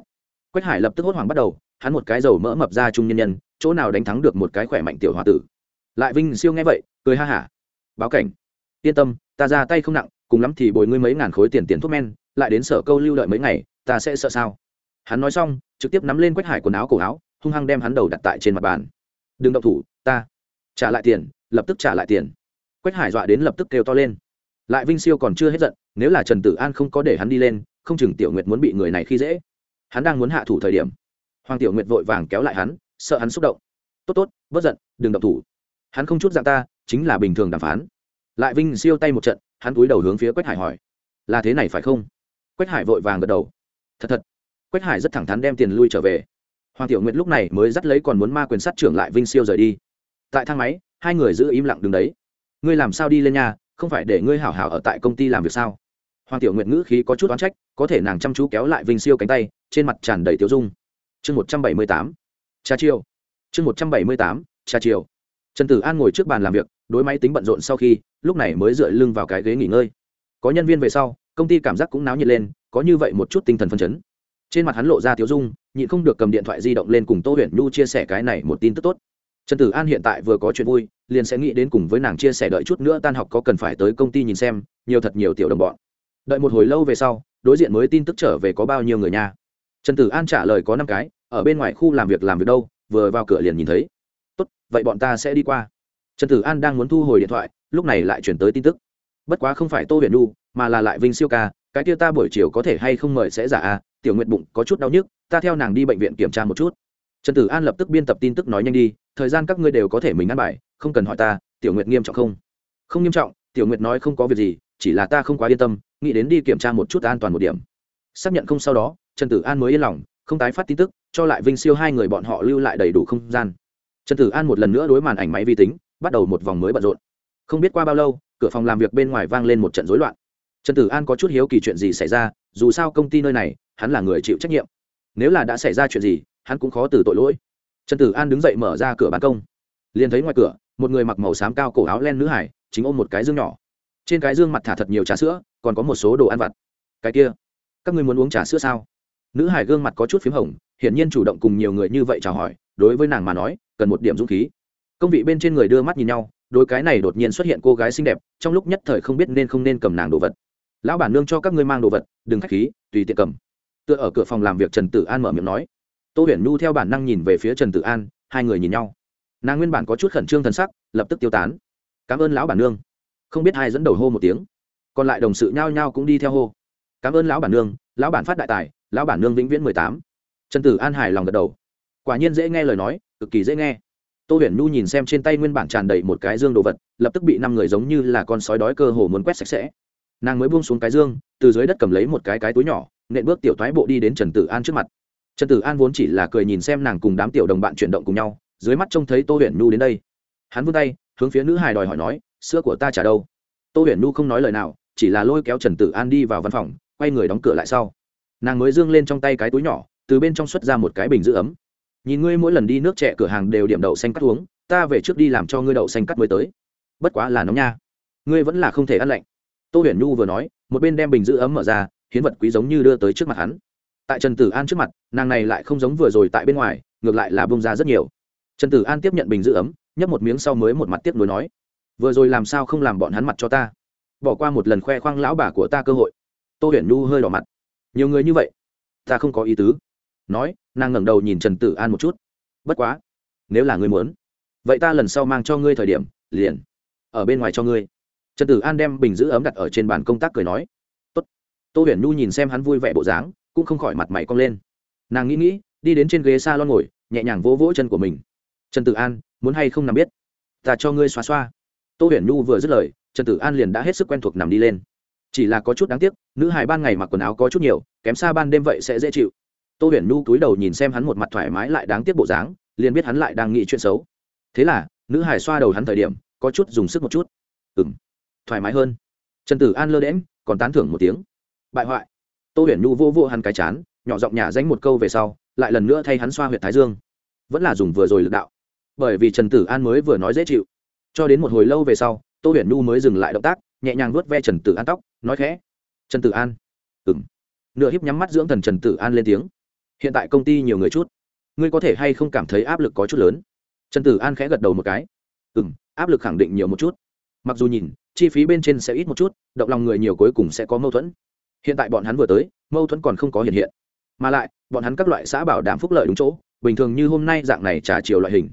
Quách hải lập tức hốt hoảng bắt đầu, hắn một cái dầu mỡ mập ra trung nhân nhân, chỗ nào đánh thắng được một cái khỏe mạnh tiểu h o a tử. Lại vinh siêu nghe vậy, cười ha hả báo cảnh. Yên tâm, ta ra tay không nặng, cùng lắm thì bồi ngươi mấy ngàn khối tiền tiền thuốc men, lại đến sở câu lưu đợi mấy ngày, ta sẽ sợ sao? Hắn nói xong, trực tiếp nắm lên quách hải quần áo cổ áo, hung hăng đem hắn đầu đặt tại trên mặt bàn. Đừng động thủ, ta trả lại tiền, lập tức trả lại tiền. Quách hải dọa đến lập tức kêu to lên. Lại vinh siêu còn chưa hết giận, nếu là trần tử an không có để hắn đi lên, không chừng tiểu nguyệt muốn bị người này khi dễ. Hắn đang muốn hạ thủ thời điểm, hoàng tiểu nguyệt vội vàng kéo lại hắn, sợ hắn xúc động. Tốt tốt, bớt giận, đừng động thủ. Hắn không chút dạng ta chính là bình thường đàm phán. Lại vinh siêu tay một trận, hắn cúi đầu hướng phía quách hải hỏi, là thế này phải không? Quách hải vội vàng gật đầu, thật thật. Quách hải rất thẳng thắn đem tiền lui trở về. Hoàng tiểu nguyệt lúc này mới dắt lấy còn muốn ma quyền sát trưởng lại vinh siêu rời đi. Tại thang máy, hai người giữ im lặng đứng đấy. Ngươi làm sao đi lên nhà, không phải để ngươi hảo hảo ở tại công ty làm việc sao? Hoàng tiểu nguyệt ngữ khí có chút oán trách, có thể nàng chăm chú kéo lại vinh siêu cánh tay, trên mặt tràn đầy tiêu dung. Chương một trăm bảy mươi tám, cha chiêu chương một trăm bảy mươi tám, cha chiêu trần tử an ngồi trước bàn làm việc đối máy tính bận rộn sau khi, lúc này mới dựa lưng vào cái ghế nghỉ ngơi. Có nhân viên về sau, công ty cảm giác cũng náo nhiệt lên, có như vậy một chút tinh thần phân chấn. Trên mặt hắn lộ ra tiếu dung, nhịn không được cầm điện thoại di động lên cùng tô huyền nhu chia sẻ cái này một tin tức tốt. Trần tử an hiện tại vừa có chuyện vui, liền sẽ nghĩ đến cùng với nàng chia sẻ đợi chút nữa tan học có cần phải tới công ty nhìn xem, nhiều thật nhiều tiểu đồng bọn. Đợi một hồi lâu về sau, đối diện mới tin tức trở về có bao nhiêu người nha. Trần tử an trả lời có năm cái, ở bên ngoài khu làm việc làm việc đâu, vừa vào cửa liền nhìn thấy. Tốt, vậy bọn ta sẽ đi qua trần tử an đang muốn thu hồi điện thoại, lúc này lại chuyển tới tin tức. Bất quá không phải tô huyền nu mà là lại vinh siêu ca, cái kia ta buổi chiều có thể hay không mời sẽ giả a, tiểu nguyện bụng có chút đau nhức, ta theo nàng đi bệnh viện kiểm tra một chút. Trần tử an lập tức biên tập tin tức nói nhanh đi, thời gian các ngươi đều có thể mình ăn bài, không cần hỏi ta, tiểu nguyệt nghiêm trọng không? Không nghiêm trọng, tiểu nguyệt nói không có việc gì, chỉ là ta không quá yên tâm, nghĩ đến đi kiểm tra một chút an toàn một điểm. Xác nhận không sau đó, trần tử an mới yên lòng, không tái phát tin tức, cho lại vinh siêu hai người bọn họ lưu lại đầy đủ không gian. Trần tử an một lần nữa đối màn ảnh máy vi tính bắt đầu một vòng mới bận rộn. Không biết qua bao lâu, cửa phòng làm việc bên ngoài vang lên một trận rối loạn. Trần tử an có chút hiếu kỳ chuyện gì xảy ra, dù sao công ty nơi này, hắn là người chịu trách nhiệm. Nếu là đã xảy ra chuyện gì, hắn cũng khó từ tội lỗi. Trần tử an đứng dậy mở ra cửa ban công. Liền thấy ngoài cửa, một người mặc màu xám cao cổ áo len nữ hải, chính ôm một cái dương nhỏ. Trên cái dương mặt thả thật nhiều trà sữa, còn có một số đồ ăn vặt. Cái kia, các ngươi muốn uống trà sữa sao? Nữ hải gương mặt có chút p h í m hồng, hiển nhiên chủ động cùng nhiều người như vậy chào hỏi, đối với nàng mà nói, cần một điểm dũng khí công vị bên trên người đưa mắt nhìn nhau, đôi cái này đột nhiên xuất hiện cô gái xinh đẹp, trong lúc nhất thời không biết nên không nên cầm nàng đồ vật. Lão bản nương cho các ngươi mang đồ vật, đừng k h á c h khí, tùy tiện cầm. Tựa ở cửa phòng làm việc trần tử an mở miệng nói. Tô huyền nhu theo bản năng nhìn về phía trần tử an, hai người nhìn nhau. Nàng nguyên bản có chút khẩn trương thần sắc, lập tức tiêu tán. Cảm ơn lão bản nương. Không biết ai dẫn đầu hô một tiếng. Còn lại đồng sự nhao nhao cũng đi theo hô. Cảm ơn lão bản nương, lão bản phát đại tài, lão bản nương vĩnh viễn mười tám. Trần tử an hài lòng gật đầu. Quả nhiên dễ nghe lời nói, cực kỳ dễ nghe tô huyền nhu nhìn xem trên tay nguyên bản tràn đầy một cái dương đồ vật, lập tức bị năm người giống như là con sói đói cơ hồ muốn quét sạch sẽ. Nàng mới buông xuống cái dương, từ dưới đất cầm lấy một cái cái túi nhỏ, nện bước tiểu thoái bộ đi đến trần tử an trước mặt. Trần tử an vốn chỉ là cười nhìn xem nàng cùng đám tiểu đồng bạn chuyển động cùng nhau, dưới mắt trông thấy tô huyền nhu đến đây. Hắn vươn tay, hướng phía nữ hài đòi hỏi nói, sữa của ta trả đâu? Tô huyền nhu không nói lời nào, chỉ là lôi kéo trần tử an đi vào văn phòng, quay người đóng cửa lại sau. Nàng mới dương lên trong tay cái túi nhỏ, từ bên trong xuất ra một cái bình giữ ấm nhìn ngươi mỗi lần đi nước trẻ cửa hàng đều điểm đậu xanh cắt uống, ta về trước đi làm cho ngươi đậu xanh cắt mới tới. Bất quá là nóng nha. Ngươi vẫn là không thể ăn lạnh. Tô huyền nhu vừa nói, một bên đem bình giữ ấm mở ra, hiến vật quý giống như đưa tới trước mặt hắn. Tại trần tử an trước mặt, nàng này lại không giống vừa rồi tại bên ngoài, ngược lại là bông ra rất nhiều. Trần tử an tiếp nhận bình giữ ấm, nhấp một miếng sau mới một mặt tiếp nối nói, vừa rồi làm sao không làm bọn hắn mặt cho ta? Bỏ qua một lần khoe khoang lão bà của ta cơ hội. Tô huyền nhu hơi đỏ mặt, nhiều người như vậy, ta không có ý tứ nói, nàng ngẩng đầu nhìn trần tử an một chút. Bất quá, nếu là ngươi muốn, vậy ta lần sau mang cho ngươi thời điểm, liền ở bên ngoài cho ngươi. Trần tử an đem bình giữ ấm đặt ở trên bàn công tác cười nói. Tốt. tô huyền nhu nhìn xem hắn vui vẻ bộ dáng, cũng không khỏi mặt mày cong lên. Nàng nghĩ nghĩ, đi đến trên ghế s a lon ngồi, nhẹ nhàng vỗ vỗ chân của mình. Trần tử an, muốn hay không nằm biết? Ta cho ngươi xoa xoa. Tô huyền nhu vừa dứt lời, trần tử an liền đã hết sức quen thuộc nằm đi lên. Chỉ là có chút đáng tiếc, nữ hài ban ngày mặc quần áo có chút nhiều, kém xa ban đêm vậy sẽ dễ chịu tô huyền nhu cúi đầu nhìn xem hắn một mặt thoải mái lại đáng tiếc bộ dáng, liền biết hắn lại đang nghĩ chuyện xấu. Thế là, nữ hài xoa đầu hắn thời điểm, có chút dùng sức một chút. Ừng thoải mái hơn. Trần tử an lơ đễm còn tán thưởng một tiếng. Bại hoại. Tô huyền nhu vô vô hắn cái chán, nhỏ giọng nhả danh một câu về sau, lại lần nữa thay hắn xoa huyện thái dương. Vẫn là dùng vừa rồi lực đạo. Bởi vì trần tử an mới vừa nói dễ chịu. Cho đến một hồi lâu về sau, tô huyền nhu mới dừng lại động tác, nhẹ nhàng vuốt ve trần tử an tóc, nói khẽ. Trần tử an. Ừng nửa hiếp nhắm mắt dưỡng thần trần tử an lên tiếng hiện tại công ty nhiều người chút. Ngươi có thể hay không cảm thấy áp lực có chút lớn? Trần tử an khẽ gật đầu một cái. Ừ m áp lực khẳng định nhiều một chút. Mặc dù nhìn, chi phí bên trên sẽ ít một chút, động lòng người nhiều cuối cùng sẽ có mâu thuẫn. Hiện tại bọn hắn vừa tới, mâu thuẫn còn không có hiện hiện. Mà lại, bọn hắn các loại xã bảo đảm phúc lợi đúng chỗ, bình thường như hôm nay dạng này trả chiều loại hình.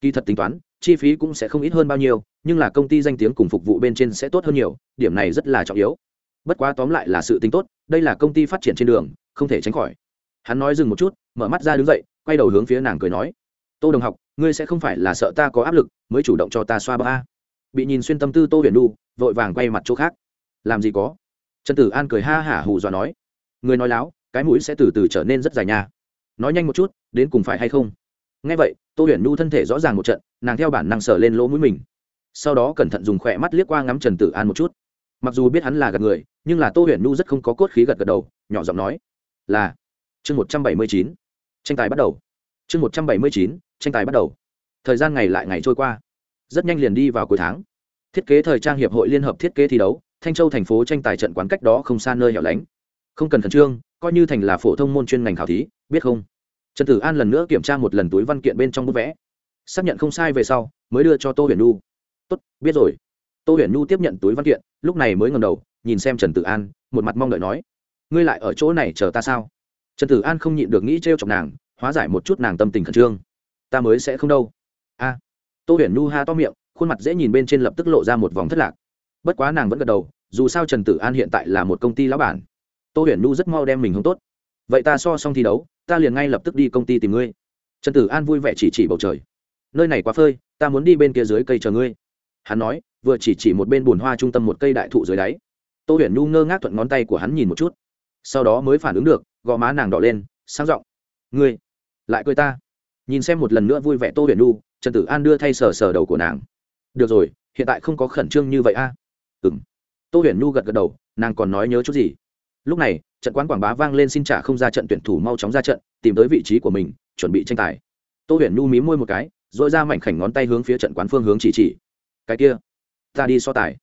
Kỳ thật tính toán, chi phí cũng sẽ không ít hơn bao nhiêu, nhưng là công ty danh tiếng cùng phục vụ bên trên sẽ tốt hơn nhiều, điểm này rất là trọng yếu. Bất quá tóm lại là sự tính tốt, đây là công ty phát triển trên đường, không thể tránh khỏi hắn nói dừng một chút, mở mắt ra đứng dậy, quay đầu hướng phía nàng cười nói, tô đồng học, ngươi sẽ không phải là sợ ta có áp lực, mới chủ động cho ta xoa ba bị nhìn xuyên tâm tư tô huyền đu vội vàng quay mặt chỗ khác. Làm gì có? Trần tử an cười ha hả hù dọa nói người nói láo, cái mũi sẽ từ từ trở nên rất dài nha. Nói nhanh một chút, đến cùng phải hay không? Ngay vậy, tô huyền nhu thân thể rõ ràng một trận, nàng theo bản năng sờ lên lỗ mũi mình. Sau đó cẩn thận dùng khỏe mắt liếc qua ngắm trần tử an một chút. Mặc dù biết hắn là gật người, nhưng là tô huyền nhu rất không có cốt khí gật gật đầu, nhỏ giọng nói, là chương một trăm bảy mươi chín, tranh tài bắt đầu. Chương một trăm bảy mươi chín, tranh tài bắt đầu. Thời gian ngày lại ngày trôi qua. Rất nhanh liền đi vào cuối tháng. Thiết kế thời trang hiệp hội liên hợp thiết kế thi đấu, thanh châu thành phố tranh tài trận quán cách đó không xa nơi hẻo lánh. Không cần khẩn trương, coi như thành là phổ thông môn chuyên ngành khảo thí, biết không? Trần tử an lần nữa kiểm tra một lần túi văn kiện bên trong bức vẽ. Xác nhận không sai về sau, mới đưa cho tô huyền nhu. Tốt, biết rồi. Tô huyền nhu tiếp nhận túi văn kiện, lúc này mới ngầm đầu, nhìn xem trần tử an, một mặt mong đợi nói, ngươi lại ở chỗ này chờ ta sao? Trần tử an không nhịn được nghĩ t r e o chọc nàng, hóa giải một chút nàng tâm tình khẩn trương. Ta mới sẽ không đâu. A. Tô huyền Nu ha to miệng, khuôn mặt dễ nhìn bên trên lập tức lộ ra một vòng thất lạc. Bất quá nàng vẫn gật đầu, dù sao trần tử an hiện tại là một công ty lão bản. Tô huyền Nu rất mau đem mình không tốt. Vậy ta so xong thi đấu, ta liền ngay lập tức đi công ty tìm ngươi. Trần tử an vui vẻ chỉ chỉ bầu trời. Nơi này quá phơi, ta muốn đi bên kia dưới cây chờ ngươi. Hắn nói, vừa chỉ chỉ một bên bùn hoa trung tâm một cây đại thụ dưới đáy. Tô huyền Nu ngơ ngác thuận ngón tay của hắn nhìn một chút. Sau đó mới phản ứng được gò má nàng đỏ lên sang giọng ngươi lại cười ta. Nhìn xem một lần nữa vui vẻ tô huyền Nu, trần tử an đưa thay sờ sờ đầu của nàng. Được rồi hiện tại không có khẩn trương như vậy a. À? ừ tô huyền Nu gật gật đầu nàng còn nói nhớ chút gì. Lúc này trận quán quảng bá vang lên xin trả không ra trận tuyển thủ mau chóng ra trận tìm tới vị trí của mình chuẩn bị tranh tài. Tô huyền Nu mí môi một cái dội ra mảnh khảnh ngón tay hướng phía trận quán phương hướng chỉ chỉ. Cái kia ta đi so tài.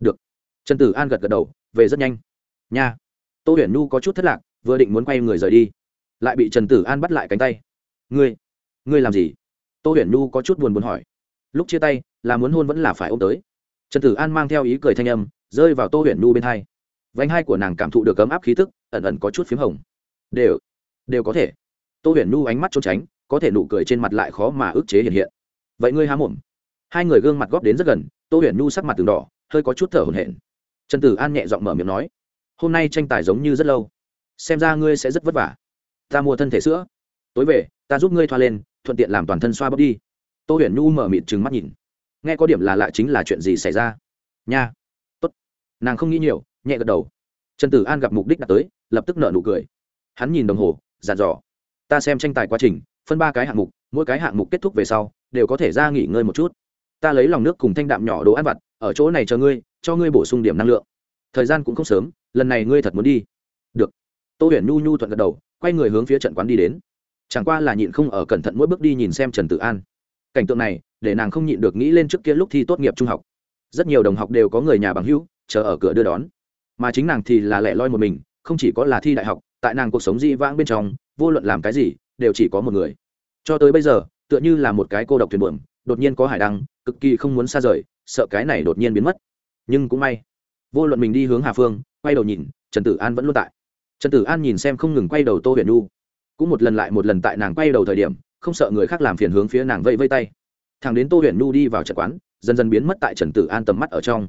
Được. Trần tử an gật gật đầu về rất nhanh. Nha. Tô huyền Nu có chút thất lạc vừa định muốn quay người rời đi, lại bị trần tử an bắt lại cánh tay. Ngươi ngươi làm gì? Tô huyền nhu có chút buồn buồn hỏi. Lúc chia tay, là muốn hôn vẫn là phải ôm tới. Trần tử an mang theo ý cười thanh âm, rơi vào tô huyền nhu bên hai. Vánh hai của nàng cảm thụ được ấm áp khí tức, ẩn ẩn có chút p h í m hồng. Đều đều có thể. Tô huyền nhu ánh mắt trốn tránh, có thể nụ cười trên mặt lại khó mà ức chế hiện hiện. Vậy ngươi há mồm? Hai người gương mặt góp đến rất gần, tô huyền nhu sắc mặt từng đỏ, hơi có chút thở hổn hển. Trần tử an nhẹ giọng mở miệng nói, hôm nay tranh tài giống như rất lâu xem ra ngươi sẽ rất vất vả. Ta mua thân thể sữa. Tối về, ta giúp ngươi thoa lên, thuận tiện làm toàn thân xoa bóp đi. Tô huyền nhu mở mịt trừng mắt nhìn. Nghe có điểm là lạ chính là chuyện gì xảy ra? Nha. Tốt. Nàng không nghĩ nhiều, nhẹ gật đầu. Trần tử an gặp mục đích đã tới, lập tức nợ nụ cười. Hắn nhìn đồng hồ dàn dò. Ta xem tranh tài quá trình, phân ba cái hạng mục, mỗi cái hạng mục kết thúc về sau, đều có thể ra nghỉ ngơi một chút. Ta lấy lòng nước cùng thanh đạm nhỏ đồ ăn vặt, ở chỗ này chờ ngươi, cho ngươi bổ sung điểm năng lượng. Thời gian cũng không sớm, lần này ngươi thật muốn đi. Được tô huyền nhu nhu thuận gật đầu, quay người hướng phía trận quán đi đến. Chẳng qua là nhịn không ở cẩn thận mỗi bước đi nhìn xem trần tử an. Cảnh tượng này, để nàng không nhịn được nghĩ lên trước kia lúc thi tốt nghiệp trung học. Rất nhiều đồng học đều có người nhà bằng hữu, chờ ở cửa đưa đón. Mà chính nàng thì là lẻ loi một mình, không chỉ có là thi đại học, tại nàng cuộc sống di vãng bên trong, vô luận làm cái gì, đều chỉ có một người. Cho tới bây giờ, tựa như là một cái cô độc thuyền buồm, đột nhiên có hải đăng, cực kỳ không muốn xa rời, sợ cái này đột nhiên biến mất. Nhưng cũng may, vô luận mình đi hướng hà phương, quay đầu nhìn, trần tử an vẫn luôn tại trần tử an nhìn xem không ngừng quay đầu tô huyền nu cũng một lần lại một lần tại nàng quay đầu thời điểm, không sợ người khác làm phiền hướng phía nàng vây vây tay. Thằng đến tô huyền nu đi vào trận quán, dần dần biến mất tại trần tử an tầm mắt ở trong.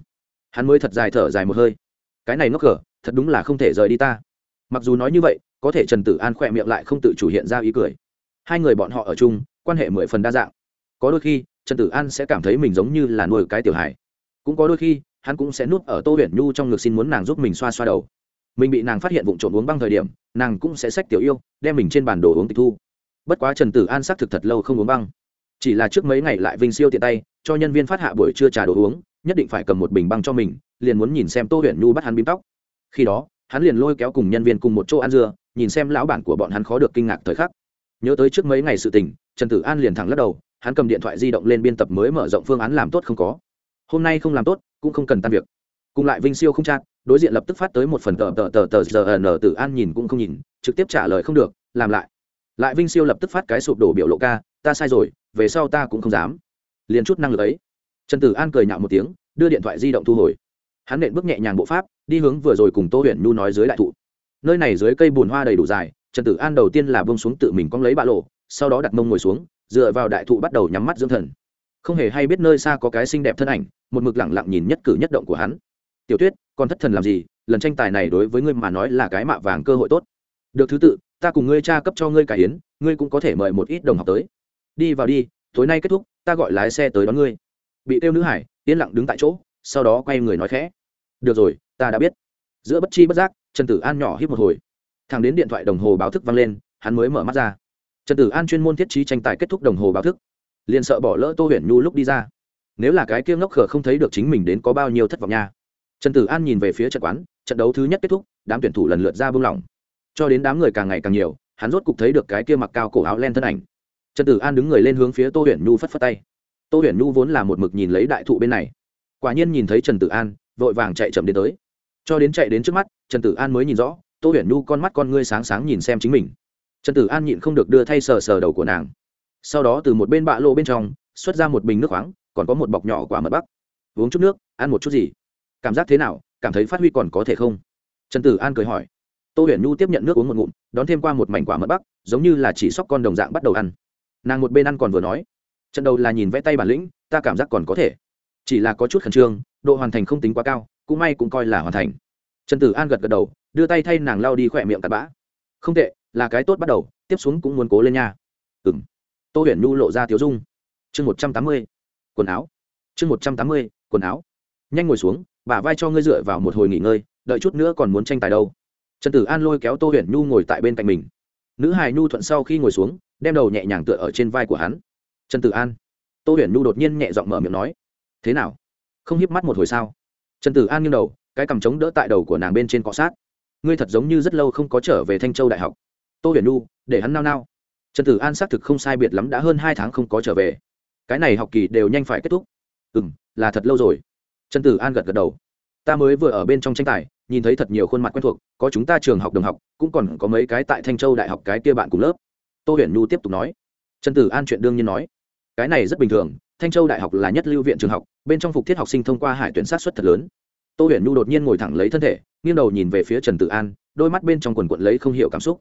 Hắn mới thật dài thở dài một hơi. Cái này nó cờ thật đúng là không thể rời đi ta. Mặc dù nói như vậy, có thể trần tử an khỏe miệng lại không tự chủ hiện ra ý cười. Hai người bọn họ ở chung, quan hệ mười phần đa dạng. Có đôi khi, trần tử an sẽ cảm thấy mình giống như là nuôi cái tiểu hài. Cũng có đôi khi, hắn cũng sẽ nuốt ở tô huyền nhu trong ngực xin muốn nàng giúp mình xoa xoa đầu mình bị nàng phát hiện vụ trộm uống băng thời điểm, nàng cũng sẽ xách tiểu yêu, đem mình trên bản đồ uống tịch thu. Bất quá trần tử an xác thực thật lâu không uống băng. Chỉ là trước mấy ngày lại vinh siêu tiện tay, cho nhân viên phát hạ buổi trưa trà đồ uống, nhất định phải cầm một bình băng cho mình, liền muốn nhìn xem tô huyền nhu bắt hắn bím tóc. Khi đó, hắn liền lôi kéo cùng nhân viên cùng một chỗ ăn dưa, nhìn xem lão bản của bọn hắn khó được kinh ngạc thời khắc. Nhớ tới trước mấy ngày sự tình, trần tử an liền thẳng lắc đầu, hắn cầm điện thoại di động lên biên tập mới mở rộng phương án làm tốt không có. Hôm nay không làm tốt, cũng không cần tan việc cùng lại vinh siêu không chát đối diện lập tức phát tới một phần tờ tờ tờ tờ giờ n tử an nhìn cũng không nhìn, trực tiếp trả lời không được, làm lại. Lại vinh siêu lập tức phát cái sụp đổ biểu lộ ca, ta sai rồi, về sau ta cũng không dám. Liền chút năng lực ấy. Trần tử an cười nhạo một tiếng, đưa điện thoại di động thu hồi. Hắn nện bước nhẹ nhàng bộ pháp, đi hướng vừa rồi cùng tô huyền nhu nói dưới đại thụ. Nơi này dưới cây bùn hoa đầy đủ dài, trần tử an đầu tiên là bông xuống tự mình cong lấy bạ lộ sau đó đặt mông ngồi xuống, dựa vào đại thụ bắt đầu nhắm mắt dưỡng thần. Không hề hay biết nơi xa có cái xinh đẹp thân ảnh, một mực lẳng lặng nhìn nhất cử nhất động của hắn tiểu tuyết còn thất thần làm gì, lần tranh tài này đối với ngươi mà nói là cái mạ vàng cơ hội tốt. Được thứ tự, ta cùng ngươi cha cấp cho ngươi cải hiến ngươi cũng có thể mời một ít đồng học tới. Đi vào đi, tối nay kết thúc, ta gọi lái xe tới đón ngươi. Bị tiêu nữ hải, yên lặng đứng tại chỗ, sau đó quay người nói khẽ. Được rồi, ta đã biết. Giữa bất chi bất giác, trần tử an nhỏ hít một hồi. Thằng đến điện thoại đồng hồ báo thức vang lên, hắn mới mở mắt ra. Trần tử an chuyên môn thiết trí tranh tài kết thúc đồng hồ báo thức. Liền sợ bỏ lỡ tô huyền nhu lúc đi ra. Nếu là cái kia ngốc khờ không thấy được chính mình đến có bao nhiêu thất vọng nha trần tử an nhìn về phía trận quán, trận đấu thứ nhất kết thúc, đám tuyển thủ lần lượt ra bưng lỏng. Cho đến đám người càng ngày càng nhiều, hắn rốt cục thấy được cái kia mặc cao cổ áo len thân ảnh. Trần tử an đứng người lên hướng phía tô huyền nhu phất phất tay. Tô huyền nhu vốn là một mực nhìn lấy đại thụ bên này. Quả nhiên nhìn thấy trần tử an, vội vàng chạy chậm đến tới. Cho đến chạy đến trước mắt, trần tử an mới nhìn rõ, tô huyền nhu con mắt con ngươi sáng sáng nhìn xem chính mình. Trần tử an nhịn không được đưa thay sờ sờ đầu của nàng. Sau đó từ một bên bạ lộ bên trong, xuất ra một bình nước khoáng, còn có một bọc nhỏ quả mật bắc. Uống chút nước, ăn một chút gì? Cảm giác thế nào, cảm thấy phát huy còn có thể không? Trần tử an cười hỏi. Tô huyền nhu tiếp nhận nước uống một ngụm, đón thêm qua một mảnh quả mật bắc, giống như là chỉ sóc con đồng dạng bắt đầu ăn. Nàng một bên ăn còn vừa nói. Trận đầu là nhìn vẽ tay bản lĩnh, ta cảm giác còn có thể. Chỉ là có chút khẩn trương, độ hoàn thành không tính quá cao, cũng may cũng coi là hoàn thành. Trần tử an gật gật đầu, đưa tay thay nàng lau đi khỏe miệng tạt bã. Không tệ, là cái tốt bắt đầu, tiếp xuống cũng muốn cố lên nha. Ừ m tô huyền nhu lộ ra tiếu dung. Chương một trăm tám mươi, quần áo. Chương một trăm tám mươi, quần áo. Nhanh ngồi xuống bả vai cho ngươi dựa vào một hồi nghỉ ngơi, đợi chút nữa còn muốn tranh tài đâu. Trần tử an lôi kéo tô huyền nhu ngồi tại bên cạnh mình. Nữ hài nhu thuận sau khi ngồi xuống, đem đầu nhẹ nhàng tựa ở trên vai của hắn. Trần tử an. Tô huyền nhu đột nhiên nhẹ giọng mở miệng nói, thế nào? Không hiếp mắt một hồi sao? Trần tử an nghiêng đầu, cái cằm trống đỡ tại đầu của nàng bên trên cọ sát. Ngươi thật giống như rất lâu không có trở về thanh châu đại học. Tô huyền nhu, để hắn nao nao. Trần tử an xác thực không sai biệt lắm đã hơn hai tháng không có trở về. Cái này học kỳ đều nhanh phải kết thúc. Ừ m là thật lâu rồi trần tử an gật gật đầu. Ta mới vừa ở bên trong tranh tài, nhìn thấy thật nhiều khuôn mặt quen thuộc, có chúng ta trường học đồng học, cũng còn có mấy cái tại thanh châu đại học cái kia bạn cùng lớp. Tô huyền nhu tiếp tục nói. Trần tử an chuyện đương nhiên nói. Cái này rất bình thường, thanh châu đại học là nhất lưu viện trường học, bên trong phục thiết học sinh thông qua hải tuyển sát xuất thật lớn. Tô huyền nhu đột nhiên ngồi thẳng lấy thân thể, nghiêng đầu nhìn về phía trần tử an, đôi mắt bên trong quần quận lấy không hiểu cảm xúc.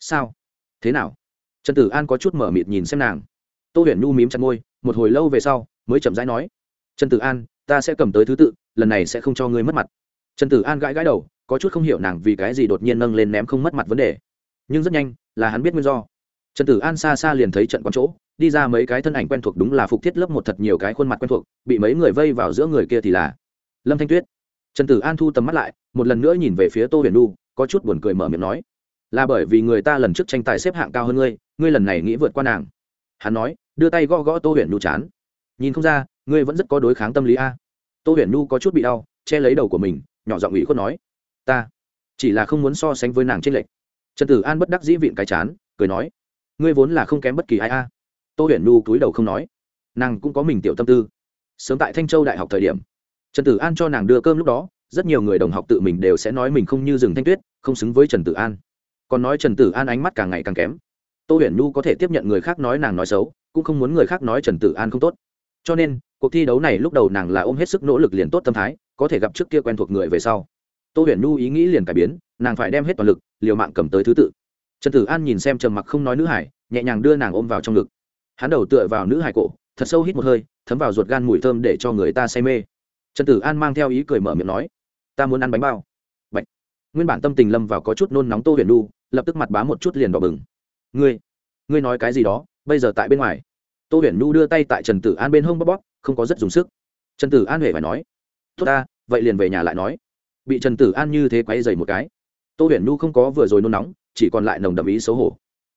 Sao? Thế nào? Trần tử an có chút mở mịt nhìn xem nàng. Tô huyền nhu mím chặt môi, một hồi lâu về sau, mới chậm rãi nói. Trần tử an ta sẽ cầm tới thứ tự, lần này sẽ không cho ngươi mất mặt. Trần tử an gãi gãi đầu, có chút không hiểu nàng vì cái gì đột nhiên nâng lên ném không mất mặt vấn đề. Nhưng rất nhanh, là hắn biết nguyên do. Trần tử an xa xa liền thấy trận quán chỗ, đi ra mấy cái thân ảnh quen thuộc đúng là phục thiết lớp một thật nhiều cái khuôn mặt quen thuộc, bị mấy người vây vào giữa người kia thì là lâm thanh tuyết. Trần tử an thu tầm mắt lại, một lần nữa nhìn về phía tô huyền nu có chút buồn cười mở miệng nói, là bởi vì người ta lần trước tranh tài xếp hạng cao hơn ngươi ngươi lần này nghĩ vượt qua nàng. Hắn nói, đưa tay gõ gõ tô huyền nu chán nhìn không ra, ngươi vẫn rất có đối kháng tâm lý a. Tô huyền nu có chút bị đau, che lấy đầu của mình, nhỏ giọng ủy khuất nói, ta chỉ là không muốn so sánh với nàng trên lệch. Trần tử an bất đắc dĩ vịn cái chán, cười nói, ngươi vốn là không kém bất kỳ ai a. Tô huyền nu cúi đầu không nói, nàng cũng có mình tiểu tâm tư. Sớm tại thanh châu đại học thời điểm, trần tử an cho nàng đưa cơm lúc đó, rất nhiều người đồng học tự mình đều sẽ nói mình không như rừng thanh tuyết, không xứng với trần tử an. Còn nói trần tử an ánh mắt càng ngày càng kém. Tô huyền nhu có thể tiếp nhận người khác nói nàng nói xấu, cũng không muốn người khác nói trần tử an không tốt cho nên, cuộc thi đấu này lúc đầu nàng là ôm hết sức nỗ lực liền tốt tâm thái, có thể gặp trước kia quen thuộc người về sau. Tô huyền nhu ý nghĩ liền cải biến, nàng phải đem hết toàn lực, liều mạng cầm tới thứ tự. Trần tử an nhìn xem trầm mặc không nói nữ hải, nhẹ nhàng đưa nàng ôm vào trong ngực. Hắn đầu tựa vào nữ hải cổ, thật sâu hít một hơi, thấm vào ruột gan mùi thơm để cho người ta say mê. Trần tử an mang theo ý cười mở miệng nói, ta muốn ăn bánh bao. Bạch. nguyên bản tâm tình lâm vào có chút nôn nóng tô huyền nu lập tức mặt bá một chút liền đỏ bừng. Ngươi ngươi nói cái gì đó, bây giờ tại bên ngoài tô huyền nu đưa tay tại trần tử an bên hông bóp bóp, không có rất dùng sức. Trần tử an huệ phải nói, tốt ta, vậy liền về nhà lại nói. Bị trần tử an như thế quay dày một cái, tô huyền nu không có vừa rồi nôn nóng, chỉ còn lại nồng đậm ý xấu hổ.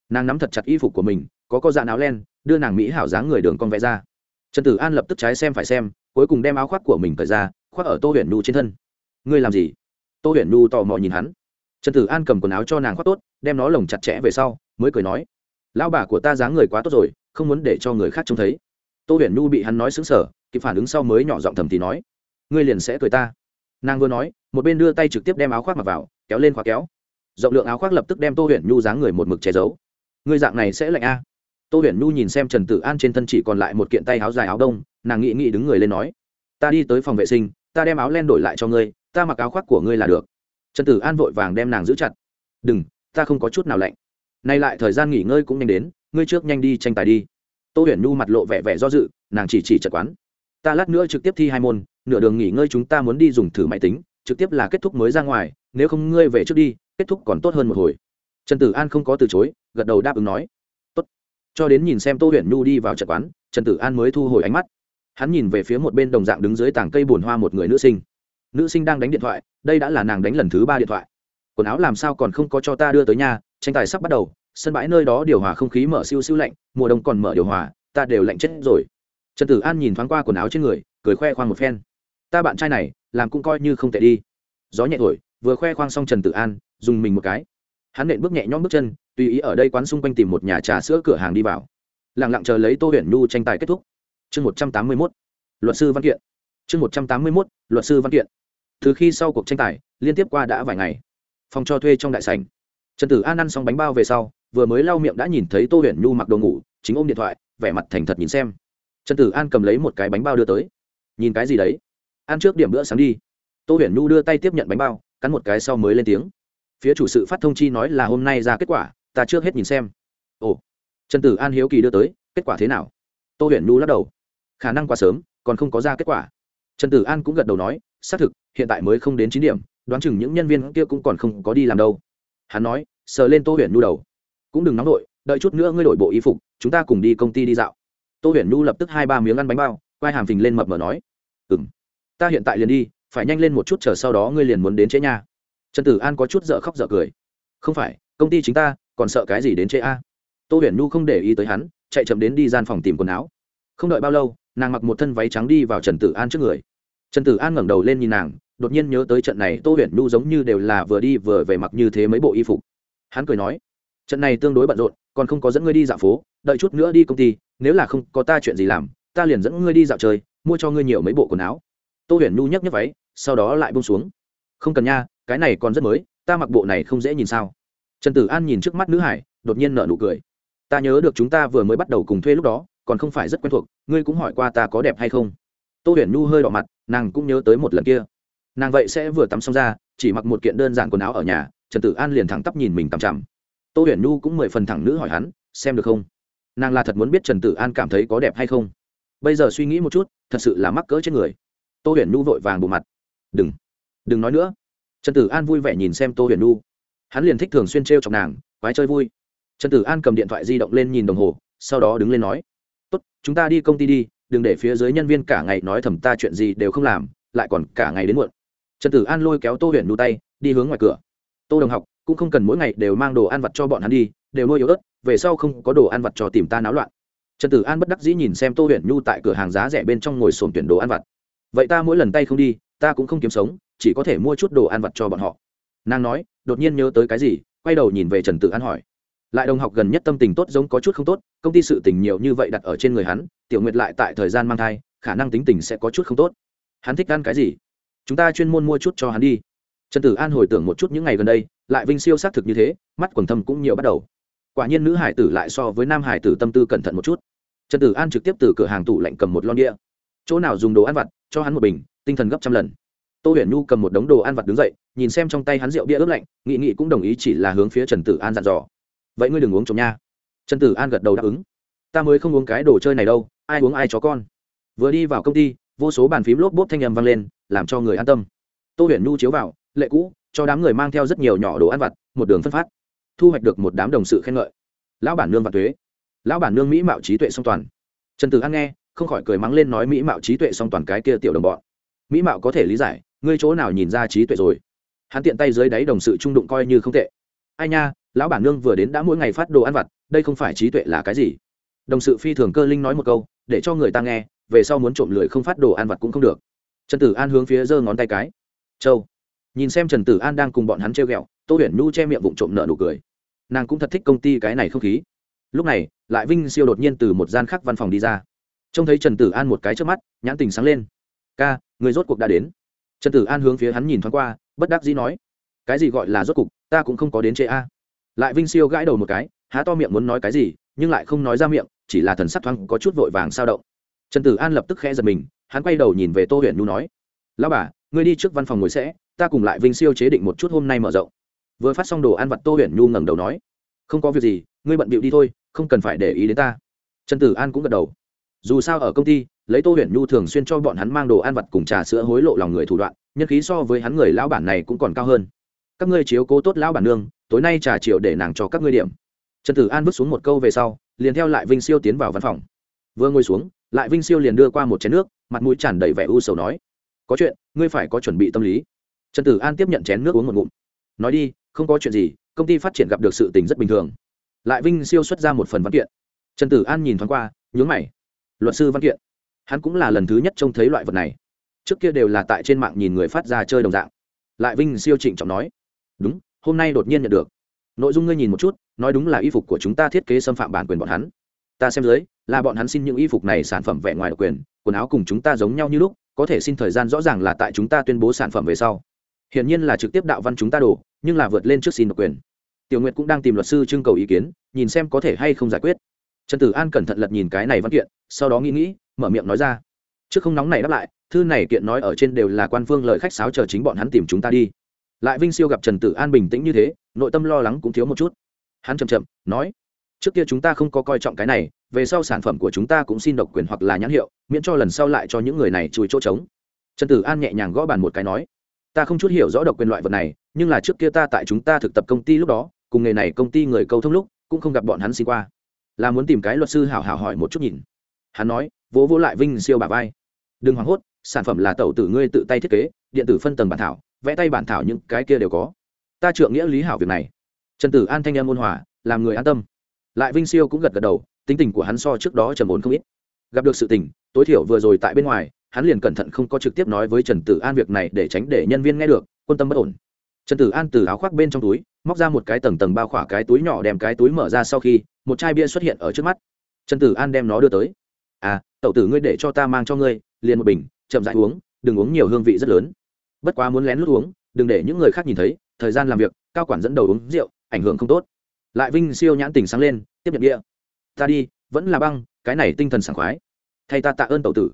Nàng nắm thật chặt y phục của mình, có có dạng áo len, đưa nàng mỹ hảo dáng người đường con vẽ ra. Trần tử an lập tức trái xem phải xem, cuối cùng đem áo khoác của mình cởi ra, khoác ở tô huyền nu trên thân. Ngươi làm gì? Tô huyền nu tò mò nhìn hắn. Trần tử an cầm quần áo cho nàng khoác tốt, đem nó lồng chặt chẽ về sau, mới cười nói lão bà của ta dáng người quá tốt rồi, không muốn để cho người khác trông thấy. Tô huyền nu bị hắn nói xứng sở kịp phản ứng sau mới nhỏ giọng thầm thì nói, ngươi liền sẽ cười ta. Nàng vừa nói, một bên đưa tay trực tiếp đem áo khoác mặc vào, kéo lên khóa kéo. Rộng lượng áo khoác lập tức đem tô huyền nhu dáng người một mực che giấu. Ngươi dạng này sẽ lạnh a. Tô huyền nhu nhìn xem trần tử an trên thân chỉ còn lại một kiện tay áo dài áo đông, nàng nghĩ nghĩ đứng người lên nói, ta đi tới phòng vệ sinh, ta đem áo len đổi lại cho ngươi, ta mặc áo khoác của ngươi là được. Trần tử an vội vàng đem nàng giữ chặt. Đừng, ta không có chút nào lạnh nay lại thời gian nghỉ ngơi cũng nhanh đến, ngươi trước nhanh đi tranh tài đi. Tô huyền nhu mặt lộ vẻ vẻ do dự, nàng chỉ chỉ chật quán. Ta lát nữa trực tiếp thi hai môn, nửa đường nghỉ ngơi chúng ta muốn đi dùng thử máy tính, trực tiếp là kết thúc mới ra ngoài, nếu không ngươi về trước đi, kết thúc còn tốt hơn một hồi. Trần tử an không có từ chối, gật đầu đáp ứng nói. Tốt. Cho đến nhìn xem tô huyền nhu đi vào trận quán, trần tử an mới thu hồi ánh mắt. Hắn nhìn về phía một bên đồng dạng đứng dưới tảng cây bùn hoa một người nữ sinh. Nữ sinh đang đánh điện thoại, đây đã là nàng đánh lần thứ ba điện thoại. Quần áo làm sao còn không có cho ta đưa tới nhà tranh tài sắp bắt đầu, sân bãi nơi đó điều hòa không khí mở siêu siêu lạnh, mùa đông còn mở điều hòa, ta đều lạnh chết rồi. Trần tử an nhìn thoáng qua quần áo trên người, cười khoe khoang một phen. Ta bạn trai này, làm cũng coi như không tệ đi. Gió nhẹ thổi, vừa khoe khoang xong trần tử an, dùng mình một cái. Hắn nện bước nhẹ nhõm bước chân, tùy ý ở đây quán xung quanh tìm một nhà trà sữa cửa hàng đi vào. Lẳng lặng chờ lấy tô huyền nhu tranh tài kết thúc. Chương một trăm tám mươi mốt, luật sư văn kiện. Chương một trăm tám mươi mốt, luật sư văn kiện. Từ khi sau cuộc tranh tài, liên tiếp qua đã vài ngày. Phòng cho thuê trong đại sảnh trần tử an ăn xong bánh bao về sau, vừa mới lau miệng đã nhìn thấy tô huyền nhu mặc đồ ngủ, chính ôm điện thoại, vẻ mặt thành thật nhìn xem. Trần tử an cầm lấy một cái bánh bao đưa tới. Nhìn cái gì đấy? Ăn trước điểm bữa sáng đi. Tô huyền nhu đưa tay tiếp nhận bánh bao, cắn một cái sau mới lên tiếng. Phía chủ sự phát thông chi nói là hôm nay ra kết quả, ta trước hết nhìn xem. Ồ. Trần tử an hiếu kỳ đưa tới, kết quả thế nào? Tô huyền nhu lắc đầu. Khả năng quá sớm, còn không có ra kết quả. Trần tử an cũng gật đầu nói, xác thực, hiện tại mới không đến chín điểm, đoán chừng những nhân viên kia cũng còn không có đi làm đâu hắn nói, sờ lên tô huyền nhu đầu. Cũng đừng nóng đội đợi chút nữa ngươi đổi bộ y phục, chúng ta cùng đi công ty đi dạo. Tô huyền nhu lập tức hai ba miếng ăn bánh bao quai hàm phình lên mập mờ nói ừ m ta hiện tại liền đi, phải nhanh lên một chút chờ sau đó ngươi liền muốn đến chế nhà trần tử an có chút dở khóc dở cười, không phải, công ty chính ta, còn sợ cái gì đến chế a? Tô huyền nhu không để ý tới hắn, chạy chậm đến đi gian phòng tìm quần áo. Không đợi bao lâu, nàng mặc một thân váy trắng đi vào trần tử an trước người. Trần tử an ngẩng đầu lên nhìn nàng đột nhiên nhớ tới trận này tô huyền nhu giống như đều là vừa đi vừa về mặc như thế mấy bộ y phục. Hắn cười nói, trận này tương đối bận rộn, còn không có dẫn ngươi đi dạo phố, đợi chút nữa đi công ty, nếu là không có ta chuyện gì làm, ta liền dẫn ngươi đi dạo chơi, mua cho ngươi nhiều mấy bộ quần áo. Tô huyền nhu nhấc nhấc váy, sau đó lại bông xuống. Không cần nha, cái này còn rất mới, ta mặc bộ này không dễ nhìn sao. Trần tử an nhìn trước mắt nữ hải, đột nhiên nở nụ cười. Ta nhớ được chúng ta vừa mới bắt đầu cùng thuê lúc đó, còn không phải rất quen thuộc, ngươi cũng hỏi qua ta có đẹp hay không? Tô huyền nhu hơi đỏ mặt, nàng cũng nhớ tới một lần kia nàng vậy sẽ vừa tắm xong ra, chỉ mặc một kiện đơn giản quần áo ở nhà, trần tử an liền thẳng tắp nhìn mình tằm chằm. Tô huyền nhu cũng mười phần thẳng nữ hỏi hắn, xem được không? Nàng là thật muốn biết trần tử an cảm thấy có đẹp hay không? Bây giờ suy nghĩ một chút, thật sự là mắc cỡ trên người. Tô huyền nhu vội vàng bộ mặt. Đừng đừng nói nữa. Trần tử an vui vẻ nhìn xem tô huyền nhu. Hắn liền thích thường xuyên t r e o chọc nàng, quái chơi vui. Trần tử an cầm điện thoại di động lên nhìn đồng hồ, sau đó đứng lên nói, tốt, chúng ta đi công ty đi, đừng để phía dưới nhân viên cả ngày nói thầm ta chuyện gì đều không làm, lại còn cả ngày đến muộn trần tử an lôi kéo tô huyền nhu tay, đi hướng ngoài cửa. Tô đồng học cũng không cần mỗi ngày đều mang đồ ăn vặt cho bọn hắn đi, đều nuôi yếu ớt, về sau không có đồ ăn vặt cho tìm ta náo loạn. Trần tử an bất đắc dĩ nhìn xem tô huyền nhu tại cửa hàng giá rẻ bên trong ngồi sồn tuyển đồ ăn vặt. Vậy ta mỗi lần tay không đi, ta cũng không kiếm sống, chỉ có thể mua chút đồ ăn vặt cho bọn họ. Nàng nói, đột nhiên nhớ tới cái gì, quay đầu nhìn về trần tử an hỏi. Lại đồng học gần nhất tâm tình tốt giống có chút không tốt, công ty sự tình nhiều như vậy đặt ở trên người hắn, tiểu nguyệt lại tại thời gian mang thai, khả năng tính tình sẽ có chút không tốt. Hắn thích ăn cái gì? Chúng ta chuyên môn mua chút cho hắn đi. Trần tử an hồi tưởng một chút những ngày gần đây, lại vinh siêu xác thực như thế, mắt quần thâm cũng nhiều bắt đầu. Quả nhiên nữ hải tử lại so với nam hải tử tâm tư cẩn thận một chút. Trần tử an trực tiếp từ cửa hàng tủ lạnh cầm một lon đĩa. Chỗ nào dùng đồ ăn vặt, cho hắn một bình, tinh thần gấp trăm lần. Tô huyền nhu cầm một đống đồ ăn vặt đứng dậy, nhìn xem trong tay hắn rượu bia ướp lạnh, nghị nghị cũng đồng ý chỉ là hướng phía trần tử an dặn dò. Vậy ngươi đừng uống chồng nha. Trần tử an gật đầu đáp ứng. Ta mới không uống cái đồ chơi này đâu, ai uống ai chó con. Vừa đi vào công ty, vô số bàn phím lốp bốp thanh â m vang lên làm cho người an tâm. Tô huyền nhu chiếu vào, lệ cũ, cho đám người mang theo rất nhiều nhỏ đồ ăn vặt, một đường phân phát. Thu hoạch được một đám đồng sự khen ngợi. Lão bản nương và thuế lão bản nương mỹ mạo trí tuệ song toàn. Trần tử an nghe, không khỏi cười mắng lên nói mỹ mạo trí tuệ song toàn cái kia tiểu đồng bọn. Mỹ mạo có thể lý giải, ngươi chỗ nào nhìn ra trí tuệ rồi? Hắn tiện tay dưới đáy đồng sự trung đụng coi như không tệ. Ai nha, lão bản nương vừa đến đã mỗi ngày phát đồ ăn vặt, đây không phải trí tuệ là cái gì? Đồng sự phi thường cơ linh nói một câu, để cho người ta nghe, về sau muốn trộm lười không phát đồ ăn vặt cũng không được trần tử an hướng phía giơ ngón tay cái. Châu. Nhìn xem trần tử an đang cùng bọn hắn treo g ẹ o tô huyền nhu che miệng vụng trộm nợ nụ cười. Nàng cũng thật thích công ty cái này không khí. Lúc này, lại vinh siêu đột nhiên từ một gian khác văn phòng đi ra. Trông thấy trần tử an một cái trước mắt, nhãn tình sáng lên. Ca, người rốt cuộc đã đến. Trần tử an hướng phía hắn nhìn thoáng qua, bất đắc dĩ nói, cái gì gọi là rốt cục, ta cũng không có đến chế a. Lại vinh siêu gãi đầu một cái, há to miệng muốn nói cái gì, nhưng lại không nói ra miệng, chỉ là thần sắc thoáng có chút vội vàng sao động. Trần tử an lập tức khẽ giật mình hắn quay đầu nhìn về tô huyền nhu nói lao bà, ngươi đi trước văn phòng ngồi sẽ, ta cùng lại vinh siêu chế định một chút hôm nay mở rộng. Vừa phát xong đồ ăn vặt tô huyền nhu ngẩng đầu nói, không có việc gì, ngươi bận bịu đi thôi, không cần phải để ý đến ta. Trần tử an cũng gật đầu. Dù sao ở công ty, lấy tô huyền nhu thường xuyên cho bọn hắn mang đồ ăn vặt cùng trà sữa hối lộ lòng người thủ đoạn, nhân khí so với hắn người lão bản này cũng còn cao hơn. Các ngươi chiếu cố tốt lão bản nương, tối nay trà chiều để nàng cho các ngươi điểm. Trần tử an vứt xuống một câu về sau, liền theo lại vinh siêu tiến vào văn phòng. Vừa ngồi xuống, lại vinh siêu liền đưa qua một chén nước mặt mũi tràn đầy vẻ u sầu nói, có chuyện, ngươi phải có chuẩn bị tâm lý. Trần tử an tiếp nhận chén nước uống một ngụm. Nói đi, không có chuyện gì, công ty phát triển gặp được sự tình rất bình thường. Lại vinh siêu xuất ra một phần văn kiện. Trần tử an nhìn thoáng qua, nhướng mày. Luật sư văn kiện. Hắn cũng là lần thứ nhất trông thấy loại vật này. Trước kia đều là tại trên mạng nhìn người phát ra chơi đồng dạng. Lại vinh siêu trịnh trọng nói, đúng, hôm nay đột nhiên nhận được. Nội dung ngươi nhìn một chút, nói đúng là y phục của chúng ta thiết kế xâm phạm bản quyền bọn hắn. Ta xem dưới, là bọn hắn xin những y phục này sản phẩm vẻ ngoài độc quyền quần áo cùng chúng ta giống nhau như lúc, có thể xin thời gian rõ ràng là tại chúng ta tuyên bố sản phẩm về sau. Hiển nhiên là trực tiếp đạo văn chúng ta đổ, nhưng là vượt lên trước xin độc quyền. Tiểu nguyệt cũng đang tìm luật sư trưng cầu ý kiến, nhìn xem có thể hay không giải quyết. Trần tử an cẩn thận lật nhìn cái này văn kiện, sau đó nghĩ nghĩ, mở miệng nói ra. Trước không nóng này đáp lại, thư này kiện nói ở trên đều là quan phương lời khách sáo chờ chính bọn hắn tìm chúng ta đi. Lại vinh siêu gặp trần tử an bình tĩnh như thế, nội tâm lo lắng cũng thiếu một chút. Hắn chậm chậm, nói trước kia chúng ta không có coi trọng cái này, về sau sản phẩm của chúng ta cũng xin độc quyền hoặc là nhãn hiệu, miễn cho lần sau lại cho những người này chùi chỗ trống. Trần tử an nhẹ nhàng gõ bàn một cái nói, ta không chút hiểu rõ độc quyền loại vật này, nhưng là trước kia ta tại chúng ta thực tập công ty lúc đó, cùng nghề này công ty người câu thông lúc, cũng không gặp bọn hắn xin qua. Là muốn tìm cái luật sư hảo hảo hỏi một chút nhìn. Hắn nói, vỗ vỗ lại vinh siêu bà vai. Đừng hoảng hốt, sản phẩm là tẩu tử ngươi tự tay thiết kế, điện tử phân tầng bản thảo, vẽ tay bản thảo những cái kia đều có. Ta trượng nghĩa lý hảo việc này. Trần tử an thanh em ôn hòa, làm người an tâm lại vinh siêu cũng gật gật đầu, tính tình của hắn so trước đó trầm ổn không ít. Gặp được sự tình, tối thiểu vừa rồi tại bên ngoài, hắn liền cẩn thận không có trực tiếp nói với trần tử an việc này để tránh để nhân viên nghe được, quân tâm bất ổn. Trần tử an từ áo khoác bên trong túi, móc ra một cái tầng tầng bao khỏa cái túi nhỏ đem cái túi mở ra sau khi, một chai bia xuất hiện ở trước mắt. Trần tử an đem nó đưa tới. À tẩu tử ngươi để cho ta mang cho ngươi, liền một bình, chậm dãi uống, đừng uống nhiều hương vị rất lớn. Bất quá muốn lén lút uống, đừng để những người khác nhìn thấy, thời gian làm việc, cao quản dẫn đầu uống rượu, ảnh hưởng không tốt lại vinh siêu nhãn tình sáng lên, tiếp nhận địa ta đi, vẫn là băng, cái này tinh thần sảng khoái. Thay ta tạ ơn tẩu tử.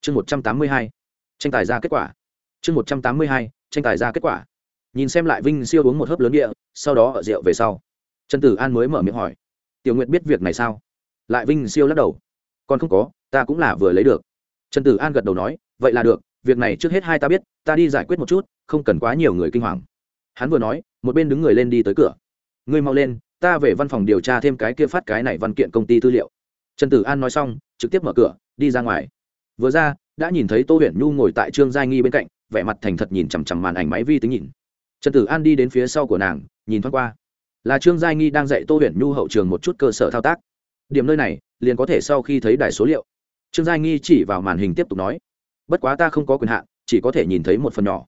Chương một trăm tám mươi hai. Tranh tài ra kết quả. Chương một trăm tám mươi hai, tranh tài ra kết quả. Nhìn xem lại vinh siêu uống một hớp lớn địa sau đó ở rượu về sau. Trần tử an mới mở miệng hỏi. Tiểu nguyện biết việc này sao? Lại vinh siêu lắc đầu. Còn không có, ta cũng là vừa lấy được. Trần tử an gật đầu nói, vậy là được, việc này trước hết hai ta biết, ta đi giải quyết một chút, không cần quá nhiều người kinh hoàng. Hắn vừa nói, một bên đứng người lên đi tới cửa. Ngươi mau lên ta về văn phòng điều tra thêm cái kia phát cái này văn kiện công ty tư liệu. Trần tử an nói xong, trực tiếp mở cửa, đi ra ngoài. Vừa ra, đã nhìn thấy tô huyền nhu ngồi tại trương giai nghi bên cạnh, vẻ mặt thành thật nhìn chằm chằm màn ảnh máy vi tính nhìn. Trần tử an đi đến phía sau của nàng, nhìn thoáng qua. Là trương giai nghi đang dạy tô huyền nhu hậu trường một chút cơ sở thao tác. Điểm nơi này, liền có thể sau khi thấy đài số liệu. Trương giai nghi chỉ vào màn hình tiếp tục nói. Bất quá ta không có quyền hạn, chỉ có thể nhìn thấy một phần nhỏ.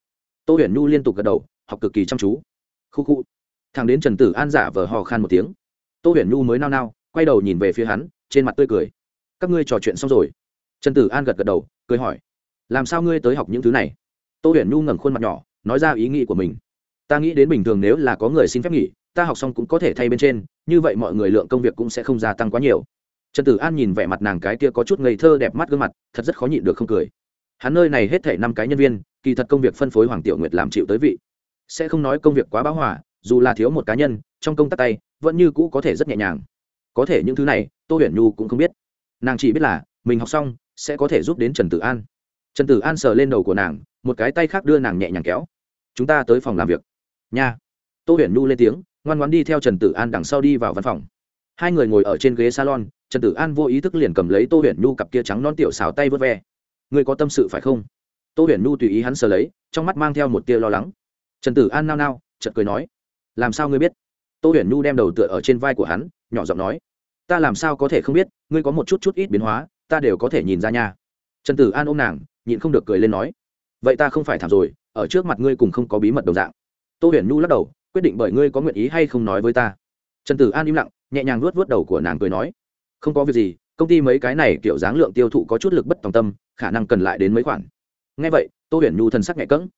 Tô huyền nhu liên tục gật đầu, học cực kỳ chăm chú. Khu khu thằng đến trần tử an giả vờ hò khan một tiếng. Tô huyền nhu mới nao nao, quay đầu nhìn về phía hắn, trên mặt tươi cười. Các ngươi trò chuyện xong rồi? Trần tử an gật gật đầu, cười hỏi. Làm sao ngươi tới học những thứ này? Tô huyền nhu ngẩng khuôn mặt nhỏ, nói ra ý nghĩ của mình. Ta nghĩ đến bình thường nếu là có người xin phép nghỉ, ta học xong cũng có thể thay bên trên, như vậy mọi người lượng công việc cũng sẽ không gia tăng quá nhiều. Trần tử an nhìn vẻ mặt nàng cái kia có chút ngây thơ đẹp mắt gương mặt, thật rất khó nhịn được không cười. Hắn nơi này hết thể năm cái nhân viên, kỳ thật công việc phân phối hoàng tiểu nguyệt làm chịu tới vị. Sẽ không nói công việc quá bão hòa dù là thiếu một cá nhân, trong công tác tay, vẫn như cũ có thể rất nhẹ nhàng. Có thể những thứ này, tô huyền nhu cũng không biết. Nàng chỉ biết là, mình học xong, sẽ có thể giúp đến trần tử an. Trần tử an sờ lên đầu của nàng, một cái tay khác đưa nàng nhẹ nhàng kéo. Chúng ta tới phòng làm việc. Nha. Tô huyền nhu lên tiếng, ngoan ngoan đi theo trần tử an đằng sau đi vào văn phòng. Hai người ngồi ở trên ghế salon, trần tử an vô ý thức liền cầm lấy tô huyền nhu cặp kia trắng non tiểu xào tay vớt ve. Người có tâm sự phải không? Tô huyền nhu tùy ý hắn sờ lấy, trong mắt mang theo một tia lo lắng. Trần tử an nao nao chật cười nói làm sao ngươi biết? Tô huyền nhu đem đầu tựa ở trên vai của hắn, nhỏ giọng nói, ta làm sao có thể không biết, ngươi có một chút chút ít biến hóa, ta đều có thể nhìn ra nha. Trần tử an ôm nàng, nhịn không được cười lên nói, vậy ta không phải thảm rồi, ở trước mặt ngươi cùng không có bí mật đồng dạng. Tô huyền nhu lắc đầu, quyết định bởi ngươi có nguyện ý hay không nói với ta. Trần tử an im lặng, nhẹ nhàng nuốt vớt đầu của nàng cười nói, không có việc gì, công ty mấy cái này kiểu dáng lượng tiêu thụ có chút lực bất tòng tâm, khả năng cần lại đến mấy khoản. Ngay vậy, tô huyền nhu thân sắc nhẹ cỡng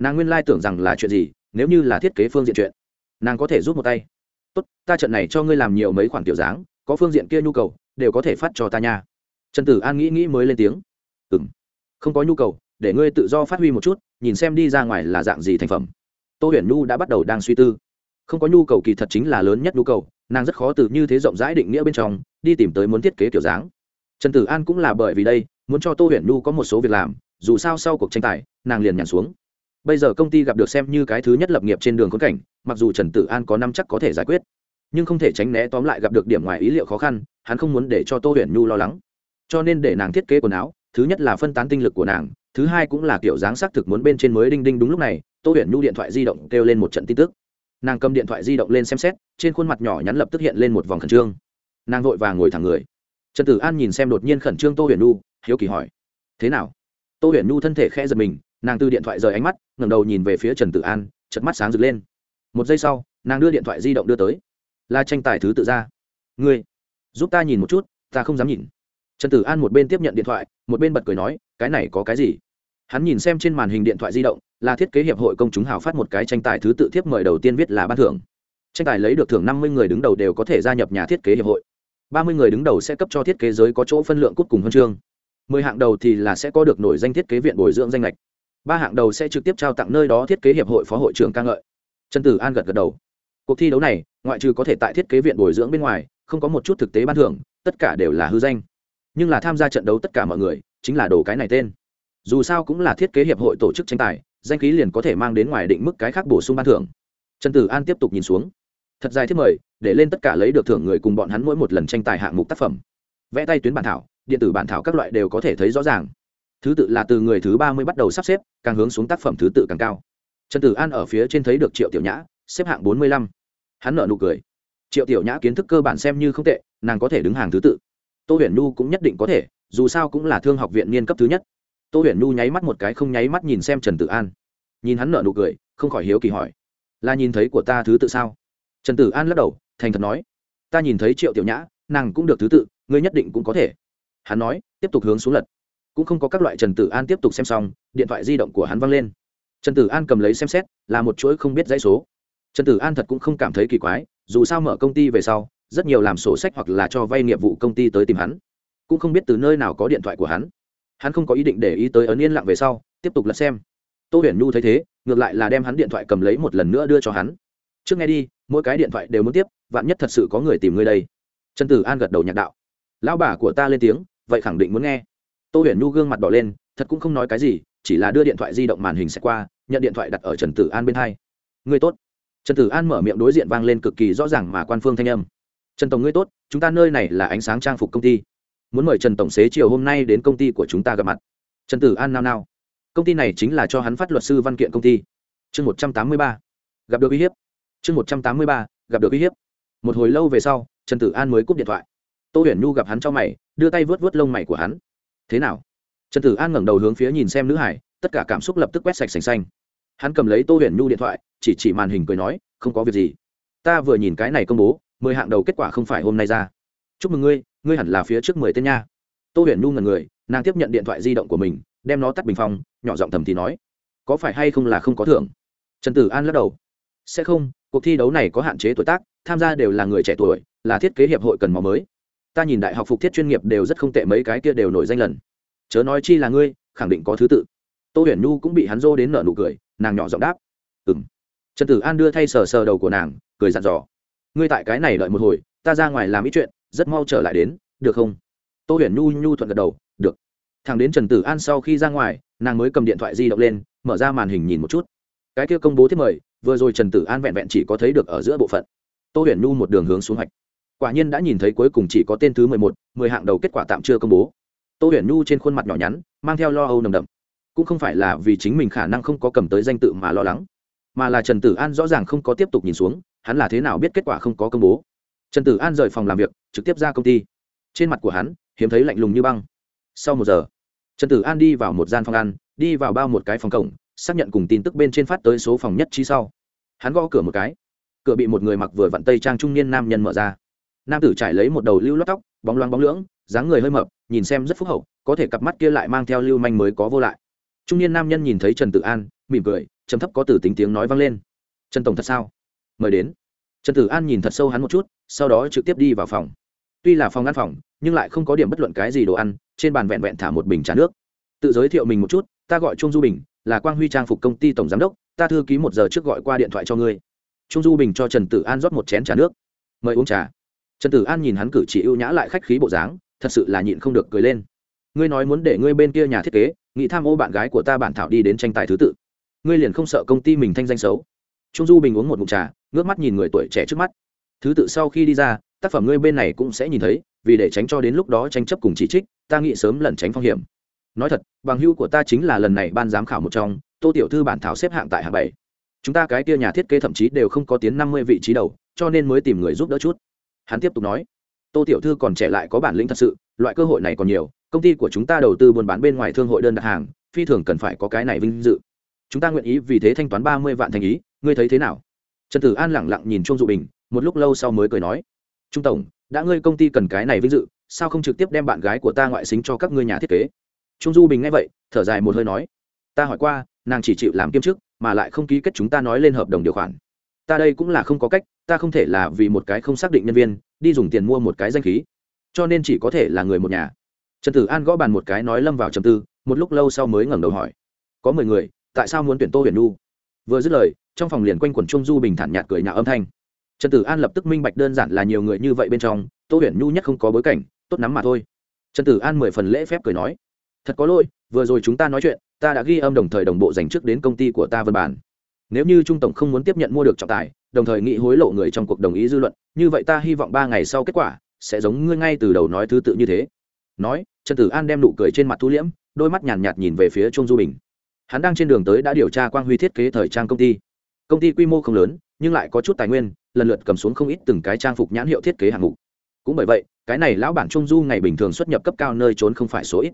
nàng nguyên lai tưởng rằng là chuyện gì, nếu như là thiết kế phương diện chuyện nàng có thể giúp một tay. Tốt, ta trận này cho ngươi làm nhiều mấy khoản tiểu dáng, có phương diện kia nhu cầu, đều có thể phát cho ta nha. Trần tử an nghĩ nghĩ mới lên tiếng. Ừ m không có nhu cầu, để ngươi tự do phát huy một chút, nhìn xem đi ra ngoài là dạng gì thành phẩm. Tô huyền nhu đã bắt đầu đang suy tư. Không có nhu cầu kỳ thật chính là lớn nhất nhu cầu, nàng rất khó từ như thế rộng rãi định nghĩa bên trong, đi tìm tới muốn thiết kế kiểu dáng. Trần tử an cũng là bởi vì đây, muốn cho tô huyền nhu có một số việc làm, dù sao sau cuộc tranh tài, nàng liền nhàn xuống bây giờ công ty gặp được xem như cái thứ nhất lập nghiệp trên đường khốn cảnh, mặc dù trần tử an có năm chắc có thể giải quyết, nhưng không thể tránh né tóm lại gặp được điểm ngoài ý liệu khó khăn, hắn không muốn để cho tô huyền nhu lo lắng. Cho nên để nàng thiết kế quần áo, thứ nhất là phân tán tinh lực của nàng, thứ hai cũng là kiểu dáng xác thực muốn bên trên mới đinh đinh đúng lúc này, tô huyền nhu điện thoại di động kêu lên một trận tin tức. Nàng cầm điện thoại di động lên xem xét, trên khuôn mặt nhỏ nhắn lập tức hiện lên một vòng khẩn trương. Nàng vội vàng ngồi thẳng người. Trần tử an nhìn xem đột nhiên khẩn trương tô huyền nhu, hiếu kỳ hỏi, thế nào? Tô huyền nhu thân thể khẽ giật mình nàng từ điện thoại rời ánh mắt, ngẩng đầu nhìn về phía trần tử an chật mắt sáng rực lên. Một giây sau, nàng đưa điện thoại di động đưa tới. Là tranh tài thứ tự ra. Ngươi, giúp ta nhìn một chút, ta không dám nhìn. Trần tử an một bên tiếp nhận điện thoại, một bên bật cười nói, cái này có cái gì? Hắn nhìn xem trên màn hình điện thoại di động, là thiết kế hiệp hội công chúng hào phát một cái tranh tài thứ tự thiếp mời đầu tiên viết là ban thưởng. Tranh tài lấy được thưởng năm mươi người đứng đầu đều có thể gia nhập nhà thiết kế hiệp hội. ba mươi người đứng đầu sẽ cấp cho thiết kế giới có chỗ phân lượng cút cùng huân chương. mười hạng đầu thì là sẽ có được nổi danh thiết kế viện bồi dưỡng danh lệch ba hạng đầu sẽ trực tiếp trao tặng nơi đó thiết kế hiệp hội phó hội trưởng ca ngợi. Trần tử an gật gật đầu. Cuộc thi đấu này, ngoại trừ có thể tại thiết kế viện bồi dưỡng bên ngoài, không có một chút thực tế ban thưởng, tất cả đều là hư danh. Nhưng là tham gia trận đấu tất cả mọi người, chính là đồ cái này tên. Dù sao cũng là thiết kế hiệp hội tổ chức tranh tài, danh khí liền có thể mang đến ngoài định mức cái khác bổ sung ban thưởng. Trần tử an tiếp tục nhìn xuống. Thật dài thiết mời, để lên tất cả lấy được thưởng người cùng bọn hắn mỗi một lần tranh tài hạng mục tác phẩm. Vẽ tay tuyến bản thảo, điện tử bản thảo các loại đều có thể thấy rõ ràng thứ tự là từ người thứ ba mươi bắt đầu sắp xếp, càng hướng xuống tác phẩm thứ tự càng cao. Trần tử an ở phía trên thấy được triệu tiểu nhã, xếp hạng bốn mươi lăm. Hắn nợ nụ cười. Triệu tiểu nhã kiến thức cơ bản xem như không tệ, nàng có thể đứng hàng thứ tự. Tô huyền nhu cũng nhất định có thể, dù sao cũng là thương học viện niên cấp thứ nhất. Tô huyền nhu nháy mắt một cái không nháy mắt nhìn xem trần tử an. Nhìn hắn nợ nụ cười, không khỏi hiếu kỳ hỏi. Là nhìn thấy của ta thứ tự sao? Trần tử an lắc đầu, thành thật nói. Ta nhìn thấy triệu tiểu nhã, nàng cũng được thứ tự, ngươi nhất định cũng có thể. Hắn nói, tiếp tục hướng xuống lật cũng không có các loại trần tử an tiếp tục xem xong, điện thoại di động của hắn văng lên. Trần tử an cầm lấy xem xét, là một chuỗi không biết dãy số. Trần tử an thật cũng không cảm thấy kỳ quái, dù sao mở công ty về sau, rất nhiều làm sổ sách hoặc là cho vay nghiệp vụ công ty tới tìm hắn. Cũng không biết từ nơi nào có điện thoại của hắn. Hắn không có ý định để ý tới ấn yên lặng về sau, tiếp tục lật xem. Tô huyền nhu thấy thế, ngược lại là đem hắn điện thoại cầm lấy một lần nữa đưa cho hắn. Trước nghe đi, mỗi cái điện thoại đều muốn tiếp, vạn nhất thật sự có người tìm ngươi đây. Trần tử an gật đầu nhạc đạo. Lão bà của ta lên tiếng, vậy khẳng định muốn nghe tô huyền nhu gương mặt đỏ lên, thật cũng không nói cái gì, chỉ là đưa điện thoại di động màn hình sẽ qua, nhận điện thoại đặt ở trần tử an bên hai. Ngươi tốt. Trần tử an mở miệng đối diện vang lên cực kỳ rõ ràng mà quan phương thanh âm. Trần tổng ngươi tốt, chúng ta nơi này là ánh sáng trang phục công ty. Muốn mời trần tổng xế chiều hôm nay đến công ty của chúng ta gặp mặt. Trần tử an nao nao. Công ty này chính là cho hắn phát luật sư văn kiện công ty. Chương một trăm tám mươi ba. Gặp được uy hiếp. Chương một trăm tám mươi ba. Gặp được uy hiếp. Một hồi lâu về sau, trần tử an mới cúp điện thoại. Tô huyền nhu gặp hắn cho mày, đưa tay vớt vớt lông mày của hắn thế nào? Trần tử an ngẩng đầu hướng phía nhìn xem nữ hải, tất cả cảm xúc lập tức quét sạch sành xanh. Hắn cầm lấy tô huyền nhu điện thoại, chỉ chỉ màn hình cười nói, không có việc gì. Ta vừa nhìn cái này công bố, mười hạng đầu kết quả không phải hôm nay ra. Chúc mừng ngươi ngươi hẳn là phía trước mười tên nha. Tô huyền nhu ngần người, nàng tiếp nhận điện thoại di động của mình, đem nó tắt bình phong, nhỏ giọng thầm thì nói, có phải hay không là không có thưởng? Trần tử an lắc đầu, sẽ không, cuộc thi đấu này có hạn chế tuổi tác, tham gia đều là người trẻ tuổi, là thiết kế hiệp hội cần máu mới ta nhìn đại học phục thiết chuyên nghiệp đều rất không tệ, mấy cái kia đều nổi danh lần. Chớ nói chi là ngươi, khẳng định có thứ tự. Tô huyền nhu cũng bị hắn dô đến nở nụ cười, nàng nhỏ giọng đáp. Ừ m trần tử an đưa thay sờ sờ đầu của nàng, cười dặn dò. Ngươi tại cái này đợi một hồi, ta ra ngoài làm ít chuyện, rất mau trở lại đến, được không? Tô huyền nhu nhu thuận gật đầu, được. Thằng đến trần tử an sau khi ra ngoài, nàng mới cầm điện thoại di động lên, mở ra màn hình nhìn một chút. Cái kia công bố thiết mời, vừa rồi trần tử an vẹn vẹn chỉ có thấy được ở giữa bộ phận. Tô huyền nhu một đường hướng xuống hoạch quả nhiên đã nhìn thấy cuối cùng chỉ có tên thứ mười một, mười hạng đầu kết quả tạm chưa công bố. Tô huyền nhu trên khuôn mặt nhỏ nhắn, mang theo lo âu nồng đậm. Cũng không phải là vì chính mình khả năng không có cầm tới danh tự mà lo lắng, mà là trần tử an rõ ràng không có tiếp tục nhìn xuống, hắn là thế nào biết kết quả không có công bố. Trần tử an rời phòng làm việc, trực tiếp ra công ty. Trên mặt của hắn, hiếm thấy lạnh lùng như băng. Sau một giờ, trần tử an đi vào một gian phòng ăn, đi vào bao một cái phòng cổng, xác nhận cùng tin tức bên trên phát tới số phòng nhất trí sau. Hắn gõ cửa một cái. Cửa bị một người mặc vừa vặn tây trang trung niên nam nhân mở ra nam tử trải lấy một đầu lưu lót tóc, bóng loáng bóng lưỡng, dáng người hơi mập, nhìn xem rất phúc hậu, có thể cặp mắt kia lại mang theo lưu manh mới có vô lại. Trung niên nam nhân nhìn thấy trần tử an, mỉm cười, trầm thấp có từ tính tiếng nói vang lên. Trần tổng thật sao? Mời đến. Trần tử an nhìn thật sâu hắn một chút, sau đó trực tiếp đi vào phòng. Tuy là phòng ăn phòng, nhưng lại không có điểm bất luận cái gì đồ ăn, trên bàn vẹn vẹn thả một bình trà nước. Tự giới thiệu mình một chút, ta gọi trung du bình, là quang huy trang phục công ty tổng giám đốc, ta thư ký một giờ trước gọi qua điện thoại cho ngươi. Trung du bình cho trần tử an rót một chén trà nước. Mời uống trà trần tử an nhìn hắn cử chỉ ưu nhã lại khách khí bộ dáng, thật sự là nhịn không được cười lên. Ngươi nói muốn để ngươi bên kia nhà thiết kế, nghĩ tham ô bạn gái của ta bản thảo đi đến tranh tài thứ tự. Ngươi liền không sợ công ty mình thanh danh xấu. Trung du bình uống một mụn trà, ngước mắt nhìn người tuổi trẻ trước mắt. Thứ tự sau khi đi ra, tác phẩm ngươi bên này cũng sẽ nhìn thấy, vì để tránh cho đến lúc đó tranh chấp cùng chỉ trích, ta nghĩ sớm lẩn tránh phong hiểm. Nói thật, bằng hưu của ta chính là lần này ban giám khảo một trong, tô tiểu thư bản thảo xếp hạng tại hạng bảy. Chúng ta cái kia nhà thiết kế thậm chí đều không có tiến năm mươi vị trí đầu, cho nên mới tìm người giúp đỡ chút hắn tiếp tục nói, tô tiểu thư còn trẻ lại có bản lĩnh thật sự, loại cơ hội này còn nhiều, công ty của chúng ta đầu tư buôn bán bên ngoài thương hội đơn đặt hàng, phi thường cần phải có cái này vinh dự. Chúng ta nguyện ý vì thế thanh toán ba mươi vạn thành ý, ngươi thấy thế nào? Trần tử an lẳng lặng nhìn Chung dụ bình, một lúc lâu sau mới cười nói, trung tổng, đã ngươi công ty cần cái này vinh dự, sao không trực tiếp đem bạn gái của ta ngoại xính cho các ngươi nhà thiết kế? Trung du bình nghe vậy, thở dài một hơi nói, ta hỏi qua, nàng chỉ chịu làm kiêm chức, mà lại không ký kết chúng ta nói lên hợp đồng điều khoản ta đây cũng là không có cách, ta không thể là vì một cái không xác định nhân viên, đi dùng tiền mua một cái danh khí. Cho nên chỉ có thể là người một nhà. Trần tử an gõ bàn một cái nói lâm vào trầm tư, một lúc lâu sau mới ngẩng đầu hỏi. Có mười người, tại sao muốn tuyển tô huyền nu vừa dứt lời, trong phòng liền quanh quẩn trung du bình thản nhạt cười nhạo âm thanh. Trần tử an lập tức minh bạch đơn giản là nhiều người như vậy bên trong, tô huyền nhu nhất không có bối cảnh, tốt nắm mà thôi. Trần tử an mười phần lễ phép cười nói. Thật có lỗi, vừa rồi chúng ta nói chuyện, ta đã ghi âm đồng thời đồng bộ dành trước đến công ty của ta vân bản nếu như trung tổng không muốn tiếp nhận mua được trọng tài đồng thời nghị hối lộ người trong cuộc đồng ý dư luận như vậy ta hy vọng ba ngày sau kết quả sẽ giống ngươi ngay từ đầu nói thứ tự như thế. Nói trần tử an đem nụ cười trên mặt thu liễm đôi mắt nhàn nhạt, nhạt nhìn về phía trung du bình. Hắn đang trên đường tới đã điều tra quang huy thiết kế thời trang công ty. Công ty quy mô không lớn nhưng lại có chút tài nguyên lần lượt cầm xuống không ít từng cái trang phục nhãn hiệu thiết kế hạng mục. Cũng bởi vậy cái này lão bản trung du ngày bình thường xuất nhập cấp cao nơi trốn không phải số ít.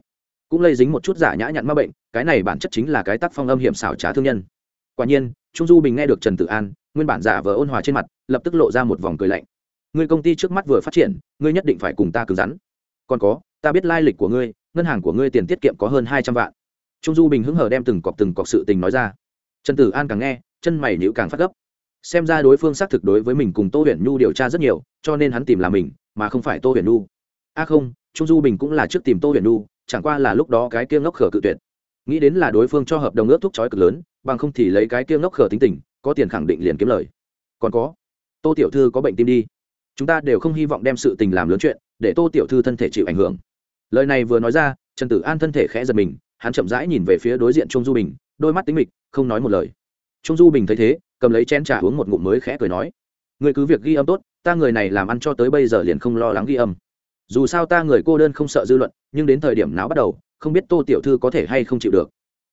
Cũng lây dính một chút giả nhã nhặn ma bệnh cái này bản chất chính là cái tác phong âm hiểm xảo trá thương nhân quả nhiên, trung du bình nghe được trần tử an, nguyên bản giả vờ ôn hòa trên mặt, lập tức lộ ra một vòng cười lạnh. Người công ty trước mắt vừa phát triển, ngươi nhất định phải cùng ta cứng rắn. Còn có, ta biết lai lịch của ngươi, ngân hàng của ngươi tiền tiết kiệm có hơn hai trăm vạn. Trung du bình hứng hờ đem từng cọc từng cọc sự tình nói ra. Trần tử an càng nghe, chân mày nhữ càng phát gấp. Xem ra đối phương xác thực đối với mình cùng tô huyền nhu điều tra rất nhiều, cho nên hắn tìm là mình, mà không phải tô huyền nhu. A không, trung du bình cũng là trước tìm tô huyền nhu, chẳng qua là lúc đó cái kia ngốc khở cự tuyệt nghĩ đến là đối phương cho hợp đồng ước thúc trói cực lớn, bằng không thì lấy cái kia ngốc khở tính tình, có tiền khẳng định liền kiếm lời. Còn có, tô tiểu thư có bệnh tim đi. Chúng ta đều không hy vọng đem sự tình làm lớn chuyện, để tô tiểu thư thân thể chịu ảnh hưởng. Lời này vừa nói ra, trần tử an thân thể khẽ giật mình, hắn chậm rãi nhìn về phía đối diện trung du bình, đôi mắt tính mịch, không nói một lời. Trung du bình thấy thế, cầm lấy chén trà uống một ngụm mới khẽ cười nói người cứ việc ghi âm tốt, ta người này làm ăn cho tới bây giờ liền không lo lắng ghi âm. Dù sao ta người cô đơn không sợ dư luận, nhưng đến thời điểm nào bắt đầu không biết tô tiểu thư có thể hay không chịu được.